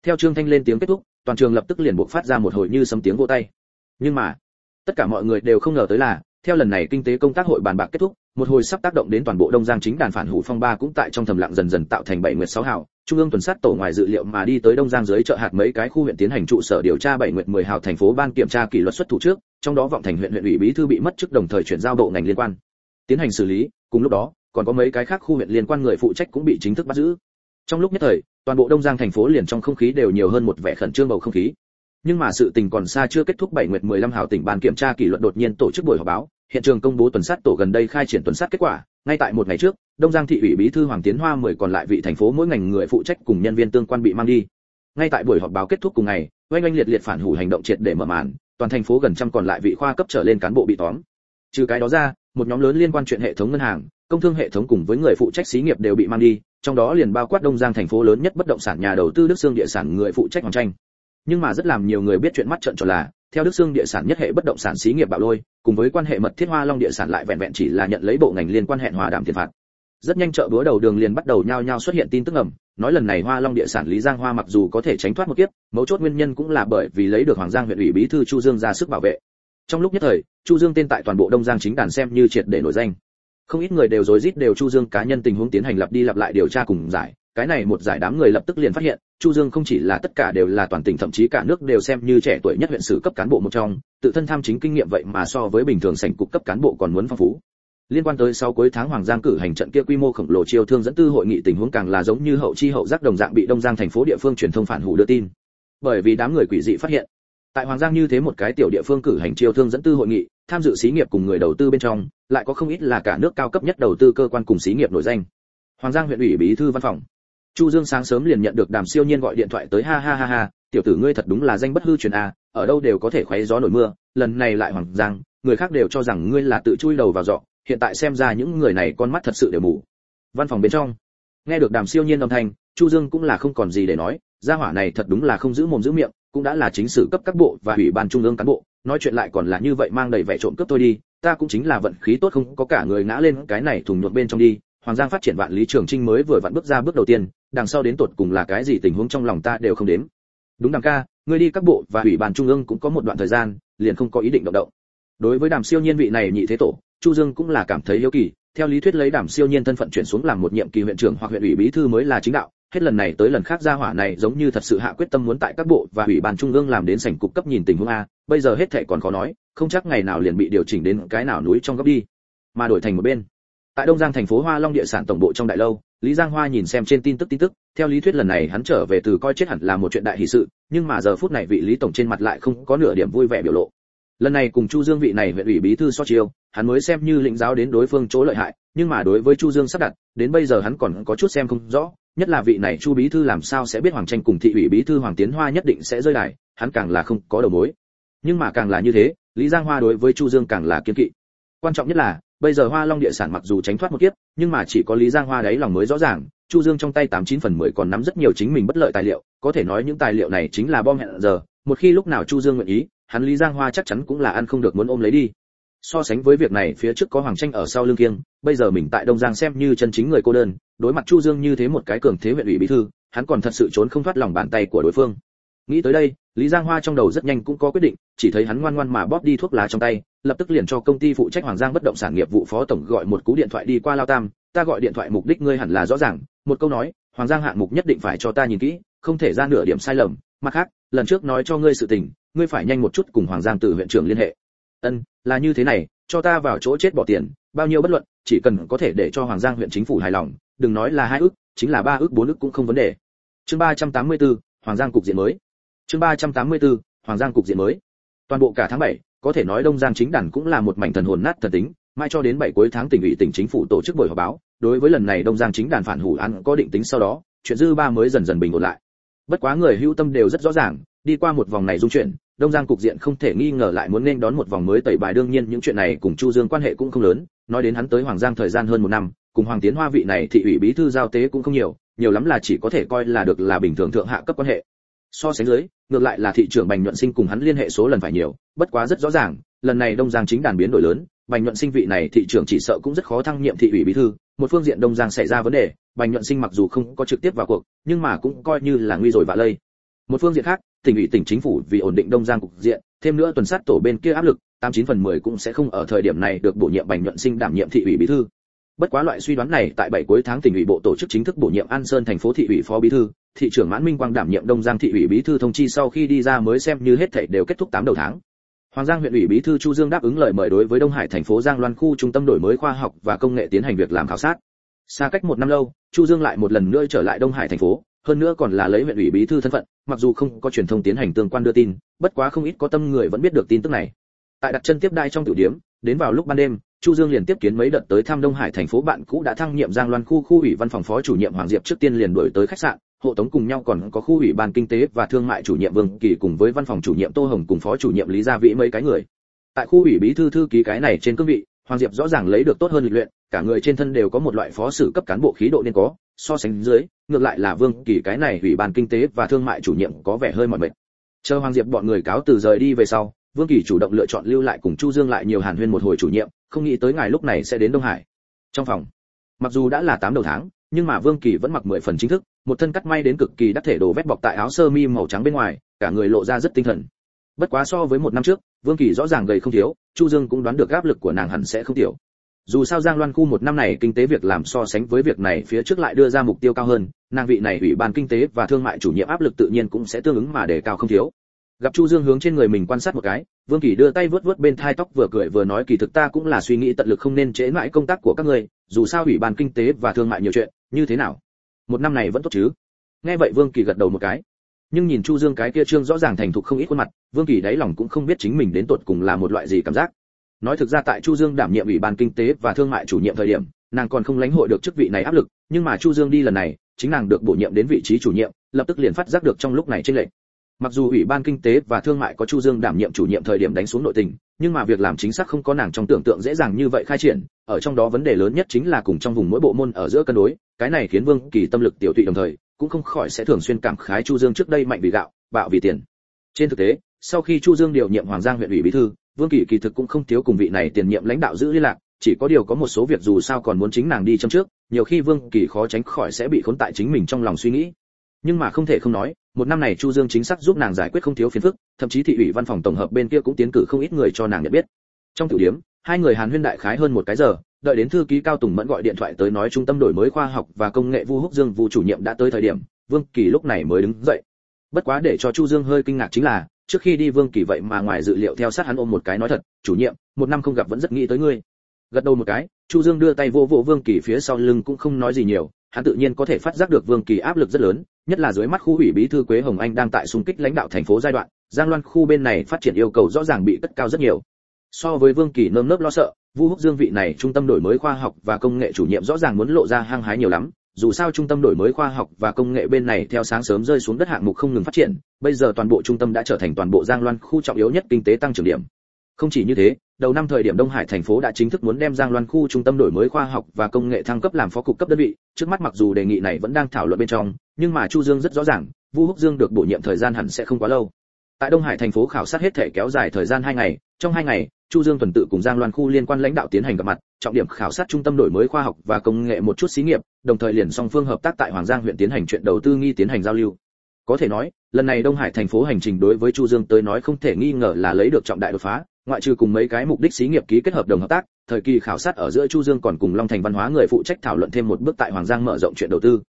[SPEAKER 1] theo trương thanh lên tiếng kết thúc, toàn trường lập tức liền buộc phát ra một hồi như sấm tiếng vỗ tay. Nhưng mà, tất cả mọi người đều không ngờ tới là, theo lần này kinh tế công tác hội bàn bạc kết thúc, một hồi sắp tác động đến toàn bộ đông giang chính đàn phản hủ phong ba cũng tại trong thầm lặng dần dần tạo thành bảy nguyệt sáu hào. Trung ương tuần sát tổ ngoài dự liệu mà đi tới đông giang dưới chợ hạt mấy cái khu huyện tiến hành trụ sở điều tra bảy nguyệt mười hào thành phố ban kiểm tra kỷ luật xuất thủ trước, trong đó vọng thành huyện huyện ủy bí thư bị mất chức đồng thời chuyển giao bộ ngành liên quan. Tiến hành xử lý, cùng lúc đó còn có mấy cái khác khu huyện liên quan người phụ trách cũng bị chính thức bắt giữ. Trong lúc nhất thời, toàn bộ đông giang thành phố liền trong không khí đều nhiều hơn một vẻ khẩn trương bầu không khí. Nhưng mà sự tình còn xa chưa kết thúc bảy nguyệt 15 hào tỉnh ban kiểm tra kỷ luật đột nhiên tổ chức buổi họp báo, hiện trường công bố tuần sát tổ gần đây khai triển tuần sát kết quả. Ngay tại một ngày trước, đông giang thị ủy bí thư hoàng tiến hoa mười còn lại vị thành phố mỗi ngành người phụ trách cùng nhân viên tương quan bị mang đi. Ngay tại buổi họp báo kết thúc cùng ngày, oanh oanh liệt liệt phản hủ hành động triệt để mở màn, toàn thành phố gần trăm còn lại vị khoa cấp trở lên cán bộ bị tóm. Trừ cái đó ra, một nhóm lớn liên quan chuyện hệ thống ngân hàng công thương hệ thống cùng với người phụ trách xí nghiệp đều bị mang đi, trong đó liền bao quát đông giang thành phố lớn nhất bất động sản nhà đầu tư đức xương địa sản người phụ trách hoàng tranh. Nhưng mà rất làm nhiều người biết chuyện mắt trợn tròn là, theo đức xương địa sản nhất hệ bất động sản xí nghiệp bạo lôi, cùng với quan hệ mật thiết hoa long địa sản lại vẹn vẹn chỉ là nhận lấy bộ ngành liên quan hẹn hòa đàm tiền phạt. Rất nhanh chợ búa đầu đường liền bắt đầu nhao nhao xuất hiện tin tức ẩm nói lần này hoa long địa sản lý giang hoa mặc dù có thể tránh thoát một kiếp, mấu chốt nguyên nhân cũng là bởi vì lấy được hoàng giang huyện ủy bí thư chu dương ra sức bảo vệ. Trong lúc nhất thời, chu dương tên tại toàn bộ đông giang chính đàn xem như triệt để nổi danh không ít người đều rối rít đều chu dương cá nhân tình huống tiến hành lặp đi lặp lại điều tra cùng giải. Cái này một giải đám người lập tức liền phát hiện, chu dương không chỉ là tất cả đều là toàn tỉnh thậm chí cả nước đều xem như trẻ tuổi nhất huyện sử cấp cán bộ một trong, tự thân tham chính kinh nghiệm vậy mà so với bình thường sảnh cục cấp cán bộ còn muốn phong phú. Liên quan tới sau cuối tháng hoàng giang cử hành trận kia quy mô khổng lồ chiêu thương dẫn tư hội nghị tình huống càng là giống như hậu chi hậu giác đồng dạng bị đông giang thành phố địa phương truyền thông phản hủ đưa tin. Bởi vì đám người quỷ dị phát hiện, tại hoàng giang như thế một cái tiểu địa phương cử hành chiêu thương dẫn tư hội nghị tham dự xí nghiệp cùng người đầu tư bên trong, lại có không ít là cả nước cao cấp nhất đầu tư cơ quan cùng xí nghiệp nổi danh. Hoàng giang huyện ủy bí thư văn phòng. Chu dương sáng sớm liền nhận được đàm siêu nhiên gọi điện thoại tới, ha ha ha ha, tiểu tử ngươi thật đúng là danh bất hư truyền a ở đâu đều có thể khoé gió nổi mưa, lần này lại hoàng giang, người khác đều cho rằng ngươi là tự chui đầu vào rọ. hiện tại xem ra những người này con mắt thật sự đều mù. Văn phòng bên trong. Nghe được đàm siêu nhiên âm thanh, chu dương cũng là không còn gì để nói, gia hỏa này thật đúng là không giữ mồm giữ miệng, cũng đã là chính sử cấp các bộ và ủy ban trung ương cán bộ nói chuyện lại còn là như vậy mang đầy vẻ trộm cướp tôi đi, ta cũng chính là vận khí tốt không có cả người ngã lên cái này thùng nhuộm bên trong đi. Hoàng giang phát triển vạn lý trường trinh mới vừa vặn bước ra bước đầu tiên, đằng sau đến tột cùng là cái gì tình huống trong lòng ta đều không đến đúng đằng ca, ngươi đi các bộ và ủy ban trung ương cũng có một đoạn thời gian, liền không có ý định động động. Đối với đàm siêu nhiên vị này nhị thế tổ, chu dương cũng là cảm thấy yếu kỳ, theo lý thuyết lấy đàm siêu nhiên thân phận chuyển xuống làm một nhiệm kỳ huyện trưởng hoặc huyện ủy bí thư mới là chính đạo hết lần này tới lần khác gia hỏa này giống như thật sự hạ quyết tâm muốn tại các bộ và ủy ban trung ương làm đến sảnh cục cấp nhìn tình huống a, bây giờ hết thể còn khó nói, không chắc ngày nào liền bị điều chỉnh đến cái nào núi trong góc đi. Mà đổi thành một bên. Tại đông giang thành phố hoa long địa sản tổng bộ trong đại lâu, lý giang hoa nhìn xem trên tin tức tin tức, theo lý thuyết lần này hắn trở về từ coi chết hẳn là một chuyện đại hỷ sự, nhưng mà giờ phút này vị lý tổng trên mặt lại không có nửa điểm vui vẻ biểu lộ. Lần này cùng chu dương vị này huyện ủy bí thư so chiêu, hắn mới xem như lĩnh giáo đến đối phương chỗ lợi hại, nhưng mà đối với chu dương sắp đặt, đến bây giờ hắn còn có chút xem không rõ nhất là vị này chu bí thư làm sao sẽ biết hoàng tranh cùng thị ủy bí thư hoàng tiến hoa nhất định sẽ rơi đài, hắn càng là không có đầu mối. Nhưng mà càng là như thế, lý giang hoa đối với chu dương càng là kiên kỵ. Quan trọng nhất là, bây giờ hoa long địa sản mặc dù tránh thoát một kiếp, nhưng mà chỉ có lý giang hoa đấy lòng mới rõ ràng, chu dương trong tay tám chín phần mười còn nắm rất nhiều chính mình bất lợi tài liệu, có thể nói những tài liệu này chính là bom hẹn giờ, một khi lúc nào chu dương nguyện ý, hắn lý giang hoa chắc chắn cũng là ăn không được muốn ôm lấy đi so sánh với việc này phía trước có hoàng tranh ở sau lưng kiêng, bây giờ mình tại đông giang xem như chân chính người cô đơn, đối mặt chu dương như thế một cái cường thế huyện ủy bí thư, hắn còn thật sự trốn không thoát lòng bàn tay của đối phương. Nghĩ tới đây, lý giang hoa trong đầu rất nhanh cũng có quyết định, chỉ thấy hắn ngoan ngoan mà bóp đi thuốc lá trong tay, lập tức liền cho công ty phụ trách hoàng giang bất động sản nghiệp vụ phó tổng gọi một cú điện thoại đi qua lao tam, ta gọi điện thoại mục đích ngươi hẳn là rõ ràng, một câu nói, hoàng giang hạng mục nhất định phải cho ta nhìn kỹ, không thể ra nửa điểm sai lầm, mặt khác, lần trước nói cho ngươi sự tình, ngươi phải nhanh một chút cùng hoàng giang từ huyện trưởng liên hệ ân, là như thế này, cho ta vào chỗ chết bỏ tiền, bao nhiêu bất luận, chỉ cần có thể để cho hoàng giang huyện chính phủ hài lòng, đừng nói là hai ước, chính là ba ước, bốn ước cũng không vấn đề. Chương ba trăm tám mươi bốn, hoàng giang cục diện mới. Chương ba trăm tám mươi bốn, hoàng giang cục diện mới. Toàn bộ cả tháng bảy, có thể nói đông giang chính đàn cũng là một mảnh thần hồn nát thần tính mai cho đến bảy cuối tháng tỉnh ủy, tỉnh chính phủ tổ chức buổi họp báo, đối với lần này đông giang chính đàn phản hủ án có định tính sau đó, chuyện dư ba mới dần dần bình ổn lại. Bất quá người hữu tâm đều rất rõ ràng đi qua một vòng này dung chuyển, đông giang cục diện không thể nghi ngờ lại muốn nên đón một vòng mới tẩy bài. Đương nhiên những chuyện này cùng chu dương quan hệ cũng không lớn, nói đến hắn tới hoàng giang thời gian hơn một năm, cùng hoàng tiến hoa vị này thị ủy bí thư giao tế cũng không nhiều nhiều lắm là chỉ có thể coi là được là bình thường thượng hạ cấp quan hệ. So sánh dưới, ngược lại là thị trưởng bành nhuận sinh cùng hắn liên hệ số lần phải nhiều, bất quá rất rõ ràng, lần này đông giang chính đàn biến đổi lớn, bành nhuận sinh vị này thị trưởng chỉ sợ cũng rất khó thăng nhiệm thị ủy bí thư, một phương diện đông giang xảy ra vấn đề, bành nhuận sinh mặc dù không có trực tiếp vào cuộc, nhưng mà cũng coi như là nguy rồi vạ lây một phương diện khác tỉnh ủy tỉnh chính phủ vì ổn định đông giang cục diện thêm nữa tuần sát tổ bên kia áp lực tám chín phần mười cũng sẽ không ở thời điểm này được bổ nhiệm bành nhuận sinh đảm nhiệm thị ủy bí thư bất quá loại suy đoán này tại bảy cuối tháng tỉnh ủy bộ tổ chức chính thức bổ nhiệm an sơn thành phố thị ủy phó bí thư thị trưởng mãn minh quang đảm nhiệm đông giang thị ủy bí thư thông chi sau khi đi ra mới xem như hết thảy đều kết thúc tám đầu tháng Hoàng Giang huyện ủy bí thư Chu Dương đáp ứng lời mời đối với Đông Hải thành phố Giang Loan khu trung tâm đổi mới khoa học và công nghệ tiến hành việc làm khảo sát. Xa cách một năm lâu, Chu Dương lại một lần nữa trở lại Đông Hải thành phố, hơn nữa còn là lấy huyện ủy bí thư thân phận, mặc dù không có truyền thông tiến hành tương quan đưa tin, bất quá không ít có tâm người vẫn biết được tin tức này. Tại đặt chân tiếp đai trong tiểu điểm, đến vào lúc ban đêm, Chu Dương liền tiếp kiến mấy đợt tới thăm Đông Hải thành phố bạn cũ đã thăng nhiệm Giang Loan khu khu ủy văn phòng phó chủ nhiệm Hoàng Diệp trước tiên liền đuổi tới khách sạn, hộ tống cùng nhau còn có khu ủy ban kinh tế và thương mại chủ nhiệm Vương Kỳ cùng với văn phòng chủ nhiệm Tô Hồng cùng phó chủ nhiệm Lý Gia Vĩ mấy cái người. Tại khu ủy bí thư thư ký cái này trên cương vị, Hoàng Diệp rõ ràng lấy được tốt hơn lịch luyện, cả người trên thân đều có một loại phó sử cấp cán bộ khí độ nên có, so sánh dưới, ngược lại là Vương Kỳ cái này ủy ban kinh tế và thương mại chủ nhiệm có vẻ hơi mỏi mệt. Chờ Hoàng Diệp bọn người cáo từ rời đi về sau, Vương Kỳ chủ động lựa chọn lưu lại cùng Chu Dương lại nhiều hàn huyên một hồi chủ nhiệm, không nghĩ tới ngài lúc này sẽ đến Đông Hải. Trong phòng, mặc dù đã là 8 đầu tháng, nhưng mà Vương Kỳ vẫn mặc 10 phần chính thức, một thân cắt may đến cực kỳ đắt thể đồ vét bọc tại áo sơ mi màu trắng bên ngoài, cả người lộ ra rất tinh thần. Bất quá so với một năm trước, Vương Kỳ rõ ràng gầy không thiếu, Chu Dương cũng đoán được áp lực của nàng hẳn sẽ không tiểu. Dù sao Giang Loan khu một năm này kinh tế việc làm so sánh với việc này phía trước lại đưa ra mục tiêu cao hơn, nàng vị này ủy ban kinh tế và thương mại chủ nhiệm áp lực tự nhiên cũng sẽ tương ứng mà đề cao không thiếu. Gặp chu dương hướng trên người mình quan sát một cái vương kỳ đưa tay vớt vớt bên thai tóc vừa cười vừa nói kỳ thực ta cũng là suy nghĩ tận lực không nên trễ mãi công tác của các ngươi dù sao ủy ban kinh tế và thương mại nhiều chuyện như thế nào? Một năm này vẫn tốt chứ? Nghe vậy vương kỳ gật đầu một cái nhưng nhìn chu dương cái kia trương rõ ràng thành thục không ít khuôn mặt, vương kỳ đáy lòng cũng không biết chính mình đến tột cùng là một loại gì cảm giác. Nói thực ra tại chu dương đảm nhiệm ủy ban kinh tế và thương mại chủ nhiệm thời điểm, nàng còn không lãnh hội được chức vị này áp lực, nhưng mà chu dương đi lần này, chính nàng được bổ nhiệm đến vị trí chủ nhiệm, lập tức liền phát giác được trong lúc này trên lệnh mặc dù ủy ban kinh tế và thương mại có chu dương đảm nhiệm chủ nhiệm thời điểm đánh xuống nội tình, nhưng mà việc làm chính xác không có nàng trong tưởng tượng dễ dàng như vậy khai triển, ở trong đó vấn đề lớn nhất chính là cùng trong vùng mỗi bộ môn ở giữa cân đối, cái này khiến vương kỳ tâm lực tiểu tụy đồng thời cũng không khỏi sẽ thường xuyên cảm khái chu dương trước đây mạnh vì gạo, bạo vì tiền. Trên thực tế, sau khi chu dương điều nhiệm hoàng giang huyện ủy bí thư, vương kỳ kỳ thực cũng không thiếu cùng vị này tiền nhiệm lãnh đạo giữ liên lạc, chỉ có điều có một số việc dù sao còn muốn chính nàng đi châm trước, nhiều khi vương kỳ khó tránh khỏi sẽ bị khốn tại chính mình trong lòng suy nghĩ. Nhưng mà không thể không nói, một năm này chu dương chính xác giúp nàng giải quyết không thiếu phiền phức, thậm chí thị ủy văn phòng tổng hợp bên kia cũng tiến cử không ít người cho nàng nhận biết. Trong tiểu điểm, hai người hàn huyên đại khái hơn một cái giờ đợi đến thư ký cao tùng mẫn gọi điện thoại tới nói trung tâm đổi mới khoa học và công nghệ vu húc dương vu chủ nhiệm đã tới thời điểm, vương kỳ lúc này mới đứng dậy. Bất quá để cho chu dương hơi kinh ngạc chính là, trước khi đi vương kỳ vậy mà ngoài dự liệu theo sát hắn ôm một cái nói thật, chủ nhiệm, một năm không gặp vẫn rất nghĩ tới ngươi. Gật đầu một cái, chu dương đưa tay vô vô vương kỳ phía sau lưng cũng không nói gì nhiều, hắn tự nhiên có thể phát giác được vương kỳ áp lực rất lớn, nhất là dưới mắt khu ủy bí thư quế hồng anh đang tại xung kích lãnh đạo thành phố giai đoạn, giang loan khu bên này phát triển yêu cầu rõ ràng bị cất cao rất nhiều. So với vương kỳ nơm nớp lo sợ vu húc dương vị này trung tâm đổi mới khoa học và công nghệ chủ nhiệm rõ ràng muốn lộ ra hăng hái nhiều lắm dù sao trung tâm đổi mới khoa học và công nghệ bên này theo sáng sớm rơi xuống đất hạng mục không ngừng phát triển bây giờ toàn bộ trung tâm đã trở thành toàn bộ giang loan khu trọng yếu nhất kinh tế tăng trưởng điểm không chỉ như thế đầu năm thời điểm Đông Hải thành phố đã chính thức muốn đem Giang Loan khu trung tâm đổi mới khoa học và công nghệ thăng cấp làm phó cục cấp đơn vị, trước mắt mặc dù đề nghị này vẫn đang thảo luận bên trong, nhưng mà Chu Dương rất rõ ràng, Vu Húc Dương được bổ nhiệm thời gian hẳn sẽ không quá lâu. Tại Đông Hải thành phố khảo sát hết thể kéo dài thời gian 2 ngày, trong 2 ngày, chu dương tuần tự cùng giang loan khu liên quan lãnh đạo tiến hành gặp mặt, trọng điểm khảo sát trung tâm đổi mới khoa học và công nghệ một chút xí nghiệp, đồng thời liền song phương hợp tác tại hoàng giang huyện tiến hành chuyện đầu tư nghi tiến hành giao lưu. Có thể nói, lần này đông hải thành phố hành trình đối với chu dương tới nói không thể nghi ngờ là lấy được trọng đại đột phá, ngoại trừ cùng mấy cái mục đích xí nghiệp ký kết hợp đồng hợp tác, thời kỳ khảo sát ở giữa chu dương còn cùng long thành văn hóa người phụ trách thảo luận thêm một bước tại hoàng giang mở rộng chuyện đầu tư.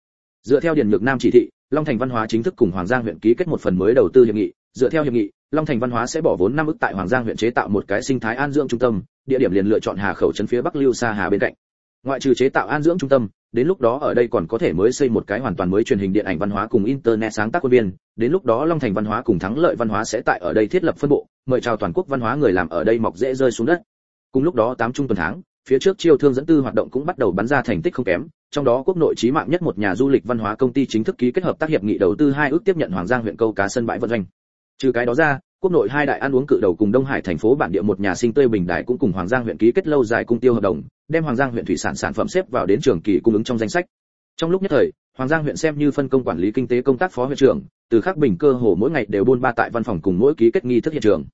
[SPEAKER 1] Dựa theo điền nhược nam chỉ thị, long thành văn hóa chính thức cùng hoàng giang huyện ký kết một phần mới đầu tư hiệp nghị, dựa theo hiệp nghị long thành văn hóa sẽ bỏ vốn năm ức tại hoàng giang huyện chế tạo một cái sinh thái an dưỡng trung tâm, địa điểm liền lựa chọn hà khẩu trấn phía bắc lưu sa hà bên cạnh. Ngoại trừ chế tạo an dưỡng trung tâm, đến lúc đó ở đây còn có thể mới xây một cái hoàn toàn mới truyền hình điện ảnh văn hóa cùng internet sáng tác quân viên. Đến lúc đó long thành văn hóa cùng thắng lợi văn hóa sẽ tại ở đây thiết lập phân bộ, mời chào toàn quốc văn hóa người làm ở đây mọc dễ rơi xuống đất. Cùng lúc đó tám trung tuần tháng, phía trước chiêu thương dẫn tư hoạt động cũng bắt đầu bắn ra thành tích không kém. Trong đó quốc nội trí mạng nhất một nhà du lịch văn hóa công ty chính thức ký kết hợp tác hiệp nghị đầu tư hai ước tiếp nhận hoàng giang huyện câu cá sân bãi vận doanh trừ cái đó ra, quốc nội hai đại ăn uống cự đầu cùng đông hải thành phố bản địa một nhà sinh tươi bình đại cũng cùng hoàng giang huyện ký kết lâu dài cung tiêu hợp đồng, đem hoàng giang huyện thủy sản sản phẩm xếp vào đến trường kỳ cung ứng trong danh sách. Trong lúc nhất thời, hoàng giang huyện xem như phân công quản lý kinh tế công tác phó huyện trưởng, từ khắc bình cơ hồ mỗi ngày đều buôn ba tại văn phòng cùng mỗi ký kết nghi thức hiện trường.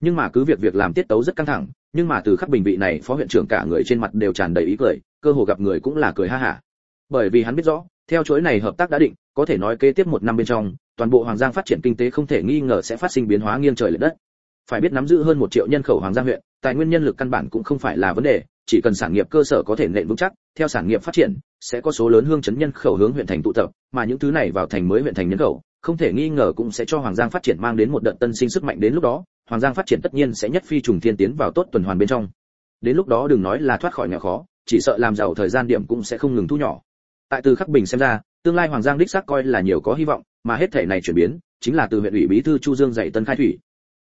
[SPEAKER 1] Nhưng mà cứ việc việc làm tiết tấu rất căng thẳng, nhưng mà từ khắc bình vị này phó huyện trưởng cả người trên mặt đều tràn đầy ý cười, cơ hồ gặp người cũng là cười ha hả. Bởi vì hắn biết rõ, theo chuỗi này hợp tác đã định, có thể nói kế tiếp một năm bên trong toàn bộ hoàng giang phát triển kinh tế không thể nghi ngờ sẽ phát sinh biến hóa nghiêng trời lệch đất. Phải biết nắm giữ hơn một triệu nhân khẩu hoàng giang huyện, tài nguyên nhân lực căn bản cũng không phải là vấn đề, chỉ cần sản nghiệp cơ sở có thể nện vững chắc, theo sản nghiệp phát triển, sẽ có số lớn hương chấn nhân khẩu hướng huyện thành tụ tập, mà những thứ này vào thành mới huyện thành nhân khẩu, không thể nghi ngờ cũng sẽ cho hoàng giang phát triển mang đến một đợt tân sinh sức mạnh đến lúc đó, hoàng giang phát triển tất nhiên sẽ nhất phi trùng thiên tiến vào tốt tuần hoàn bên trong. Đến lúc đó đừng nói là thoát khỏi nghèo khó, chỉ sợ làm giàu thời gian điểm cũng sẽ không ngừng thu nhỏ. Tại từ khắc bình xem ra, tương lai hoàng giang đích xác coi là nhiều có hy vọng mà hết thể này chuyển biến chính là từ huyện ủy bí thư chu dương dạy tân khai thủy.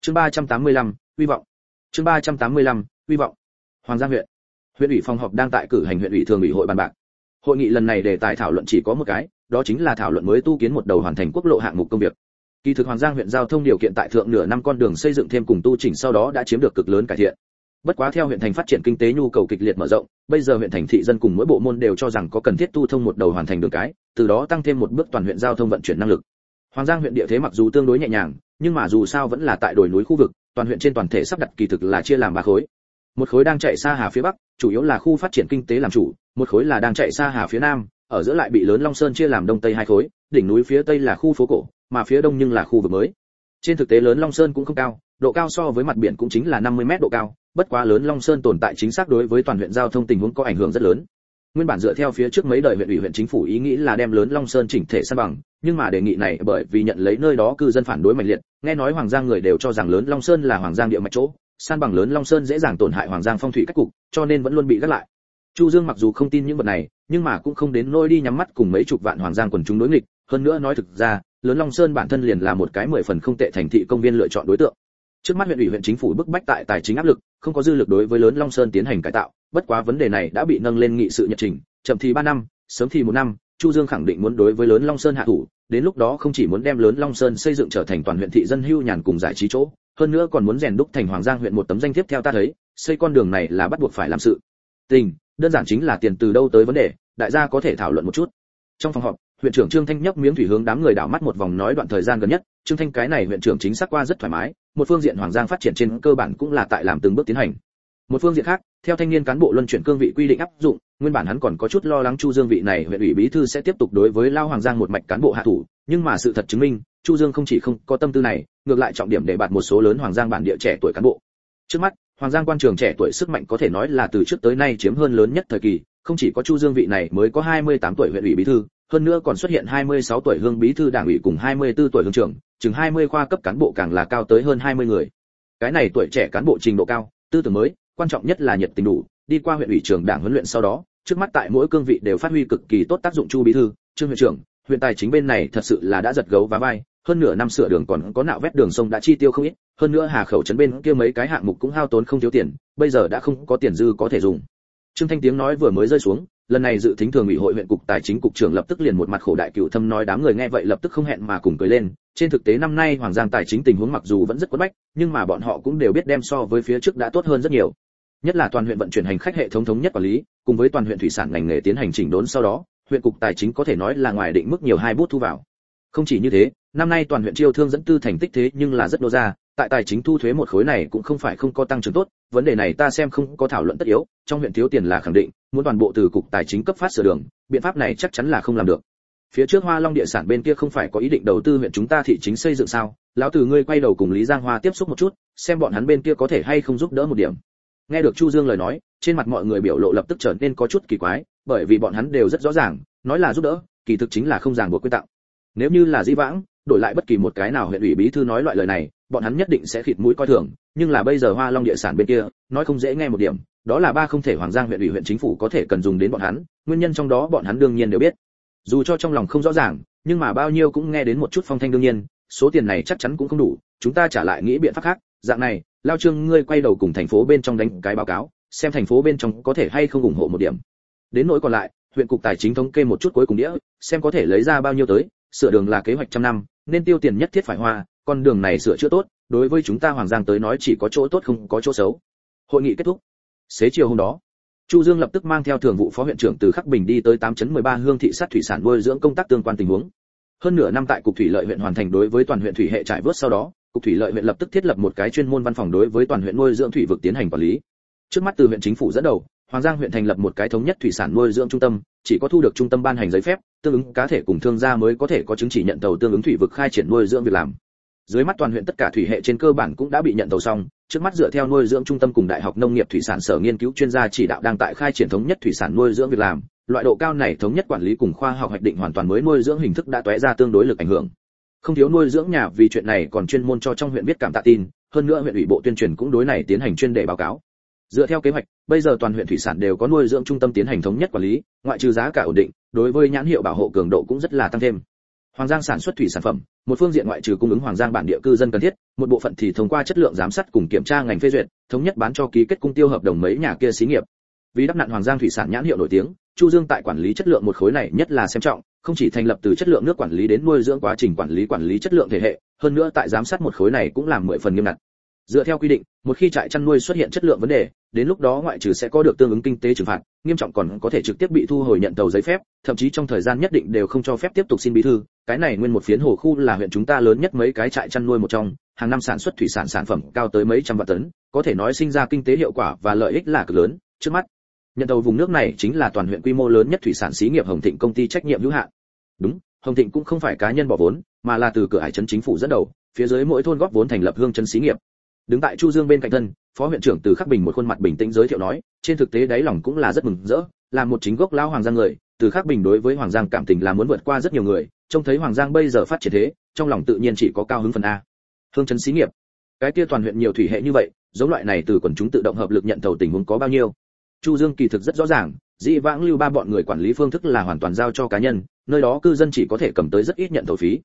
[SPEAKER 1] Chương 385, hy vọng. Chương 385, hy vọng. Hoàng giang huyện. Huyện ủy phòng họp đang tại cử hành huyện ủy thường ủy hội bàn bạc. Hội nghị lần này đề tài thảo luận chỉ có một cái đó chính là thảo luận mới tu kiến một đầu hoàn thành quốc lộ hạng mục công việc. Kỳ thực hoàng giang huyện giao thông điều kiện tại thượng nửa năm con đường xây dựng thêm cùng tu chỉnh sau đó đã chiếm được cực lớn cải thiện bất quá theo huyện thành phát triển kinh tế nhu cầu kịch liệt mở rộng, bây giờ huyện thành thị dân cùng mỗi bộ môn đều cho rằng có cần thiết tu thông một đầu hoàn thành đường cái, từ đó tăng thêm một bước toàn huyện giao thông vận chuyển năng lực. Hoàng giang huyện địa thế mặc dù tương đối nhẹ nhàng, nhưng mà dù sao vẫn là tại đồi núi khu vực, toàn huyện trên toàn thể sắp đặt kỳ thực là chia làm ba khối. Một khối đang chạy xa hà phía bắc, chủ yếu là khu phát triển kinh tế làm chủ, một khối là đang chạy xa hà phía nam, ở giữa lại bị lớn long sơn chia làm đông tây hai khối, đỉnh núi phía tây là khu phố cổ, mà phía đông nhưng là khu vực mới. Trên thực tế lớn long sơn cũng không cao, độ cao so với mặt biển cũng chính là 50 mét độ cao bất quá lớn long sơn tồn tại chính xác đối với toàn huyện giao thông tình huống có ảnh hưởng rất lớn. Nguyên bản dựa theo phía trước mấy đời huyện ủy huyện chính phủ ý nghĩ là đem lớn long sơn chỉnh thể san bằng, nhưng mà đề nghị này bởi vì nhận lấy nơi đó cư dân phản đối mạnh liệt, nghe nói hoàng giang người đều cho rằng lớn long sơn là hoàng giang địa mạch chỗ, san bằng lớn long sơn dễ dàng tổn hại hoàng giang phong thủy cách cục, cho nên vẫn luôn bị gác lại. Chu dương mặc dù không tin những vật này, nhưng mà cũng không đến nôi đi nhắm mắt cùng mấy chục vạn hoàng giang quần chúng đối nghịch. Hơn nữa nói thực ra, lớn long sơn bản thân liền là một cái mười phần không tệ thành thị công viên lựa chọn đối tượng trước mắt huyện ủy huyện chính phủ bức bách tại tài chính áp lực, không có dư lực đối với lớn long sơn tiến hành cải tạo, bất quá vấn đề này đã bị nâng lên nghị sự nhật trình, chậm thì ba năm, sớm thì một năm, chu dương khẳng định muốn đối với lớn long sơn hạ thủ, đến lúc đó không chỉ muốn đem lớn long sơn xây dựng trở thành toàn huyện thị dân hưu nhàn cùng giải trí chỗ, hơn nữa còn muốn rèn đúc thành hoàng giang huyện một tấm danh thiếp theo ta thấy, xây con đường này là bắt buộc phải làm sự. Tình, đơn giản chính là tiền từ đâu tới vấn đề, đại gia có thể thảo luận một chút. Trong phòng họp, huyện trưởng trương thanh nhấp miếng thủy hướng đám người đảo mắt một vòng nói đoạn thời gian gần nhất trương thanh cái này huyện trưởng chính xác qua rất thoải mái, một phương diện hoàng giang phát triển trên cơ bản cũng là tại làm từng bước tiến hành. Một phương diện khác, theo thanh niên cán bộ luân chuyển cương vị quy định áp dụng, nguyên bản hắn còn có chút lo lắng chu dương vị này huyện ủy bí thư sẽ tiếp tục đối với lao hoàng giang một mạch cán bộ hạ thủ, nhưng mà sự thật chứng minh, chu dương không chỉ không có tâm tư này, ngược lại trọng điểm để bạt một số lớn hoàng giang bản địa trẻ tuổi cán bộ. Trước mắt, hoàng giang quan trường trẻ tuổi sức mạnh có thể nói là từ trước tới nay chiếm hơn lớn nhất thời kỳ, không chỉ có chu dương vị này mới có 28 tuổi huyện ủy bí thư hơn nữa còn xuất hiện 26 tuổi hương bí thư đảng ủy cùng 24 tuổi hương trưởng, chừng 20 khoa cấp cán bộ càng là cao tới hơn 20 người. Cái này tuổi trẻ cán bộ trình độ cao, tư tưởng mới, quan trọng nhất là nhiệt tình đủ, đi qua huyện ủy trường đảng huấn luyện sau đó, trước mắt tại mỗi cương vị đều phát huy cực kỳ tốt tác dụng chu bí thư, trương huyện trưởng, huyện tài chính bên này thật sự là đã giật gấu và vai, hơn nửa năm sửa đường còn có nạo vét đường sông đã chi tiêu không ít, hơn nữa hà khẩu trấn bên kia mấy cái hạng mục cũng hao tốn không thiếu tiền, bây giờ đã không có tiền dư có thể dùng. Trương thanh tiếng nói vừa mới rơi xuống lần này dự tính thường ủy hội huyện cục tài chính cục trưởng lập tức liền một mặt khổ đại cựu thâm nói đám người nghe vậy lập tức không hẹn mà cùng cười lên. Trên thực tế năm nay hoàng giang tài chính tình huống mặc dù vẫn rất quất bách, nhưng mà bọn họ cũng đều biết đem so với phía trước đã tốt hơn rất nhiều. Nhất là toàn huyện vận chuyển hành khách hệ thống thống nhất quản lý, cùng với toàn huyện thủy sản ngành nghề tiến hành chỉnh đốn sau đó, huyện cục tài chính có thể nói là ngoài định mức nhiều hai bút thu vào. Không chỉ như thế, năm nay toàn huyện chiêu thương dẫn tư thành tích thế nhưng là rất đô ra tại tài chính thu thuế một khối này cũng không phải không có tăng trưởng tốt, vấn đề này ta xem không có thảo luận tất yếu, trong huyện thiếu tiền là khẳng định, muốn toàn bộ từ cục tài chính cấp phát sửa đường, biện pháp này chắc chắn là không làm được. Phía trước hoa long địa sản bên kia không phải có ý định đầu tư huyện chúng ta thị chính xây dựng sao? Lão tử ngươi quay đầu cùng lý giang hoa tiếp xúc một chút, xem bọn hắn bên kia có thể hay không giúp đỡ một điểm. Nghe được chu dương lời nói, trên mặt mọi người biểu lộ lập tức trở nên có chút kỳ quái, bởi vì bọn hắn đều rất rõ ràng, nói là giúp đỡ, kỳ thực chính là không ràng buộc quy tặng. Nếu như là di vãng đổi lại bất kỳ một cái nào huyện ủy bí thư nói loại lời này, bọn hắn nhất định sẽ khịt mũi coi thường, nhưng là bây giờ hoa long địa sản bên kia, nói không dễ nghe một điểm, đó là ba không thể hoàng giang huyện ủy huyện chính phủ có thể cần dùng đến bọn hắn, nguyên nhân trong đó bọn hắn đương nhiên đều biết. Dù cho trong lòng không rõ ràng, nhưng mà bao nhiêu cũng nghe đến một chút phong thanh đương nhiên, số tiền này chắc chắn cũng không đủ, chúng ta trả lại nghĩ biện pháp khác, dạng này, lao trương, ngươi quay đầu cùng thành phố bên trong đánh cái báo cáo, xem thành phố bên trong có thể hay không ủng hộ một điểm. Đến nỗi còn lại, huyện cục tài chính thống kê một chút cuối cùng đĩa, xem có thể lấy ra bao nhiêu tới sửa đường là kế hoạch trăm năm, nên tiêu tiền nhất thiết phải hoa, con đường này sửa chữa tốt, đối với chúng ta hoàng giang tới nói chỉ có chỗ tốt không có chỗ xấu. Hội nghị kết thúc. Xế chiều hôm đó, chu dương lập tức mang theo thường vụ phó huyện trưởng từ khắc bình đi tới tám chấn 13 hương thị sát thủy sản nuôi dưỡng công tác tương quan tình huống. Hơn nửa năm tại cục thủy lợi huyện hoàn thành đối với toàn huyện thủy hệ trải vớt sau đó, cục thủy lợi huyện lập tức thiết lập một cái chuyên môn văn phòng đối với toàn huyện nuôi dưỡng thủy vực tiến hành quản lý. Trước mắt từ huyện chính phủ dẫn đầu hoàng giang huyện thành lập một cái thống nhất thủy sản nuôi dưỡng trung tâm, chỉ có thu được trung tâm ban hành giấy phép, tương ứng cá thể cùng thương gia mới có thể có chứng chỉ nhận tàu tương ứng thủy vực khai triển nuôi dưỡng việc làm. Dưới mắt toàn huyện tất cả thủy hệ trên cơ bản cũng đã bị nhận tàu xong, trước mắt dựa theo nuôi dưỡng trung tâm cùng đại học nông nghiệp thủy sản sở nghiên cứu chuyên gia chỉ đạo đang tại khai triển thống nhất thủy sản nuôi dưỡng việc làm, loại độ cao này thống nhất quản lý cùng khoa học hoạch định hoàn toàn mới nuôi dưỡng hình thức đã tóe ra tương đối lực ảnh hưởng. Không thiếu nuôi dưỡng nhà vì chuyện này còn chuyên môn cho trong huyện biết cảm tạ tin, hơn nữa huyện ủy bộ tuyên truyền cũng đối này tiến hành chuyên đề báo cáo dựa theo kế hoạch bây giờ toàn huyện thủy sản đều có nuôi dưỡng trung tâm tiến hành thống nhất quản lý ngoại trừ giá cả ổn định đối với nhãn hiệu bảo hộ cường độ cũng rất là tăng thêm Hoàng Giang sản xuất thủy sản phẩm, một phương diện ngoại trừ cung ứng Hoàng Giang bản địa cư dân cần thiết, một bộ phận thì thông qua chất lượng giám sát cùng kiểm tra ngành phê duyệt, thống nhất bán cho ký kết cung tiêu hợp đồng mấy nhà kia xí nghiệp. Vì đắp nặn Hoàng Giang thủy sản nhãn hiệu nổi tiếng, Chu Dương tại quản lý chất lượng một khối này nhất là xem trọng, không chỉ thành lập từ chất lượng nước quản lý đến nuôi dưỡng quá trình quản lý quản lý chất lượng thể hệ, hơn nữa tại giám sát một khối này cũng làm mười phần nghiêm ngặt. Dựa theo quy định, một khi trại chăn nuôi xuất hiện chất lượng vấn đề, đến lúc đó ngoại trừ sẽ có được tương ứng kinh tế trừng phạt, nghiêm trọng còn có thể trực tiếp bị thu hồi nhận tàu giấy phép, thậm chí trong thời gian nhất định đều không cho phép tiếp tục xin bí thư. Cái này nguyên một phiến hồ khu là huyện chúng ta lớn nhất mấy cái trại chăn nuôi một trong, hàng năm sản xuất thủy sản sản phẩm cao tới mấy trăm vạn tấn, có thể nói sinh ra kinh tế hiệu quả và lợi ích là cực lớn. Trước mắt, nhận tàu vùng nước này chính là toàn huyện quy mô lớn nhất thủy sản xí nghiệp Hồng Thịnh công ty trách nhiệm hữu hạn. Đúng, Hồng Thịnh cũng không phải cá nhân bỏ vốn, mà là từ cửa hải trấn chính phủ dẫn đầu, phía dưới mỗi thôn góp vốn thành lập hương trấn xí nghiệp đứng tại chu dương bên cạnh thân, phó huyện trưởng từ khắc bình một khuôn mặt bình tĩnh giới thiệu nói, trên thực tế đáy lòng cũng là rất mừng rỡ, là một chính gốc Lão hoàng giang người, từ khắc bình đối với hoàng giang cảm tình là muốn vượt qua rất nhiều người, trông thấy hoàng giang bây giờ phát triển thế, trong lòng tự nhiên chỉ có cao hứng phần a. Hương Trấn xí nghiệp. Cái kia toàn huyện nhiều thủy hệ như vậy, giống loại này từ quần chúng tự động hợp lực nhận thầu tình huống có bao nhiêu? Chu dương kỳ thực rất rõ ràng, dĩ vãng lưu ba bọn người quản lý phương thức là hoàn toàn giao cho cá nhân, nơi đó cư dân chỉ có thể cầm tới rất ít nhận thầu phí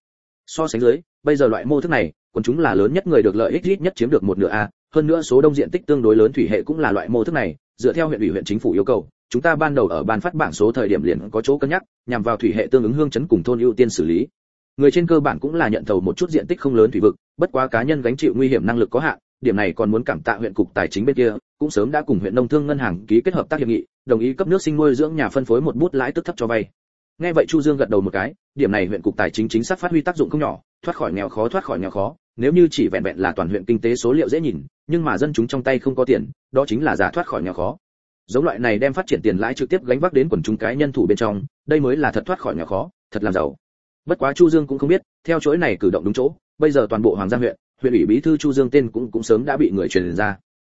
[SPEAKER 1] so sánh dưới, bây giờ loại mô thức này, quần chúng là lớn nhất người được lợi ích, ít nhất chiếm được một nửa a, hơn nữa số đông diện tích tương đối lớn thủy hệ cũng là loại mô thức này, dựa theo huyện ủy huyện chính phủ yêu cầu, chúng ta ban đầu ở ban phát bảng số thời điểm liền có chỗ cân nhắc, nhằm vào thủy hệ tương ứng hương chấn cùng thôn ưu tiên xử lý. Người trên cơ bản cũng là nhận thầu một chút diện tích không lớn thủy vực, bất quá cá nhân gánh chịu nguy hiểm năng lực có hạn, điểm này còn muốn cảm tạ huyện cục tài chính bên kia, cũng sớm đã cùng huyện nông thương ngân hàng ký kết hợp tác hiệp nghị, đồng ý cấp nước sinh nuôi dưỡng nhà phân phối một bút lãi tức thấp cho vay nghe vậy chu dương gật đầu một cái, điểm này huyện cục tài chính chính xác phát huy tác dụng không nhỏ, thoát khỏi nghèo khó, thoát khỏi nghèo khó, nếu như chỉ vẹn vẹn là toàn huyện kinh tế số liệu dễ nhìn, nhưng mà dân chúng trong tay không có tiền, đó chính là giả thoát khỏi nghèo khó. Giống loại này đem phát triển tiền lãi trực tiếp gánh vác đến quần chúng cái nhân thủ bên trong, đây mới là thật thoát khỏi nghèo khó, thật làm giàu. Bất quá chu dương cũng không biết, theo chuỗi này cử động đúng chỗ, bây giờ toàn bộ hoàng gia huyện huyện ủy bí thư chu dương tên cũng cũng sớm đã bị người truyền ra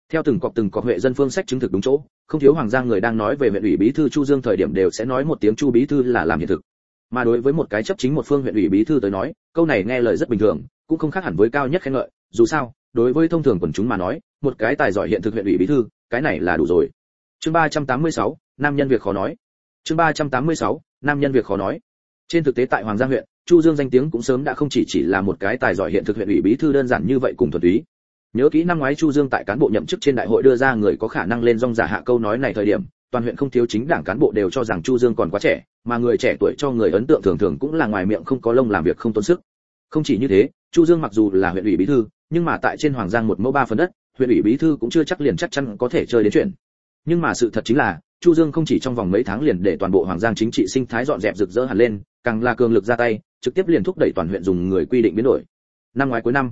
[SPEAKER 1] theo từng cọp từng cọp huệ dân phương sách chứng thực đúng chỗ không thiếu hoàng gia người đang nói về huyện ủy bí thư chu dương thời điểm đều sẽ nói một tiếng chu bí thư là làm hiện thực. Mà đối với một cái chấp chính một phương huyện ủy bí thư tới nói câu này nghe lời rất bình thường cũng không khác hẳn với cao nhất khen ngợi dù sao đối với thông thường quần chúng mà nói một cái tài giỏi hiện thực huyện ủy bí thư cái này là đủ rồi. Chương 386, nam nhân việc khó nói. Chương 386, nam nhân việc khó nói. Trên thực tế tại hoàng gia huyện chu dương danh tiếng cũng sớm đã không chỉ chỉ là một cái tài giỏi hiện thực huyện ủy bí thư đơn giản như vậy cùng thuần túy nhớ kỹ năm ngoái chu dương tại cán bộ nhậm chức trên đại hội đưa ra người có khả năng lên rong giả hạ câu nói này thời điểm, toàn huyện không thiếu chính đảng cán bộ đều cho rằng chu dương còn quá trẻ, mà người trẻ tuổi cho người ấn tượng thường thường cũng là ngoài miệng không có lông làm việc không tốn sức. Không chỉ như thế, chu dương mặc dù là huyện ủy bí thư, nhưng mà tại trên hoàng giang một mẫu ba phần đất, huyện ủy bí thư cũng chưa chắc liền chắc chắn có thể chơi đến chuyện. Nhưng mà sự thật chính là, chu dương không chỉ trong vòng mấy tháng liền để toàn bộ hoàng giang chính trị sinh thái dọn dẹp rực rỡ hẳn lên, càng là cường lực ra tay, trực tiếp liền thúc đẩy toàn huyện dùng người quy định biến đổi. Năm ngoái cuối năm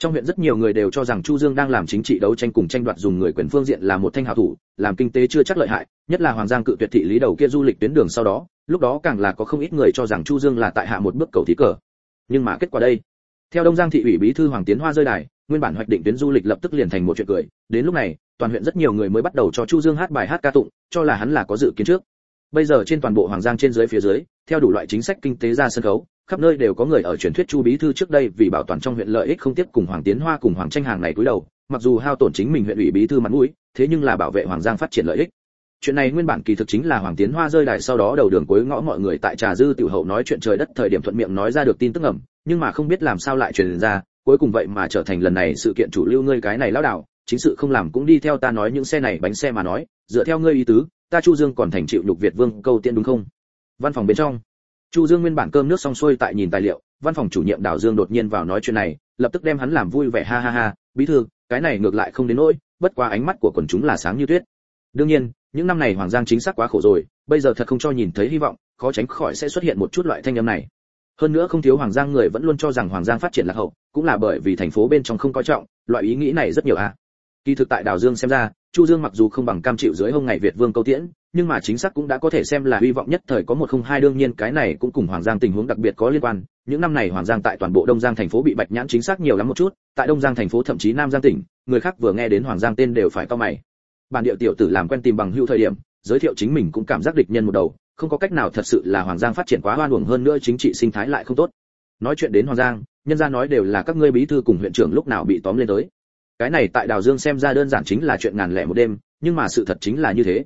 [SPEAKER 1] trong huyện rất nhiều người đều cho rằng chu dương đang làm chính trị đấu tranh cùng tranh đoạt dùng người quyền phương diện là một thanh hào thủ, làm kinh tế chưa chắc lợi hại, nhất là hoàng giang cự tuyệt thị lý đầu kia du lịch tuyến đường sau đó, lúc đó càng là có không ít người cho rằng chu dương là tại hạ một bước cầu thí cờ. Nhưng mà kết quả đây? Theo đông giang thị ủy bí thư hoàng tiến hoa rơi đài, nguyên bản hoạch định tuyến du lịch lập tức liền thành một chuyện cười. Đến lúc này, toàn huyện rất nhiều người mới bắt đầu cho chu dương hát bài hát ca tụng, cho là hắn là có dự kiến trước. Bây giờ trên toàn bộ hoàng giang trên dưới phía dưới, theo đủ loại chính sách kinh tế ra sân khấu khắp nơi đều có người ở truyền thuyết chu bí thư trước đây vì bảo toàn trong huyện lợi ích không tiếp cùng hoàng tiến hoa cùng hoàng tranh hàng này cúi đầu, mặc dù hao tổn chính mình huyện ủy bí thư mặt mũi, thế nhưng là bảo vệ hoàng giang phát triển lợi ích. Chuyện này nguyên bản kỳ thực chính là hoàng tiến hoa rơi đài sau đó đầu đường cuối ngõ mọi người tại trà dư tiểu hậu nói chuyện trời đất thời điểm thuận miệng nói ra được tin tức ẩm nhưng mà không biết làm sao lại truyền ra, cuối cùng vậy mà trở thành lần này sự kiện chủ lưu ngươi cái này lão đảo, chính sự không làm cũng đi theo ta nói những xe này bánh xe mà nói, dựa theo ngươi ý tứ, ta chu dương còn thành chịu nhục việt vương câu tiên đúng không? Văn phòng bên trong chu dương nguyên bản cơm nước xong xuôi tại nhìn tài liệu, văn phòng chủ nhiệm đào dương đột nhiên vào nói chuyện này, lập tức đem hắn làm vui vẻ ha ha ha, bí thư, cái này ngược lại không đến nỗi, bất quá ánh mắt của quần chúng là sáng như tuyết. Đương nhiên, những năm này hoàng giang chính xác quá khổ rồi, bây giờ thật không cho nhìn thấy hy vọng, khó tránh khỏi sẽ xuất hiện một chút loại thanh âm này. Hơn nữa không thiếu hoàng giang người vẫn luôn cho rằng hoàng giang phát triển lạc hậu, cũng là bởi vì thành phố bên trong không coi trọng, loại ý nghĩ này rất nhiều à kỳ thực tại đào dương xem ra, chu dương mặc dù không bằng cam chịu dưới hông ngày việt vương câu tiễn nhưng mà chính xác cũng đã có thể xem là hy vọng nhất thời có một không hai đương nhiên cái này cũng cùng hoàng giang tình huống đặc biệt có liên quan. Những năm này hoàng giang tại toàn bộ đông giang thành phố bị bạch nhãn chính xác nhiều lắm một chút, tại đông giang thành phố thậm chí nam giang tỉnh, người khác vừa nghe đến hoàng giang tên đều phải cao mày. Bản địa tiểu tử làm quen tìm bằng hữu thời điểm, giới thiệu chính mình cũng cảm giác địch nhân một đầu, không có cách nào thật sự là hoàng giang phát triển quá hoan uổng hơn nữa chính trị sinh thái lại không tốt. Nói chuyện đến hoàng giang, nhân gia nói đều là các ngươi bí thư cùng huyện trưởng lúc nào bị tóm lên tới. Cái này tại đào dương xem ra đơn giản chính là chuyện ngàn lẻ một đêm, nhưng mà sự thật chính là như thế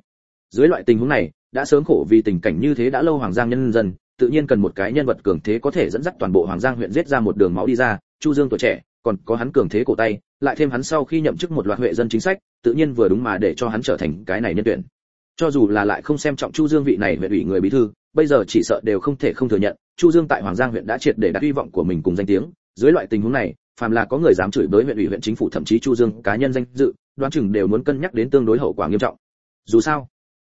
[SPEAKER 1] dưới loại tình huống này, đã sớm khổ vì tình cảnh như thế đã lâu hoàng giang nhân dân, tự nhiên cần một cái nhân vật cường thế có thể dẫn dắt toàn bộ hoàng giang huyện giết ra một đường máu đi ra. Chu dương tuổi trẻ, còn có hắn cường thế cổ tay, lại thêm hắn sau khi nhậm chức một loạt huệ dân chính sách, tự nhiên vừa đúng mà để cho hắn trở thành cái này nhân tuyển. Cho dù là lại không xem trọng chu dương vị này huyện ủy người bí thư, bây giờ chỉ sợ đều không thể không thừa nhận, chu dương tại hoàng giang huyện đã triệt để đặt hy vọng của mình cùng danh tiếng. Dưới loại tình huống này, phàm là có người dám chửi bới huyện ủy, huyện chính phủ thậm chí chu dương cá nhân danh dự, đoán chừng đều muốn cân nhắc đến tương đối hậu quả nghiêm trọng. Dù sao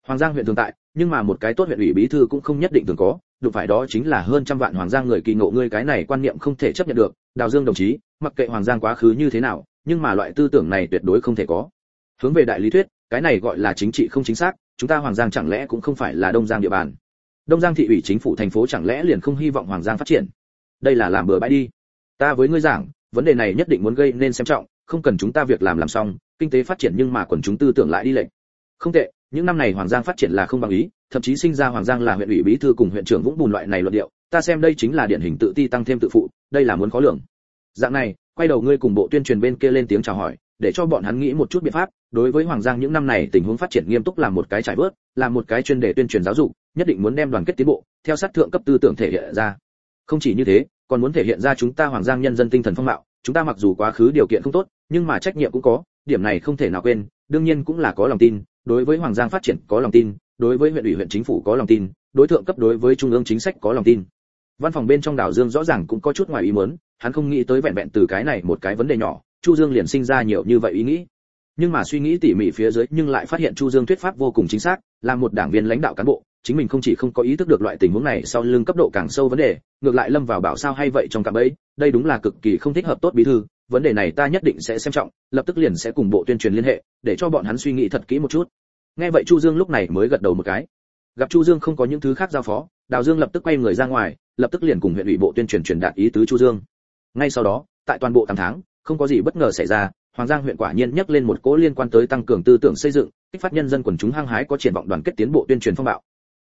[SPEAKER 1] hoàng giang huyện thường tại, nhưng mà một cái tốt huyện ủy bí thư cũng không nhất định thường có, đụng phải đó chính là hơn trăm vạn hoàng giang người kỳ ngộ ngươi cái này quan niệm không thể chấp nhận được. Đào dương đồng chí, mặc kệ hoàng giang quá khứ như thế nào, nhưng mà loại tư tưởng này tuyệt đối không thể có. Hướng về đại lý thuyết, cái này gọi là chính trị không chính xác, chúng ta hoàng giang chẳng lẽ cũng không phải là đông giang địa bàn? Đông giang thị ủy chính phủ thành phố chẳng lẽ liền không hy vọng hoàng giang phát triển? Đây là làm bừa bãi đi. Ta với ngươi giảng, vấn đề này nhất định muốn gây nên xem trọng, không cần chúng ta việc làm làm xong, kinh tế phát triển nhưng mà quần chúng tư tưởng lại đi lệch. không tệ những năm này hoàng giang phát triển là không bằng ý, thậm chí sinh ra hoàng giang là huyện ủy bí thư cùng huyện trưởng vũng bùn loại này luận điệu, ta xem đây chính là điển hình tự ti tăng thêm tự phụ, đây là muốn khó lường. Dạng này, quay đầu ngươi cùng bộ tuyên truyền bên kia lên tiếng chào hỏi, để cho bọn hắn nghĩ một chút biện pháp, đối với hoàng giang những năm này tình huống phát triển nghiêm túc làm một cái trải bớt làm một cái chuyên đề tuyên truyền giáo dục, nhất định muốn đem đoàn kết tiến bộ, theo sát thượng cấp tư tưởng thể hiện ra. Không chỉ như thế, còn muốn thể hiện ra chúng ta hoàng giang nhân dân tinh thần phong mạo chúng ta mặc dù quá khứ điều kiện không tốt, nhưng mà trách nhiệm cũng có, điểm này không thể nào quên, đương nhiên cũng là có lòng tin đối với hoàng giang phát triển có lòng tin, đối với huyện ủy, huyện chính phủ có lòng tin, đối tượng cấp đối với trung ương chính sách có lòng tin. Văn phòng bên trong đảo dương rõ ràng cũng có chút ngoài ý muốn, hắn không nghĩ tới vẹn vẹn từ cái này một cái vấn đề nhỏ, chu dương liền sinh ra nhiều như vậy ý nghĩ. Nhưng mà suy nghĩ tỉ mỉ phía dưới nhưng lại phát hiện chu dương thuyết pháp vô cùng chính xác, là một đảng viên lãnh đạo cán bộ, chính mình không chỉ không có ý thức được loại tình huống này sau lưng cấp độ càng sâu vấn đề, ngược lại lâm vào bảo sao hay vậy trong cạm ấy đây đúng là cực kỳ không thích hợp tốt bí thư vấn đề này ta nhất định sẽ xem trọng, lập tức liền sẽ cùng bộ tuyên truyền liên hệ, để cho bọn hắn suy nghĩ thật kỹ một chút. Nghe vậy chu dương lúc này mới gật đầu một cái. Gặp chu dương không có những thứ khác giao phó, đào dương lập tức quay người ra ngoài, lập tức liền cùng huyện ủy bộ tuyên truyền truyền đạt ý tứ chu dương. Ngay sau đó, tại toàn bộ tám tháng, không có gì bất ngờ xảy ra, hoàng giang huyện quả nhiên nhắc lên một cỗ liên quan tới tăng cường tư tưởng xây dựng, kích phát nhân dân quần chúng hăng hái có triển vọng đoàn kết tiến bộ tuyên truyền phong bạo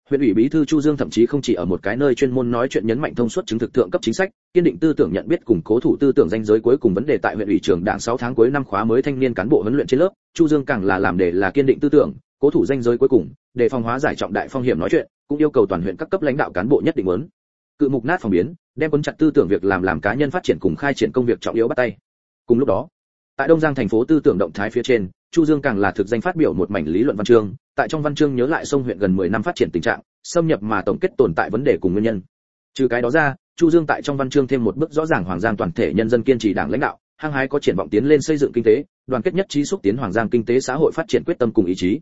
[SPEAKER 1] huyện ủy bí thư chu dương thậm chí không chỉ ở một cái nơi chuyên môn nói chuyện nhấn mạnh thông suốt chứng thực thượng cấp chính sách, kiên định tư tưởng nhận biết củng cố thủ tư tưởng danh giới cuối cùng vấn đề tại huyện ủy trưởng đảng 6 tháng cuối năm khóa mới thanh niên cán bộ huấn luyện trên lớp, chu dương càng là làm để là kiên định tư tưởng, cố thủ danh giới cuối cùng, để phòng hóa giải trọng đại phong hiểm nói chuyện, cũng yêu cầu toàn huyện các cấp lãnh đạo cán bộ nhất định muốn cự mục nát phòng biến, đem cuốn chặt tư tưởng việc làm làm cá nhân phát triển cùng khai triển công việc trọng yếu bắt tay. Cùng lúc đó, tại đông giang thành phố tư tưởng động thái phía trên chu dương càng là thực danh phát biểu một mảnh lý luận văn chương, tại trong văn chương nhớ lại sông huyện gần 10 năm phát triển tình trạng, xâm nhập mà tổng kết tồn tại vấn đề cùng nguyên nhân. Trừ cái đó ra, chu dương tại trong văn chương thêm một bước rõ ràng hoàng giang toàn thể nhân dân kiên trì đảng lãnh đạo, hăng hái có triển vọng tiến lên xây dựng kinh tế, đoàn kết nhất trí xúc tiến hoàng giang kinh tế xã hội phát triển quyết tâm cùng ý chí.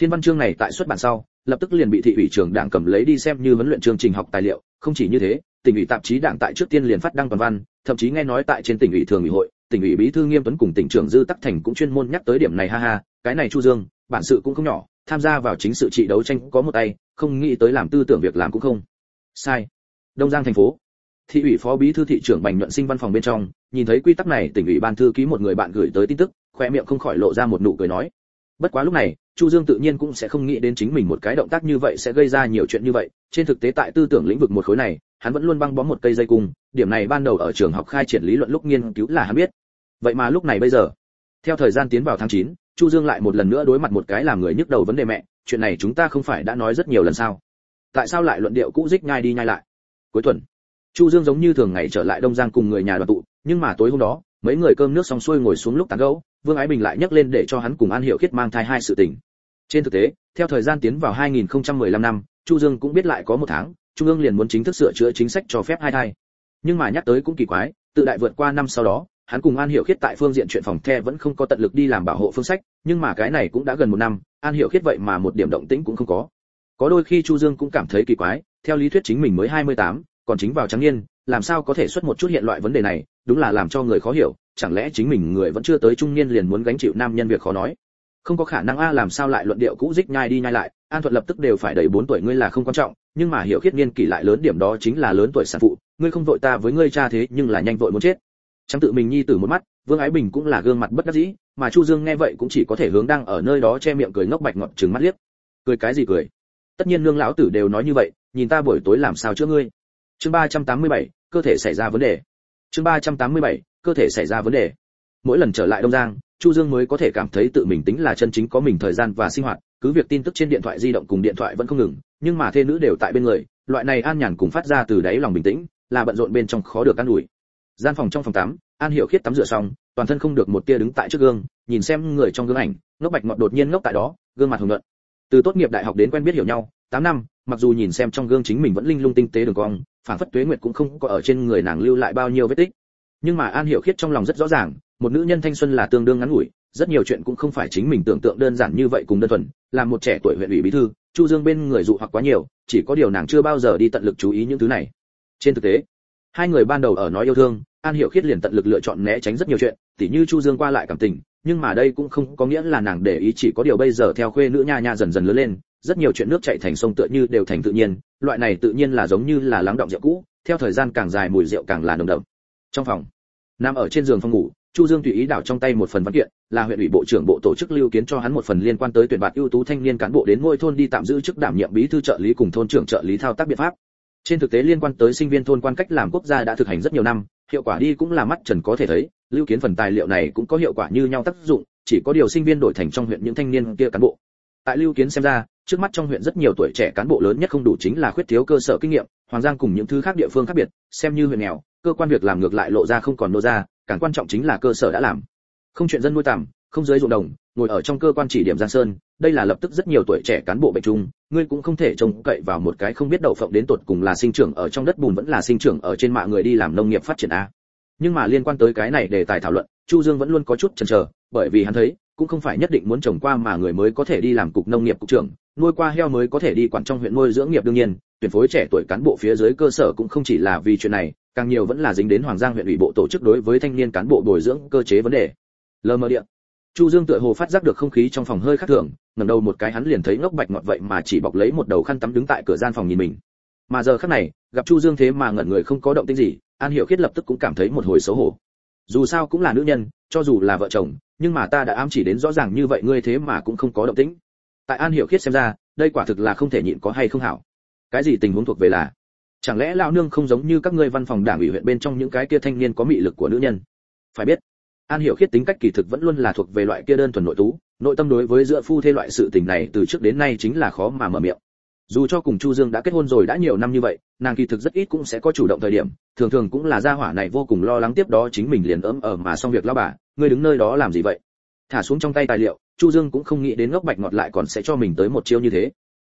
[SPEAKER 1] Thiên văn chương này tại xuất bản sau, lập tức liền bị thị ủy trưởng đảng cầm lấy đi xem như vấn luyện chương trình học tài liệu, không chỉ như thế, tỉnh ủy tạp chí đảng tại trước tiên liền phát đăng toàn văn, thậm chí nghe nói tại trên tỉnh ủy thường ủy hội tỉnh ủy bí thư nghiêm tuấn cùng tỉnh trưởng dư tắc thành cũng chuyên môn nhắc tới điểm này, ha ha, cái này chu dương, bản sự cũng không nhỏ, tham gia vào chính sự trị đấu tranh có một tay, không nghĩ tới làm tư tưởng việc làm cũng không sai. Đông giang thành phố, thị ủy phó bí thư thị trưởng bành nhuận sinh văn phòng bên trong, nhìn thấy quy tắc này, tỉnh ủy ban thư ký một người bạn gửi tới tin tức khoe miệng không khỏi lộ ra một nụ cười nói, bất quá lúc này, chu dương tự nhiên cũng sẽ không nghĩ đến chính mình một cái động tác như vậy sẽ gây ra nhiều chuyện như vậy, trên thực tế tại tư tưởng lĩnh vực một khối này, hắn vẫn luôn băng bó một cây dây cung, điểm này ban đầu ở trường học khai triển lý luận lúc nghiên cứu là hắn biết vậy mà lúc này bây giờ theo thời gian tiến vào tháng 9, chu dương lại một lần nữa đối mặt một cái làm người nhức đầu vấn đề mẹ chuyện này chúng ta không phải đã nói rất nhiều lần sao? Tại sao lại luận điệu cũ dích nhai đi nhai lại? Cuối tuần chu dương giống như thường ngày trở lại đông giang cùng người nhà đoàn tụ nhưng mà tối hôm đó mấy người cơm nước xong xuôi ngồi xuống lúc tán gẫu vương ái bình lại nhắc lên để cho hắn cùng an hiệu khiết mang thai hai sự tình. Trên thực tế theo thời gian tiến vào 2015 năm chu dương cũng biết lại có một tháng trung ương liền muốn chính thức sửa chữa chính sách cho phép hai thai. Nhưng mà nhắc tới cũng kỳ quái tự đại vượt qua năm sau đó hắn cùng an Hiểu khiết tại phương diện chuyện phòng the vẫn không có tận lực đi làm bảo hộ phương sách nhưng mà cái này cũng đã gần một năm an Hiểu khiết vậy mà một điểm động tĩnh cũng không có. Có đôi khi chu dương cũng cảm thấy kỳ quái theo lý thuyết chính mình mới 28, còn chính vào trắng niên làm sao có thể xuất một chút hiện loại vấn đề này đúng là làm cho người khó hiểu chẳng lẽ chính mình người vẫn chưa tới trung niên liền muốn gánh chịu nam nhân việc khó nói? Không có khả năng a làm sao lại luận điệu cũ dích nhai đi nhai lại an thuận lập tức đều phải đầy 4 tuổi ngươi là không quan trọng nhưng mà hiểu khiết niên kỷ lại lớn điểm đó chính là lớn tuổi sản phụ ngươi không vội ta với ngươi cha thế nhưng là nhanh vội muốn chết chẳng tự mình nhi tử một mắt vương ái bình cũng là gương mặt bất đắc dĩ mà chu dương nghe vậy cũng chỉ có thể hướng đang ở nơi đó che miệng cười ngốc bạch ngọt trừng mắt liếc. Cười cái gì cười? Tất nhiên nương lão tử đều nói như vậy nhìn ta buổi tối làm sao chữa ngươi? Chương 387, cơ thể xảy ra vấn đề. Chương 387, cơ thể xảy ra vấn đề. Mỗi lần trở lại đông giang chu dương mới có thể cảm thấy tự mình tính là chân chính có mình thời gian và sinh hoạt cứ việc tin tức trên điện thoại di động cùng điện thoại vẫn không ngừng nhưng mà thê nữ đều tại bên người loại này an nhàn cùng phát ra từ đáy lòng bình tĩnh là bận rộn bên trong khó được an ủi gian phòng trong phòng tắm, an hiểu khiết tắm rửa xong, toàn thân không được một tia đứng tại trước gương, nhìn xem người trong gương ảnh, ngốc bạch ngọt đột nhiên ngốc tại đó, gương mặt hồng nhuận. Từ tốt nghiệp đại học đến quen biết hiểu nhau, tám năm, mặc dù nhìn xem trong gương chính mình vẫn linh lung tinh tế đường cong, phản phất tuế nguyệt cũng không có ở trên người nàng lưu lại bao nhiêu vết tích. Nhưng mà an hiểu khiết trong lòng rất rõ ràng, một nữ nhân thanh xuân là tương đương ngắn ngủi, rất nhiều chuyện cũng không phải chính mình tưởng tượng đơn giản như vậy cùng đơn thuần, là một trẻ tuổi huyện ủy bí thư, chu dương bên người dụ hoặc quá nhiều, chỉ có điều nàng chưa bao giờ đi tận lực chú ý những thứ này. Trên thực tế hai người ban đầu ở nói yêu thương, an hiểu khiết liền tận lực lựa chọn né tránh rất nhiều chuyện, tỉ như chu dương qua lại cảm tình, nhưng mà đây cũng không có nghĩa là nàng để ý chỉ có điều bây giờ theo khuê nữ nha nha dần dần lớn lên, rất nhiều chuyện nước chảy thành sông tựa như đều thành tự nhiên, loại này tự nhiên là giống như là lắng động rượu cũ, theo thời gian càng dài mùi rượu càng là nồng đậm. Trong phòng, nằm ở trên giường phòng ngủ, chu dương tùy ý đảo trong tay một phần văn kiện, là huyện ủy bộ trưởng bộ tổ chức lưu kiến cho hắn một phần liên quan tới tuyển bạt ưu tú thanh niên cán bộ đến ngôi thôn đi tạm giữ chức đảm nhiệm bí thư trợ lý cùng thôn trưởng trợ lý thao tác biện pháp trên thực tế liên quan tới sinh viên thôn quan cách làm quốc gia đã thực hành rất nhiều năm, hiệu quả đi cũng là mắt trần có thể thấy, lưu kiến phần tài liệu này cũng có hiệu quả như nhau tác dụng, chỉ có điều sinh viên đổi thành trong huyện những thanh niên kia cán bộ. Tại lưu kiến xem ra, trước mắt trong huyện rất nhiều tuổi trẻ cán bộ lớn nhất không đủ chính là khuyết thiếu cơ sở kinh nghiệm, hoàng giang cùng những thứ khác địa phương khác biệt, xem như huyện nghèo, cơ quan việc làm ngược lại lộ ra không còn nô ra, càng quan trọng chính là cơ sở đã làm. Không chuyện dân nuôi tạm không dưới ruộng đồng, ngồi ở trong cơ quan chỉ điểm giang sơn, đây là lập tức rất nhiều tuổi trẻ cán bộ bệnh chung ngươi cũng không thể trông cậy vào một cái không biết đậu phộng đến tột cùng là sinh trưởng ở trong đất bùn vẫn là sinh trưởng ở trên mạng người đi làm nông nghiệp phát triển a. Nhưng mà liên quan tới cái này để tài thảo luận, chu dương vẫn luôn có chút chần chờ, bởi vì hắn thấy, cũng không phải nhất định muốn trồng qua mà người mới có thể đi làm cục nông nghiệp cục trưởng, nuôi qua heo mới có thể đi quản trong huyện nuôi dưỡng nghiệp đương nhiên, tuyển phối trẻ tuổi cán bộ phía dưới cơ sở cũng không chỉ là vì chuyện này, càng nhiều vẫn là dính đến hoàng giang huyện ủy bộ tổ chức đối với thanh niên cán bộ bồi dưỡng cơ chế vấn đề. Lờ mờ điện chu dương tựa hồ phát giác được không khí trong phòng hơi khác thường, ngẩng đầu một cái hắn liền thấy ngốc bạch ngọt vậy mà chỉ bọc lấy một đầu khăn tắm đứng tại cửa gian phòng nhìn mình. Mà giờ khắc này, gặp chu dương thế mà ngẩn người không có động tĩnh gì, an hiểu khiết lập tức cũng cảm thấy một hồi xấu hổ. Dù sao cũng là nữ nhân, cho dù là vợ chồng, nhưng mà ta đã ám chỉ đến rõ ràng như vậy ngươi thế mà cũng không có động tĩnh. Tại an hiểu khiết xem ra, đây quả thực là không thể nhịn có hay không hảo. Cái gì tình huống thuộc về là, chẳng lẽ lão nương không giống như các ngươi văn phòng đảng ủy huyện bên trong những cái kia thanh niên có mị lực của nữ nhân? Phải biết an hiểu khiết tính cách kỳ thực vẫn luôn là thuộc về loại kia đơn thuần nội tú, nội tâm đối với giữa phu thê loại sự tình này từ trước đến nay chính là khó mà mở miệng. Dù cho cùng chu dương đã kết hôn rồi đã nhiều năm như vậy, nàng kỳ thực rất ít cũng sẽ có chủ động thời điểm, thường thường cũng là gia hỏa này vô cùng lo lắng tiếp đó chính mình liền ấm ở mà xong việc lao bà, ngươi đứng nơi đó làm gì vậy? Thả xuống trong tay tài liệu, chu dương cũng không nghĩ đến ngốc bạch ngọt lại còn sẽ cho mình tới một chiêu như thế.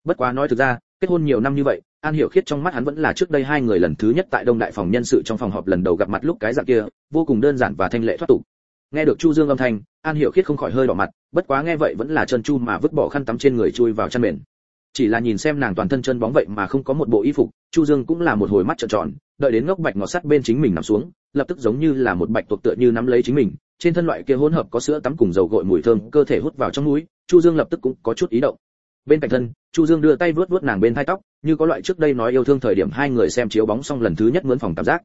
[SPEAKER 1] Bất quá nói thực ra, kết hôn nhiều năm như vậy, an hiểu khiết trong mắt hắn vẫn là trước đây hai người lần thứ nhất tại đông đại phòng nhân sự trong phòng họp lần đầu gặp mặt lúc cái dạng kia, vô cùng đơn giản và thanh lệ thoát tục nghe được chu dương âm thanh, an hiểu khiết không khỏi hơi đỏ mặt, bất quá nghe vậy vẫn là chân chu mà vứt bỏ khăn tắm trên người chui vào chăn mền. Chỉ là nhìn xem nàng toàn thân chân bóng vậy mà không có một bộ y phục, chu dương cũng là một hồi mắt trợn tròn, đợi đến ngốc bạch ngọt sắt bên chính mình nằm xuống, lập tức giống như là một bạch tuộc tựa như nắm lấy chính mình, trên thân loại kia hỗn hợp có sữa tắm cùng dầu gội mùi thơm cơ thể hút vào trong mũi, chu dương lập tức cũng có chút ý động. Bên cạnh thân, chu dương đưa tay vuốt vuốt nàng bên thai tóc, như có loại trước đây nói yêu thương thời điểm hai người xem chiếu bóng xong lần thứ nhất mướn phòng tạp giác.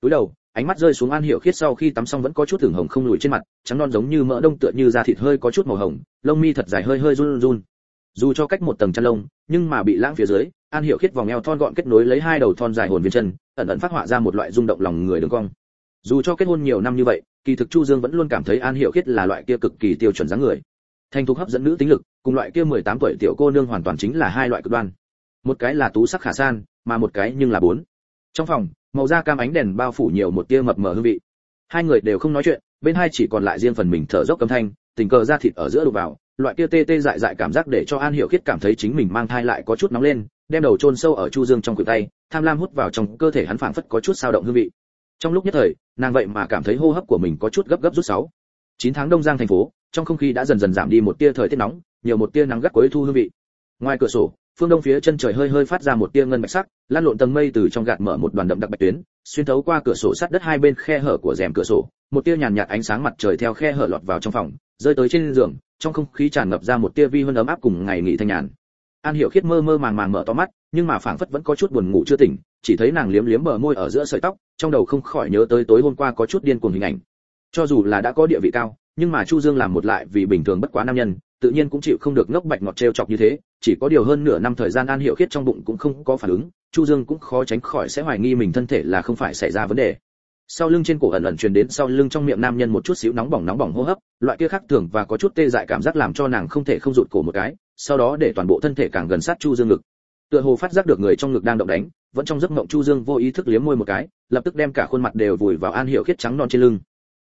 [SPEAKER 1] Túi đầu ánh mắt rơi xuống an hiểu khiết sau khi tắm xong vẫn có chút thường hồng không lùi trên mặt, trắng non giống như mỡ đông tựa như da thịt hơi có chút màu hồng, lông mi thật dài hơi hơi run run. Dù cho cách một tầng chăn lông, nhưng mà bị lãng phía dưới, an hiểu khiết vòng eo thon gọn kết nối lấy hai đầu thon dài hồn viên chân, ẩn ẩn phát họa ra một loại rung động lòng người đường cong. Dù cho kết hôn nhiều năm như vậy, kỳ thực chu dương vẫn luôn cảm thấy an hiểu khiết là loại kia cực kỳ tiêu chuẩn dáng người. Thành thục hấp dẫn nữ tính lực, cùng loại kia 18 tuổi tiểu cô nương hoàn toàn chính là hai loại cực đoan. Một cái là tú sắc khả san, mà một cái nhưng là bốn. Trong phòng màu da cam ánh đèn bao phủ nhiều một tia mập mờ hương vị. Hai người đều không nói chuyện, bên hai chỉ còn lại riêng phần mình thở dốc âm thanh, tình cờ ra thịt ở giữa đục vào, loại kia tê tê dại dại cảm giác để cho an hiểu khiết cảm thấy chính mình mang thai lại có chút nóng lên, đem đầu chôn sâu ở chu dương trong khuỷu tay, tham lam hút vào trong cơ thể hắn phảng phất có chút sao động hương vị. Trong lúc nhất thời, nàng vậy mà cảm thấy hô hấp của mình có chút gấp gấp rút sáu. Chín tháng đông giang thành phố, trong không khí đã dần dần giảm đi một tia thời tiết nóng, nhiều một tia nắng gắt cuối thu hương vị. Ngoài cửa sổ phương đông phía chân trời hơi hơi phát ra một tia ngân bạch sắc lan lộn tầng mây từ trong gạt mở một đoàn đậm đặc bạch tuyến, xuyên thấu qua cửa sổ sắt đất hai bên khe hở của rèm cửa sổ, một tia nhàn nhạt ánh sáng mặt trời theo khe hở lọt vào trong phòng, rơi tới trên giường, trong không khí tràn ngập ra một tia vi hơn ấm áp cùng ngày nghỉ thanh nhàn. An hiểu khiết mơ mơ màng màng mở to mắt, nhưng mà phảng phất vẫn có chút buồn ngủ chưa tỉnh, chỉ thấy nàng liếm liếm bờ môi ở giữa sợi tóc, trong đầu không khỏi nhớ tới tối hôm qua có chút điên cuồng hình ảnh. Cho dù là đã có địa vị cao, nhưng mà chu dương làm một lại vì bình thường bất quá nam nhân, tự nhiên cũng chịu không được ngốc bạch ngọt trêu chọc như thế chỉ có điều hơn nửa năm thời gian an hiệu khiết trong bụng cũng không có phản ứng, chu dương cũng khó tránh khỏi sẽ hoài nghi mình thân thể là không phải xảy ra vấn đề. Sau lưng trên cổ ẩn ẩn truyền đến sau lưng trong miệng nam nhân một chút xíu nóng bỏng nóng bỏng hô hấp, loại kia khác thường và có chút tê dại cảm giác làm cho nàng không thể không rụt cổ một cái, sau đó để toàn bộ thân thể càng gần sát chu dương ngực. Tựa hồ phát giác được người trong ngực đang động đánh, vẫn trong giấc mộng chu dương vô ý thức liếm môi một cái, lập tức đem cả khuôn mặt đều vùi vào an hiệu khiết trắng non trên lưng.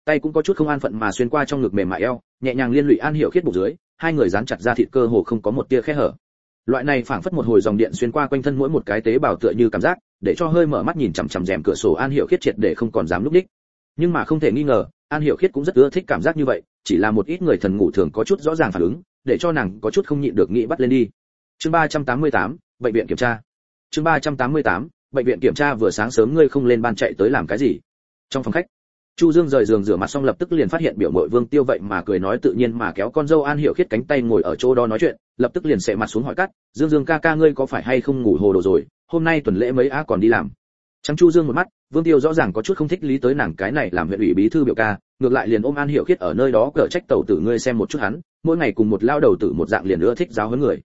[SPEAKER 1] Tay cũng có chút không an phận mà xuyên qua trong ngực mềm mại eo, nhẹ nhàng liên lụy an hiệu khiết bụng dưới hai người dán chặt ra thịt cơ hồ không có một tia khe hở. Loại này phảng phất một hồi dòng điện xuyên qua quanh thân mỗi một cái tế bào tựa như cảm giác để cho hơi mở mắt nhìn chằm chằm rèm cửa sổ an hiểu khiết triệt để không còn dám lúc đích. Nhưng mà không thể nghi ngờ an hiểu khiết cũng rất ưa thích cảm giác như vậy chỉ là một ít người thần ngủ thường có chút rõ ràng phản ứng để cho nàng có chút không nhịn được nghĩ bắt lên đi. Chương 388, bệnh viện kiểm tra. Chương 388, bệnh viện kiểm tra vừa sáng sớm ngươi không lên ban chạy tới làm cái gì? Trong phòng khách chu dương rời giường rửa mặt xong lập tức liền phát hiện biểu mội vương tiêu vậy mà cười nói tự nhiên mà kéo con dâu an hiểu khiết cánh tay ngồi ở chỗ đó nói chuyện lập tức liền sệ mặt xuống hỏi cắt dương dương ca ca ngươi có phải hay không ngủ hồ đồ rồi hôm nay tuần lễ mấy á còn đi làm Trắng Chu Dương một mắt, Vương Tiêu rõ ràng có chút không thích lý tới nàng cái này làm huyện ủy bí thư biểu ca, ngược lại liền ôm An Hiểu Khiết ở nơi đó cở trách tẩu tử ngươi xem một chút hắn, mỗi ngày cùng một lao đầu tử một dạng liền ưa thích giáo huấn người.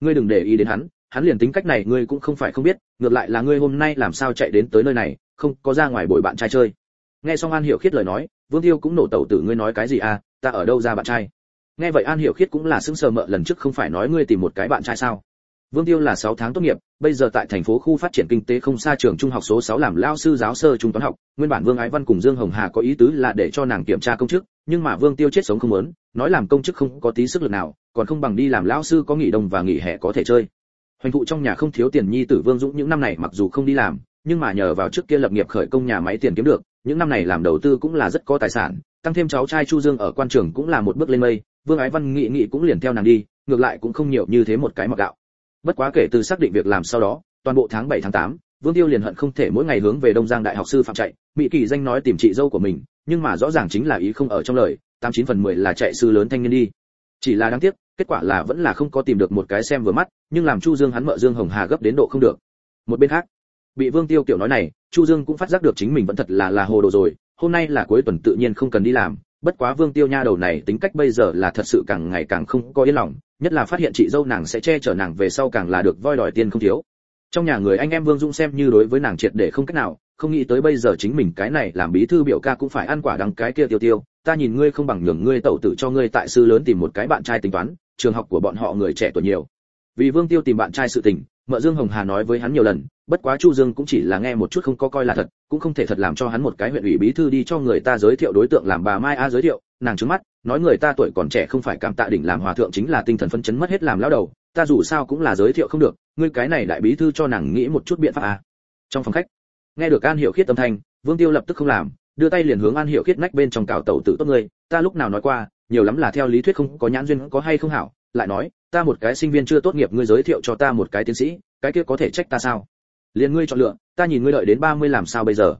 [SPEAKER 1] Ngươi đừng để ý đến hắn, hắn liền tính cách này ngươi cũng không phải không biết, ngược lại là ngươi hôm nay làm sao chạy đến tới nơi này, không có ra ngoài bồi bạn trai chơi. Nghe xong An Hiểu Khiết lời nói, Vương Tiêu cũng nổ tẩu tử ngươi nói cái gì à, ta ở đâu ra bạn trai? Nghe vậy An Hiểu Khiết cũng là sững sờ mợ lần trước không phải nói ngươi tìm một cái bạn trai sao? Vương Tiêu là 6 tháng tốt nghiệp, bây giờ tại thành phố khu phát triển kinh tế không xa trường trung học số 6 làm lao sư giáo sơ trung toán học, nguyên bản Vương Ái Văn cùng Dương Hồng Hà có ý tứ là để cho nàng kiểm tra công chức, nhưng mà Vương Tiêu chết sống không muốn, nói làm công chức không có tí sức lực nào, còn không bằng đi làm lao sư có nghỉ đông và nghỉ hè có thể chơi. Hoành thụ trong nhà không thiếu tiền nhi tử Vương Dũng những năm này mặc dù không đi làm, nhưng mà nhờ vào trước kia lập nghiệp khởi công nhà máy tiền kiếm được, những năm này làm đầu tư cũng là rất có tài sản, tăng thêm cháu trai Chu Dương ở quan trường cũng là một bước lên mây, Vương Ái Văn nghị nghị cũng liền theo nàng đi, ngược lại cũng không nhiều như thế một cái mặc gạo bất quá kể từ xác định việc làm sau đó toàn bộ tháng 7 tháng 8, Vương Tiêu liền hận không thể mỗi ngày hướng về Đông Giang Đại học sư phạm chạy, Mỹ Kỳ danh nói tìm chị dâu của mình, nhưng mà rõ ràng chính là ý không ở trong lời, 89 phần 10 là chạy sư lớn thanh niên đi. Chỉ là đáng tiếc, kết quả là vẫn là không có tìm được một cái xem vừa mắt, nhưng làm Chu Dương hắn mợ Dương Hồng Hà gấp đến độ không được. Một bên khác, bị Vương Tiêu kiểu nói này, Chu Dương cũng phát giác được chính mình vẫn thật là là hồ đồ rồi, hôm nay là cuối tuần tự nhiên không cần đi làm, bất quá Vương Tiêu nha đầu này tính cách bây giờ là thật sự càng ngày càng không có yên lòng, nhất là phát hiện chị dâu nàng sẽ che chở nàng về sau càng là được voi đòi tiền không thiếu. Trong nhà người anh em vương dung xem như đối với nàng triệt để không cách nào không nghĩ tới bây giờ chính mình cái này làm bí thư biểu ca cũng phải ăn quả đắng cái kia tiêu tiêu ta nhìn ngươi không bằng nhường ngươi tẩu tử cho ngươi tại sư lớn tìm một cái bạn trai tính toán trường học của bọn họ người trẻ tuổi nhiều vì vương tiêu tìm bạn trai sự tình, mợ dương hồng hà nói với hắn nhiều lần, bất quá chu dương cũng chỉ là nghe một chút không có coi là thật, cũng không thể thật làm cho hắn một cái huyện ủy bí thư đi cho người ta giới thiệu đối tượng làm bà mai a giới thiệu, nàng trứng mắt, nói người ta tuổi còn trẻ không phải cảm tạ đỉnh làm hòa thượng chính là tinh thần phân chấn mất hết làm lão đầu, ta dù sao cũng là giới thiệu không được, ngươi cái này đại bí thư cho nàng nghĩ một chút biện pháp à. trong phòng khách, nghe được an hiểu khiết âm thanh, vương tiêu lập tức không làm, đưa tay liền hướng an hiểu khiết nách bên trong cào tẩu tử tốt ngươi, ta lúc nào nói qua, nhiều lắm là theo lý thuyết không có nhãn duyên có hay không hảo, lại nói ta một cái sinh viên chưa tốt nghiệp ngươi giới thiệu cho ta một cái tiến sĩ cái kia có thể trách ta sao? Liền ngươi chọn lựa ta nhìn ngươi đợi đến 30 làm sao bây giờ?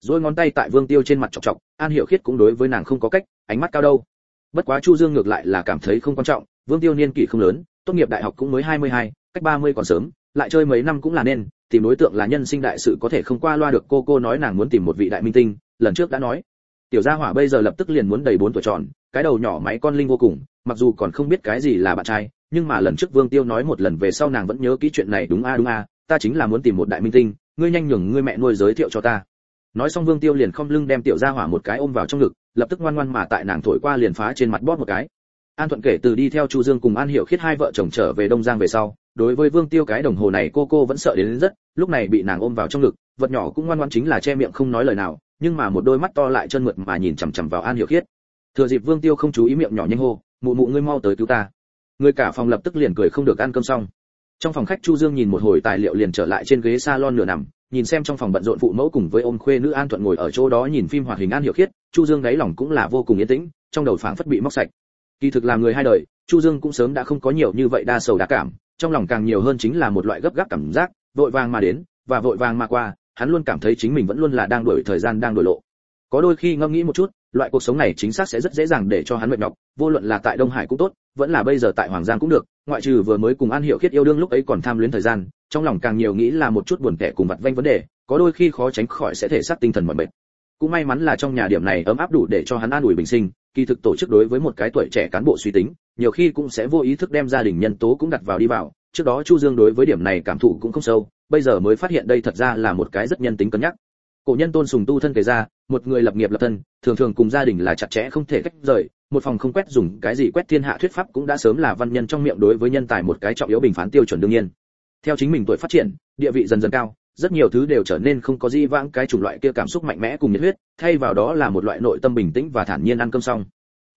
[SPEAKER 1] Rồi ngón tay tại vương tiêu trên mặt chọc chọc an hiểu khiết cũng đối với nàng không có cách ánh mắt cao đâu. Bất quá chu dương ngược lại là cảm thấy không quan trọng vương tiêu niên kỷ không lớn tốt nghiệp đại học cũng mới 22, cách 30 còn sớm lại chơi mấy năm cũng là nên tìm đối tượng là nhân sinh đại sự có thể không qua loa được cô cô nói nàng muốn tìm một vị đại minh tinh lần trước đã nói. Tiểu gia hỏa bây giờ lập tức liền muốn đầy bốn tuổi tròn cái đầu nhỏ máy con linh vô cùng mặc dù còn không biết cái gì là bạn trai nhưng mà lần trước vương tiêu nói một lần về sau nàng vẫn nhớ kỹ chuyện này, đúng a đúng a, ta chính là muốn tìm một đại minh tinh, ngươi nhanh nhường ngươi mẹ nuôi giới thiệu cho ta. Nói xong vương tiêu liền không lưng đem tiểu gia hỏa một cái ôm vào trong ngực, lập tức ngoan ngoan mà tại nàng thổi qua liền phá trên mặt bóp một cái. An thuận kể từ đi theo chu dương cùng an hiểu khiết hai vợ chồng trở về đông giang về sau, đối với vương tiêu cái đồng hồ này cô cô vẫn sợ đến rất, lúc này bị nàng ôm vào trong ngực, vật nhỏ cũng ngoan ngoãn chính là che miệng không nói lời nào, nhưng mà một đôi mắt to lại chân mượt mà nhìn chằm chằm vào an hiểu khiết. Thừa dịp vương tiêu không chú ý miệng nhỏ nhanh hô, mụ mụ ngươi mau tới cứu ta người cả phòng lập tức liền cười không được ăn cơm xong. Trong phòng khách chu dương nhìn một hồi tài liệu liền trở lại trên ghế salon nửa nằm, nhìn xem trong phòng bận rộn phụ mẫu cùng với ôm khuê nữ an thuận ngồi ở chỗ đó nhìn phim hoạt hình an hiểu khiết, chu dương đáy lòng cũng là vô cùng yên tĩnh, trong đầu phảng phất bị móc sạch. Kỳ thực là người hai đời, chu dương cũng sớm đã không có nhiều như vậy đa sầu đa cảm, trong lòng càng nhiều hơn chính là một loại gấp gáp cảm giác, vội vàng mà đến, và vội vàng mà qua, hắn luôn cảm thấy chính mình vẫn luôn là đang đuổi thời gian đang đuổi lộ có đôi khi ngẫm nghĩ một chút, loại cuộc sống này chính xác sẽ rất dễ dàng để cho hắn mệt nhọc, vô luận là tại đông hải cũng tốt, vẫn là bây giờ tại hoàng giang cũng được, ngoại trừ vừa mới cùng an hiệu khiết yêu đương lúc ấy còn tham luyến thời gian, trong lòng càng nhiều nghĩ là một chút buồn tẻ cùng vặt vanh vấn đề, có đôi khi khó tránh khỏi sẽ thể xác tinh thần mọi mệt. Cũng may mắn là trong nhà điểm này ấm áp đủ để cho hắn an ủi bình sinh, kỳ thực tổ chức đối với một cái tuổi trẻ cán bộ suy tính, nhiều khi cũng sẽ vô ý thức đem gia đình nhân tố cũng đặt vào đi vào, trước đó chu dương đối với điểm này cảm thụ cũng không sâu, bây giờ mới phát hiện đây thật ra là một cái rất nhân tính cân nhắc. Cổ nhân tôn sùng tu thân kể ra một người lập nghiệp lập thân, thường thường cùng gia đình là chặt chẽ không thể tách rời, một phòng không quét dùng cái gì quét thiên hạ thuyết pháp cũng đã sớm là văn nhân trong miệng đối với nhân tài một cái trọng yếu bình phán tiêu chuẩn đương nhiên. Theo chính mình tuổi phát triển, địa vị dần dần cao, rất nhiều thứ đều trở nên không có gì vãng cái chủng loại kia cảm xúc mạnh mẽ cùng nhiệt huyết, thay vào đó là một loại nội tâm bình tĩnh và thản nhiên ăn cơm xong.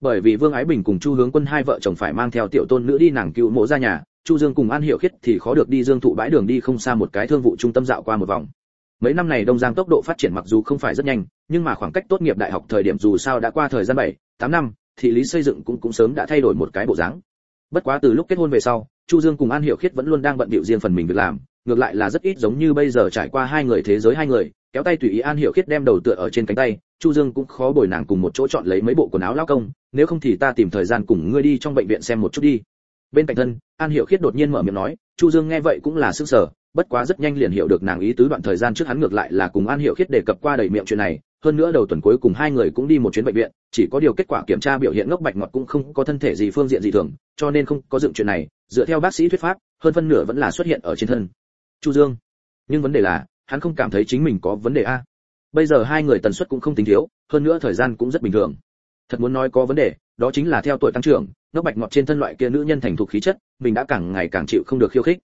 [SPEAKER 1] Bởi vì vương ái bình cùng chu hướng quân hai vợ chồng phải mang theo tiểu tôn nữ đi nàng cựu mộ ra nhà, chu dương cùng an hiệu khiết thì khó được đi dương thụ bãi đường đi không xa một cái thương vụ trung tâm dạo qua một vòng mấy năm này đông giang tốc độ phát triển mặc dù không phải rất nhanh nhưng mà khoảng cách tốt nghiệp đại học thời điểm dù sao đã qua thời gian 7, 8 năm thị lý xây dựng cũng cũng sớm đã thay đổi một cái bộ dáng. Bất quá từ lúc kết hôn về sau chu dương cùng an hiệu khiết vẫn luôn đang bận bịu riêng phần mình việc làm ngược lại là rất ít giống như bây giờ trải qua hai người thế giới hai người kéo tay tùy ý an hiệu khiết đem đầu tựa ở trên cánh tay chu dương cũng khó bồi nàng cùng một chỗ chọn lấy mấy bộ quần áo lao công nếu không thì ta tìm thời gian cùng ngươi đi trong bệnh viện xem một chút đi. Bên cạnh thân an hiệu khiết đột nhiên mở miệng nói chu dương nghe vậy cũng là sức sở bất quá rất nhanh liền hiểu được nàng ý tứ đoạn thời gian trước hắn ngược lại là cùng an hiệu khiết đề cập qua đầy miệng chuyện này, hơn nữa đầu tuần cuối cùng hai người cũng đi một chuyến bệnh viện, chỉ có điều kết quả kiểm tra biểu hiện ngốc bạch ngọt cũng không có thân thể gì phương diện gì thường, cho nên không có dựng chuyện này, dựa theo bác sĩ thuyết pháp, hơn phân nửa vẫn là xuất hiện ở trên thân. Chu dương, nhưng vấn đề là, hắn không cảm thấy chính mình có vấn đề a. Bây giờ hai người tần suất cũng không tính thiếu, hơn nữa thời gian cũng rất bình thường. Thật muốn nói có vấn đề, đó chính là theo tuổi tăng trưởng, ngốc bạch ngọt trên thân loại kia nữ nhân thành thục khí chất, mình đã càng ngày càng chịu không được khiêu khích.